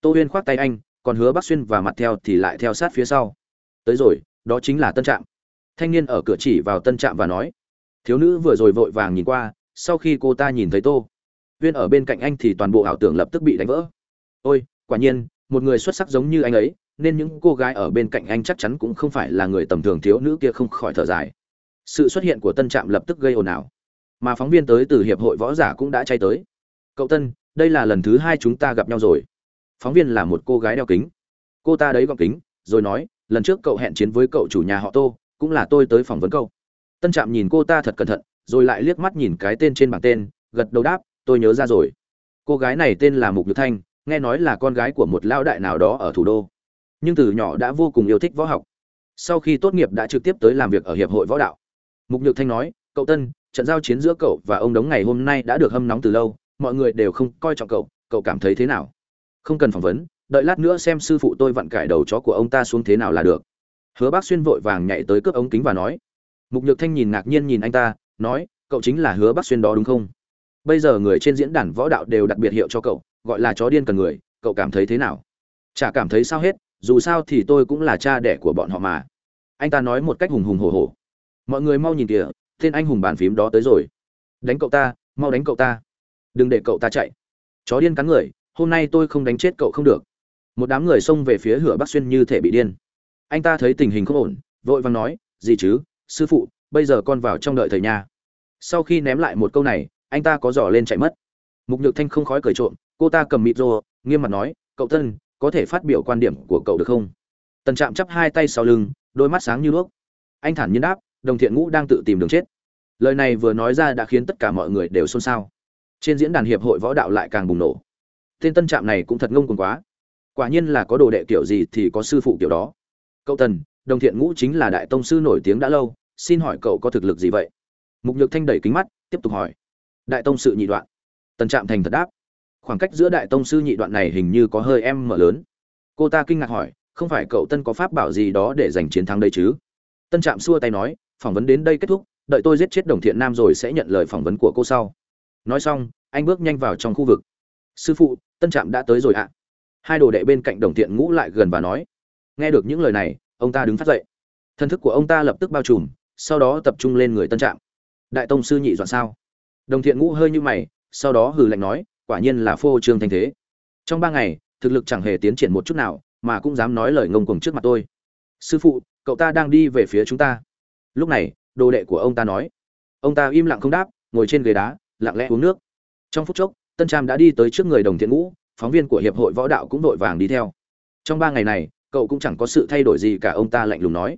Tô huyên khoác tay anh, còn hứa bắc xuyên và mặt theo thì lại theo sát phía sau. Tới rồi, đó chính là tân trạm. Thanh niên ở cửa chỉ vào tân trạm và nói, thiếu nữ vừa rồi vội vàng nhìn qua, sau khi cô ta nhìn thấy tô, huyên ở bên cạnh anh thì toàn bộ ảo tưởng lập tức bị đánh vỡ. Ôi, quả nhiên, một người xuất sắc giống như anh ấy, nên những cô gái ở bên cạnh anh chắc chắn cũng không phải là người tầm thường thiếu nữ kia không khỏi thở dài. Sự xuất hiện của tân trạm lập tức gây ồn ào. Mà phóng viên tới từ hiệp hội võ giả cũng đã chay tới cậu tân, đây là lần thứ hai chúng ta gặp nhau rồi. Phóng viên là một cô gái đeo kính. Cô ta đấy gọng kính, rồi nói, lần trước cậu hẹn chiến với cậu chủ nhà họ tô, cũng là tôi tới phỏng vấn cậu. Tân trạm nhìn cô ta thật cẩn thận, rồi lại liếc mắt nhìn cái tên trên bảng tên, gật đầu đáp, tôi nhớ ra rồi. Cô gái này tên là mục nhược thanh, nghe nói là con gái của một lão đại nào đó ở thủ đô. Nhưng từ nhỏ đã vô cùng yêu thích võ học. Sau khi tốt nghiệp đã trực tiếp tới làm việc ở hiệp hội võ đạo. Mục nhược thanh nói, cậu tân, trận giao chiến giữa cậu và ông đống ngày hôm nay đã được hâm nóng từ lâu mọi người đều không coi trọng cậu cậu cảm thấy thế nào? Không cần phỏng vấn, đợi lát nữa xem sư phụ tôi vặn cải đầu chó của ông ta xuống thế nào là được. Hứa bác xuyên vội vàng nhảy tới cướp ống kính và nói. Mục nhược thanh nhìn ngạc nhiên nhìn anh ta, nói, cậu chính là hứa bác xuyên đó đúng không? Bây giờ người trên diễn đàn võ đạo đều đặc biệt hiệu cho cậu, gọi là chó điên cần người, cậu cảm thấy thế nào? Chả cảm thấy sao hết, dù sao thì tôi cũng là cha đẻ của bọn họ mà. Anh ta nói một cách hùng hùng hổ hổ. Mọi người mau nhìn kìa, tên anh hùng bàn phím đó tới rồi. Đánh cậu ta, mau đánh cậu ta đừng để cậu ta chạy. Chó điên cắn người, hôm nay tôi không đánh chết cậu không được. Một đám người xông về phía hửa bắc xuyên như thể bị điên. Anh ta thấy tình hình không ổn, vội vàng nói, gì chứ, sư phụ, bây giờ con vào trong đợi thầy nhà sau khi ném lại một câu này, anh ta có giỏ lên chạy mất. Mục nhược thanh không khói cười trộm, cô ta cầm mịt rô nghiêm mặt nói, cậu tân có thể phát biểu quan điểm của cậu được không? Tần trạm chắp hai tay sau lưng, đôi mắt sáng như đuốc. Anh thản nhiên đáp, đồng thiện ngũ đang tự tìm đường chết. Lời này vừa nói ra đã khiến tất cả mọi người đều xôn xao trên diễn đàn hiệp hội võ đạo lại càng bùng nổ. Tên tân trạm này cũng thật ngông cuồng quá. Quả nhiên là có đồ đệ kiểu gì thì có sư phụ kiểu đó. Cậu tần, đồng thiện ngũ chính là đại tông sư nổi tiếng đã lâu, xin hỏi cậu có thực lực gì vậy? Mục nhược thanh đẩy kính mắt, tiếp tục hỏi. Đại tông sư nhị đoạn. Tần trạm thành thật đáp. Khoảng cách giữa đại tông sư nhị đoạn này hình như có hơi em mở lớn. Cô ta kinh ngạc hỏi, không phải cậu tân có pháp bảo gì đó để giành chiến thắng đây chứ? Tân trạm xua tay nói, phỏng vấn đến đây kết thúc, đợi tôi giết chết đồng thiện nam rồi sẽ nhận lời phỏng vấn của cô sau nói xong, anh bước nhanh vào trong khu vực. Sư phụ, tân trạm đã tới rồi ạ. Hai đồ đệ bên cạnh đồng thiện ngũ lại gần và nói. Nghe được những lời này, ông ta đứng phát dậy. Thân thức của ông ta lập tức bao trùm, sau đó tập trung lên người tân trạm. Đại tông sư nhị dọn sao? Đồng thiện ngũ hơi như mày, sau đó hừ lạnh nói, quả nhiên là phô trương thanh thế. Trong ba ngày, thực lực chẳng hề tiến triển một chút nào, mà cũng dám nói lời ngông cuồng trước mặt tôi. Sư phụ, cậu ta đang đi về phía chúng ta. Lúc này, đồ đệ của ông ta nói. Ông ta im lặng không đáp, ngồi trên ghế đá lặng lẽ uống nước. Trong phút chốc, tân trạm đã đi tới trước người đồng thiện ngũ, phóng viên của hiệp hội võ đạo cũng vội vàng đi theo. Trong ba ngày này, cậu cũng chẳng có sự thay đổi gì cả, ông ta lạnh lùng nói.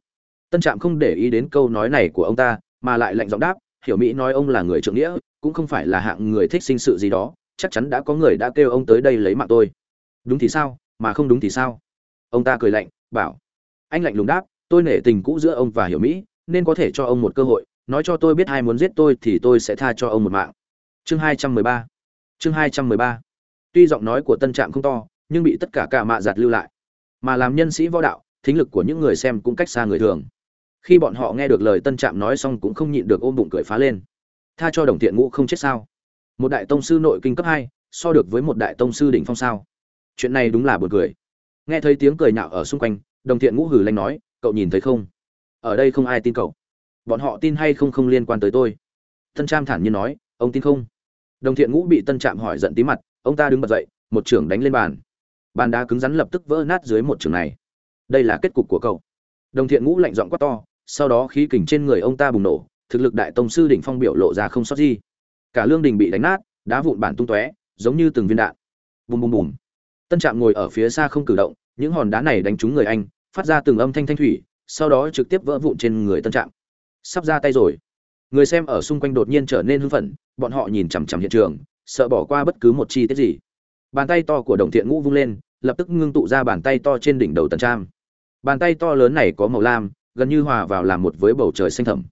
Tân trạm không để ý đến câu nói này của ông ta, mà lại lạnh giọng đáp, hiểu mỹ nói ông là người trượng nghĩa, cũng không phải là hạng người thích sinh sự gì đó, chắc chắn đã có người đã kêu ông tới đây lấy mạng tôi. Đúng thì sao, mà không đúng thì sao? Ông ta cười lạnh, bảo. Anh lạnh lùng đáp, tôi nể tình cũ giữa ông và hiểu mỹ, nên có thể cho ông một cơ hội, nói cho tôi biết ai muốn giết tôi thì tôi sẽ tha cho ông một mạng chương hai trăm mười ba. Chương hai trăm mười ba. Tuy giọng nói của tân trạm không to, nhưng bị tất cả cả mạ giặt lưu lại. Mà làm nhân sĩ võ đạo, thính lực của những người xem cũng cách xa người thường. Khi bọn họ nghe được lời tân trạm nói xong cũng không nhịn được ôm bụng cười phá lên. Tha cho đồng thiện ngũ không chết sao? Một đại tông sư nội kinh cấp hai, so được với một đại tông sư đỉnh phong sao? Chuyện này đúng là buồn cười. Nghe thấy tiếng cười nhạo ở xung quanh, đồng thiện ngũ hử lanh nói, cậu nhìn thấy không? Ở đây không ai tin cậu. Bọn họ tin hay không không liên quan tới tôi. Tân trạm thản nhiên nói, ông tin không? Đồng thiện ngũ bị tân trạm hỏi giận tí mặt, ông ta đứng bật dậy, một trưởng đánh lên bàn. Bàn đá cứng rắn lập tức vỡ nát dưới một trường này. Đây là kết cục của cậu. Đồng thiện ngũ lạnh giọng quát to, sau đó khí kình trên người ông ta bùng nổ, thực lực đại tông sư đỉnh phong biểu lộ ra không sót gì. Cả lương đình bị đánh nát, đá vụn bản tung tóe, giống như từng viên đạn. Bùm bùm bùm. Tân trạm ngồi ở phía xa không cử động, những hòn đá này đánh trúng người anh, phát ra từng âm thanh thanh thủy, sau đó trực tiếp vỡ vụn trên người tân trạm. Sắp ra tay rồi người xem ở xung quanh đột nhiên trở nên hưng phấn, bọn họ nhìn chằm chằm hiện trường, sợ bỏ qua bất cứ một chi tiết gì. Bàn tay to của đồng thiện ngũ vung lên, lập tức ngưng tụ ra bàn tay to trên đỉnh đầu tần trạm. Bàn tay to lớn này có màu lam, gần như hòa vào làm một với bầu trời xanh thẳm.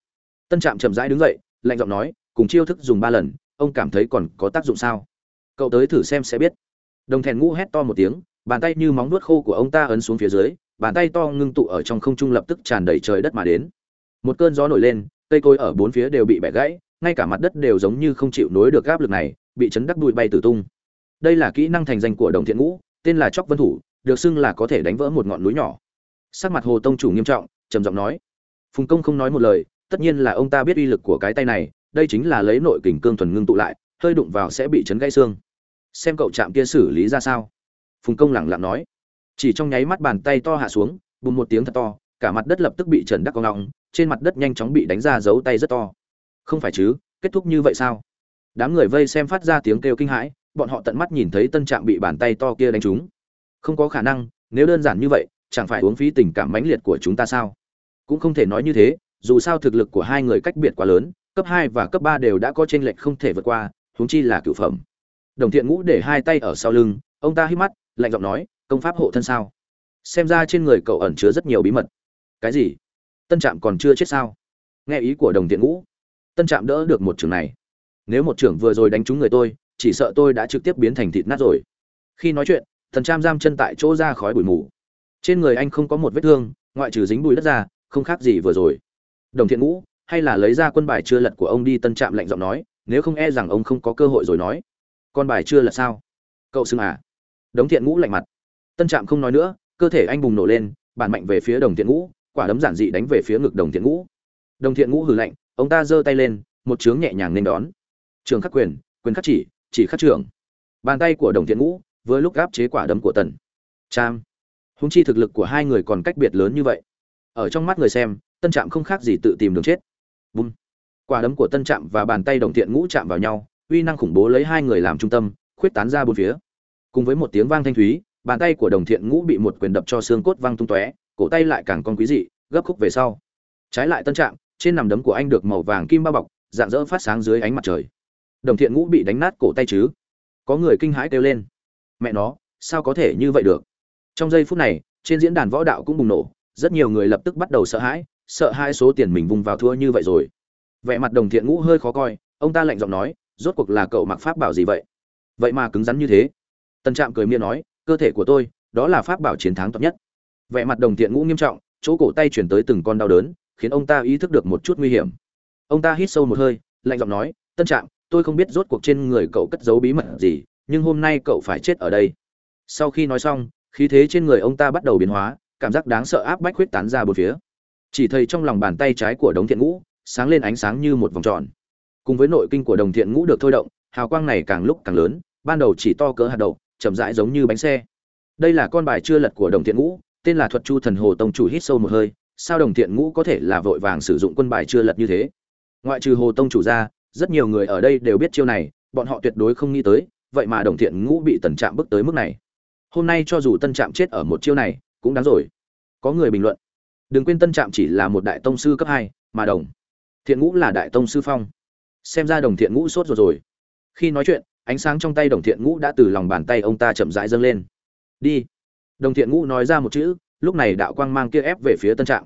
Tân trạm chậm rãi đứng dậy, lạnh giọng nói, cùng chiêu thức dùng ba lần, ông cảm thấy còn có tác dụng sao? Cậu tới thử xem sẽ biết. Đồng thẹn ngũ hét to một tiếng, bàn tay như móng nuốt khô của ông ta ấn xuống phía dưới, bàn tay to ngưng tụ ở trong không trung lập tức tràn đầy trời đất mà đến. Một cơn gió nổi lên cây cối ở bốn phía đều bị bẻ gãy, ngay cả mặt đất đều giống như không chịu nối được áp lực này, bị chấn đắc bụi bay tử tung. Đây là kỹ năng thành danh của đồng thiện ngũ, tên là chóc vân thủ, được xưng là có thể đánh vỡ một ngọn núi nhỏ. Sắc mặt hồ tông chủ nghiêm trọng, trầm giọng nói, phùng công không nói một lời, tất nhiên là ông ta biết uy lực của cái tay này, đây chính là lấy nội kình cương thuần ngưng tụ lại, hơi đụng vào sẽ bị chấn gãy xương. Xem cậu chạm kia xử lý ra sao. Phùng công lẳng lặng nói. Chỉ trong nháy mắt bàn tay to hạ xuống, bùng một tiếng thật to cả mặt đất lập tức bị trần đắc có ngọng, trên mặt đất nhanh chóng bị đánh ra dấu tay rất to. Không phải chứ, kết thúc như vậy sao? Đám người vây xem phát ra tiếng kêu kinh hãi, bọn họ tận mắt nhìn thấy tân trạm bị bàn tay to kia đánh trúng. Không có khả năng, nếu đơn giản như vậy, chẳng phải uống phí tình cảm mãnh liệt của chúng ta sao? Cũng không thể nói như thế, dù sao thực lực của hai người cách biệt quá lớn, cấp hai và cấp ba đều đã có t r ê n lệch không thể vượt qua, huống chi là cửu phẩm. Đồng thiện ngũ để hai tay ở sau lưng, ông ta hít mắt, lạnh giọng nói, công pháp hộ thân sao? Xem ra trên người cậu ẩn chứa rất nhiều bí mật cái gì? Tân trạm còn chưa chết sao? Nghe ý của đồng Tiện ngũ. Tân trạm đỡ được một trường này. Nếu một trưởng vừa rồi đánh trúng người tôi, chỉ sợ tôi đã trực tiếp biến thành thịt nát rồi. Khi nói chuyện, thần trạm giam chân tại chỗ ra khói bụi mù. Trên người anh không có một vết thương, ngoại trừ dính bụi đất ra, không khác gì vừa rồi. Đồng thiện ngũ, hay là lấy ra quân bài chưa lật của ông đi, tân trạm lạnh giọng nói, nếu không e rằng ông không có cơ hội rồi nói. Con bài chưa lật sao? Cậu xưng à? Đống thiện ngũ lạnh mặt. Tân trạm không nói nữa, cơ thể anh bùng nổ lên, bản mạnh về phía đồng thiện ngũ quả đấm giản dị đánh về phía ngực đồng thiện ngũ. Đồng thiện ngũ hừ lạnh ông ta giơ tay lên một chướng nhẹ nhàng nên đón. Trường khắc quyền quyền khắc chỉ chỉ khắc trưởng bàn tay của đồng thiện ngũ với lúc gáp chế quả đấm của tần. Trạm, húng chi thực lực của hai người còn cách biệt lớn như vậy. Ở trong mắt người xem tân trạm không khác gì tự tìm đường chết. Bùm. Quả đấm của tân trạm và bàn tay đồng thiện ngũ chạm vào nhau uy năng khủng bố lấy hai người làm trung tâm khuyết tán ra bốn phía. Cùng với một tiếng vang thanh thúy bàn tay của đồng thiện ngũ bị một quyền đập cho xương cốt văng tung tóe cổ tay lại càng con quý dị, gấp khúc về sau. Trái lại tân trạng, trên nằm đấm của anh được màu vàng kim bao bọc, dạng dỡ phát sáng dưới ánh mặt trời. Đồng thiện ngũ bị đánh nát cổ tay chứ? Có người kinh hãi kêu lên. Mẹ nó, sao có thể như vậy được? Trong giây phút này, trên diễn đàn võ đạo cũng bùng nổ, rất nhiều người lập tức bắt đầu sợ hãi, sợ hai số tiền mình vùng vào thua như vậy rồi. Vẻ mặt đồng thiện ngũ hơi khó coi, ông ta lạnh giọng nói, rốt cuộc là cậu mặc pháp bảo gì vậy? Vậy mà cứng rắn như thế. Tân trạm cười miệng nói, cơ thể của tôi, đó là pháp bảo chiến thắng tốt nhất vẻ mặt đồng thiện ngũ nghiêm trọng, chỗ cổ tay chuyển tới từng con đau đớn, khiến ông ta ý thức được một chút nguy hiểm. Ông ta hít sâu một hơi, lạnh giọng nói, tân trạm, tôi không biết rốt cuộc trên người cậu cất giấu bí mật gì, nhưng hôm nay cậu phải chết ở đây. Sau khi nói xong, khí thế trên người ông ta bắt đầu biến hóa, cảm giác đáng sợ áp bách huyết tán ra bốn phía. Chỉ thấy trong lòng bàn tay trái của đống thiện ngũ, sáng lên ánh sáng như một vòng tròn. Cùng với nội kinh của đồng thiện ngũ được thôi động, hào quang này càng lúc càng lớn, ban đầu chỉ to cỡ hạt đậu, chậm rãi giống như bánh xe. Đây là con bài chưa lật của đồng thiện ngũ tên là thuật chu thần hồ tông chủ hít sâu một hơi, sao đồng thiện ngũ có thể là vội vàng sử dụng quân bài chưa lật như thế? Ngoại trừ hồ tông chủ ra, rất nhiều người ở đây đều biết chiêu này, bọn họ tuyệt đối không nghĩ tới, vậy mà đồng thiện ngũ bị tần trạm bước tới mức này. Hôm nay cho dù tân trạm chết ở một chiêu này, cũng đáng rồi. Có người bình luận, đừng quên tân trạm chỉ là một đại tông sư cấp hai, mà đồng thiện ngũ là đại tông sư phong. Xem ra đồng thiện ngũ sốt rồi rồi. Khi nói chuyện, ánh sáng trong tay đồng thiện ngũ đã từ lòng bàn tay ông ta chậm rãi dâng lên. Đi đồng thiện ngũ nói ra một chữ, lúc này đạo quang mang kia ép về phía tân trạm.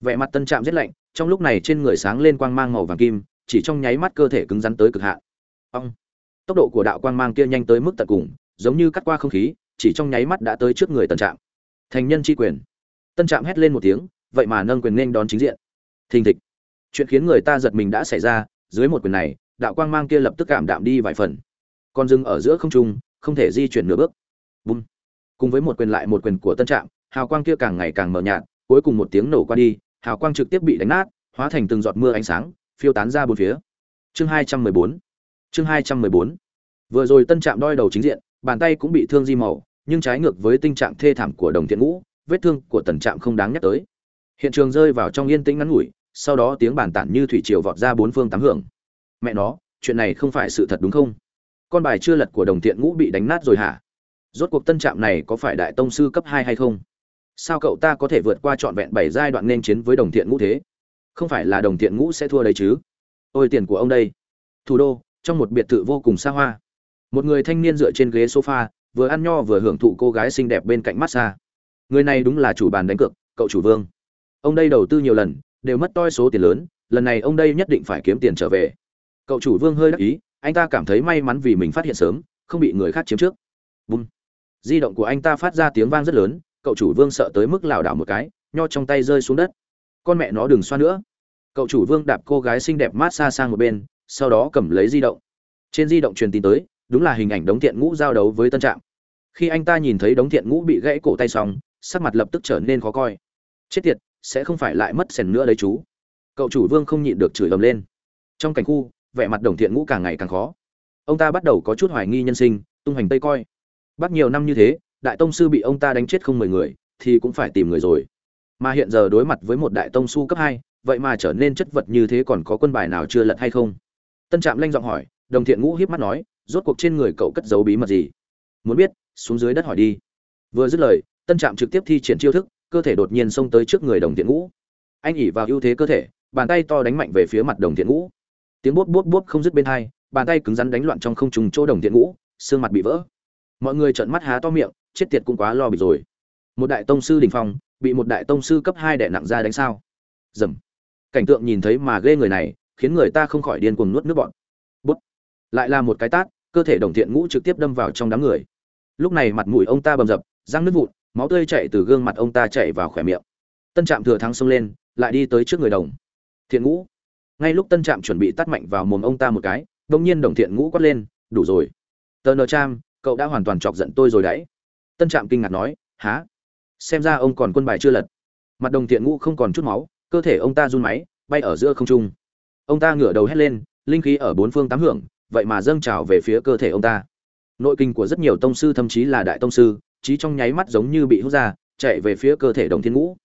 Vẻ mặt tân trạm rét lạnh, trong lúc này trên người sáng lên quang mang màu vàng kim, chỉ trong nháy mắt cơ thể cứng rắn tới cực hạn. Ông tốc độ của đạo quang mang kia nhanh tới mức tận cùng, giống như cắt qua không khí, chỉ trong nháy mắt đã tới trước người tân trạm. Thành nhân tri quyền. Tân trạm hét lên một tiếng, vậy mà nâng quyền nên đón chính diện. Thình thịch. Chuyện khiến người ta giật mình đã xảy ra, dưới một quyền này, đạo quang mang kia lập tức cảm đạm đi vài phần. Con dừng ở giữa không trung, không thể di chuyển nửa bước. Bùm! Cùng với một quyền lại một quyền của tân trạm, hào quang kia càng ngày càng mờ nhạt, cuối cùng một tiếng nổ qua đi, hào quang trực tiếp bị đánh nát, hóa thành từng giọt mưa ánh sáng, phiêu tán ra bốn phía. Chương hai trăm mười bốn. Chương hai trăm mười bốn. Vừa rồi tân trạm đoi đầu chính diện, bàn tay cũng bị thương di màu, nhưng trái ngược với tình trạng thê thảm của đồng thiện ngũ, vết thương của tần trạm không đáng nhắc tới. Hiện trường rơi vào trong yên tĩnh ngắn ngủi, sau đó tiếng bàn tản như thủy triều vọt ra bốn phương tám hưởng mẹ nó, chuyện này không phải sự thật đúng không? Con bài chưa lật của đồng thiện ngũ bị đánh nát rồi hả? Rốt cuộc tân trạm này có phải đại tông sư cấp hai hay không? Sao cậu ta có thể vượt qua trọn vẹn bảy giai đoạn nên chiến với đồng thiện ngũ thế? Không phải là đồng thiện ngũ sẽ thua đấy chứ? Ôi tiền của ông đây. Thủ đô, trong một biệt thự vô cùng xa hoa. Một người thanh niên dựa trên ghế sofa, vừa ăn nho vừa hưởng thụ cô gái xinh đẹp bên cạnh massage. Người này đúng là chủ bàn đánh cược, cậu chủ vương. Ông đây đầu tư nhiều lần, đều mất toi số tiền lớn, lần này ông đây nhất định phải kiếm tiền trở về. Cậu chủ vương hơi đắc ý, anh ta cảm thấy may mắn vì mình phát hiện sớm, không bị người khác chiếm trước. Bùm di động của anh ta phát ra tiếng vang rất lớn, cậu chủ vương sợ tới mức lảo đảo một cái, nho trong tay rơi xuống đất. Con mẹ nó đừng xoa nữa. Cậu chủ vương đạp cô gái xinh đẹp mát xa sang một bên, sau đó cầm lấy di động. Trên di động truyền tin tới, đúng là hình ảnh đống thiện ngũ giao đấu với tân trạm. Khi anh ta nhìn thấy đống thiện ngũ bị gãy cổ tay xong, sắc mặt lập tức trở nên khó coi. Chết tiệt, sẽ không phải lại mất sèn nữa đấy chú. Cậu chủ vương không nhịn được chửi ầm lên. Trong cảnh khu, vẻ mặt đồng thiện ngũ càng ngày càng khó. Ông ta bắt đầu có chút hoài nghi nhân sinh, tung hoành tây coi bắt nhiều năm như thế, đại tông sư bị ông ta đánh chết không mười người, thì cũng phải tìm người rồi. Mà hiện giờ đối mặt với một đại tông sư cấp hai, vậy mà trở nên chất vật như thế còn có quân bài nào chưa lật hay không? Tân trạm lanh giọng hỏi, đồng thiện ngũ hiếp mắt nói, rốt cuộc trên người cậu cất giấu bí mật gì? Muốn biết, xuống dưới đất hỏi đi. Vừa dứt lời, tân trạm trực tiếp thi triển chiêu thức, cơ thể đột nhiên xông tới trước người đồng thiện ngũ. Anh ỉ vào ưu thế cơ thể, bàn tay to đánh mạnh về phía mặt đồng thiện ngũ. Tiếng bốp bốp bốp không dứt bên hai, bàn tay cứng rắn đánh loạn trong không trùng chỗ đồng thiện ngũ, xương mặt bị vỡ mọi người trợn mắt há to miệng chết tiệt cũng quá lo bị rồi. Một đại tông sư đình phong bị một đại tông sư cấp hai đẻ nặng ra đánh sao? Dầm. Cảnh tượng nhìn thấy mà ghê người này khiến người ta không khỏi điên cuồng nuốt nước bọn bút. Lại là một cái tát cơ thể đồng thiện ngũ trực tiếp đâm vào trong đám người. Lúc này mặt mũi ông ta bầm dập răng nước vụn máu tươi chảy từ gương mặt ông ta chảy vào khỏe miệng. Tân trạm thừa thắng xông lên lại đi tới trước người đồng. Thiện ngũ. Ngay lúc tân trạm chuẩn bị tắt mạnh vào mồm ông ta một cái đông nhiên đồng thiện ngũ quát lên đủ rồi. Tờ nờ Trạm, cậu đã hoàn toàn chọc giận tôi rồi đấy. Tân trạm kinh ngạc nói há xem ra ông còn quân bài chưa lật. Mặt đồng thiện ngũ không còn chút máu, cơ thể ông ta run máy, bay ở giữa không trung. Ông ta ngửa đầu hét lên, linh khí ở bốn phương tám hưởng vậy mà dâng trào về phía cơ thể ông ta. Nội kinh của rất nhiều tông sư thậm chí là đại tông sư, trí trong nháy mắt giống như bị hút ra, chạy về phía cơ thể đồng thiên ngũ.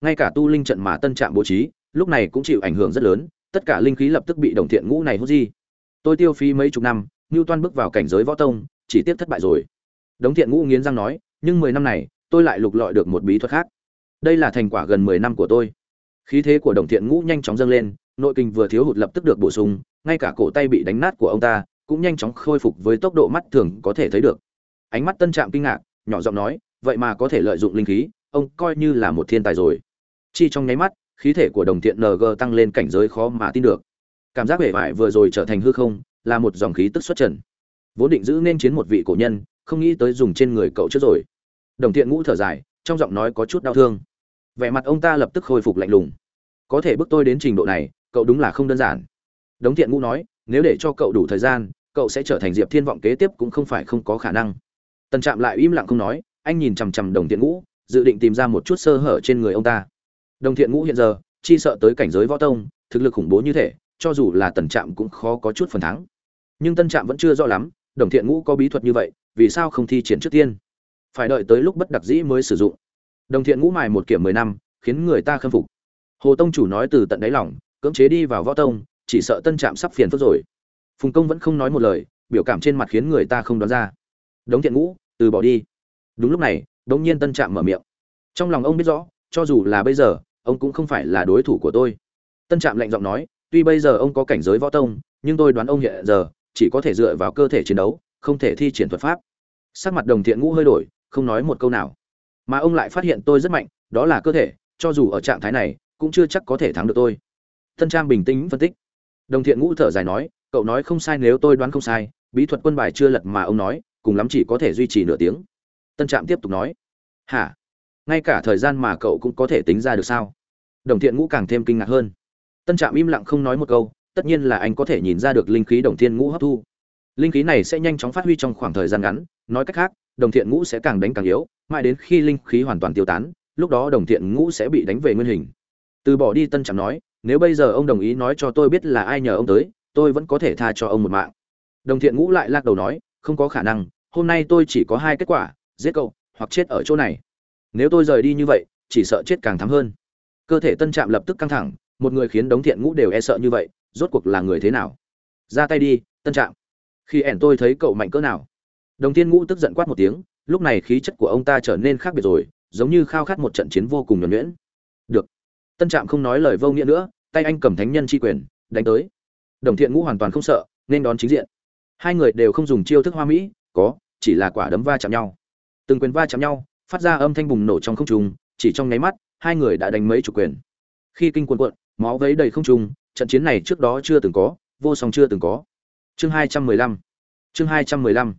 Ngay cả tu linh trận mà tân trạm bố trí, lúc này cũng chịu ảnh hưởng rất lớn, tất cả linh khí lập tức bị đồng thiện ngũ này hút di tôi tiêu phí mấy chục năm ngưu toan bước vào cảnh giới võ tông chỉ tiếp thất bại rồi. Đống thiện ngũ nghiến răng nói, nhưng mười năm này, tôi lại lục lọi được một bí thuật khác. Đây là thành quả gần mười năm của tôi. Khí thế của đồng thiện ngũ nhanh chóng dâng lên, nội kinh vừa thiếu hụt lập tức được bổ sung, ngay cả cổ tay bị đánh nát của ông ta, cũng nhanh chóng khôi phục với tốc độ mắt thường có thể thấy được. Ánh mắt tân trạm kinh ngạc, nhỏ giọng nói, vậy mà có thể lợi dụng linh khí, ông coi như là một thiên tài rồi. Chi trong nháy mắt, khí thể của đồng thiện ng tăng lên cảnh giới khó mà tin được. Cảm giác vẻ vải vừa rồi trở thành hư không, là một dòng khí tức xuất trần vốn định giữ nên chiến một vị cổ nhân, không nghĩ tới dùng trên người cậu trước rồi. Đồng thiện ngũ thở dài, trong giọng nói có chút đau thương. Vẻ mặt ông ta lập tức khôi phục lạnh lùng. Có thể bước tôi đến trình độ này, cậu đúng là không đơn giản. Đống thiện ngũ nói, nếu để cho cậu đủ thời gian, cậu sẽ trở thành diệp thiên vọng kế tiếp cũng không phải không có khả năng. Tần trạm lại im lặng không nói, anh nhìn chằm chằm đồng thiện ngũ, dự định tìm ra một chút sơ hở trên người ông ta. Đồng thiện ngũ hiện giờ, chi sợ tới cảnh giới võ tông, thực lực khủng bố như thế cho dù là tần trạm cũng khó có chút phần thắng. Nhưng tân trạm vẫn chưa rõ lắm đồng thiện ngũ có bí thuật như vậy, vì sao không thi triển trước tiên? Phải đợi tới lúc bất đặc dĩ mới sử dụng. Đồng thiện ngũ mài một kiểm mười năm, khiến người ta khâm phục. Hồ tông chủ nói từ tận đáy lòng, cưỡng chế đi vào võ tông, chỉ sợ tân trạm sắp phiền phức rồi. Phùng công vẫn không nói một lời, biểu cảm trên mặt khiến người ta không đoán ra. Đống thiện ngũ, từ bỏ đi. Đúng lúc này, đống nhiên tân trạm mở miệng. Trong lòng ông biết rõ, cho dù là bây giờ, ông cũng không phải là đối thủ của tôi. Tân trạm lạnh giọng nói, tuy bây giờ ông có cảnh giới võ tông, nhưng tôi đoán ông hiện giờ chỉ có thể dựa vào cơ thể chiến đấu, không thể thi triển thuật pháp. Sắc mặt đồng thiện ngũ hơi đổi, không nói một câu nào. Mà ông lại phát hiện tôi rất mạnh, đó là cơ thể, cho dù ở trạng thái này, cũng chưa chắc có thể thắng được tôi. Tân trang bình tĩnh phân tích. Đồng thiện ngũ thở dài nói, cậu nói không sai nếu tôi đoán không sai, bí thuật quân bài chưa lật mà ông nói, cùng lắm chỉ có thể duy trì nửa tiếng. Tân trạm tiếp tục nói, hả? Ngay cả thời gian mà cậu cũng có thể tính ra được sao? Đồng thiện ngũ càng thêm kinh ngạc hơn. Tân trạm im lặng không nói một câu tất nhiên là anh có thể nhìn ra được linh khí đồng thiên ngũ hấp thu. Linh khí này sẽ nhanh chóng phát huy trong khoảng thời gian ngắn, nói cách khác, đồng thiện ngũ sẽ càng đánh càng yếu, mãi đến khi linh khí hoàn toàn tiêu tán, lúc đó đồng thiện ngũ sẽ bị đánh về nguyên hình. Từ bỏ đi tân trạm nói, nếu bây giờ ông đồng ý nói cho tôi biết là ai nhờ ông tới, tôi vẫn có thể tha cho ông một mạng. Đồng thiện ngũ lại lắc đầu nói, không có khả năng, hôm nay tôi chỉ có hai kết quả, giết cậu, hoặc chết ở chỗ này. Nếu tôi rời đi như vậy, chỉ sợ chết càng thắm hơn. Cơ thể tân trạm lập tức căng thẳng, một người khiến đống thiện ngũ đều e sợ như vậy rốt cuộc là người thế nào? Ra tay đi, tân trạm. Khi ẻn tôi thấy cậu mạnh cỡ nào? Đồng thiên ngũ tức giận quát một tiếng, lúc này khí chất của ông ta trở nên khác biệt rồi, giống như khao khát một trận chiến vô cùng nhuẩn nhuyễn. Được. Tân trạm không nói lời vô nghĩa nữa, tay anh cầm thánh nhân chi quyền, đánh tới. Đồng thiện ngũ hoàn toàn không sợ, nên đón chính diện. Hai người đều không dùng chiêu thức hoa mỹ, có, chỉ là quả đấm va chạm nhau. Từng quyền va chạm nhau, phát ra âm thanh bùng nổ trong không trung, chỉ trong nháy mắt, hai người đã đánh mấy chục quyền. Khi kinh quần quận máu vấy đầy không trung trận chiến này trước đó chưa từng có vô song chưa từng có. Chương hai trăm mười lăm. Chương hai trăm mười lăm.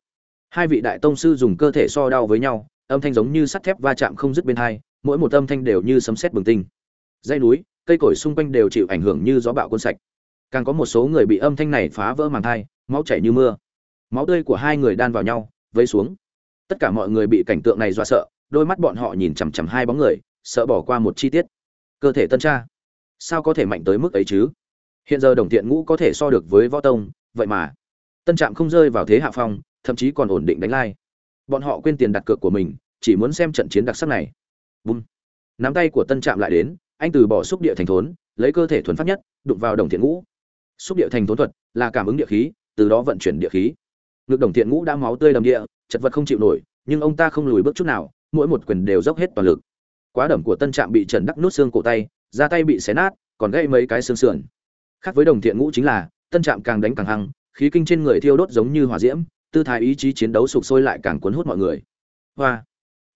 Hai vị đại tông sư dùng cơ thể so đau với nhau âm thanh giống như sắt thép va chạm không dứt bên hai mỗi một âm thanh đều như sấm sét bừng tinh. Dây núi cây cối xung quanh đều chịu ảnh hưởng như gió bạo cuốn sạch. Càng có một số người bị âm thanh này phá vỡ màng tai, máu chảy như mưa. Máu tươi của hai người đan vào nhau vây xuống. Tất cả mọi người bị cảnh tượng này dọa sợ đôi mắt bọn họ nhìn chằm chằm hai bóng người sợ bỏ qua một chi tiết. Cơ thể tân tra sao có thể mạnh tới mức ấy chứ? Hiện giờ đồng thiện ngũ có thể so được với võ tông, vậy mà. Tân trạm không rơi vào thế hạ phong, thậm chí còn ổn định đánh lai. Bọn họ quên tiền đặt cược của mình, chỉ muốn xem trận chiến đặc sắc này. Bùm. Nắm tay của tân trạm lại đến, anh từ bỏ xúc địa thành thốn, lấy cơ thể thuần pháp nhất, đụng vào đồng thiện ngũ. Xúc địa thành thốn thuật là cảm ứng địa khí, từ đó vận chuyển địa khí. Ngực đồng thiện ngũ đã máu tươi đầm địa, chật vật không chịu nổi, nhưng ông ta không lùi bước chút nào, mỗi một quyền đều dốc hết toàn lực. Quá đầm của tân trạm bị trần đắc nút xương cổ tay ra tay bị xé nát, còn gây mấy cái xương sườn khác với đồng thiện ngũ chính là, tân trạm càng đánh càng hăng, khí kinh trên người thiêu đốt giống như hỏa diễm, tư thái ý chí chiến đấu sụp sôi lại càng cuốn hút mọi người. Hoa.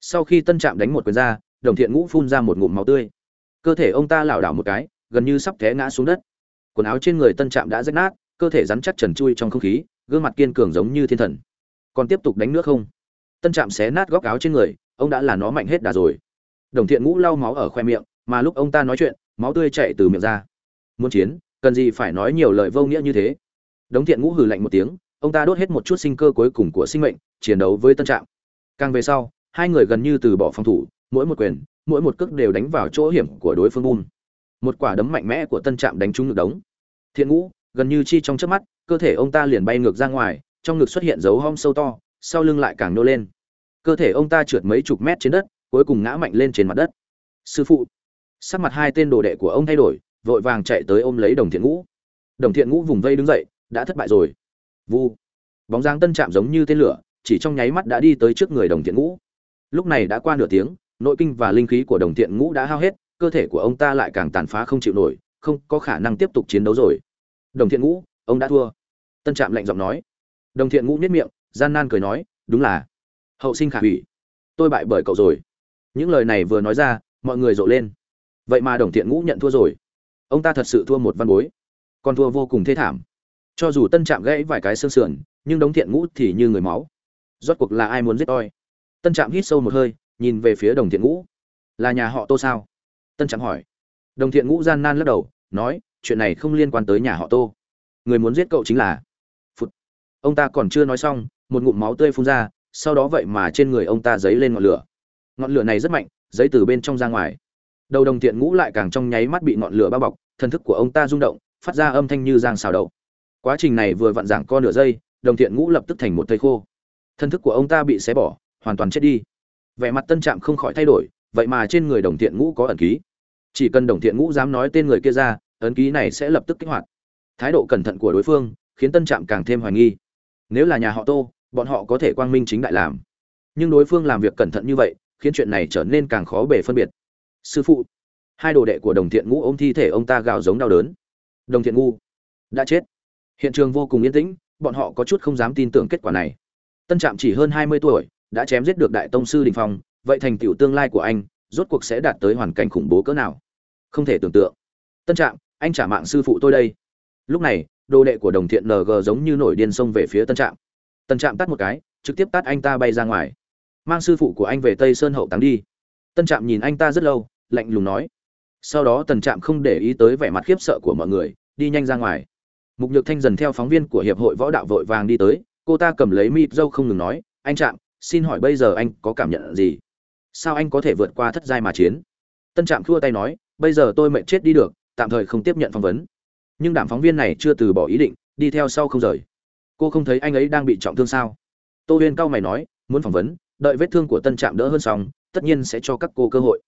Sau khi tân trạm đánh một quyền ra, đồng thiện ngũ phun ra một ngụm máu tươi. Cơ thể ông ta lảo đảo một cái, gần như sắp té ngã xuống đất. Quần áo trên người tân trạm đã rách nát, cơ thể rắn chắc trần chui trong không khí, gương mặt kiên cường giống như thiên thần. Còn tiếp tục đánh nước không? Tân trạm xé nát góc áo trên người, ông đã là nó mạnh hết đà rồi. Đồng thiện ngũ lau máu ở khoe miệng, mà lúc ông ta nói chuyện, máu tươi chạy từ miệng ra. Muốn chiến cần gì phải nói nhiều lời vô nghĩa như thế. Đống thiện ngũ hừ lạnh một tiếng, ông ta đốt hết một chút sinh cơ cuối cùng của sinh mệnh, chiến đấu với tân trạm càng về sau, hai người gần như từ bỏ phòng thủ, mỗi một quyền, mỗi một cước đều đánh vào chỗ hiểm của đối phương bùn. Một quả đấm mạnh mẽ của tân trạm đánh trúng ngực đống. Thiện ngũ, gần như chi trong chớp mắt, cơ thể ông ta liền bay ngược ra ngoài, trong ngực xuất hiện dấu hom sâu to, sau lưng lại càng nô lên. Cơ thể ông ta trượt mấy chục mét trên đất, cuối cùng ngã mạnh lên trên mặt đất. Sư phụ, sắc mặt hai tên đồ đệ của ông thay đổi vội vàng chạy tới ôm lấy đồng thiện ngũ. Đồng thiện ngũ vùng vây đứng dậy, đã thất bại rồi. Vu. Bóng dáng tân chạm giống như tên lửa, chỉ trong nháy mắt đã đi tới trước người đồng thiện ngũ. Lúc này đã qua nửa tiếng, nội kinh và linh khí của đồng thiện ngũ đã hao hết, cơ thể của ông ta lại càng tàn phá không chịu nổi, không có khả năng tiếp tục chiến đấu rồi. Đồng thiện ngũ, ông đã thua. Tân trạm lạnh giọng nói. Đồng thiện ngũ nhất miệng, gian nan cười nói, đúng là hậu sinh khả hủy. Tôi bại bởi cậu rồi. Những lời này vừa nói ra, mọi người rộ lên. Vậy mà đồng thiện ngũ nhận thua rồi ông ta thật sự thua một văn bối. Còn thua vô cùng thê thảm. Cho dù tân trạm gãy vài cái xương sườn, nhưng đống thiện ngũ thì như người máu. Rốt cuộc là ai muốn giết oi tân trạm hít sâu một hơi, nhìn về phía đồng thiện ngũ. Là nhà họ tô sao? Tân trạm hỏi. Đồng thiện ngũ gian nan lắc đầu, nói, chuyện này không liên quan tới nhà họ tô. Người muốn giết cậu chính là phút ông ta còn chưa nói xong, một ngụm máu tươi phun ra, sau đó vậy mà trên người ông ta dấy lên ngọn lửa. Ngọn lửa này rất mạnh dấy từ bên trong ra ngoài đầu đồng thiện ngũ lại càng trong nháy mắt bị ngọn lửa bao bọc, thân thức của ông ta rung động, phát ra âm thanh như giang xào đầu quá trình này vừa vặn giảng co nửa giây, đồng thiện ngũ lập tức thành một thây khô. Thân thức của ông ta bị xé bỏ, hoàn toàn chết đi. Vẻ mặt tân trạm không khỏi thay đổi, vậy mà trên người đồng thiện ngũ có ẩn ký. Chỉ cần đồng thiện ngũ dám nói tên người kia ra, ấn ký này sẽ lập tức kích hoạt. Thái độ cẩn thận của đối phương khiến tân trạm càng thêm hoài nghi. Nếu là nhà họ tô, bọn họ có thể quang minh chính đại làm. Nhưng đối phương làm việc cẩn thận như vậy, khiến chuyện này trở nên càng khó bể phân biệt sư phụ, hai đồ đệ của đồng thiện ngũ ôm thi thể ông ta gào giống đau đớn. Đồng thiện ngu, đã chết. Hiện trường vô cùng yên tĩnh, bọn họ có chút không dám tin tưởng kết quả này. Tân trạm chỉ hơn hai mươi tuổi, đã chém giết được đại tông sư đình phong, vậy thành tựu tương lai của anh, rốt cuộc sẽ đạt tới hoàn cảnh khủng bố cỡ nào? Không thể tưởng tượng. Tân trạm, anh trả mạng sư phụ tôi đây. Lúc này, đồ đệ của đồng thiện ng giống như nổi điên xông về phía tân trạm. Tân trạm tắt một cái, trực tiếp tắt anh ta bay ra ngoài. Mang sư phụ của anh về tây sơn hậu táng đi tân trạm nhìn anh ta rất lâu, lạnh lùng nói. Sau đó tần trạm không để ý tới vẻ mặt khiếp sợ của mọi người, đi nhanh ra ngoài. Mục nhược thanh dần theo phóng viên của hiệp hội võ đạo vội vàng đi tới, cô ta cầm lấy mịp dâu không ngừng nói, anh trạm, xin hỏi bây giờ anh có cảm nhận gì? Sao anh có thể vượt qua thất giai mà chiến? Tân trạm khua tay nói, bây giờ tôi mệt chết đi được, tạm thời không tiếp nhận phỏng vấn. Nhưng đảm phóng viên này chưa từ bỏ ý định, đi theo sau không rời. Cô không thấy anh ấy đang bị trọng thương sao? Tô huyên cao mày nói, muốn phỏng vấn, đợi vết thương của tân trạm đỡ hơn xong tất nhiên sẽ cho các cô cơ hội.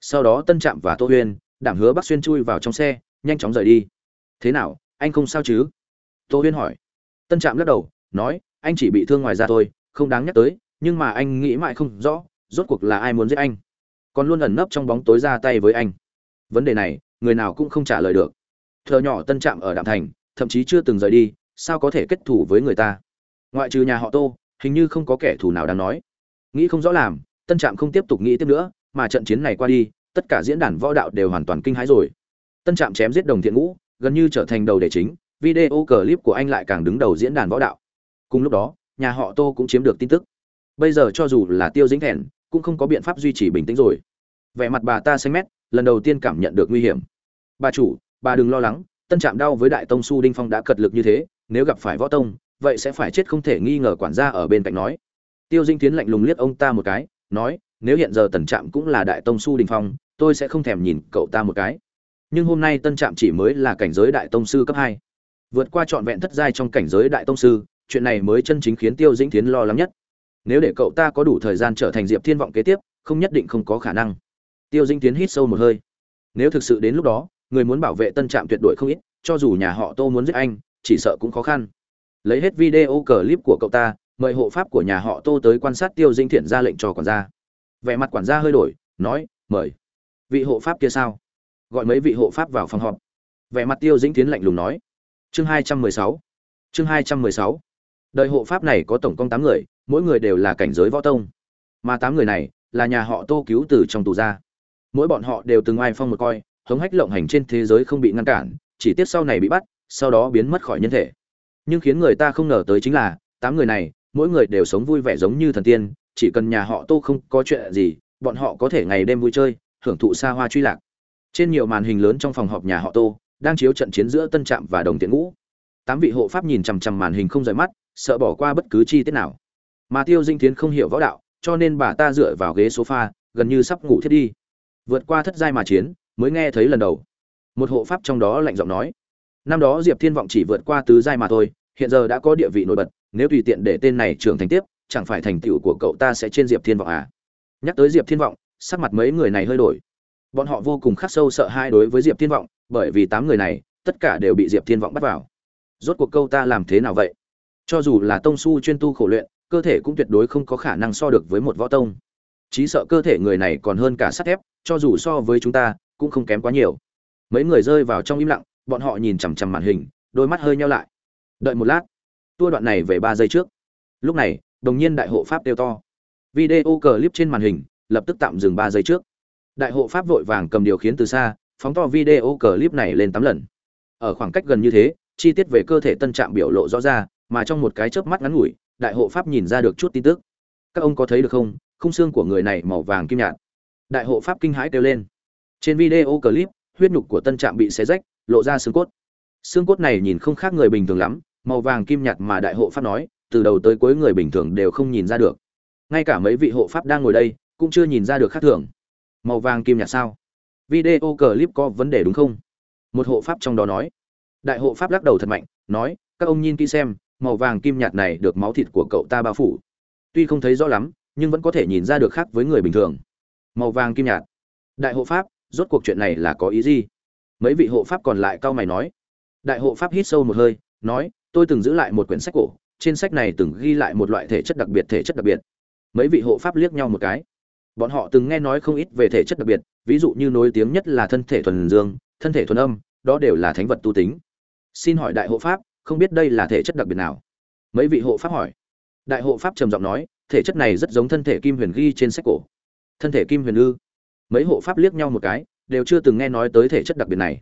Sau đó tân trạm và tô huyên, đảm hứa bác xuyên chui vào trong xe, nhanh chóng rời đi. Thế nào, anh không sao chứ? Tô huyên hỏi. Tân trạm lắc đầu, nói, anh chỉ bị thương ngoài ra thôi, không đáng nhắc tới, nhưng mà anh nghĩ mãi không rõ, rốt cuộc là ai muốn giết anh? Còn luôn ẩn nấp trong bóng tối ra tay với anh. Vấn đề này, người nào cũng không trả lời được. Thợ nhỏ tân trạm ở đạm thành, thậm chí chưa từng rời đi, sao có thể kết thủ với người ta? Ngoại trừ nhà họ tô, hình như không có kẻ thù nào đáng nói. Nghĩ không rõ làm tân trạm không tiếp tục nghĩ tiếp nữa, mà trận chiến này qua đi, tất cả diễn đàn võ đạo đều hoàn toàn kinh hãi rồi. Tân trạm chém giết đồng thiện ngũ, gần như trở thành đầu đề chính, video clip của anh lại càng đứng đầu diễn đàn võ đạo. Cùng lúc đó, nhà họ tô cũng chiếm được tin tức. Bây giờ cho dù là tiêu dính thẹn cũng không có biện pháp duy trì bình tĩnh rồi. Vẻ mặt bà ta xanh mét, lần đầu tiên cảm nhận được nguy hiểm. Bà chủ, bà đừng lo lắng, tân trạm đau với đại tông su đinh phong đã cật lực như thế, nếu gặp phải võ tông, vậy sẽ phải chết không thể nghi ngờ quản gia ở bên cạnh nói. Tiêu dinh tiến lạnh lùng liếc ông ta một cái nói, nếu hiện giờ tần trạm cũng là đại tông su đình phong, tôi sẽ không thèm nhìn cậu ta một cái. Nhưng hôm nay tân trạm chỉ mới là cảnh giới đại tông sư cấp hai. Vượt qua trọn vẹn thất giai trong cảnh giới đại tông sư, chuyện này mới chân chính khiến tiêu dĩnh tiến lo lắng nhất. Nếu để cậu ta có đủ thời gian trở thành diệp thiên vọng kế tiếp, không nhất định không có khả năng. Tiêu dĩnh tiến hít sâu một hơi. Nếu thực sự đến lúc đó, người muốn bảo vệ tân trạm tuyệt đối không ít, cho dù nhà họ tô muốn giết anh, chỉ sợ cũng khó khăn. Lấy hết video clip của cậu ta mời hộ pháp của nhà họ tô tới quan sát tiêu dinh thiện ra lệnh cho quản gia. Vẻ mặt quản gia hơi đổi, nói, mời. Vị hộ pháp kia sao? Gọi mấy vị hộ pháp vào phòng họp. Vẻ mặt tiêu dĩnh tiến lạnh lùng nói. Chương hai trăm mười sáu. Chương hai trăm mười sáu. Đời hộ pháp này có tổng cộng tám người, mỗi người đều là cảnh giới võ tông. Mà tám người này là nhà họ tô cứu từ trong tù ra. Mỗi bọn họ đều từng ai phong một coi, hống hách lộng hành trên thế giới không bị ngăn cản, chỉ tiếc sau này bị bắt, sau đó biến mất khỏi nhân thể. Nhưng khiến người ta không ngờ tới chính là, tám người này mỗi người đều sống vui vẻ giống như thần tiên, chỉ cần nhà họ tô không có chuyện gì, bọn họ có thể ngày đêm vui chơi, hưởng thụ xa hoa truy lạc. Trên nhiều màn hình lớn trong phòng họp nhà họ tô, đang chiếu trận chiến giữa tân trạm và đồng tiện ngũ. Tám vị hộ pháp nhìn chằm chằm màn hình không rời mắt, sợ bỏ qua bất cứ chi tiết nào. Mà tiêu dinh tiến không hiểu võ đạo, cho nên bà ta dựa vào ghế sofa, gần như sắp ngủ thiết đi. Vượt qua thất giai mà chiến, mới nghe thấy lần đầu. Một hộ pháp trong đó lạnh giọng nói, năm đó diệp thiên vọng chỉ vượt qua tứ giai mà thôi, hiện giờ đã có địa vị nổi bật nếu tùy tiện để tên này trưởng thành tiếp, chẳng phải thành tựu của cậu ta sẽ trên diệp thiên vọng à? Nhắc tới diệp thiên vọng, sắc mặt mấy người này hơi đổi. Bọn họ vô cùng khắc sâu sợ hai đối với diệp thiên vọng, bởi vì tám người này, tất cả đều bị diệp thiên vọng bắt vào. Rốt cuộc câu ta làm thế nào vậy? Cho dù là tông su chuyên tu khổ luyện, cơ thể cũng tuyệt đối không có khả năng so được với một võ tông. Chí sợ cơ thể người này còn hơn cả sắt thép, cho dù so với chúng ta, cũng không kém quá nhiều. Mấy người rơi vào trong im lặng, bọn họ nhìn chằm chằm màn hình, đôi mắt hơi nhau lại. Đợi một lát tua đoạn này về ba giây trước. Lúc này, đồng nhiên đại hộ pháp kêu to. Video clip trên màn hình, lập tức tạm dừng ba giây trước. Đại hộ pháp vội vàng cầm điều khiển từ xa, phóng to video clip này lên tám lần. Ở khoảng cách gần như thế, chi tiết về cơ thể tân trạm biểu lộ rõ ra, mà trong một cái chớp mắt ngắn ngủi, đại hộ pháp nhìn ra được chút tin tức. Các ông có thấy được không? Khung xương của người này màu vàng kim nhạt. Đại hộ pháp kinh hãi kêu lên. Trên video clip, huyết nhục của tân trạm bị xé rách, lộ ra xương cốt. Xương cốt này nhìn không khác người bình thường lắm màu vàng kim nhạt mà đại hộ pháp nói, từ đầu tới cuối người bình thường đều không nhìn ra được. Ngay cả mấy vị hộ pháp đang ngồi đây, cũng chưa nhìn ra được khác thường. Màu vàng kim nhạt sao? Video clip có vấn đề đúng không? Một hộ pháp trong đó nói. Đại hộ pháp lắc đầu thật mạnh, nói, các ông nhìn kỹ xem, màu vàng kim nhạt này được máu thịt của cậu ta bao phủ. Tuy không thấy rõ lắm, nhưng vẫn có thể nhìn ra được khác với người bình thường. Màu vàng kim nhạt. Đại hộ pháp, rốt cuộc chuyện này là có ý gì? Mấy vị hộ pháp còn lại cau mày nói. Đại hộ pháp hít sâu một hơi, nói tôi từng giữ lại một quyển sách cổ, trên sách này từng ghi lại một loại thể chất đặc biệt, thể chất đặc biệt. Mấy vị hộ pháp liếc nhau một cái. Bọn họ từng nghe nói không ít về thể chất đặc biệt, ví dụ như nổi tiếng nhất là thân thể thuần dương, thân thể thuần âm, đó đều là thánh vật tu tính. Xin hỏi đại hộ pháp, không biết đây là thể chất đặc biệt nào? Mấy vị hộ pháp hỏi. Đại hộ pháp trầm giọng nói, thể chất này rất giống thân thể kim huyền ghi trên sách cổ. Thân thể kim huyền ư? Mấy hộ pháp liếc nhau một cái, đều chưa từng nghe nói tới thể chất đặc biệt này.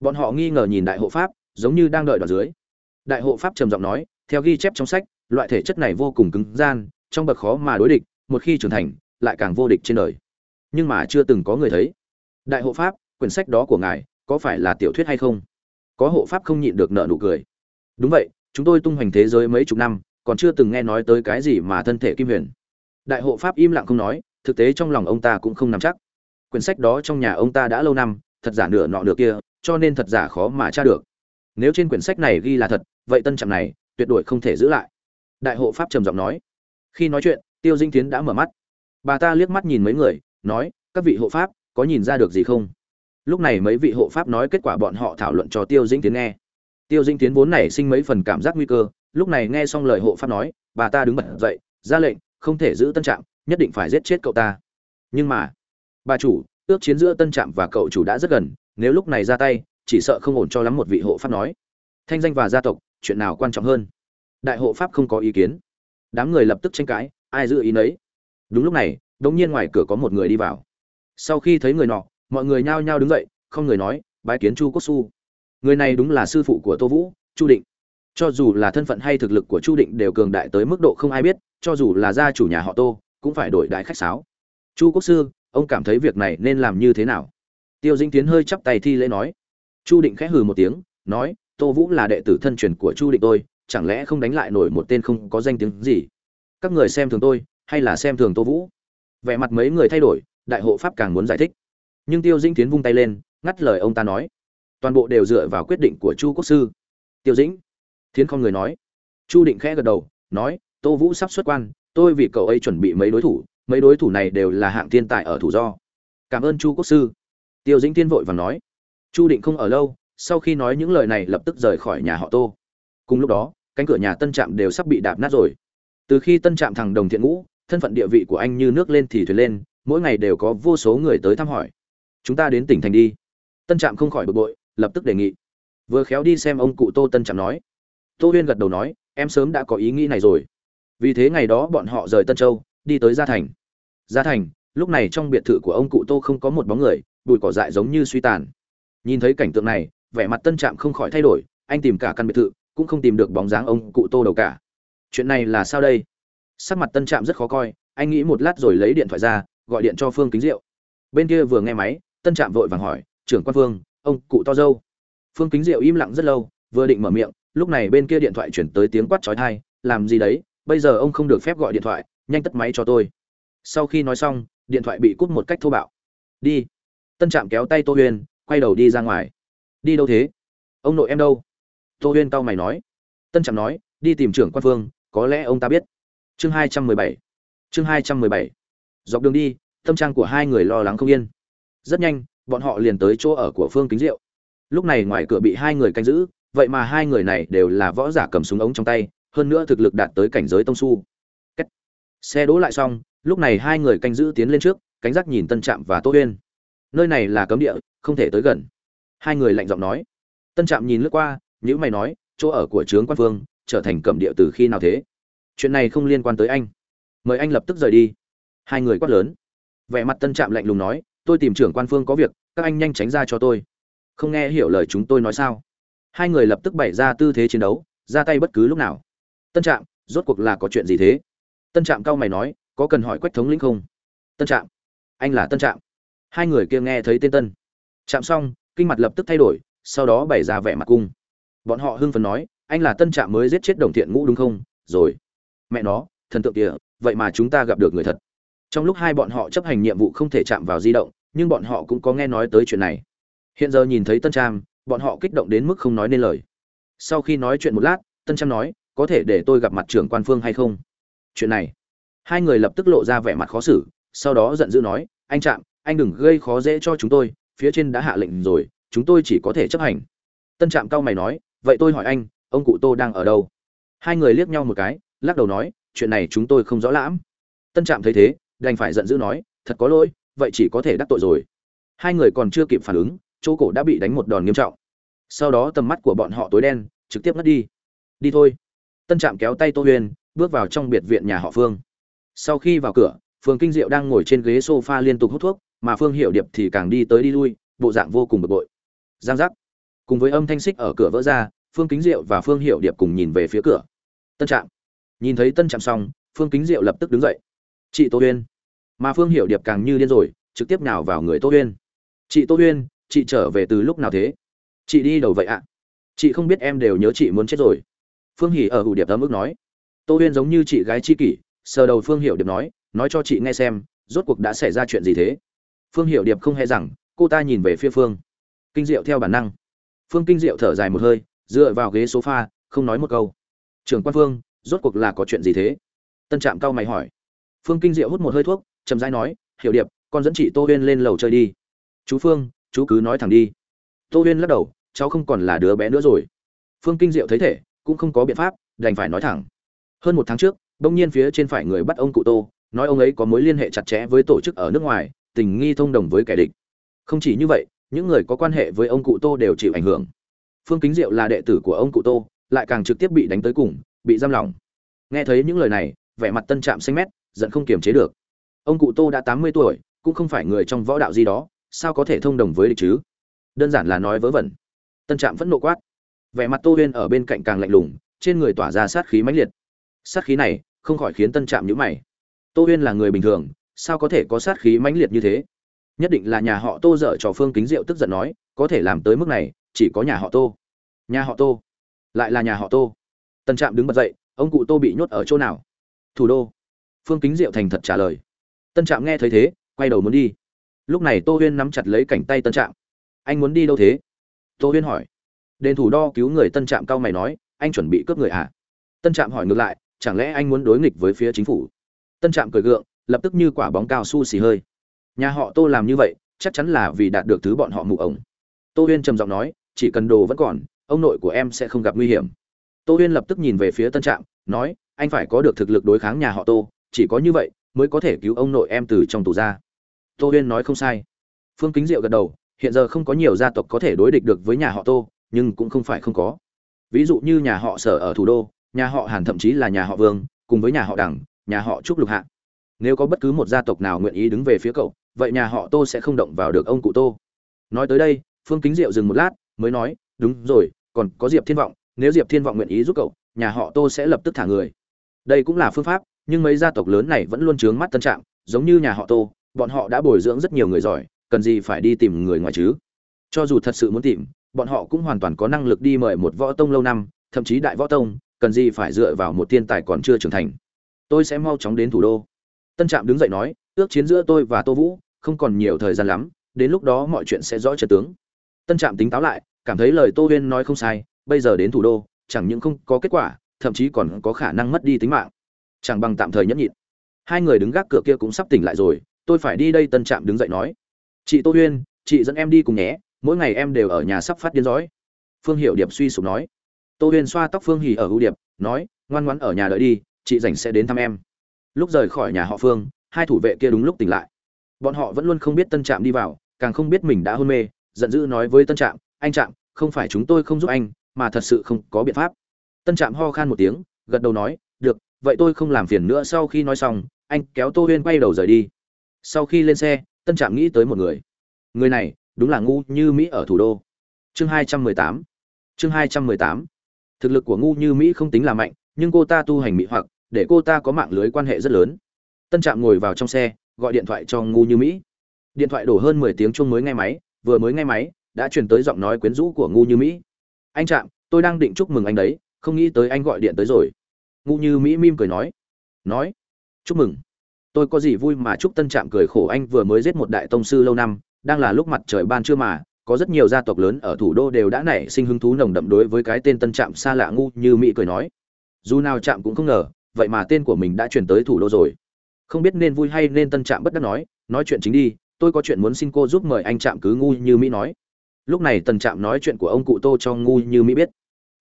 Bọn họ nghi ngờ nhìn đại hộ pháp, giống như đang đợi đoạn dưới đại hộ pháp trầm giọng nói, theo ghi chép trong sách, loại thể chất này vô cùng cứng gian, trong bậc khó mà đối địch, một khi trưởng thành, lại càng vô địch trên đời. Nhưng mà chưa từng có người thấy. Đại hộ pháp, quyển sách đó của ngài, có phải là tiểu thuyết hay không? Có hộ pháp không nhịn được nợ nụ cười. Đúng vậy, chúng tôi tung hoành thế giới mấy chục năm, còn chưa từng nghe nói tới cái gì mà thân thể kim huyền. Đại hộ pháp im lặng không nói, thực tế trong lòng ông ta cũng không nắm chắc. Quyển sách đó trong nhà ông ta đã lâu năm, thật giả nửa nọ nửa kia, cho nên thật giả khó mà tra được nếu trên quyển sách này ghi là thật, vậy tân trạm này tuyệt đối không thể giữ lại. Đại hộ pháp trầm giọng nói. Khi nói chuyện, tiêu dinh tiến đã mở mắt. Bà ta liếc mắt nhìn mấy người, nói, các vị hộ pháp, có nhìn ra được gì không? Lúc này mấy vị hộ pháp nói kết quả bọn họ thảo luận cho tiêu dinh tiến nghe. Tiêu dinh tiến vốn nảy sinh mấy phần cảm giác nguy cơ, lúc này nghe xong lời hộ pháp nói, bà ta đứng bật dậy, ra lệnh, không thể giữ tân trạm, nhất định phải giết chết cậu ta. Nhưng mà, bà chủ, ước chiến giữa tân trạm và cậu chủ đã rất gần, nếu lúc này ra tay chỉ sợ không ổn cho lắm một vị hộ pháp nói. Thanh danh và gia tộc, chuyện nào quan trọng hơn? Đại hộ pháp không có ý kiến. Đám người lập tức tranh cãi, ai giữ ý nấy. Đúng lúc này, đống nhiên ngoài cửa có một người đi vào. Sau khi thấy người nọ, mọi người nhao nhao đứng dậy, không người nói, bái kiến chu quốc su. Người này đúng là sư phụ của tô vũ, chu định. Cho dù là thân phận hay thực lực của chu định đều cường đại tới mức độ không ai biết, cho dù là gia chủ nhà họ tô, cũng phải đổi đại khách sáo. Chu quốc sư, ông cảm thấy việc này nên làm như thế nào? Tiêu dĩnh tiến hơi chắp tay thi lễ nói chu định khẽ hừ một tiếng, nói, tô vũ là đệ tử thân truyền của chu định tôi, chẳng lẽ không đánh lại nổi một tên không có danh tiếng gì? Các người xem thường tôi, hay là xem thường tô vũ? Vẻ mặt mấy người thay đổi, đại hộ pháp càng muốn giải thích. Nhưng tiêu dĩnh tiến vung tay lên, ngắt lời ông ta nói, toàn bộ đều dựa vào quyết định của chu quốc sư. Tiêu dĩnh thiến không người nói. Chu định khẽ gật đầu, nói, tô vũ sắp xuất quan, tôi vì cậu ấy chuẩn bị mấy đối thủ, mấy đối thủ này đều là hạng thiên tài ở thủ do. Cảm ơn chu quốc sư. Tiêu dĩnh Thiên vội và nói chu định không ở lâu, sau khi nói những lời này lập tức rời khỏi nhà họ tô. Cùng lúc đó, cánh cửa nhà tân trạm đều sắp bị đạp nát rồi. Từ khi tân trạm thằng đồng thiện ngũ, thân phận địa vị của anh như nước lên thì thuyền lên, mỗi ngày đều có vô số người tới thăm hỏi. Chúng ta đến tỉnh thành đi. Tân trạm không khỏi bực bội, lập tức đề nghị. Vừa khéo đi xem ông cụ tô tân trạm nói. Tô huyên gật đầu nói, em sớm đã có ý nghĩ này rồi. Vì thế ngày đó bọn họ rời tân châu, đi tới gia thành. Gia thành, lúc này trong biệt thự của ông cụ tô không có một bóng người, bụi cỏ dại giống như suy tàn nhìn thấy cảnh tượng này, vẻ mặt tân trạm không khỏi thay đổi, anh tìm cả căn biệt thự, cũng không tìm được bóng dáng ông cụ tô đầu cả. Chuyện này là sao đây? Sắc mặt tân trạm rất khó coi, anh nghĩ một lát rồi lấy điện thoại ra, gọi điện cho phương kính diệu. Bên kia vừa nghe máy, tân trạm vội vàng hỏi, trưởng quan phương, ông cụ to dâu? Phương kính diệu im lặng rất lâu, vừa định mở miệng, lúc này bên kia điện thoại chuyển tới tiếng quát trói thai làm gì đấy, bây giờ ông không được phép gọi điện thoại, nhanh tắt máy cho tôi. Sau khi nói xong, điện thoại bị cút một cách thô bạo. Đi. Tân trạm kéo tay tô Huyền quay đầu đi ra ngoài. Đi đâu thế? Ông nội em đâu? Tô huyên cau mày nói. Tân trạm nói, đi tìm trưởng quan phương, có lẽ ông ta biết. Chương hai trăm mười bảy. Chương hai trăm mười bảy. Dọc đường đi, tâm trang của hai người lo lắng không yên. Rất nhanh, bọn họ liền tới chỗ ở của phương kính diệu. Lúc này ngoài cửa bị hai người canh giữ, vậy mà hai người này đều là võ giả cầm súng ống trong tay, hơn nữa thực lực đạt tới cảnh giới tông su. Cách. xe đỗ lại xong, lúc này hai người canh giữ tiến lên trước, cánh giác nhìn tân trạm và tô huyên nơi này là cấm địa, không thể tới gần. Hai người lạnh giọng nói. Tân trạm nhìn lướt qua nhữ mày nói, chỗ ở của trướng quan phương trở thành cẩm địa từ khi nào thế? Chuyện này không liên quan tới anh. Mời anh lập tức rời đi. Hai người quát lớn. Vẻ mặt tân trạm lạnh lùng nói, tôi tìm trưởng quan phương có việc, các anh nhanh tránh ra cho tôi. Không nghe hiểu lời chúng tôi nói sao? Hai người lập tức bày ra tư thế chiến đấu, ra tay bất cứ lúc nào. Tân trạm, rốt cuộc là có chuyện gì thế? Tân trạm cao mày nói, có cần hỏi quách thống lĩnh không? Tân trạm, anh là tân trạm hai người kia nghe thấy tên tân. Chạm xong, kinh mặt lập tức thay đổi, sau đó bày ra vẻ mặt cung. Bọn họ hưng phấn nói, anh là tân trạm mới giết chết đồng thiện ngũ đúng không? Rồi. Mẹ nó, thần tượng kìa, vậy mà chúng ta gặp được người thật. Trong lúc hai bọn họ chấp hành nhiệm vụ không thể chạm vào di động, nhưng bọn họ cũng có nghe nói tới chuyện này. Hiện giờ nhìn thấy tân trạm, bọn họ kích động đến mức không nói nên lời. Sau khi nói chuyện một lát, tân trạm nói, có thể để tôi gặp mặt trưởng quan phương hay không? Chuyện này, hai người lập tức lộ ra vẻ mặt khó xử, sau đó giận dữ nói, anh trạm anh đừng gây khó dễ cho chúng tôi, phía trên đã hạ lệnh rồi, chúng tôi chỉ có thể chấp hành. Tân trạm cao mày nói, vậy tôi hỏi anh, ông cụ tô đang ở đâu? Hai người liếc nhau một cái, lắc đầu nói, chuyện này chúng tôi không rõ lãm. Tân trạm thấy thế, đành phải giận dữ nói, thật có lỗi, vậy chỉ có thể đắc tội rồi. Hai người còn chưa kịp phản ứng, chỗ cổ đã bị đánh một đòn nghiêm trọng. Sau đó tầm mắt của bọn họ tối đen, trực tiếp ngất đi. Đi thôi. Tân trạm kéo tay tô huyền, bước vào trong biệt viện nhà họ phương. Sau khi vào cửa, phương kinh diệu đang ngồi trên ghế s o f a liên tục hút thuốc mà phương hiệu điệp thì càng đi tới đi lui, bộ dạng vô cùng bực bội. Giang giác. Cùng với âm thanh xích ở cửa vỡ ra, phương kính diệu và phương hiệu điệp cùng nhìn về phía cửa. Tân trạm. Nhìn thấy tân trạm xong, phương kính diệu lập tức đứng dậy. Chị tô huyên. Mà phương hiệu điệp càng như điên rồi, trực tiếp nào vào người tô huyên. Chị tô huyên, chị trở về từ lúc nào thế? Chị đi đầu vậy ạ? Chị không biết em đều nhớ chị muốn chết rồi. Phương hỉ ở hủ điệp ấm ức nói. Tô huyên giống như chị gái chi kỷ, sờ đầu phương hiệu điệp nói nói cho chị nghe xem, rốt cuộc đã xảy ra chuyện gì thế? Phương hiệu điệp không hề rằng, cô ta nhìn về phía phương. Kinh diệu theo bản năng. Phương kinh diệu thở dài một hơi, dựa vào ghế sofa, không nói một câu. Trưởng quan phương, rốt cuộc là có chuyện gì thế? Tân trạm cao mày hỏi. Phương kinh diệu hút một hơi thuốc, chậm rãi nói, hiểu điệp, con dẫn chị tô huyên lên lầu chơi đi. Chú phương, chú cứ nói thẳng đi. Tô huyên lắc đầu, cháu không còn là đứa bé nữa rồi. Phương kinh diệu thấy thể cũng không có biện pháp, đành phải nói thẳng. Hơn một tháng trước, bỗng nhiên phía trên phải người bắt ông cụ tô, nói ông ấy có mối liên hệ chặt chẽ với tổ chức ở nước ngoài tình nghi thông đồng với kẻ địch. Không chỉ như vậy, những người có quan hệ với ông cụ tô đều chịu ảnh hưởng. Phương kính diệu là đệ tử của ông cụ tô, lại càng trực tiếp bị đánh tới cùng, bị giam lỏng. Nghe thấy những lời này, vẻ mặt tân trạm xanh mét, giận không kiềm chế được. Ông cụ tô đã tám mươi tuổi, cũng không phải người trong võ đạo gì đó, sao có thể thông đồng với địch chứ? Đơn giản là nói vớ vẩn. Tân trạm vẫn nộ quát. Vẻ mặt tô huyên ở bên cạnh càng lạnh lùng, trên người tỏa ra sát khí mãnh liệt. Sát khí này không khỏi khiến tân trạm nhữ mày. Tô huyên là người bình thường sao có thể có sát khí mãnh liệt như thế? Nhất định là nhà họ tô dở cho phương kính diệu tức giận nói, có thể làm tới mức này, chỉ có nhà họ tô. Nhà họ tô? Lại là nhà họ tô. Tân trạm đứng bật dậy, ông cụ tô bị nhốt ở chỗ nào? Thủ đô. Phương kính diệu thành thật trả lời. Tân trạm nghe thấy thế, quay đầu muốn đi. Lúc này tô huyên nắm chặt lấy cảnh tay tân trạm. Anh muốn đi đâu thế? Tô huyên hỏi. Đền thủ đo cứu người tân trạm cao mày nói, anh chuẩn bị cướp người à? Tân trạm hỏi ngược lại, chẳng lẽ anh muốn đối nghịch với phía chính phủ? Tân trạm cười gượng lập tức như quả bóng cao su xì hơi. Nhà họ tô làm như vậy, chắc chắn là vì đạt được thứ bọn họ mụ ổng. Tô huyên trầm giọng nói, chỉ cần đồ vẫn còn, ông nội của em sẽ không gặp nguy hiểm. Tô huyên lập tức nhìn về phía tân trạm, nói, anh phải có được thực lực đối kháng nhà họ tô, chỉ có như vậy mới có thể cứu ông nội em từ trong tù ra. Tô huyên nói không sai. Phương kính diệu gật đầu, hiện giờ không có nhiều gia tộc có thể đối địch được với nhà họ tô, nhưng cũng không phải không có. Ví dụ như nhà họ sở ở thủ đô, nhà họ hàn thậm chí là nhà họ vương, cùng với nhà họ đẳng nhà họ trúc lục hạ nếu có bất cứ một gia tộc nào nguyện ý đứng về phía cậu, vậy nhà họ tô sẽ không động vào được ông cụ tô. Nói tới đây, phương kính diệu dừng một lát, mới nói, đúng rồi, còn có diệp thiên vọng, nếu diệp thiên vọng nguyện ý giúp cậu, nhà họ tô sẽ lập tức thả người. Đây cũng là phương pháp, nhưng mấy gia tộc lớn này vẫn luôn trướng mắt tân trạng, giống như nhà họ tô, bọn họ đã bồi dưỡng rất nhiều người giỏi, cần gì phải đi tìm người ngoài chứ? Cho dù thật sự muốn tìm, bọn họ cũng hoàn toàn có năng lực đi mời một võ tông lâu năm, thậm chí đại võ tông, cần gì phải dựa vào một thiên tài còn chưa trưởng thành. Tôi sẽ mau chóng đến thủ đô tân trạm đứng dậy nói, ước chiến giữa tôi và tô vũ, không còn nhiều thời gian lắm, đến lúc đó mọi chuyện sẽ rõ trật tướng. Tân trạm tính táo lại, cảm thấy lời tô huyên nói không sai, bây giờ đến thủ đô, chẳng những không có kết quả, thậm chí còn có khả năng mất đi tính mạng. Chẳng bằng tạm thời nhẫn nhịn. Hai người đứng gác cửa kia cũng sắp tỉnh lại rồi, tôi phải đi đây, tân trạm đứng dậy nói. Chị tô huyên, chị dẫn em đi cùng nhé, mỗi ngày em đều ở nhà sắp phát điên dõi phương hiệu điệp suy sụp nói. Tô huyên xoa tóc phương hỉ ở ưu điệp, nói, ngoan ngoãn ở nhà đợi đi, chị rảnh sẽ đến thăm em lúc rời khỏi nhà họ phương, hai thủ vệ kia đúng lúc tỉnh lại. Bọn họ vẫn luôn không biết tân trạm đi vào, càng không biết mình đã hôn mê, giận dữ nói với tân trạm, anh trạm, không phải chúng tôi không giúp anh, mà thật sự không có biện pháp. Tân trạm ho khan một tiếng, gật đầu nói, được, vậy tôi không làm phiền nữa sau khi nói xong, anh kéo tô huyên quay đầu rời đi. Sau khi lên xe, tân trạm nghĩ tới một người. Người này, đúng là ngu như mỹ ở thủ đô. Chương hai trăm mười tám. Chương hai trăm mười tám. Thực lực của ngu như mỹ không tính là mạnh, nhưng cô ta tu hành mỹ hoặc để cô ta có mạng lưới quan hệ rất lớn. Tân trạm ngồi vào trong xe, gọi điện thoại cho ngu như mỹ. Điện thoại đổ hơn mười tiếng chung mới nghe máy, vừa mới nghe máy, đã truyền tới giọng nói quyến rũ của ngu như mỹ. Anh trạm, tôi đang định chúc mừng anh đấy, không nghĩ tới anh gọi điện tới rồi. Ngu như mỹ mim cười nói. Nói, chúc mừng. Tôi có gì vui mà chúc tân trạm cười khổ anh vừa mới giết một đại tông sư lâu năm, đang là lúc mặt trời ban trưa mà, có rất nhiều gia tộc lớn ở thủ đô đều đã nảy sinh hứng thú nồng đậm đối với cái tên tân trạm xa lạ ngu như mỹ cười nói. Dù nào trạm cũng không ngờ vậy mà tên của mình đã chuyển tới thủ đô rồi. Không biết nên vui hay nên tân trạm bất đắc nói nói chuyện chính đi, tôi có chuyện muốn xin cô giúp mời anh trạm cứ ngu như mỹ nói. Lúc này tần trạm nói chuyện của ông cụ tô cho ngu như mỹ biết.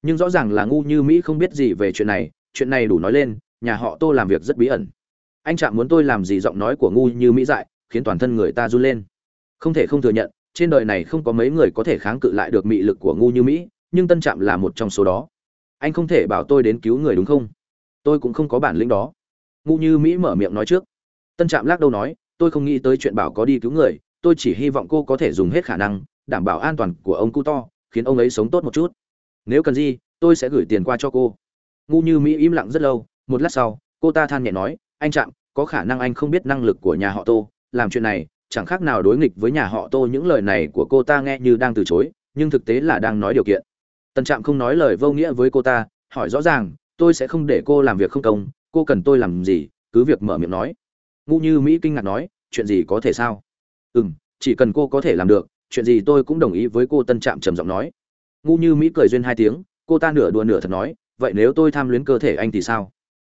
Nhưng rõ ràng là ngu như mỹ không biết gì về chuyện này chuyện này đủ nói lên, nhà họ tô làm việc rất bí ẩn. Anh trạm muốn tôi làm gì giọng nói của ngu như mỹ dại, khiến toàn thân người ta run lên. Không thể không thừa nhận, trên đời này không có mấy người có thể kháng cự lại được mị lực của ngu như mỹ, nhưng tân trạm là một trong số đó. Anh không thể bảo tôi đến cứu người đúng không? Tôi cũng không có bản lĩnh đó. Ngu như mỹ mở miệng nói trước. Tân trạm lắc đầu nói, tôi không nghĩ tới chuyện bảo có đi cứu người, tôi chỉ hy vọng cô có thể dùng hết khả năng, đảm bảo an toàn của ông cu to, khiến ông ấy sống tốt một chút. Nếu cần gì, tôi sẽ gửi tiền qua cho cô. Ngu như mỹ im lặng rất lâu, một lát sau, cô ta than nhẹ nói, anh trạm, có khả năng anh không biết năng lực của nhà họ tô, làm chuyện này, chẳng khác nào đối nghịch với nhà họ tô những lời này của cô ta nghe như đang từ chối, nhưng thực tế là đang nói điều kiện. Tân trạm không nói lời vô nghĩa với cô ta, hỏi rõ ràng tôi sẽ không để cô làm việc không công, cô cần tôi làm gì? Cứ việc mở miệng nói. Ngu như mỹ kinh ngạc nói, chuyện gì có thể sao? Ừ m chỉ cần cô có thể làm được, chuyện gì tôi cũng đồng ý với cô, tân trạm trầm giọng nói. Ngu như mỹ cười duyên hai tiếng, cô ta nửa đùa nửa thật nói, vậy nếu tôi tham luyến cơ thể anh thì sao?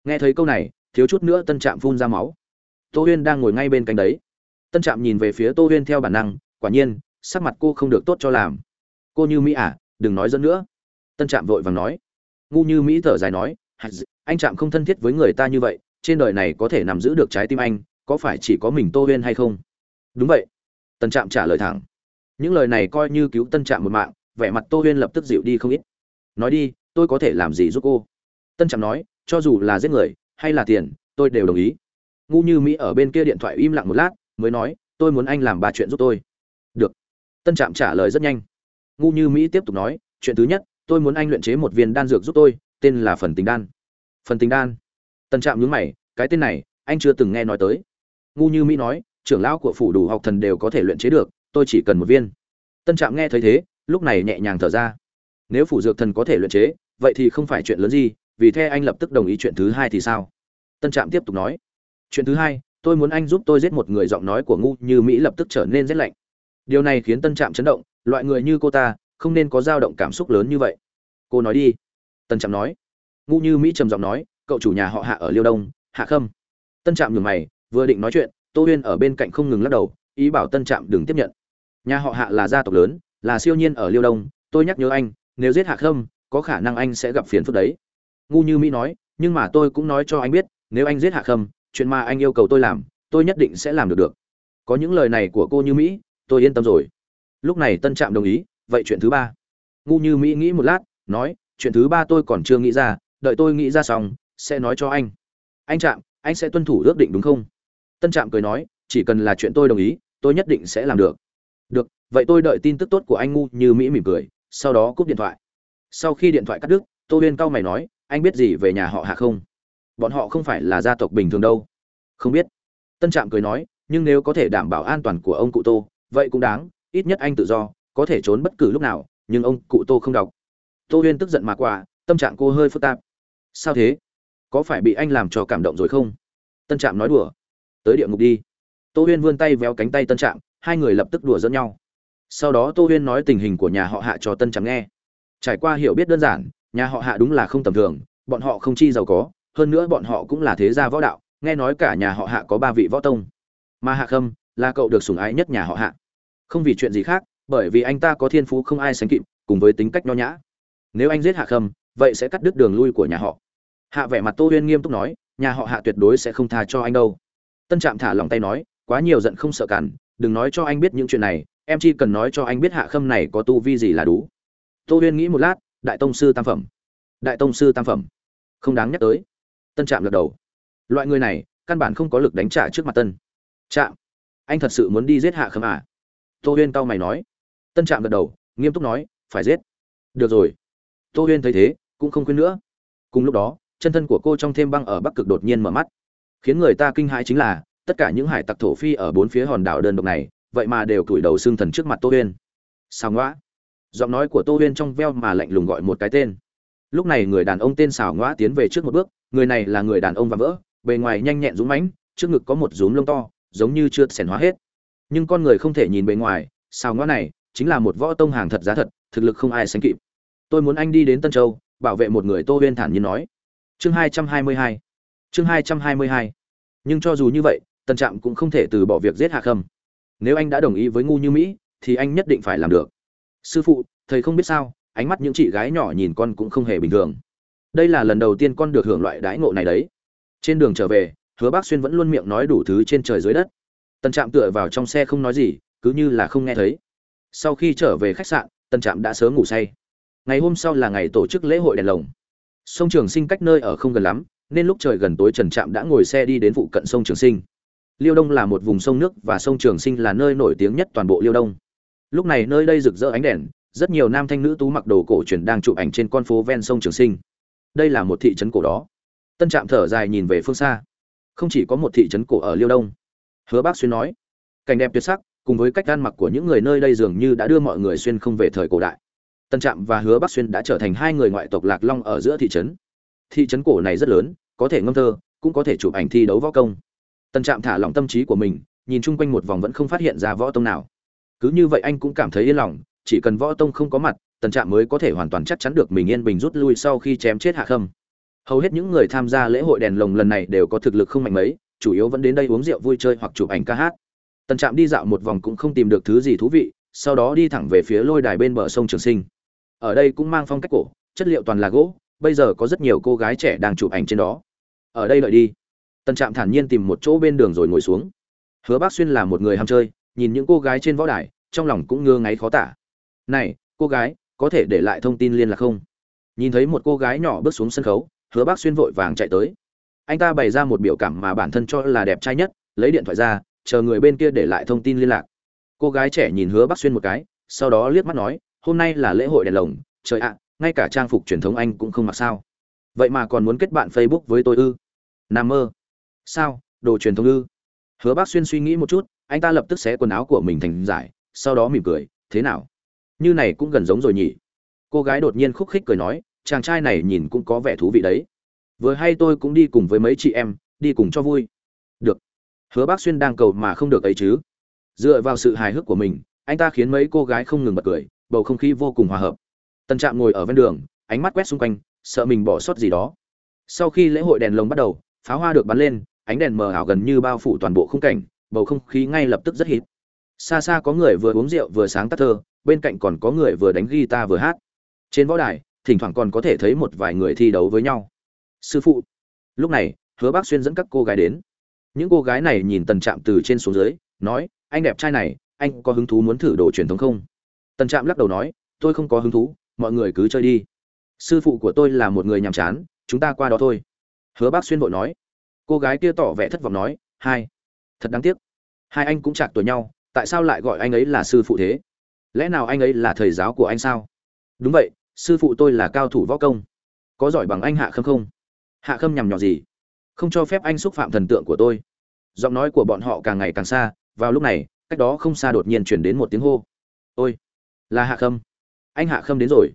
Nghe thấy câu này, thiếu chút nữa tân trạm phun ra máu. Tô huyên đang ngồi ngay bên cạnh đấy. Tân trạm nhìn về phía tô huyên theo bản năng, quả nhiên, sắc mặt cô không được tốt cho làm. Cô như mỹ à đừng nói dẫn nữa. Tân trạm vội vàng nói ngu như mỹ thở dài nói anh chạm không thân thiết với người ta như vậy, trên đời này có thể nằm giữ được trái tim anh, có phải chỉ có mình tô huyên hay không? Đúng vậy. Tân trạm trả lời thẳng. Những lời này coi như cứu tân trạm một mạng, vẻ mặt tô huyên lập tức dịu đi không ít. Nói đi, tôi có thể làm gì giúp cô? Tân trạm nói, cho dù là giết người, hay là tiền, tôi đều đồng ý. Ngu như mỹ ở bên kia điện thoại im lặng một lát, mới nói, tôi muốn anh làm ba chuyện giúp tôi. Được. Tân trạm trả lời rất nhanh. Ngu như mỹ tiếp tục nói, chuyện thứ nhất tôi muốn anh luyện chế một viên đan dược giúp tôi, tên là phần tình đan. Phần tình đan. Tần trạm nhướng mày, cái tên này, anh chưa từng nghe nói tới. Ngu như mỹ nói, trưởng lão của phủ đủ học thần đều có thể luyện chế được, tôi chỉ cần một viên. Tân trạm nghe thấy thế, lúc này nhẹ nhàng thở ra. Nếu phủ dược thần có thể luyện chế, vậy thì không phải chuyện lớn gì, vì thế anh lập tức đồng ý chuyện thứ hai thì sao? Tân trạm tiếp tục nói. Chuyện thứ hai, tôi muốn anh giúp tôi giết một người giọng nói của ngu như mỹ lập tức trở nên rét lạnh. Điều này khiến tân trạm chấn động, loại người như cô ta không nên có dao động cảm xúc lớn như vậy. Cô nói đi. Tân trạm nói. Ngu như mỹ trầm giọng nói, cậu chủ nhà họ hạ ở liêu đông, hạ khâm. Tân trạm nhường mày, vừa định nói chuyện, tô huyên ở bên cạnh không ngừng lắc đầu, ý bảo tân trạm đừng tiếp nhận. Nhà họ hạ là gia tộc lớn, là siêu nhiên ở liêu đông, tôi nhắc nhớ anh, nếu giết hạ khâm, có khả năng anh sẽ gặp phiền phức đấy. Ngu như mỹ nói, nhưng mà tôi cũng nói cho anh biết, nếu anh giết hạ khâm, chuyện mà anh yêu cầu tôi làm, tôi nhất định sẽ làm được được. Có những lời này của cô như mỹ, tôi yên tâm rồi. Lúc này tân trạm đồng ý vậy chuyện thứ ba. Ngu như mỹ nghĩ một lát, nói, chuyện thứ ba tôi còn chưa nghĩ ra, đợi tôi nghĩ ra xong, sẽ nói cho anh. Anh trạm, anh sẽ tuân thủ ước định đúng không? Tân trạm cười nói, chỉ cần là chuyện tôi đồng ý, tôi nhất định sẽ làm được. Được, vậy tôi đợi tin tức tốt của anh ngu như mỹ mỉm cười, sau đó cúp điện thoại. Sau khi điện thoại cắt đứt, tô huyên cau mày nói, anh biết gì về nhà họ hạ không? Bọn họ không phải là gia tộc bình thường đâu. Không biết. Tân trạm cười nói, nhưng nếu có thể đảm bảo an toàn của ông cụ tô, vậy cũng đáng, ít nhất anh tự do có thể trốn bất cứ lúc nào, nhưng ông cụ tô không đọc. Tô huyên tức giận mà qua tâm trạng cô hơi phức tạp. Sao thế? Có phải bị anh làm cho cảm động rồi không? Tân trạm nói đùa. Tới địa ngục đi. Tô huyên vươn tay véo cánh tay tân trạm, hai người lập tức đùa dẫn nhau. Sau đó tô huyên nói tình hình của nhà họ hạ cho tân trạm nghe. Trải qua hiểu biết đơn giản, nhà họ hạ đúng là không tầm thường, bọn họ không chi giàu có, hơn nữa bọn họ cũng là thế gia võ đạo, nghe nói cả nhà họ hạ có ba vị võ tông. Mà hạ khâm là cậu được sủng ái nhất nhà họ hạ. Không vì chuyện gì khác bởi vì anh ta có thiên phú không ai sánh kịp, cùng với tính cách nho nhã. Nếu anh giết hạ khâm, vậy sẽ cắt đứt đường lui của nhà họ. Hạ vẻ mặt tô huyên nghiêm túc nói, nhà họ hạ tuyệt đối sẽ không tha cho anh đâu. Tân trạm thả lòng tay nói, quá nhiều giận không sợ cản, đừng nói cho anh biết những chuyện này, em chỉ cần nói cho anh biết hạ khâm này có tu vi gì là đủ. Tô huyên nghĩ một lát, đại tông sư tam phẩm. Đại tông sư tam phẩm. Không đáng nhắc tới. Tân trạm gật đầu. Loại người này, căn bản không có lực đánh trả trước mặt tân. Trạm, anh thật sự muốn đi giết hạ khâm à? Tô huyên cau mày nói tân trạm gật đầu, nghiêm túc nói, phải giết. Được rồi. Tô huyên thấy thế, cũng không khuyên nữa. Cùng lúc đó, chân thân của cô trong thêm băng ở bắc cực đột nhiên mở mắt. Khiến người ta kinh hãi chính là, tất cả những hải tặc thổ phi ở bốn phía hòn đảo đơn độc này, vậy mà đều củi đầu xương thần trước mặt tô huyên. Xào ngõa? giọng nói của tô huyên trong veo mà lạnh lùng gọi một cái tên. Lúc này người đàn ông tên xào Ngõa tiến về trước một bước, người này là người đàn ông và vỡ, bề ngoài nhanh nhẹn dũng mãnh, trước ngực có một rúm lông to, giống như chưa xẻn hóa hết. Nhưng con người không thể nhìn bề ngoài xào Ngõa này chính là một võ tông hàng thật giá thật, thực lực không ai sánh kịp. Tôi muốn anh đi đến tân châu, bảo vệ một người tô huyên thản nhiên nói. Chương hai trăm hai mươi hai. Chương hai trăm hai mươi hai. Nhưng cho dù như vậy tân trạm cũng không thể từ bỏ việc giết hạ khâm. Nếu anh đã đồng ý với ngu như mỹ, thì anh nhất định phải làm được. Sư phụ, thầy không biết sao, ánh mắt những chị gái nhỏ nhìn con cũng không hề bình thường. Đây là lần đầu tiên con được hưởng loại đãi ngộ này đấy. Trên đường trở về, hứa bác xuyên vẫn luôn miệng nói đủ thứ trên trời dưới đất. Tân trạm tựa vào trong xe không nói gì, cứ như là không nghe thấy sau khi trở về khách sạn, tân trạm đã sớm ngủ say. Ngày hôm sau là ngày tổ chức lễ hội đèn lồng. Sông trường sinh cách nơi ở không gần lắm, nên lúc trời gần tối trần trạm đã ngồi xe đi đến phụ cận sông trường sinh. Liêu đông là một vùng sông nước và sông trường sinh là nơi nổi tiếng nhất toàn bộ liêu đông. Lúc này nơi đây rực rỡ ánh đèn, rất nhiều nam thanh nữ tú mặc đồ cổ truyền đang chụp ảnh trên con phố ven sông trường sinh. Đây là một thị trấn cổ đó. Tân trạm thở dài nhìn về phương xa. Không chỉ có một thị trấn cổ ở liêu đông. Hứa bác xuyên nói, cảnh đẹp tuyệt sắc cùng với cách ăn mặc của những người nơi đây dường như đã đưa mọi người xuyên không về thời cổ đại. Tân trạm và hứa Bắc xuyên đã trở thành hai người ngoại tộc lạc long ở giữa thị trấn. Thị trấn cổ này rất lớn, có thể ngâm thơ, cũng có thể chụp ảnh thi đấu võ công. Tân trạm thả lỏng tâm trí của mình, nhìn chung quanh một vòng vẫn không phát hiện ra võ tông nào. Cứ như vậy anh cũng cảm thấy yên lòng, chỉ cần võ tông không có mặt tần trạm mới có thể hoàn toàn chắc chắn được mình yên bình rút lui sau khi chém chết hạ khâm. Hầu hết những người tham gia lễ hội đèn lồng lần này đều có thực lực không mạnh mấy, chủ yếu vẫn đến đây uống rượu vui chơi hoặc chụp ảnh ca hát tần trạm đi dạo một vòng cũng không tìm được thứ gì thú vị, sau đó đi thẳng về phía lôi đài bên bờ sông trường sinh. Ở đây cũng mang phong cách cổ, chất liệu toàn là gỗ, bây giờ có rất nhiều cô gái trẻ đang chụp ảnh trên đó. Ở đây đợi đi. Tần trạm thản nhiên tìm một chỗ bên đường rồi ngồi xuống. Hứa bác xuyên là một người ham chơi, nhìn những cô gái trên võ đài, trong lòng cũng ngơ ngáy khó tả. Này, cô gái, có thể để lại thông tin liên lạc không? Nhìn thấy một cô gái nhỏ bước xuống sân khấu, hứa bác xuyên vội vàng chạy tới. Anh ta bày ra một biểu cảm mà bản thân cho là đẹp trai nhất, lấy điện thoại ra chờ người bên kia để lại thông tin liên lạc. Cô gái trẻ nhìn hứa Bắc xuyên một cái, sau đó liếc mắt nói, hôm nay là lễ hội đèn lồng, trời ạ, ngay cả trang phục truyền thống anh cũng không mặc sao. Vậy mà còn muốn kết bạn facebook với tôi ư? N mơ. Sao, đồ truyền thống ư? Hứa bác xuyên suy nghĩ một chút, anh ta lập tức xé quần áo của mình thành giải, sau đó mỉm cười, thế nào? Như này cũng gần giống rồi nhỉ? Cô gái đột nhiên khúc khích cười nói, chàng trai này nhìn cũng có vẻ thú vị đấy. Vừa hay tôi cũng đi cùng với mấy chị em, đi cùng cho vui hứa bác xuyên đang cầu mà không được ấy chứ. Dựa vào sự hài hước của mình, anh ta khiến mấy cô gái không ngừng bật cười, bầu không khí vô cùng hòa hợp. Tân trạm ngồi ở ven đường, ánh mắt quét xung quanh, sợ mình bỏ sót gì đó. Sau khi lễ hội đèn lồng bắt đầu, pháo hoa được bắn lên, ánh đèn mờ ảo gần như bao phủ toàn bộ khung cảnh, bầu không khí ngay lập tức rất hít. Xa xa có người vừa uống rượu vừa sáng tác thơ, bên cạnh còn có người vừa đánh guitar vừa hát. Trên võ đài, thỉnh thoảng còn có thể thấy một vài người thi đấu với nhau. Sư phụ, lúc này, hứa bác xuyên dẫn các cô gái đến những cô gái này nhìn tần trạm từ trên xuống dưới, nói, anh đẹp trai này, anh có hứng thú muốn thử đồ truyền thống không? Tần trạm lắc đầu nói, tôi không có hứng thú, mọi người cứ chơi đi. Sư phụ của tôi là một người nhàm chán, chúng ta qua đó thôi. Hứa bác xuyên vội nói. Cô gái kia tỏ vẻ thất vọng nói, hai, thật đáng tiếc. Hai anh cũng chạc tuổi nhau, tại sao lại gọi anh ấy là sư phụ thế? Lẽ nào anh ấy là thầy giáo của anh sao? Đúng vậy, sư phụ tôi là cao thủ võ công. Có giỏi bằng anh hạ khâm không? Hạ khâm nhằm nhỏ gì? Không cho phép anh xúc phạm thần tượng của tôi. Giọng nói của bọn họ càng ngày càng xa, vào lúc này, cách đó không xa đột nhiên chuyển đến một tiếng hô. Ôi, là hạ khâm. Anh hạ khâm đến rồi.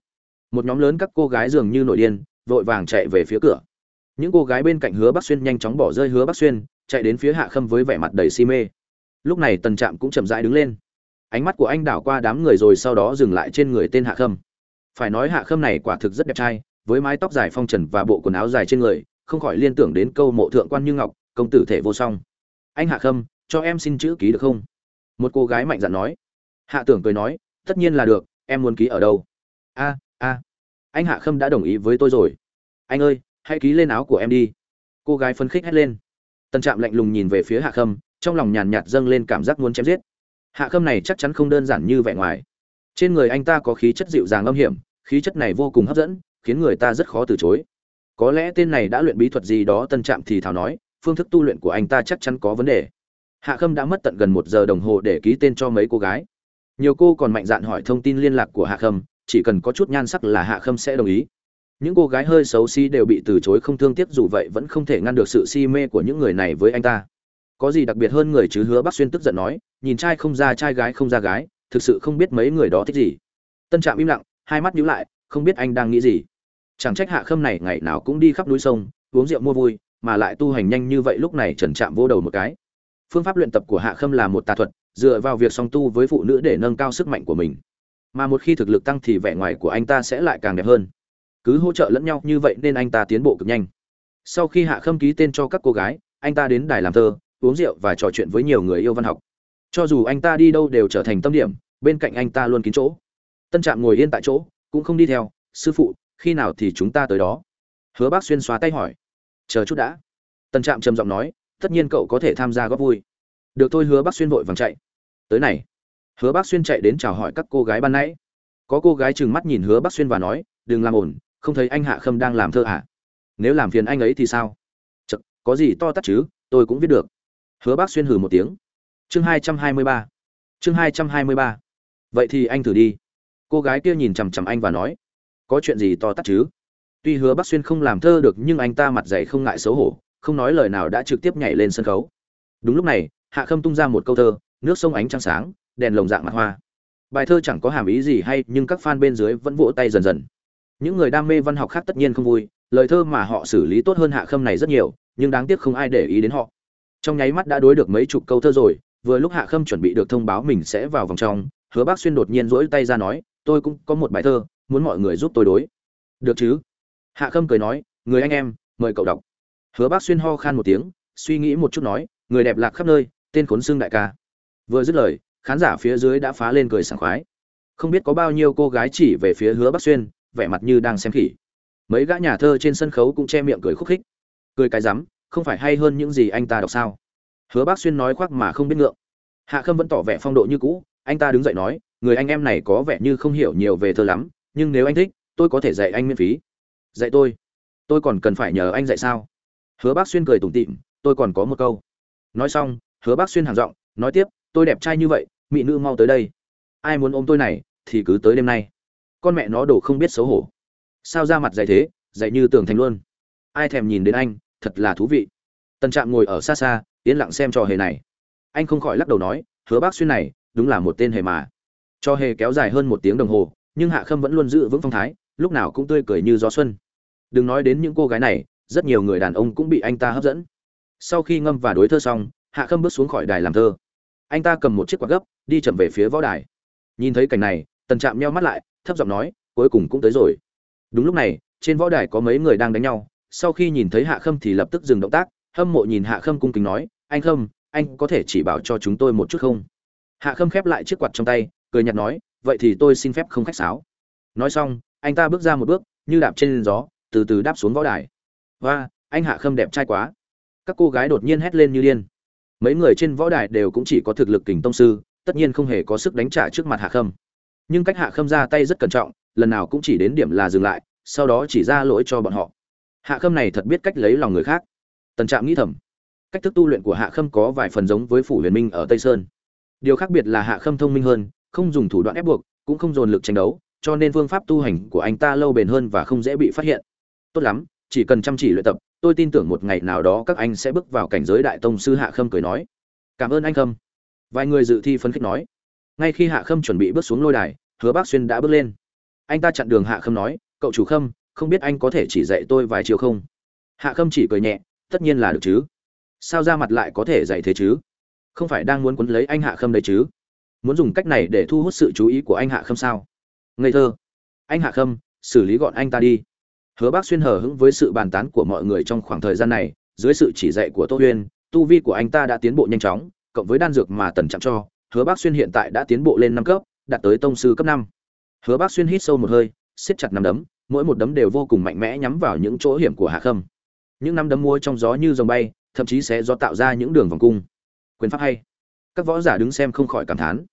Một nhóm lớn các cô gái dường như nổi điên, vội vàng chạy về phía cửa. Những cô gái bên cạnh hứa bắc xuyên nhanh chóng bỏ rơi hứa bắc xuyên, chạy đến phía hạ khâm với vẻ mặt đầy si mê. Lúc này tần trạm cũng chậm rãi đứng lên. Ánh mắt của anh đảo qua đám người rồi sau đó dừng lại trên người tên hạ khâm. Phải nói hạ khâm này quả thực rất đẹp trai, với mái tóc dài phong trần và bộ quần áo dài trên người không khỏi liên tưởng đến câu mộ thượng quan như ngọc, công tử thể vô song. Anh hạ khâm, cho em xin chữ ký được không? Một cô gái mạnh dạn nói. Hạ tưởng cười nói, tất nhiên là được, em muốn ký ở đâu? A a. Anh hạ khâm đã đồng ý với tôi rồi. Anh ơi, hãy ký lên áo của em đi. Cô gái phấn khích hét lên. Tân trạm lạnh lùng nhìn về phía hạ khâm, trong lòng nhàn nhạt dâng lên cảm giác muốn chém giết. Hạ khâm này chắc chắn không đơn giản như vẻ ngoài. Trên người anh ta có khí chất dịu dàng âm hiểm, khí chất này vô cùng hấp dẫn, khiến người ta rất khó từ chối có lẽ tên này đã luyện bí thuật gì đó, tân trạm thì thảo nói, phương thức tu luyện của anh ta chắc chắn có vấn đề. Hạ khâm đã mất tận gần một giờ đồng hồ để ký tên cho mấy cô gái. Nhiều cô còn mạnh dạn hỏi thông tin liên lạc của hạ khâm, chỉ cần có chút nhan sắc là hạ khâm sẽ đồng ý. Những cô gái hơi xấu xí đều bị từ chối không thương tiếc, dù vậy vẫn không thể ngăn được sự si mê của những người này với anh ta. Có gì đặc biệt hơn người chứ? Hứa bác xuyên tức giận nói, nhìn trai không ra trai gái không ra gái, thực sự không biết mấy người đó thích gì. Tân trạm im lặng, hai mắt nhíu lại, không biết anh đang nghĩ gì chẳng trách hạ khâm này ngày nào cũng đi khắp núi sông, uống rượu mua vui, mà lại tu hành nhanh như vậy lúc này trần trạm vô đầu một cái. Phương pháp luyện tập của hạ khâm là một tà thuật, dựa vào việc song tu với phụ nữ để nâng cao sức mạnh của mình. Mà một khi thực lực tăng thì vẻ ngoài của anh ta sẽ lại càng đẹp hơn. Cứ hỗ trợ lẫn nhau như vậy nên anh ta tiến bộ cực nhanh. Sau khi hạ khâm ký tên cho các cô gái, anh ta đến đài làm thơ, uống rượu và trò chuyện với nhiều người yêu văn học. Cho dù anh ta đi đâu đều trở thành tâm điểm, bên cạnh anh ta luôn kín chỗ. Tân trạm ngồi yên tại chỗ, cũng không đi theo, sư phụ khi nào thì chúng ta tới đó? Hứa bác xuyên xóa tay hỏi. Chờ chút đã. Tần trạm trầm giọng nói tất nhiên cậu có thể tham gia góp vui. Được thôi hứa bác xuyên vội vàng chạy. Tới này. Hứa bác xuyên chạy đến chào hỏi các cô gái ban nãy. Có cô gái trừng mắt nhìn hứa bác xuyên và nói đừng làm ổn không thấy anh hạ khâm đang làm thơ à? Nếu làm phiền anh ấy thì sao? Chật, có gì to tắt chứ tôi cũng viết được. Hứa bác xuyên hừ một tiếng. Chương hai trăm hai mươi ba. Chương hai trăm hai mươi ba. Vậy thì anh thử đi. Cô gái kia nhìn chằm chằm anh và nói có chuyện gì to tát chứ? Tuy hứa bác xuyên không làm thơ được, nhưng anh ta mặt dày không ngại xấu hổ, không nói lời nào đã trực tiếp nhảy lên sân khấu. Đúng lúc này, hạ khâm tung ra một câu thơ, nước sông ánh trăng sáng, đèn lồng dạng mặt hoa. Bài thơ chẳng có hàm ý gì hay, nhưng các fan bên dưới vẫn vỗ tay dần dần. Những người đam mê văn học khác tất nhiên không vui, lời thơ mà họ xử lý tốt hơn hạ khâm này rất nhiều, nhưng đáng tiếc không ai để ý đến họ. Trong nháy mắt đã đối được mấy chục câu thơ rồi, vừa lúc hạ khâm chuẩn bị được thông báo mình sẽ vào vòng trong, hứa bác xuyên đột nhiên rỗi tay ra nói, tôi cũng có một bài thơ muốn mọi người giúp tôi đối. Được chứ? Hạ khâm cười nói, người anh em, mời cậu đọc. Hứa bác xuyên ho khan một tiếng, suy nghĩ một chút nói, người đẹp lạc khắp nơi, tên khốn xương đại ca. Vừa dứt lời, khán giả phía dưới đã phá lên cười sảng khoái. Không biết có bao nhiêu cô gái chỉ về phía hứa bác xuyên, vẻ mặt như đang xem khỉ. Mấy gã nhà thơ trên sân khấu cũng che miệng cười khúc khích. Cười cái rắm, không phải hay hơn những gì anh ta đọc sao? Hứa bác xuyên nói khoác mà không biết ngượng. Hạ khâm vẫn tỏ vẻ phong độ như cũ, anh ta đứng dậy nói, người anh em này có vẻ như không hiểu nhiều về thơ lắm nhưng nếu anh thích, tôi có thể dạy anh miễn phí. Dạy tôi. Tôi còn cần phải nhờ anh dạy sao? Hứa bác xuyên cười tủm tịm tôi còn có một câu. Nói xong, hứa bác xuyên hàng giọng, nói tiếp, tôi đẹp trai như vậy, mỹ nữ mau tới đây. Ai muốn ôm tôi này, thì cứ tới đêm nay. Con mẹ nó đổ không biết xấu hổ. Sao ra mặt dày thế dạy như tường thành luôn. Ai thèm nhìn đến anh, thật là thú vị. Tân trạm ngồi ở xa xa, yên lặng xem trò hề này. Anh không khỏi lắc đầu nói, hứa bác xuyên này, đúng là một tên hề mà. Trò hề kéo dài hơn một tiếng đồng hồ nhưng hạ khâm vẫn luôn giữ vững phong thái, lúc nào cũng tươi cười như gió xuân. Đừng nói đến những cô gái này, rất nhiều người đàn ông cũng bị anh ta hấp dẫn. Sau khi ngâm và đối thơ xong, hạ khâm bước xuống khỏi đài làm thơ. Anh ta cầm một chiếc quạt gấp, đi chậm về phía võ đài. Nhìn thấy cảnh này, tần trạm meo mắt lại, thấp giọng nói, cuối cùng cũng tới rồi. Đúng lúc này, trên võ đài có mấy người đang đánh nhau. Sau khi nhìn thấy hạ khâm thì lập tức dừng động tác, hâm mộ nhìn hạ khâm cung kính nói, anh khâm, anh có thể chỉ bảo cho chúng tôi một chút không? Hạ khâm khép lại chiếc quạt trong tay, cười nhạt nói vậy thì tôi xin phép không khách sáo. Nói xong, anh ta bước ra một bước, như đạp trên gió, từ từ đáp xuống võ đài. Và anh hạ khâm đẹp trai quá. Các cô gái đột nhiên hét lên như điên. Mấy người trên võ đài đều cũng chỉ có thực lực kình tông sư, tất nhiên không hề có sức đánh trả trước mặt hạ khâm. Nhưng cách hạ khâm ra tay rất cẩn trọng, lần nào cũng chỉ đến điểm là dừng lại, sau đó chỉ ra lỗi cho bọn họ. Hạ khâm này thật biết cách lấy lòng người khác. Tần trạm nghĩ thầm. Cách thức tu luyện của hạ khâm có vài phần giống với phủ huyền minh ở tây sơn. Điều khác biệt là hạ khâm thông minh hơn không dùng thủ đoạn ép buộc, cũng không dồn lực tranh đấu, cho nên phương pháp tu hành của anh ta lâu bền hơn và không dễ bị phát hiện. Tốt lắm, chỉ cần chăm chỉ luyện tập, tôi tin tưởng một ngày nào đó các anh sẽ bước vào cảnh giới đại tông sư hạ khâm cười nói. Cảm ơn anh khâm. Vài người dự thi phấn khích nói. Ngay khi hạ khâm chuẩn bị bước xuống lôi đài, hứa bác xuyên đã bước lên. Anh ta chặn đường hạ khâm nói, cậu chủ khâm, không biết anh có thể chỉ dạy tôi vài chiều không? Hạ khâm chỉ cười nhẹ, tất nhiên là được chứ. Sao ra mặt lại có thể dạy thế chứ? Không phải đang muốn quấn lấy anh hạ khâm đấy chứ? Muốn dùng cách này để thu hút sự chú ý của anh hạ khâm sao? Ngây thơ. Anh hạ khâm, xử lý gọn anh ta đi. Hứa bác xuyên hờ hững với sự bàn tán của mọi người trong khoảng thời gian này, dưới sự chỉ dạy của tô huyên, tu vi của anh ta đã tiến bộ nhanh chóng, cộng với đan dược mà tần chạm cho, hứa bác xuyên hiện tại đã tiến bộ lên năm cấp, đạt tới tông sư cấp năm. Hứa bác xuyên hít sâu một hơi, siết chặt năm đấm, mỗi một đấm đều vô cùng mạnh mẽ nhắm vào những chỗ hiểm của hạ khâm. Những năm đấm mua trong gió như dòng bay, thậm chí sẽ do tạo ra những đường vòng cung. Quyền pháp hay các võ giả đứng xem không khỏi cảm thán.